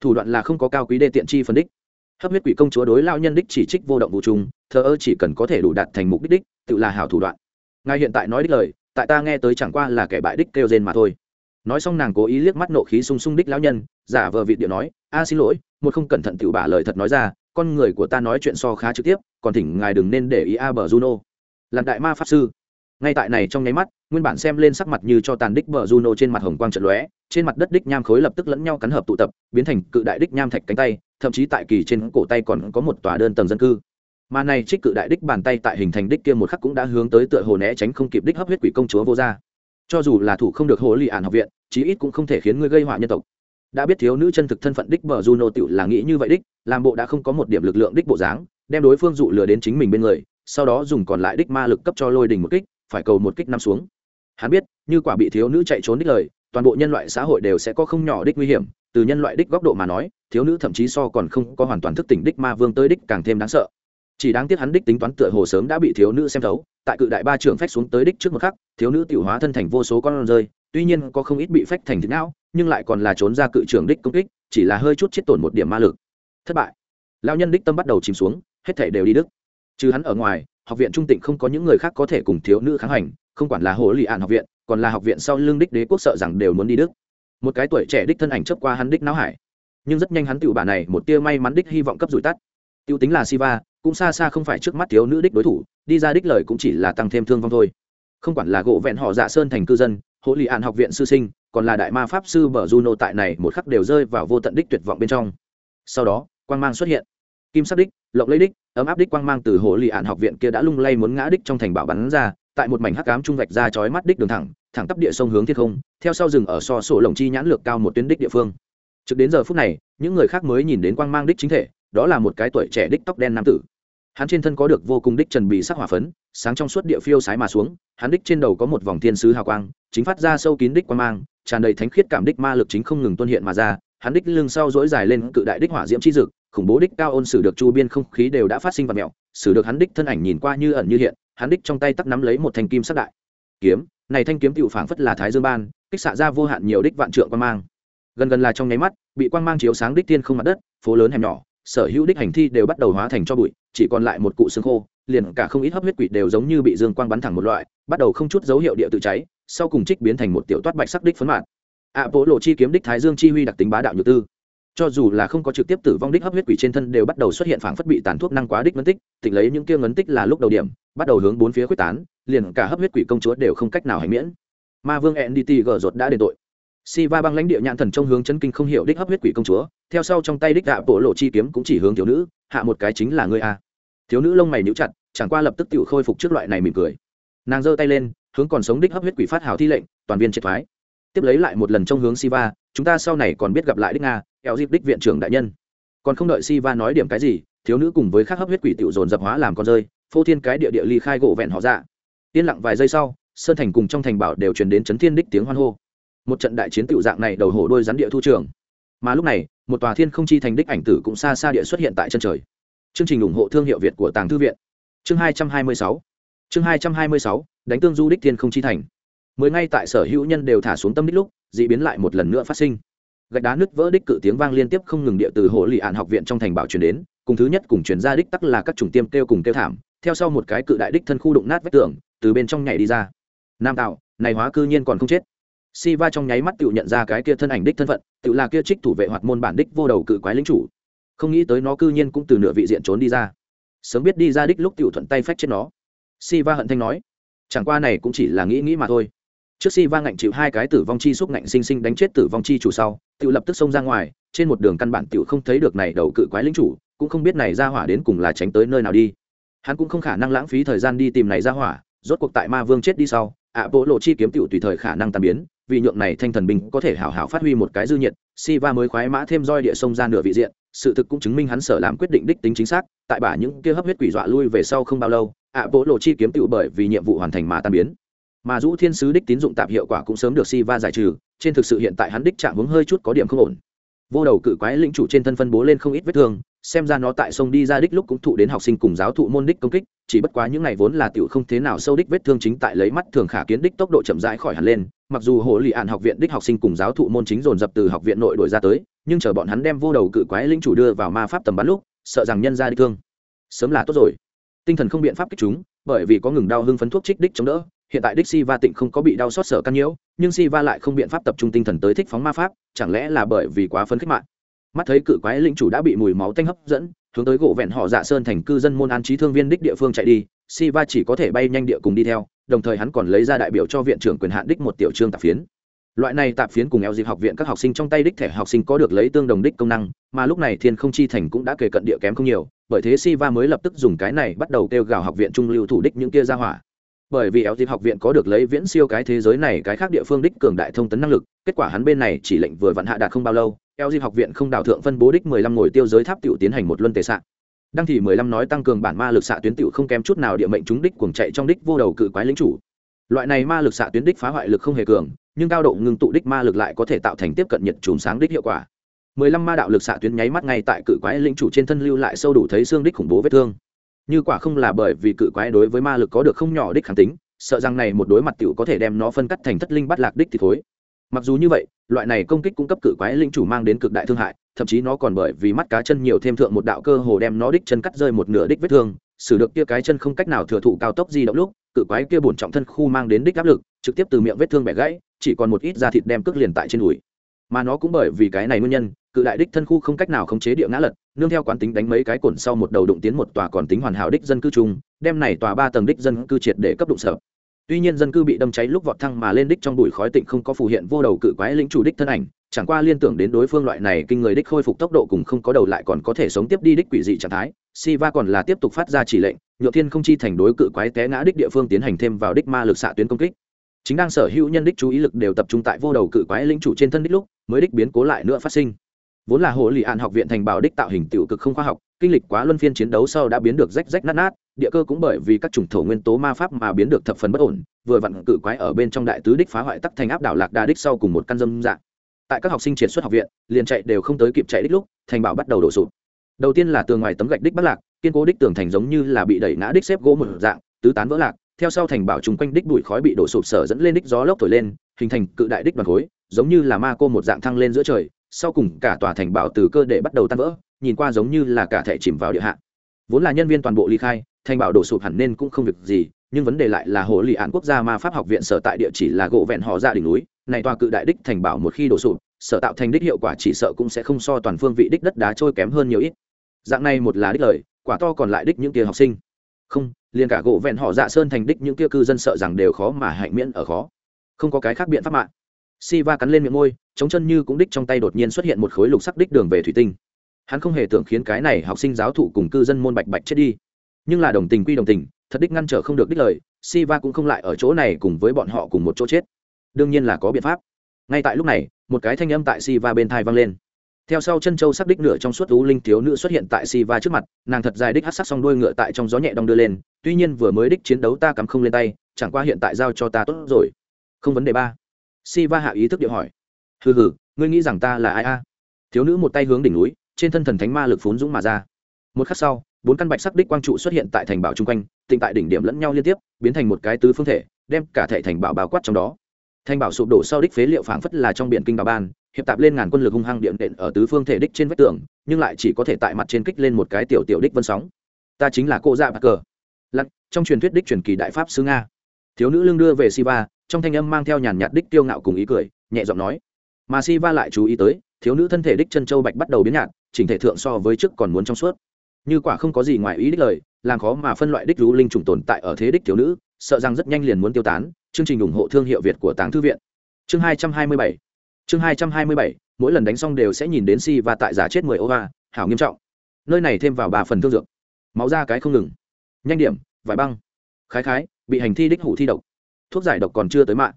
Thủ đoạn là không có cao quý đê tiện chi phân đích. Hấp huyết quỷ công chúa đối lao nhân đích chỉ trích vô động vụ trùng, thờ ơ chỉ cần có thể đủ đạt thành mục đích đích, tự là hảo thủ đoạn. Ngài hiện tại nói đích lời, tại ta nghe tới chẳng qua là kẻ bại đích kêu rên mà thôi. Nói xong nàng cố ý liếc mắt nộ khí sung sung đích lão nhân, giả vờ vị điệu nói, a, xin lỗi, một không cẩn thận tự bả lời thật nói ra, con người của ta nói chuyện so khá trực tiếp, còn thỉnh ngài đừng nên để ý a bờ juno. Làm đại ma pháp sư ngay tại này trong nháy mắt, nguyên bản xem lên sắc mặt như cho tàn đích bờ juno trên mặt hồng quang trận lóe, trên mặt đất đích nham khối lập tức lẫn nhau cắn hợp tụ tập, biến thành cự đại đích nham thạch cánh tay, thậm chí tại kỳ trên cổ tay còn có một tòa đơn tầng dân cư. Mà này trích cự đại đích bàn tay tại hình thành đích kia một khắc cũng đã hướng tới tựa hồ né tránh không kịp đích hấp huyết quỷ công chúa vô gia. Cho dù là thủ không được hồ lì ản học viện, chí ít cũng không thể khiến ngươi gây họa nhân tộc. Đã biết thiếu nữ chân thực thân phận đích bờ juno tựu là nghĩ như vậy đích, làm bộ đã không có một điểm lực lượng đích bộ dáng, đem đối phương dụ lừa đến chính mình bên người, sau đó dùng còn lại đích ma lực cấp cho lôi đình một kích phải cầu một kích năm xuống. Hắn biết, như quả bị thiếu nữ chạy trốn đích lời, toàn bộ nhân loại xã hội đều sẽ có không nhỏ đích nguy hiểm, từ nhân loại đích góc độ mà nói, thiếu nữ thậm chí so còn không có hoàn toàn thức tỉnh đích ma vương tới đích càng thêm đáng sợ. Chỉ đáng tiếc hắn đích tính toán tựa hồ sớm đã bị thiếu nữ xem thấu, tại cự đại ba trưởng phách xuống tới đích trước một khắc, thiếu nữ tiểu hóa thân thành vô số con rơi, tuy nhiên có không ít bị phách thành thịt não, nhưng lại còn là trốn ra cự trưởng đích công kích, chỉ là hơi chút chết tổn một điểm ma lực. Thất bại. Lao nhân đích tâm bắt đầu chìm xuống, hết thể đều đi đức trừ hắn ở ngoài học viện trung tịnh không có những người khác có thể cùng thiếu nữ kháng hành, không quản là hồ lì ạn học viện, còn là học viện sau lưng đích đế quốc sợ rằng đều muốn đi đức. Một cái tuổi trẻ đích thân ảnh chấp qua hắn đích não hải. Nhưng rất nhanh hắn tựu bà này một tia may mắn đích hy vọng cấp rủi tắt. Tiêu tính là siva, cũng xa xa không phải trước mắt thiếu nữ đích đối thủ, đi ra đích lời cũng chỉ là tăng thêm thương vong thôi. Không quản là gỗ vẹn họ dạ sơn thành cư dân hộ lì ạn học viện sư sinh, còn là đại ma pháp sư bờ juno tại này một khắc đều rơi vào vô tận đích tuyệt vọng bên trong. Sau đó, quang mang xuất hiện kim sắc đích, lộng lấy đích, ấm áp đích quang mang từ hồ lì ạn học viện kia đã lung lay muốn ngã đích trong thành bảo bắn ra, tại một mảnh hắc cám trung vạch ra chói mắt đích đường thẳng thẳng tắp địa sông hướng thiên không, theo sau rừng ở so sổ lồng chi nhãn lược cao một tuyến đích địa phương. Trực đến giờ phút này, những người khác mới nhìn đến quang mang đích chính thể, đó là một cái tuổi trẻ đích tóc đen nam tử. Hắn trên thân có được vô cùng đích trần bị sắc hỏa phấn, sáng trong suốt địa phiêu sái mà xuống, hắn đích trên đầu có một vòng thiên sứ hào quang, chính phát ra sâu kín đích quang mang, tràn đầy thánh khiết cảm đích ma lực chính không ngừng tuôn hiện mà ra hắn đích lưng sau dỗi dài lên cự đại đích hỏa diễm chi dực, khủng bố đích cao ôn sử được chu biên không khí đều đã phát sinh vật mẹo, sử được hắn đích thân ảnh nhìn qua như ẩn như hiện, hắn đích trong tay tắc nắm lấy một thanh kim sắc đại kiếm, này thanh kiếm tiểu phảng phất là thái dương ban, kích xạ ra vô hạn nhiều đích vạn trượng quang mang gần gần là trong nháy mắt, bị quang mang chiếu sáng đích thiên không mặt đất, phố lớn hẻm nhỏ, sở hữu đích hành thi đều bắt đầu hóa thành cho bụi, chỉ còn lại một cụ xương khô, liền cả không ít hấp huyết quỷ đều giống như bị dương quang bắn thẳng một loại, bắt đầu không chút dấu hiệu địa tự cháy, sau cùng trích biến thành một tiểu toát bạch sắc đích phấn mạt ạ bộ lộ chi kiếm đích thái dương chi huy đặc tính bá đạo nhược tư. Cho dù là không có trực tiếp tử vong đích hấp huyết quỷ trên thân đều bắt đầu xuất hiện phảng phất bị tàn thuốc năng quá đích ngấn tích tỉnh lấy những kia ngấn tích là lúc đầu điểm, bắt đầu hướng bốn phía quyết tán, liền cả hấp huyết quỷ công chúa đều không cách nào hành miễn. Ma vương ndt gờ rột đã đền tội. Si va băng lãnh địa nhãn thần trong hướng chân kinh không hiểu đích hấp huyết quỷ công chúa, theo sau trong tay đích ạ bộ lộ chi kiếm cũng chỉ hướng thiếu nữ, hạ một cái chính là ngươi a. Thiếu nữ lông mày níu chặt, chẳng qua lập tức tự khôi phục trước loại này mỉm cười. Nàng giơ tay lên, hướng còn sống đích hấp huyết quỷ phát hào thi lệnh, toàn viên triệt thoái tiếp lấy lại một lần trong hướng siva, chúng ta sau này còn biết gặp lại đích nga eo dịp đích viện trưởng đại nhân. Còn không đợi siva nói điểm cái gì, thiếu nữ cùng với khắc hấp huyết quỷ tiểu dồn dập hóa làm con rơi, phô thiên cái địa địa ly khai gỗ vẹn họ ra dạ. yên lặng vài giây sau, sơn thành cùng trong thành bảo đều truyền đến chấn thiên đích tiếng hoan hô. Một trận đại chiến tiểu dạng này đầu hổ đôi rắn địa thu trường. Mà lúc này, một tòa thiên không chi thành đích ảnh tử cũng xa xa địa xuất hiện tại chân trời. Chương trình ủng hộ thương hiệu việt của tàng thư viện. Chương hai trăm hai mươi sáu. Chương hai trăm hai mươi sáu, đánh tương du đích thiên không chi thành mới ngay tại sở hữu nhân đều thả xuống tâm đích lúc d ị biến lại một lần nữa phát sinh. Gạch đá nứt vỡ đích cự tiếng vang liên tiếp không ngừng địa từ hồ lì ạn học viện trong thành bảo truyền đến, cùng thứ nhất cùng truyền ra đích tắc là các chủng tiêm kêu cùng kêu thảm, theo sau một cái cự đại đích thân khu đụng nát vách tường, từ bên trong nhảy đi ra. Nam tạo này hóa cư nhiên còn không chết. Si va trong nháy mắt tự nhận ra cái kia thân ảnh đích thân phận, tự là kia trích thủ vệ hoạt môn bản đích vô đầu cự quái lính chủ. Không nghĩ tới nó cư nhiên cũng từ nửa vị diện trốn đi ra. Sớm biết đi ra đích lúc tự thuận tay phách chết nó. Si va hận thanh nói, chẳng qua này cũng chỉ là nghĩ nghĩ mà thôi trước si va ngạnh chịu hai cái tử vong chi xúc ngạnh sinh sinh đánh chết tử vong chi chủ sau tự lập tức xông ra ngoài, trên một đường căn bản tự không thấy được này đầu cự quái lính chủ, cũng không biết này ra hỏa đến cùng là tránh tới nơi nào đi. Hắn cũng không khả năng lãng phí thời gian đi tìm này ra hỏa, rốt cuộc tại ma vương chết đi sau, ạ bộ lộ chi kiếm Tiểu tùy thời khả năng tàn biến, vì nhượng này thanh thần binh có thể hảo hảo phát huy một cái dư nhiệt, si va mới khoái mã thêm roi địa sông ra nửa vị diện, sự thực cũng chứng minh hắn sở làm quyết định đích tính chính xác, tại bả những kia hấp huyết quỷ dọa lui về sau không bao lâu, ạ bộ lộ chi kiếm Tiểu bởi vì nhiệm vụ hoàn thành mà tan biến mà dũ thiên sứ đích tín dụng tạp hiệu quả cũng sớm được si va giải trừ, trên thực sự hiện tại hắn đích chạm hướng hơi chút có điểm không ổn. Vô đầu cự quái lĩnh chủ trên thân phân bố lên không ít vết thương, xem ra nó tại sông đi ra đích lúc cũng thụ đến học sinh cùng giáo thụ môn đích công kích, chỉ bất quá những ngày vốn là tiểu không thế nào sâu đích vết thương chính tại lấy mắt thường khả kiến đích tốc độ chậm rãi khỏi hẳn lên, mặc dù hồ lì ạn học viện đích học sinh cùng giáo thụ môn chính dồn dập từ học viện nội đổi ra tới, nhưng chờ bọn hắn đem vô đầu cự quái lĩnh chủ đưa vào ma pháp tầm bắn lúc, sợ rằng nhân ra đích thương sớm là tốt rồi. Tinh thần không biện pháp kích chúng, bởi vì có ngừng đau hưng phấn thuốc trích đích chống đỡ hiện tại đích si va tịnh không có bị đau xót sở căn nhiễu, nhưng si va lại không biện pháp tập trung tinh thần tới thích phóng ma pháp, chẳng lẽ là bởi vì quá phấn khích mạng? Mắt thấy cự quái lĩnh chủ đã bị mùi máu tanh hấp dẫn, hướng tới gỗ vẹn họ dạ sơn thành cư dân môn an trí thương viên đích địa phương chạy đi si va chỉ có thể bay nhanh địa cùng đi theo, đồng thời hắn còn lấy ra đại biểu cho viện trưởng quyền hạn đích một tiểu trương tạp phiến. Loại này tạp phiến cùng eo dịp học viện các học sinh trong tay đích thẻ học sinh có được lấy tương đồng đích công năng, mà lúc này thiên không chi thành cũng đã kể cận địa kém không nhiều, bởi thế si va mới lập tức dùng cái này bắt đầu kêu gào học viện trung lưu thủ đích những kia ra hỏa bởi vì éo dịp học viện có được lấy viễn siêu cái thế giới này, cái khác địa phương đích cường đại thông tấn năng lực, kết quả hắn bên này chỉ lệnh vừa vặn hạ đạt không bao lâu éo dịp học viện không đào thượng phân bố đích mười lăm ngồi tiêu giới tháp tiểu tiến hành một luân tề xạ đăng thì mười lăm nói tăng cường bản ma lực xạ tuyến tiểu không kém chút nào địa mệnh chúng đích cuồng chạy trong đích vô đầu cự quái lính chủ. Loại này ma lực xạ tuyến đích phá hoại lực không hề cường, nhưng cao độ ngưng tụ đích ma lực lại có thể tạo thành tiếp cận nhiệt chùm sáng đích hiệu quả. Mười lăm ma đạo lực xạ tuyến nháy mắt ngay tại cự quái lính chủ trên thân lưu lại sâu đủ thấy xương đích khủng bố vết thương như quả không là bởi vì cự quái đối với ma lực có được không nhỏ đích kháng tính, sợ rằng này một đối mặt tiểu có thể đem nó phân cắt thành thất linh bắt lạc đích thì thối. Mặc dù như vậy, loại này công kích cung cấp cự quái linh chủ mang đến cực đại thương hại, thậm chí nó còn bởi vì mắt cá chân nhiều thêm thượng một đạo cơ hồ đem nó đích chân cắt rơi một nửa đích vết thương xử được kia cái chân không cách nào thừa thụ cao tốc di động lúc, cự quái kia bổn trọng thân khu mang đến đích áp lực, trực tiếp từ miệng vết thương bẻ gãy, chỉ còn một ít da thịt đem cước liền tại trên đùi. Mà nó cũng bởi vì cái này nguyên nhân cự đại đích thân khu không cách nào khống chế địa ngã lật, nương theo quán tính đánh mấy cái cồn sau một đầu đụng tiến một tòa còn tính hoàn hảo đích dân cư chung, đem này tòa ba tầng đích dân cư triệt để cấp đụng sở. tuy nhiên dân cư bị đâm cháy lúc vọt thăng mà lên đích trong bụi khói tịnh không có phù hiện vô đầu cự quái lĩnh chủ đích thân ảnh, chẳng qua liên tưởng đến đối phương loại này kinh người đích khôi phục tốc độ cùng không có đầu lại còn có thể sống tiếp đi đích quỷ dị trạng thái, siva còn là tiếp tục phát ra chỉ lệnh, nhựa thiên không chi thành đối cự quái té ngã đích địa phương tiến hành thêm vào đích ma lực xạ tuyến công kích chính đang sở hữu nhân đích chú ý lực đều tập trung tại vô đầu cự quái lĩnh chủ trên thân đích lúc, mới đích biến cố lại nữa phát sinh vốn là hồ lì an học viện thành bảo đích tạo hình tiểu cực không khoa học, kinh lịch quá luân phiên chiến đấu sau đã biến được rách rách nát nát, địa cơ cũng bởi vì các chủng thổ nguyên tố ma pháp mà biến được thập phần bất ổn, vừa vặn cự quái ở bên trong đại tứ đích phá hoại tắc thành áp đảo lạc đa đích sau cùng một căn dâm dạng. Tại các học sinh triệt xuất học viện, liền chạy đều không tới kịp chạy đích lúc, thành bảo bắt đầu đổ sụp. Đầu tiên là tường ngoài tấm gạch đích bắt lạc, kiên cố đích tường thành giống như là bị đẩy ngã đích xếp gỗ một dạng, tứ tán vỡ lạc, theo sau thành bảo chung quanh đích bụi khói bị đổ sụp sở dẫn lên đích gió lốc thổi lên, hình thành cự đại đích đoàn khối, giống như là ma cô một dạng thăng lên giữa trời sau cùng cả tòa thành bảo từ cơ để bắt đầu tan vỡ, nhìn qua giống như là cả thể chìm vào địa hạ. Vốn là nhân viên toàn bộ ly khai, thành bảo đổ sụp hẳn nên cũng không việc gì, nhưng vấn đề lại là hồ lì án quốc gia ma pháp học viện sở tại địa chỉ là gỗ vẹn họ ra đỉnh núi, này tòa cự đại đích thành bảo một khi đổ sụp, sở tạo thành đích hiệu quả chỉ sợ cũng sẽ không so toàn phương vị đích đất đá trôi kém hơn nhiều ít. Dạng này một là đích lời, quả to còn lại đích những kia học sinh. Không, liền cả gỗ vẹn họ dạ sơn thành đích những kia cư dân sợ rằng đều khó mà hạnh miễn ở khó. Không có cái khác biện pháp mạng si va cắn lên miệng môi, chống chân như cũng đích trong tay đột nhiên xuất hiện một khối lục sắc đích đường về thủy tinh. Hắn không hề tưởng khiến cái này học sinh giáo thụ cùng cư dân môn bạch bạch chết đi. Nhưng là đồng tình quy đồng tình, thật đích ngăn trở không được đích lời si va cũng không lại ở chỗ này cùng với bọn họ cùng một chỗ chết. Đương nhiên là có biện pháp. Ngay tại lúc này, một cái thanh âm tại si va bên thai vang lên. Theo sau chân châu sắc đích nửa trong suốt lũ linh thiếu nữ xuất hiện tại si va trước mặt, nàng thật dài đích hát sắc xong đuôi ngựa tại trong gió nhẹ đong đưa lên, tuy nhiên vừa mới đích chiến đấu ta cắm không lên tay, chẳng qua hiện tại giao cho ta tốt rồi. Không vấn đề ba si va hạ ý thức điệu hỏi. Hừ hừ, ngươi nghĩ rằng ta là ai a? Thiếu nữ một tay hướng đỉnh núi, trên thân thần thánh ma lực phún dũng mà ra. Một khắc sau, bốn căn bạch sắc đích quang trụ xuất hiện tại thành bảo chung quanh, tịnh tại đỉnh điểm lẫn nhau liên tiếp, biến thành một cái tứ phương thể, đem cả thể thành bảo bao quát trong đó. Thành bảo sụp đổ sau đích phế liệu phảng phất là trong biển kinh bà ban, hiệp tạp lên ngàn quân lực hung hăng điện đệm ở tứ phương thể đích trên vách tường, nhưng lại chỉ có thể tại mặt trên kích lên một cái tiểu tiểu đích vân sóng. Ta chính là cô dạ bà cờ. Lặn trong truyền thuyết đích truyền kỳ đại pháp sư nga. Thiếu nữ lương đưa về siva trong thanh âm mang theo nhàn nhạt đích tiêu ngạo cùng ý cười, nhẹ giọng nói, mà si va lại chú ý tới, thiếu nữ thân thể đích chân châu bạch bắt đầu biến nhạt, chỉnh thể thượng so với trước còn muốn trong suốt. Như quả không có gì ngoài ý đích lời, làm khó mà phân loại đích rú linh trùng tồn tại ở thế đích thiếu nữ, sợ rằng rất nhanh liền muốn tiêu tán. Chương trình ủng hộ thương hiệu việt của tàng thư viện. Chương hai trăm hai mươi bảy. Chương hai trăm hai mươi bảy, mỗi lần đánh xong đều sẽ nhìn đến si và tại giả chết mười ô va, hảo nghiêm trọng. Nơi này thêm vào ba phần thương dược. Máu ra cái không ngừng. Nhanh điểm, vải băng. Khái khái, bị hành thi đích hủ thi độc thuốc giải độc còn chưa tới mạng.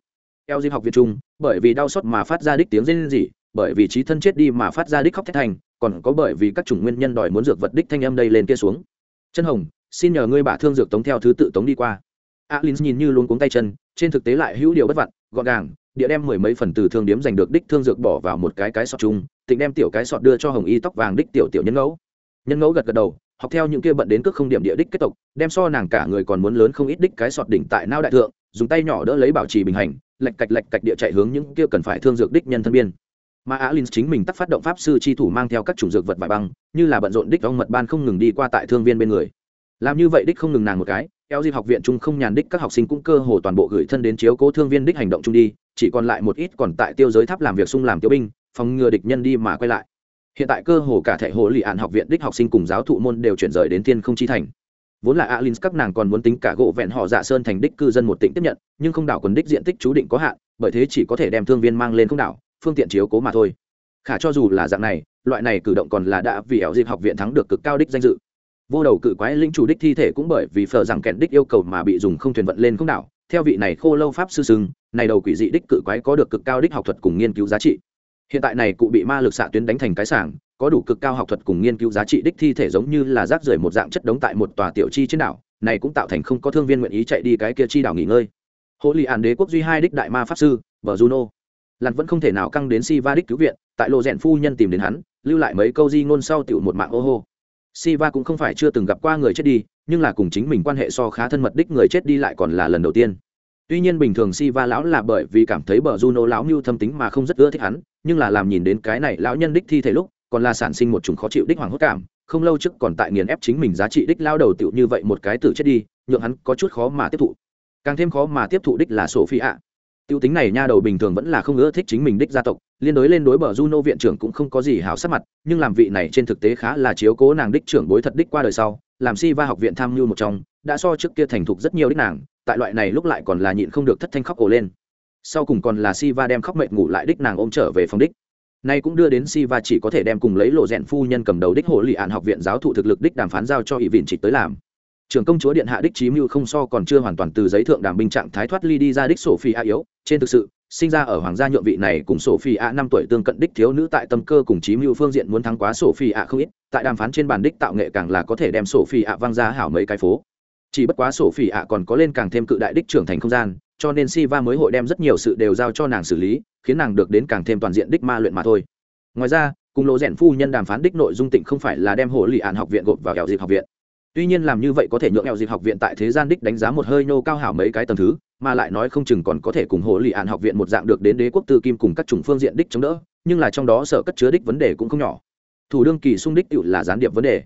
Eo diệp học viện trung, bởi vì đau xót mà phát ra đích tiếng rên rỉ, bởi vì trí thân chết đi mà phát ra đích khóc thét thành, còn có bởi vì các chủng nguyên nhân đòi muốn dược vật đích thanh âm đây lên kia xuống. Chân hồng, xin nhờ ngươi bả thương dược tống theo thứ tự tống đi qua. Alin nhìn như luôn cuống tay chân, trên thực tế lại hữu điều bất vặn gọn gàng, địa đem mười mấy phần từ thương điếm giành được đích thương dược bỏ vào một cái cái sọt chung, tịnh đem tiểu cái sọt đưa cho hồng y tóc vàng đích tiểu tiểu nhân ngẫu. Nhân ngẫu gật gật đầu, học theo những kia bận đến cước không điểm địa đích kết tộc, đem so nàng cả người còn muốn lớn không ít đích cái sọt đỉnh tại nao đại thượng dùng tay nhỏ đỡ lấy bảo trì bình hành, lạch cạch lạch cạch địa chạy hướng những kia cần phải thương dược đích nhân thân biên. Mà alin chính mình tắt phát động pháp sư chi thủ mang theo các chủng dược vật vải băng, như là bận rộn đích ong mật ban không ngừng đi qua tại thương viên bên người. Làm như vậy đích không ngừng nàng một cái, eo dịp học viện chung không nhàn đích các học sinh cũng cơ hồ toàn bộ gửi thân đến chiếu cố thương viên đích hành động chung đi, chỉ còn lại một ít còn tại tiêu giới tháp làm việc sung làm tiêu binh, phòng ngừa địch nhân đi mà quay lại. Hiện tại cơ hồ cả thể hồ lì ạn học viện đích học sinh cùng giáo thụ môn đều chuyển rời đến tiên không chi thành vốn là alin các nàng còn muốn tính cả gỗ vẹn họ dạ sơn thành đích cư dân một tỉnh tiếp nhận, nhưng không đảo quần đích diện tích chú định có hạn, bởi thế chỉ có thể đem thương viên mang lên không đảo, phương tiện chiếu cố mà thôi. Khả cho dù là dạng này, loại này cử động còn là đã vì ảo dịp học viện thắng được cực cao đích danh dự. Vô đầu cự quái linh chủ đích thi thể cũng bởi vì phờ rằng kẹn đích yêu cầu mà bị dùng không thuyền vận lên không đảo. Theo vị này khô lâu pháp sư sưng này đầu quỷ dị đích cự quái có được cực cao đích học thuật cùng nghiên cứu giá trị hiện tại này cụ bị ma lực xạ tuyến đánh thành cái sảng, có đủ cực cao học thuật cùng nghiên cứu giá trị đích thi thể giống như là rác rưởi một dạng chất đống tại một tòa tiểu chi trên đảo, này cũng tạo thành không có thương viên nguyện ý chạy đi cái kia chi đảo nghỉ ngơi. Hộ lì ản đế quốc duy hai đích đại ma pháp sư, vợ juno. Lặn vẫn không thể nào căng đến si va đích cứu viện, tại lộ rèn phu nhân tìm đến hắn, lưu lại mấy câu di ngôn sau tiểu một mạng ô hô. Si va cũng không phải chưa từng gặp qua người chết đi, nhưng là cùng chính mình quan hệ so khá thân mật đích người chết đi lại còn là lần đầu tiên tuy nhiên bình thường si va lão là bởi vì cảm thấy bờ juno lão mưu thâm tính mà không rất ưa thích hắn, nhưng là làm nhìn đến cái này lão nhân đích thi thể lúc, còn là sản sinh một chủng khó chịu đích hoàng hốt cảm, không lâu trước còn tại nghiền ép chính mình giá trị đích lao đầu tựu như vậy một cái tử chết đi, nhượng hắn có chút khó mà tiếp thụ. Càng thêm khó mà tiếp thụ đích là sổ phi ạ tiêu tính này nha đầu bình thường vẫn là không ưa thích chính mình đích gia tộc, liên đối lên đối bờ juno viện trưởng cũng không có gì hảo sắc mặt, nhưng làm vị này trên thực tế khá là chiếu cố nàng đích trưởng bối thật đích qua đời sau, làm si va học viện tham mưu một trong đã so trước kia thành thục rất nhiều đích nàng, tại loại này lúc lại còn là nhịn không được thất thanh khóc ổ lên. Sau cùng còn là si va đem khóc mệt ngủ lại đích nàng ôm trở về phòng đích. Nay cũng đưa đến si va chỉ có thể đem cùng lấy lộ rèn phu nhân cầm đầu đích hồ lì ạn học viện giáo thụ thực lực đích đàm phán giao cho ỵ viện trịch tới làm. Trưởng công chúa điện hạ đích trí mưu không so còn chưa hoàn toàn từ giấy thượng đàm binh trạng thái thoát ly đi ra đích sổ phi a yếu. Trên thực sự, sinh ra ở hoàng gia nhượng vị này cùng sổ phi a năm tuổi tương cận đích thiếu nữ tại tâm cơ cùng trí mưu phương diện muốn thắng quá sổ phi a không ít. Tại đàm phán trên bàn đích tạo nghệ càng là có thể đem sổ phi a văng ra hảo mấy cái phố chỉ bất quá sổ phỉ ạ còn có lên càng thêm cự đại đích trưởng thành không gian, cho nên si va mới hội đem rất nhiều sự đều giao cho nàng xử lý, khiến nàng được đến càng thêm toàn diện đích ma luyện mà thôi. Ngoài ra, cùng lộ rèn phu nhân đàm phán đích nội dung tịnh không phải là đem hồ lì ạn học viện gộp vào kẹo dịp học viện. Tuy nhiên làm như vậy có thể nhượng eo dịp học viện tại thế gian đích đánh giá một hơi nô cao hảo mấy cái tầm thứ, mà lại nói không chừng còn có thể cùng hồ lì ạn học viện một dạng được đến đế quốc tư kim cùng các chủng phương diện đích chống đỡ, nhưng là trong đó sở cất chứa đích vấn đề cũng không nhỏ. Thủ đương kỳ sung đích tự là gián điệp vấn đề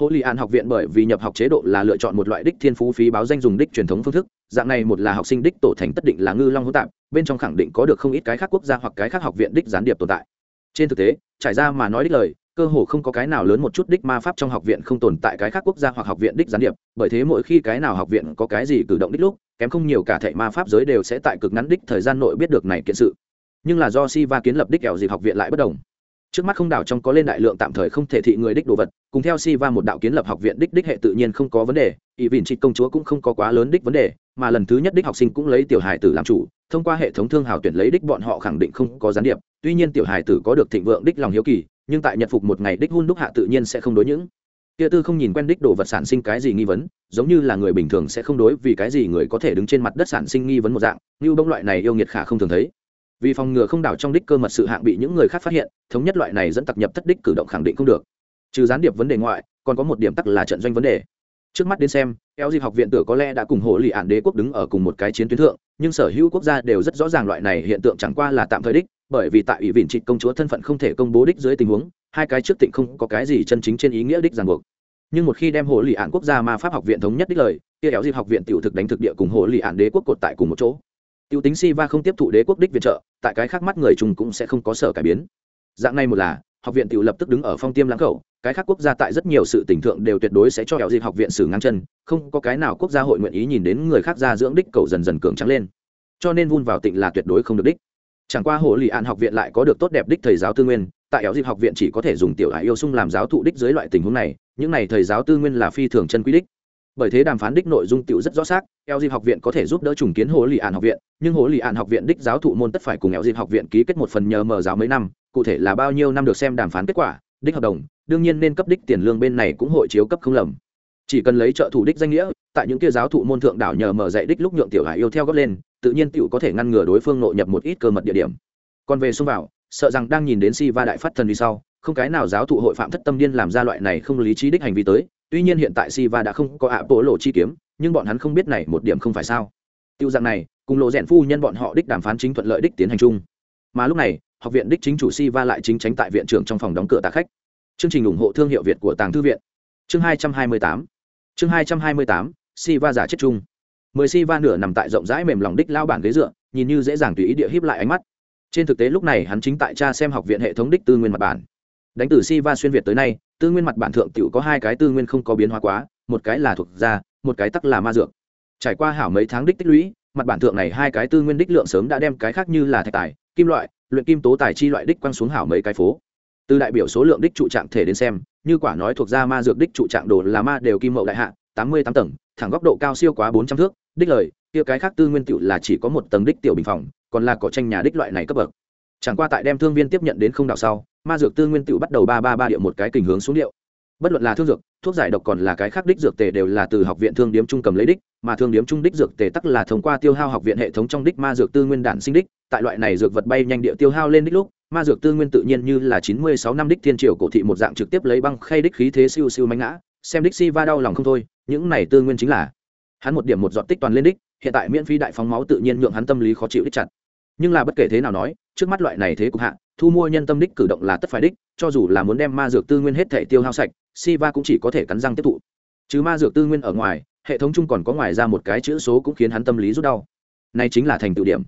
hồ lì An học viện bởi vì nhập học chế độ là lựa chọn một loại đích thiên phú phí báo danh dùng đích truyền thống phương thức, dạng này một là học sinh đích tổ thành tất định là ngư long hỗn tạp, bên trong khẳng định có được không ít cái khác quốc gia hoặc cái khác học viện đích gián điệp tồn tại. Trên thực tế, trải ra mà nói đích lời, cơ hồ không có cái nào lớn một chút đích ma pháp trong học viện không tồn tại cái khác quốc gia hoặc học viện đích gián điệp, bởi thế mỗi khi cái nào học viện có cái gì cử động đích lúc, kém không nhiều cả thệ ma pháp giới đều sẽ tại cực ngắn đích thời gian nội biết được này kiện sự. Nhưng là do si va kiến lập đích ẻo dịp học viện lại bất đồng trước mắt không đảo trong có lên đại lượng tạm thời không thể thị người đích đồ vật, cùng theo si va một đạo kiến lập học viện đích đích hệ tự nhiên không có vấn đề ỵ vịn trịt công chúa cũng không có quá lớn đích vấn đề, mà lần thứ nhất đích học sinh cũng lấy tiểu hài tử làm chủ, thông qua hệ thống thương hào tuyển lấy đích bọn họ khẳng định không có gián điệp, tuy nhiên tiểu hài tử có được thịnh vượng đích lòng hiếu kỳ, nhưng tại nhật phục một ngày đích hun đúc hạ tự nhiên sẽ không đối những kia tư không nhìn quen đích đồ vật sản sinh cái gì nghi vấn, giống như là người bình thường sẽ không đối vì cái gì người có thể đứng trên mặt đất sản sinh nghi vấn một dạng, như bông loại này yêu nghiệt khả không thường thấy vì phòng ngừa không đảo trong đích cơ mật sự hạng bị những người khác phát hiện, thống nhất loại này dẫn tặc nhập thất đích cử động khẳng định không được. Trừ gián điệp vấn đề ngoại, còn có một điểm tắc là trận doanh vấn đề. Trước mắt đến xem, eo dịp học viện tử có lẽ đã cùng hộ lì ạn đế quốc đứng ở cùng một cái chiến tuyến thượng, nhưng sở hữu quốc gia đều rất rõ ràng loại này hiện tượng chẳng qua là tạm thời đích, bởi vì tại ủy vịn trịt công chúa thân phận không thể công bố đích dưới tình huống, hai cái trước tịnh không có cái gì chân chính trên ý nghĩa đích ràng buộc. Nhưng một khi đem hộ lì ạn quốc gia ma pháp học viện thống nhất đích lời, kia eo dịp học viện tiểu thực đánh thực địa cùng hộ lì ạn đế quốc cột tại cùng một chỗ tiêu tính si va không tiếp thụ đế quốc đích viện trợ, tại cái khác mắt người Trung cũng sẽ không có sở cải biến. Dạng này một là, học viện tiểu lập tức đứng ở phong tiêm lãng khẩu, cái khác quốc gia tại rất nhiều sự tình thượng đều tuyệt đối sẽ cho kẹo dịp học viện xử ngang chân, không có cái nào quốc gia hội nguyện ý nhìn đến người khác ra dưỡng đích cầu dần dần cường trắng lên. Cho nên vun vào tịnh là tuyệt đối không được đích. Chẳng qua hồ lì an học viện lại có được tốt đẹp đích thầy giáo tư nguyên, tại kẹo dịp học viện chỉ có thể dùng tiểu hải yêu sung làm giáo thụ đích dưới loại tình huống này, những này thầy giáo tư nguyên là phi thường chân quý đích bởi thế đàm phán đích nội dung tiểu rất rõ xác, eo dịp học viện có thể giúp đỡ trùng kiến hồ lì ạn học viện, nhưng hồ lì ạn học viện đích giáo thụ môn tất phải cùng eo dịp học viện ký kết một phần nhờ mở giáo mấy năm, cụ thể là bao nhiêu năm được xem đàm phán kết quả, đích hợp đồng, đương nhiên nên cấp đích tiền lương bên này cũng hội chiếu cấp không lầm. Chỉ cần lấy trợ thủ đích danh nghĩa, tại những kia giáo thụ môn thượng đảo nhờ mở dạy đích lúc nhượng tiểu hải yêu theo góp lên, tự nhiên tiểu có thể ngăn ngừa đối phương nội nhập một ít cơ mật địa điểm. Còn về xông vào, sợ rằng đang nhìn đến si va đại phát thần vì sau, không cái nào giáo thụ hội phạm thất tâm điên làm ra loại này không lý trí đích hành vi tới tuy nhiên hiện tại si va đã không có ạ bộ lộ chi kiếm, nhưng bọn hắn không biết này một điểm không phải sao. Tiêu dạng này, cùng lộ rèn phu nhân bọn họ đích đàm phán chính thuận lợi đích tiến hành chung. Mà lúc này, học viện đích chính chủ si va lại chính tránh tại viện trưởng trong phòng đóng cửa tạ khách. Chương trình ủng hộ thương hiệu việt của tàng thư viện. Chương hai trăm hai mươi tám. Chương hai trăm hai mươi tám si va giả chết chung. Mười si va nửa nằm tại rộng rãi mềm lòng đích lao bản ghế dựa, nhìn như dễ dàng tùy ý địa hiếp lại ánh mắt. Trên thực tế lúc này hắn chính tại cha xem học viện hệ thống đích tư nguyên mặt bản. Đánh từ si va xuyên việt tới nay tư nguyên mặt bản thượng tiểu có hai cái tư nguyên không có biến hóa quá, một cái là thuộc da một cái tắc là ma dược. Trải qua hảo mấy tháng đích tích lũy, mặt bản thượng này hai cái tư nguyên đích lượng sớm đã đem cái khác như là thạch tài, kim loại, luyện kim tố tài chi loại đích quăng xuống hảo mấy cái phố. Từ đại biểu số lượng đích trụ trạng thể đến xem, như quả nói thuộc da ma dược đích trụ trạng đồ là ma đều kim mậu đại hạ, tám mươi tám tầng, thẳng góc độ cao siêu quá bốn trăm thước, đích lời, kia cái khác tư nguyên tiểu là chỉ có một tầng đích tiểu bình phòng, còn là có tranh nhà đích loại này cấp bậc. Chẳng qua tại đem thương viên tiếp nhận đến không đạo sau ma dược tư nguyên tựu bắt đầu ba ba ba điệu một cái kình hướng xuống điệu. Bất luận là thương dược, thuốc giải độc còn là cái khác đích dược tề đều là từ học viện thương điếm trung cầm lấy đích, mà thương điếm trung đích dược tề tắc là thông qua tiêu hao học viện hệ thống trong đích ma dược tư nguyên đản sinh đích, tại loại này dược vật bay nhanh địa tiêu hao lên đích lúc, ma dược tư nguyên tự nhiên như là chín mươi sáu năm đích thiên triều cổ thị một dạng trực tiếp lấy băng khay đích khí thế siêu siêu mánh ngã, xem đích si va đau lòng không thôi, những này tư nguyên chính là hắn một điểm một dọn tích toàn lên đích, hiện tại miễn phí đại phóng máu tự nhiên nhượng hắn tâm lý khó chịu đích chặt. Nhưng là bất kể thế nào nói, trước mắt loại này thế cục hạ thu mua nhân tâm đích cử động là tất phải đích cho dù là muốn đem ma dược tư nguyên hết thể tiêu hao sạch Siva cũng chỉ có thể cắn răng tiếp thụ. Chứ ma dược tư nguyên ở ngoài, hệ thống chung còn có ngoài ra một cái chữ số cũng khiến hắn tâm lý rút đau. Này chính là thành tựu điểm.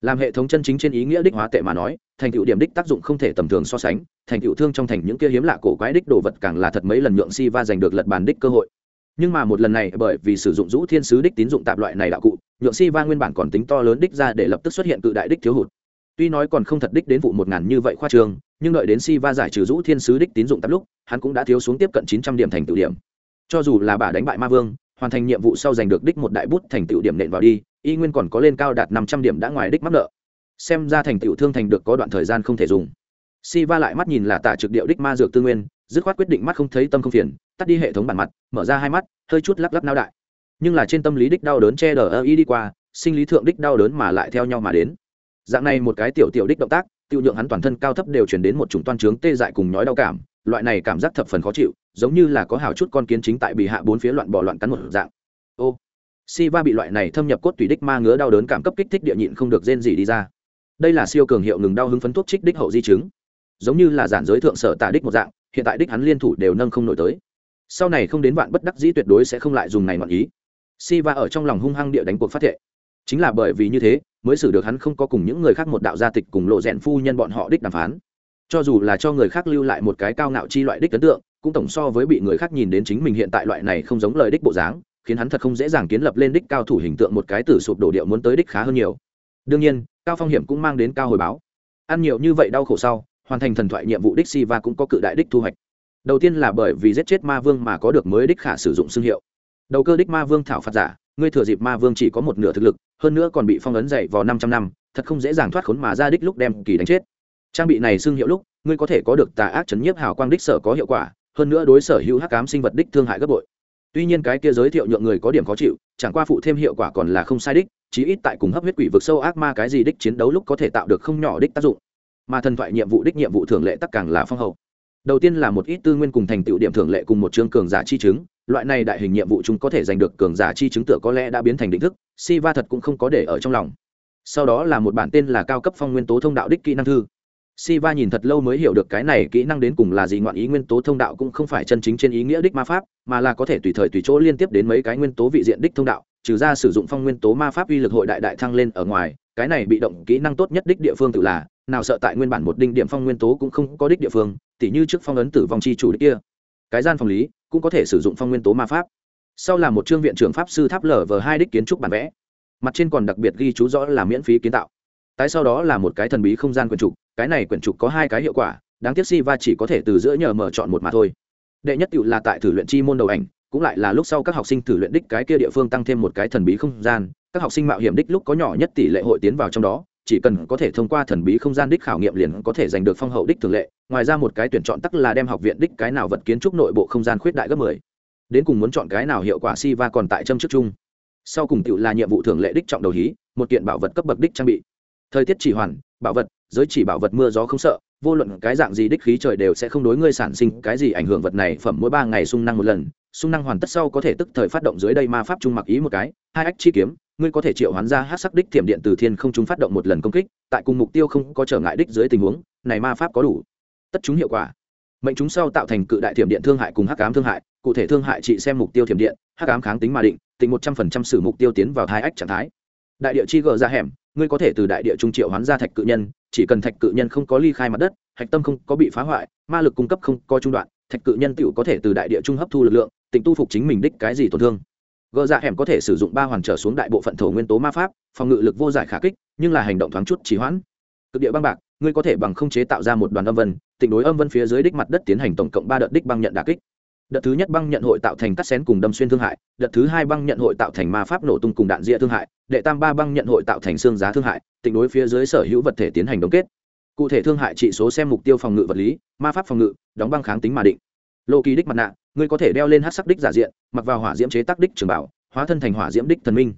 Làm hệ thống chân chính trên ý nghĩa đích hóa tệ mà nói, thành tựu điểm đích tác dụng không thể tầm thường so sánh, thành tựu thương trong thành những kia hiếm lạ cổ quái đích đồ vật càng là thật mấy lần nhượng Siva giành được lật bàn đích cơ hội. Nhưng mà một lần này bởi vì sử dụng rũ Thiên sứ đích tín dụng tạp loại này đạo cụ, nhượng Siva nguyên bản còn tính to lớn đích ra để lập tức xuất hiện cự đại đích thiếu hụt. Tuy nói còn không thật đích đến vụ một ngàn như vậy khoa trường, nhưng đợi đến si va giải trừ rũ thiên sứ đích tín dụng tắp lúc hắn cũng đã thiếu xuống tiếp cận chín trăm điểm thành tựu điểm. Cho dù là bà đánh bại ma vương hoàn thành nhiệm vụ sau giành được đích một đại bút thành tựu điểm nện vào đi y nguyên còn có lên cao đạt năm trăm điểm đã ngoài đích mắc nợ. Xem ra thành tựu thương thành được có đoạn thời gian không thể dùng. Si va lại mắt nhìn là tạ trực điệu đích ma dược tư nguyên dứt khoát quyết định mắt không thấy tâm không phiền tắt đi hệ thống bản mặt mở ra hai mắt hơi chút lắc lắc nao đại. Nhưng là trên tâm lý đích đau đớn che đờ ơ y đi qua sinh lý thượng đích đau đớn mà lại theo nhau mà đến dạng này một cái tiểu tiểu đích động tác, tiêu nhượng hắn toàn thân cao thấp đều chuyển đến một chủng toan trướng tê dại cùng nhói đau cảm, loại này cảm giác thập phần khó chịu, giống như là có hào chút con kiến chính tại bị hạ bốn phía loạn bỏ loạn cắn một dạng. Ô si va bị loại này thâm nhập cốt tùy đích ma ngứa đau đớn cảm cấp kích thích địa nhịn không được rên gì đi ra. Đây là siêu cường hiệu ngừng đau hứng phấn thuốc trích đích hậu di chứng. Giống như là giản giới thượng sở tả đích một dạng, hiện tại đích hắn liên thủ đều nâng không nổi tới. Sau này không đến vạn bất đắc dĩ tuyệt đối sẽ không lại dùng này ngọn ý. Si va ở trong lòng hung hăng địa đánh cuộc phát thệ. Chính là bởi vì như thế mới xử được hắn không có cùng những người khác một đạo gia tịch cùng lộ rèn phu nhân bọn họ đích đàm phán. Cho dù là cho người khác lưu lại một cái cao ngạo chi loại đích ấn tượng, cũng tổng so với bị người khác nhìn đến chính mình hiện tại loại này không giống lời đích bộ dáng, khiến hắn thật không dễ dàng kiến lập lên đích cao thủ hình tượng một cái tử sụp đổ điệu muốn tới đích khá hơn nhiều. Đương nhiên, cao phong hiểm cũng mang đến cao hồi báo. Ăn nhiều như vậy đau khổ sau, hoàn thành thần thoại nhiệm vụ đích si và cũng có cự đại đích thu hoạch. Đầu tiên là bởi vì giết chết ma vương mà có được mới đích khả sử dụng xương hiệu. Đầu cơ đích ma vương thảo phạt giả ngươi thừa dịp ma vương chỉ có một nửa thực lực, hơn nữa còn bị phong ấn dậy vào năm trăm năm, thật không dễ dàng thoát khốn mà ra đích lúc đem kỳ đánh chết. Trang bị này xưng hiệu lúc, ngươi có thể có được tà ác chấn nhiếp hào quang đích sở có hiệu quả, hơn nữa đối sở hữu hắc cám sinh vật đích thương hại gấp bội. Tuy nhiên cái kia giới thiệu nhượng người có điểm khó chịu, chẳng qua phụ thêm hiệu quả còn là không sai đích, chí ít tại cùng hấp huyết quỷ vực sâu ác ma cái gì đích chiến đấu lúc có thể tạo được không nhỏ đích tác dụng. Mà thần thoại nhiệm vụ đích nhiệm vụ thường lệ tất càng là phong hậu. Đầu tiên là một ít tư nguyên cùng thành tựu điểm thường lệ cùng một chương cường giả chi chứng loại này đại hình nhiệm vụ chúng có thể giành được cường giả chi chứng tựa có lẽ đã biến thành định thức si va thật cũng không có để ở trong lòng. Sau đó là một bản tên là cao cấp phong nguyên tố thông đạo đích kỹ năng thư. Si va nhìn thật lâu mới hiểu được cái này kỹ năng đến cùng là gì, ngoạn ý nguyên tố thông đạo cũng không phải chân chính trên ý nghĩa đích ma pháp, mà là có thể tùy thời tùy chỗ liên tiếp đến mấy cái nguyên tố vị diện đích thông đạo, trừ ra sử dụng phong nguyên tố ma pháp uy lực hội đại đại thăng lên ở ngoài, cái này bị động kỹ năng tốt nhất đích địa phương tự là, nào sợ tại nguyên bản một đinh điểm phong nguyên tố cũng không có đích địa phương, tỉ như trước phong ấn tử vong chi chủ đích kia. Cái gian phòng lý cũng có thể sử dụng phong nguyên tố ma pháp. Sau là một chương viện trưởng pháp sư tháp lở vờ hai đích kiến trúc bản vẽ. Mặt trên còn đặc biệt ghi chú rõ là miễn phí kiến tạo. Tái sau đó là một cái thần bí không gian quyển trục, cái này quyển trục có hai cái hiệu quả, đáng tiếc Siva chỉ có thể từ giữa nhờ mở chọn một mà thôi. Đệ nhất tựu là tại thử luyện chi môn đầu ảnh, cũng lại là lúc sau các học sinh thử luyện đích cái kia địa phương tăng thêm một cái thần bí không gian, các học sinh mạo hiểm đích lúc có nhỏ nhất tỷ lệ hội tiến vào trong đó chỉ cần có thể thông qua thần bí không gian đích khảo nghiệm liền có thể giành được phong hậu đích thường lệ. Ngoài ra một cái tuyển chọn tắc là đem học viện đích cái nào vật kiến trúc nội bộ không gian khuyết đại gấp mười. Đến cùng muốn chọn cái nào hiệu quả si va còn tại châm trước chung. Sau cùng tựu là nhiệm vụ thường lệ đích trọng đầu hí, một kiện bảo vật cấp bậc đích trang bị. Thời tiết chỉ hoàn, bảo vật, giới chỉ bảo vật mưa gió không sợ, vô luận cái dạng gì đích khí trời đều sẽ không đối ngươi sản sinh cái gì ảnh hưởng vật này phẩm mỗi ba ngày sung năng một lần, sung năng hoàn tất sau có thể tức thời phát động dưới đây ma pháp trung mặc ý một cái, hai ách chi kiếm ngươi có thể triệu hoán ra hát sắc đích thiểm điện từ thiên không chúng phát động một lần công kích, tại cùng mục tiêu không có trở ngại đích dưới tình huống, này ma pháp có đủ. Tất chúng hiệu quả. Mệnh chúng sau tạo thành cự đại thiểm điện thương hại cùng hắc ám thương hại, cụ thể thương hại trị xem mục tiêu thiểm điện, hắc ám kháng tính mà định, tính một trăm phần trăm xử mục tiêu tiến vào hai ách trạng thái. Đại địa chi gờ ra hẻm, ngươi có thể từ đại địa trung triệu hoán ra thạch cự nhân, chỉ cần thạch cự nhân không có ly khai mặt đất, hạch tâm không có bị phá hoại, ma lực cung cấp không có trung đoạn, thạch cự nhân tựu có thể từ đại địa trung hấp thu lực lượng tỉnh tu phục chính mình đích cái gì tổn thương gờ dạ hẻm có thể sử dụng ba hoàn trở xuống đại bộ phận thổ nguyên tố ma pháp, phòng ngự lực vô giải khả kích, nhưng là hành động thoáng chút trì hoãn. Cực địa băng bạc, ngươi có thể bằng không chế tạo ra một đoàn âm vân tỉnh đối âm vân phía dưới đích mặt đất tiến hành tổng cộng ba đợt đích băng nhận đà kích. Đợt thứ nhất băng nhận hội tạo thành cắt xén cùng đâm xuyên thương hại, đợt thứ hai băng nhận hội tạo thành ma pháp nổ tung cùng đạn dịa thương hại, đệ tam ba băng nhận hội tạo thành xương giá thương hại tỉnh đối phía dưới sở hữu vật thể tiến hành đóng kết. Cụ thể thương hại trị số xem mục tiêu phòng ngự vật lý, ma pháp phòng ngự, đóng băng kháng tính mà định. Lộ kỳ đích mặt nạ ngươi có thể đeo lên hát sắc đích giả diện, mặc vào hỏa diễm chế tác đích trường bảo, hóa thân thành hỏa diễm đích thần minh.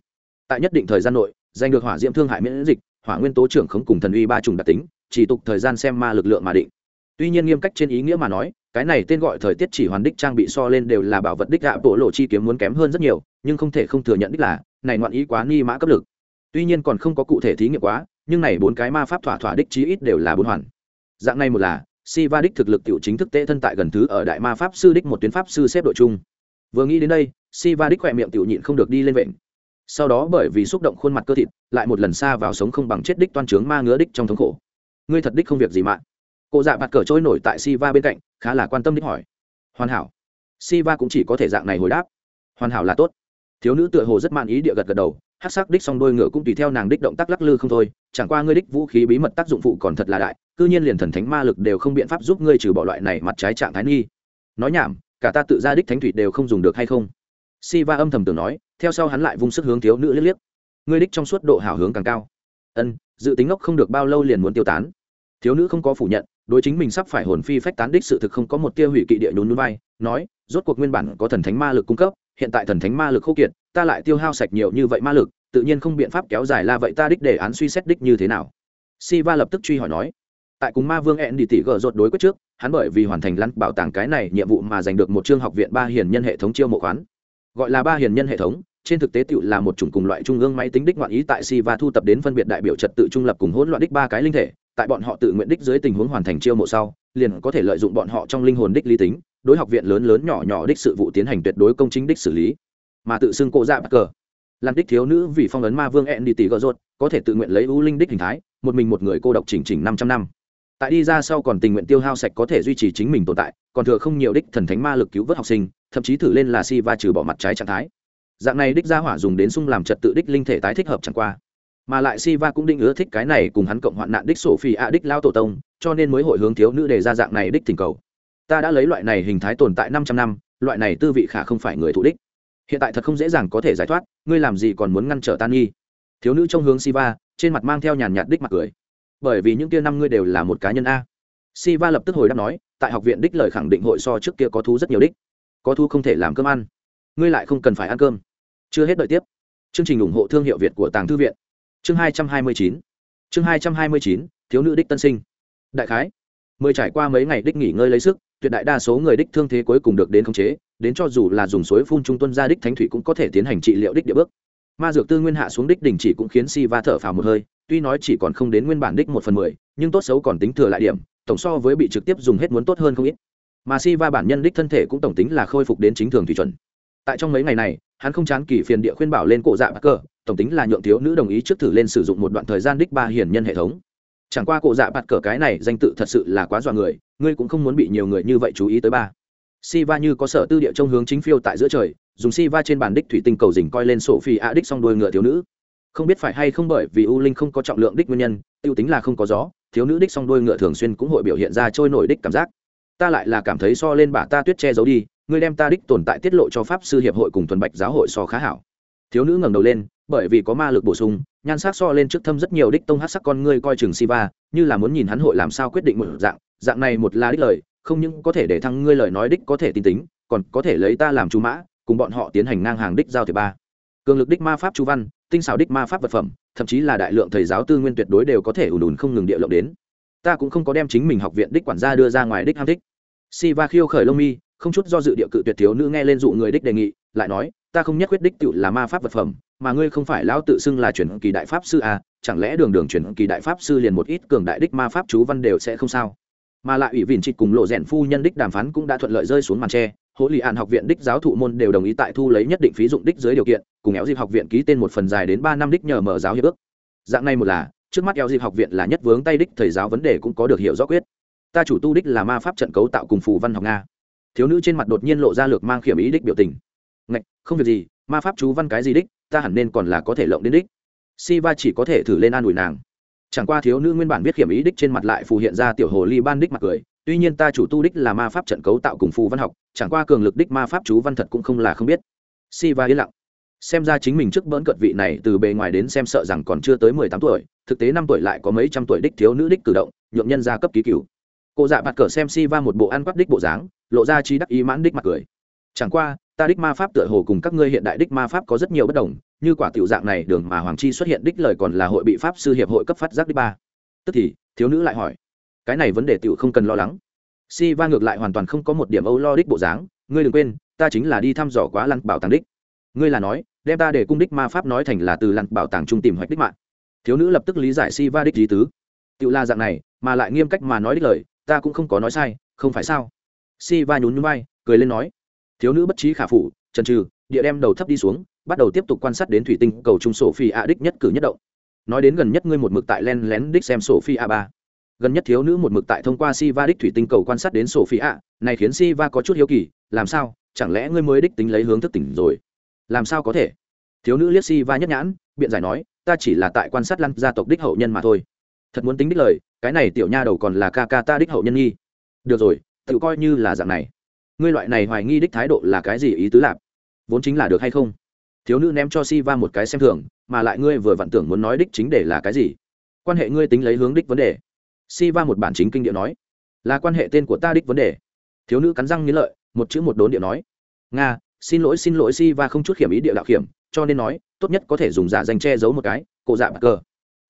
Tại nhất định thời gian nội, giành được hỏa diễm thương hại miễn dịch, hỏa nguyên tố trưởng khống cùng thần uy ba trùng đặc tính, chỉ tục thời gian xem ma lực lượng mà định. Tuy nhiên nghiêm cách trên ý nghĩa mà nói, cái này tên gọi thời tiết chỉ hoàn đích trang bị so lên đều là bảo vật đích gạ bộ lộ chi kiếm muốn kém hơn rất nhiều, nhưng không thể không thừa nhận đích là, này ngoạn ý quá ni mã cấp lực. Tuy nhiên còn không có cụ thể thí nghiệm quá, nhưng này bốn cái ma pháp thỏa thỏa đích chí ít đều là bốn hoàn. Dạng này một là si va đích thực lực tiểu chính thức tệ thân tại gần thứ ở đại ma pháp sư đích một tuyến pháp sư xếp đội chung. Vừa nghĩ đến đây, si va đích khỏe miệng tiểu nhịn không được đi lên vệnh. Sau đó bởi vì xúc động khuôn mặt cơ thịt, lại một lần xa vào sống không bằng chết đích toan trướng ma ngứa đích trong thống khổ. Ngươi thật đích không việc gì mạng cụ dạ bạt cờ trôi nổi tại si va bên cạnh, khá là quan tâm đích hỏi. Hoàn hảo. Si va cũng chỉ có thể dạng này hồi đáp. Hoàn hảo là tốt. Thiếu nữ tựa hồ rất man ý địa gật gật đầu hát sắc đích song đôi ngựa cũng tùy theo nàng đích động tác lắc lư không thôi, chẳng qua ngươi đích vũ khí bí mật tác dụng phụ còn thật là đại, cư nhiên liền thần thánh ma lực đều không biện pháp giúp ngươi trừ bỏ loại này mặt trái trạng thái nghi. Nói nhảm, cả ta tự ra đích thánh thủy đều không dùng được hay không? Si va âm thầm tưởng nói, theo sau hắn lại vung sức hướng thiếu nữ liếc liếc. Ngươi đích trong suốt độ hảo hướng càng cao. Ân, dự tính ngốc không được bao lâu liền muốn tiêu tán. Thiếu nữ không có phủ nhận, đối chính mình sắp phải hồn phi phách tán đích sự thực không có một tia hủy kỵ địa nhún núi vai, nói, rốt cuộc nguyên bản có thần thánh ma lực cung cấp hiện tại thần thánh ma lực khô kiệt, ta lại tiêu hao sạch nhiều như vậy ma lực, tự nhiên không biện pháp kéo dài la vậy ta đích đề án suy xét đích như thế nào? Si va lập tức truy hỏi nói. Tại cùng ma vương ẹn đi tỷ gờ rột đối quyết trước, hắn bởi vì hoàn thành lăn bảo tàng cái này nhiệm vụ mà giành được một chương học viện ba hiền nhân hệ thống chiêu mộ khoán. Gọi là ba hiền nhân hệ thống, trên thực tế tự là một chủng cùng loại trung ương máy tính đích ngoạn ý tại si va thu tập đến phân biệt đại biểu trật tự trung lập cùng hỗn loạn đích ba cái linh thể, tại bọn họ tự nguyện đích dưới tình huống hoàn thành chiêu mộ sau liền có thể lợi dụng bọn họ trong linh hồn đích lý tính, đối học viện lớn lớn nhỏ nhỏ đích sự vụ tiến hành tuyệt đối công chính đích xử lý. Mà tự xưng cộ dạ bắc cờ. Làm đích thiếu nữ vì phong ấn ma vương ẹn đi tỷ gợ rột có thể tự nguyện lấy ưu linh đích hình thái, một mình một người cô độc chỉnh chỉnh năm trăm năm. Tại đi ra sau còn tình nguyện tiêu hao sạch có thể duy trì chính mình tồn tại, còn thừa không nhiều đích thần thánh ma lực cứu vớt học sinh, thậm chí thử lên là si va trừ bỏ mặt trái trạng thái. Dạng này đích ra hỏa dùng đến sung làm trật tự đích linh thể tái thích hợp chẳng qua mà lại si va cũng định ưa thích cái này cùng hắn cộng hoạn nạn đích sổ phi a, đích lao tổ tông, cho nên mới hội hướng thiếu nữ đề ra dạng này đích thỉnh cầu. Ta đã lấy loại này hình thái tồn tại năm trăm năm, loại này tư vị khả không phải người thụ đích. Hiện tại thật không dễ dàng có thể giải thoát, ngươi làm gì còn muốn ngăn trở tan nghi? Thiếu nữ trong hướng siva, trên mặt mang theo nhàn nhạt đích mặt cười. Bởi vì những kia năm ngươi đều là một cá nhân a. Siva lập tức hồi đáp nói, tại học viện đích lời khẳng định hội so trước kia có thú rất nhiều đích. Có thú không thể làm cơm ăn. Ngươi lại không cần phải ăn cơm. Chưa hết đợi tiếp. Chương trình ủng hộ thương hiệu việt của tàng thư viện chương hai trăm hai mươi chín. Chương hai trăm hai mươi chín, thiếu nữ đích tân sinh. Đại khái, mười trải qua mấy ngày đích nghỉ ngơi lấy sức, tuyệt đại đa số người đích thương thế cuối cùng được đến khống chế, đến cho dù là dùng suối phun trung tuân ra đích thánh thủy cũng có thể tiến hành trị liệu đích địa bước. Ma dược tư nguyên hạ xuống đích đình chỉ cũng khiến si va thở phào một hơi, tuy nói chỉ còn không đến nguyên bản đích một phần mười, nhưng tốt xấu còn tính thừa lại điểm, tổng so với bị trực tiếp dùng hết muốn tốt hơn không ít. Mà si va bản nhân đích thân thể cũng tổng tính là khôi phục đến chính thường thủy chuẩn. Tại trong mấy ngày này hắn không chán kỳ phiền địa khuyên bảo lên cổ dạ bắc cờ, tổng tính là nhượng thiếu nữ đồng ý trước thử lên sử dụng một đoạn thời gian đích ba hiển nhân hệ thống. Chẳng qua cổ dạ bạt cờ cái này danh tự thật sự là quá dọa người ngươi cũng không muốn bị nhiều người như vậy chú ý tới ba. Si va như có sở tư địa trong hướng chính phiêu tại giữa trời dùng si va trên bàn đích thủy tinh cầu dình coi lên sổ phi a đích xong đôi ngựa thiếu nữ. Không biết phải hay không bởi vì u linh không có trọng lượng đích nguyên nhân tiêu tính là không có gió thiếu nữ đích song đôi ngựa thường xuyên cũng hội biểu hiện ra trôi nổi đích cảm giác. Ta lại là cảm thấy so lên bà ta tuyết che giấu đi ngươi đem ta đích tồn tại tiết lộ cho pháp sư hiệp hội cùng thuần bạch giáo hội so khá hảo. Thiếu nữ ngẩng đầu lên, bởi vì có ma lực bổ sung, nhan sắc so lên trước thâm rất nhiều đích tông hát sắc con ngươi coi chừng siva, như là muốn nhìn hắn hội làm sao quyết định một dạng dạng này một là đích lời, không những có thể để thăng ngươi lời nói đích có thể tin tính, còn có thể lấy ta làm chú mã, cùng bọn họ tiến hành ngang hàng đích giao thể ba. Cường lực đích ma pháp chú văn, tinh xảo đích ma pháp vật phẩm, thậm chí là đại lượng thầy giáo tư nguyên tuyệt đối đều có thể ùn ùn không ngừng địa lộng đến. Ta cũng không có đem chính mình học viện đích quản gia đưa ra ngoài đích ham thích. Si va khiêu khởi lông mi không chút do dự địa cự tuyệt thiếu nữ nghe lên dụ người đích đề nghị, lại nói, ta không nhất quyết đích tự là ma pháp vật phẩm, mà ngươi không phải lão tự xưng là chuyển kỳ đại pháp sư à chẳng lẽ đường đường chuyển kỳ đại pháp sư liền một ít cường đại đích ma pháp chú văn đều sẽ không sao? Mà lại ủy viên trịt cùng lộ rèn phu nhân đích đàm phán cũng đã thuận lợi rơi xuống màn tre hỗ lì ạn học viện đích giáo thụ môn đều đồng ý tại thu lấy nhất định phí dụng đích dưới điều kiện, cùng éo dịp học viện ký tên một phần dài đến ba năm đích nhờ mở giáo hiệp ước. Dạng này một là, trước mắt éo dịp học viện là nhất vướng tay đích thầy giáo vấn đề cũng có được hiểu rõ quyết. Ta chủ tu đích là ma pháp trận cấu tạo cùng phù văn học nga thiếu nữ trên mặt đột nhiên lộ ra lược mang khiểm ý đích biểu tình. Ngạch, không việc gì, ma pháp chú văn cái gì đích, ta hẳn nên còn là có thể lộng đến đích. Si va chỉ có thể thử lên an ủi nàng. Chẳng qua thiếu nữ nguyên bản biết khiểm ý đích trên mặt lại phù hiện ra tiểu hồ ly ban đích mặt cười, tuy nhiên ta chủ tu đích là ma pháp trận cấu tạo cùng phù văn học, chẳng qua cường lực đích ma pháp chú văn thật cũng không là không biết. Si va yên lặng. Xem ra chính mình trước bỡn cợt vị này từ bề ngoài đến xem sợ rằng còn chưa tới mười tám tuổi, thực tế năm tuổi lại có mấy trăm tuổi đích thiếu nữ đích cử động nhuộm nhân gia cấp ký cửu cô dạ bạt cờ xem si va một bộ ăn quắp đích bộ dáng, lộ ra chi đắc ý mãn đích mặt cười. Chẳng qua, ta đích ma pháp tựa hồ cùng các ngươi hiện đại đích ma pháp có rất nhiều bất đồng, như quả tiểu dạng này đường mà hoàng chi xuất hiện đích lời còn là hội bị pháp sư hiệp hội cấp phát giác đích ba. Tức thì, thiếu nữ lại hỏi, cái này vấn đề tiểu không cần lo lắng. Si va ngược lại hoàn toàn không có một điểm âu lo đích bộ dáng, ngươi đừng quên, ta chính là đi thăm dò quá lăng bảo tàng đích. Ngươi là nói, đem ta để cung đích ma pháp nói thành là từ lăng bảo tàng trung tìm hoạch đích mạng. Thiếu nữ lập tức lý giải si va đích lý tứ. Tiểu la dạng này, mà lại nghiêm cách mà nói đích lời ta cũng không có nói sai, không phải sao? Si va nhún nhún vai, cười lên nói. Thiếu nữ bất trí khả phủ trần trừ địa đem đầu thấp đi xuống, bắt đầu tiếp tục quan sát đến thủy tinh cầu trung sổ phi a đích nhất cử nhất động. Nói đến gần nhất ngươi một mực tại len lén đích xem sổ phi a ba. Gần nhất thiếu nữ một mực tại thông qua si va đích thủy tinh cầu quan sát đến sổ phi a này khiến si va có chút hiếu kỳ, làm sao, chẳng lẽ ngươi mới đích tính lấy hướng thức tỉnh rồi? Làm sao có thể? Thiếu nữ liếc si va nhất nhãn, biện giải nói, ta chỉ là tại quan sát lăn gia tộc đích hậu nhân mà thôi thật muốn tính đích lời, cái này tiểu nha đầu còn là ca ca ta đích hậu nhân nghi. Được rồi, tự coi như là dạng này. Ngươi loại này hoài nghi đích thái độ là cái gì ý tứ lạp vốn chính là được hay không? Thiếu nữ ném cho si va một cái xem thường, mà lại ngươi vừa vặn tưởng muốn nói đích chính để là cái gì? Quan hệ ngươi tính lấy hướng đích vấn đề. Si va một bản chính kinh điệu nói. Là quan hệ tên của ta đích vấn đề. Thiếu nữ cắn răng nghĩ lợi, một chữ một đốn điệu nói. Nga, xin lỗi xin lỗi si va không chút khiểm ý địa đạo khiểm, cho nên nói, tốt nhất có thể dùng giả danh che giấu một cái cộ dạ bạc cờ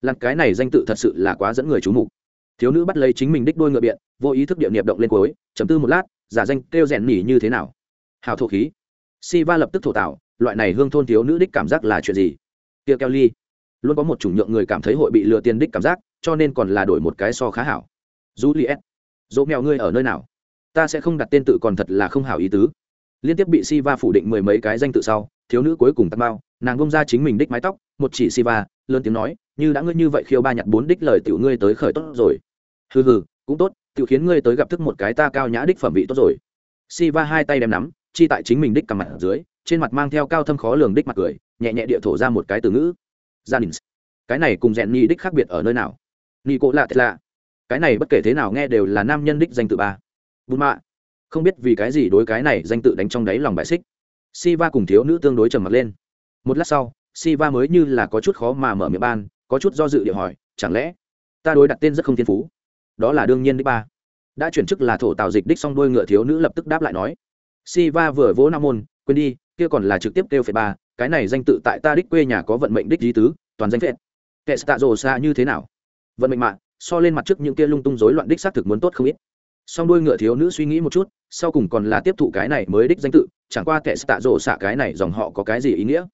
lặn cái này danh tự thật sự là quá dẫn người chú mục. Thiếu nữ bắt lấy chính mình đích đôi ngựa biện, vô ý thức điệu niệm động lên cuối chấm tư một lát, giả danh kêu rèn nỉ như thế nào? Hào thổ khí. Si va lập tức thổ tạo, loại này hương thôn thiếu nữ đích cảm giác là chuyện gì? Kia keo ly. Luôn có một chủng nhượng người cảm thấy hội bị lừa tiền đích cảm giác, cho nên còn là đổi một cái so khá hảo. Juliet. Dỗ mèo ngươi ở nơi nào? Ta sẽ không đặt tên tự còn thật là không hảo ý tứ. Liên tiếp bị si va phủ định mười mấy cái danh tự sau, thiếu nữ cuối cùng tắt bao, nàng bông ra chính mình đích mái tóc, một chỉ si va lớn tiếng nói như đã ngươi như vậy khiêu ba nhặt bốn đích lời tiểu ngươi tới khởi tốt rồi. Hừ hừ, cũng tốt, tiểu khiến ngươi tới gặp thức một cái ta cao nhã đích phẩm vị tốt rồi. Si va hai tay đem nắm, chi tại chính mình đích cầm mặt ở dưới, trên mặt mang theo cao thâm khó lường đích mặt cười, nhẹ nhẹ địa thổ ra một cái từ ngữ. Gia đình cái này cùng rèn nhi đích khác biệt ở nơi nào? Nhi cỗ lạ thật lạ. Cái này bất kể thế nào nghe đều là nam nhân đích danh tự ba. Bùn mạ. Không biết vì cái gì đối cái này danh tự đánh trong đáy lòng bại xích. Si va cùng thiếu nữ tương đối trầm mặt lên. Một lát sau si va mới như là có chút khó mà mở miệng ban có chút do dự địa hỏi, chẳng lẽ ta đối đặt tên rất không thiên phú? Đó là đương nhiên đích ba. Đã chuyển chức là thổ tào dịch đích xong đôi ngựa thiếu nữ lập tức đáp lại nói si va vừa vỗ nam môn, quên đi, kia còn là trực tiếp kêu phệt ba, cái này danh tự tại ta đích quê nhà có vận mệnh đích di tứ, toàn danh phệt kệ tạ rồ xa như thế nào? Vận mệnh mạng, so lên mặt trước những kia lung tung rối loạn đích xác thực muốn tốt không ít. Song đuôi ngựa thiếu nữ suy nghĩ một chút, sau cùng còn là tiếp thụ cái này mới đích danh tự, chẳng qua kệ tạ rồ xạ cái này dòng họ có cái gì ý nghĩa?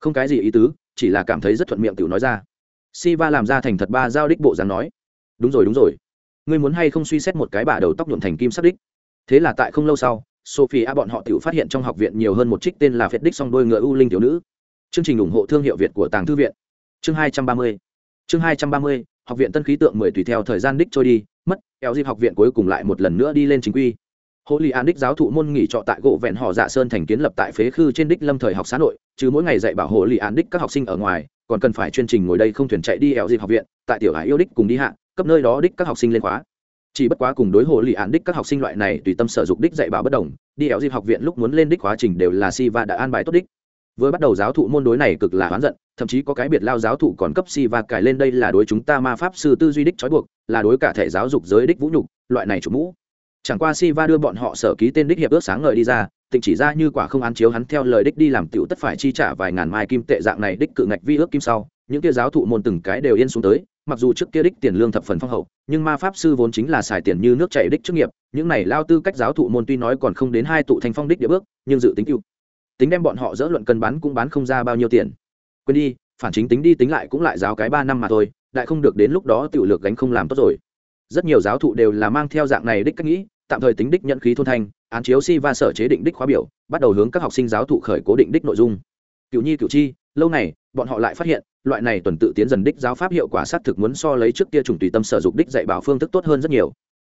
Không cái gì ý tứ, chỉ là cảm thấy rất thuận miệng tự nói ra si va làm ra thành thật ba giao đích bộ dáng nói. Đúng rồi đúng rồi. Ngươi muốn hay không suy xét một cái bả đầu tóc nhuộm thành kim sắc đích? Thế là tại không lâu sau sophie a bọn họ tự phát hiện trong học viện nhiều hơn một trích tên là việt đích song đôi ngựa u linh thiếu nữ. Chương trình ủng hộ thương hiệu việt của tàng thư viện. Chương hai trăm ba mươi. Chương hai trăm ba mươi, học viện tân khí tượng mười tùy theo thời gian đích trôi đi, mất, kéo dịp học viện cuối cùng lại một lần nữa đi lên chính quy. Hộ lì an đích giáo thụ môn nghỉ trọ tại gỗ vẹn họ dạ sơn thành kiến lập tại phế khư trên đích lâm thời học xã nội, Trừ mỗi ngày dạy bảo hộ lì an đích các học sinh ở ngoài còn cần phải chuyên trình ngồi đây không thuyền chạy đi ẻo dịp học viện, tại tiểu hải yêu đích cùng đi hạ, cấp nơi đó đích các học sinh lên khóa. Chỉ bất quá cùng đối hộ lì án đích các học sinh loại này tùy tâm sở dục đích dạy bảo bất đồng, đi ẻo dịp học viện lúc muốn lên đích quá trình đều là si và đã an bài tốt đích. Vừa bắt đầu giáo thụ môn đối này cực là oán giận, thậm chí có cái biệt lao giáo thụ còn cấp si và cải lên đây là đối chúng ta ma pháp sư tư duy đích trói buộc, là đối cả thể giáo dục giới đích vũ nhục, loại này chủ mũ. Chẳng qua si va đưa bọn họ sở ký tên đích hiệp ước sáng ngời đi ra tịnh chỉ ra như quả không án chiếu hắn theo lời đích đi làm tiểu tất phải chi trả vài ngàn mai kim tệ dạng này đích cự ngạch vi ước kim sau, những kia giáo thụ môn từng cái đều yên xuống tới, mặc dù trước kia đích tiền lương thập phần phong hậu, nhưng ma pháp sư vốn chính là xài tiền như nước chảy đích chức nghiệp, những này lao tư cách giáo thụ môn tuy nói còn không đến hai tụ thành phong đích địa bước, nhưng dự tính cựu, tính đem bọn họ dỡ luận cân bán cũng bán không ra bao nhiêu tiền. Quên đi, phản chính tính đi tính lại cũng lại giáo cái ba năm mà thôi, đại không được đến lúc đó tiểu lược gánh không làm tốt rồi. Rất nhiều giáo thụ đều là mang theo dạng này đích cách nghĩ, tạm thời tính đích nhận khí thôn thanh án chiếu si và sở chế định đích khóa biểu, bắt đầu hướng các học sinh giáo thụ khởi cố định đích nội dung. Cựu nhi cựu chi, lâu này, bọn họ lại phát hiện, loại này tuần tự tiến dần đích giáo pháp hiệu quả xác thực muốn so lấy trước kia chủng tùy tâm sở dục đích dạy bảo phương thức tốt hơn rất nhiều.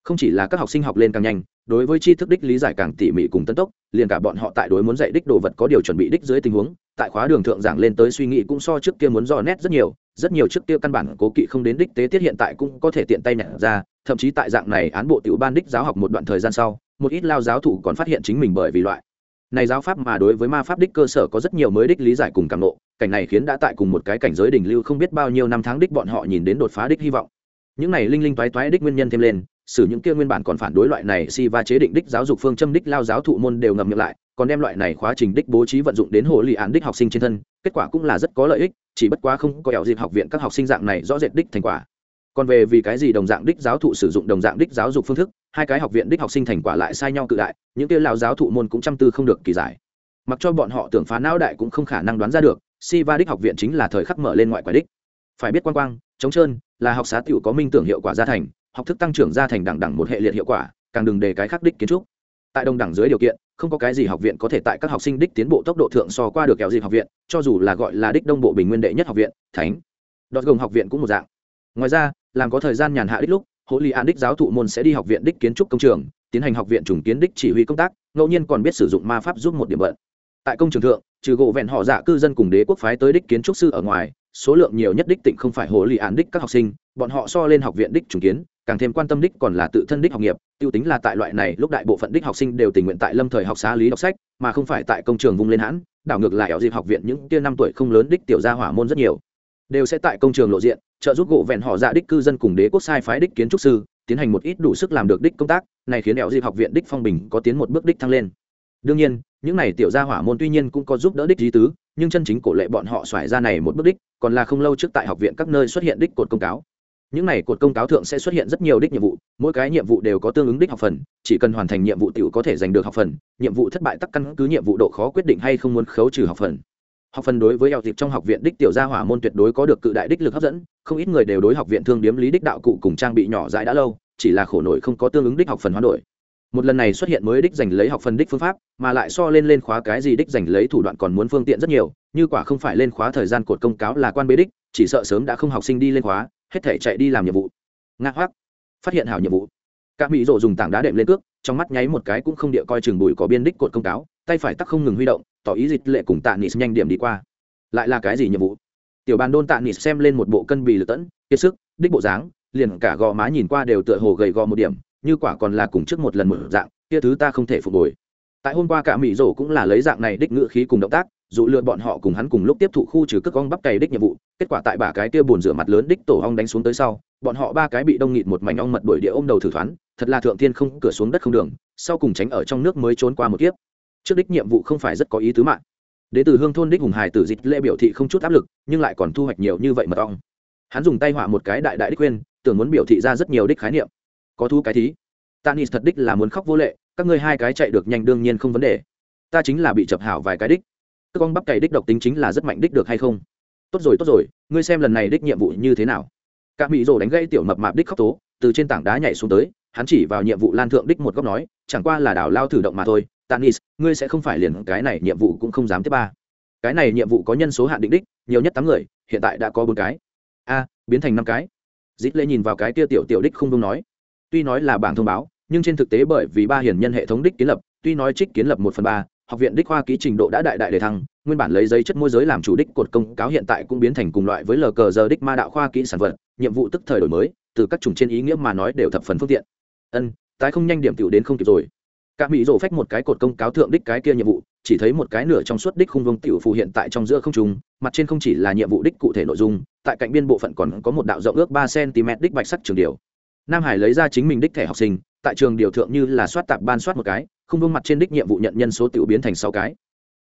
Không chỉ là các học sinh học lên càng nhanh, đối với tri thức đích lý giải càng tỉ mỉ cùng tân tốc, liền cả bọn họ tại đối muốn dạy đích đồ vật có điều chuẩn bị đích dưới tình huống, tại khóa đường thượng giảng lên tới suy nghĩ cũng so trước kia muốn do nét rất nhiều rất nhiều trước kia căn bản cố kỵ không đến đích tế tiết hiện tại cũng có thể tiện tay nhặt ra, thậm chí tại dạng này án bộ tiểu ban đích giáo học một đoạn thời gian sau một ít lao giáo thủ còn phát hiện chính mình bởi vì loại này giáo pháp mà đối với ma pháp đích cơ sở có rất nhiều mới đích lý giải cùng cảm nộ. Cảnh này khiến đã tại cùng một cái cảnh giới đỉnh lưu không biết bao nhiêu năm tháng đích bọn họ nhìn đến đột phá đích hy vọng. Những này linh linh toái toái đích nguyên nhân thêm lên xử những kia nguyên bản còn phản đối loại này si va chế định đích giáo dục phương châm đích lao giáo thụ môn đều ngầm miệng lại, còn đem loại này khóa trình đích bố trí vận dụng đến hồ lì án đích học sinh trên thân, kết quả cũng là rất có lợi ích, chỉ bất quá không có ẻo dịp học viện các học sinh dạng này rõ rệt đích thành quả còn về vì cái gì đồng dạng đích giáo thụ sử dụng đồng dạng đích giáo dục phương thức, hai cái học viện đích học sinh thành quả lại sai nhau cự đại, những kia lao giáo thụ môn cũng chăm tư không được kỳ giải. Mặc cho bọn họ tưởng phá não đại cũng không khả năng đoán ra được si va đích học viện chính là thời khắc mở lên ngoại quả đích. Phải biết quan quang chống trơn, là học xá tiểu có minh tưởng hiệu quả gia thành, học thức tăng trưởng gia thành đẳng đẳng một hệ liệt hiệu quả, càng đừng để cái khác đích kiến trúc. Tại đồng đẳng dưới điều kiện, không có cái gì học viện có thể tại các học sinh đích tiến bộ tốc độ thượng so qua được kéo dịp học viện, cho dù là gọi là đích đông bộ bình nguyên đệ nhất học viện, thánh. Đọt gồng học viện cũng một dạng. Ngoài ra làm có thời gian nhàn hạ đích lúc hộ lý an đích giáo thụ môn sẽ đi học viện đích kiến trúc công trường, tiến hành học viện trùng kiến đích chỉ huy công tác, ngẫu nhiên còn biết sử dụng ma pháp giúp một điểm bận. tại công trường thượng, trừ gỗ vẹn họ dạ cư dân cùng đế quốc phái tới đích kiến trúc sư ở ngoài, số lượng nhiều nhất đích tịnh không phải hộ lì án đích các học sinh, bọn họ so lên học viện đích trùng kiến, càng thêm quan tâm đích còn là tự thân đích học nghiệp, tiêu tính là tại loại này lúc đại bộ phận đích học sinh đều tình nguyện tại lâm thời học xá lý đọc sách, mà không phải tại công trường vung lên hãn, đảo ngược lại ở dịp học viện những tia năm tuổi không lớn đích tiểu gia hỏa môn rất nhiều đều sẽ tại công trường lộ diện trợ giúp gỗ vẹn họ dạ đích cư dân cùng đế quốc sai phái đích kiến trúc sư, tiến hành một ít đủ sức làm được đích công tác, này khiến đèo dịp học viện đích phong bình có tiến một bước đích thăng lên. Đương nhiên, những này tiểu gia hỏa môn tuy nhiên cũng có giúp đỡ đích lý tứ, nhưng chân chính cổ lệ bọn họ xoải ra này một bước đích, còn là không lâu trước tại học viện các nơi xuất hiện đích cột công cáo. Những này cột công cáo thượng sẽ xuất hiện rất nhiều đích nhiệm vụ, mỗi cái nhiệm vụ đều có tương ứng đích học phần, chỉ cần hoàn thành nhiệm vụ t i ể u có thể giành được học phần, nhiệm vụ thất bại tắc căn cứ nhiệm vụ độ khó quyết định hay không muốn khấu trừ học phần học phần đối với eo dịp trong học viện đích tiểu gia hỏa môn tuyệt đối có được cự đại đích lực hấp dẫn, không ít người đều đối học viện thương điếm lý đích đạo cụ cùng trang bị nhỏ dãi đã lâu, chỉ là khổ nổi không có tương ứng đích học phần hoán đổi. Một lần này xuất hiện mới đích giành lấy học phần đích phương pháp, mà lại so lên lên khóa cái gì đích giành lấy thủ đoạn còn muốn phương tiện rất nhiều, như quả không phải lên khóa thời gian cột công cáo là quan bế đích, chỉ sợ sớm đã không học sinh đi lên khóa, hết thể chạy đi làm nhiệm vụ. Ngã hoác phát hiện hảo nhiệm vụ. Các mỹ rộ dùng tảng đá đệm lên cước, trong mắt nháy một cái cũng không địa coi chừng bụi có biên đích cột công cáo, tay phải tắc không ngừng huy động tỏ ý dịch lệ cùng tạ nịt nhanh điểm đi qua. Lại là cái gì nhiệm vụ? Tiểu bàn đôn tạ nịt xem lên một bộ cân bì lật tẫn, kiệt sức, đích bộ dáng, liền cả gò má nhìn qua đều tựa hồ gầy gò một điểm, như quả còn là cùng trước một lần một dạng, kia thứ ta không thể phục hồi. Tại hôm qua cả mỹ rổ cũng là lấy dạng này đích ngữ khí cùng động tác dụ lượn bọn họ cùng hắn cùng lúc tiếp thụ khu trừ cước ong bắp cày đích nhiệm vụ, kết quả tại bả cái kia buồn rửa mặt lớn đích tổ ong đánh xuống tới sau, bọn họ ba cái bị đông nghịt một mảnh ong mật đuổi địa ôm đầu thử thoán thật là thượng thiên không cửa xuống đất không đường, sau cùng tránh ở trong nước mới trốn qua một kiếp trước đích nhiệm vụ không phải rất có ý tứ mạng. Đế từ hương thôn đích hùng hải tử dịch lễ biểu thị không chút áp lực, nhưng lại còn thu hoạch nhiều như vậy mật ong. Hắn dùng tay họa một cái đại đại đích khuyên tưởng muốn biểu thị ra rất nhiều đích khái niệm. Có thu cái thí. Tanis thật đích là muốn khóc vô lệ, các ngươi hai cái chạy được nhanh đương nhiên không vấn đề. Ta chính là bị chập hảo vài cái đích. Các con bắp cày đích độc tính chính là rất mạnh đích được hay không? Tốt rồi tốt rồi, ngươi xem lần này đích nhiệm vụ như thế nào? Các mỹ rồ đánh gãy tiểu mập mạp đích khóc tố, từ trên tảng đá nhảy xuống tới, hắn chỉ vào nhiệm vụ lan thượng đích một góc nói, chẳng qua là đảo lao thử động mà thôi tanis, ngươi sẽ không phải liền cái này nhiệm vụ cũng không dám tiếp ba. Cái này nhiệm vụ có nhân số hạn định đích, nhiều nhất tám người, hiện tại đã có bốn cái. A, biến thành năm cái. Dít Lễ nhìn vào cái tia tiểu tiểu đích không đông nói. Tuy nói là bảng thông báo, nhưng trên thực tế bởi vì ba hiển nhân hệ thống đích kiến lập, tuy nói trích kiến lập một phần ba, học viện đích hoa ký trình độ đã đại đại đề thăng, nguyên bản lấy giấy chất môi giới làm chủ đích cột công cáo hiện tại cũng biến thành cùng loại với lờ cờ giờ đích ma đạo khoa kỹ sản vật, nhiệm vụ tức thời đổi mới, từ các chủng trên ý nghĩa mà nói đều thập phần phương tiện. Ân, tái không nhanh điểm tiểu đến không kịp rồi các mỹ rổ phách một cái cột công cáo thượng đích cái kia nhiệm vụ, chỉ thấy một cái nửa trong suốt đích khung vương tiểu phù hiện tại trong giữa không trung, mặt trên không chỉ là nhiệm vụ đích cụ thể nội dung, tại cạnh biên bộ phận còn có một đạo rộng ước ba cm đích bạch sắc trường điều. Nam hải lấy ra chính mình đích thẻ học sinh, tại trường điều thượng như là soát tạp ban soát một cái không vương mặt trên đích nhiệm vụ nhận nhân số tiểu biến thành sáu cái.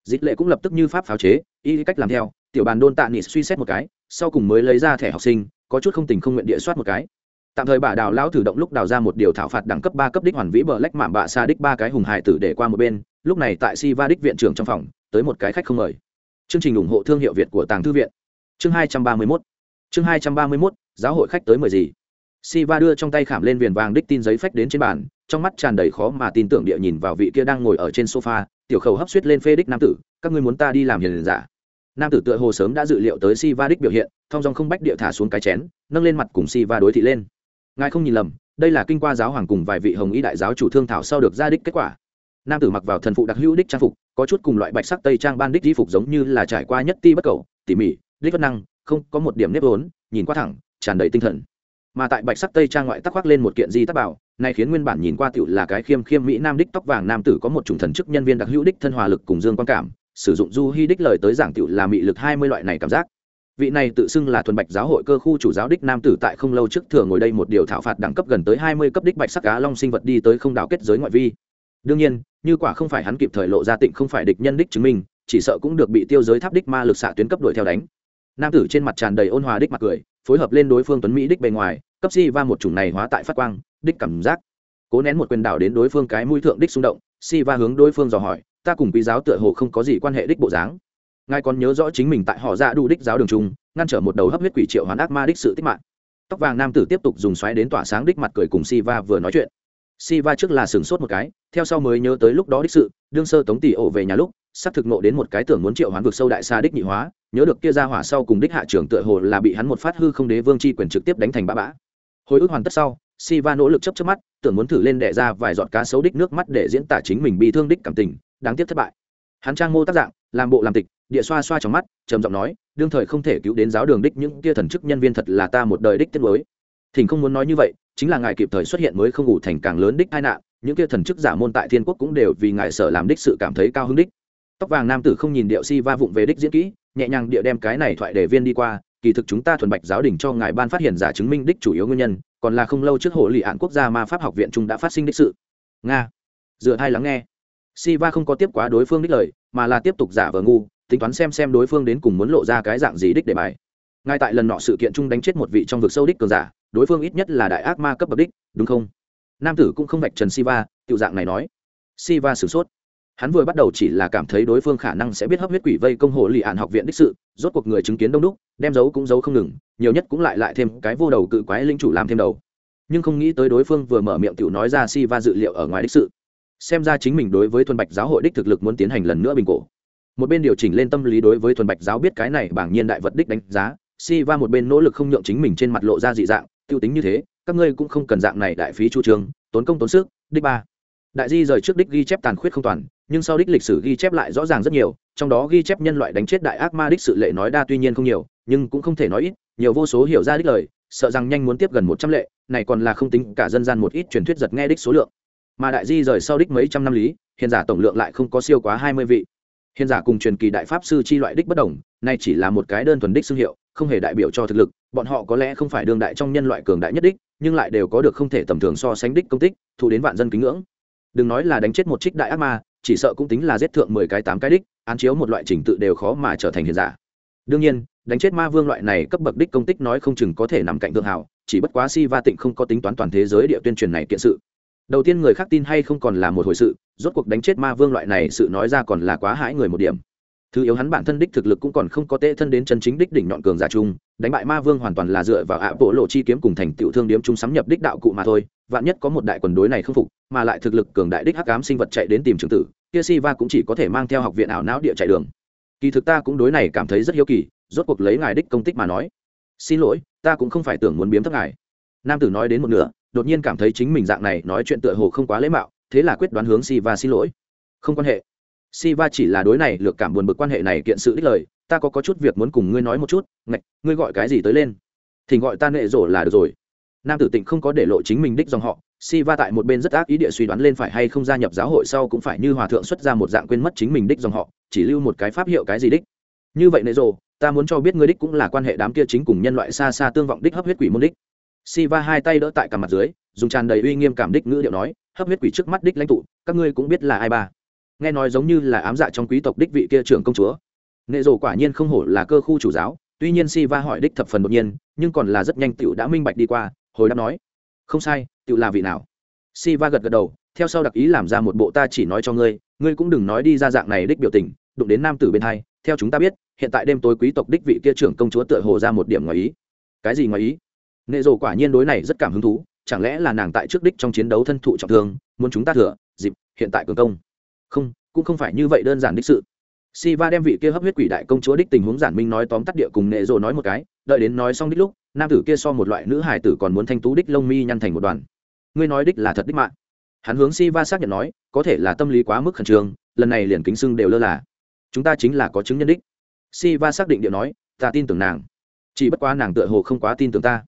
Dịch lệ cũng lập tức như pháp pháo chế, y cách làm theo, tiểu bàn đôn tạ nghị suy xét một cái, sau cùng mới lấy ra thẻ học sinh, có chút không tình không nguyện địa soát một cái tạm thời bà đào lão thử động lúc đào ra một điều thảo phạt đẳng cấp ba cấp đích hoàn vĩ bờ lách mạm bạ xa đích ba cái hùng hài tử để qua một bên, lúc này tại si va đích viện trưởng trong phòng, tới một cái khách không mời. Chương trình ủng hộ thương hiệu việt của tàng thư viện. Chương hai trăm ba mươi mốt. Chương hai trăm ba mươi mốt, giáo hội khách tới mời gì? Si va đưa trong tay khảm lên viền vàng đích tin giấy phách đến trên bàn, trong mắt tràn đầy khó mà tin tưởng địa nhìn vào vị kia đang ngồi ở trên sofa, tiểu khẩu hấp suýt lên phê đích nam tử, các ngươi muốn ta đi làm hiền giả? Nam tử tựa hồ sớm đã dự liệu tới si va đích biểu hiện, thong dong không bách địa thả xuống cái chén, nâng lên mặt cùng si va đối thị lên ngài không nhìn lầm, đây là kinh qua giáo hoàng cùng vài vị hồng y đại giáo chủ thương thảo sau được ra đích kết quả. Nam tử mặc vào thần phụ đặc hữu đích trang phục, có chút cùng loại bạch sắc tây trang ban đích di phục giống như là trải qua nhất ti bất cầu, tỉ mỉ, đích bất năng, không có một điểm nếp vốn, nhìn qua thẳng, tràn đầy tinh thần. Mà tại bạch sắc tây trang ngoại tắc khoác lên một kiện di tắc bảo này khiến nguyên bản nhìn qua tiểu là cái khiêm khiêm mỹ nam đích tóc vàng nam tử có một chủng thần chức nhân viên đặc hữu đích thân hòa lực cùng dương quan cảm, sử dụng du hy đích lời tới giảng tiểu là mị lực hai mươi loại này cảm giác vị này tự xưng là thuần bạch giáo hội cơ khu chủ giáo đích nam tử tại không lâu trước thừa ngồi đây một điều thảo phạt đẳng cấp gần tới hai mươi cấp đích bạch sắc cá long sinh vật đi tới không đảo kết giới ngoại vi. Đương nhiên, như quả không phải hắn kịp thời lộ ra tịnh không phải địch nhân đích chứng minh, chỉ sợ cũng được bị tiêu giới tháp đích ma lực xạ tuyến cấp đuổi theo đánh. Nam tử trên mặt tràn đầy ôn hòa đích mặt cười, phối hợp lên đối phương tuấn mỹ đích bề ngoài, cấp si va một chủng này hóa tại phát quang, đích cảm giác. Cố nén một quyền đảo đến đối phương cái mũi thượng đích xung động, si va hướng đối phương dò hỏi, ta cùng quý giáo tựa hồ không có gì quan hệ đích bộ dáng ngài còn nhớ rõ chính mình tại họ dạ ra đủ đích giáo đường trung ngăn trở một đầu hấp huyết quỷ triệu hoán ác ma đích sự tích mạng. Tóc vàng nam tử tiếp tục dùng xoáy đến tỏa sáng đích mặt cười cùng si va vừa nói chuyện. Si va trước là sửng sốt một cái, theo sau mới nhớ tới lúc đó đích sự, đương sơ tống tỷ ổ về nhà lúc, sắp thực nộ đến một cái tưởng muốn triệu hoán vực sâu đại xa đích nhị hóa, nhớ được kia ra hỏa sau cùng đích hạ trưởng tựa hồ là bị hắn một phát hư không đế vương chi quyền trực tiếp đánh thành bã bã. Hồi ức hoàn tất sau si va nỗ lực chấp chấp mắt, tưởng muốn thử lên đẻ ra vài giọt cá sấu đích nước mắt để diễn tả chính mình bị thương đích cảm tình, đáng tiếc thất bại. Hắn trang mô tác dạng, làm bộ làm tịch địa xoa xoa trong mắt, trầm giọng nói, đương thời không thể cứu đến giáo đường đích những kia thần chức nhân viên thật là ta một đời đích tiết mới thỉnh không muốn nói như vậy, chính là ngài kịp thời xuất hiện mới không ngủ thành càng lớn đích tai nạn, những kia thần chức giả môn tại thiên quốc cũng đều vì ngài sở làm đích sự cảm thấy cao hứng đích. Tóc vàng nam tử không nhìn điệu si va vụng về đích diễn kỹ, nhẹ nhàng địa đem cái này thoại để viên đi qua, kỳ thực chúng ta thuần bạch giáo đình cho ngài ban phát hiện giả chứng minh đích chủ yếu nguyên nhân, còn là không lâu trước hộ lị hạn quốc gia ma pháp học viện trung đã phát sinh đích sự. Nga. Dựa hai lắng nghe. Si va không có tiếp quá đối phương đích lời, mà là tiếp tục giả vờ ngu tính toán xem xem đối phương đến cùng muốn lộ ra cái dạng gì đích để bài. Ngay tại lần nọ sự kiện chung đánh chết một vị trong vực sâu đích cường giả, đối phương ít nhất là đại ác ma cấp bậc đích, đúng không? Nam tử cũng không vạch trần siva, tiểu dạng này nói. Siva sửng sốt. Hắn vừa bắt đầu chỉ là cảm thấy đối phương khả năng sẽ biết hấp huyết quỷ vây công hồ lì ạn học viện đích sự, rốt cuộc người chứng kiến đông đúc, đem dấu cũng dấu không ngừng, nhiều nhất cũng lại lại thêm cái vô đầu cự quái linh chủ làm thêm đầu. Nhưng không nghĩ tới đối phương vừa mở miệng tiểu nói ra Siva dự liệu ở ngoài đích sự. Xem ra chính mình đối với thuần bạch giáo hội đích thực lực muốn tiến hành lần nữa bình cổ một bên điều chỉnh lên tâm lý đối với thuần bạch giáo biết cái này bảng nhiên đại vật đích đánh giá, si va một bên nỗ lực không nhượng chính mình trên mặt lộ ra dị dạng, tiêu tính như thế, các ngươi cũng không cần dạng này đại phí chu trường tốn công tốn sức, đích ba. Đại di rời trước đích ghi chép tàn khuyết không toàn, nhưng sau đích lịch sử ghi chép lại rõ ràng rất nhiều, trong đó ghi chép nhân loại đánh chết đại ác ma đích sự lệ nói đa tuy nhiên không nhiều, nhưng cũng không thể nói ít, nhiều vô số hiểu ra đích lời, sợ rằng nhanh muốn tiếp gần một trăm lệ, này còn là không tính cả dân gian một ít truyền thuyết giật nghe đích số lượng. Mà đại di rời sau đích mấy trăm năm lý, hiện giả tổng lượng lại không có siêu quá hai mươi vị hiện giả cùng truyền kỳ đại pháp sư chi loại đích bất đồng, nay chỉ là một cái đơn thuần đích xương hiệu, không hề đại biểu cho thực lực, bọn họ có lẽ không phải đương đại trong nhân loại cường đại nhất đích, nhưng lại đều có được không thể tầm thường so sánh đích công tích thu đến vạn dân kính ngưỡng. Đừng nói là đánh chết một trích đại ác ma, chỉ sợ cũng tính là giết thượng mười cái tám cái đích, án chiếu một loại trình tự đều khó mà trở thành hiện giả. Đương nhiên, đánh chết ma vương loại này cấp bậc đích công tích nói không chừng có thể nằm cạnh thượng hảo, chỉ bất quá si va tịnh không có tính toán toàn thế giới địa tuyên truyền này kiện sự đầu tiên người khác tin hay không còn là một hồi sự, rốt cuộc đánh chết ma vương loại này sự nói ra còn là quá hãi người một điểm. Thứ yếu hắn bản thân đích thực lực cũng còn không có tệ thân đến chân chính đích đỉnh nhọn cường giả chung, đánh bại ma vương hoàn toàn là dựa vào ạ bộ lộ chi kiếm cùng thành tiểu thương điếm chung sắm nhập đích đạo cụ mà thôi, vạn nhất có một đại quần đối này không phục, mà lại thực lực cường đại đích hắc ám sinh vật chạy đến tìm trường tử, kia si va cũng chỉ có thể mang theo học viện ảo não địa chạy đường. Kỳ thực ta cũng đối này cảm thấy rất hiếu kỳ, rốt cuộc lấy ngài đích công tích mà nói. Xin lỗi, ta cũng không phải tưởng muốn biếm thấp ngài. Nam tử nói đến một nửa đột nhiên cảm thấy chính mình dạng này nói chuyện tựa hồ không quá lễ mạo thế là quyết đoán hướng si va xin lỗi không quan hệ Si Va chỉ là đối này lược cảm buồn bực quan hệ này kiện sự đích lời, ta có có chút việc muốn cùng ngươi nói một chút, ngạch, ngươi gọi cái gì tới lên? Thì gọi ta nệ rổ là được rồi. Nam tử Tịnh không có để lộ chính mình đích dòng họ, Si Va tại một bên rất ác ý địa suy đoán lên phải hay không gia nhập giáo hội sau cũng phải như hòa thượng xuất ra một dạng quên mất chính mình đích dòng họ, chỉ lưu một cái pháp hiệu cái gì đích. Như vậy nệ rổ, ta muốn cho biết ngươi đích cũng là quan hệ đám kia chính cùng nhân loại xa xa tương vọng đích hấp huyết quỷ môn đích. Siva hai tay đỡ tại cả mặt dưới, dùng tràn đầy uy nghiêm cảm đích ngữ điệu nói, hấp huyết quỷ trước mắt đích lãnh tụ, các ngươi cũng biết là ai ba. Nghe nói giống như là ám dạ trong quý tộc đích vị kia trưởng công chúa. Nệ rồ quả nhiên không hổ là cơ khu chủ giáo tuy nhiên si va hỏi đích thập phần đột nhiên nhưng còn là rất nhanh tựu đã minh bạch đi qua hồi đáp nói không sai tựu là vị nào? Si va gật gật đầu theo sau đặc ý làm ra một bộ ta chỉ nói cho ngươi ngươi cũng đừng nói đi ra dạng này đích biểu tình đụng đến nam tử bên hai theo chúng ta biết hiện tại đêm tối quý tộc đích vị kia trưởng công chúa tựa hồ ra một điểm ngoài ý. Cái gì ngoài ý? Nệ rồ quả nhiên đối này rất cảm hứng thú, chẳng lẽ là nàng tại trước đích trong chiến đấu thân thụ trọng thương, muốn chúng ta thừa, dịp, hiện tại cường công. Không, cũng không phải như vậy đơn giản đích sự. Si va đem vị kia hấp huyết quỷ đại công chúa đích tình huống giản minh nói tóm tắt địa cùng nệ rồ nói một cái, đợi đến nói xong đích lúc, nam tử kia so một loại nữ hải tử còn muốn thanh tú đích lông mi nhăn thành một đoàn. Ngươi nói đích là thật đích mạng. Hắn hướng si va xác nhận nói, có thể là tâm lý quá mức khẩn trương, lần này liền kính xưng đều lơ là. Chúng ta chính là có chứng nhân đích. Si va xác định địa nói, ta tin tưởng nàng. Chỉ bất quá nàng tựa hồ không quá tin tưởng ta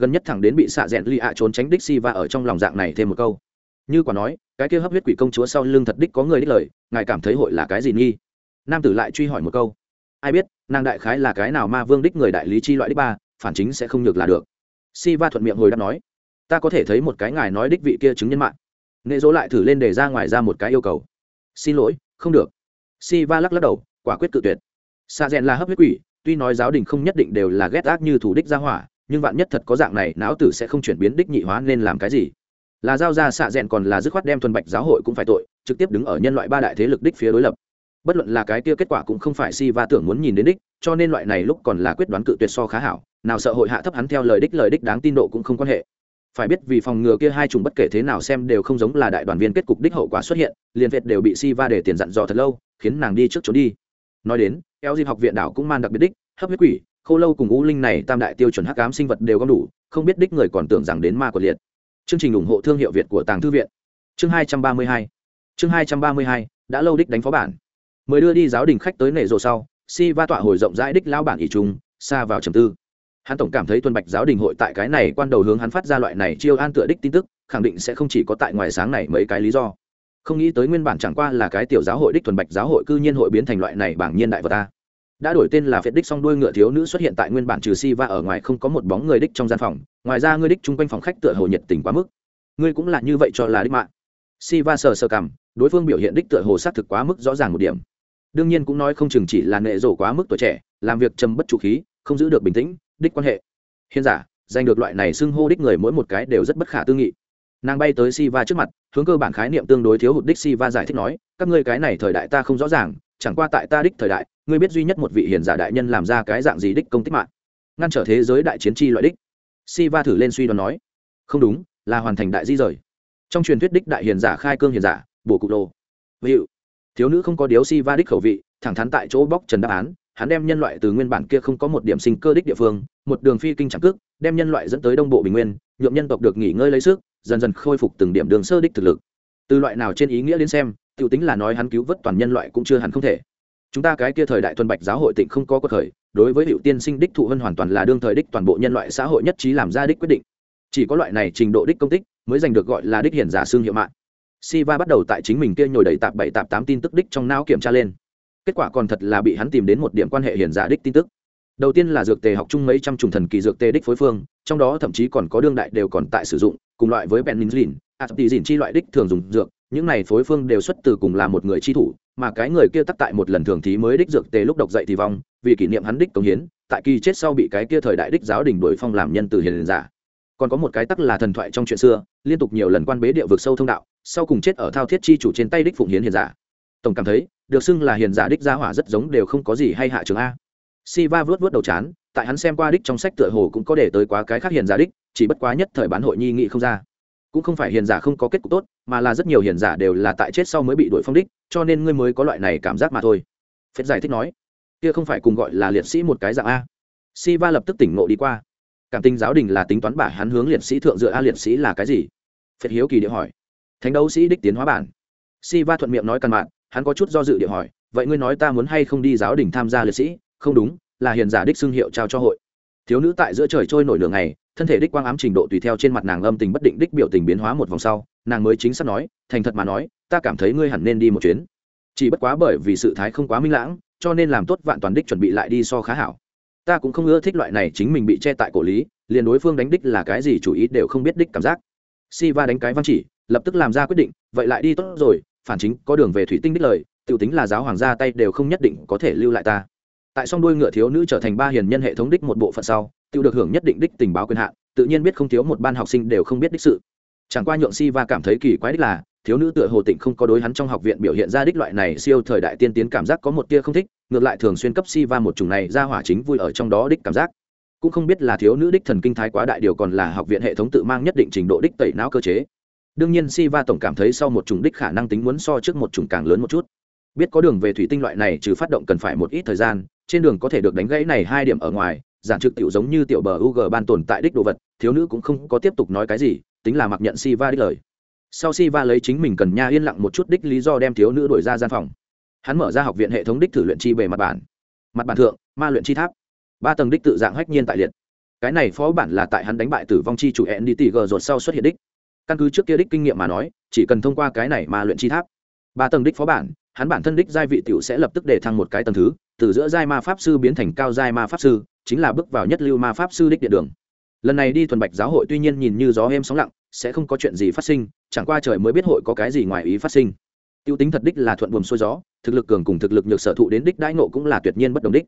gần nhất thẳng đến bị xạ rẽn ly ạ trốn tránh đích si va ở trong lòng dạng này thêm một câu. Như quả nói, cái kia hấp huyết quỷ công chúa sau lưng thật đích có người đích lời, ngài cảm thấy hội là cái gì nghi? Nam tử lại truy hỏi một câu. Ai biết, nàng đại khái là cái nào ma vương đích người đại lý chi loại đích ba, phản chính sẽ không nhược là được. Si va thuận miệng hồi đáp nói, ta có thể thấy một cái ngài nói đích vị kia chứng nhân mạng. Nghệ dỗ lại thử lên để ra ngoài ra một cái yêu cầu. Xin lỗi, không được. Si va lắc lắc đầu, quả quyết cự tuyệt. Xa rèn là hấp huyết quỷ, tuy nói giáo đình không nhất định đều là ghét ác như thủ đích gia hỏa nhưng vạn nhất thật có dạng này, não tử sẽ không chuyển biến đích nhị hóa nên làm cái gì? Là giao ra xạ rèn còn là dứt khoát đem thuần bạch giáo hội cũng phải tội, trực tiếp đứng ở nhân loại ba đại thế lực đích phía đối lập. Bất luận là cái kia kết quả cũng không phải si va tưởng muốn nhìn đến đích, cho nên loại này lúc còn là quyết đoán cự tuyệt so khá hảo, nào sợ hội hạ thấp hắn theo lời đích lời đích đáng tin độ cũng không quan hệ. Phải biết vì phòng ngừa kia hai chủng bất kể thế nào xem đều không giống là đại đoàn viên kết cục đích hậu quả xuất hiện, liền việt đều bị si va để tiền dặn dò thật lâu, khiến nàng đi trước trốn đi. Nói đến eo dịp học viện đảo cũng man đặc biệt đích, hấp huyết quỷ khô lâu cùng u linh này tam đại tiêu chuẩn hắc ám sinh vật đều có đủ, không biết đích người còn tưởng rằng đến ma của liệt. Chương trình ủng hộ thương hiệu việt của tàng thư viện. Chương hai trăm ba mươi hai. Chương hai trăm ba mươi hai, đã lâu đích đánh phó bản. Mới đưa đi giáo đình khách tới nể rộ sau, si va tọa hồi rộng rãi đích lao bản ỷ trung xa vào trầm tư. Hắn tổng cảm thấy tuân bạch giáo đình hội tại cái này quan đầu hướng hắn phát ra loại này chiêu an tựa đích tin tức, khẳng định sẽ không chỉ có tại ngoài sáng này mấy cái lý do. Không nghĩ tới nguyên bản chẳng qua là cái tiểu giáo hội đích thuần bạch giáo hội cư nhiên hội biến thành loại này bảng nhiên đại vật ta đã đổi tên là phiệt đích song đuôi ngựa thiếu nữ xuất hiện tại nguyên bản trừ si va ở ngoài không có một bóng người đích trong gian phòng, ngoài ra ngươi đích chung quanh phòng khách tựa hồ nhiệt tình quá mức. Ngươi cũng là như vậy cho là đích mạng si va sờ sờ cảm đối phương biểu hiện đích tựa hồ xác thực quá mức rõ ràng một điểm. Đương nhiên cũng nói không chừng chỉ là nệ rổ quá mức tuổi trẻ, làm việc trầm bất chủ khí, không giữ được bình tĩnh, đích quan hệ. Hiện giả, giành được loại này xưng hô đích người mỗi một cái đều rất bất khả tư nghị. Nàng bay tới si va trước mặt, hướng cơ bản khái niệm tương đối thiếu hụt đích si va giải thích nói, các ngươi cái này thời đại ta không rõ ràng chẳng qua tại ta đích thời đại, ngươi biết duy nhất một vị hiền giả đại nhân làm ra cái dạng gì đích công tích mạng? Ngăn trở thế giới đại chiến chi loại đích. Si va thử lên suy đoán nói. Không đúng, là hoàn thành đại di rời. Trong truyền thuyết đích đại hiền giả khai cương hiền giả, bổ cụ lô. Ví dụ thiếu nữ không có điếu si va đích khẩu vị, thẳng thắn tại chỗ bóc trần đáp án, hắn đem nhân loại từ nguyên bản kia không có một điểm sinh cơ đích địa phương, một đường phi kinh chẳng cước, đem nhân loại dẫn tới đông bộ bình nguyên nhuộm nhân tộc được nghỉ ngơi lấy sức, dần dần khôi phục từng điểm đường sơ đích thực lực. Từ loại nào trên ý nghĩa đến xem Tiểu tính là nói hắn cứu vớt toàn nhân loại cũng chưa hẳn không thể. Chúng ta cái kia thời đại thuần bạch giáo hội tịnh không có cuộc khởi, đối với hiệu tiên sinh đích thụ hơn hoàn toàn là đương thời đích toàn bộ nhân loại xã hội nhất trí làm ra đích quyết định. Chỉ có loại này trình độ đích công tích, mới giành được gọi là đích hiển giả xương hiệu mạng. Siva bắt đầu tại chính mình kia nhồi đầy tạp bảy tạp tám tin tức đích trong não kiểm tra lên. Kết quả còn thật là bị hắn tìm đến một điểm quan hệ hiển giả đích tin tức. Đầu tiên là dược tề học chung mấy trăm trùng thần kỳ dược tề đích phối phương, trong đó thậm chí còn có đương đại đều còn tại sử dụng, cùng loại với penicillin aspizin chi loại đích thường dùng dược những này phối phương đều xuất từ cùng là một người chi thủ, mà cái người kia tắc tại một lần thường thí mới đích dược tề lúc độc dậy thì vong, vì kỷ niệm hắn đích công hiến, tại kỳ chết sau bị cái kia thời đại đích giáo đình đổi phong làm nhân từ hiền giả. Còn có một cái tắc là thần thoại trong chuyện xưa, liên tục nhiều lần quan bế địa vực sâu thông đạo, sau cùng chết ở thao thiết chi chủ trên tay đích phụng hiến hiền giả. Tổng cảm thấy, được xưng là hiền giả đích gia hỏa rất giống đều không có gì hay hạ trường a. Si va vớt vớt đầu chán, tại hắn xem qua đích trong sách tựa hồ cũng có để tới quá cái khác hiền giả đích, chỉ bất quá nhất thời bán hội nhi nghị không ra. Cũng không phải hiền giả không có kết cục tốt mà là rất nhiều hiền giả đều là tại chết sau mới bị đuổi phong đích, cho nên ngươi mới có loại này cảm giác mà thôi. Phết giải thích nói. Kia không phải cùng gọi là liệt sĩ một cái dạng a. Si va lập tức tỉnh ngộ đi qua. Cảm tình giáo đình là tính toán bả hắn hướng liệt sĩ thượng dựa, a liệt sĩ là cái gì? Phết hiếu kỳ địa hỏi. Thánh đấu sĩ đích tiến hóa bản. Si va thuận miệng nói căn bạn hắn có chút do dự địa hỏi, vậy ngươi nói ta muốn hay không đi giáo đình tham gia liệt sĩ? Không đúng, là hiền giả đích xưng hiệu trao cho hội. Thiếu nữ tại giữa trời trôi nổi lửa này thân thể đích quang ám trình độ tùy theo trên mặt nàng âm tình bất định đích biểu tình biến hóa một vòng sau, nàng mới chính xác nói, thành thật mà nói, ta cảm thấy ngươi hẳn nên đi một chuyến. Chỉ bất quá bởi vì sự thái không quá minh lãng, cho nên làm tốt vạn toàn đích chuẩn bị lại đi so khá hảo. Ta cũng không ưa thích loại này chính mình bị che tại cổ lý, liền đối phương đánh đích là cái gì chủ ý đều không biết đích cảm giác. Si va đánh cái văn chỉ, lập tức làm ra quyết định, vậy lại đi tốt rồi, phản chính có đường về thủy tinh đích lời t i ể u tính là giáo hoàng gia tay đều không nhất định có thể lưu lại ta. Tại song đôi ngựa thiếu nữ trở thành ba hiền nhân hệ thống đích một bộ phận sau tự được hưởng nhất định đích tình báo quyền hạn, tự nhiên biết không thiếu một ban học sinh đều không biết đích sự. Chẳng qua nhượng si va cảm thấy kỳ quái đích là, thiếu nữ tựa hồ tịnh không có đối hắn trong học viện biểu hiện ra đích loại này siêu thời đại tiên tiến cảm giác có một tia không thích, ngược lại thường xuyên cấp si va một chủng này ra hỏa chính vui ở trong đó đích cảm giác. Cũng không biết là thiếu nữ đích thần kinh thái quá đại điều còn là học viện hệ thống tự mang nhất định trình độ đích tẩy não cơ chế. Đương nhiên si va tổng cảm thấy sau một chủng đích khả năng tính muốn so trước một chủng càng lớn một chút. Biết có đường về thủy tinh loại này trừ phát động cần phải một ít thời gian, trên đường có thể được đánh gãy này hai điểm ở ngoài giản trực tiểu giống như tiểu bờ UG ban tồn tại đích đồ vật, thiếu nữ cũng không có tiếp tục nói cái gì, tính là mặc nhận Siva đích lời. Sau Siva lấy chính mình cần nha yên lặng một chút đích lý do đem thiếu nữ đuổi ra gian phòng. Hắn mở ra học viện hệ thống đích thử luyện chi về mặt bản. Mặt bản thượng, ma luyện chi tháp. Ba tầng đích tự dạng hách nhiên tại liệt. Cái này phó bản là tại hắn đánh bại tử vong chi chủ endy tiger rồi sau xuất hiện đích. Căn cứ trước kia đích kinh nghiệm mà nói, chỉ cần thông qua cái này ma luyện chi tháp. Ba tầng đích phó bản, hắn bản thân đích giai vị tiểu sẽ lập tức để thăng một cái tầng thứ, từ giữa giai ma pháp sư biến thành cao giai ma pháp sư, chính là bước vào nhất lưu ma pháp sư đích địa đường. Lần này đi thuần bạch giáo hội tuy nhiên nhìn như gió êm sóng lặng, sẽ không có chuyện gì phát sinh, chẳng qua trời mới biết hội có cái gì ngoài ý phát sinh. Tiêu tính thật đích là thuận buồm xuôi gió, thực lực cường cùng thực lực nhược sở thụ đến đích đãi ngộ cũng là tuyệt nhiên bất đồng đích.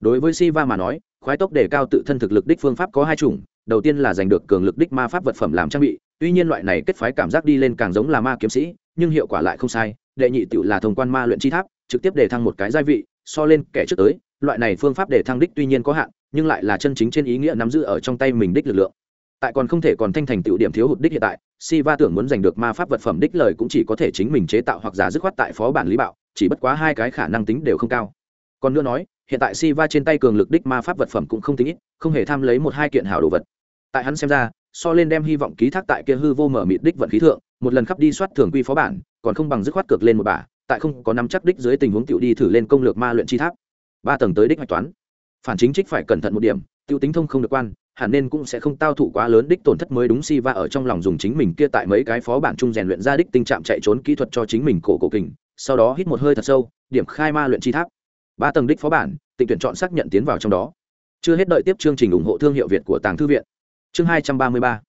Đối với Siva mà nói, khoái tốc để cao tự thân thực lực đích phương pháp có hai chủng, đầu tiên là giành được cường lực đích ma pháp vật phẩm làm trang bị, tuy nhiên loại này kết phái cảm giác đi lên càng giống là ma kiếm sĩ, nhưng hiệu quả lại không sai, đệ nhị tiểu là thông quan ma luyện chi tháp, trực tiếp để thăng một cái gia vị, so lên kẻ trước tới, loại này phương pháp để thăng đích tuy nhiên có hạn nhưng lại là chân chính trên ý nghĩa nắm giữ ở trong tay mình đích lực lượng. Tại còn không thể còn thanh thành tựu điểm thiếu hụt đích hiện tại si va tưởng muốn giành được ma pháp vật phẩm đích lời cũng chỉ có thể chính mình chế tạo hoặc giả dứt khoát tại phó bản lý bạo, chỉ bất quá hai cái khả năng tính đều không cao. Còn nữa nói, hiện tại si va trên tay cường lực đích ma pháp vật phẩm cũng không tính ít, không hề tham lấy một hai kiện hảo đồ vật. Tại hắn xem ra, so lên đem hy vọng ký thác tại kia hư vô mở mịt đích vận khí thượng, một lần khắp đi soát thường quy phó bản, còn không bằng dứt khoát cược lên một bả, tại không có nắm chắc đích dưới tình huống tiểu đi thử lên công lược ma luyện chi tháp. Ba tầng tới đích hoạch toán phản chính trích phải cẩn thận một điểm, tiêu tính thông không được quan, hẳn nên cũng sẽ không tao thụ quá lớn đích tổn thất mới đúng si va ở trong lòng dùng chính mình kia tại mấy cái phó bản chung rèn luyện ra đích tình trạng chạy trốn kỹ thuật cho chính mình cổ cổ kình, sau đó hít một hơi thật sâu, điểm khai ma luyện chi tháp. Ba tầng đích phó bản, tịnh tuyển chọn xác nhận tiến vào trong đó. Chưa hết đợi tiếp chương trình ủng hộ thương hiệu việt của tàng thư viện. Chương hai trăm ba mươi ba.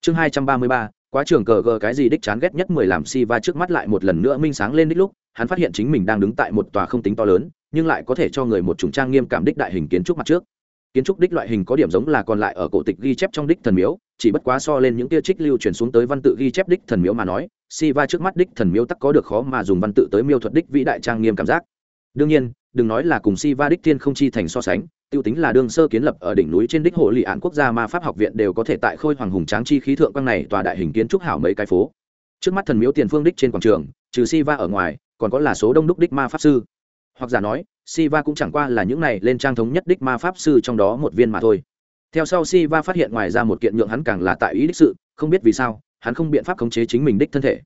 Chương hai trăm ba mươi ba, quá trường cờ gờ cái gì đích chán ghét nhất mười làm si va trước mắt lại một lần nữa minh sáng lên đích lúc, hắn phát hiện chính mình đang đứng tại một tòa không tính to lớn nhưng lại có thể cho người một chủng trang nghiêm cảm đích đại hình kiến trúc mặt trước. Kiến trúc đích loại hình có điểm giống là còn lại ở cổ tịch ghi chép trong đích thần miếu, chỉ bất quá so lên những tia trích lưu truyền xuống tới văn tự ghi chép đích thần miếu mà nói si va trước mắt đích thần miếu tắc có được khó mà dùng văn tự tới miêu thuật đích vĩ đại trang nghiêm cảm giác. Đương nhiên, đừng nói là cùng si va đích thiên không chi thành so sánh, tiêu tính là đương sơ kiến lập ở đỉnh núi trên đích hộ lị án quốc gia ma pháp học viện đều có thể tại khôi hoàng hùng tráng chi khí thượng quang này tòa đại hình kiến trúc hảo mấy cái phố. Trước mắt thần miếu tiền phương đích trên quảng trường, trừ si va ở ngoài, còn có là số đông đúc đích ma pháp sư hoặc giả nói Siva cũng chẳng qua là những này lên trang thống nhất đích ma pháp sư trong đó một viên mà thôi. Theo sau Siva phát hiện ngoài ra một kiện nhượng hắn càng là tại ý đích sự, không biết vì sao, hắn không biện pháp khống chế chính mình đích thân thể.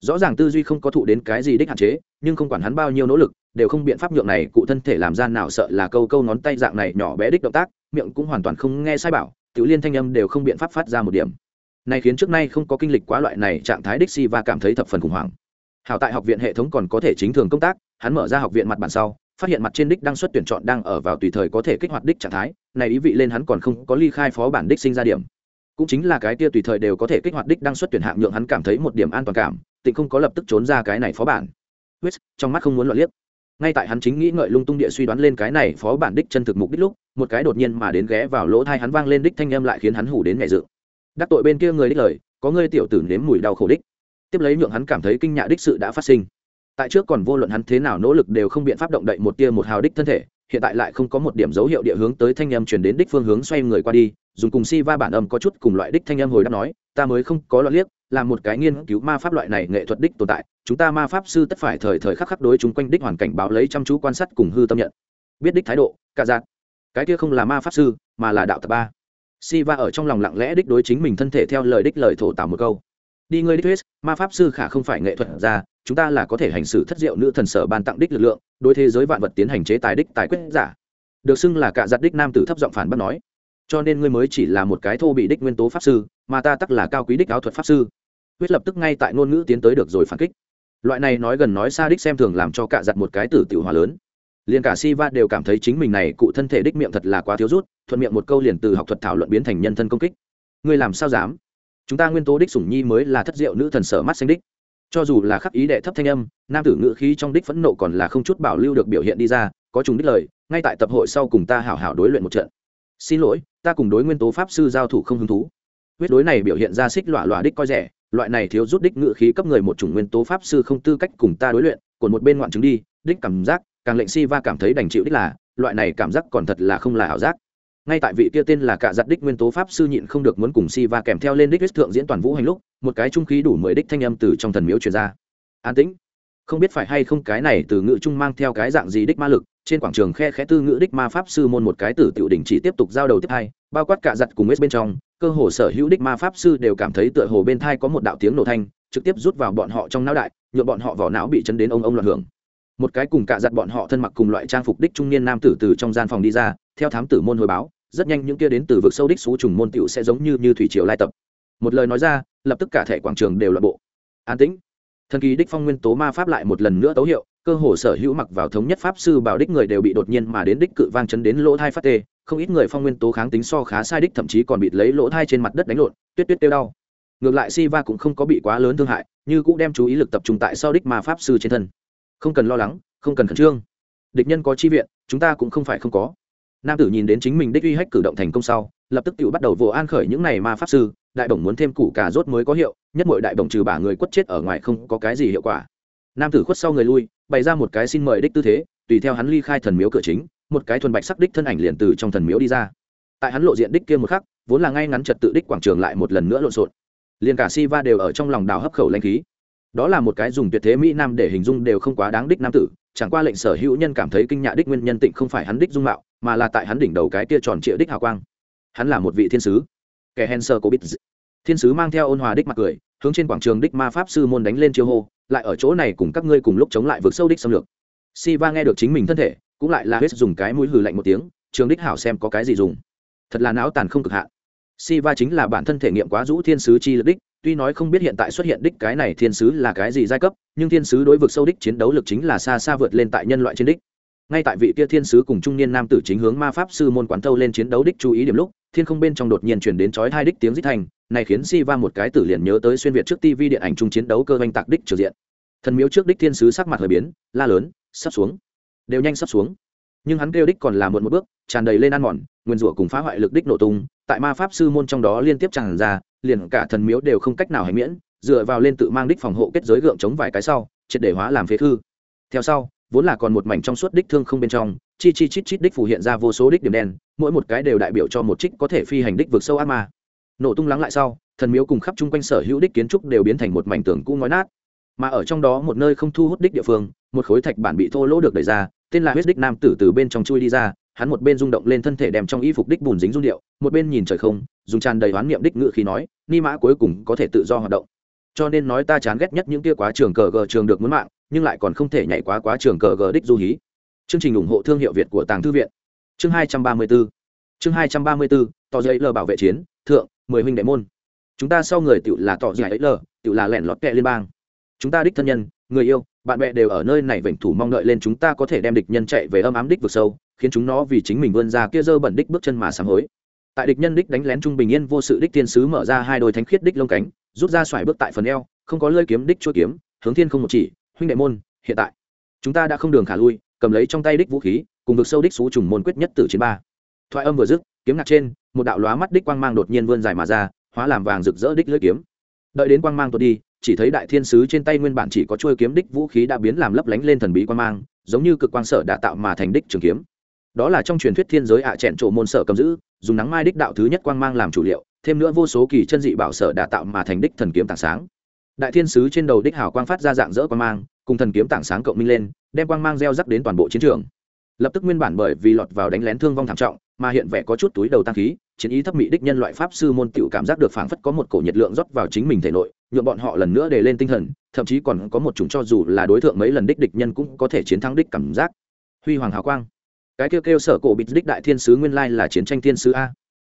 Rõ ràng tư duy không có thụ đến cái gì đích hạn chế, nhưng không quản hắn bao nhiêu nỗ lực, đều không biện pháp nhượng này cụ thân thể làm ra nào sợ là câu câu ngón tay dạng này nhỏ bé đích động tác, miệng cũng hoàn toàn không nghe sai bảo, tiểu liên thanh âm đều không biện pháp phát ra một điểm. Này khiến trước nay không có kinh lịch quá loại này trạng thái đích Siva cảm thấy thập phần khủng hoảng. Hảo tại học viện hệ thống còn có thể chính thường công tác, hắn mở ra học viện mặt bản sau, phát hiện mặt trên đích đang xuất tuyển chọn đang ở vào tùy thời có thể kích hoạt đích trạng thái này ý vị lên hắn còn không có ly khai phó bản đích sinh ra điểm. Cũng chính là cái kia tùy thời đều có thể kích hoạt đích đang xuất tuyển hạng nhượng hắn cảm thấy một điểm an toàn cảm tịnh không có lập tức trốn ra cái này phó bản. Huyết trong mắt không muốn loạn liếc. Ngay tại hắn chính nghĩ ngợi lung tung địa suy đoán lên cái này phó bản đích chân thực mục đích lúc một cái đột nhiên mà đến ghé vào lỗ thai hắn vang lên đích thanh âm lại khiến hắn hủ đến ngày dự. Đắc tội bên kia người đích lời có ngươi tiểu tử nếm mùi đau khổ đích. Tiếp lấy nhượng hắn cảm thấy kinh nhạ đích sự đã phát sinh tại trước còn vô luận hắn thế nào nỗ lực đều không biện pháp động đậy một tia một hào đích thân thể, hiện tại lại không có một điểm dấu hiệu địa hướng tới thanh âm chuyển đến đích phương hướng xoay người qua đi, dùng cùng si va bản âm có chút cùng loại đích thanh âm hồi đáp nói, ta mới không có lo liếc, là một cái nghiên cứu ma pháp loại này nghệ thuật đích tồn tại, chúng ta ma pháp sư tất phải thời thời khắc khắc đối chúng quanh đích hoàn cảnh báo lấy chăm chú quan sát cùng hư tâm nhận. Biết đích thái độ, cả dạng. Cái kia không là ma pháp sư, mà là đạo tập ba. Si va ở trong lòng lặng lẽ đích đối chính mình thân thể theo lời đích lời thổ tảo một câu. Đi ngươi đích thuyết, ma pháp sư khả không phải nghệ thuật ra chúng ta là có thể hành xử thất diệu nữ thần sở ban tặng đích lực lượng, đối thế giới vạn vật tiến hành chế tài đích tài quyết giả. Được xưng là cả giặt đích nam tử thấp giọng phản bác nói. Cho nên ngươi mới chỉ là một cái thô bị đích nguyên tố pháp sư, mà ta tắc là cao quý đích áo thuật pháp sư. Huyết lập tức ngay tại ngôn ngữ tiến tới được rồi phản kích. Loại này nói gần nói xa đích xem thường làm cho cả giặt một cái tử tiểu hòa lớn. Liền cả si va đều cảm thấy chính mình này cụ thân thể đích miệng thật là quá thiếu rút, thuận miệng một câu liền từ học thuật thảo luận biến thành nhân thân công kích. Ngươi làm sao dám? Chúng ta nguyên tố đích sủng nhi mới là thất diệu nữ thần sở mắt xanh đích cho dù là khắc ý đệ thấp thanh âm, nam tử ngữ khí trong đích phẫn nộ còn là không chút bảo lưu được biểu hiện đi ra, có trùng đích lời, ngay tại tập hội sau cùng ta hảo hảo đối luyện một trận. Xin lỗi, ta cùng đối nguyên tố pháp sư giao thủ không hứng thú. Huyết đối này biểu hiện ra xích lọa lọa đích coi rẻ, loại này thiếu rút đích ngữ khí cấp người một chủng nguyên tố pháp sư không tư cách cùng ta đối luyện, còn một bên ngoạn chứng đi, đích cảm giác, càng lệnh si va cảm thấy đành chịu đích là, loại này cảm giác còn thật là không là ảo giác. Ngay tại vị kia tên là cả giặt đích nguyên tố pháp sư nhịn không được muốn cùng si va kèm theo lên đích huyết thượng diễn toàn vũ hành lúc một cái trung khí đủ mười đích thanh âm từ trong thần miếu truyền ra. An tĩnh. Không biết phải hay không cái này từ ngữ trung mang theo cái dạng gì đích ma lực, trên quảng trường khe khẽ tư ngữ đích ma pháp sư môn một cái tử tiểu đỉnh chỉ tiếp tục giao đầu tiếp hai, bao quát cả giặt cùng hết bên trong, cơ hồ sở hữu đích ma pháp sư đều cảm thấy tựa hồ bên thai có một đạo tiếng nổ thanh, trực tiếp rút vào bọn họ trong não đại nhuộm bọn họ vỏ não bị chấn đến ông ông loạn hưởng. Một cái cùng cả giặt bọn họ thân mặc cùng loại trang phục đích trung niên nam tử từ trong gian phòng đi ra, theo thám tử môn hồi báo, rất nhanh những kia đến từ vực sâu đích xú trùng môn tiểu sẽ giống như như thủy triều lai tập một lời nói ra, lập tức cả thể quảng trường đều loạn bộ. An tĩnh. Thần kỳ đích phong nguyên tố ma pháp lại một lần nữa tấu hiệu, cơ hồ sở hữu mặc vào thống nhất pháp sư bảo đích người đều bị đột nhiên mà đến đích cự vang chấn đến lỗ thai phát tê, không ít người phong nguyên tố kháng tính so khá sai đích thậm chí còn bị lấy lỗ thai trên mặt đất đánh lộn, tuyết tuyết tiêu đau. Ngược lại si va cũng không có bị quá lớn thương hại, như cũng đem chú ý lực tập trung tại sau đích ma pháp sư trên thân. Không cần lo lắng, không cần khẩn trương. Địch nhân có chi viện, chúng ta cũng không phải không có. Nam tử nhìn đến chính mình đích uy hách cử động thành công sau, lập tức tự bắt đầu vồ an khởi những này ma pháp sư đại bổng muốn thêm củ cà rốt mới có hiệu, nhất mọi đại bổng trừ bả người quất chết ở ngoài không có cái gì hiệu quả. Nam tử khuất sau người lui, bày ra một cái xin mời đích tư thế, tùy theo hắn ly khai thần miếu cửa chính, một cái thuần bạch sắc đích thân ảnh liền từ trong thần miếu đi ra. Tại hắn lộ diện đích kia một khắc, vốn là ngay ngắn trật tự đích quảng trường lại một lần nữa lộn xộn. Liền cả si va đều ở trong lòng đào hấp khẩu lanh khí. Đó là một cái dùng tuyệt thế mỹ nam để hình dung đều không quá đáng đích nam tử, chẳng qua lệnh sở hữu nhân cảm thấy kinh nhạ đích nguyên nhân tịnh không phải hắn đích dung mạo, mà là tại hắn đỉnh đầu cái kia tròn trịa đích hào quang. Hắn là một vị thiên sứ kẻ hèn sơ có biết thiên sứ mang theo ôn hòa đích mặt cười, hướng trên quảng trường đích ma pháp sư môn đánh lên chiêu hô, lại ở chỗ này cùng các ngươi cùng lúc chống lại vượt sâu đích xâm lược. Si va nghe được chính mình thân thể, cũng lại là huyết dùng cái mũi hừ lạnh một tiếng, trường đích hảo xem có cái gì dùng. Thật là não tàn không cực hạn. Si va chính là bản thân thể nghiệm quá rũ thiên sứ chi lực đích, tuy nói không biết hiện tại xuất hiện đích cái này thiên sứ là cái gì giai cấp, nhưng thiên sứ đối vực sâu đích chiến đấu lực chính là xa xa vượt lên tại nhân loại trên đích. Ngay tại vị kia thiên sứ cùng trung niên nam tử chính hướng ma pháp sư môn quán thâu lên chiến đấu đích chú ý điểm lúc thiên không bên trong đột nhiên chuyển đến chói hai đích tiếng rít thành này khiến si va một cái tử liền nhớ tới xuyên việt trước tv điện ảnh chung chiến đấu cơ oanh tạc đích trực diện. Thần miếu trước đích thiên sứ sắc mặt hơi biến, la lớn, sắp xuống. Đều nhanh sắp xuống. Nhưng hắn kêu đích còn là muộn một bước, tràn đầy lên ăn mòn, nguyên rủa cùng phá hoại lực đích nổ tung, tại ma pháp sư môn trong đó liên tiếp tràn ra, liền cả thần miếu đều không cách nào hành miễn, dựa vào lên tự mang đích phòng hộ kết giới gượng chống vài cái sau, triệt để hóa làm phế thư. Theo sau, vốn là còn một mảnh trong suốt đích thương không bên trong chi chi chít chít đích phủ hiện ra vô số đích điểm đen, mỗi một cái đều đại biểu cho một trích có thể phi hành đích vượt sâu ác ma. Nổ tung lắng lại sau, thần miếu cùng khắp chung quanh sở hữu đích kiến trúc đều biến thành một mảnh tường cũ ngói nát. Mà ở trong đó một nơi không thu hút đích địa phương, một khối thạch bản bị thô lỗ được đẩy ra, tên là huyết đích nam tử từ bên trong chui đi ra, hắn một bên rung động lên thân thể đem trong y phục đích bùn dính rung điệu, một bên nhìn trời không, dùng tràn đầy oán niệm đích ngự khi nói, ni mã cuối cùng có thể tự do hoạt động. Cho nên nói ta chán ghét nhất những kia quá trường cờ gờ trường được muốn mạng, nhưng lại còn không thể nhảy quá quá trường cờ gờ đích du hí chương trình ủng hộ thương hiệu việt của tàng thư viện. Chương hai trăm ba mươi 234 chương hai trăm ba mươi 234 tỏ giấy lờ bảo vệ chiến, thượng, mười huynh đệ môn. Chúng ta sau người tự là tỏ giấy lờ tự là lẻn lọt kẹ liên bang. Chúng ta đích thân nhân, người yêu, bạn bè đều ở nơi này vểnh thủ mong đợi lên chúng ta có thể đem địch nhân chạy về âm ám đích vực sâu, khiến chúng nó vì chính mình vươn ra kia dơ bẩn đích bước chân mà sám hối. Tại địch nhân đích đánh lén trung bình yên vô sự đích thiên sứ mở ra hai đôi thánh khiết đích lông cánh, rút ra xoài bước tại phần eo, không có lơi kiếm đích chua kiếm, hướng thiên không một chỉ, huynh đệ môn, hiện tại. Chúng ta đã không đường khả lui cầm lấy trong tay đích vũ khí, cùng vực sâu đích xú trùng môn quyết nhất tử chiến ba. Thoại âm vừa dứt, kiếm ngạc trên, một đạo lóa mắt đích quang mang đột nhiên vươn dài mà ra, hóa làm vàng rực rỡ đích lưỡi kiếm. Đợi đến quang mang tuột đi, chỉ thấy đại thiên sứ trên tay nguyên bản chỉ có trôi kiếm đích vũ khí đã biến làm lấp lánh lên thần bí quang mang, giống như cực quang sở đã tạo mà thành đích trường kiếm. Đó là trong truyền thuyết thiên giới ạ à chẹn trộ môn sở cầm giữ, dùng nắng mai đích đạo thứ nhất quang mang làm chủ liệu, thêm nữa vô số kỳ chân dị bảo sở đã tạo mà thành đích thần kiếm tảng sáng. Đại thiên sứ trên đầu đích hào quang phát ra dạng dỡ quang mang cùng thần kiếm tảng sáng cộng minh lên, đem quang mang gieo rắc đến toàn bộ chiến trường. Lập tức nguyên bản bởi vì lọt vào đánh lén thương vong thảm trọng, mà hiện vẻ có chút túi đầu tăng khí, chiến ý thấp mỹ đích nhân loại pháp sư môn tiểu cảm giác được phảng phất có một cổ nhiệt lượng rót vào chính mình thể nội nhuộm bọn họ lần nữa để lên tinh thần, thậm chí còn có một chúng cho dù là đối tượng mấy lần đích địch nhân cũng có thể chiến thắng đích cảm giác. Huy hoàng hào quang. Cái kêu kêu sở cổ bịt đích đại thiên sứ nguyên lai là chiến tranh thiên sứ a.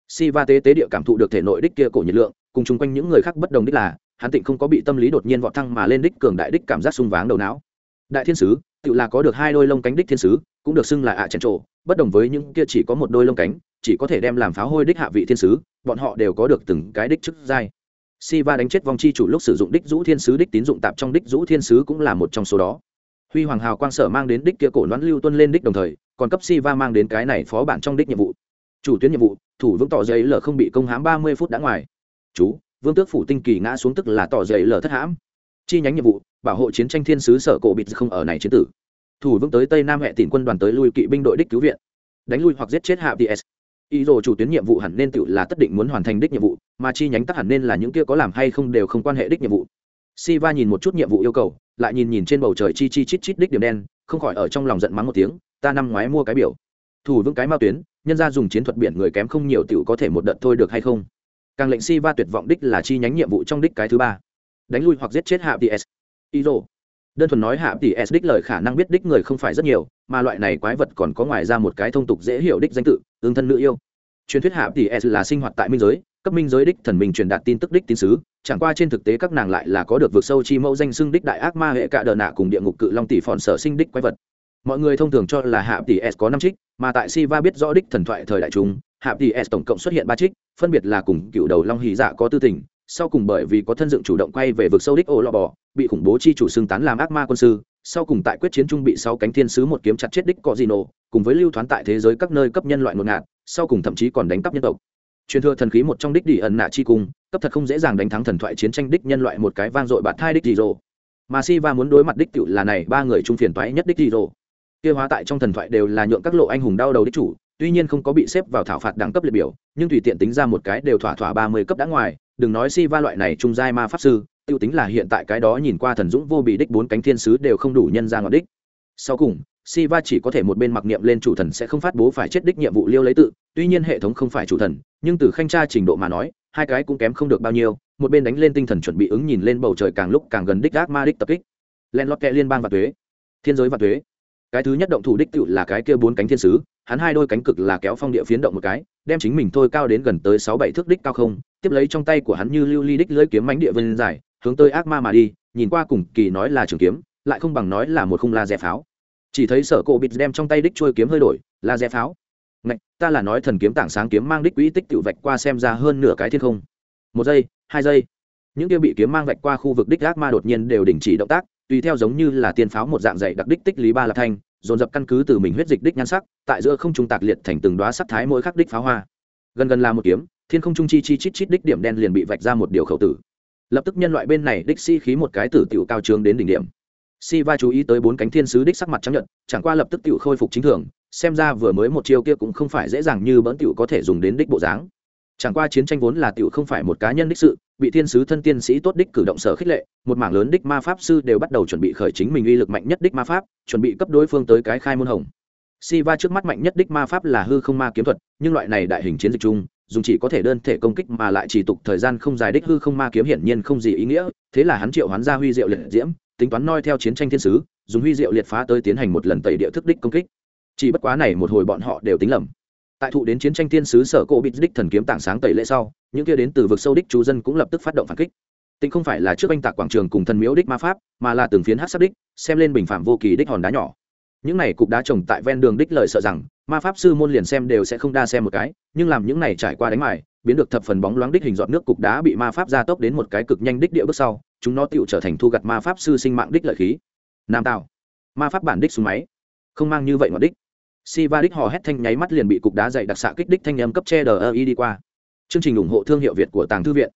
Si va tế tế địa cảm thụ được thể nội đích kia cổ nhiệt lượng, cùng chung quanh những người khác bất đồng đích là hắn tịnh không có bị tâm lý đột nhiên vọt thăng mà lên đích cường đại đích cảm giác sung váng đầu não đại thiên sứ tự là có được hai đôi lông cánh đích thiên sứ cũng được xưng là ạ à chèn trộ bất đồng với những kia chỉ có một đôi lông cánh chỉ có thể đem làm pháo hôi đích hạ vị thiên sứ bọn họ đều có được từng cái đích chức giai Siva đánh chết vong chi chủ lúc sử dụng đích Dũ Thiên sứ đích tín dụng tạp trong đích Dũ Thiên sứ cũng là một trong số đó. Huy Hoàng Hào quang sở mang đến đích kia cổ đoán lưu tuân lên đích đồng thời, còn cấp Siva mang đến cái này phó bản trong đích nhiệm vụ. Chủ tuyến nhiệm vụ, thủ vững tỏ giấy lở không bị công hãm ba mươi phút đã ngoài. Chú, Vương Tước phủ tinh kỳ ngã xuống tức là tỏ dậy lở thất hãm. Chi nhánh nhiệm vụ, bảo hộ chiến tranh thiên sứ sở cổ bịt không ở này chiến tử. Thủ vững tới Tây Nam hệ tỉnh quân đoàn tới lui kỵ binh đội đích cứu viện. Đánh lui hoặc giết chết hạ ts ý đồ chủ tuyến nhiệm vụ hẳn nên tự là tất định muốn hoàn thành đích nhiệm vụ mà chi nhánh tắc hẳn nên là những kia có làm hay không đều không quan hệ đích nhiệm vụ Siva nhìn một chút nhiệm vụ yêu cầu, lại nhìn nhìn trên bầu trời chi chi chít chít đích điểm đen, không khỏi ở trong lòng giận mắng một tiếng, ta năm ngoái mua cái biểu. Thủ vững cái mao tuyến, nhân ra dùng chiến thuật biển người kém không nhiều tiểu có thể một đợt thôi được hay không? Càng lệnh Siva tuyệt vọng đích là chi nhánh nhiệm vụ trong đích cái thứ ba. Đánh lui hoặc giết chết hạ TS. đồ Đơn thuần nói hạ TS đích lời khả năng biết đích người không phải rất nhiều, mà loại này quái vật còn có ngoài ra một cái thông tục dễ hiểu đích danh tự, ương thân nữ yêu truyền thuyết hạ tỷ s là sinh hoạt tại minh giới cấp minh giới đích thần mình truyền đạt tin tức đích tín sứ chẳng qua trên thực tế các nàng lại là có được vượt sâu chi mẫu danh xưng đích đại ác ma hệ cạ đờ nạ cùng địa ngục cự long tỷ phòn sở sinh đích quái vật mọi người thông thường cho là hạ tỷ s có năm trích mà tại siva biết rõ đích thần thoại thời đại chúng hạ tỷ s tổng cộng xuất hiện ba trích, phân biệt là cùng cựu đầu long hì dạ có tư tình, sau cùng bởi vì có thân dựng chủ động quay về vực sâu đích ô lò bò, bị khủng bố chi chủ xưng tán làm ác ma quân sư, sau cùng tại quyết chiến trung bị sáu cánh thiên sứ một kiếm chặt chết đích có gì nổ, cùng với lưu thoán tại thế giới các nơi cấp nhân loại ngột ngạt, sau cùng thậm chí còn đánh cắp nhân tộc. Truyền thừa thần khí một trong đích đi ẩn nạ chi cung, cấp thật không dễ dàng đánh thắng thần thoại chiến tranh đích nhân loại một cái vang dội bạt thai đích gì rồ. Mà si va muốn đối mặt đích cựu là này, ba người trung phiền toái nhất đích gì rồ. Kia hóa tại trong thần thoại đều là nhượng các lộ anh hùng đau đầu đích chủ tuy nhiên không có bị xếp vào thảo phạt đẳng cấp liệt biểu nhưng tùy tiện tính ra một cái đều thỏa thỏa ba mươi cấp đã ngoài. Đừng nói si va loại này trung giai ma pháp sư tiêu tính là hiện tại cái đó nhìn qua thần dũng vô bị đích bốn cánh thiên sứ đều không đủ nhân ra ngọn đích. Sau cùng Siva chỉ có thể một bên mặc niệm lên chủ thần sẽ không phát bố phải chết đích nhiệm vụ liêu lấy tự, tuy nhiên hệ thống không phải chủ thần, nhưng từ khanh tra trình độ mà nói, hai cái cũng kém không được bao nhiêu, một bên đánh lên tinh thần chuẩn bị ứng nhìn lên bầu trời càng lúc càng gần đích ác ma đích tập kích. Len lót kẹ liên bang và thuế, thiên giới và thuế, Cái thứ nhất động thủ đích cựu là cái kia bốn cánh thiên sứ, hắn hai đôi cánh cực là kéo phong địa phiến động một cái, đem chính mình thôi cao đến gần tới sáu bảy thước đích cao không, tiếp lấy trong tay của hắn như lưu ly đích lưỡi kiếm mánh địa vân dài, hướng tới ác ma mà đi, nhìn qua cùng kỳ nói là trường kiếm, lại không bằng nói là một khung la dè pháo. Chỉ thấy sở cổ bịt đem trong tay đích trôi kiếm hơi đổi la dè pháo. Ngạch, ta là nói thần kiếm tảng sáng kiếm mang đích quỹ tích tự vạch qua xem ra hơn nửa cái thiên không. Một giây hai giây. Những kia bị kiếm mang vạch qua khu vực đích ác ma đột nhiên đều đình chỉ động tác tùy theo giống như là tiên pháo một dạng dạy đặc đích tích lý ba lạc thanh dồn dập căn cứ từ mình huyết dịch đích nhan sắc tại giữa không trung tạc liệt thành từng đoá sắc thái mỗi khắc đích pháo hoa. Gần gần là một kiếm thiên không trung chi chi chít chít đích điểm đen liền bị vạch ra một điều khẩu tử. Lập tức nhân loại bên này đích si khí một cái tử tiểu cao trướng đến đỉnh điểm. Si va chú ý tới bốn cánh thiên sứ đích sắc mặt trắng nhợt, chẳng qua lập tức tiểu khôi phục chính thường, xem ra vừa mới một chiêu kia cũng không phải dễ dàng như bỡn tiểu có thể dùng đến đích bộ dáng. Chẳng qua chiến tranh vốn là tiểu không phải một cá nhân đích sự, bị thiên sứ thân tiên sĩ tốt đích cử động sở khích lệ, một mảng lớn đích ma pháp sư đều bắt đầu chuẩn bị khởi chính mình uy lực mạnh nhất đích ma pháp, chuẩn bị cấp đối phương tới cái khai môn hồng. Siva trước mắt mạnh nhất đích ma pháp là hư không ma kiếm thuật, nhưng loại này đại hình chiến dịch chung, dùng chỉ có thể đơn thể công kích mà lại chỉ tục thời gian không dài đích hư không ma kiếm hiển nhiên không gì ý nghĩa, thế là hắn triệu hoán ra huy diệu liệt diễm, tính toán noi theo chiến tranh thiên sứ dùng huy diệu liệt phá tới tiến hành một lần tẩy địa thức đích công kích chỉ bất quá này một hồi bọn họ đều tính lầm tại thụ đến chiến tranh thiên sứ sở cổ bịt đích thần kiếm tảng sáng tẩy lễ sau, những kia đến từ vực sâu đích chú dân cũng lập tức phát động phản kích. Tính không phải là trước anh tạc quảng trường cùng thần miếu đích ma pháp, mà là từng phiến hát sắc đích, xem lên bình phạm vô kỳ đích hòn đá nhỏ. Những này cục đá trồng tại ven đường đích lời sợ rằng, ma pháp sư môn liền xem đều sẽ không đa xem một cái, nhưng làm những này trải qua đánh mài, biến được thập phần bóng loáng đích hình dọn nước cục đá bị ma pháp gia tốc đến một cái cực nhanh đích địa bước sau, chúng nó tựu trở thành thu gặt ma pháp sư sinh mạng đích lợi khí. Nam tạo ma pháp bản đích súng máy. Không mang như vậy ngọn đích si va đích hò hét thanh nháy mắt liền bị cục đá dày đặc xạ kích đích thanh âm cấp che đờ ơ y đi qua. Chương trình ủng hộ thương hiệu việt của tàng thư viện.